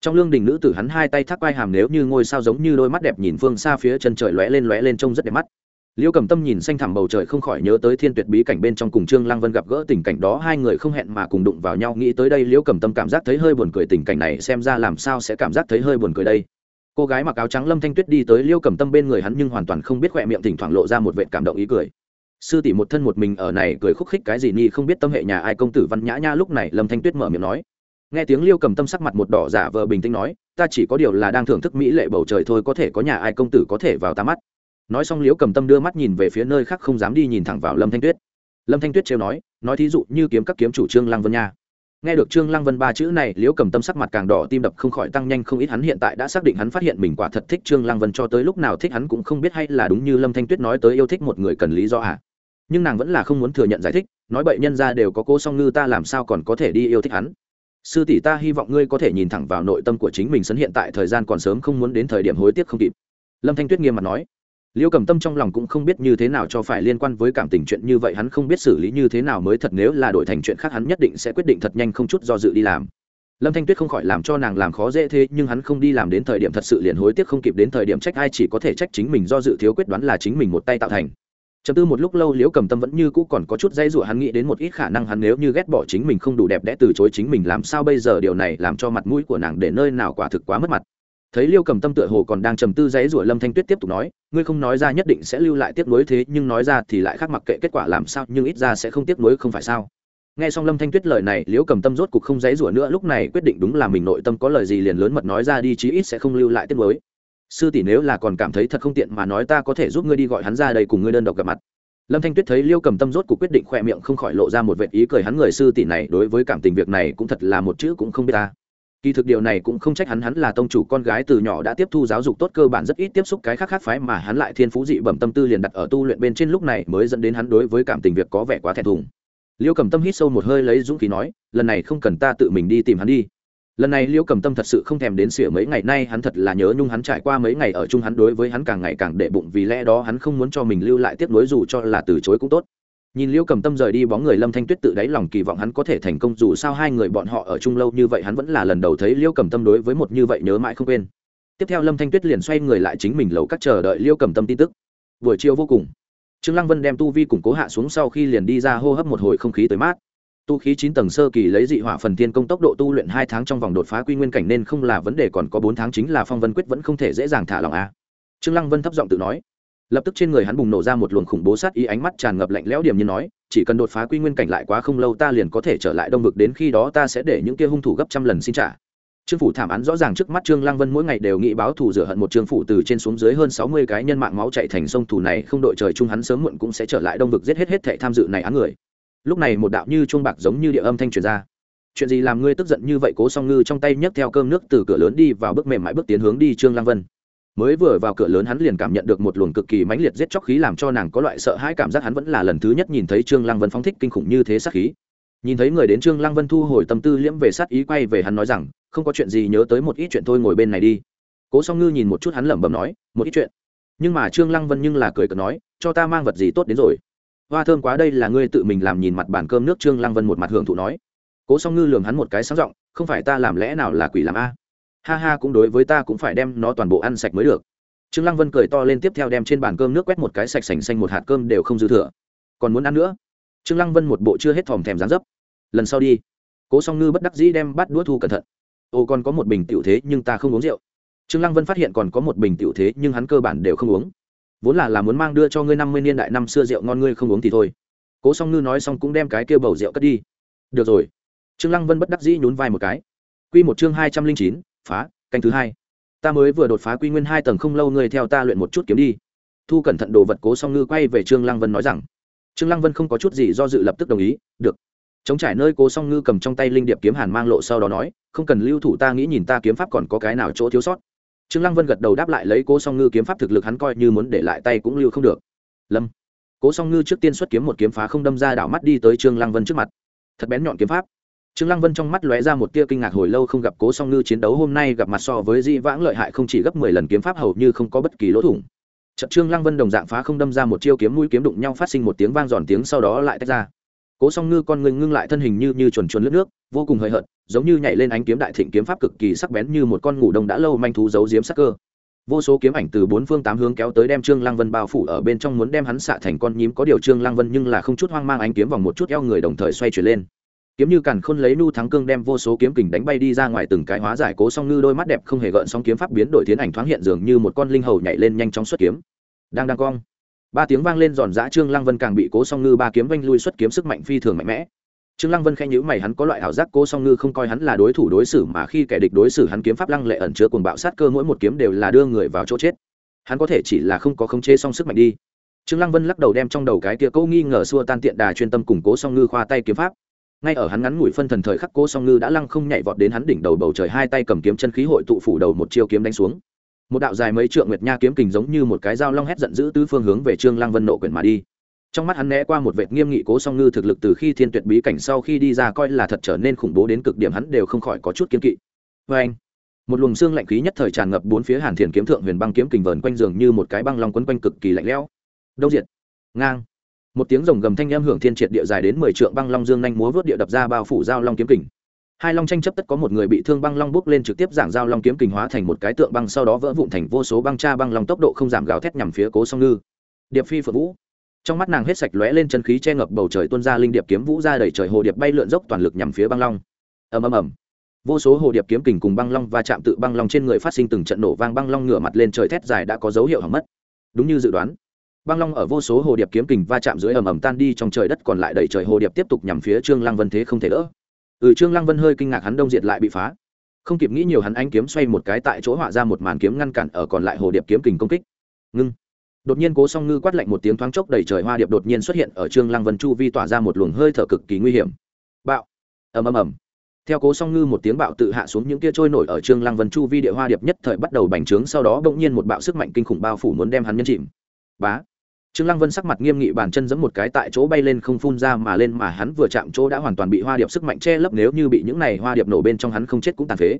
Trong lương đình nữ tử hắn hai tay thác vai hàm, nếu như ngôi sao giống như đôi mắt đẹp nhìn phương xa phía chân trời lóe lên lóe lên trông rất đẹp mắt liêu cầm tâm nhìn xanh thẳm bầu trời không khỏi nhớ tới thiên tuyệt bí cảnh bên trong cùng trương lăng vân gặp gỡ tình cảnh đó, hai người không hẹn mà cùng đụng vào nhau, nghĩ tới đây liêu cầm tâm cảm giác thấy hơi buồn cười, tình cảnh này xem ra làm sao sẽ cảm giác thấy hơi buồn cười đây. Cô gái mặc áo trắng lâm thanh tuyết đi tới liêu cầm tâm bên người hắn nhưng hoàn toàn không biết khỏe miệng thỉnh thoảng lộ ra một vệ cảm động ý cười. Sư tỷ một thân một mình ở này cười khúc khích cái gì ni không biết tâm hệ nhà ai, công tử văn nhã nha lúc này, lâm thanh tuyết mở miệng nói. Nghe tiếng liêu cầm tâm sắc mặt một đỏ giả vờ bình tĩnh nói, ta chỉ có điều là đang thưởng thức mỹ lệ bầu trời thôi, có thể có nhà ai, công tử có thể vào ta mắt nói xong liễu cầm tâm đưa mắt nhìn về phía nơi khác không dám đi nhìn thẳng vào lâm thanh tuyết. Lâm thanh tuyết trêu nói nói thí dụ như kiếm các kiếm chủ trương lăng vân nha. Nghe được trương lăng vân ba chữ này, liễu cầm tâm sắc mặt càng đỏ, tim đập không khỏi tăng nhanh không ít. Hắn hiện tại đã xác định hắn phát hiện mình quả thật thích trương lăng vân, cho tới lúc nào thích hắn cũng không biết hay là đúng như lâm thanh tuyết nói tới yêu thích một người cần lý do à. Nhưng nàng vẫn là không muốn thừa nhận giải thích, nói bậy nhân ra đều có cô song ngư ta làm sao còn có thể đi yêu thích hắn. Sư tỷ ta hy vọng ngươi có thể nhìn thẳng vào nội tâm của chính mình, sấn hiện tại thời gian còn sớm không muốn đến thời điểm hối tiếc không kịp. Lâm thanh tuyết nghiêm mặt nói liêu cầm tâm trong lòng cũng không biết như thế nào cho phải liên quan với cảm tình chuyện như vậy, hắn không biết xử lý như thế nào mới thật nếu là đổi thành chuyện khác hắn nhất định sẽ quyết định thật nhanh không chút do dự đi làm. Lâm thanh tuyết không khỏi làm cho nàng làm khó dễ thế, nhưng hắn không đi làm đến thời điểm thật sự liền hối tiếc không kịp đến thời điểm trách ai chỉ có thể trách chính mình do dự thiếu quyết đoán là chính mình một tay tạo thành. Chấm tư một lúc lâu liễu cầm tâm vẫn như cũ còn có chút dây dụa, hắn nghĩ đến một ít khả năng hắn nếu như ghét bỏ chính mình không đủ đẹp đẽ từ chối chính mình, làm sao bây giờ điều này làm cho mặt mũi của nàng để nơi nào quả thực quá mất mặt thấy liêu cầm tâm tựa hồ còn đang trầm tư dãy rủa lâm thanh tuyết tiếp tục nói, ngươi không nói ra nhất định sẽ lưu lại tiếc nuối thế, nhưng nói ra thì lại khác mặc kệ kết quả làm sao, nhưng ít ra sẽ không tiếc nuối không phải sao? Nghe xong lâm thanh tuyết lời này liễu cầm tâm rốt cục không dãy rủa nữa, lúc này quyết định đúng là mình nội tâm có lời gì liền lớn mật nói ra đi, chí ít sẽ không lưu lại tiếc nuối. Sư tỷ nếu là còn cảm thấy thật không tiện mà nói ta có thể giúp ngươi đi gọi hắn ra đây cùng ngươi đơn độc gặp mặt. Lâm thanh tuyết thấy liêu cầm tâm rốt cục quyết định khỏe miệng không khỏi lộ ra một vệ ý cười, hắn người sư tỷ này đối với cảm tình việc này cũng thật là một chữ cũng không biết ta kỳ thực điều này cũng không trách hắn hắn là tông chủ, con gái từ nhỏ đã tiếp thu giáo dục tốt cơ bản, rất ít tiếp xúc cái khác khác phái mà hắn lại thiên phú dị bẩm tâm tư liền đặt ở tu luyện bên trên lúc này mới dẫn đến hắn đối với cảm tình việc có vẻ quá thẹn thùng. Liêu cầm tâm hít sâu một hơi lấy dũng khí nói, lần này không cần ta tự mình đi tìm hắn đi. Lần này liêu cầm tâm thật sự không thèm đến sỉa mấy ngày, nay hắn thật là nhớ nhung hắn trải qua mấy ngày ở chung, hắn đối với hắn càng ngày càng đệ bụng, vì lẽ đó hắn không muốn cho mình lưu lại tiếp nối dù cho là từ chối cũng tốt nhìn liêu cầm tâm rời đi bóng người lâm thanh tuyết tự đáy lòng kỳ vọng hắn có thể thành công, dù sao hai người bọn họ ở chung lâu như vậy hắn vẫn là lần đầu thấy liêu cầm tâm đối với một như vậy nhớ mãi không quên. Tiếp theo lâm thanh tuyết liền xoay người lại chính mình lầu các chờ đợi liêu cầm tâm tin tức. Buổi chiều vô cùng. Trương lăng vân đem tu vi củng cố hạ xuống sau khi liền đi ra hô hấp một hồi không khí tới mát. Tu khí chín tầng sơ kỳ lấy dị hỏa phần thiên công tốc độ tu luyện hai tháng trong vòng đột phá quy nguyên cảnh nên không là vấn đề còn có bốn tháng chính là phong vân quyết vẫn không thể dễ dàng thả lòng a. Trương lăng vân thấp giọng tự nói lập tức trên người hắn bùng nổ ra một luồng khủng bố sát ý ánh mắt tràn ngập lạnh lẽo điểm như nói, chỉ cần đột phá quy nguyên cảnh lại quá không lâu ta liền có thể trở lại đông vực, đến khi đó ta sẽ để những kia hung thủ gấp trăm lần xin trả. Trương phủ thảm án rõ ràng trước mắt trương lăng vân mỗi ngày đều nghĩ báo thù rửa hận một trương phủ từ trên xuống dưới hơn sáu mươi cái nhân mạng máu chạy thành sông thủ này, không đội trời chung hắn sớm muộn cũng sẽ trở lại đông vực giết hết hết thệ tham dự này án người. Lúc này một đạo như chuông bạc giống như địa âm thanh truyền ra. Chuyện gì làm ngươi tức giận như vậy? Cố song ngư trong tay nhấc theo cơm nước từ cửa lớn đi vào, bước mềm mại bước tiến hướng đi trương lăng vân mới vừa vào cửa lớn hắn liền cảm nhận được một luồng cực kỳ mãnh liệt giết chóc khí làm cho nàng có loại sợ hãi cảm giác hắn vẫn là lần thứ nhất nhìn thấy trương lăng vân phóng thích kinh khủng như thế sát khí. Nhìn thấy người đến trương lăng vân thu hồi tâm tư liễm về sát ý quay về hắn nói rằng, không có chuyện gì nhớ tới một ít chuyện thôi ngồi bên này đi. Cố song ngư nhìn một chút hắn lẩm bẩm nói, một ít chuyện? Nhưng mà trương lăng vân nhưng là cười cợt nói, cho ta mang vật gì tốt đến rồi? Hoa thơm quá đây là ngươi tự mình làm nhìn mặt bàn cơm nước. Trương lăng vân một mặt hưởng thụ nói. Cố song ngư lường hắn một cái sáng giọng, không phải ta làm lẽ nào là quỷ làm a? Ha ha cũng đối với ta cũng phải đem nó toàn bộ ăn sạch mới được. Trương lăng vân cười to lên tiếp theo đem trên bàn cơm nước quét một cái sạch sành xanh một hạt cơm đều không dư thừa. Còn muốn ăn nữa? Trương lăng vân một bộ chưa hết thòm thèm dán dấp. Lần sau đi. Cố song ngư bất đắc dĩ đem bắt đũa thu cẩn thận. Ô còn có một bình tiểu thế nhưng ta không uống rượu. Trương lăng vân phát hiện còn có một bình tiểu thế nhưng hắn cơ bản đều không uống. Vốn là là muốn mang đưa cho ngươi năm mươi niên đại năm xưa rượu ngon ngươi không uống thì thôi. Cố song ngư nói xong cũng đem cái kia bầu rượu cất đi. Được rồi. Trương lăng vân bất đắc dĩ nhún vai một cái. Quy một chương hai trăm linh chín phá, canh thứ hai. Ta mới vừa đột phá quy nguyên hai tầng không lâu, ngươi theo ta luyện một chút kiếm đi. Thu cẩn thận đồ vật cố song ngư quay về trương lăng vân nói rằng. Trương lăng vân không có chút gì do dự lập tức đồng ý, được. Chống trải nơi cố song ngư cầm trong tay linh điệp kiếm hàn mang lộ sau đó nói, không cần lưu thủ ta nghĩ nhìn ta kiếm pháp còn có cái nào chỗ thiếu sót. Trương lăng vân gật đầu đáp lại lấy cố song ngư kiếm pháp thực lực hắn coi như muốn để lại tay cũng lưu không được. Lâm. Cố song ngư trước tiên xuất kiếm một kiếm phá không đâm ra đảo mắt đi tới trương lăng vân trước mặt. Thật bén nhọn kiếm pháp trương lăng vân trong mắt lóe ra một tia kinh ngạc hồi lâu không gặp cố song ngư chiến đấu hôm nay gặp mặt so với di vãng lợi hại không chỉ gấp mười lần kiếm pháp hầu như không có bất kỳ lỗ thủng. Trận trương lăng vân đồng dạng phá không đâm ra một chiêu kiếm mũi kiếm đụng nhau phát sinh một tiếng vang giòn tiếng sau đó lại tách ra. Cố song ngư con ngưng ngưng lại thân hình như như chuồn chuồn lướt nước, vô cùng hời hợt, giống như nhảy lên ánh kiếm đại thịnh kiếm pháp cực kỳ sắc bén như một con ngủ đông đã lâu manh thú giấu giếm sắc cơ. Vô số kiếm ảnh từ bốn phương tám hướng kéo tới đem trương lăng vân bao phủ ở bên trong muốn đem hắn xạ thành con nhím. Có điều trương lăng vân nhưng là không chút hoang mang ánh kiếm vòng một chút eo người đồng thời xoay chuyển lên kiếm như càn khôn lấy nu thắng cương đem vô số kiếm kình đánh bay đi ra ngoài từng cái hóa giải cố song ngư đôi mắt đẹp không hề gợn sóng kiếm pháp biến đổi tiến ảnh thoáng hiện dường như một con linh hầu nhảy lên nhanh chóng xuất kiếm. Đang đang cong. Ba tiếng vang lên giòn giã trương lăng vân càng bị cố song ngư ba kiếm vanh lui xuất kiếm sức mạnh phi thường mạnh mẽ. Trương lăng vân khen nhữ mày hắn có loại ảo giác cố song ngư không coi hắn là đối thủ đối xử mà khi kẻ địch đối xử hắn kiếm pháp lăng lệ ẩn chứa cuồng bạo sát cơ mỗi một kiếm đều là đưa người vào chỗ chết. Hắn có thể chỉ là không có khống chế song sức mạnh đi. Trương lăng vân lắc đầu đem trong đầu cái kia câu nghi ngờ xua tan tiện đà chuyên tâm củng cố song ngư khoa tay kiếm pháp ngay ở hắn ngắn ngủi phân thần thời khắc, cố song ngư đã lăng không nhảy vọt đến hắn đỉnh đầu bầu trời, hai tay cầm kiếm chân khí hội tụ phủ đầu một chiêu kiếm đánh xuống. Một đạo dài mấy trượng nguyệt nha kiếm kình giống như một cái dao long hét giận dữ tứ phương hướng về trương lăng vân nộ quyển mà đi. Trong mắt hắn né qua một vệt nghiêm nghị, cố song ngư thực lực từ khi thiên tuyệt bí cảnh sau khi đi ra coi là thật trở nên khủng bố đến cực điểm, hắn đều không khỏi có chút kiên kỵ. Với anh, một luồng xương lạnh khí nhất thời tràn ngập bốn phía hàn thiền kiếm thượng huyền băng kiếm kình vờn quanh giường như một cái băng long quấn quanh cực kỳ lạnh lẽo. Đâu diệt. Ngang một tiếng rồng gầm thanh em hưởng thiên triệt địa dài đến mười trượng băng long dương nhanh múa vớt địa đập ra bao phủ giao long kiếm kình. Hai long tranh chấp tất có một người bị thương băng long bước lên trực tiếp giảng giao long kiếm kình hóa thành một cái tượng băng sau đó vỡ vụn thành vô số băng cha băng long tốc độ không giảm gào thét nhằm phía cố song ngư. Điệp phi phượng vũ. Trong mắt nàng hết sạch lóe lên chân khí che ngập bầu trời tuôn ra linh điệp kiếm vũ ra đẩy trời hồ điệp bay lượn dốc toàn lực nhằm phía băng long. Ầm ầm ầm. Vô số hồ điệp kiếm kình cùng băng long và chạm tự băng long trên người phát sinh từng trận nổ vang băng long ngửa mặt lên trời thét dài đã có dấu hiệu hỏng mất. Đúng như dự đoán băng long ở vô số hồ điệp kiếm kình va chạm dưới ầm ầm tan đi, trong trời đất còn lại đầy trời hồ điệp tiếp tục nhằm phía trương lăng vân thế không thể đỡ. Ừ trương lăng vân hơi kinh ngạc hắn đông diệt lại bị phá. Không kịp nghĩ nhiều hắn anh kiếm xoay một cái tại chỗ họa ra một màn kiếm ngăn cản ở còn lại hồ điệp kiếm kình công kích. Ngưng. Đột nhiên cố song ngư quát lạnh một tiếng thoáng chốc đầy trời hoa điệp đột nhiên xuất hiện ở trương lăng vân chu vi tỏa ra một luồng hơi thở cực kỳ nguy hiểm. Bạo. Ầm ầm ầm. Theo cố song ngư một tiếng bạo tự hạ xuống, những kia trôi nổi ở trương lăng vân chu vi địa hoa điệp nhất thời bắt đầu bành trướng, sau đó bỗng nhiên một bạo sức mạnh kinh khủng bao phủ muốn đem hắn nhân chìm. Bá trương lăng vân sắc mặt nghiêm nghị bàn chân giẫm một cái tại chỗ bay lên không phun ra mà lên mà hắn vừa chạm chỗ đã hoàn toàn bị hoa điệp sức mạnh che lấp nếu như bị những này hoa điệp nổ bên trong hắn không chết cũng tàn phế.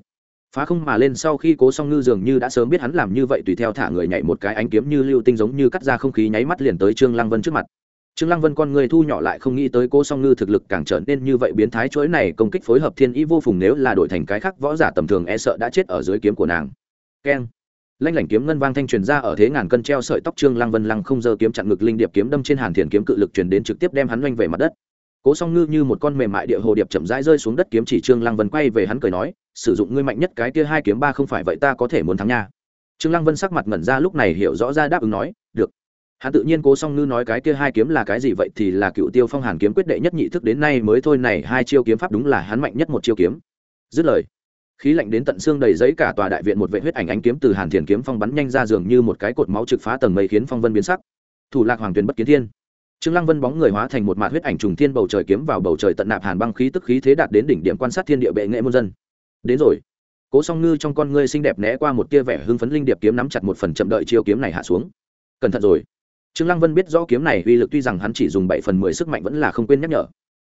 Phá không mà lên sau khi cố song ngư dường như đã sớm biết hắn làm như vậy tùy theo thả người nhảy một cái ánh kiếm như lưu tinh giống như cắt ra không khí nháy mắt liền tới trương lăng vân trước mặt. Trương lăng vân con người thu nhỏ lại không nghĩ tới cố song ngư thực lực càng trở nên như vậy biến thái chuỗi này công kích phối hợp thiên ý vô phùng nếu là đổi thành cái khác võ giả tầm thường e sợ đã chết ở dưới kiếm của nàng. Keng lanh lảnh kiếm ngân vang thanh truyền ra ở thế ngàn cân treo sợi tóc trương lăng vân lăng không giơ kiếm chặn ngực linh điệp kiếm đâm trên hàn thiền kiếm cự lực truyền đến trực tiếp đem hắn loanh về mặt đất. Cố song ngư như một con mềm mại địa hồ điệp chậm rãi rơi xuống đất kiếm chỉ trương lăng vân quay về hắn cười nói, sử dụng ngươi mạnh nhất cái kia hai kiếm ba không phải vậy ta có thể muốn thắng nha. Trương lăng vân sắc mặt ngẩn ra lúc này hiểu rõ ra đáp ứng nói, được. Hắn tự nhiên cố song ngư nói cái kia hai kiếm là cái gì vậy thì là cựu tiêu phong hàn kiếm quyết đệ nhất nhị thức đến nay mới thôi này hai chiêu kiếm pháp đúng là hắn mạnh nhất một chiêu kiếm. Dứt lời khí lạnh đến tận xương đầy giấy cả tòa đại viện một vệ huyết ảnh ánh kiếm từ hàn thiền kiếm phong bắn nhanh ra dường như một cái cột máu trực phá tầng mây khiến phong vân biến sắc. Thủ lạc hoàng tuyền bất kiến thiên. Trương lăng vân bóng người hóa thành một mạt huyết ảnh trùng thiên bầu trời kiếm vào bầu trời tận nạp hàn băng khí tức khí thế đạt đến đỉnh điểm quan sát thiên địa bệ nghệ muôn dân. Đến rồi. Cố song ngư trong con ngươi xinh đẹp né qua một tia vẻ hưng phấn linh điệp kiếm nắm chặt một phần chậm đợi chiêu kiếm này hạ xuống. Cẩn thận rồi. Trương lăng vân biết rõ kiếm này uy lực tuy rằng hắn chỉ dùng bảy phần mười sức mạnh vẫn là không quên nhắc nhở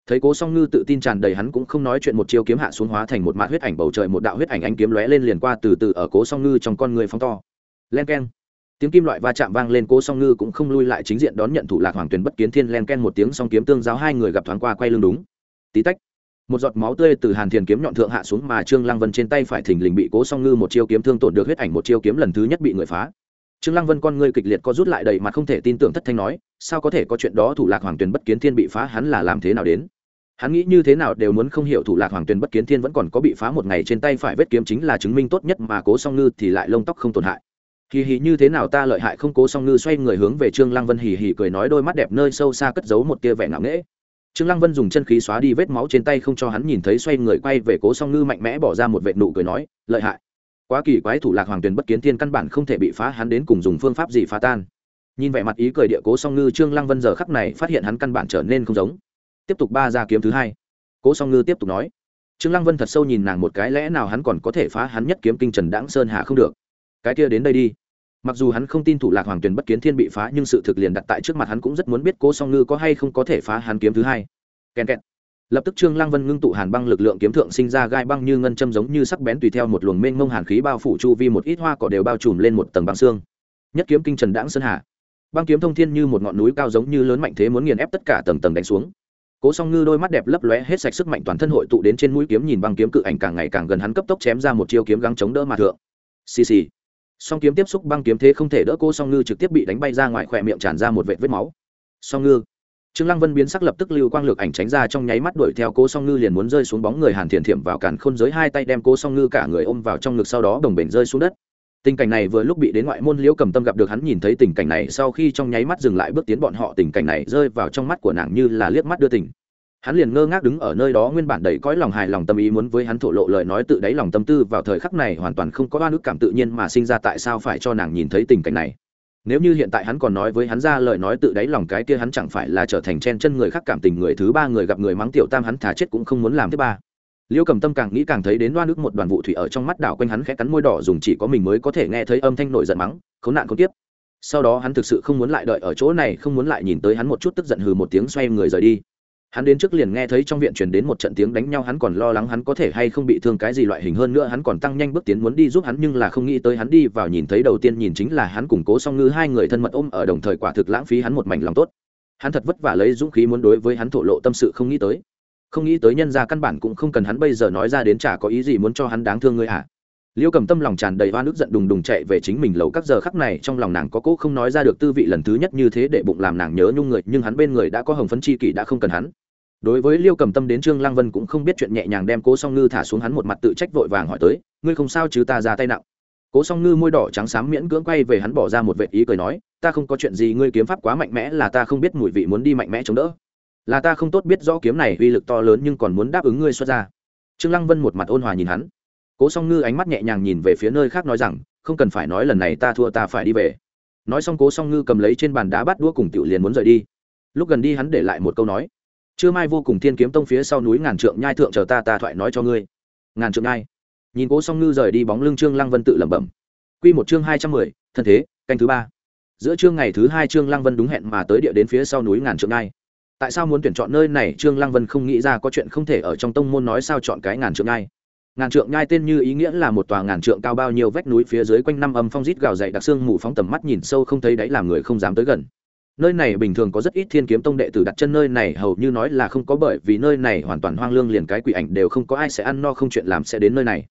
thấy cố song ngư tự tin tràn đầy, hắn cũng không nói chuyện một chiêu kiếm hạ xuống hóa thành một mạt huyết ảnh bầu trời, một đạo huyết ảnh ánh kiếm lóe lên liền qua từ từ ở cố song ngư trong con người phóng to. Len keng tiếng kim loại va chạm vang lên, cố song ngư cũng không lui lại, chính diện đón nhận thủ lạc hoàng tuyền bất kiến thiên len ken một tiếng, song kiếm tương giáo hai người gặp thoáng qua quay lưng đúng. Tí tách, một giọt máu tươi từ hàn thiền kiếm nhọn thượng hạ xuống mà trương lăng vân trên tay phải thình lình bị cố song ngư một chiêu kiếm thương tổn được huyết ảnh một chiêu kiếm lần thứ nhất bị người phá. Trương lăng vân con ngươi kịch liệt có rút lại đầy mặt không thể tin tưởng thất thanh nói, sao có thể có chuyện đó thủ lạc hoàng tuyền bất kiến thiên bị phá, hắn là làm thế nào đến? Hắn nghĩ như thế nào đều muốn không hiểu thủ lạc hoàng tuyền bất kiến thiên vẫn còn có bị phá một ngày trên tay phải vết kiếm chính là chứng minh tốt nhất mà cố song ngư thì lại lông tóc không tổn hại. Hì hì như thế nào ta lợi hại không cố song ngư xoay người hướng về trương lăng vân hì hì cười nói đôi mắt đẹp nơi sâu xa cất giấu một tia vẻ ngạo nghễ. Trương lăng vân dùng chân khí xóa đi vết máu trên tay không cho hắn nhìn thấy xoay người quay về cố song ngư mạnh mẽ bỏ ra một vệ nụ cười nói, lợi hại. Quá kỳ quái thủ lạc hoàng tuyền bất kiến thiên căn bản không thể bị phá, hắn đến cùng dùng phương pháp gì phá tan. Nhìn vẻ mặt ý cười địa cố song ngư trương lăng vân giờ khắc này phát hiện hắn căn bản trở nên không giống tiếp tục ba ra kiếm thứ hai. Cố song ngư tiếp tục nói, trương lăng vân thật sâu nhìn nàng một cái, lẽ nào hắn còn có thể phá hắn nhất kiếm kinh trần đãng sơn hạ không được? Cái kia đến đây đi. Mặc dù hắn không tin thủ lạc hoàng tuyền bất kiến thiên bị phá, nhưng sự thực liền đặt tại trước mặt hắn cũng rất muốn biết cố song ngư có hay không có thể phá hắn kiếm thứ hai. Kèn kẹt. Lập tức trương lăng vân ngưng tụ hàn băng lực lượng kiếm thượng sinh ra gai băng như ngân châm giống như sắc bén tùy theo một luồng mênh mông hàn khí bao phủ chu vi một ít hoa cỏ đều bao trùm lên một tầng băng xương. Nhất kiếm kinh trần đãng sơn hạ băng kiếm thông thiên như một ngọn núi cao giống như lớn mạnh thế muốn nghiền ép tất cả tầng tầng đánh xuống cố song ngư đôi mắt đẹp lấp lóe hết sạch sức mạnh toàn thân hội tụ đến trên mũi kiếm nhìn băng kiếm cự ảnh càng ngày càng gần hắn cấp tốc chém ra một chiêu kiếm găng chống đỡ mà thượng. Xì xì. Song kiếm tiếp xúc băng kiếm thế không thể đỡ cô song ngư trực tiếp bị đánh bay ra ngoài khỏe miệng tràn ra một vệt vết máu. Song ngư. Trương lăng vân biến sắc lập tức lưu quang lược ảnh tránh ra trong nháy mắt đuổi theo cô song ngư liền muốn rơi xuống bóng người hàn thiền thiểm vào cản khôn giới hai tay đem cô song ngư cả người ôm vào trong ngực sau đó đồng bền rơi xuống đất tình cảnh này vừa lúc bị đến ngoại môn liễu cầm tâm gặp được hắn nhìn thấy tình cảnh này, sau khi trong nháy mắt dừng lại bước tiến bọn họ, tình cảnh này rơi vào trong mắt của nàng như là liếc mắt đưa tình. Hắn liền ngơ ngác đứng ở nơi đó nguyên bản đầy cõi lòng hài lòng tâm ý muốn với hắn thổ lộ lời nói tự đáy lòng tâm tư vào thời khắc này hoàn toàn không có ba nước cảm tự nhiên mà sinh ra tại sao phải cho nàng nhìn thấy tình cảnh này. Nếu như hiện tại hắn còn nói với hắn ra lời nói tự đáy lòng cái kia hắn chẳng phải là trở thành chen chân người khác cảm tình người thứ ba, người gặp người mắng tiểu tam hắn thả chết cũng không muốn làm thứ ba liêu cầm tâm càng nghĩ càng thấy đến loa nước một đoàn vụ thủy ở trong mắt đảo quanh hắn khẽ cắn môi đỏ dùng chỉ có mình mới có thể nghe thấy âm thanh nổi giận mắng, khốn nạn khốn tiếp sau đó hắn thực sự không muốn lại đợi ở chỗ này, không muốn lại nhìn tới hắn một chút tức giận hừ một tiếng xoay người rời đi. Hắn đến trước liền nghe thấy trong viện truyền đến một trận tiếng đánh nhau, hắn còn lo lắng hắn có thể hay không bị thương cái gì loại hình hơn nữa, hắn còn tăng nhanh bước tiến muốn đi giúp hắn, nhưng là không nghĩ tới hắn đi vào nhìn thấy đầu tiên nhìn chính là hắn củng cố song ngư hai người thân mật ôm ở đồng thời quả thực lãng phí hắn một mảnh lòng tốt. Hắn thật vất vả lấy dũng khí muốn đối với hắn thổ lộ tâm sự không nghĩ tới không nghĩ tới nhân ra căn bản cũng không cần hắn bây giờ nói ra đến chả có ý gì muốn cho hắn đáng thương ngươi hả liêu cầm tâm lòng tràn đầy hoa nước giận đùng đùng chạy về chính mình lầu các giờ khắc này, trong lòng nàng có cỗ không nói ra được tư vị lần thứ nhất như thế để bụng làm nàng nhớ nhung người, nhưng hắn bên người đã có hồng phấn chi kỷ đã không cần hắn. Đối với liêu cầm tâm đến trương lăng vân cũng không biết chuyện nhẹ nhàng đem cố song ngư thả xuống hắn một mặt tự trách vội vàng hỏi tới, ngươi không sao chứ ta ra tay nặng. Cố song ngư môi đỏ trắng xám miễn cưỡng quay về hắn bỏ ra một vệ ý cười nói, ta không có chuyện gì, ngươi kiếm pháp quá mạnh mẽ là ta không biết mùi vị muốn đi mạnh mẽ chống đỡ là ta không tốt biết rõ kiếm này uy lực to lớn nhưng còn muốn đáp ứng ngươi xuất ra. Trương lăng vân một mặt ôn hòa nhìn hắn. Cố song ngư ánh mắt nhẹ nhàng nhìn về phía nơi khác nói rằng, không cần phải nói lần này ta thua ta phải đi về. Nói xong cố song ngư cầm lấy trên bàn đá bắt đũa cùng tiểu liền muốn rời đi. Lúc gần đi hắn để lại một câu nói. Chưa mai vô cùng thiên kiếm tông phía sau núi ngàn trượng nhai thượng chờ ta ta thoại nói cho ngươi. Ngàn trượng nhai. Nhìn cố song ngư rời đi bóng lưng trương lăng vân tự lẩm bẩm. Quy một chương hai trăm mười, thân thế, canh thứ ba. Giữa trưa ngày thứ hai trương lăng vân đúng hẹn mà tới địa đến phía sau núi ngàn trượng nhai tại sao muốn tuyển chọn nơi này? Trương lăng vân không nghĩ ra có chuyện không thể ở trong tông môn nói sao chọn cái ngàn trượng ngai ngàn trượng ngai tên như ý nghĩa là một tòa ngàn trượng cao bao nhiêu vách núi phía dưới quanh năm âm phong rít gào dậy đặc xương mù phóng tầm mắt nhìn sâu không thấy đáy làm người không dám tới gần. Nơi này bình thường có rất ít thiên kiếm tông đệ tử đặt chân, nơi này hầu như nói là không có bởi vì nơi này hoàn toàn hoang lương liền cái quỷ ảnh đều không có, ai sẽ ăn no không chuyện làm sẽ đến nơi này.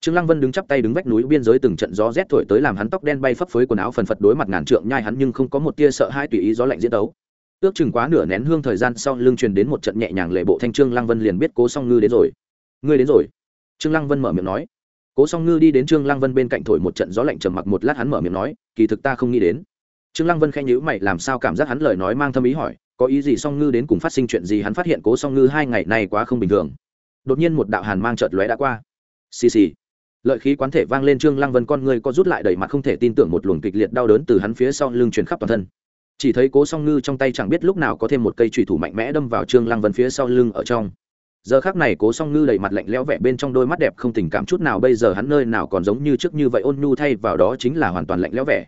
Trương lăng vân đứng chắp tay đứng vách núi biên giới từng trận gió rét thổi tới làm hắn tóc đen bay phấp phới quần áo phần phật đối mặt ngàn trượng nhai hắn nhưng không có một tia sợ hãi tùy ý gió lạnh diễn đấu ước chừng quá nửa nén hương thời gian sau lưng truyền đến một trận nhẹ nhàng lệ bộ thanh trương lăng vân liền biết cố song ngư đến rồi. Ngươi đến rồi. Trương lăng vân mở miệng nói. Cố song ngư đi đến trương lăng vân bên cạnh thổi một trận gió lạnh trầm mặc một lát hắn mở miệng nói, kỳ thực ta không nghĩ đến. Trương lăng vân khen nhữ mày làm sao cảm giác hắn lời nói mang thâm ý hỏi, có ý gì song ngư đến cùng phát sinh chuyện gì hắn phát hiện cố song ngư hai ngày này quá không bình thường. Đột nhiên một đạo hàn mang chợt lóe đã qua. Xì xì. Lợi khí quán thể vang lên trương lăng vân con người có rút lại đầy mặt không thể tin tưởng một luồng kịch liệt đau đớn từ hắn phía sau lưng truyền khắp toàn thân chỉ thấy cố song ngư trong tay chẳng biết lúc nào có thêm một cây trùy thủ mạnh mẽ đâm vào trương lăng vân phía sau lưng ở trong. Giờ khác này cố song ngư đầy mặt lạnh lẽo vẻ bên trong đôi mắt đẹp không tình cảm chút nào, bây giờ hắn nơi nào còn giống như trước như vậy ôn nhu thay vào đó chính là hoàn toàn lạnh lẽo vẻ.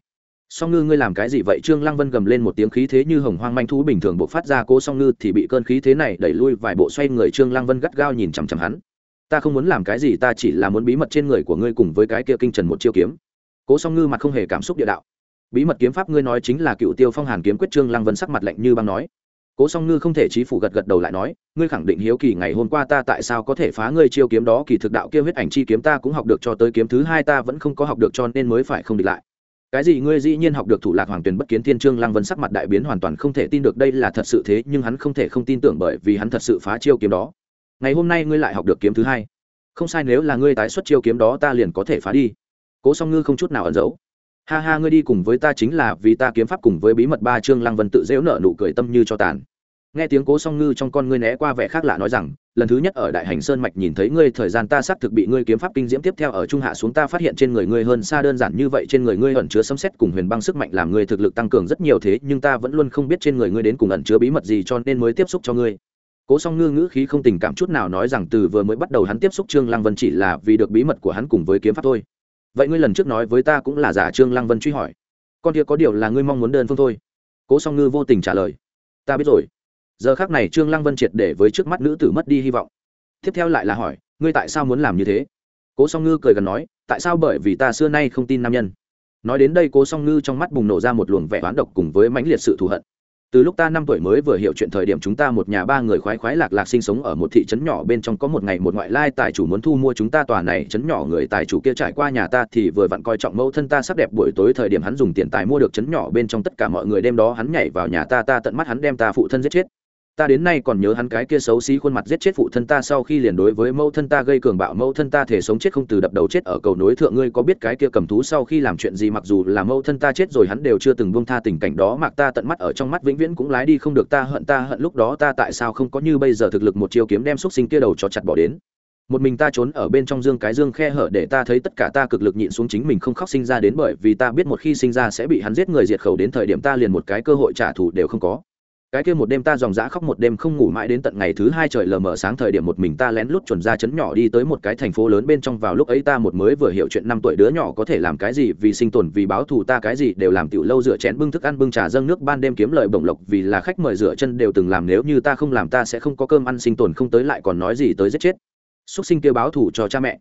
Song ngư ngươi làm cái gì vậy? Trương lăng vân gầm lên một tiếng khí thế như hồng hoang manh thú bình thường bộ phát ra, cố song ngư thì bị cơn khí thế này đẩy lui vài bộ xoay người, trương lăng vân gắt gao nhìn chằm chằm hắn. Ta không muốn làm cái gì, ta chỉ là muốn bí mật trên người của ngươi cùng với cái kia kinh trần một chiêu kiếm. Cố song ngư mặt không hề cảm xúc địa đạo bí mật kiếm pháp ngươi nói chính là cựu tiêu phong hàn kiếm quyết trương lăng vân sắc mặt lạnh như băng nói. Cố song ngư không thể trí phủ gật gật đầu lại nói, ngươi khẳng định hiếu kỳ ngày hôm qua ta tại sao có thể phá ngươi chiêu kiếm đó, kỳ thực đạo kia huyết ảnh chi kiếm ta cũng học được cho tới kiếm thứ hai ta vẫn không có học được cho nên mới phải không địch lại. Cái gì ngươi dĩ nhiên học được thủ lạc hoàng tuyền bất kiến thiên trương lăng vân sắc mặt đại biến hoàn toàn không thể tin được đây là thật sự thế, nhưng hắn không thể không tin tưởng bởi vì hắn thật sự phá chiêu kiếm đó. Ngày hôm nay ngươi lại học được kiếm thứ hai. Không sai, nếu là ngươi tái xuất chiêu kiếm đó ta liền có thể phá đi. Cố song ngư không chút nào ẩn giấu ha ha, ngươi đi cùng với ta chính là vì ta kiếm pháp cùng với bí mật ba trương lăng vân tự dễu nợ nụ cười tâm như cho tàn. Nghe tiếng cố song ngư trong con ngươi né qua vẻ khác lạ nói rằng, lần thứ nhất ở đại hành sơn mạch nhìn thấy ngươi, thời gian ta xác thực bị ngươi kiếm pháp kinh diễm tiếp theo ở trung hạ xuống ta phát hiện trên người ngươi hơn xa đơn giản như vậy, trên người ngươi ẩn chứa sấm xét cùng huyền băng sức mạnh làm ngươi thực lực tăng cường rất nhiều thế, nhưng ta vẫn luôn không biết trên người ngươi đến cùng ẩn chứa bí mật gì cho nên mới tiếp xúc cho ngươi. Cố song ngư ngữ khí không tình cảm chút nào nói rằng, từ vừa mới bắt đầu hắn tiếp xúc trương lăng vân chỉ là vì được bí mật của hắn cùng với kiếm pháp thôi vậy ngươi lần trước nói với ta cũng là giả trương lăng vân truy hỏi con kia có điều là ngươi mong muốn đơn phương thôi cố song ngư vô tình trả lời ta biết rồi giờ khác này trương lăng vân triệt để với trước mắt nữ tử mất đi hy vọng tiếp theo lại là hỏi ngươi tại sao muốn làm như thế cố song ngư cười gần nói tại sao bởi vì ta xưa nay không tin nam nhân nói đến đây cố song ngư trong mắt bùng nổ ra một luồng vẻ oán độc cùng với mãnh liệt sự thù hận từ lúc ta năm tuổi mới vừa hiểu chuyện thời điểm chúng ta một nhà ba người khoái khoái lạc lạc sinh sống ở một thị trấn nhỏ bên trong có một ngày một ngoại lai tài chủ muốn thu mua chúng ta tòa này trấn nhỏ, người tài chủ kia trải qua nhà ta thì vừa vặn coi trọng mẫu thân ta sắc đẹp. Buổi tối thời điểm hắn dùng tiền tài mua được trấn nhỏ bên trong tất cả mọi người, đêm đó hắn nhảy vào nhà ta ta tận mắt hắn đem ta phụ thân giết chết ta đến nay còn nhớ hắn cái kia xấu xí khuôn mặt giết chết phụ thân ta sau khi liền đối với mẫu thân ta gây cường bạo, mẫu thân ta thể sống chết không từ đập đầu chết ở cầu nối thượng, ngươi có biết cái kia cầm thú sau khi làm chuyện gì mặc dù là mẫu thân ta chết rồi hắn đều chưa từng buông tha tình cảnh đó, mặc ta tận mắt ở trong mắt vĩnh viễn cũng lái đi không được, ta hận ta hận lúc đó ta tại sao không có như bây giờ thực lực một chiêu kiếm đem xúc sinh kia đầu cho chặt bỏ đến. Một mình ta trốn ở bên trong dương, cái dương khe hở để ta thấy tất cả ta cực lực nhịn xuống chính mình không khóc sinh ra đến bởi vì ta biết một khi sinh ra sẽ bị hắn giết người diệt khẩu, đến thời điểm ta liền một cái cơ hội trả thù đều không có cái kia một đêm ta dòng dã khóc một đêm không ngủ mãi đến tận ngày thứ hai trời lờ mờ sáng thời điểm một mình ta lén lút chuẩn ra chấn nhỏ đi tới một cái thành phố lớn bên trong vào lúc ấy ta một mới vừa hiểu chuyện năm tuổi đứa nhỏ có thể làm cái gì, vì sinh tồn, vì báo thù ta cái gì đều làm tiểu lâu rửa chén bưng thức ăn bưng trà dâng nước ban đêm kiếm lợi bổng lộc vì là khách mời rửa chân đều từng làm, nếu như ta không làm ta sẽ không có cơm ăn sinh tồn không tới lại còn nói gì tới giết chết. Xúc sinh kêu báo thù cho cha mẹ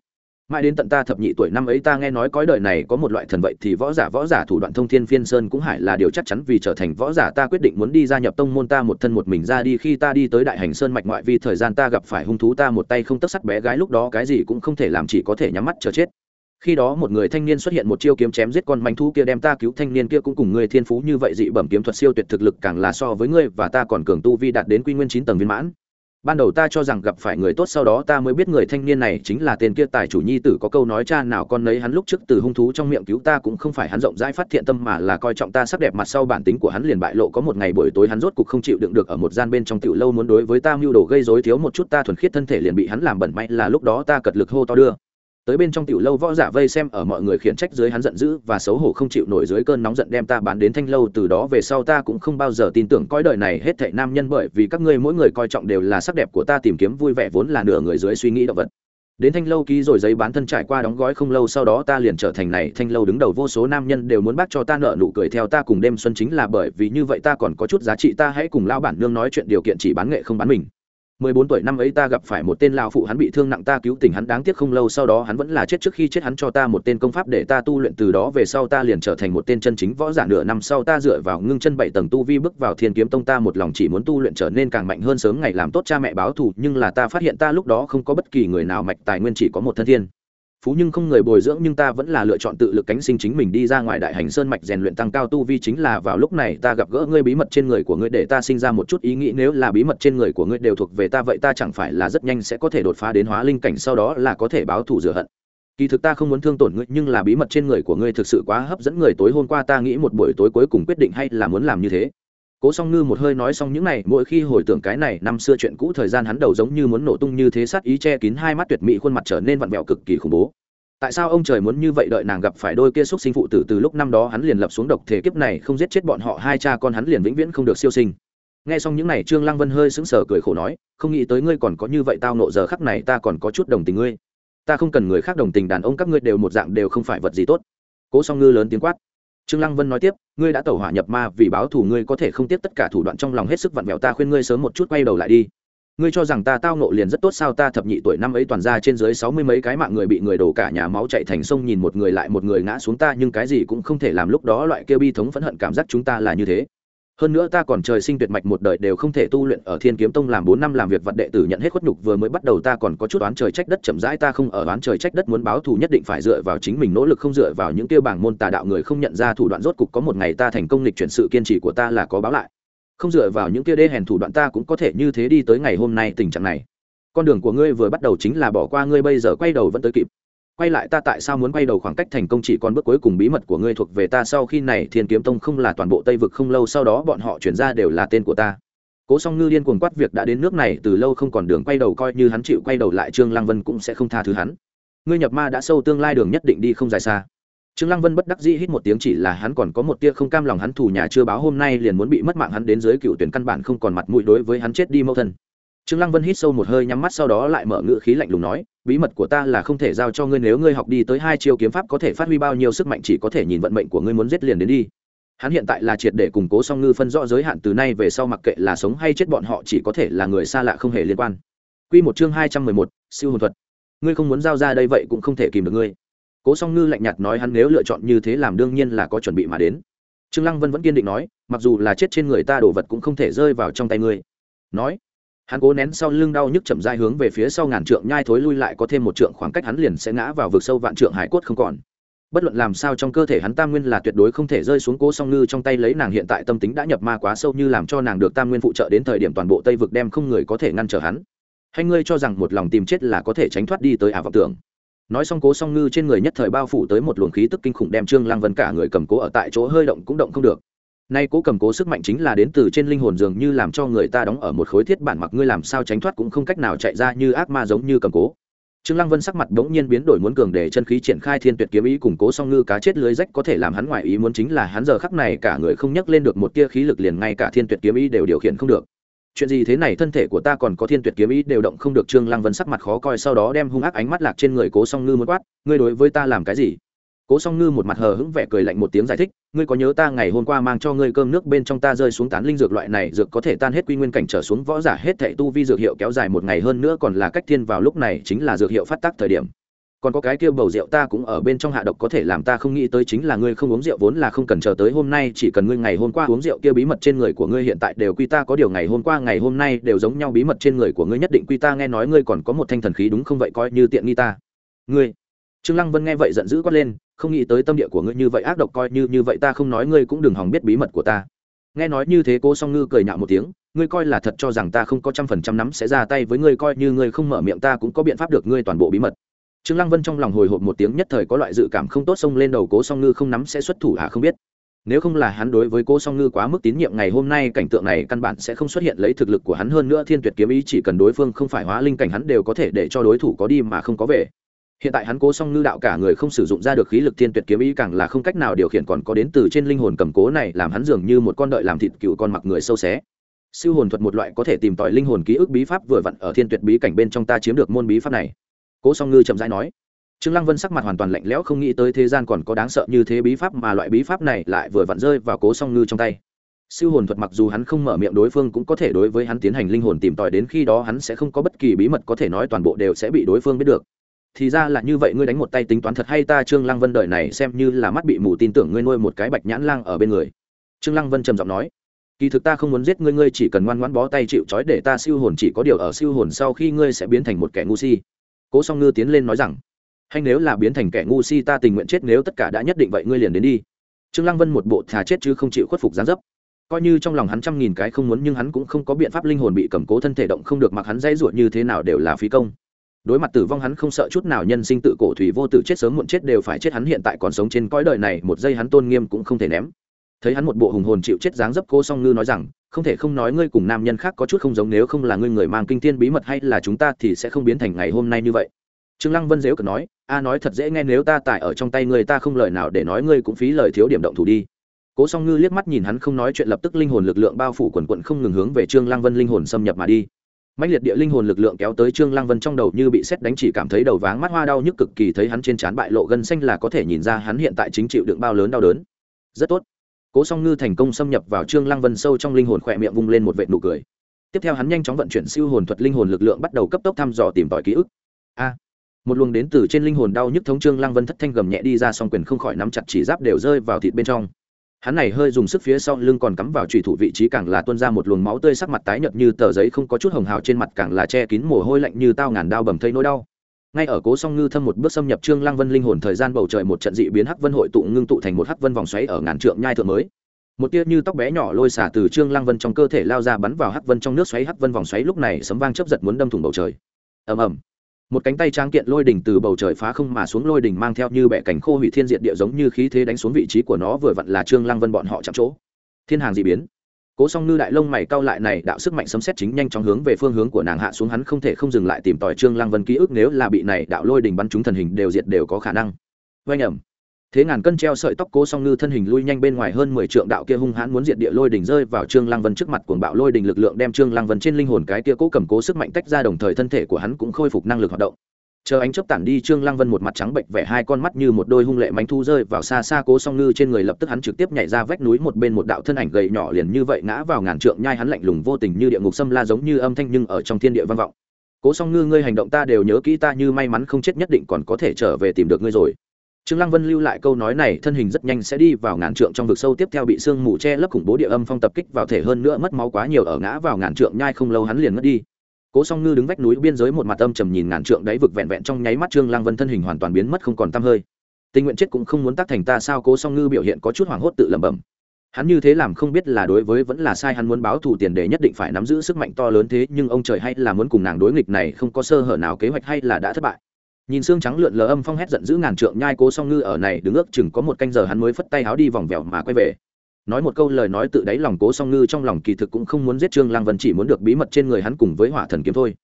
mãi đến tận ta thập nhị tuổi năm ấy ta nghe nói cõi đời này có một loại thần vậy thì võ giả võ giả thủ đoạn thông thiên phiên sơn cũng hại là điều chắc chắn vì trở thành võ giả ta quyết định muốn đi gia nhập tông môn ta một thân một mình ra đi. Khi ta đi tới đại hành sơn mạch ngoại vì thời gian ta gặp phải hung thú ta một tay không tất sắt bé gái lúc đó cái gì cũng không thể làm chỉ có thể nhắm mắt chờ chết. Khi đó một người thanh niên xuất hiện một chiêu kiếm chém giết con manh thú kia đem ta cứu. Thanh niên kia cũng cùng người thiên phú như vậy dị bẩm kiếm thuật siêu tuyệt thực lực càng là so với ngươi và ta còn cường tu vi đạt đến quy nguyên chín tầng viên mãn ban đầu ta cho rằng gặp phải người tốt sau đó ta mới biết người thanh niên này chính là tên kia tài chủ nhi tử có câu nói cha nào con nấy hắn lúc trước từ hung thú trong miệng cứu ta cũng không phải hắn rộng rãi phát thiện tâm mà là coi trọng ta sắc đẹp mặt sau bản tính của hắn liền bại lộ. Có một ngày buổi tối hắn rốt cục không chịu đựng được ở một gian bên trong tiểu lâu muốn đối với ta mưu đồ gây rối thiếu một chút, ta thuần khiết thân thể liền bị hắn làm bẩn. May là lúc đó ta cật lực hô to đưa tới bên trong tiểu lâu võ giả vây xem ở mọi người khiển trách dưới hắn giận dữ và xấu hổ không chịu nổi dưới cơn nóng giận đem ta bán đến thanh lâu, từ đó về sau ta cũng không bao giờ tin tưởng coi đời này hết thảy nam nhân bởi vì các ngươi mỗi người coi trọng đều là sắc đẹp của ta, tìm kiếm vui vẻ vốn là nửa người dưới suy nghĩ động vật. Đến thanh lâu ký rồi giấy bán thân trải qua đóng gói không lâu sau đó ta liền trở thành này, thanh lâu đứng đầu vô số nam nhân đều muốn bác cho ta nợ nụ cười theo ta cùng đêm xuân chính là bởi vì như vậy ta còn có chút giá trị, ta hãy cùng lao bản nương nói chuyện điều kiện chỉ bán nghệ không bán mình mười bốn tuổi năm ấy ta gặp phải một tên lao phụ hắn bị thương nặng ta cứu tỉnh hắn, đáng tiếc không lâu sau đó hắn vẫn là chết trước khi chết hắn cho ta một tên công pháp để ta tu luyện, từ đó về sau ta liền trở thành một tên chân chính võ giả. Nửa năm sau ta dựa vào ngưng chân bảy tầng tu vi bước vào thiên kiếm tông, ta một lòng chỉ muốn tu luyện trở nên càng mạnh hơn, sớm ngày làm tốt cha mẹ báo thù, nhưng là ta phát hiện ta lúc đó không có bất kỳ người nào mạch tài nguyên, chỉ có một thân thiên phú nhưng không người bồi dưỡng nhưng ta vẫn là lựa chọn tự lực cánh sinh chính mình đi ra ngoài đại hành sơn mạch rèn luyện tăng cao tu vi chính là vào lúc này ta gặp gỡ ngươi bí mật trên người của ngươi để ta sinh ra một chút ý nghĩ nếu là bí mật trên người của ngươi đều thuộc về ta vậy ta chẳng phải là rất nhanh sẽ có thể đột phá đến hóa linh cảnh sau đó là có thể báo thù rửa hận. Kỳ thực ta không muốn thương tổn ngươi nhưng là bí mật trên người của ngươi thực sự quá hấp dẫn người tối hôm qua ta nghĩ một buổi tối cuối cùng quyết định hay là muốn làm như thế cố song ngư một hơi nói xong những này, mỗi khi hồi tưởng cái này, năm xưa chuyện cũ thời gian hắn đầu giống như muốn nổ tung như thế, sát ý che kín hai mắt tuyệt mỹ, khuôn mặt trở nên vặn vẹo cực kỳ khủng bố. Tại sao ông trời muốn như vậy đợi nàng gặp phải đôi kia xúc sinh phụ tử từ lúc năm đó hắn liền lập xuống độc thể kiếp này, không giết chết bọn họ, hai cha con hắn liền vĩnh viễn không được siêu sinh. Nghe xong những này, trương lăng vân hơi sững sờ cười khổ nói, không nghĩ tới ngươi còn có như vậy tao nộ giờ khắc này, ta còn có chút đồng tình ngươi. Ta không cần người khác đồng tình, đàn ông các ngươi đều một dạng đều không phải vật gì tốt. Cố song ngư lớn tiếng quát trương lăng vân nói tiếp, ngươi đã tẩu hỏa nhập ma, vì báo thù ngươi có thể không tiếc tất cả thủ đoạn trong lòng hết sức vặn vẹo, ta khuyên ngươi sớm một chút quay đầu lại đi. Ngươi cho rằng ta tao nộ liền rất tốt sao, ta thập nhị tuổi năm ấy toàn ra trên dưới sáu mươi mấy cái mạng người bị người đổ cả nhà máu chạy thành sông, nhìn một người lại một người ngã xuống ta, nhưng cái gì cũng không thể làm, lúc đó loại kêu bi thống phẫn hận cảm giác chúng ta là như thế hơn nữa ta còn trời sinh tuyệt mạch một đời đều không thể tu luyện ở thiên kiếm tông làm bốn năm làm việc vật đệ tử nhận hết khuất nhục vừa mới bắt đầu ta còn có chút oán trời trách đất chậm rãi ta không ở oán trời trách đất muốn báo thù nhất định phải dựa vào chính mình nỗ lực không dựa vào những tiêu bảng môn tà đạo người không nhận ra thủ đoạn rốt cục có một ngày ta thành công lịch chuyển sự kiên trì của ta là có báo lại. Không dựa vào những kia đê hèn thủ đoạn ta cũng có thể như thế đi tới ngày hôm nay tình trạng này. Con đường của ngươi vừa bắt đầu chính là bỏ qua ngươi, bây giờ quay đầu vẫn tới kịp quay lại ta tại sao muốn quay đầu khoảng cách thành công chỉ còn bước cuối cùng bí mật của ngươi thuộc về ta sau khi này thiên kiếm tông không là toàn bộ tây vực không lâu sau đó bọn họ chuyển ra đều là tên của ta. Cố song ngư điên cuồng quát việc đã đến nước này, từ lâu không còn đường quay đầu coi như hắn chịu quay đầu lại trương lăng vân cũng sẽ không tha thứ hắn. Ngươi nhập ma đã sâu tương lai đường nhất định đi không dài xa. Trương lăng vân bất đắc dĩ hít một tiếng chỉ là hắn còn có một tia không cam lòng hắn thủ nhà chưa báo hôm nay liền muốn bị mất mạng hắn đến dưới cựu tuyển căn bản không còn mặt mũi đối với hắn chết đi mâu thân trương lăng vân hít sâu một hơi nhắm mắt sau đó lại mở ngựa khí lạnh lùng nói, bí mật của ta là không thể giao cho ngươi nếu ngươi học đi tới hai chiêu kiếm pháp có thể phát huy bao nhiêu sức mạnh chỉ có thể nhìn vận mệnh của ngươi muốn giết liền đến đi. Hắn hiện tại là triệt để củng cố song ngư phân rõ giới hạn từ nay về sau mặc kệ là sống hay chết bọn họ chỉ có thể là người xa lạ không hề liên quan. Quy một chương hai trăm mười một, siêu hồn thuật. Ngươi không muốn giao ra đây vậy cũng không thể kìm được ngươi. Cố song ngư lạnh nhạt nói hắn nếu lựa chọn như thế làm đương nhiên là có chuẩn bị mà đến. Trương lăng vân vẫn kiên định nói, mặc dù là chết trên người ta đồ vật cũng không thể rơi vào trong tay ngươi. Nói hắn cố nén sau lưng đau nhức chậm dai hướng về phía sau ngàn trượng nhai thối lui lại có thêm một trượng khoảng cách hắn liền sẽ ngã vào vực sâu vạn trượng hải cốt không còn. Bất luận làm sao trong cơ thể hắn tam nguyên là tuyệt đối không thể rơi xuống cố song ngư trong tay lấy nàng hiện tại tâm tính đã nhập ma quá sâu như làm cho nàng được tam nguyên phụ trợ đến thời điểm toàn bộ tây vực đem không người có thể ngăn trở hắn. Hay ngươi cho rằng một lòng tìm chết là có thể tránh thoát đi tới ả vọng tưởng? Nói xong cố song ngư trên người nhất thời bao phủ tới một luồng khí tức kinh khủng đem trương lăng vân cả người cầm cố ở tại chỗ hơi động cũng động không được nay cố cầm cố sức mạnh chính là đến từ trên linh hồn dường như làm cho người ta đóng ở một khối thiết bản mặc ngươi làm sao tránh thoát cũng không cách nào chạy ra như ác ma giống như cầm cố. Trương lăng vân sắc mặt bỗng nhiên biến đổi muốn cường để chân khí triển khai thiên tuyệt kiếm ý củng cố song ngư cá chết lưới rách có thể làm hắn ngoại ý muốn chính là hắn giờ khắc này cả người không nhấc lên được một tia khí lực liền ngay cả thiên tuyệt kiếm ý đều điều khiển không được. Chuyện gì thế này thân thể của ta còn có thiên tuyệt kiếm ý đều động không được, trương lăng vân sắc mặt khó coi sau đó đem hung ác ánh mắt lạc trên người cố song ngư muốn quát, ngươi đối với ta làm cái gì? Cố song ngư một mặt hờ hững vẻ cười lạnh một tiếng giải thích ngươi có nhớ ta ngày hôm qua mang cho ngươi cơm nước bên trong ta rơi xuống tán linh dược loại này, dược có thể tan hết quy nguyên cảnh trở xuống, võ giả hết thệ tu vi dược hiệu kéo dài một ngày hơn nữa còn là cách thiên vào lúc này chính là dược hiệu phát tác thời điểm. Còn có cái kia bầu rượu ta cũng ở bên trong hạ độc có thể làm ta không nghĩ tới chính là ngươi không uống rượu vốn là không cần chờ tới hôm nay, chỉ cần ngươi ngày hôm qua uống rượu kia bí mật trên người của ngươi hiện tại đều quy ta, có điều ngày hôm qua, ngày hôm nay đều giống nhau bí mật trên người của ngươi nhất định quy ta, nghe nói ngươi còn có một thanh thần khí đúng không vậy, coi như tiện nghi ta. Ngươi. Trương lăng vân nghe vậy giận dữ quát lên không nghĩ tới tâm địa của ngươi như vậy ác độc coi như như vậy ta không nói ngươi cũng đừng hòng biết bí mật của ta. Nghe nói như thế cô song ngư cười nhạo một tiếng, ngươi coi là thật cho rằng ta không có trăm phần trăm nắm sẽ ra tay với ngươi, coi như ngươi không mở miệng ta cũng có biện pháp được ngươi toàn bộ bí mật. Trương lăng vân trong lòng hồi hộp một tiếng nhất thời có loại dự cảm không tốt xông lên đầu cố song ngư không nắm sẽ xuất thủ à không biết. Nếu không là hắn đối với cô song ngư quá mức tín nhiệm, ngày hôm nay cảnh tượng này căn bản sẽ không xuất hiện, lấy thực lực của hắn hơn nữa thiên tuyệt kiếm ý chỉ cần đối phương không phải hóa linh cảnh hắn đều có thể để cho đối thủ có đi mà không có về hiện tại hắn cố song ngư đạo cả người không sử dụng ra được khí lực thiên tuyệt kiếm ý càng là không cách nào điều khiển còn có đến từ trên linh hồn cầm cố này làm hắn dường như một con đợi làm thịt cựu con mặc người sâu xé. Siêu hồn thuật một loại có thể tìm tòi linh hồn ký ức bí pháp vừa vặn ở thiên tuyệt bí cảnh bên trong ta chiếm được môn bí pháp này. Cố song ngư chậm rãi nói. Trương lăng vân sắc mặt hoàn toàn lạnh lẽo không nghĩ tới thế gian còn có đáng sợ như thế bí pháp mà loại bí pháp này lại vừa vặn rơi vào cố song ngư trong tay. Siêu hồn thuật mặc dù hắn không mở miệng đối phương cũng có thể đối với hắn tiến hành linh hồn tìm tòi đến khi đó hắn sẽ không có bất kỳ bí mật có thể nói toàn bộ đều sẽ bị đối phương biết được thì ra là như vậy ngươi đánh một tay tính toán thật hay ta trương lăng vân đời này xem như là mắt bị mù tin tưởng ngươi nuôi một cái bạch nhãn lang ở bên người. Trương lăng vân trầm giọng nói, kỳ thực ta không muốn giết ngươi ngươi chỉ cần ngoan ngoãn bó tay chịu trói để ta siêu hồn chỉ có điều ở siêu hồn sau khi ngươi sẽ biến thành một kẻ ngu si. Cố song ngư tiến lên nói rằng, hay nếu là biến thành kẻ ngu si ta tình nguyện chết nếu tất cả đã nhất định vậy ngươi liền đến đi. Trương lăng vân một bộ thà chết chứ không chịu khuất phục gián dấp. Coi như trong lòng hắn trăm nghìn cái không muốn nhưng hắn cũng không có biện pháp linh hồn bị cầm cố thân thể động không được mặc hắn dây ruột như thế nào đều là phí công đối mặt tử vong hắn không sợ chút nào, nhân sinh tự cổ thủy vô tử chết sớm muộn chết đều phải chết, hắn hiện tại còn sống trên cõi đời này, một giây hắn tôn nghiêm cũng không thể ném. Thấy hắn một bộ hùng hồn chịu chết dáng dấp cô song ngư nói rằng, không thể không nói ngươi cùng nam nhân khác có chút không giống, nếu không là ngươi người mang kinh thiên bí mật hay là chúng ta thì sẽ không biến thành ngày hôm nay như vậy. Trương lăng vân dếu cờ nói, a nói thật dễ nghe, nếu ta tại ở trong tay ngươi, ta không lời nào để nói ngươi cũng phí lời thiếu điểm động thủ đi. Cố song ngư liếc mắt nhìn hắn không nói chuyện, lập tức linh hồn lực lượng bao phủ quần quận không ngừng hướng về trương lăng vân linh hồn xâm nhập mà đi mạnh liệt địa linh hồn lực lượng kéo tới trương lăng vân trong đầu như bị xét đánh chỉ cảm thấy đầu váng mắt hoa đau nhức cực kỳ thấy hắn trên trán bại lộ gân xanh là có thể nhìn ra hắn hiện tại chính chịu đựng bao lớn đau đớn. Rất tốt. Cố song ngư thành công xâm nhập vào trương lăng vân sâu trong linh hồn khỏe miệng vung lên một vệt nụ cười. Tiếp theo hắn nhanh chóng vận chuyển siêu hồn thuật linh hồn lực lượng bắt đầu cấp tốc thăm dò tìm tòi ký ức. A! Một luồng đến từ trên linh hồn đau nhức thống trương lăng vân thất thanh gầm nhẹ đi ra song quyền không khỏi nắm chặt chỉ giáp đều rơi vào thịt bên trong hắn này hơi dùng sức phía sau lưng còn cắm vào trùy thủ vị trí càng là tuôn ra một luồng máu tươi sắc mặt tái nhợt như tờ giấy không có chút hồng hào trên mặt càng là che kín mồ hôi lạnh như tao ngàn đao bầm thây nỗi đau. Ngay ở cố song ngư thâm một bước xâm nhập trương lăng vân linh hồn thời gian bầu trời một trận dị biến hắc vân hội tụ ngưng tụ thành một hắc vân vòng xoáy ở ngàn trượng nhai thượng mới. Một tia như tóc bé nhỏ lôi xả từ trương lăng vân trong cơ thể lao ra bắn vào hắc vân trong nước xoáy hắc vân vòng xoáy lúc này sấm vang chớp giật muốn đâm thủng bầu trời. Ầm ầm một cánh tay tráng kiện lôi đỉnh từ bầu trời phá không mà xuống lôi đỉnh mang theo như bẻ cảnh khô hủy thiên diệt địa giống như khí thế đánh xuống vị trí của nó vừa vặn là trương lăng vân bọn họ chạm chỗ. Thiên hàng dị biến. Cố song ngư đại lông mày cao lại này, đạo sức mạnh sấm xét chính nhanh chóng hướng về phương hướng của nàng hạ xuống, hắn không thể không dừng lại tìm tòi trương lăng vân ký ức, nếu là bị này đạo lôi đỉnh bắn trúng thần hình đều diệt đều có khả năng. Vay nhầm thế ngàn cân treo sợi tóc cố song ngư thân hình lui nhanh bên ngoài hơn mười trượng đạo kia hung hãn muốn diệt địa lôi đỉnh rơi vào trương lăng vân trước mặt cuồng bạo lôi đỉnh lực lượng đem trương lăng vân trên linh hồn cái kia cố cầm cố sức mạnh tách ra đồng thời thân thể của hắn cũng khôi phục năng lực hoạt động. Chờ ánh chớp tản đi, trương lăng vân một mặt trắng bệnh vẻ hai con mắt như một đôi hung lệ mánh thu rơi vào xa xa cố song ngư trên người lập tức hắn trực tiếp nhảy ra vách núi một bên một đạo thân ảnh gầy nhỏ liền như vậy ngã vào ngàn trượng nhai hắn lạnh lùng vô tình như địa ngục xâm la giống như âm thanh nhưng ở trong thiên địa vang vọng. Cố song ngư, ngươi hành động ta đều nhớ kỹ, ta như may mắn không chết nhất định còn có thể trở về tìm được ngươi rồi trương lăng vân lưu lại câu nói này, thân hình rất nhanh sẽ đi vào ngàn trượng trong vực sâu, tiếp theo bị sương mù che lấp khủng bố địa âm phong tập kích vào thể hơn nữa mất máu quá nhiều ở ngã vào ngàn trượng, nhai không lâu hắn liền mất đi. Cố song ngư đứng vách núi biên giới một mặt âm trầm nhìn ngàn trượng đáy vực vẹn vẹn trong nháy mắt trương lang vân thân hình hoàn toàn biến mất không còn tăm hơi. Tình nguyện chết cũng không muốn tác thành ta sao? Cố song ngư biểu hiện có chút hoảng hốt tự lẩm bẩm. Hắn như thế làm không biết là đối với vẫn là sai, hắn muốn báo thù tiền để nhất định phải nắm giữ sức mạnh to lớn thế, nhưng ông trời hay là muốn cùng nàng đối nghịch này, không có sơ hở nào kế hoạch hay là đã thất bại nhìn xương trắng lượn lờ âm phong hét giận giữ ngàn trượng nhai cố song ngư ở này đứng ước chừng có một canh giờ hắn mới phất tay áo đi vòng vèo mà quay về. Nói một câu lời nói tự đáy lòng cố song ngư trong lòng kỳ thực cũng không muốn giết trương lang vân chỉ muốn được bí mật trên người hắn cùng với hỏa thần kiếm thôi.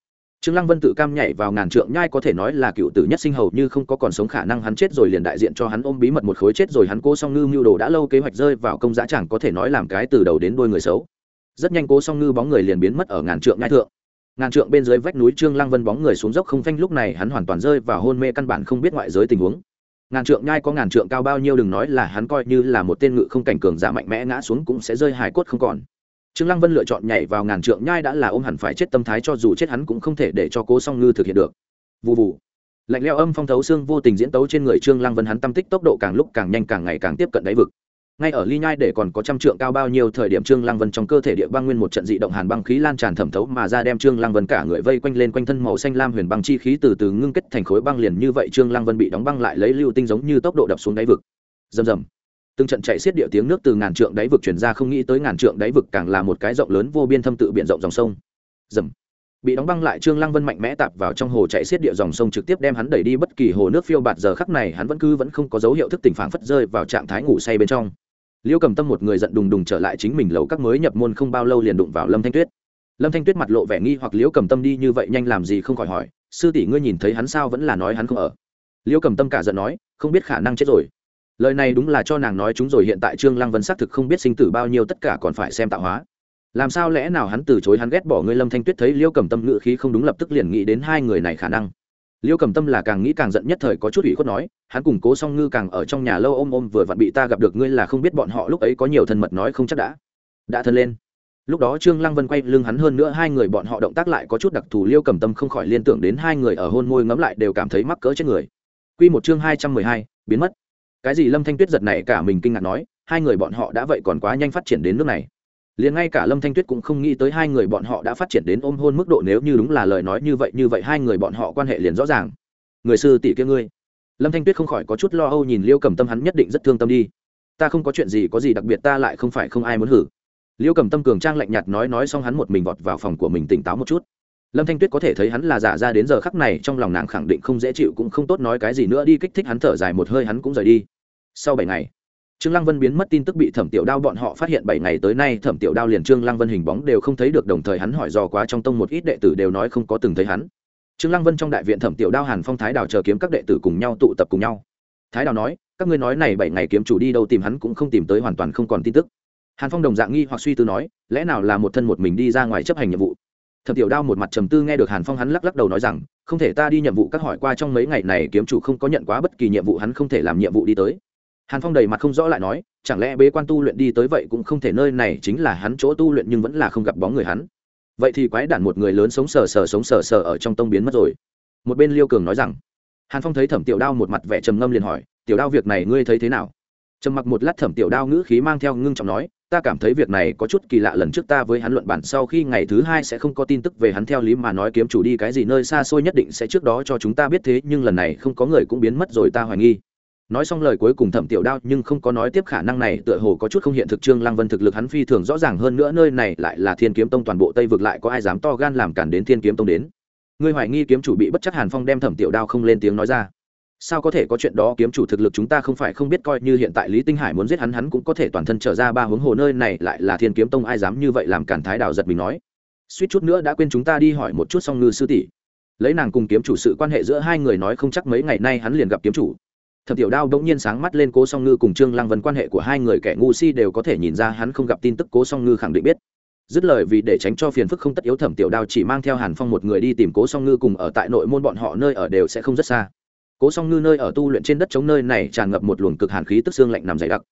Trương lăng vân tự cam nhảy vào ngàn trượng nhai có thể nói là cựu tử nhất sinh hầu như không có còn sống khả năng hắn chết rồi liền đại diện cho hắn ôm bí mật một khối chết rồi hắn cố song ngư mưu đồ đã lâu kế hoạch rơi vào công giá chẳng có thể nói làm cái từ đầu đến đuôi người xấu. Rất nhanh cố song ngư bóng người liền biến mất ở ngàn trượng nhai thượng ngàn trượng bên dưới vách núi trương lăng vân bóng người xuống dốc không phanh lúc này hắn hoàn toàn rơi vào hôn mê căn bản không biết ngoại giới tình huống. Ngàn trượng nhai có ngàn trượng cao bao nhiêu đừng nói là hắn coi như là một tên ngự không cảnh cường giả mạnh mẽ ngã xuống cũng sẽ rơi hài cốt không còn. Trương lăng vân lựa chọn nhảy vào ngàn trượng nhai đã là ôm hẳn phải chết tâm thái cho dù chết hắn cũng không thể để cho cố song ngư thực hiện được. Vụ vụ lạnh leo âm phong thấu xương vô tình diễn tấu trên người trương lăng vân hắn tâm tích tốc độ càng lúc càng nhanh càng ngày càng tiếp cận đáy vực ngay ở ly nhai để còn có trăm trượng cao bao nhiêu thời điểm trương lăng vân trong cơ thể địa băng nguyên một trận dị động hàn băng khí lan tràn thẩm thấu mà ra đem trương lăng vân cả người vây quanh lên quanh thân màu xanh lam huyền băng chi khí từ từ ngưng kết thành khối băng liền như vậy trương lăng vân bị đóng băng lại lấy lưu tinh giống như tốc độ đập xuống đáy vực. Rầm rầm. Từng trận chạy xiết địa tiếng nước từ ngàn trượng đáy vực chuyển ra không nghĩ tới ngàn trượng đáy vực càng là một cái rộng lớn vô biên thâm tự biển rộng dòng sông. Dầm bị đóng băng lại trương lăng vân mạnh mẽ tạp vào trong hồ chạy xiết địa dòng sông trực tiếp đem hắn đẩy đi bất kỳ hồ nước phiêu bạt, giờ khắc này hắn vẫn cứ vẫn không có dấu hiệu thức tỉnh phảng phất rơi vào trạng thái ngủ say bên trong. Liễu cầm tâm một người giận đùng đùng trở lại chính mình lầu các mới nhập môn không bao lâu liền đụng vào lâm thanh tuyết. Lâm thanh tuyết mặt lộ vẻ nghi hoặc liễu cầm tâm đi như vậy nhanh làm gì không khỏi hỏi, sư tỷ ngươi nhìn thấy hắn sao vẫn là nói hắn không ở? Liễu cầm tâm cả giận nói, không biết khả năng chết rồi. Lời này đúng là cho nàng nói chúng rồi hiện tại trương lăng vân xác thực không biết sinh tử bao nhiêu tất cả còn phải xem tạo hóa. Làm sao lẽ nào hắn từ chối hắn ghét bỏ ngươi lâm thanh tuyết thấy liễu cầm tâm ngự khí không đúng lập tức liền nghĩ đến hai người này khả năng liêu cầm tâm là càng nghĩ càng giận nhất thời có chút ủy khuất nói, hắn cùng cố song ngư càng ở trong nhà lâu ôm ôm vừa vặn bị ta gặp được, ngươi là không biết bọn họ lúc ấy có nhiều thân mật nói không chắc đã. Đã thân lên. Lúc đó trương lăng vân quay lưng hắn hơn nữa, hai người bọn họ động tác lại có chút đặc thù, liêu cầm tâm không khỏi liên tưởng đến hai người ở hôn môi ngấm lại đều cảm thấy mắc cỡ chết người. Quy một chương hai trăm mười hai, biến mất. Cái gì lâm thanh tuyết giật này cả mình kinh ngạc nói, hai người bọn họ đã vậy còn quá nhanh phát triển đến nước này liền ngay cả lâm thanh tuyết cũng không nghĩ tới hai người bọn họ đã phát triển đến ôm hôn mức độ nếu như đúng là lời nói như vậy như vậy hai người bọn họ quan hệ liền rõ ràng. Người sư tỷ kia ngươi. Lâm thanh tuyết không khỏi có chút lo âu nhìn liêu cầm tâm, hắn nhất định rất thương tâm đi. Ta không có chuyện gì, có gì đặc biệt ta lại không phải không ai muốn hử. Liêu cầm tâm cường trang lạnh nhạt nói nói xong hắn một mình vọt vào phòng của mình tỉnh táo một chút. Lâm thanh tuyết có thể thấy hắn là giả ra đến giờ khắc này, trong lòng nàng khẳng định không dễ chịu cũng không tốt nói cái gì nữa đi, kích thích hắn thở dài một hơi hắn cũng rời đi. Sau bảy ngày trương lăng vân biến mất tin tức bị thẩm tiểu đao bọn họ phát hiện bảy ngày tới nay, thẩm tiểu đao liền trương lăng vân hình bóng đều không thấy được, đồng thời hắn hỏi dò quá trong tông một ít đệ tử đều nói không có từng thấy hắn. Trương lăng vân trong đại viện thẩm tiểu đao, hàn phong, thái đào chờ kiếm các đệ tử cùng nhau tụ tập cùng nhau. Thái đào nói, các ngươi nói này bảy ngày kiếm chủ đi đâu tìm hắn cũng không tìm tới hoàn toàn không còn tin tức. Hàn phong đồng dạng nghi hoặc suy tư nói, lẽ nào là một thân một mình đi ra ngoài chấp hành nhiệm vụ? Thẩm tiểu đao một mặt trầm tư nghe được hàn phong hắn lắc lắc đầu nói rằng, không thể ta đi nhiệm vụ các hỏi qua trong mấy ngày này kiếm chủ không có nhận quá bất kỳ nhiệm vụ hắn không thể làm nhiệm vụ đi tới hàn phong đầy mặt không rõ lại nói, chẳng lẽ bế quan tu luyện đi tới vậy cũng không thể nơi này chính là hắn chỗ tu luyện nhưng vẫn là không gặp bóng người hắn. Vậy thì quái đản một người lớn sống sờ sờ sống sờ sờ ở trong tông biến mất rồi. Một bên liêu cường nói rằng, hàn phong thấy thẩm tiểu đao một mặt vẻ trầm ngâm liền hỏi, tiểu đao việc này ngươi thấy thế nào? Trầm mặc một lát thẩm tiểu đao ngữ khí mang theo ngưng trọng nói, ta cảm thấy việc này có chút kỳ lạ lần trước ta với hắn luận bản sau khi ngày thứ hai sẽ không có tin tức về hắn theo lý mà nói kiếm chủ đi cái gì nơi xa xôi nhất định sẽ trước đó cho chúng ta biết thế nhưng lần này không có người cũng biến mất rồi ta hoài nghi nói xong lời cuối cùng thẩm tiểu đao nhưng không có nói tiếp khả năng này, tựa hồ có chút không hiện thực. Trương lăng vân thực lực hắn phi thường rõ ràng hơn nữa, nơi này lại là thiên kiếm tông, toàn bộ tây vực lại có ai dám to gan làm cản đến thiên kiếm tông đến. Ngươi hoài nghi kiếm chủ bị bất chắc hàn phong đem thẩm tiểu đao không lên tiếng nói ra. Sao có thể có chuyện đó, kiếm chủ thực lực chúng ta không phải không biết, coi như hiện tại lý tinh hải muốn giết hắn hắn cũng có thể toàn thân trở ra ba hướng hồ nơi này, lại là thiên kiếm tông, ai dám như vậy làm cản thái đào giật mình nói. Suýt chút nữa đã quên chúng ta đi hỏi một chút song ngư sư tỷ. Lấy nàng cùng kiếm chủ sự quan hệ giữa hai người nói không chắc mấy ngày nay hắn liền gặp kiếm chủ thẩm tiểu đao bỗng nhiên sáng mắt lên cố song ngư cùng trương lăng vân quan hệ của hai người kẻ ngu si đều có thể nhìn ra hắn không gặp tin tức cố song ngư khẳng định biết. Dứt lời vì để tránh cho phiền phức không tất yếu thẩm tiểu đao chỉ mang theo hàn phong một người đi tìm cố song ngư cùng ở tại nội môn bọn họ nơi ở đều sẽ không rất xa. Cố song ngư nơi ở tu luyện trên đất chống nơi này tràn ngập một luồng cực hàn khí tức xương lạnh nằm dày đặc.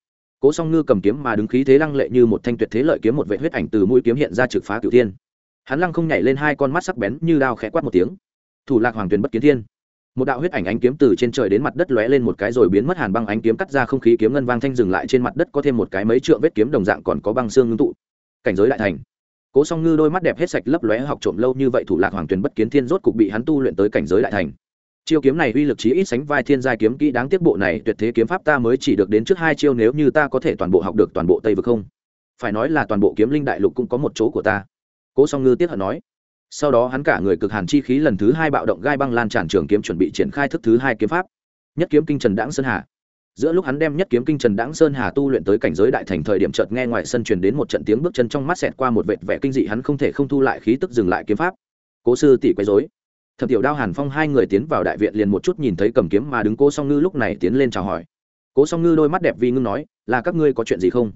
Cố song ngư cầm kiếm mà đứng khí thế lăng lệ như một thanh tuyệt thế lợi kiếm một vệ huyết ảnh từ mũi kiếm hiện ra trực phá cửu thiên. Hắn lăng không nhảy lên hai con mắt sắc bén như đao khẽ quát một tiếng. Thủ lạc hoàng tuyền bất kiến thiên một đạo huyết ảnh ánh kiếm từ trên trời đến mặt đất lóe lên một cái rồi biến mất hàn băng ánh kiếm cắt ra không khí kiếm ngân vang thanh dừng lại trên mặt đất có thêm một cái mấy trượng vết kiếm đồng dạng còn có băng xương ngưng tụ. Cảnh giới đại thành. Cố song ngư đôi mắt đẹp hết sạch lấp lóe học trộm lâu như vậy thủ lạc hoàng tuyền bất kiến thiên rốt cục bị hắn tu luyện tới cảnh giới đại thành. Chiêu kiếm này uy lực chí ít sánh vai thiên giai kiếm kỹ đáng tiếc bộ này tuyệt thế kiếm pháp ta mới chỉ được đến trước hai chiêu nếu như ta có thể toàn bộ học được toàn bộ tây vực không? Phải nói là toàn bộ kiếm linh đại lục cũng có một chỗ của ta. Cố song ngư tiếp hận nói sau đó hắn cả người cực hàn chi khí lần thứ hai bạo động gai băng lan tràn trường kiếm chuẩn bị triển khai thức thứ hai kiếm pháp. Nhất kiếm kinh trần đãng sơn hà. Giữa lúc hắn đem nhất kiếm kinh trần đãng sơn hà tu luyện tới cảnh giới đại thành thời điểm chợt nghe ngoài sân truyền đến một trận tiếng bước chân trong mắt xẹt qua một vệt vẻ kinh dị, hắn không thể không thu lại khí tức dừng lại kiếm pháp. Cố sư tỷ quấy rối. Thập tiểu đao, hàn phong hai người tiến vào đại viện liền một chút nhìn thấy cầm kiếm mà đứng cố song ngư lúc này tiến lên chào hỏi. Cố song ngư đôi mắt đẹp vi ngưng nói, là các ngươi có chuyện gì không?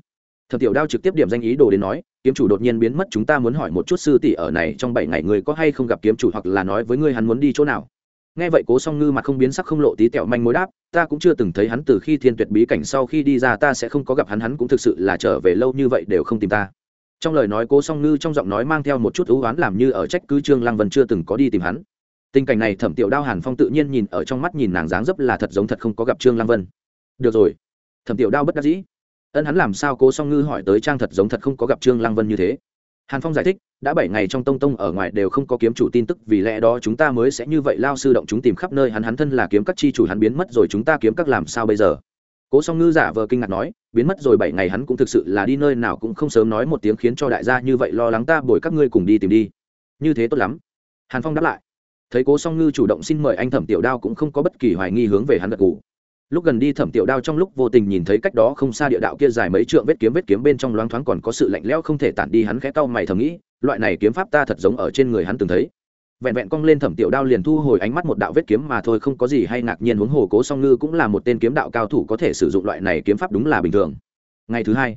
Thẩm tiểu đao trực tiếp điểm danh ý đồ đến nói, kiếm chủ đột nhiên biến mất, chúng ta muốn hỏi một chút sư tỷ ở này trong bảy ngày người có hay không gặp kiếm chủ hoặc là nói với ngươi hắn muốn đi chỗ nào? Nghe vậy cố song ngư mặt không biến sắc không lộ tí tẹo manh mối đáp, ta cũng chưa từng thấy hắn từ khi thiên tuyệt bí cảnh sau khi đi ra, ta sẽ không có gặp hắn hắn cũng thực sự là trở về lâu như vậy đều không tìm ta. Trong lời nói cố song ngư trong giọng nói mang theo một chút ưu oán làm như ở trách cứ trương lăng vân chưa từng có đi tìm hắn. Tình cảnh này thẩm tiểu đao hàn phong tự nhiên nhìn ở trong mắt nhìn nàng dáng dấp là thật giống thật không có gặp trương lăng vân. Được rồi. Thẩm tiểu đao bất đắc dĩ ân hắn làm sao cố song ngư hỏi tới trang thật giống thật không có gặp trương lăng vân như thế hàn phong giải thích đã bảy ngày trong tông tông ở ngoài đều không có kiếm chủ tin tức vì lẽ đó chúng ta mới sẽ như vậy lao sư động chúng tìm khắp nơi hắn hắn thân là kiếm các chi chủ hắn biến mất rồi chúng ta kiếm các làm sao bây giờ cố song ngư giả vờ kinh ngạc nói biến mất rồi bảy ngày hắn cũng thực sự là đi nơi nào cũng không sớm nói một tiếng khiến cho đại gia như vậy lo lắng ta bồi các ngươi cùng đi tìm đi như thế tốt lắm hàn phong đáp lại thấy cố song ngư chủ động xin mời anh thẩm tiểu đao cũng không có bất kỳ hoài nghi hướng về hắn gật ngủ lúc gần đi thẩm tiểu đao trong lúc vô tình nhìn thấy cách đó không xa địa đạo kia dài mấy trượng vết kiếm vết kiếm bên trong loáng thoáng còn có sự lạnh lẽo không thể tản đi, hắn khẽ cau mày thầm nghĩ, loại này kiếm pháp ta thật giống ở trên người hắn từng thấy. Vẹn vẹn cong lên thẩm tiểu đao liền thu hồi ánh mắt một đạo vết kiếm mà thôi, không có gì hay ngạc nhiên huống hồ cố song ngư cũng là một tên kiếm đạo cao thủ có thể sử dụng loại này kiếm pháp đúng là bình thường. Ngày thứ hai,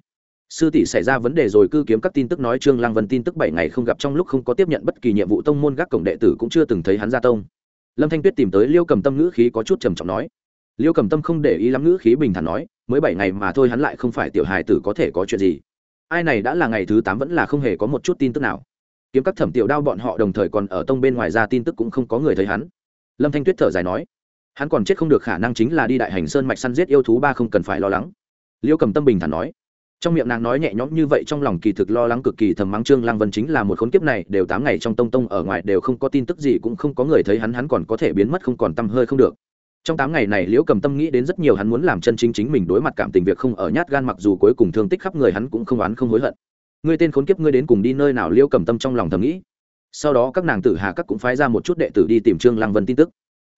sư tỷ xảy ra vấn đề rồi, cư kiếm các tin tức nói trương lăng vân tin tức bảy ngày không gặp trong lúc không có tiếp nhận bất kỳ nhiệm vụ tông môn gác cổng đệ tử cũng chưa từng thấy hắn ra tông. Lâm thanh tuyết tìm tới liêu cầm tâm ngữ khí có chút trầm trọng nói liêu cầm tâm không để ý lắm ngữ khí bình thản nói, mới bảy ngày mà thôi hắn lại không phải tiểu hài tử có thể có chuyện gì. Ai này đã là ngày thứ tám vẫn là không hề có một chút tin tức nào. Kiếm các thẩm tiểu đao bọn họ đồng thời còn ở tông bên ngoài ra tin tức cũng không có người thấy hắn. Lâm thanh tuyết thở dài nói, hắn còn chết không được khả năng chính là đi đại hành sơn mạch săn giết yêu thú ba không cần phải lo lắng. Liêu cầm tâm bình thản nói, trong miệng nàng nói nhẹ nhõm như vậy trong lòng kỳ thực lo lắng cực kỳ thầm mắng trương lăng vân chính là một khốn kiếp này, đều tám ngày trong tông tông ở ngoài đều không có tin tức gì cũng không có người thấy hắn hắn còn có thể biến mất không còn tâm hơi không được trong tám ngày này, liễu cầm tâm nghĩ đến rất nhiều, hắn muốn làm chân chính chính mình đối mặt cảm tình việc không ở nhát gan, mặc dù cuối cùng thương tích khắp người, hắn cũng không oán không hối hận. Ngươi tên khốn kiếp, ngươi đến cùng đi nơi nào? Liễu cầm tâm trong lòng thầm nghĩ. Sau đó, các nàng tử hà các cũng phái ra một chút đệ tử đi tìm trương lăng vân tin tức.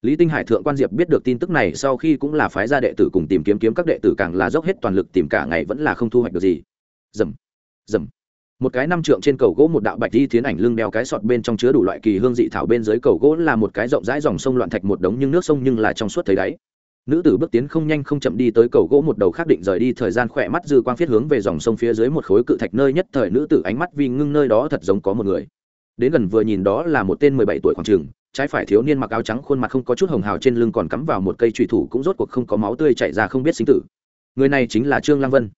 Lý tinh hải thượng quan diệp biết được tin tức này, sau khi cũng là phái ra đệ tử cùng tìm kiếm kiếm các đệ tử càng là dốc hết toàn lực tìm cả ngày, vẫn là không thu hoạch được gì. Dầm. Dầm một cái năm trượng trên cầu gỗ một đạo bạch di tiến ảnh lưng đeo cái sọt bên trong chứa đủ loại kỳ hương dị thảo bên dưới cầu gỗ là một cái rộng rãi dòng sông loạn thạch một đống nhưng nước sông nhưng là trong suốt thấy đáy. Nữ tử bước tiến không nhanh không chậm đi tới cầu gỗ một đầu khác định rời đi, thời gian khỏe mắt dư quang phiết hướng về dòng sông phía dưới một khối cự thạch nơi nhất thời nữ tử ánh mắt vì ngưng nơi đó thật giống có một người. Đến gần vừa nhìn đó là một tên mười bảy tuổi khoảng trường, trái phải thiếu niên mặc áo trắng khuôn mặt không có chút hồng hào trên lưng còn cắm vào một cây trùy thủ cũng rốt cuộc không có máu tươi chảy ra không biết sinh tử. Người này chính là trương lăng vân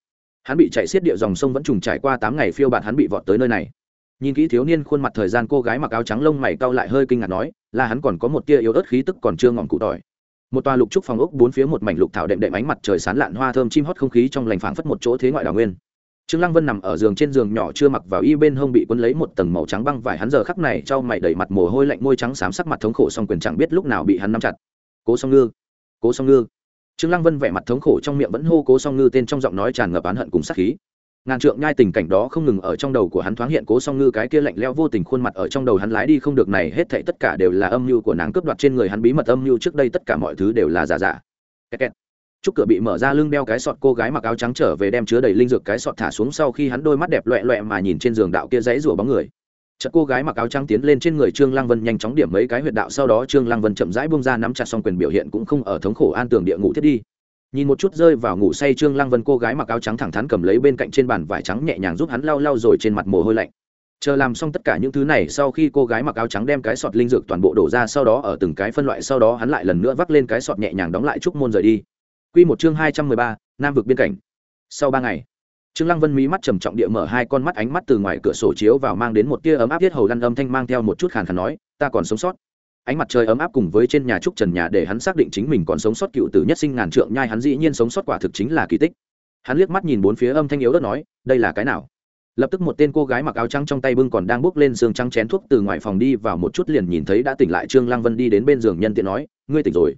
hắn bị chạy xiết địa dòng sông vẫn trùng trải qua tám ngày phiêu bạt hắn bị vọt tới nơi này. Nhìn kỹ thiếu niên khuôn mặt thời gian, cô gái mặc áo trắng lông mày cau lại hơi kinh ngạc nói, là hắn còn có một tia yếu ớt khí tức còn chưa ngọn cụ tỏi. Một tòa lục trúc phòng ốc, bốn phía một mảnh lục thảo đệm đệm ánh mặt trời sán lạn hoa thơm chim hót không khí trong lành phảng phất một chỗ thế ngoại đào nguyên. Trương lăng vân nằm ở giường trên giường nhỏ chưa mặc vào y bên hông bị quấn lấy một tầng màu trắng băng vải. Hắn giờ khắc này trao mày đầy mặt mồ hôi lạnh, môi trắng xám sắc mặt thống khổ, song quyền chẳng biết lúc nào bị hắn nắm chặt. Cố song ngư, cố song ngư trương lăng vân vẻ mặt thống khổ trong miệng vẫn hô cố song ngư tên trong giọng nói tràn ngập oán hận cùng sát khí. Ngàn trượng nhai tình cảnh đó không ngừng ở trong đầu của hắn thoáng hiện cố song ngư cái kia lạnh lẽo vô tình khuôn mặt ở trong đầu hắn lái đi không được này hết thảy tất cả đều là âm mưu của nàng cướp đoạt trên người hắn bí mật âm mưu trước đây tất cả mọi thứ đều là giả giả. Kẹt kẹt. chúc cửa bị mở ra lưng đeo cái sọt cô gái mặc áo trắng trở về đem chứa đầy linh dược cái sọt thả xuống sau khi hắn đôi mắt đẹp loẹ loẹ mà nhìn trên giường đạo kia dãy rủa bóng người chợt cô gái mặc áo trắng tiến lên trên người trương lăng vân nhanh chóng điểm mấy cái huyệt đạo sau đó trương lăng vân chậm rãi buông ra nắm chặt xong quyền biểu hiện cũng không ở thống khổ an tường địa ngủ thiết đi. Nhìn một chút rơi vào ngủ say trương lăng vân cô gái mặc áo trắng thẳng thắn cầm lấy bên cạnh trên bàn vải trắng nhẹ nhàng giúp hắn lau lau rồi trên mặt mồ hôi lạnh. Chờ làm xong tất cả những thứ này sau khi cô gái mặc áo trắng đem cái sọt linh dược toàn bộ đổ ra sau đó ở từng cái phân loại sau đó hắn lại lần nữa vác lên cái sọt nhẹ nhàng đóng lại trúc môn rời đi. Quy một chương hai trăm mười ba, Nam vực biên cảnh. Sau ba ngày, Trương Lăng Vân mí mắt trầm trọng địa mở hai con mắt ánh mắt từ ngoài cửa sổ chiếu vào mang đến một tia ấm áp thiết hầu lăn âm thanh mang theo một chút khàn khàn nói, ta còn sống sót. Ánh mặt trời ấm áp cùng với trên nhà trúc trần nhà để hắn xác định chính mình còn sống sót cựu tử nhất sinh ngàn trượng nhai hắn dĩ nhiên sống sót quả thực chính là kỳ tích. Hắn liếc mắt nhìn bốn phía âm thanh yếu ớt nói đây là cái nào? Lập tức một tên cô gái mặc áo trắng trong tay bưng còn đang bước lên giường trắng chén thuốc từ ngoài phòng đi vào một chút liền nhìn thấy đã tỉnh lại trương lăng vân đi đến bên giường nhân tiện nói ngươi tỉnh rồi.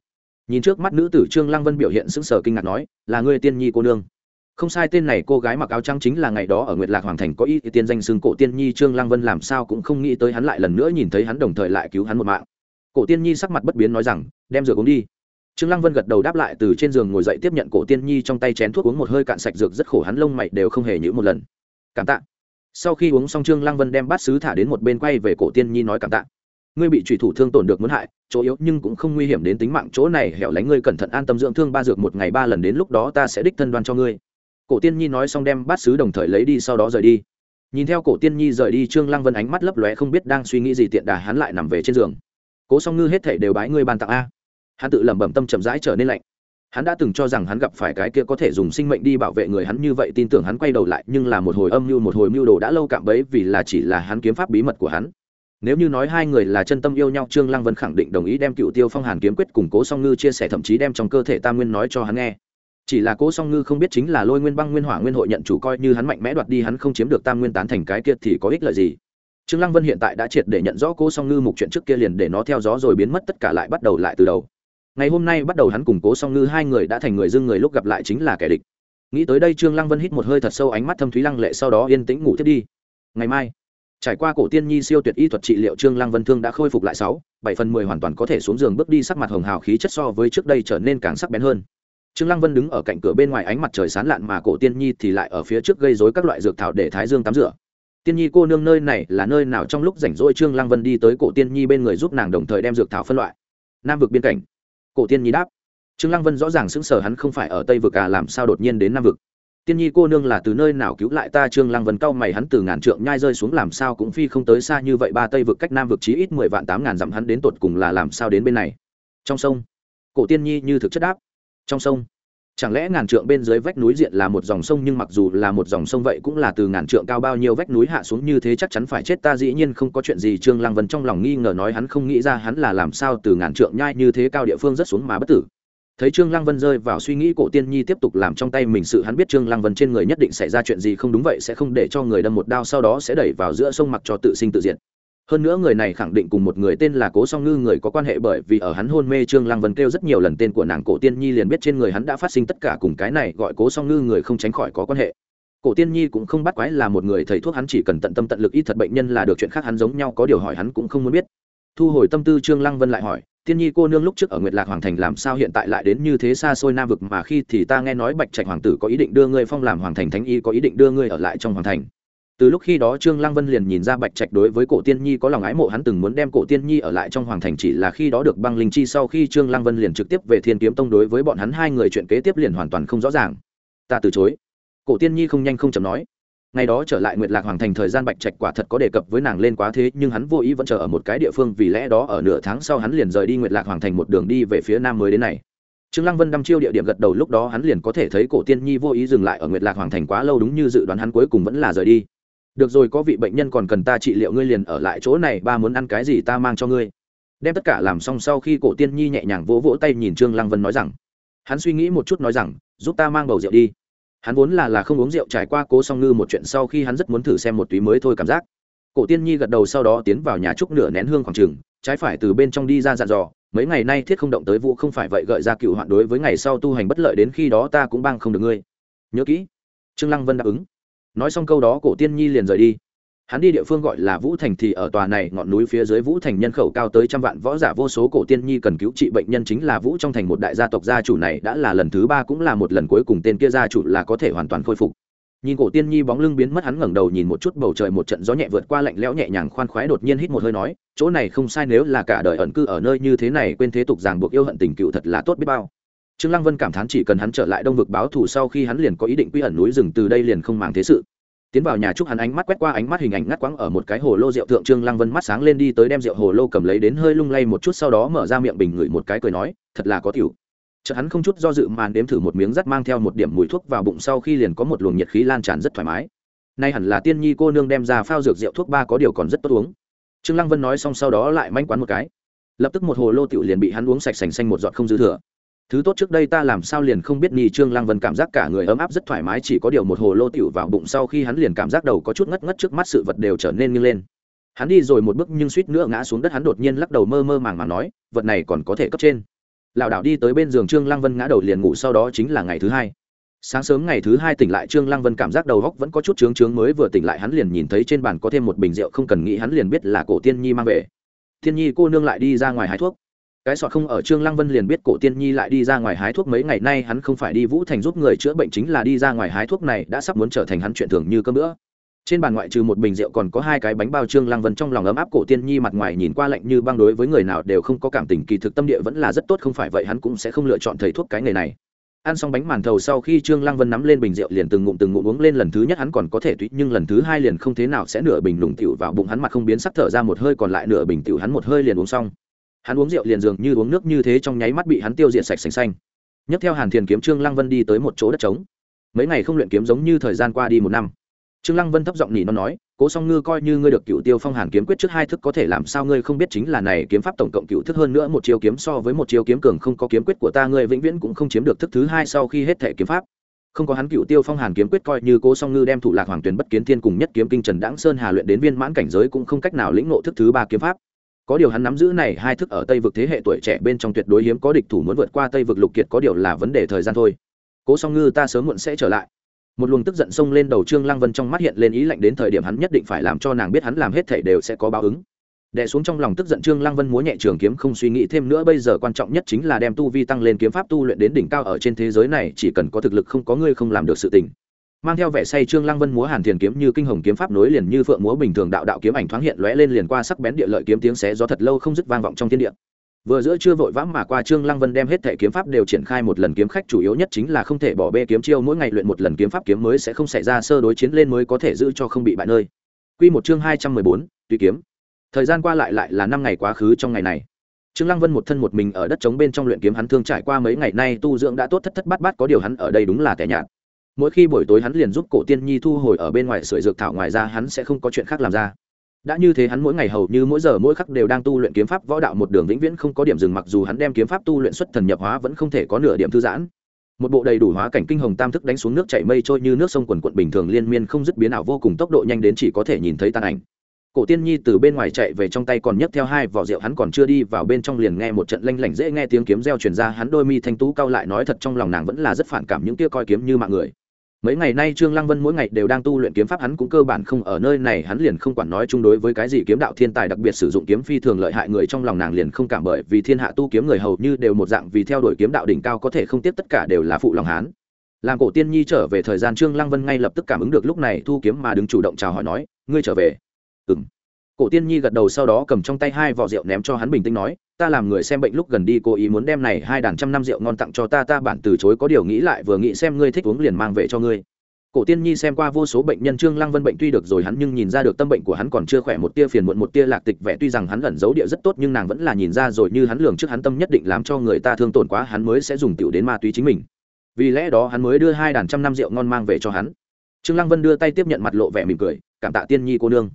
Nhìn trước mắt nữ tử trương lăng vân biểu hiện sững sờ kinh ngạc nói là ngươi tiên nhi cô nương không sai, tên này cô gái mặc áo trắng chính là ngày đó ở nguyệt lạc hoàng thành có y tiên danh xưng cổ tiên nhi trương lăng vân làm sao cũng không nghĩ tới hắn lại lần nữa nhìn thấy hắn đồng thời lại cứu hắn một mạng. Cổ tiên nhi sắc mặt bất biến nói rằng, đem rượu uống đi. Trương lăng vân gật đầu đáp lại từ trên giường ngồi dậy tiếp nhận cổ tiên nhi trong tay chén thuốc uống một hơi cạn sạch dược rất khổ, hắn lông mày đều không hề nhữ một lần. Cảm tạ. Sau khi uống xong, trương lăng vân đem bát sứ thả đến một bên quay về cổ tiên nhi nói cảm tạ. Ngươi bị trùy thủ thương tổn được muốn hại, chỗ yếu nhưng cũng không nguy hiểm đến tính mạng, chỗ này hẻo lánh ngươi cẩn thận an tâm dưỡng thương ba dược một ngày ba lần đến lúc đó ta sẽ đích thân đoan cho ngươi cổ tiên nhi nói xong đem bát sứ đồng thời lấy đi sau đó rời đi. Nhìn theo cổ tiên nhi rời đi, trương lăng vân ánh mắt lấp lóe không biết đang suy nghĩ gì, tiện đà hắn lại nằm về trên giường. Cố song ngư hết thảy đều bái ngươi ban tặng a. Hắn tự lẩm bẩm tâm chậm rãi trở nên lạnh. Hắn đã từng cho rằng hắn gặp phải cái kia có thể dùng sinh mệnh đi bảo vệ người hắn như vậy, tin tưởng hắn quay đầu lại, nhưng là một hồi âm mưu, một hồi mưu đồ đã lâu cạm bấy vì là chỉ là hắn kiếm pháp bí mật của hắn. Nếu như nói hai người là chân tâm yêu nhau, trương lăng vân khẳng định đồng ý đem cựu tiêu phong hàn kiếm quyết cùng cố song ngư chia sẻ, thậm chí đem trong cơ thể tam nguyên nói cho hắn nghe chỉ là cố song ngư không biết chính là lôi nguyên băng nguyên hỏa nguyên hội nhận chủ coi như hắn mạnh mẽ đoạt đi hắn không chiếm được tam nguyên tán thành cái kia thì có ích lợi gì. Trương lăng vân hiện tại đã triệt để nhận rõ cố song ngư mục chuyện trước kia liền để nó theo gió rồi biến mất tất cả lại bắt đầu lại từ đầu. Ngày hôm nay bắt đầu hắn cùng cố song ngư hai người đã thành người dưng người lúc gặp lại chính là kẻ địch. Nghĩ tới đây trương lăng vân hít một hơi thật sâu ánh mắt thâm thúy lăng lệ sau đó yên tĩnh ngủ tiếp đi. Ngày mai, trải qua cổ tiên nhi siêu tuyệt y thuật trị liệu trương lăng vân thương đã khôi phục lại sáu, bảy phần mười hoàn toàn có thể xuống giường bước đi sắc mặt hồng hào khí chất so với trước đây trở nên càng sắc bén hơn trương lăng vân đứng ở cạnh cửa bên ngoài ánh mặt trời sán lạn mà cổ tiên nhi thì lại ở phía trước gây rối các loại dược thảo để thái dương tắm rửa. Tiên nhi cô nương nơi này là nơi nào trong lúc rảnh rỗi trương lăng vân đi tới cổ tiên nhi bên người giúp nàng đồng thời đem dược thảo phân loại. Nam vực biên cảnh. Cổ tiên nhi đáp. Trương lăng vân rõ ràng sững sờ, hắn không phải ở tây vực à làm sao đột nhiên đến nam vực? Tiên nhi cô nương là từ nơi nào cứu lại ta? Trương lăng vân cao mày, hắn từ ngàn trượng nhai rơi xuống, làm sao cũng phi không tới xa như vậy, ba tây vực cách nam vực chí ít mười vạn tám ngàn dặm, hắn đến tột cùng là làm sao đến bên này? Trong sông. Cổ tiên nhi như thực chất đáp trong sông. Chẳng lẽ ngàn trượng bên dưới vách núi diện là một dòng sông nhưng mặc dù là một dòng sông vậy cũng là từ ngàn trượng cao bao nhiêu vách núi hạ xuống như thế chắc chắn phải chết ta dĩ nhiên không có chuyện gì. Trương lăng vân trong lòng nghi ngờ nói hắn không nghĩ ra hắn là làm sao từ ngàn trượng nhai như thế cao địa phương rất xuống mà bất tử. Thấy trương lăng vân rơi vào suy nghĩ, cổ tiên nhi tiếp tục làm trong tay mình sự, hắn biết trương lăng vân trên người nhất định xảy ra chuyện gì, không đúng vậy sẽ không để cho người đâm một đao, sau đó sẽ đẩy vào giữa sông mặc cho tự sinh tự diệt hơn nữa người này khẳng định cùng một người tên là cố song ngư người có quan hệ bởi vì ở hắn hôn mê trương lăng vân kêu rất nhiều lần tên của nàng cổ tiên nhi liền biết trên người hắn đã phát sinh tất cả cùng cái này gọi cố song ngư người không tránh khỏi có quan hệ. Cổ tiên nhi cũng không bắt quái là một người thầy thuốc hắn chỉ cần tận tâm tận lực ít thật bệnh nhân là được, chuyện khác hắn giống nhau, có điều hỏi hắn cũng không muốn biết. Thu hồi tâm tư, trương lăng vân lại hỏi, tiên nhi cô nương lúc trước ở nguyệt lạc hoàng thành làm sao hiện tại lại đến như thế xa xôi nam vực mà khi thì ta nghe nói bạch trạch hoàng tử có ý định đưa ngươi phong làm hoàng thành thánh y, có ý định đưa ngươi ở lại trong hoàng thành từ lúc khi đó trương lăng vân liền nhìn ra bạch trạch đối với cổ tiên nhi có lòng ái mộ, hắn từng muốn đem cổ tiên nhi ở lại trong hoàng thành chỉ là khi đó được băng linh chi sau khi trương lăng vân liền trực tiếp về thiên kiếm tông đối với bọn hắn hai người chuyện kế tiếp liền hoàn toàn không rõ ràng. Ta từ chối. Cổ tiên nhi không nhanh không chậm nói. Ngày đó trở lại nguyệt lạc hoàng thành thời gian bạch trạch quả thật có đề cập với nàng lên quá thế, nhưng hắn vô ý vẫn chờ ở một cái địa phương, vì lẽ đó ở nửa tháng sau hắn liền rời đi nguyệt lạc hoàng thành một đường đi về phía nam mới đến này. Trương lăng vân đăm chiêu địa điểm gật đầu, lúc đó hắn liền có thể thấy cổ tiên nhi vô ý dừng lại ở nguyệt lạc hoàng thành quá lâu, đúng như dự đoán hắn cuối cùng vẫn là rời đi được rồi, có vị bệnh nhân còn cần ta trị liệu, ngươi liền ở lại chỗ này, ba muốn ăn cái gì ta mang cho ngươi. Đem tất cả làm xong sau khi cổ tiên nhi nhẹ nhàng vỗ vỗ tay nhìn trương lăng vân nói rằng, hắn suy nghĩ một chút nói rằng, giúp ta mang bầu rượu đi. Hắn vốn là là không uống rượu, trải qua cố song ngư một chuyện sau khi hắn rất muốn thử xem một túy mới thôi cảm giác. Cổ tiên nhi gật đầu sau đó tiến vào nhà trúc nửa nén hương khoảng trừng trái phải từ bên trong đi ra dặn dò, mấy ngày nay thiết không động tới vụ không phải vậy gợi ra cựu hoạn đối với ngày sau tu hành bất lợi đến khi đó ta cũng băng không được ngươi. Nhớ kỹ. Trương lăng vân đáp ứng nói xong câu đó cổ tiên nhi liền rời đi. Hắn đi địa phương gọi là vũ thành thì ở tòa này ngọn núi phía dưới vũ thành nhân khẩu cao tới trăm vạn võ giả vô số cổ tiên nhi cần cứu trị bệnh nhân chính là vũ trong thành một đại gia tộc gia chủ này đã là lần thứ ba cũng là một lần cuối cùng tên kia gia chủ là có thể hoàn toàn khôi phục. Nhìn cổ tiên nhi bóng lưng biến mất hắn ngẩng đầu nhìn một chút bầu trời một trận gió nhẹ vượt qua lạnh lẽo nhẹ nhàng khoan khoái đột nhiên hít một hơi nói, chỗ này không sai nếu là cả đời ẩn cư ở nơi như thế này quên thế tục ràng buộc yêu hận tình cựu thật là tốt biết bao trương lăng vân cảm thán chỉ cần hắn trở lại đông vực báo thù sau khi hắn liền có ý định quy ẩn núi rừng từ đây liền không màng thế sự. Tiến vào nhà trúc hắn ánh mắt quét qua ánh mắt hình ảnh ngắt quãng ở một cái hồ lô rượu thượng, trương lăng vân mắt sáng lên đi tới đem rượu hồ lô cầm lấy đến hơi lung lay một chút, sau đó mở ra miệng bình ngửi một cái cười nói, thật là có tiểu. Chợt hắn không chút do dự màn đếm thử một miếng rắt mang theo một điểm mùi thuốc vào bụng sau khi liền có một luồng nhiệt khí lan tràn rất thoải mái. Nay hẳn là tiên nhi cô nương đem ra phao dược rượu thuốc ba có điều còn rất tốt uống. Trương lăng vân nói xong sau đó lại manh quán một cái. Lập tức một hồ lô tiểu liền bị hắn uống sạch sành xanh một giọt không dư thừa thứ tốt trước đây ta làm sao liền không biết nhì trương lăng vân cảm giác cả người ấm áp rất thoải mái, chỉ có điều một hồ lô tiểu vào bụng sau khi hắn liền cảm giác đầu có chút ngất ngất trước mắt sự vật đều trở nên nghiêng lên. Hắn đi rồi một bước nhưng suýt nữa ngã xuống đất, hắn đột nhiên lắc đầu mơ mơ màng màng nói, vật này còn có thể cấp trên. Lão đảo đi tới bên giường trương lăng vân ngã đầu liền ngủ, sau đó chính là ngày thứ hai. Sáng sớm ngày thứ hai tỉnh lại, trương lăng vân cảm giác đầu góc vẫn có chút trướng trướng mới vừa tỉnh lại, hắn liền nhìn thấy trên bàn có thêm một bình rượu, không cần nghĩ hắn liền biết là cổ tiên nhi mang về. Thiên nhi cô nương lại đi ra ngoài hái thuốc cái sọt không ở trương lăng vân liền biết cổ tiên nhi lại đi ra ngoài hái thuốc mấy ngày nay hắn không phải đi vũ thành giúp người chữa bệnh chính là đi ra ngoài hái thuốc này đã sắp muốn trở thành hắn chuyện thường như cơm nữa trên bàn ngoại trừ một bình rượu còn có hai cái bánh bao trương lăng vân trong lòng ấm áp cổ tiên nhi mặt ngoài nhìn qua lạnh như băng đối với người nào đều không có cảm tình, kỳ thực tâm địa vẫn là rất tốt, không phải vậy hắn cũng sẽ không lựa chọn thầy thuốc cái nghề này. Ăn xong bánh màn thầu sau khi trương lăng vân nắm lên bình rượu liền từng ngụm từng ngụm uống lên, lần thứ nhất hắn còn có thể tùy nhưng lần thứ hai liền không thế nào sẽ nửa bình lủng tiểu vào bụng hắn mặt không biến sắc thở ra một hơi, còn lại nửa bình tiểu hắn một hơi liền uống xong hắn uống rượu liền dường như uống nước như thế trong nháy mắt bị hắn tiêu diệt sạch sành xanh. Nhấc theo hàn thiền kiếm trương lăng vân đi tới một chỗ đất trống. Mấy ngày không luyện kiếm giống như thời gian qua đi một năm. Trương lăng vân thấp giọng nhỉ nó nói, cố song ngư coi như ngươi được cựu tiêu phong hàn kiếm quyết trước hai thức có thể làm sao ngươi không biết chính là này kiếm pháp tổng cộng cựu thức hơn nữa một chiêu kiếm so với một chiêu kiếm cường không có kiếm quyết của ta ngươi vĩnh viễn cũng không chiếm được thức thứ hai sau khi hết thể kiếm pháp. Không có hắn cựu tiêu phong hàn kiếm quyết coi như cố song ngư đem thủ lạc hoàng tuyển bất kiến thiên cùng nhất kiếm kinh trần đãng sơn hà luyện đến viên mãn cảnh giới cũng không cách nào lĩnh ngộ thức thứ ba kiếm pháp có điều hắn nắm giữ này hai thức ở tây vực thế hệ tuổi trẻ bên trong tuyệt đối hiếm, có địch thủ muốn vượt qua tây vực lục kiệt có điều là vấn đề thời gian thôi. Cố song ngư ta sớm muộn sẽ trở lại. Một luồng tức giận xông lên đầu trương lăng vân trong mắt hiện lên ý lạnh đến thời điểm hắn nhất định phải làm cho nàng biết hắn làm hết thể đều sẽ có báo ứng. Đè xuống trong lòng tức giận trương lăng vân múa nhẹ trường kiếm không suy nghĩ thêm nữa, bây giờ quan trọng nhất chính là đem tu vi tăng lên kiếm pháp tu luyện đến đỉnh cao ở trên thế giới này, chỉ cần có thực lực không có ngươi không làm được sự tình mang theo vẻ say trương lăng vân múa hàn thiền kiếm như kinh hồng kiếm pháp nối liền như phượng múa bình thường đạo đạo kiếm ảnh thoáng hiện lóe lên liền qua sắc bén địa lợi kiếm tiếng xé gió thật lâu không dứt vang vọng trong thiên địa. Vừa giữa chưa vội vã mà qua trương lăng vân đem hết thể kiếm pháp đều triển khai một lần kiếm khách chủ yếu nhất chính là không thể bỏ bê kiếm chiêu, mỗi ngày luyện một lần kiếm pháp kiếm mới sẽ không xảy ra sơ đối chiến lên mới có thể giữ cho không bị bại nơi. Quy một chương hai trăm mười bốn, tùy kiếm. Thời gian qua lại lại là năm ngày quá khứ trong ngày này. Trương lăng vân một thân một mình ở đất trống bên trong luyện kiếm hắn thương trải qua mấy ngày nay tu dưỡng đã tốt thất thất bát bát có điều hắn ở đây đúng là kẻ nhạt mỗi khi buổi tối hắn liền giúp cổ tiên nhi thu hồi ở bên ngoài sưởi dược thảo ngoài ra, hắn sẽ không có chuyện khác làm ra. Đã như thế hắn mỗi ngày hầu như mỗi giờ mỗi khắc đều đang tu luyện kiếm pháp võ đạo, một đường vĩnh viễn không có điểm dừng, mặc dù hắn đem kiếm pháp tu luyện xuất thần nhập hóa vẫn không thể có nửa điểm thư giãn. Một bộ đầy đủ hóa cảnh kinh hồng tam thức đánh xuống nước chảy mây trôi như nước sông quần quận bình thường liên miên không dứt biến ảo vô cùng, tốc độ nhanh đến chỉ có thể nhìn thấy tan ảnh. Cổ tiên nhi từ bên ngoài chạy về trong tay còn nhấc theo hai vỏ rượu, hắn còn chưa đi vào bên trong liền nghe một trận lanh lảnh dễ nghe tiếng kiếm reo truyền ra, hắn đôi mi thanh tú cao lại, nói thật trong lòng nàng vẫn là rất phản cảm những kia coi kiếm như mạng người mấy ngày nay trương lăng vân mỗi ngày đều đang tu luyện kiếm pháp, hắn cũng cơ bản không ở nơi này, hắn liền không quản nói chung đối với cái gì kiếm đạo thiên tài, đặc biệt sử dụng kiếm phi thường lợi hại người trong lòng nàng liền không cảm, bởi vì thiên hạ tu kiếm người hầu như đều một dạng, vì theo đuổi kiếm đạo đỉnh cao có thể không tiếp tất cả đều là phụ lòng hán làm cổ tiên nhi trở về thời gian, trương lăng vân ngay lập tức cảm ứng được lúc này thu kiếm mà đứng chủ động chào hỏi nói, ngươi trở về? Ừm cổ tiên nhi gật đầu sau đó cầm trong tay hai vỏ rượu ném cho hắn bình tĩnh nói, ta làm người xem bệnh lúc gần đi, cố ý muốn đem này hai đàn trăm năm rượu ngon tặng cho ta ta bản từ chối, có điều nghĩ lại vừa nghĩ xem ngươi thích uống liền mang về cho ngươi. Cổ tiên nhi xem qua vô số bệnh nhân, trương lăng vân bệnh tuy được rồi hắn nhưng nhìn ra được tâm bệnh của hắn còn chưa khỏe, một tia phiền muộn, một tia lạc tịch, vẻ tuy rằng hắn ẩn giấu địa rất tốt nhưng nàng vẫn là nhìn ra rồi, như hắn lường trước hắn tâm nhất định làm cho người ta thương tổn quá, hắn mới sẽ dùng tiểu đến ma túy chính mình. Vì lẽ đó hắn mới đưa hai đàn trăm năm rượu ngon mang về cho hắn. Trương lăng vân đưa tay tiếp nhận mặt lộ vẻ mỉm cười, cảm tạ tiên nhi cô nương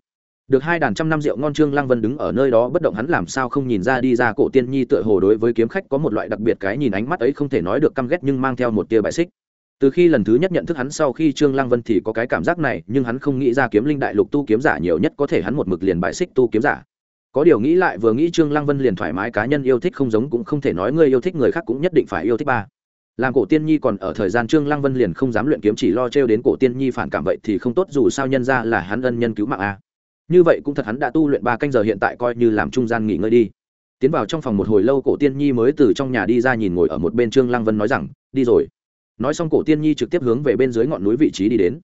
được hai đàn trăm năm rượu ngon trương lăng vân đứng ở nơi đó bất động hắn làm sao không nhìn ra đi ra cổ tiên nhi tựa hồ đối với kiếm khách có một loại đặc biệt cái nhìn ánh mắt ấy không thể nói được căm ghét nhưng mang theo một tia bại xích. Từ khi lần thứ nhất nhận thức hắn sau khi trương lăng vân thì có cái cảm giác này, nhưng hắn không nghĩ ra kiếm linh đại lục tu kiếm giả nhiều nhất có thể hắn một mực liền bại xích tu kiếm giả. Có điều nghĩ lại vừa nghĩ trương lăng vân liền thoải mái cá nhân yêu thích không giống cũng không thể nói người yêu thích người khác cũng nhất định phải yêu thích ba. Làm cổ tiên nhi còn ở thời gian trương lăng vân liền không dám luyện kiếm chỉ lo trêu đến cổ tiên nhi phản cảm vậy thì không tốt dù sao nhân ra là hắn ân nhân cứu mạng a như vậy cũng thật hắn đã tu luyện ba canh giờ hiện tại coi như làm trung gian nghỉ ngơi đi. Tiến vào trong phòng một hồi lâu, cổ tiên nhi mới từ trong nhà đi ra nhìn ngồi ở một bên trương lăng vân nói rằng, đi rồi. Nói xong, cổ tiên nhi trực tiếp hướng về bên dưới ngọn núi vị trí đi đến.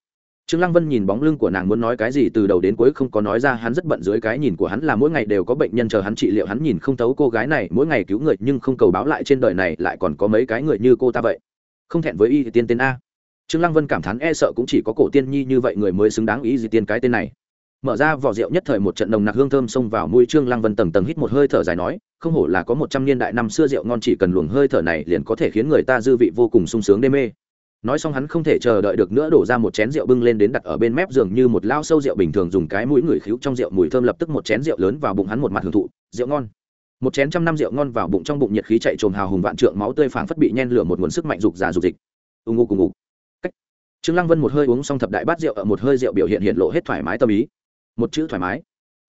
Trương lăng vân nhìn bóng lưng của nàng muốn nói cái gì từ đầu đến cuối không có nói ra, hắn rất bận dưới cái nhìn của hắn là mỗi ngày đều có bệnh nhân chờ hắn trị liệu, hắn nhìn không thấu cô gái này, mỗi ngày cứu người nhưng không cầu báo lại trên đời này, lại còn có mấy cái người như cô ta vậy. Không thẹn với y tiên tên a. Trương lăng vân cảm thán e sợ cũng chỉ có cổ tiên nhi như vậy người mới xứng đáng ý gì tiên cái tên này mở ra vỏ rượu nhất thời một trận nồng nặc hương thơm xông vào mũi trương lăng vân tầng tầng hít một hơi thở dài nói, không hổ là có một trăm niên đại năm xưa rượu ngon chỉ cần luồng hơi thở này liền có thể khiến người ta dư vị vô cùng sung sướng đê mê. Nói xong hắn không thể chờ đợi được nữa đổ ra một chén rượu bưng lên đến đặt ở bên mép giường như một lao sâu rượu bình thường dùng cái mũi người khíu trong rượu mùi thơm lập tức một chén rượu lớn vào bụng hắn một mặt hưởng thụ, rượu ngon. Một chén trăm năm rượu ngon vào bụng trong bụng nhiệt khí chạy trồm hào hùng vạn trượng, máu tươi phảng phất bị nhen lửa một nguồn sức mạnh dục già dục dịch. Ù ngụ cùng ngụ cách. Trương lăng vân một hơi uống xong thập đại bát rượu ở một hơi rượu biểu hiện hiện lộ hết thoải mái tâm ý một chữ thoải mái.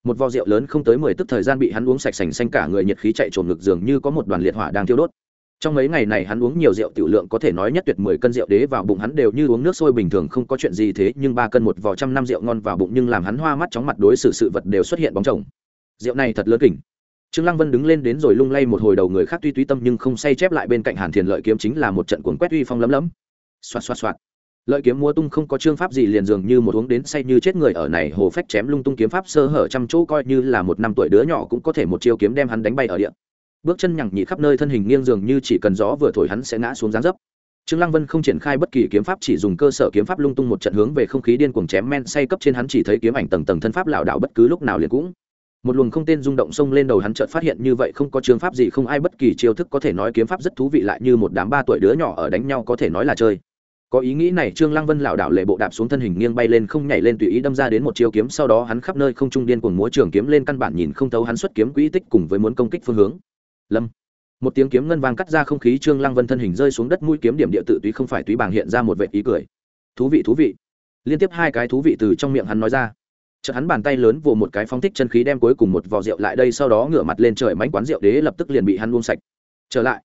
Một vò rượu lớn không tới mười tức thời gian bị hắn uống sạch sành xanh cả người nhiệt khí chạy trồn ngực dường như có một đoàn liệt hỏa đang thiêu đốt. Trong mấy ngày này hắn uống nhiều rượu tiểu lượng có thể nói nhất tuyệt mười cân rượu đế vào bụng hắn đều như uống nước sôi bình thường không có chuyện gì thế, nhưng ba cân một vò trăm năm rượu ngon vào bụng nhưng làm hắn hoa mắt chóng mặt đối xử sự vật đều xuất hiện bóng chồng. Rượu này thật lớn kỉnh trương lăng vân đứng lên đến rồi lung lay một hồi đầu người khác tuy túy tâm nhưng không say chép lại bên cạnh hàn thiền lợi kiếm chính là một trận cuồng quét uy phong lấm lấm. Xoạt xoạt xoạt lợi kiếm múa tung không có chương pháp gì liền dường như một uống đến say như chết người ở này, hồ phách chém lung tung kiếm pháp sơ hở trăm chỗ coi như là một năm tuổi đứa nhỏ cũng có thể một chiêu kiếm đem hắn đánh bay ở địa. Bước chân nhằng nhị khắp nơi thân hình nghiêng dường như chỉ cần gió vừa thổi hắn sẽ ngã xuống dáng dấp. Trương lăng vân không triển khai bất kỳ kiếm pháp, chỉ dùng cơ sở kiếm pháp lung tung một trận hướng về không khí điên cuồng chém men say cấp trên hắn chỉ thấy kiếm ảnh tầng tầng thân pháp lảo đảo bất cứ lúc nào liền cũng. Một luồng không tên rung động xông lên đầu hắn chợt phát hiện như vậy không có trường pháp gì không ai bất kỳ chiêu thức có thể nói kiếm pháp rất thú vị lại như một đám ba tuổi đứa nhỏ ở đánh nhau có thể nói là chơi có ý nghĩ này, trương lăng vân lảo đảo lệ bộ đạp xuống thân hình nghiêng bay lên không nhảy lên tùy ý đâm ra đến một chiêu kiếm, sau đó hắn khắp nơi không trung điên cuồng múa trường kiếm lên căn bản nhìn không thấu hắn xuất kiếm quỹ tích cùng với muốn công kích phương hướng. Lâm. Một tiếng kiếm ngân vang cắt ra không khí, trương lăng vân thân hình rơi xuống đất, mũi kiếm điểm địa tự túy không phải túy bàng hiện ra một vệ ý cười. Thú vị thú vị. Liên tiếp hai cái thú vị từ trong miệng hắn nói ra. Chợt hắn bàn tay lớn vồ một cái phóng thích chân khí đem cuối cùng một vò rượu lại đây, sau đó ngửa mặt lên trời mánh quán rượu đế lập tức liền bị hắn buông sạch. Trở lại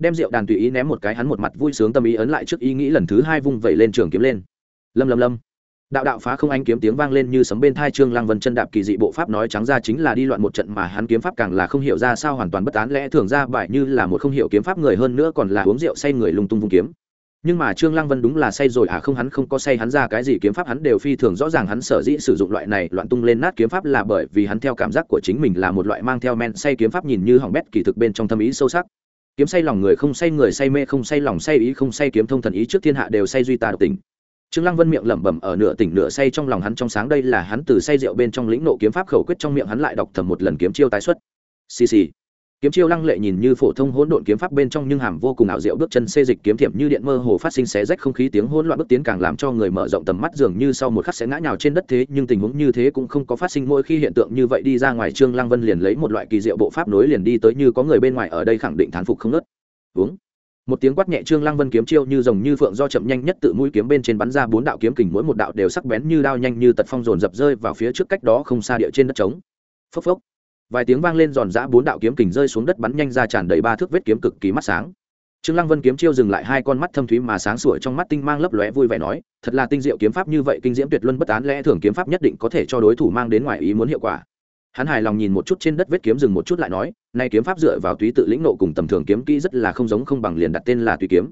đem rượu đàn tùy ý ném một cái hắn một mặt vui sướng tâm ý ấn lại trước ý nghĩ lần thứ hai vung vẩy lên trường kiếm lên. Lâm lâm lâm. Đạo đạo phá không anh kiếm tiếng vang lên như sấm bên thai trương lăng vân chân đạp kỳ dị bộ pháp nói trắng ra chính là đi loạn một trận mà hắn kiếm pháp càng là không hiểu ra sao hoàn toàn bất tán lẽ thường ra bại như là một không hiểu kiếm pháp người hơn nữa còn là uống rượu say người lung tung vung kiếm. Nhưng mà trương lăng vân đúng là say rồi à không hắn không có say hắn ra cái gì kiếm pháp hắn đều phi thường rõ ràng hắn sở dĩ sử dụng loại này loạn tung lên nát kiếm pháp là bởi vì hắn theo cảm giác của chính mình là một loại mang theo men say kiếm pháp nhìn như hỏng bét kỳ thực bên trong thâm ý sâu sắc kiếm say lòng người không say người say mê, không say lòng say ý, không say kiếm thông thần ý trước thiên hạ đều say duy ta độc tình. Trương lăng vân miệng lẩm bẩm ở nửa tỉnh nửa say trong lòng hắn trong sáng, đây là hắn từ say rượu bên trong lĩnh nộ kiếm pháp khẩu quyết trong miệng hắn lại đọc thầm một lần kiếm chiêu tái xuất. Xì xì kiếm chiêu lăng lệ nhìn như phổ thông hỗn độn kiếm pháp bên trong nhưng hàm vô cùng ảo diệu bước chân xê dịch kiếm thiểm như điện mơ hồ phát sinh xé rách không khí tiếng hỗn loạn bước tiến càng làm cho người mở rộng tầm mắt dường như sau một khắc sẽ ngã nhào trên đất thế, nhưng tình huống như thế cũng không có phát sinh mỗi khi hiện tượng như vậy đi ra ngoài. Trương lăng vân liền lấy một loại kỳ diệu bộ pháp nối liền đi tới như có người bên ngoài ở đây khẳng định thán phục không nớt. Uống. Một tiếng quát nhẹ trương lăng vân kiếm chiêu như rồng như phượng do chậm nhanh nhất tự mũi kiếm bên trên bắn ra bốn đạo kiếm kình mỗi một đạo đều sắc bén như đao nhanh như tật phong dồn dập rơi vào phía trước cách đó không xa địa trên đất trống. Phốc phốc vài tiếng vang lên giòn giã bốn đạo kiếm kình rơi xuống đất bắn nhanh ra tràn đầy ba thước vết kiếm cực kỳ mắt sáng. Trương lăng vân kiếm chiêu dừng lại hai con mắt thâm thúy mà sáng sủa trong mắt tinh mang lấp lóe vui vẻ nói, thật là tinh diệu kiếm pháp như vậy, kinh diễm tuyệt luân bất án lẽ thường kiếm pháp nhất định có thể cho đối thủ mang đến ngoài ý muốn hiệu quả. Hắn hài lòng nhìn một chút trên đất vết kiếm dừng một chút lại nói nay kiếm pháp dựa vào túy tự lĩnh nộ cùng tầm thường kiếm kỹ rất là không giống không bằng liền đặt tên là tùy kiếm.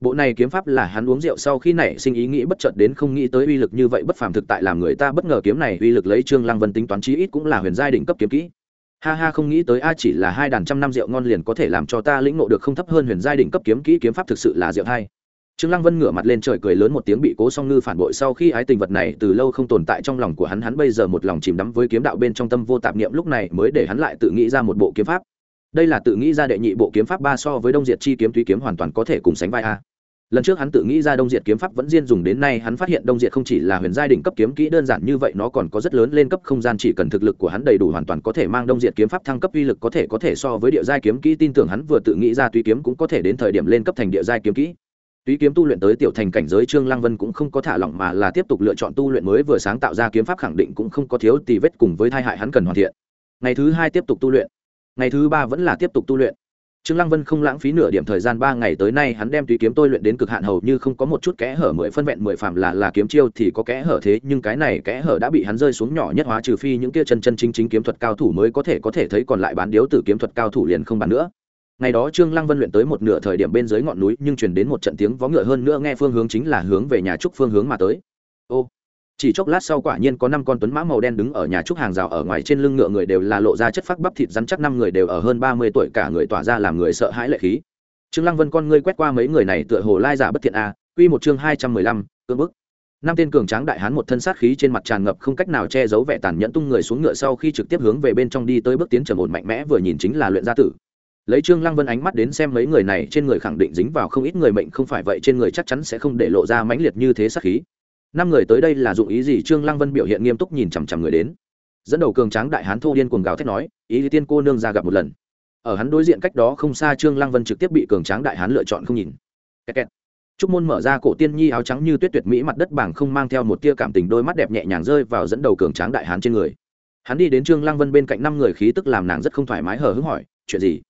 Bộ này kiếm pháp là hắn uống rượu sau khi nảy sinh ý nghĩ bất chợt đến không nghĩ tới uy lực như vậy bất phàm thực tại làm người ta bất ngờ kiếm này uy lực lấy trương lăng vân tính toán chí ít cũng là huyền giai đỉnh cấp kiếm kỹ ha ha, không nghĩ tới a, chỉ là hai đàn trăm năm rượu ngon liền có thể làm cho ta lĩnh ngộ được không thấp hơn huyền giai đỉnh cấp kiếm kỹ kiếm pháp thực sự là rượu hay. Trương lăng vân ngửa mặt lên trời cười lớn một tiếng bị cố song ngư phản bội sau khi ái tình vật này từ lâu không tồn tại trong lòng của hắn hắn bây giờ một lòng chìm đắm với kiếm đạo bên trong tâm vô tạp niệm lúc này mới để hắn lại tự nghĩ ra một bộ kiếm pháp. Đây là tự nghĩ ra đệ nhị bộ kiếm pháp ba so với đông diệt chi kiếm túy kiếm hoàn toàn có thể cùng sánh vai a lần trước hắn tự nghĩ ra đông diệt kiếm pháp vẫn diên dùng, đến nay hắn phát hiện đông diệt không chỉ là huyền giai đỉnh cấp kiếm kỹ đơn giản như vậy, nó còn có rất lớn lên cấp không gian, chỉ cần thực lực của hắn đầy đủ hoàn toàn có thể mang đông diệt kiếm pháp thăng cấp uy lực có thể có thể so với địa giai kiếm kỹ, tin tưởng hắn vừa tự nghĩ ra tùy kiếm cũng có thể đến thời điểm lên cấp thành địa giai kiếm kỹ. Tùy kiếm tu luyện tới tiểu thành cảnh giới, trương lăng vân cũng không có thả lỏng mà là tiếp tục lựa chọn tu luyện mới vừa sáng tạo ra kiếm pháp khẳng định cũng không có thiếu tì vết cùng với thai hại hắn cần hoàn thiện. Ngày thứ hai tiếp tục tu luyện. Ngày thứ ba vẫn là tiếp tục tu luyện. Trương Lăng Vân không lãng phí nửa điểm thời gian ba ngày tới nay hắn đem tùy kiếm tôi luyện đến cực hạn hầu như không có một chút kẽ hở mười phân vẹn mười phạm là là kiếm chiêu thì có kẽ hở thế, nhưng cái này kẽ hở đã bị hắn rơi xuống nhỏ nhất hóa trừ phi những kia chân chân chính chính kiếm thuật cao thủ mới có thể có thể thấy còn lại bán điếu tử kiếm thuật cao thủ liền không bàn nữa. Ngày đó Trương Lăng Vân luyện tới một nửa thời điểm bên dưới ngọn núi, nhưng truyền đến một trận tiếng vó ngựa hơn nữa nghe phương hướng chính là hướng về nhà trúc phương hướng mà tới. Ô, chỉ chốc lát sau quả nhiên có năm con tuấn mã màu đen đứng ở nhà trúc hàng rào ở ngoài trên lưng ngựa người đều là lộ ra chất phác bắp thịt rắn chắc năm người đều ở hơn ba mươi tuổi cả người tỏa ra làm người sợ hãi lệ khí. Trương lăng vân con ngươi quét qua mấy người này tựa hồ lai giả bất thiện a, quy một chương hai trăm mười lăm, cưỡng bức. Năm tên cường tráng đại hán một thân sát khí trên mặt tràn ngập không cách nào che giấu vẻ tàn nhẫn tung người xuống ngựa sau khi trực tiếp hướng về bên trong đi tới bước tiến trầm ổn mạnh mẽ vừa nhìn chính là luyện gia tử. Lấy trương lăng vân ánh mắt đến xem mấy người này trên người khẳng định dính vào không ít người mệnh không phải vậy trên người chắc chắn sẽ không để lộ ra mãnh liệt như thế sát khí năm người tới đây là dụng ý gì? Trương lăng vân biểu hiện nghiêm túc nhìn chằm chằm người đến. Dẫn đầu cường tráng đại hán thô điên cuồng gào thét nói, ý lý tiên cô nương ra gặp một lần. Ở hắn đối diện cách đó không xa, trương lăng vân trực tiếp bị cường tráng đại hán lựa chọn không nhìn. Kẹt kẹt. Trúc môn mở ra cổ tiên nhi áo trắng như tuyết tuyệt mỹ mặt đất bảng không mang theo một tia cảm tình, đôi mắt đẹp nhẹ nhàng rơi vào dẫn đầu cường tráng đại hán trên người. Hắn đi đến trương lăng vân bên cạnh năm người, khí tức làm nàng rất không thoải mái, hờ hững hỏi, chuyện gì?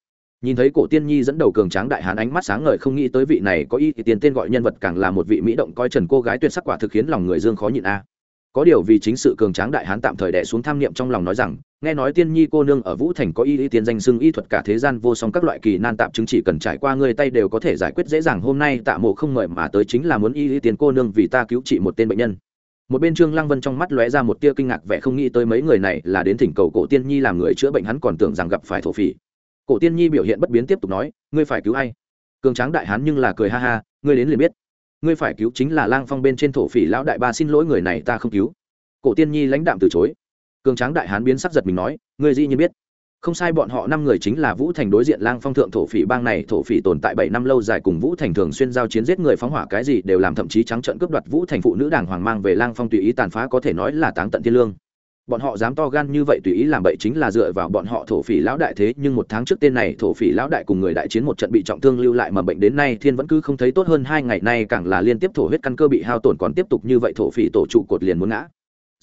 Nhìn thấy cổ tiên nhi dẫn đầu cường tráng đại hán ánh mắt sáng ngời không nghĩ tới vị này có ý thì tiền tên gọi nhân vật càng là một vị mỹ động coi trần cô gái tuyệt sắc quả thực khiến lòng người dương khó nhịn a. Có điều vì chính sự cường tráng đại hán tạm thời đẻ xuống tham niệm trong lòng nói rằng, nghe nói tiên nhi cô nương ở vũ thành có y y tiên danh xưng y thuật cả thế gian vô song các loại kỳ nan tạm chứng chỉ cần trải qua người tay đều có thể giải quyết dễ dàng, hôm nay tạ mộ không mời mà tới chính là muốn y y tiên cô nương vì ta cứu trị một tên bệnh nhân. Một bên trương lăng vân trong mắt lóe ra một tia kinh ngạc vẻ không nghĩ tới mấy người này là đến thỉnh cầu cổ tiên nhi làm người chữa bệnh, hắn còn tưởng rằng gặp phải thổ phỉ cổ tiên nhi biểu hiện bất biến tiếp tục nói, ngươi phải cứu ai? Cường tráng đại hán nhưng là cười ha ha, ngươi đến liền biết. Ngươi phải cứu chính là lang phong bên trên thổ phỉ lão đại ba xin lỗi người này ta không cứu. Cổ tiên nhi lãnh đạm từ chối. Cường tráng đại hán biến sắc giật mình nói, ngươi dĩ nhiên biết. Không sai bọn họ năm người chính là vũ thành đối diện lang phong thượng thổ phỉ bang này, thổ phỉ tồn tại bảy năm lâu dài cùng vũ thành thường xuyên giao chiến giết người phóng hỏa cái gì đều làm thậm chí trắng trợn cướp đoạt vũ thành phụ nữ đảng hoàng mang về lang phong tùy ý tàn phá có thể nói là táng tận thiên lương bọn họ dám to gan như vậy tùy ý làm bậy chính là dựa vào bọn họ thổ phỉ lão đại thế, nhưng một tháng trước tên này thổ phỉ lão đại cùng người đại chiến một trận bị trọng thương lưu lại mà bệnh đến nay, thiên vẫn cứ không thấy tốt hơn hai ngày nay, càng là liên tiếp thổ huyết căn cơ bị hao tổn còn tiếp tục như vậy thổ phỉ tổ trụ cột liền muốn ngã.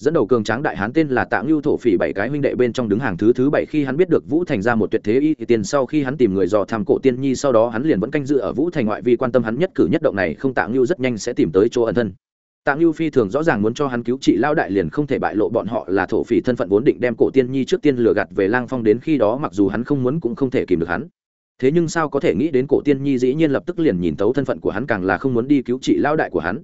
Dẫn đầu cường tráng đại hán tên là tạ ngưu thổ phỉ bảy cái huynh đệ bên trong đứng hàng thứ thứ bảy, khi hắn biết được vũ thành ra một tuyệt thế y thì tiền sau khi hắn tìm người dò tham cổ tiên nhi sau đó hắn liền vẫn canh dự ở vũ thành ngoại vi, quan tâm hắn nhất cử nhất động này, không tạ ngưu rất nhanh sẽ tìm tới chỗ ẩn thân tạ ngưu phi thường rõ ràng muốn cho hắn cứu trị lao đại liền không thể bại lộ bọn họ là thổ phỉ thân phận vốn định đem cổ tiên nhi trước tiên lừa gạt về lang phong đến khi đó mặc dù hắn không muốn cũng không thể kìm được hắn. Thế nhưng sao có thể nghĩ đến cổ tiên nhi dĩ nhiên lập tức liền nhìn tấu thân phận của hắn càng là không muốn đi cứu trị lao đại của hắn.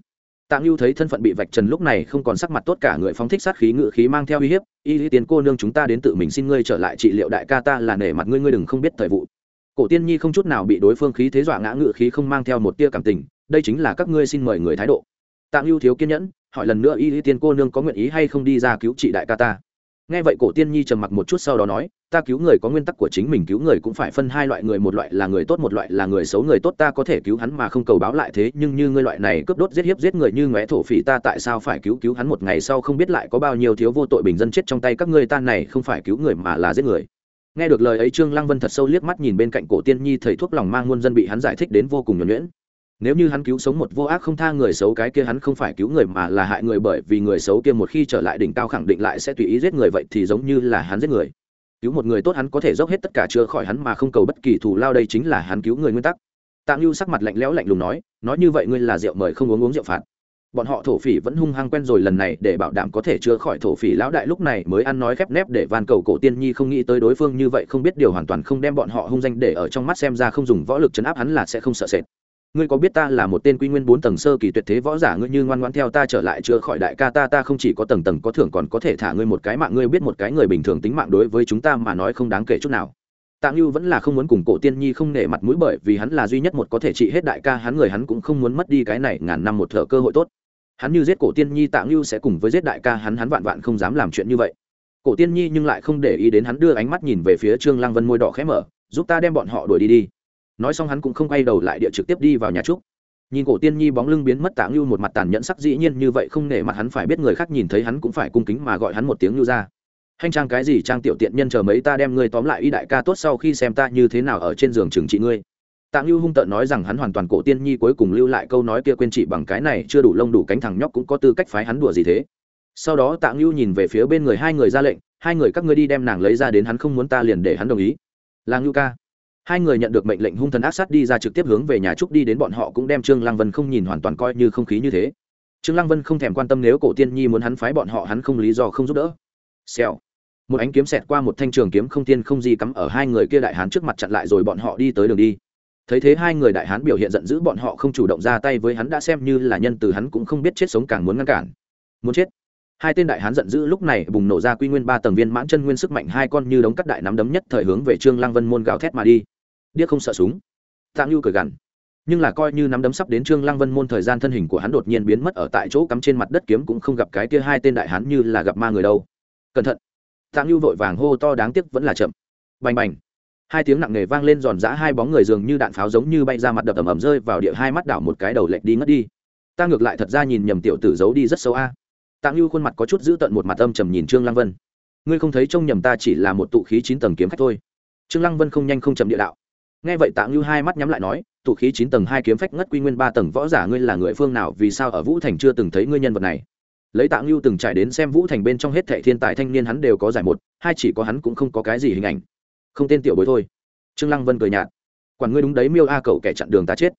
Tạ ngưu thấy thân phận bị vạch trần lúc này không còn sắc mặt tốt cả người phóng thích sát khí ngự khí mang theo uy hiếp, y lý tiến cô nương chúng ta đến tự mình xin ngươi trở lại trị liệu đại ca ta là nể mặt ngươi ngươi đừng không biết thời vụ. Cổ tiên nhi không chút nào bị đối phương khí thế dọa ngã ngự khí không mang theo một tia cảm tình, đây chính là các ngươi xin mời người thái độ. Tạm lưu thiếu kiên nhẫn, hỏi lần nữa y lý tiên cô nương có nguyện ý hay không đi ra cứu trị đại ca ta. Nghe vậy cổ tiên nhi trầm mặc một chút sau đó nói, ta cứu người có nguyên tắc của chính mình cứu người cũng phải phân hai loại người, một loại là người tốt, một loại là người xấu. Người tốt ta có thể cứu hắn mà không cầu báo lại thế, nhưng như ngươi loại này cướp đốt giết hiếp giết người như ngóe thổ phỉ ta tại sao phải cứu cứu hắn một ngày sau không biết lại có bao nhiêu thiếu vô tội bình dân chết trong tay các ngươi ta này không phải cứu người mà là giết người. Nghe được lời ấy, trương lăng vân thật sâu liếc mắt nhìn bên cạnh cổ tiên nhi, thầy thuốc lòng mang muôn dân bị hắn giải thích đến vô cùng nhuẩn nhuyễn nếu như hắn cứu sống một vô ác không tha người xấu, cái kia hắn không phải cứu người mà là hại người bởi vì người xấu kia một khi trở lại đỉnh cao khẳng định lại sẽ tùy ý giết người vậy thì giống như là hắn giết người. Cứu một người tốt hắn có thể dốc hết tất cả chữa khỏi hắn mà không cầu bất kỳ thù lao đây chính là hắn cứu người nguyên tắc. Tạng lưu sắc mặt lạnh lẽo lạnh lùng nói nói như vậy ngươi là rượu mời không uống uống rượu phạt. Bọn họ thổ phỉ vẫn hung hăng quen rồi lần này để bảo đảm có thể chữa khỏi thổ phỉ lão đại lúc này mới ăn nói khép nép để van cầu cổ tiên nhi không nghĩ tới đối phương như vậy không biết điều hoàn toàn không đem bọn họ hung danh để ở trong mắt xem ra không dùng võ lực chấn áp hắn là sẽ không sợ sệt ngươi có biết ta là một tên quy nguyên bốn tầng sơ kỳ tuyệt thế võ giả ngươi như ngoan ngoãn theo ta trở lại chữa khỏi đại ca ta ta không chỉ có tầng tầng có thưởng còn có thể thả ngươi một cái mạng ngươi biết một cái người bình thường tính mạng đối với chúng ta mà nói không đáng kể chút nào Tạng Lưu vẫn là không muốn cùng Cổ Tiên Nhi không nể mặt mũi bởi vì hắn là duy nhất một có thể trị hết đại ca hắn người hắn cũng không muốn mất đi cái này ngàn năm một thở cơ hội tốt. Hắn như giết Cổ Tiên Nhi Tạng Lưu sẽ cùng với giết đại ca hắn hắn vạn vạn không dám làm chuyện như vậy. Cổ Tiên Nhi nhưng lại không để ý đến hắn đưa ánh mắt nhìn về phía Trương Lăng Vân môi đỏ khẽ mở, giúp ta đem bọn họ đuổi đi đi nói xong hắn cũng không quay đầu lại địa trực tiếp đi vào nhà trúc. Nhìn cổ tiên nhi bóng lưng biến mất tạ ngưu một mặt tàn nhẫn sắc dĩ nhiên như vậy không nể mặt hắn phải biết người khác nhìn thấy hắn cũng phải cung kính mà gọi hắn một tiếng ngưu ra hành trang cái gì trang tiểu tiện nhân chờ mấy ta đem ngươi tóm lại y đại ca tốt sau khi xem ta như thế nào ở trên giường trừng trị ngươi. Tạ ngưu hung tợn nói rằng hắn hoàn toàn cổ tiên nhi cuối cùng lưu lại câu nói kia quên trị bằng cái này, chưa đủ lông đủ cánh thằng nhóc cũng có tư cách phái hắn đùa gì thế. Sau đó tạ ngưu nhìn về phía bên người hai người ra lệnh, hai người các ngươi đi đem nàng lấy ra đến hắn không muốn ta liền để hắn đồng ý. Là ngưu ca hai người nhận được mệnh lệnh hung thần ác sát đi ra trực tiếp hướng về nhà trúc đi đến bọn họ cũng đem trương lăng vân không nhìn hoàn toàn coi như không khí như thế. Trương lăng vân không thèm quan tâm nếu cổ tiên nhi muốn hắn phái bọn họ, hắn không lý do không giúp đỡ. Xèo. Một ánh kiếm xẹt qua một thanh trường kiếm không tiên không gì cắm ở hai người kia đại hán trước mặt chặn lại rồi bọn họ đi tới đường đi. Thấy thế hai người đại hán biểu hiện giận dữ bọn họ không chủ động ra tay với hắn đã xem như là nhân từ hắn cũng không biết chết sống càng muốn ngăn cản. Muốn chết. Hai tên đại hán giận dữ lúc này bùng nổ ra quy nguyên ba tầng viên mãn chân nguyên sức mạnh hai con như đống cắt đại nắm đấm nhất thời hướng về trương lăng vân môn gào thét mà đi điếc không sợ súng. Tạng lưu cười gằn. Nhưng là coi như nắm đấm sắp đến trương lăng vân môn thời gian thân hình của hắn đột nhiên biến mất ở tại chỗ cắm trên mặt đất kiếm cũng không gặp cái kia hai tên đại hán như là gặp ma người đâu. Cẩn thận. Tạng lưu vội vàng hô to đáng tiếc vẫn là chậm. Bành bành. Hai tiếng nặng nề vang lên giòn giã hai bóng người dường như đạn pháo giống như bay ra mặt đập ầm ầm rơi vào địa hai mắt đảo một cái đầu lệch đi ngất đi. Ta ngược lại thật ra nhìn nhầm tiểu tử giấu đi rất sâu a. À. tạng lưu khuôn mặt có chút giữ tận một mặt âm trầm nhìn trương lăng vân. Ngươi không thấy trông nhầm ta chỉ là một tụ khí chín tầng kiếm khách thôi. Trương lăng vân không nhanh không chậm địa đạo nghe vậy tạng như hai mắt nhắm lại nói, tụ khí chín tầng hai kiếm phách ngất quy nguyên ba tầng, võ giả ngươi là người phương nào, vì sao ở vũ thành chưa từng thấy ngươi nhân vật này? Lấy tạng lưu từng trải đến xem vũ thành bên trong hết thệ thiên tài thanh niên hắn đều có giải một, hai chỉ có hắn cũng không có cái gì hình ảnh. Không tên tiểu bối thôi. Trương lăng vân cười nhạt. Quản ngươi đúng đấy, miêu a cậu kẻ chặn đường ta chết.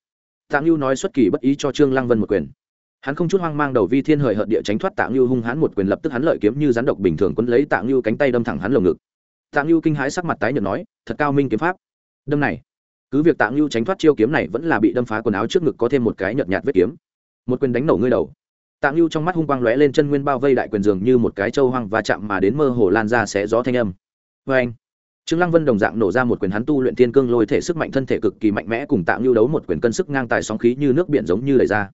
Tạng lưu nói xuất kỳ bất ý cho trương lăng vân một quyền. Hắn không chút hoang mang đầu vi thiên hời hợt địa tránh thoát tạng lưu hung hắn một quyền lập tức hắn lợi kiếm như rắn độc bình thường quấn lấy tạng lưu cánh tay đâm thẳng hắn lồng ngực. Tạng lưu kinh hãi sắc mặt tái nhợt nói, thật cao minh kiếm pháp. Đâm này cứ việc tạ ngưu tránh thoát chiêu kiếm này vẫn là bị đâm phá quần áo trước ngực có thêm một cái nhợt nhạt vết kiếm. Một quyền đánh nổ ngươi đầu. Tạ ngưu trong mắt hung quang lóe lên chân nguyên bao vây đại quyền dường như một cái trâu hoang và chạm mà đến mơ hồ lan ra sẽ gió thanh âm. Vê anh, trương lăng vân đồng dạng nổ ra một quyền hắn tu luyện thiên cương lôi thể sức mạnh thân thể cực kỳ mạnh mẽ cùng tạ ngưu đấu một quyền cân sức ngang tài sóng khí như nước biển giống như lời ra.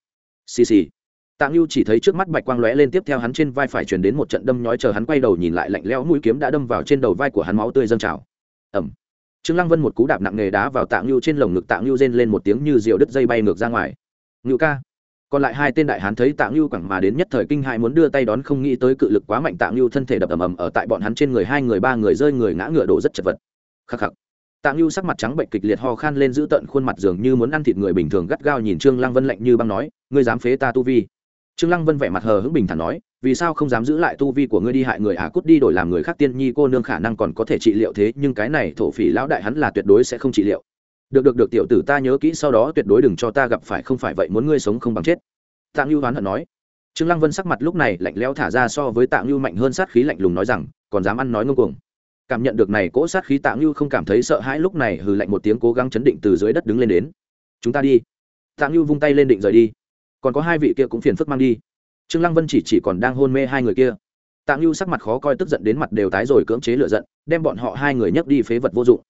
Xì xì. Tạ ngưu chỉ thấy trước mắt bạch quang lóe lên tiếp theo hắn trên vai phải truyền đến một trận đâm nhói chờ hắn quay đầu nhìn lại lạnh lẽo mũi kiếm đã đâm vào trên đầu vai của hắn máu tươi dâng trào. Ẩm trương lăng vân một cú đạp nặng nề đá vào tạng lưu trên lồng ngực tạng lưu rên lên một tiếng như diều đứt dây bay ngược ra ngoài. Ngự ca. Còn lại hai tên đại hán thấy tạng lưu quẳng mà đến nhất thời kinh hại muốn đưa tay đón, không nghĩ tới cự lực quá mạnh tạng lưu thân thể đập ầm ầm ở tại bọn hắn trên người, hai người, ba người rơi người ngã ngựa đổ rất chật vật. Khắc khắc. Tạng lưu sắc mặt trắng bệnh kịch liệt ho khan lên giữ tận khuôn mặt dường như muốn ăn thịt người bình thường gắt gao nhìn trương lăng vân lạnh như băng nói, ngươi dám phế ta tu vi? Trương lăng vân vẻ mặt hờ hững bình thản nói, vì sao không dám giữ lại tu vi của ngươi đi hại người à cút đi đổi làm người khác tiên nhi cô nương khả năng còn có thể trị liệu thế, nhưng cái này thổ phỉ lão đại hắn là tuyệt đối sẽ không trị liệu. Được được được, tiểu tử ta nhớ kỹ sau đó tuyệt đối đừng cho ta gặp phải, không phải vậy muốn ngươi sống không bằng chết. Tạng lưu hoán hận nói. Trương lăng vân sắc mặt lúc này lạnh lẽo thả ra so với tạng lưu mạnh hơn sát khí lạnh lùng nói rằng, còn dám ăn nói ngông cuồng. Cảm nhận được này cỗ sát khí tạng lưu không cảm thấy sợ hãi lúc này hừ lạnh một tiếng cố gắng chấn định từ dưới đất đứng lên đến. Chúng ta đi. Tạng lưu vung tay lên định rời đi còn có hai vị kia cũng phiền phức mang đi. Trương lăng vân chỉ chỉ còn đang hôn mê hai người kia. Tạng ngưu sắc mặt khó coi tức giận đến mặt đều tái rồi cưỡng chế lựa giận, đem bọn họ hai người nhấc đi phế vật vô dụng.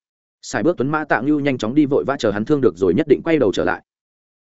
Xài bước tuấn mã tạng ngưu nhanh chóng đi vội vã chờ hắn thương được rồi nhất định quay đầu trở lại.